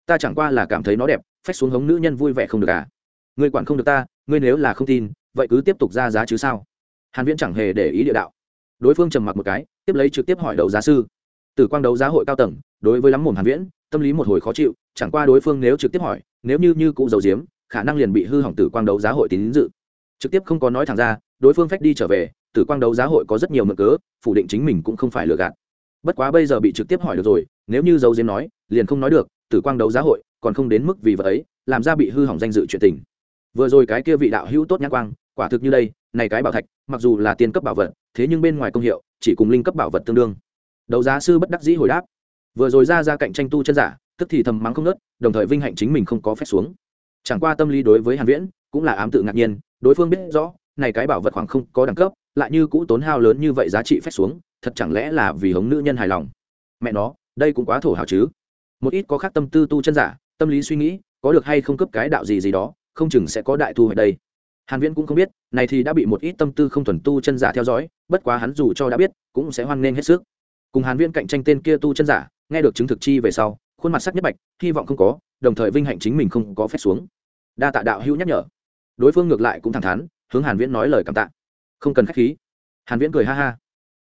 Ta chẳng qua là cảm thấy nó đẹp, phách xuống hống nữ nhân vui vẻ không được à. Ngươi quản không được ta, ngươi nếu là không tin, vậy cứ tiếp tục ra giá chứ sao? Hàn viễn chẳng hề để ý địa đạo. Đối phương trầm mặc một cái, tiếp lấy trực tiếp hỏi đầu giá sư. Từ quang đấu giá hội cao tầng, đối với lắm mồm hàn viễn, tâm lý một hồi khó chịu, chẳng qua đối phương nếu trực tiếp hỏi, nếu như như cụ dầu diếm khả năng liền bị hư hỏng tử quang đấu giá hội tín dự. Trực tiếp không có nói thẳng ra đối phương phách đi trở về, tử quang đấu giá hội có rất nhiều mực cớ, phủ định chính mình cũng không phải lừa gạt. Bất quá bây giờ bị trực tiếp hỏi được rồi, nếu như dấu diếm nói, liền không nói được, tử quang đấu giá hội còn không đến mức vì vậy ấy, làm ra bị hư hỏng danh dự chuyện tình. Vừa rồi cái kia vị đạo hữu tốt nhãn quang, quả thực như đây, này cái bảo thạch, mặc dù là tiên cấp bảo vật, thế nhưng bên ngoài công hiệu, chỉ cùng linh cấp bảo vật tương đương. Đấu giá sư bất đắc dĩ hồi đáp. Vừa rồi ra ra cạnh tranh tu chân giả, tức thì thầm mắng không nớt đồng thời vinh hạnh chính mình không có phép xuống. Chẳng qua tâm lý đối với hàn viễn cũng là ám tự ngạc nhiên, đối phương biết rõ này cái bảo vật khoảng không có đẳng cấp, lại như cũ tốn hao lớn như vậy giá trị phép xuống, thật chẳng lẽ là vì hống nữ nhân hài lòng? Mẹ nó, đây cũng quá thổ hào chứ. Một ít có khác tâm tư tu chân giả, tâm lý suy nghĩ, có được hay không cấp cái đạo gì gì đó, không chừng sẽ có đại thu hoạch đây. Hàn viễn cũng không biết, này thì đã bị một ít tâm tư không thuần tu chân giả theo dõi, bất quá hắn dù cho đã biết, cũng sẽ hoan nghênh hết sức. Cùng hàn viễn cạnh tranh tên kia tu chân giả, nghe được chứng thực chi về sau, khuôn mặt sắc nhất bạch, hy vọng không có, đồng thời vinh hạnh chính mình không có phép xuống. Đa tạ đạo hữu nhắc nhở. Đối phương ngược lại cũng thẳng thắn hướng hàn viễn nói lời cảm tạ. Không cần khách khí. Hàn viễn cười ha ha.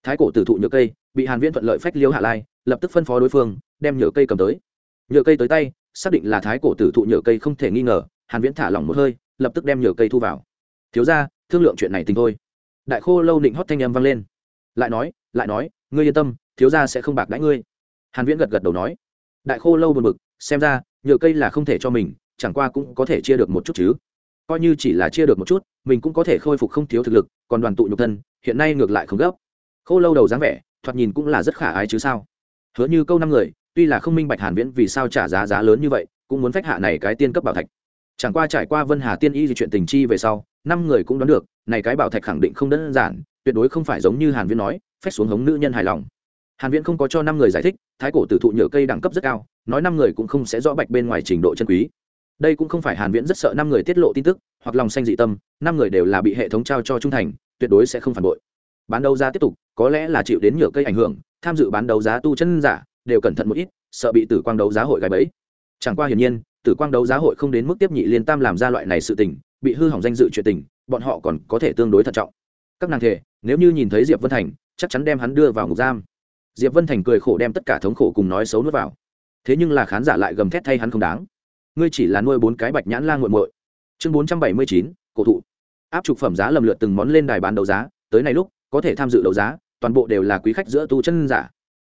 Thái cổ tử thụ nhựa cây, bị hàn viễn thuận lợi phách liêu hạ lai, lập tức phân phó đối phương, đem nhựa cây cầm tới. Nhựa cây tới tay, xác định là thái cổ tử thụ nhựa cây không thể nghi ngờ, hàn viễn thả lỏng một hơi, lập tức đem nhựa cây thu vào. Thiếu gia, thương lượng chuyện này tình thôi. Đại khô lâu định hót thanh âm vang lên. Lại nói lại nói, ngươi yên tâm, thiếu gia sẽ không bạc đãi ngươi. Hàn viễn gật gật đầu nói. Đại khô lâu buồn bực, xem ra, nhựa cây là không thể cho mình, chẳng qua cũng có thể chia được một chút chứ. Coi như chỉ là chia được một chút mình cũng có thể khôi phục không thiếu thực lực, còn đoàn tụ nhục thân, hiện nay ngược lại không gấp. Khô lâu đầu dáng vẻ, thoạt nhìn cũng là rất khả ái chứ sao? Hứa như câu năm người, tuy là không minh bạch hàn viễn vì sao trả giá giá lớn như vậy, cũng muốn phách hạ này cái tiên cấp bảo thạch. Chẳng qua trải qua vân hà tiên y di chuyện tình chi về sau, năm người cũng đoán được, này cái bảo thạch khẳng định không đơn giản, tuyệt đối không phải giống như hàn viễn nói, phách xuống hống nữ nhân hài lòng. Hàn viễn không có cho năm người giải thích, thái cổ tử thụ nhựa cây đẳng cấp rất cao, nói năm người cũng không sẽ rõ bạch bên ngoài trình độ chân quý đây cũng không phải hàn viễn rất sợ năm người tiết lộ tin tức, hoặc lòng xanh dị tâm, năm người đều là bị hệ thống trao cho trung thành, tuyệt đối sẽ không phản bội. Bán đấu giá tiếp tục, có lẽ là chịu đến nhựa cây ảnh hưởng, tham dự bán đấu giá tu chân giả, đều cẩn thận một ít, sợ bị tử quang đấu giá hội gài bẫy. Chẳng qua hiển nhiên, tử quang đấu giá hội không đến mức tiếp nhị liên tam làm ra loại này sự tình, bị hư hỏng danh dự chuyện tình, bọn họ còn có thể tương đối thận trọng. Các nàng thể nếu như nhìn thấy diệp vân thành, chắc chắn đem hắn đưa vào ngục giam. Diệp vân thành cười khổ đem tất cả thống khổ cùng nói xấu nuốt vào. Thế nhưng là khán giả lại gầm thét thay hắn không đáng ngươi chỉ là nuôi bốn cái bạch nhãn la nguội muội. Chương bốn trăm bảy mươi chín, cổ thụ. Áp trục phẩm giá lầm lượt từng món lên đài bán đấu giá, tới này lúc, có thể tham dự đấu giá, toàn bộ đều là quý khách giữa tu chân giả.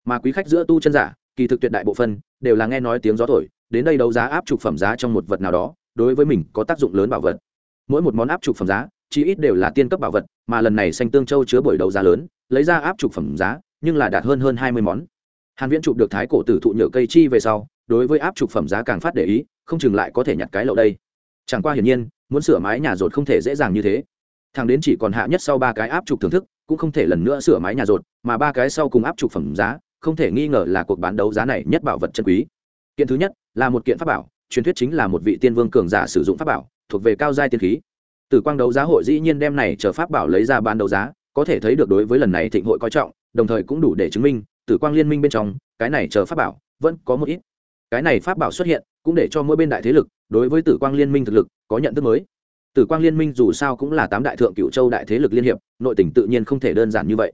Mà quý khách giữa tu chân giả, kỳ thực tuyệt đại bộ phân, đều là nghe nói tiếng gió thổi, đến đây đấu giá áp trục phẩm giá trong một vật nào đó, đối với mình có tác dụng lớn bảo vật. Mỗi một món áp trục phẩm giá chỉ ít đều là tiên cấp bảo vật, mà lần này xanh tương châu chứa buổi đấu giá lớn, lấy ra áp trục phẩm giá, nhưng là đạt hơn hơn hai mươi món. Hàn viễn chụp được thái cổ tử thụ nhựa cây chi về sau, đối với áp trục phẩm giá càng phát để ý không chừng lại có thể nhặt cái lậu đây. Chẳng qua hiển nhiên, muốn sửa mái nhà rột không thể dễ dàng như thế. Thằng đến chỉ còn hạ nhất sau ba cái áp trục thưởng thức, cũng không thể lần nữa sửa mái nhà rột, mà ba cái sau cùng áp trục phẩm giá, không thể nghi ngờ là cuộc bán đấu giá này nhất bảo vật chân quý. Kiện thứ nhất, là một kiện pháp bảo, truyền thuyết chính là một vị tiên vương cường giả sử dụng pháp bảo, thuộc về cao giai tiên khí. Từ quang đấu giá hội dĩ nhiên đem này chờ pháp bảo lấy ra bán đấu giá, có thể thấy được đối với lần này thịnh hội coi trọng, đồng thời cũng đủ để chứng minh, tử quang liên minh bên trong, cái này chờ pháp bảo, vẫn có một ít. Cái này pháp bảo xuất hiện cũng để cho mỗi bên đại thế lực, đối với tử quang liên minh thực lực, có nhận thức mới. Tử quang liên minh dù sao cũng là tám đại thượng cựu châu đại thế lực liên hiệp, nội tỉnh tự nhiên không thể đơn giản như vậy.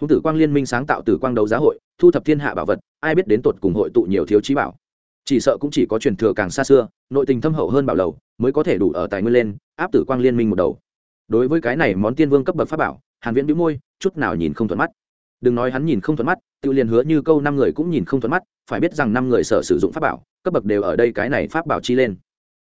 Hùng tử quang liên minh sáng tạo tử quang đấu giá hội, thu thập thiên hạ bảo vật, ai biết đến tột cùng hội tụ nhiều thiếu trí bảo. Chỉ sợ cũng chỉ có truyền thừa càng xa xưa, nội tình thâm hậu hơn bảo lầu, mới có thể đủ ở tài nguyên lên, áp tử quang liên minh một đầu. Đối với cái này món tiên vương cấp bậc pháp bảo, hàn viễn bĩu môi, chút nào nhìn không thuận mắt. Đừng nói hắn nhìn không thuận mắt, tự liền hứa như câu năm người cũng nhìn không thuận mắt phải biết rằng năm người sở sử dụng pháp bảo cấp bậc đều ở đây cái này pháp bảo chi lên.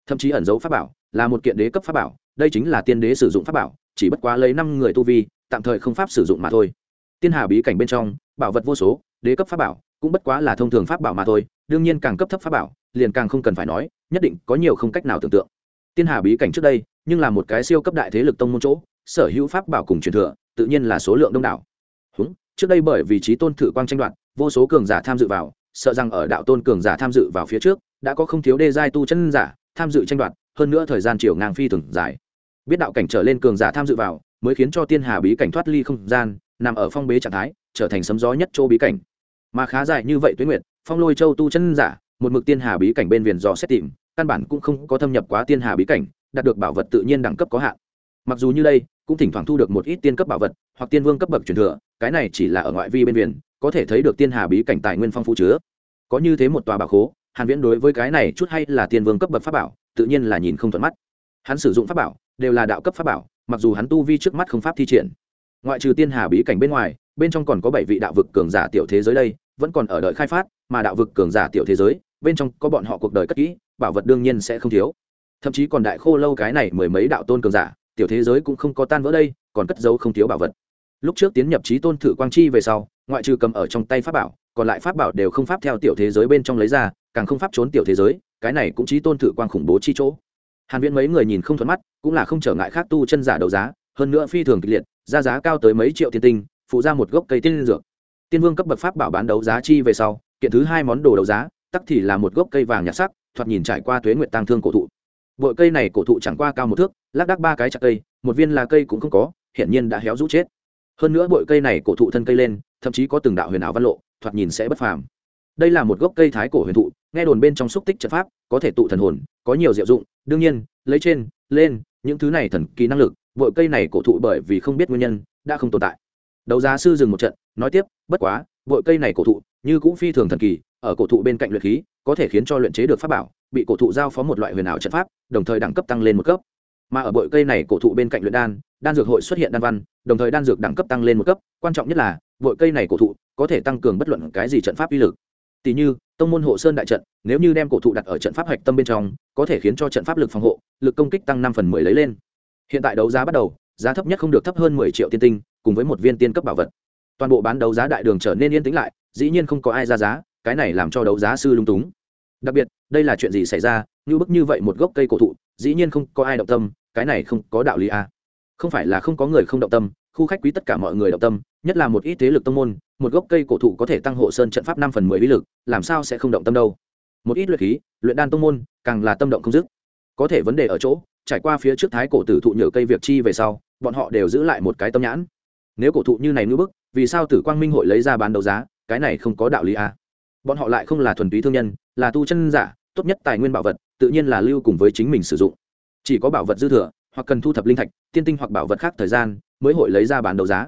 Thậm chí ẩn dấu pháp bảo là một kiện đế cấp pháp bảo đây chính là tiên đế sử dụng pháp bảo chỉ bất quá lấy năm người tu vi tạm thời không pháp sử dụng mà thôi. Tiên hà bí cảnh bên trong bảo vật vô số đế cấp pháp bảo cũng bất quá là thông thường pháp bảo mà thôi đương nhiên càng cấp thấp pháp bảo liền càng không cần phải nói nhất định có nhiều không cách nào tưởng tượng. Tiên hà bí cảnh trước đây nhưng là một cái siêu cấp đại thế lực tông môn chỗ sở hữu pháp bảo cùng truyền thừa tự nhiên là số lượng đông đảo. Húng, trước đây bởi vì trí tôn thử quang tranh đoạt vô số cường giả tham dự vào sợ rằng ở đạo tôn cường giả tham dự vào phía trước, đã có không thiếu đê giai tu chân giả tham dự tranh đoạt, hơn nữa thời gian chiều ngang phi thường dài. Biết đạo cảnh trở lên cường giả tham dự vào, mới khiến cho tiên hà bí cảnh thoát ly không gian, nằm ở phong bế trạng thái, trở thành sấm gió nhất châu bí cảnh. Mà khá dài như vậy tuyến nguyệt, phong lôi châu tu chân giả, một mực tiên hà bí cảnh bên viền dò xét tìm, căn bản cũng không có thâm nhập quá tiên hà bí cảnh, đạt được bảo vật tự nhiên đẳng cấp có hạn. Mặc dù như đây, cũng thỉnh thoảng thu được một ít tiên cấp bảo vật, hoặc tiên vương cấp bậc truyền thừa, cái này chỉ là ở ngoại vi bên viền có thể thấy được tiên hà bí cảnh tài nguyên phong phú chứa. Có như thế một tòa bảo khố, hàn viễn đối với cái này chút hay là tiên vương cấp bậc pháp bảo, tự nhiên là nhìn không thuận mắt. Hắn sử dụng pháp bảo, đều là đạo cấp pháp bảo, mặc dù hắn tu vi trước mắt không pháp thi triển. Ngoại trừ tiên hà bí cảnh bên ngoài, bên trong còn có bảy vị đạo vực cường giả tiểu thế giới đây, vẫn còn ở đợi khai phát, mà đạo vực cường giả tiểu thế giới, bên trong có bọn họ cuộc đời cất kỹ, bảo vật đương nhiên sẽ không thiếu. Thậm chí còn đại khô lâu cái này mười mấy đạo tôn cường giả, tiểu thế giới cũng không có tan vỡ đây, còn cất giấu không thiếu bảo vật. Lúc trước tiến nhập trí tôn thử quang chi về sau ngoại trừ cầm ở trong tay pháp bảo, còn lại pháp bảo đều không pháp theo tiểu thế giới bên trong lấy ra, càng không pháp trốn tiểu thế giới, cái này cũng chí tôn thử quang khủng bố chi chỗ. Hàn viễn mấy người nhìn không thuận mắt, cũng là không trở ngại khác tu chân giả đấu giá, hơn nữa phi thường kịch liệt ra giá cao tới mấy triệu tiền tinh, phụ ra một gốc cây tiên dược. Tiên vương cấp bậc pháp bảo bán đấu giá chi về sau, kiện thứ hai món đồ đấu giá, tắc thì là một gốc cây vàng nhạt sắc, thoạt nhìn trải qua tuế nguyệt tăng thương cổ thụ. Bội cây này cổ thụ chẳng qua cao một thước, lác đác ba cái chặt cây, một viên là cây cũng không có, hiển nhiên đã héo rũ chết. Hơn nữa bội cây này cổ thụ thân cây lên thậm chí có từng đạo huyền ảo văn lộ, thoạt nhìn sẽ bất phàm. Đây là một gốc cây thái cổ huyền thụ, nghe đồn bên trong xúc tích trận pháp, có thể tụ thần hồn, có nhiều diệu dụng, đương nhiên, lấy trên, lên, những thứ này thần kỳ năng lực bội cây này cổ thụ bởi vì không biết nguyên nhân, đã không tồn tại. Đấu giá sư dừng một trận, nói tiếp, bất quá bội cây này cổ thụ, như cũng phi thường thần kỳ, ở cổ thụ bên cạnh luyện khí, có thể khiến cho luyện chế được pháp bảo, bị cổ thụ giao phó một loại huyền ảo trận pháp, đồng thời đẳng cấp tăng lên một cấp. Mà ở bội cây này cổ thụ bên cạnh luyện đan đan dược hội xuất hiện đan văn, đồng thời đan dược đẳng cấp tăng lên một cấp, quan trọng nhất là bội cây này cổ thụ có thể tăng cường bất luận cái gì trận pháp uy lực. Tỷ như, tông môn hộ sơn đại trận, nếu như đem cổ thụ đặt ở trận pháp hạch tâm bên trong, có thể khiến cho trận pháp lực phòng hộ, lực công kích tăng năm phần mười lấy lên. Hiện tại đấu giá bắt đầu, giá thấp nhất không được thấp hơn mười triệu tiên tinh, cùng với một viên tiên cấp bảo vật. Toàn bộ bán đấu giá đại đường trở nên yên tĩnh lại, dĩ nhiên không có ai ra giá, cái này làm cho đấu giá sư lung túng. Đặc biệt, đây là chuyện gì xảy ra? Như bức như vậy một gốc cây cổ thụ, dĩ nhiên không có ai động tâm, cái này không có đạo lý à. không phải là không có người không động tâm, khu khách quý tất cả mọi người động tâm nhất là một ít thế lực tông môn, một gốc cây cổ thụ có thể tăng hộ sơn trận pháp năm phần mười bí lực, làm sao sẽ không động tâm đâu? Một ít luyện khí, luyện đan tông môn, càng là tâm động không dứt. Có thể vấn đề ở chỗ, trải qua phía trước thái cổ tử thụ nhựa cây việc chi về sau, bọn họ đều giữ lại một cái tâm nhãn. Nếu cổ thụ như này ngưỡng bức, vì sao tử quang minh hội lấy ra bán đấu giá, cái này không có đạo lý à. bọn họ lại không là thuần túy thương nhân, là tu chân giả, tốt nhất tài nguyên bảo vật, tự nhiên là lưu cùng với chính mình sử dụng. Chỉ có bảo vật dư thừa, hoặc cần thu thập linh thạch, tiên tinh hoặc bảo vật khác thời gian, mới hội lấy ra bán đấu giá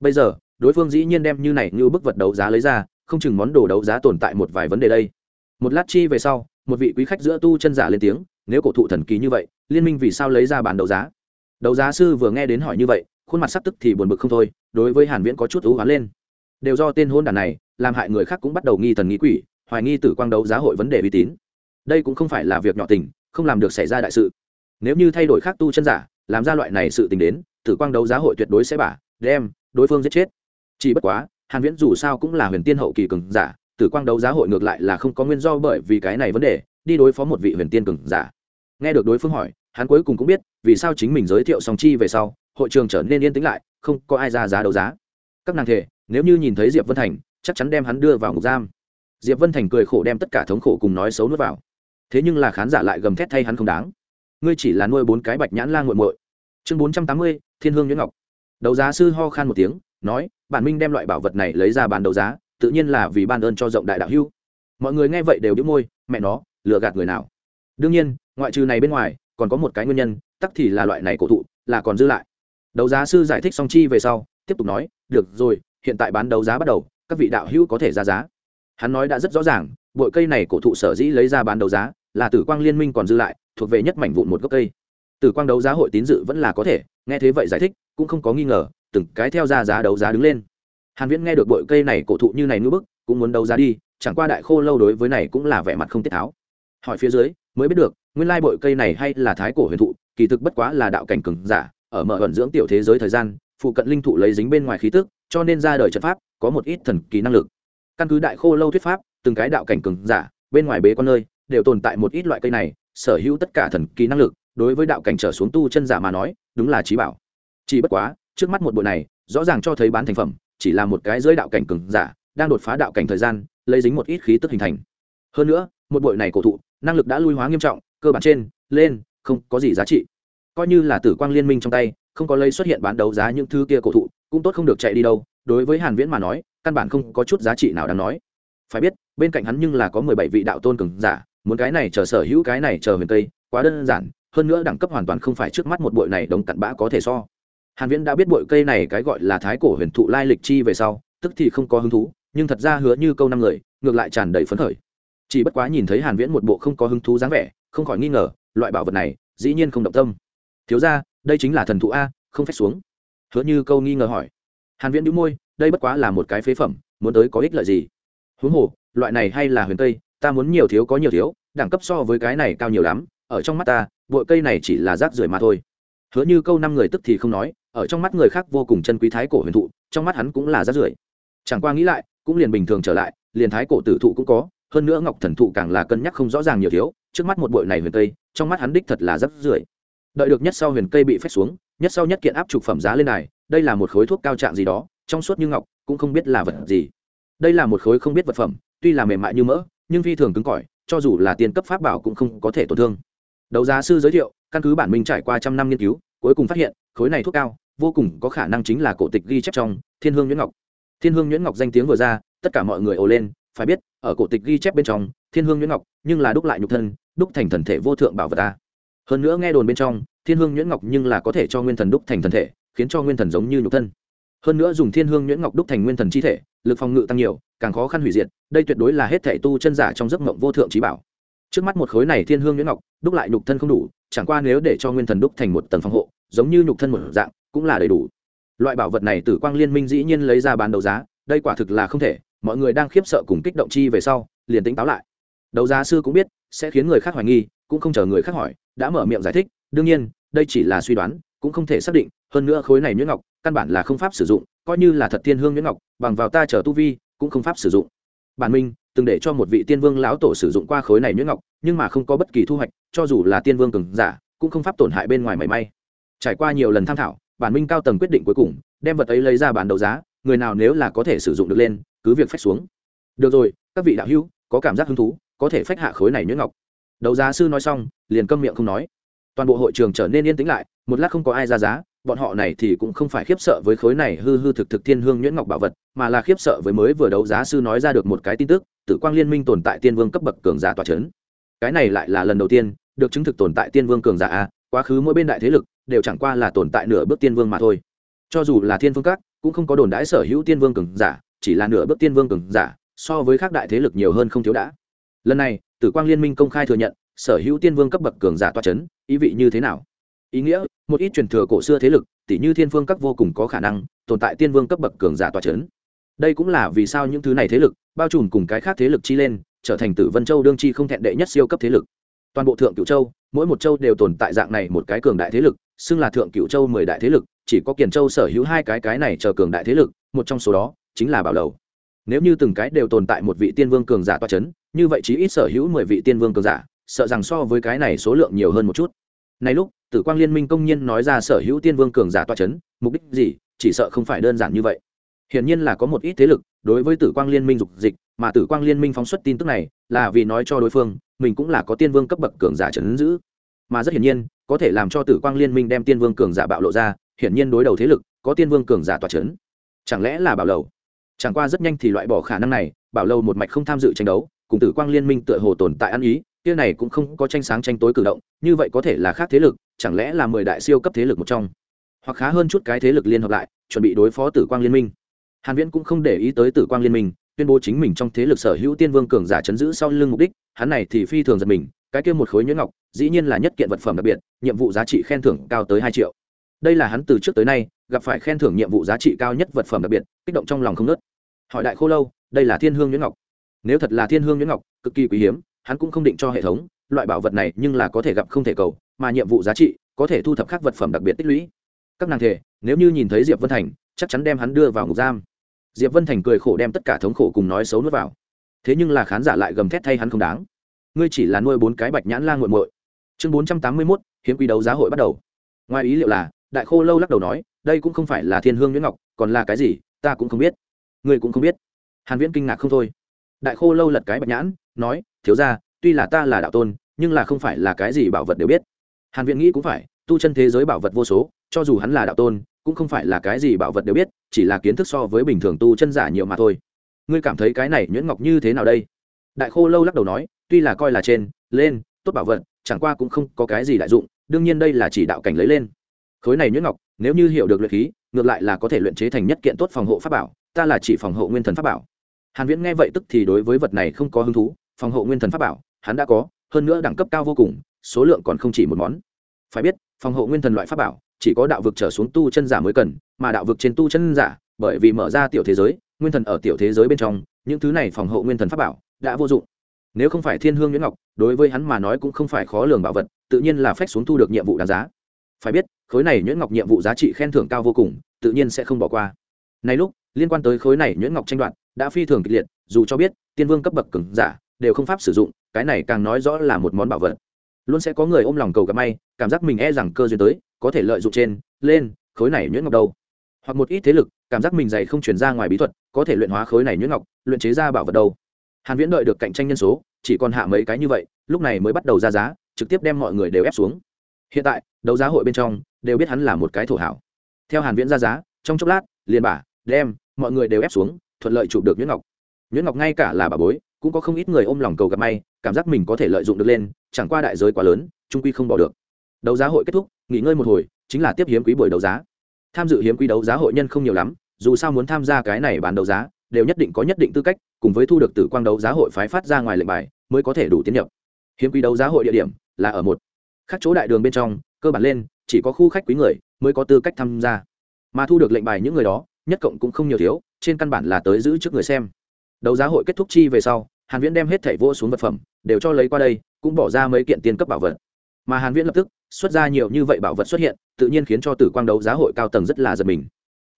bây giờ, đối phương dĩ nhiên đem như này như bức vật đấu giá lấy ra, không chừng món đồ đấu giá tồn tại một vài vấn đề đây. Một lát chi về sau, một vị quý khách giữa tu chân giả lên tiếng, nếu cổ thụ thần kỳ như vậy, liên minh vì sao lấy ra bàn đấu giá? Đấu giá sư vừa nghe đến hỏi như vậy, khuôn mặt sắp tức thì buồn bực không thôi, đối với hàn viễn có chút ưu hoán lên. Đều do tên hôn đàn này, làm hại người khác cũng bắt đầu nghi thần nghi quỷ, hoài nghi tử quang đấu giá hội vấn đề uy tín. Đây cũng không phải là việc nhỏ tình, không làm được xảy ra đại sự. Nếu như thay đổi khác tu chân giả, làm ra loại này sự tình đến, tử quang đấu giá hội tuyệt đối sẽ bả, đem đối phương giết chết. Chỉ bất quá, hàn viễn dù sao cũng là huyền tiên hậu kỳ cường giả, tử quang đấu giá hội ngược lại là không có nguyên do bởi vì cái này vấn đề, đi đối phó một vị huyền tiên cường giả. Nghe được đối phương hỏi, hắn cuối cùng cũng biết vì sao chính mình giới thiệu song chi về sau, hội trường trở nên yên tĩnh lại, không có ai ra giá đấu giá. Các nàng thể, nếu như nhìn thấy diệp vân thành, chắc chắn đem hắn đưa vào ngục giam. Diệp vân thành cười khổ đem tất cả thống khổ cùng nói xấu nuốt vào. Thế nhưng là khán giả lại gầm thét thay hắn không đáng. Ngươi chỉ là nuôi bốn cái bạch nhãn la nguội muội. Chương bốn trăm tám mươi, thiên hương nhuyễn ngọc đấu giá sư ho khan một tiếng, nói, bản minh đem loại bảo vật này lấy ra bán đấu giá, tự nhiên là vì ban ơn cho rộng đại đạo hưu mọi người nghe vậy đều đĩu môi, mẹ nó, lừa gạt người nào? Đương nhiên, ngoại trừ này bên ngoài, còn có một cái nguyên nhân, tắc thì là loại này cổ thụ, là còn dư lại. Đấu giá sư giải thích song chi về sau, tiếp tục nói, được rồi, hiện tại bán đấu giá bắt đầu, các vị đạo hữu có thể ra giá. Hắn nói đã rất rõ ràng bội cây này cổ thụ sở dĩ lấy ra bán đấu giá, là tử quang liên minh còn dư lại, thuộc về nhất mảnh vụn một gốc cây tử quang đấu giá hội tín dự vẫn là có thể, nghe thế vậy giải thích, cũng không có nghi ngờ, từng cái theo ra giá đấu giá đứng lên. Hàn viễn nghe được bội cây này cổ thụ như này ngưỡng bức, cũng muốn đấu giá đi, chẳng qua đại khô lâu đối với này cũng là vẻ mặt không tiết tháo. Hỏi phía dưới, mới biết được, nguyên lai bội cây này hay là thái cổ huyền thụ, kỳ thực bất quá là đạo cảnh cường giả, ở mở ẩn dưỡng tiểu thế giới thời gian, phụ cận linh thụ lấy dính bên ngoài khí tức, cho nên ra đời trận pháp, có một ít thần kỳ năng lực. Căn cứ đại khô lâu thuyết pháp, từng cái đạo cảnh cường giả, bên ngoài bế con nơi, đều tồn tại một ít loại cây này, sở hữu tất cả thần kỳ năng lực đối với đạo cảnh trở xuống tu chân giả mà nói, đúng là trí bảo. Chỉ bất quá, trước mắt một bộ này, rõ ràng cho thấy bán thành phẩm, chỉ là một cái dưới đạo cảnh cường giả, đang đột phá đạo cảnh thời gian, lấy dính một ít khí tức hình thành. Hơn nữa, một bội này cổ thụ, năng lực đã lui hóa nghiêm trọng, cơ bản trên, lên, không có gì giá trị. Coi như là tử quang liên minh trong tay, không có lấy xuất hiện bán đấu giá những thứ kia cổ thụ, cũng tốt không được chạy đi đâu, đối với hàn viễn mà nói, căn bản không có chút giá trị nào đáng nói. Phải biết, bên cạnh hắn nhưng là có 17 vị đạo tôn cường giả, muốn cái này chờ sở hữu cái này chờ huyền tây quá đơn giản hơn nữa đẳng cấp hoàn toàn không phải trước mắt một bội này đống cặn bã có thể so. Hàn viễn đã biết bội cây này cái gọi là thái cổ huyền thụ lai lịch chi về sau, tức thì không có hứng thú, nhưng thật ra hứa như câu năm người, ngược lại tràn đầy phấn khởi. Chỉ bất quá nhìn thấy hàn viễn một bộ không có hứng thú dáng vẻ, không khỏi nghi ngờ, loại bảo vật này, dĩ nhiên không động tâm. Thiếu gia, đây chính là thần thụ a, không phép xuống. Hứa như câu nghi ngờ hỏi. Hàn viễn đĩu môi, đây bất quá là một cái phế phẩm, muốn tới có ích lợi gì? Huống hồ, loại này hay là huyền tây ta muốn nhiều thiếu có nhiều thiếu, đẳng cấp so với cái này cao nhiều lắm ở trong mắt ta bội cây này chỉ là rác rưởi mà thôi. Hứa như câu năm người tức thì không nói, ở trong mắt người khác vô cùng chân quý thái cổ huyền thụ, trong mắt hắn cũng là rác rưởi. Chẳng qua nghĩ lại, cũng liền bình thường trở lại, liền thái cổ tử thụ cũng có, hơn nữa ngọc thần thụ càng là cân nhắc không rõ ràng nhiều thiếu, trước mắt một bội này huyền cây, trong mắt hắn đích thật là rác rưởi. Đợi được nhất sau huyền cây bị phép xuống, nhất sau nhất kiện áp trục phẩm giá lên này, đây là một khối thuốc cao trạng gì đó, trong suốt như ngọc, cũng không biết là vật gì. Đây là một khối không biết vật phẩm, tuy là mềm mại như mỡ, nhưng phi thường cứng cỏi, cho dù là tiền cấp pháp bảo cũng không có thể tổn thương đấu giá sư giới thiệu, căn cứ bản minh trải qua trăm năm nghiên cứu, cuối cùng phát hiện, khối này thuốc cao, vô cùng có khả năng chính là cổ tịch ghi chép trong thiên hương nhuyễn ngọc. Thiên hương nhuyễn ngọc danh tiếng vừa ra, tất cả mọi người ồ lên, phải biết, ở cổ tịch ghi chép bên trong, thiên hương nhuyễn ngọc nhưng là đúc lại nhục thân, đúc thành thần thể vô thượng bảo vật ta. Hơn nữa nghe đồn bên trong, thiên hương nhuyễn ngọc nhưng là có thể cho nguyên thần đúc thành thần thể, khiến cho nguyên thần giống như nhục thân. Hơn nữa dùng thiên hương nhuyễn ngọc đúc thành nguyên thần chi thể, lực phòng ngự tăng nhiều, càng khó khăn hủy diệt, đây tuyệt đối là hết thể tu chân giả trong giấc mộng vô thượng trí bảo trước mắt một khối này thiên hương nhuyễn ngọc, đúc lại nhục thân không đủ, chẳng qua nếu để cho nguyên thần đúc thành một tầng phòng hộ, giống như nhục thân một dạng, cũng là đầy đủ. Loại bảo vật này tử quang liên minh dĩ nhiên lấy ra bán đấu giá, đây quả thực là không thể, mọi người đang khiếp sợ cùng kích động chi về sau, liền tính táo lại. Đấu giá sư cũng biết, sẽ khiến người khác hoài nghi, cũng không chờ người khác hỏi, đã mở miệng giải thích, đương nhiên, đây chỉ là suy đoán, cũng không thể xác định, hơn nữa khối này nhuyễn ngọc, căn bản là không pháp sử dụng, coi như là thật thiên hương nhuyễn ngọc, bằng vào ta chờ tu vi, cũng không pháp sử dụng. Bản minh từng để cho một vị tiên vương lão tổ sử dụng qua khối này nhuyễn ngọc, nhưng mà không có bất kỳ thu hoạch, cho dù là tiên vương cường giả, cũng không pháp tổn hại bên ngoài mảy may. Trải qua nhiều lần tham thảo, bản minh cao tầng quyết định cuối cùng, đem vật ấy lấy ra bản đấu giá, người nào nếu là có thể sử dụng được lên, cứ việc phách xuống. Được rồi, các vị đạo hữu, có cảm giác hứng thú, có thể phách hạ khối này nhuyễn ngọc. Đấu giá sư nói xong, liền câm miệng không nói. Toàn bộ hội trường trở nên yên tĩnh lại, một lát không có ai ra giá, bọn họ này thì cũng không phải khiếp sợ với khối này hư hư thực thực thiên hương nhuyễn ngọc bảo vật, mà là khiếp sợ với mới vừa đấu giá sư nói ra được một cái tin tức tử quang liên minh tồn tại tiên vương cấp bậc cường giả tòa c h ấ n cái này lại là lần đầu tiên, được chứng thực tồn tại tiên vương cường giả a, quá khứ mỗi bên đại thế lực đều chẳng qua là tồn tại nửa bước tiên vương mà thôi. Cho dù là thiên vương các, cũng không có đồn đãi sở hữu tiên vương cường giả, chỉ là nửa bước tiên vương cường giả, so với các đại thế lực nhiều hơn không thiếu đã. Lần này, tử quang liên minh công khai thừa nhận, sở hữu tiên vương cấp bậc cường giả toa c h ấ n ý vị như thế nào? Ý nghĩa, một ít truyền thừa cổ xưa thế lực tỷ như thiên Vương các vô cùng có khả năng tồn tại tiên vương cấp bậc cường giả toa c h ấ n đây cũng là vì sao những thứ này thế lực, bao trùm cùng cái khác thế lực chi lên, trở thành tử vân châu đương chi không thẹn đệ nhất siêu cấp thế lực. Toàn bộ thượng cửu châu, mỗi một châu đều tồn tại dạng này một cái cường đại thế lực, xưng là thượng cửu châu mười đại thế lực, chỉ có kiền châu sở hữu hai cái cái này chờ cường đại thế lực, một trong số đó chính là bảo lầu. Nếu như từng cái đều tồn tại một vị tiên vương cường giả toa c h ấ n như vậy chí ít sở hữu mười vị tiên vương cường giả, sợ rằng so với cái này số lượng nhiều hơn một chút. Này lúc, tử quang liên minh công nhiên nói ra sở hữu tiên vương cường giả toa c h ấ n mục đích gì, chỉ sợ không phải đơn giản như vậy hiển nhiên là có một ít thế lực, đối với tử quang liên minh dục dịch, mà tử quang liên minh phóng xuất tin tức này, là vì nói cho đối phương, mình cũng là có tiên vương cấp bậc cường giả trấn giữ. Mà rất hiển nhiên, có thể làm cho tử quang liên minh đem tiên vương cường giả bạo lộ ra, hiển nhiên đối đầu thế lực, có tiên vương cường giả tòa trấn. chẳng lẽ là bảo lầu? Chẳng qua rất nhanh thì loại bỏ khả năng này bảo lầu một mạch không tham dự tranh đấu, cùng tử quang liên minh tựa hồ tồn tại ăn ý, kia này cũng không có tranh sáng tranh tối cử động, như vậy có thể là khác thế lực, chẳng lẽ là mười đại siêu cấp thế lực một trong? Hoặc khá hơn chút cái thế lực liên hợp lại, chuẩn bị đối phó tử quang liên minh hàn viễn cũng không để ý tới tử quang liên minh, tuyên bố chính mình trong thế lực sở hữu tiên vương cường giả chấn giữ sau lưng mục đích, hắn này thì phi thường giật mình, cái kia một khối nhuyễn ngọc, dĩ nhiên là nhất kiện vật phẩm đặc biệt, nhiệm vụ giá trị khen thưởng cao tới hai triệu. Đây là hắn từ trước tới nay, gặp phải khen thưởng nhiệm vụ giá trị cao nhất vật phẩm đặc biệt, kích động trong lòng không nớt hỏi đại khô lâu, đây là thiên hương nhuyễn ngọc. Nếu thật là thiên hương nhuyễn ngọc, cực kỳ quý hiếm, hắn cũng không định cho hệ thống, loại bảo vật này nhưng là có thể gặp không thể cầu, mà nhiệm vụ giá trị có thể thu thập các vật phẩm đặc biệt tích lũy. Các nàng thể, nếu như nhìn thấy diệp vân thành chắc chắn đem hắn đưa vào ngục giam. Diệp vân thành cười khổ đem tất cả thống khổ cùng nói xấu nuốt vào. Thế nhưng là khán giả lại gầm thét thay hắn không đáng. Ngươi chỉ là nuôi bốn cái bạch nhãn la nguội muội. Chương bốn trăm tám mươi mốt, hiếm quý đấu giá hội bắt đầu. Ngoài ý liệu là, đại khô lâu lắc đầu nói, đây cũng không phải là thiên hương nguyễn ngọc, còn là cái gì, ta cũng không biết. Ngươi cũng không biết. Hàn viễn kinh ngạc không thôi. Đại khô lâu lật cái bạch nhãn, nói, thiếu ra tuy là ta là đạo tôn, nhưng là không phải là cái gì bảo vật đều biết. Hàn Viễn nghĩ cũng phải, tu chân thế giới bảo vật vô số, cho dù hắn là đạo tôn cũng không phải là cái gì bảo vật đều biết, chỉ là kiến thức so với bình thường tu chân giả nhiều mà thôi. Ngươi cảm thấy cái này nhuyễn ngọc như thế nào đây? Đại khô lâu lắc đầu nói, tuy là coi là trên, lên, tốt bảo vật, chẳng qua cũng không có cái gì đại dụng, đương nhiên đây là chỉ đạo cảnh lấy lên. Khối này nhuyễn ngọc, nếu như hiểu được luyện khí, ngược lại là có thể luyện chế thành nhất kiện tốt phòng hộ pháp bảo, ta là chỉ phòng hộ nguyên thần pháp bảo. Hàn viễn nghe vậy tức thì đối với vật này không có hứng thú, phòng hộ nguyên thần pháp bảo, hắn đã có, hơn nữa đẳng cấp cao vô cùng, số lượng còn không chỉ một món. Phải biết phòng hộ nguyên thần loại pháp bảo, chỉ có đạo vực trở xuống tu chân giả mới cần, mà đạo vực trên tu chân giả, bởi vì mở ra tiểu thế giới, nguyên thần ở tiểu thế giới bên trong, những thứ này phòng hộ nguyên thần pháp bảo đã vô dụng. Nếu không phải thiên hương nguyễn ngọc, đối với hắn mà nói cũng không phải khó lường bảo vật, tự nhiên là phách xuống thu được nhiệm vụ đáng giá. Phải biết, khối này nhuyễn ngọc nhiệm vụ giá trị khen thưởng cao vô cùng, tự nhiên sẽ không bỏ qua. Này lúc, liên quan tới khối này nhuyễn ngọc tranh đoạt, đã phi thường kịch liệt, dù cho biết, tiên vương cấp bậc cứng giả đều không pháp sử dụng, cái này càng nói rõ là một món bảo vật. Luôn sẽ có người ôm lòng cầu gặp may cảm giác mình e rằng cơ duyên tới, có thể lợi dụng trên, lên, khối này nhuyễn ngọc đâu. Hoặc một ít thế lực, cảm giác mình dày không chuyển ra ngoài bí thuật, có thể luyện hóa khối này nhuyễn ngọc, luyện chế ra bảo vật đâu. Hàn viễn đợi được cạnh tranh nhân số, chỉ còn hạ mấy cái như vậy, lúc này mới bắt đầu ra giá, trực tiếp đem mọi người đều ép xuống. Hiện tại, đấu giá hội bên trong, đều biết hắn là một cái thổ hảo. Theo hàn viễn ra giá, trong chốc lát, liền bả, đem, mọi người đều ép xuống, thuận lợi chụp được nhuyễn ngọc. Nhuyễn ngọc ngay cả là bà bối, cũng có không ít người ôm lòng cầu gặp may, cảm giác mình có thể lợi dụng được lên, chẳng qua đại giới quá lớn, trung quy không bỏ được đấu giá hội kết thúc, nghỉ ngơi một hồi, chính là tiếp hiếm quý buổi đấu giá. Tham dự hiếm quý đấu giá hội nhân không nhiều lắm, dù sao muốn tham gia cái này bán đấu giá, đều nhất định có nhất định tư cách, cùng với thu được từ quang đấu giá hội phái phát ra ngoài lệnh bài, mới có thể đủ tiến nhập. Hiếm quý đấu giá hội địa điểm là ở một khác chỗ đại đường bên trong, cơ bản lên, chỉ có khu khách quý người mới có tư cách tham gia. Mà thu được lệnh bài những người đó, nhất cộng cũng không nhiều thiếu, trên căn bản là tới giữ trước người xem. Đấu giá hội kết thúc chi về sau, hàn viễn đem hết thảy vô xuống vật phẩm, đều cho lấy qua đây, cũng bỏ ra mấy kiện tiền cấp bảo vật. Mà hàn viễn lập tức xuất ra nhiều như vậy bảo vật xuất hiện, tự nhiên khiến cho tử quang đấu giá hội cao tầng rất là giật mình.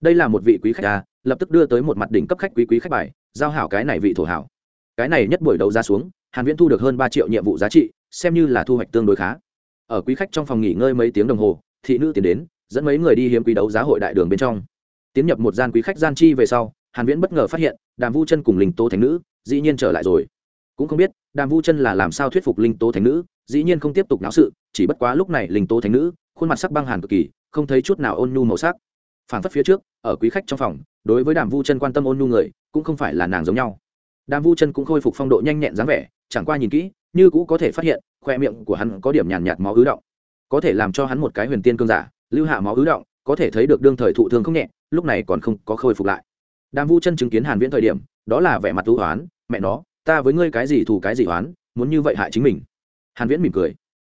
Đây là một vị quý khách à lập tức đưa tới một mặt đỉnh cấp khách quý quý khách bài, giao hảo cái này vị thổ hảo. Cái này nhất buổi đấu giá xuống, hàn viễn thu được hơn 3 triệu nhiệm vụ giá trị, xem như là thu hoạch tương đối khá. Ở quý khách trong phòng nghỉ ngơi mấy tiếng đồng hồ, thị nữ tiến đến, dẫn mấy người đi hiếm quý đấu giá hội đại đường bên trong. Tiến nhập một gian quý khách gian chi về sau, hàn viễn bất ngờ phát hiện, đàm vu chân cùng linh tố thánh nữ dĩ nhiên trở lại rồi. Cũng không biết, đàm vu chân là làm sao thuyết phục linh tố thánh nữ dĩ nhiên không tiếp tục náo sự chỉ bất quá lúc này linh tố thánh nữ khuôn mặt sắc băng hàn cực kỳ không thấy chút nào ôn nhu màu sắc. Phản phất phía trước ở quý khách trong phòng đối với đàm vu chân quan tâm ôn nhu người cũng không phải là nàng giống nhau. Đàm vu chân cũng khôi phục phong độ nhanh nhẹn dáng vẻ chẳng qua nhìn kỹ như cũ có thể phát hiện khoe miệng của hắn có điểm nhàn nhạt, nhạt máu ứ động. Có thể làm cho hắn một cái huyền tiên cương giả lưu hạ máu ứ động có thể thấy được đương thời thụ thương không nhẹ lúc này còn không có khôi phục lại. Đàm vu chân chứng kiến hàn viễn thời điểm đó là vẻ mặt ưu hoán mẹ nó ta với ngươi cái gì thù cái gì hoán muốn như vậy hại chính mình hàn viễn mỉm cười.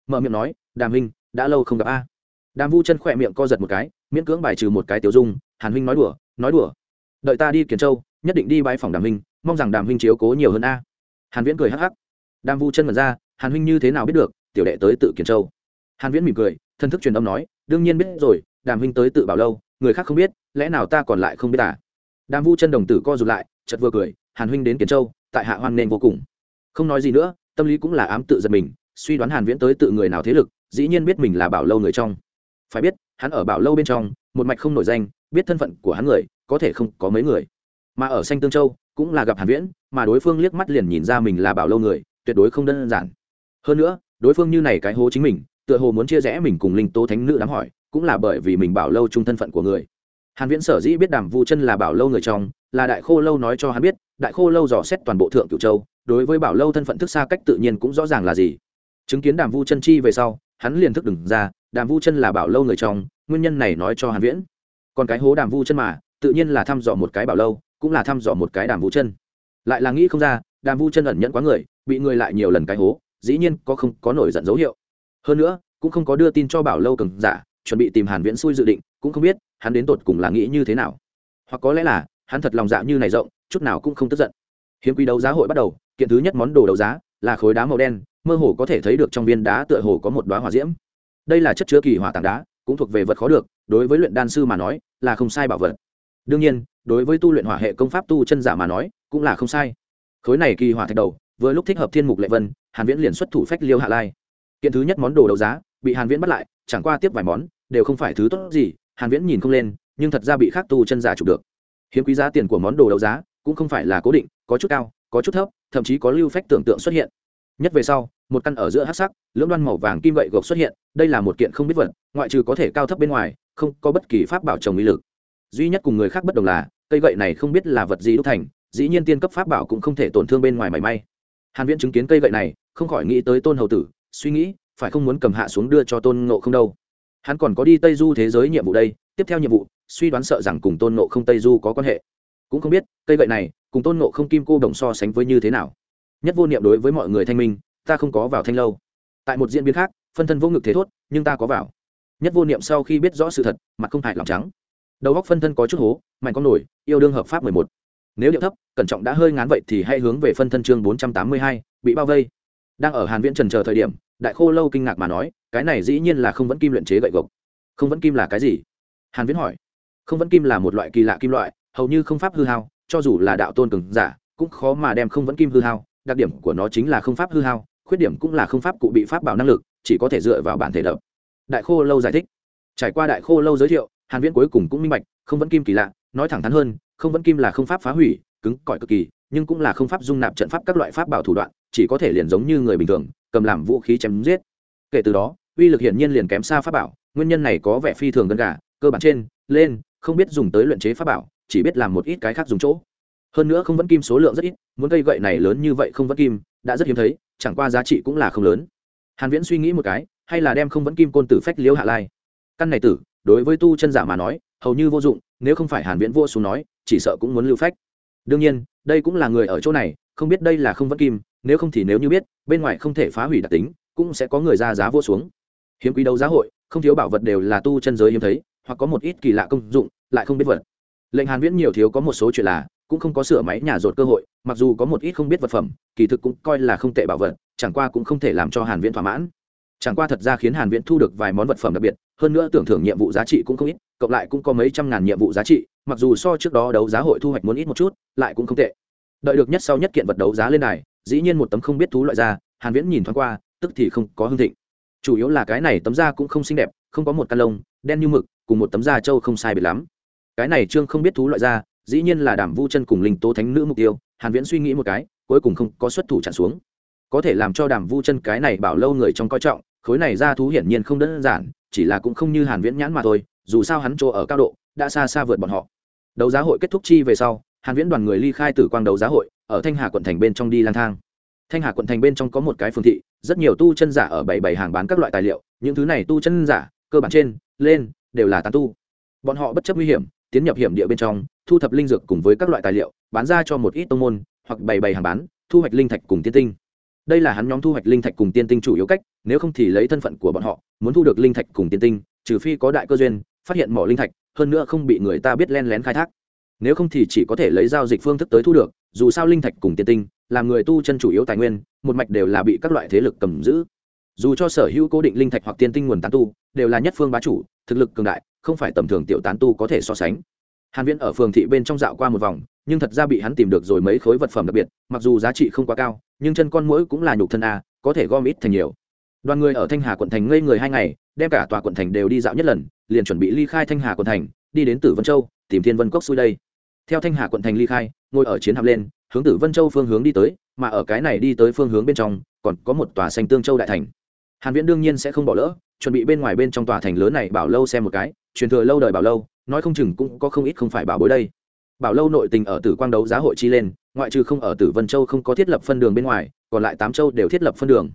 Mở miệng nói, đàm huynh, đã lâu không gặp a. Đàm vu chân khỏe miệng co giật một cái, miễn cưỡng bài trừ một cái tiểu dung, hàn huynh nói đùa nói đùa. Đợi ta đi kiến châu, nhất định đi bãi phòng đàm huynh, mong rằng đàm huynh chiếu cố nhiều hơn a. Hàn viễn cười hắc hắc. Đàm vu chân mở ra, hàn huynh như thế nào biết được, tiểu đệ tới tự kiến châu? Hàn viễn mỉm cười, thân thức truyền âm nói, đương nhiên biết rồi, đàm huynh tới tự bảo lâu, người khác không biết, lẽ nào ta còn lại không biết à? Đàm vu chân đồng tử co rụt lại, chợt vừa cười, hàn huynh đến kiến châu, tại hạ hoan nên vô cùng. Không nói gì nữa, tâm lý cũng là ám tự giật mình suy đoán hàn viễn tới tự người nào thế lực, dĩ nhiên biết mình là bảo lâu người trong. Phải biết, hắn ở bảo lâu bên trong, một mạch không nổi danh, biết thân phận của hắn người, có thể không có mấy người. Mà ở xanh tương châu, cũng là gặp hàn viễn, mà đối phương liếc mắt liền nhìn ra mình là bảo lâu người, tuyệt đối không đơn giản. Hơn nữa, đối phương như này cái hố chính mình, tựa hồ muốn chia rẽ mình cùng linh tố thánh nữ đám hỏi, cũng là bởi vì mình bảo lâu chung thân phận của người. Hàn viễn sở dĩ biết đàm vu chân là bảo lâu người trong, là đại khô lâu nói cho hắn biết, đại khô lâu dò xét toàn bộ thượng cửu châu, đối với bảo lâu thân phận thức xa cách tự nhiên cũng rõ ràng là gì chứng kiến đàm vu chân chi về sau, hắn liền thức đừng ra, đàm vu chân là bảo lâu người trong, nguyên nhân này nói cho hàn viễn. Còn cái hố đàm vu chân mà, tự nhiên là thăm dò một cái bảo lâu, cũng là thăm dò một cái đàm vu chân. Lại là nghĩ không ra, đàm vu chân ẩn nhận quá người, bị người lại nhiều lần cái hố, dĩ nhiên có không có nổi giận dấu hiệu. Hơn nữa, cũng không có đưa tin cho bảo lâu cường giả, chuẩn bị tìm hàn viễn xui dự định, cũng không biết, hắn đến tột cùng là nghĩ như thế nào. Hoặc có lẽ là, hắn thật lòng dạ như này rộng, chút nào cũng không tức giận. Hiếm quý đấu giá hội bắt đầu, kiện thứ nhất món đồ đấu giá là khối đá màu đen mơ hồ có thể thấy được trong viên đá tựa hồ có một đóa hỏa diễm. Đây là chất chứa kỳ hỏa tảng đá, cũng thuộc về vật khó được, đối với luyện đan sư mà nói, là không sai bảo vật. Đương nhiên, đối với tu luyện hỏa hệ công pháp tu chân giả mà nói, cũng là không sai. Khối này kỳ hỏa thạch đầu, vừa lúc thích hợp thiên mục lệ vân, hàn viễn liền xuất thủ phách liêu hạ lai. Kiện thứ nhất món đồ đấu giá, bị hàn viễn bắt lại, chẳng qua tiếp vài món, đều không phải thứ tốt gì, hàn viễn nhìn không lên, nhưng thật ra bị khác tu chân giả chụp được. Hiếm quý giá tiền của món đồ đấu giá, cũng không phải là cố định, có chút cao, có chút thấp, thậm chí có lưu phách tưởng tượng xuất hiện nhất về sau, một căn ở giữa hắc sắc, lưỡng đoan màu vàng kim gậy gộc xuất hiện, đây là một kiện không biết vật, ngoại trừ có thể cao thấp bên ngoài, không có bất kỳ pháp bảo trồng uy lực. Duy nhất cùng người khác bất đồng là, cây gậy này không biết là vật gì đúc thành, dĩ nhiên tiên cấp pháp bảo cũng không thể tổn thương bên ngoài mảy may. Hàn viễn chứng kiến cây gậy này, không khỏi nghĩ tới tôn hầu tử, suy nghĩ, phải không muốn cầm hạ xuống đưa cho tôn ngộ không đâu. Hắn còn có đi tây du thế giới nhiệm vụ đây, tiếp theo nhiệm vụ, suy đoán sợ rằng cùng tôn ngộ không tây du có quan hệ. Cũng không biết, cây gậy này, cùng tôn ngộ không kim cô đồng so sánh với như thế nào nhất vô niệm đối với mọi người thanh minh, ta không có vào thanh lâu. Tại một diễn biến khác, phân thân vô ngực thế thốt, nhưng ta có vào. Nhất vô niệm sau khi biết rõ sự thật, mặt không hại lòng trắng. Đầu góc phân thân có chút hố, mạnh con nổi, yêu đương hợp pháp mười một. Nếu điệu thấp, cẩn trọng đã hơi ngán vậy thì hãy hướng về phân thân chương bốn trăm tám mươi hai, bị bao vây. Đang ở hàn viễn trần chờ thời điểm, đại khô lâu kinh ngạc mà nói, cái này dĩ nhiên là không vẫn kim luyện chế gậy gộc. Không vẫn kim là cái gì? Hàn viễn hỏi. Không vẫn kim là một loại kỳ lạ kim loại, hầu như không pháp hư hao, cho dù là đạo tôn cường giả, cũng khó mà đem không vẫn kim hư hao đặc điểm của nó chính là không pháp hư hao, khuyết điểm cũng là không pháp cụ bị pháp bảo năng lực, chỉ có thể dựa vào bản thể đập. Đại khô lâu giải thích. Trải qua đại khô lâu giới thiệu, hàn viễn cuối cùng cũng minh bạch, không vẫn kim kỳ lạ, nói thẳng thắn hơn, không vẫn kim là không pháp phá hủy, cứng, cỏi cực kỳ, nhưng cũng là không pháp dung nạp trận pháp các loại pháp bảo thủ đoạn, chỉ có thể liền giống như người bình thường, cầm làm vũ khí chém giết. Kể từ đó, uy lực hiển nhiên liền kém xa pháp bảo, nguyên nhân này có vẻ phi thường gần gà, cơ bản trên, lên, không biết dùng tới luyện chế pháp bảo, chỉ biết làm một ít cái khác dùng chỗ hơn nữa không vẫn kim số lượng rất ít, muốn cây gậy này lớn như vậy không vẫn kim, đã rất hiếm thấy, chẳng qua giá trị cũng là không lớn. Hàn viễn suy nghĩ một cái, hay là đem không vẫn kim côn tử phách liễu hạ lai. Căn này tử, đối với tu chân giả mà nói, hầu như vô dụng, nếu không phải hàn viễn vô xuống nói, chỉ sợ cũng muốn lưu phách. Đương nhiên, đây cũng là người ở chỗ này, không biết đây là không vẫn kim, nếu không thì nếu như biết, bên ngoài không thể phá hủy đặc tính, cũng sẽ có người ra giá vô xuống. Hiếm quý đấu giá hội, không thiếu bảo vật đều là tu chân giới hiếm thấy, hoặc có một ít kỳ lạ công dụng, lại không biết vật. Lệnh hàn viễn nhiều thiếu có một số chuyện là cũng không có sửa máy nhà rột cơ hội, mặc dù có một ít không biết vật phẩm, kỳ thực cũng coi là không tệ bảo vật, chẳng qua cũng không thể làm cho hàn viễn thỏa mãn. Chẳng qua thật ra khiến hàn viễn thu được vài món vật phẩm đặc biệt, hơn nữa tưởng thưởng nhiệm vụ giá trị cũng không ít, cộng lại cũng có mấy trăm ngàn nhiệm vụ giá trị, mặc dù so trước đó đấu giá hội thu hoạch muốn ít một chút, lại cũng không tệ. Đợi được nhất sau nhất kiện vật đấu giá lên này dĩ nhiên một tấm không biết thú loại ra, hàn viễn nhìn thoáng qua, tức thì không có hương thịnh. Chủ yếu là cái này tấm da cũng không xinh đẹp, không có một căn lông, đen như mực, cùng một tấm da trâu không sai biệt lắm. Cái này trương không biết thú loại da dĩ nhiên là đảm vu chân cùng linh tố thánh nữ mục tiêu, hàn viễn suy nghĩ một cái, cuối cùng không có xuất thủ chặn xuống. Có thể làm cho đàm vu chân cái này bảo lâu người trong coi trọng, khối này ra thú hiển nhiên không đơn giản, chỉ là cũng không như hàn viễn nhãn mà thôi, dù sao hắn chỗ ở cao độ, đã xa xa vượt bọn họ. Đấu giá hội kết thúc chi về sau, hàn viễn đoàn người ly khai tử quang đấu giá hội, ở thanh hà quận thành bên trong đi lang thang. Thanh hà quận thành bên trong có một cái phương thị, rất nhiều tu chân giả ở bảy bảy hàng bán các loại tài liệu, những thứ này tu chân giả, cơ bản trên, lên, đều là tán tu. Bọn họ bất chấp nguy hiểm tiến nhập hiểm địa bên trong, thu thập linh dược cùng với các loại tài liệu, bán ra cho một ít tông môn, hoặc bày bày hàng bán, thu hoạch linh thạch cùng tiên tinh. Đây là hắn nhóm thu hoạch linh thạch cùng tiên tinh chủ yếu cách, nếu không thì lấy thân phận của bọn họ, muốn thu được linh thạch cùng tiên tinh, trừ phi có đại cơ duyên, phát hiện mỏ linh thạch, hơn nữa không bị người ta biết len lén khai thác. Nếu không thì chỉ có thể lấy giao dịch phương thức tới thu được, dù sao linh thạch cùng tiên tinh, làm người tu chân chủ yếu tài nguyên, một mạch đều là bị các loại thế lực cầm giữ. Dù cho sở hữu cố định linh thạch hoặc tiên tinh nguồn tán tu, đều là nhất phương bá chủ, thực lực cường đại không phải tầm thường tiểu tán tu có thể so sánh. Hàn viễn ở phường thị bên trong dạo qua một vòng, nhưng thật ra bị hắn tìm được rồi mấy khối vật phẩm đặc biệt, mặc dù giá trị không quá cao, nhưng chân con mũi cũng là nhục thân a, có thể gom ít thành nhiều. Đoàn người ở thanh hà quận thành ngây người hai ngày, đem cả tòa quận thành đều đi dạo nhất lần, liền chuẩn bị ly khai thanh hà quận thành, đi đến tử vân châu, tìm thiên vân cốc xuôi đây theo thanh hà quận thành ly khai, ngồi ở chiến hạm lên, hướng tử vân châu phương hướng đi tới, mà ở cái này đi tới phương hướng bên trong, còn có một tòa xanh tương châu đại thành. Hàn viễn đương nhiên sẽ không bỏ lỡ, chuẩn bị bên ngoài bên trong tòa thành lớn này bảo lâu xem một cái truyền thừa lâu đời bảo lâu, nói không chừng cũng có không ít không phải bảo bối đây. Bảo lâu nội tình ở tử quang đấu giá hội chi lên, ngoại trừ không ở tử vân châu không có thiết lập phân đường bên ngoài, còn lại tám châu đều thiết lập phân đường.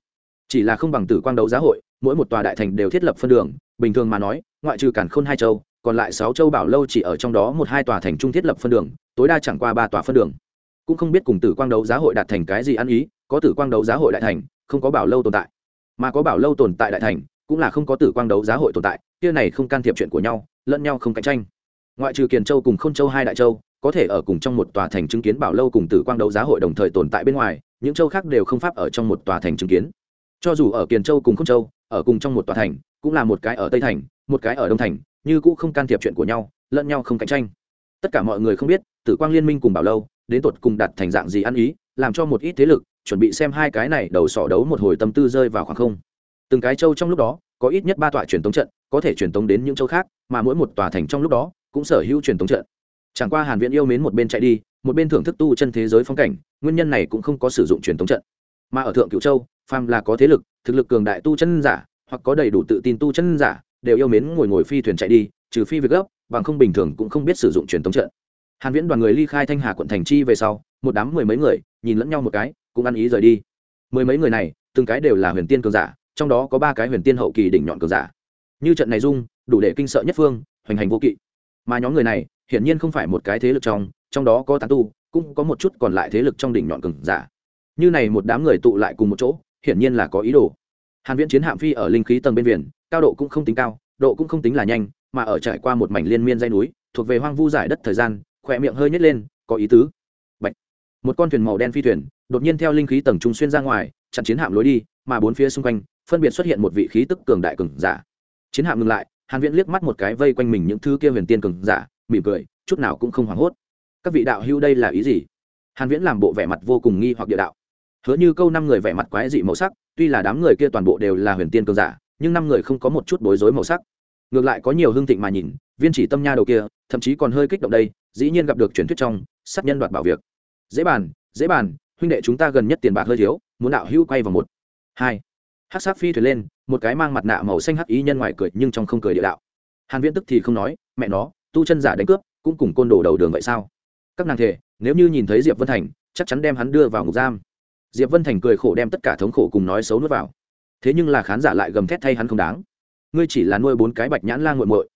Chỉ là không bằng tử quang đấu giá hội, mỗi một tòa đại thành đều thiết lập phân đường, bình thường mà nói, ngoại trừ cản khôn hai châu, còn lại sáu châu bảo lâu chỉ ở trong đó một hai tòa thành trung thiết lập phân đường, tối đa chẳng qua ba tòa phân đường. Cũng không biết cùng tử quang đấu giá hội đạt thành cái gì ăn ý, có tử quang đấu giá hội đại thành, không có bảo lâu tồn tại. Mà có bảo lâu tồn tại đại thành cũng là không có tử quang đấu giá hội tồn tại, kia này không can thiệp chuyện của nhau, lẫn nhau không cạnh tranh. Ngoại trừ kiền châu cùng k h ô n châu hai đại châu, có thể ở cùng trong một tòa thành chứng kiến bảo lâu cùng tử quang đấu giá hội đồng thời tồn tại bên ngoài, những châu khác đều không pháp ở trong một tòa thành chứng kiến. Cho dù ở kiền châu cùng k h ô n châu, ở cùng trong một tòa thành, cũng là một cái ở tây thành, một cái ở đông thành, như cũng không can thiệp chuyện của nhau, lẫn nhau không cạnh tranh. Tất cả mọi người không biết, tử quang liên minh cùng bảo lâu, đến tột cùng đặt thành dạng gì ăn ý, làm cho một ít thế lực, chuẩn bị xem hai cái này đầu sỏ đấu một hồi tâm tư rơi vào khoảng không từng cái châu trong lúc đó, có ít nhất ba tọa truyền tống trận, có thể truyền tống đến những châu khác, mà mỗi một tòa thành trong lúc đó, cũng sở hữu truyền tống trận. Chẳng qua hàn viễn yêu mến một bên chạy đi, một bên thưởng thức tu chân thế giới phong cảnh, nguyên nhân này cũng không có sử dụng truyền tống trận. Mà ở thượng cửu châu, phàm là có thế lực, thực lực cường đại tu chân giả, hoặc có đầy đủ tự tin tu chân giả, đều yêu mến ngồi ngồi phi thuyền chạy đi, trừ phi việc gấp, bằng không bình thường cũng không biết sử dụng truyền tống trận. Hàn viễn đoàn người ly khai thanh hà quận thành chi về sau, một đám mười mấy người, nhìn lẫn nhau một cái, cũng ăn ý rời đi. Mười mấy người này, từng cái đều là huyền tiên cường giả trong đó có ba cái huyền tiên hậu kỳ đỉnh nhọn cường giả. Như trận này dung, đủ để kinh sợ nhất phương, hoành hành vô kỵ. Mà nhóm người này, hiển nhiên không phải một cái thế lực trong trong đó có tán tu, cũng có một chút còn lại thế lực trong đỉnh nhọn cường giả. Như này một đám người tụ lại cùng một chỗ, hiển nhiên là có ý đồ. Hàn viễn chiến hạm phi ở linh khí tầng bên viền cao độ cũng không tính cao, độ cũng không tính là nhanh, mà ở trải qua một mảnh liên miên dây núi, thuộc về hoang vu giải đất thời gian, khỏe miệng hơi nhếch lên, có ý tứ. Bạch. một con thuyền màu đen phi thuyền, đột nhiên theo linh khí tầng trung xuyên ra ngoài, chặn chiến hạm lối đi, mà bốn phía xung quanh phân biệt xuất hiện một vị khí tức cường đại cường giả. Chiến hạm ngừng lại, hàn viễn liếc mắt một cái vây quanh mình những thứ kia huyền tiên cường giả, mỉm cười, chút nào cũng không hoảng hốt. Các vị đạo hữu đây là ý gì? Hàn viễn làm bộ vẻ mặt vô cùng nghi hoặc địa đạo. Hứa như câu năm người vẻ mặt quái dị màu sắc, tuy là đám người kia toàn bộ đều là huyền tiên cường giả, nhưng năm người không có một chút bối rối màu sắc. Ngược lại có nhiều hương thịnh mà nhìn, viên chỉ tâm nha đầu kia, thậm chí còn hơi kích động đây, dĩ nhiên gặp được truyền thuyết trong, sát nhân đoạt bảo việc. Dễ bàn dễ bàn, huynh đệ chúng ta gần nhất tiền bạc hơi thiếu, muốn đạo hữu quay vào một. Hai hắc sát phi thuyền lên, một cái mang mặt nạ màu xanh hắc ý nhân ngoài cười nhưng trong không cười địa đạo. Hàn viễn tức thì không nói, mẹ nó, tu chân giả đánh cướp, cũng cùng côn đồ đầu đường vậy sao? Các nàng thể nếu như nhìn thấy diệp vân thành, chắc chắn đem hắn đưa vào ngục giam. Diệp vân thành cười khổ đem tất cả thống khổ cùng nói xấu nuốt vào. Thế nhưng là khán giả lại gầm thét thay hắn không đáng. Ngươi chỉ là nuôi bốn cái bạch nhãn la nguội muội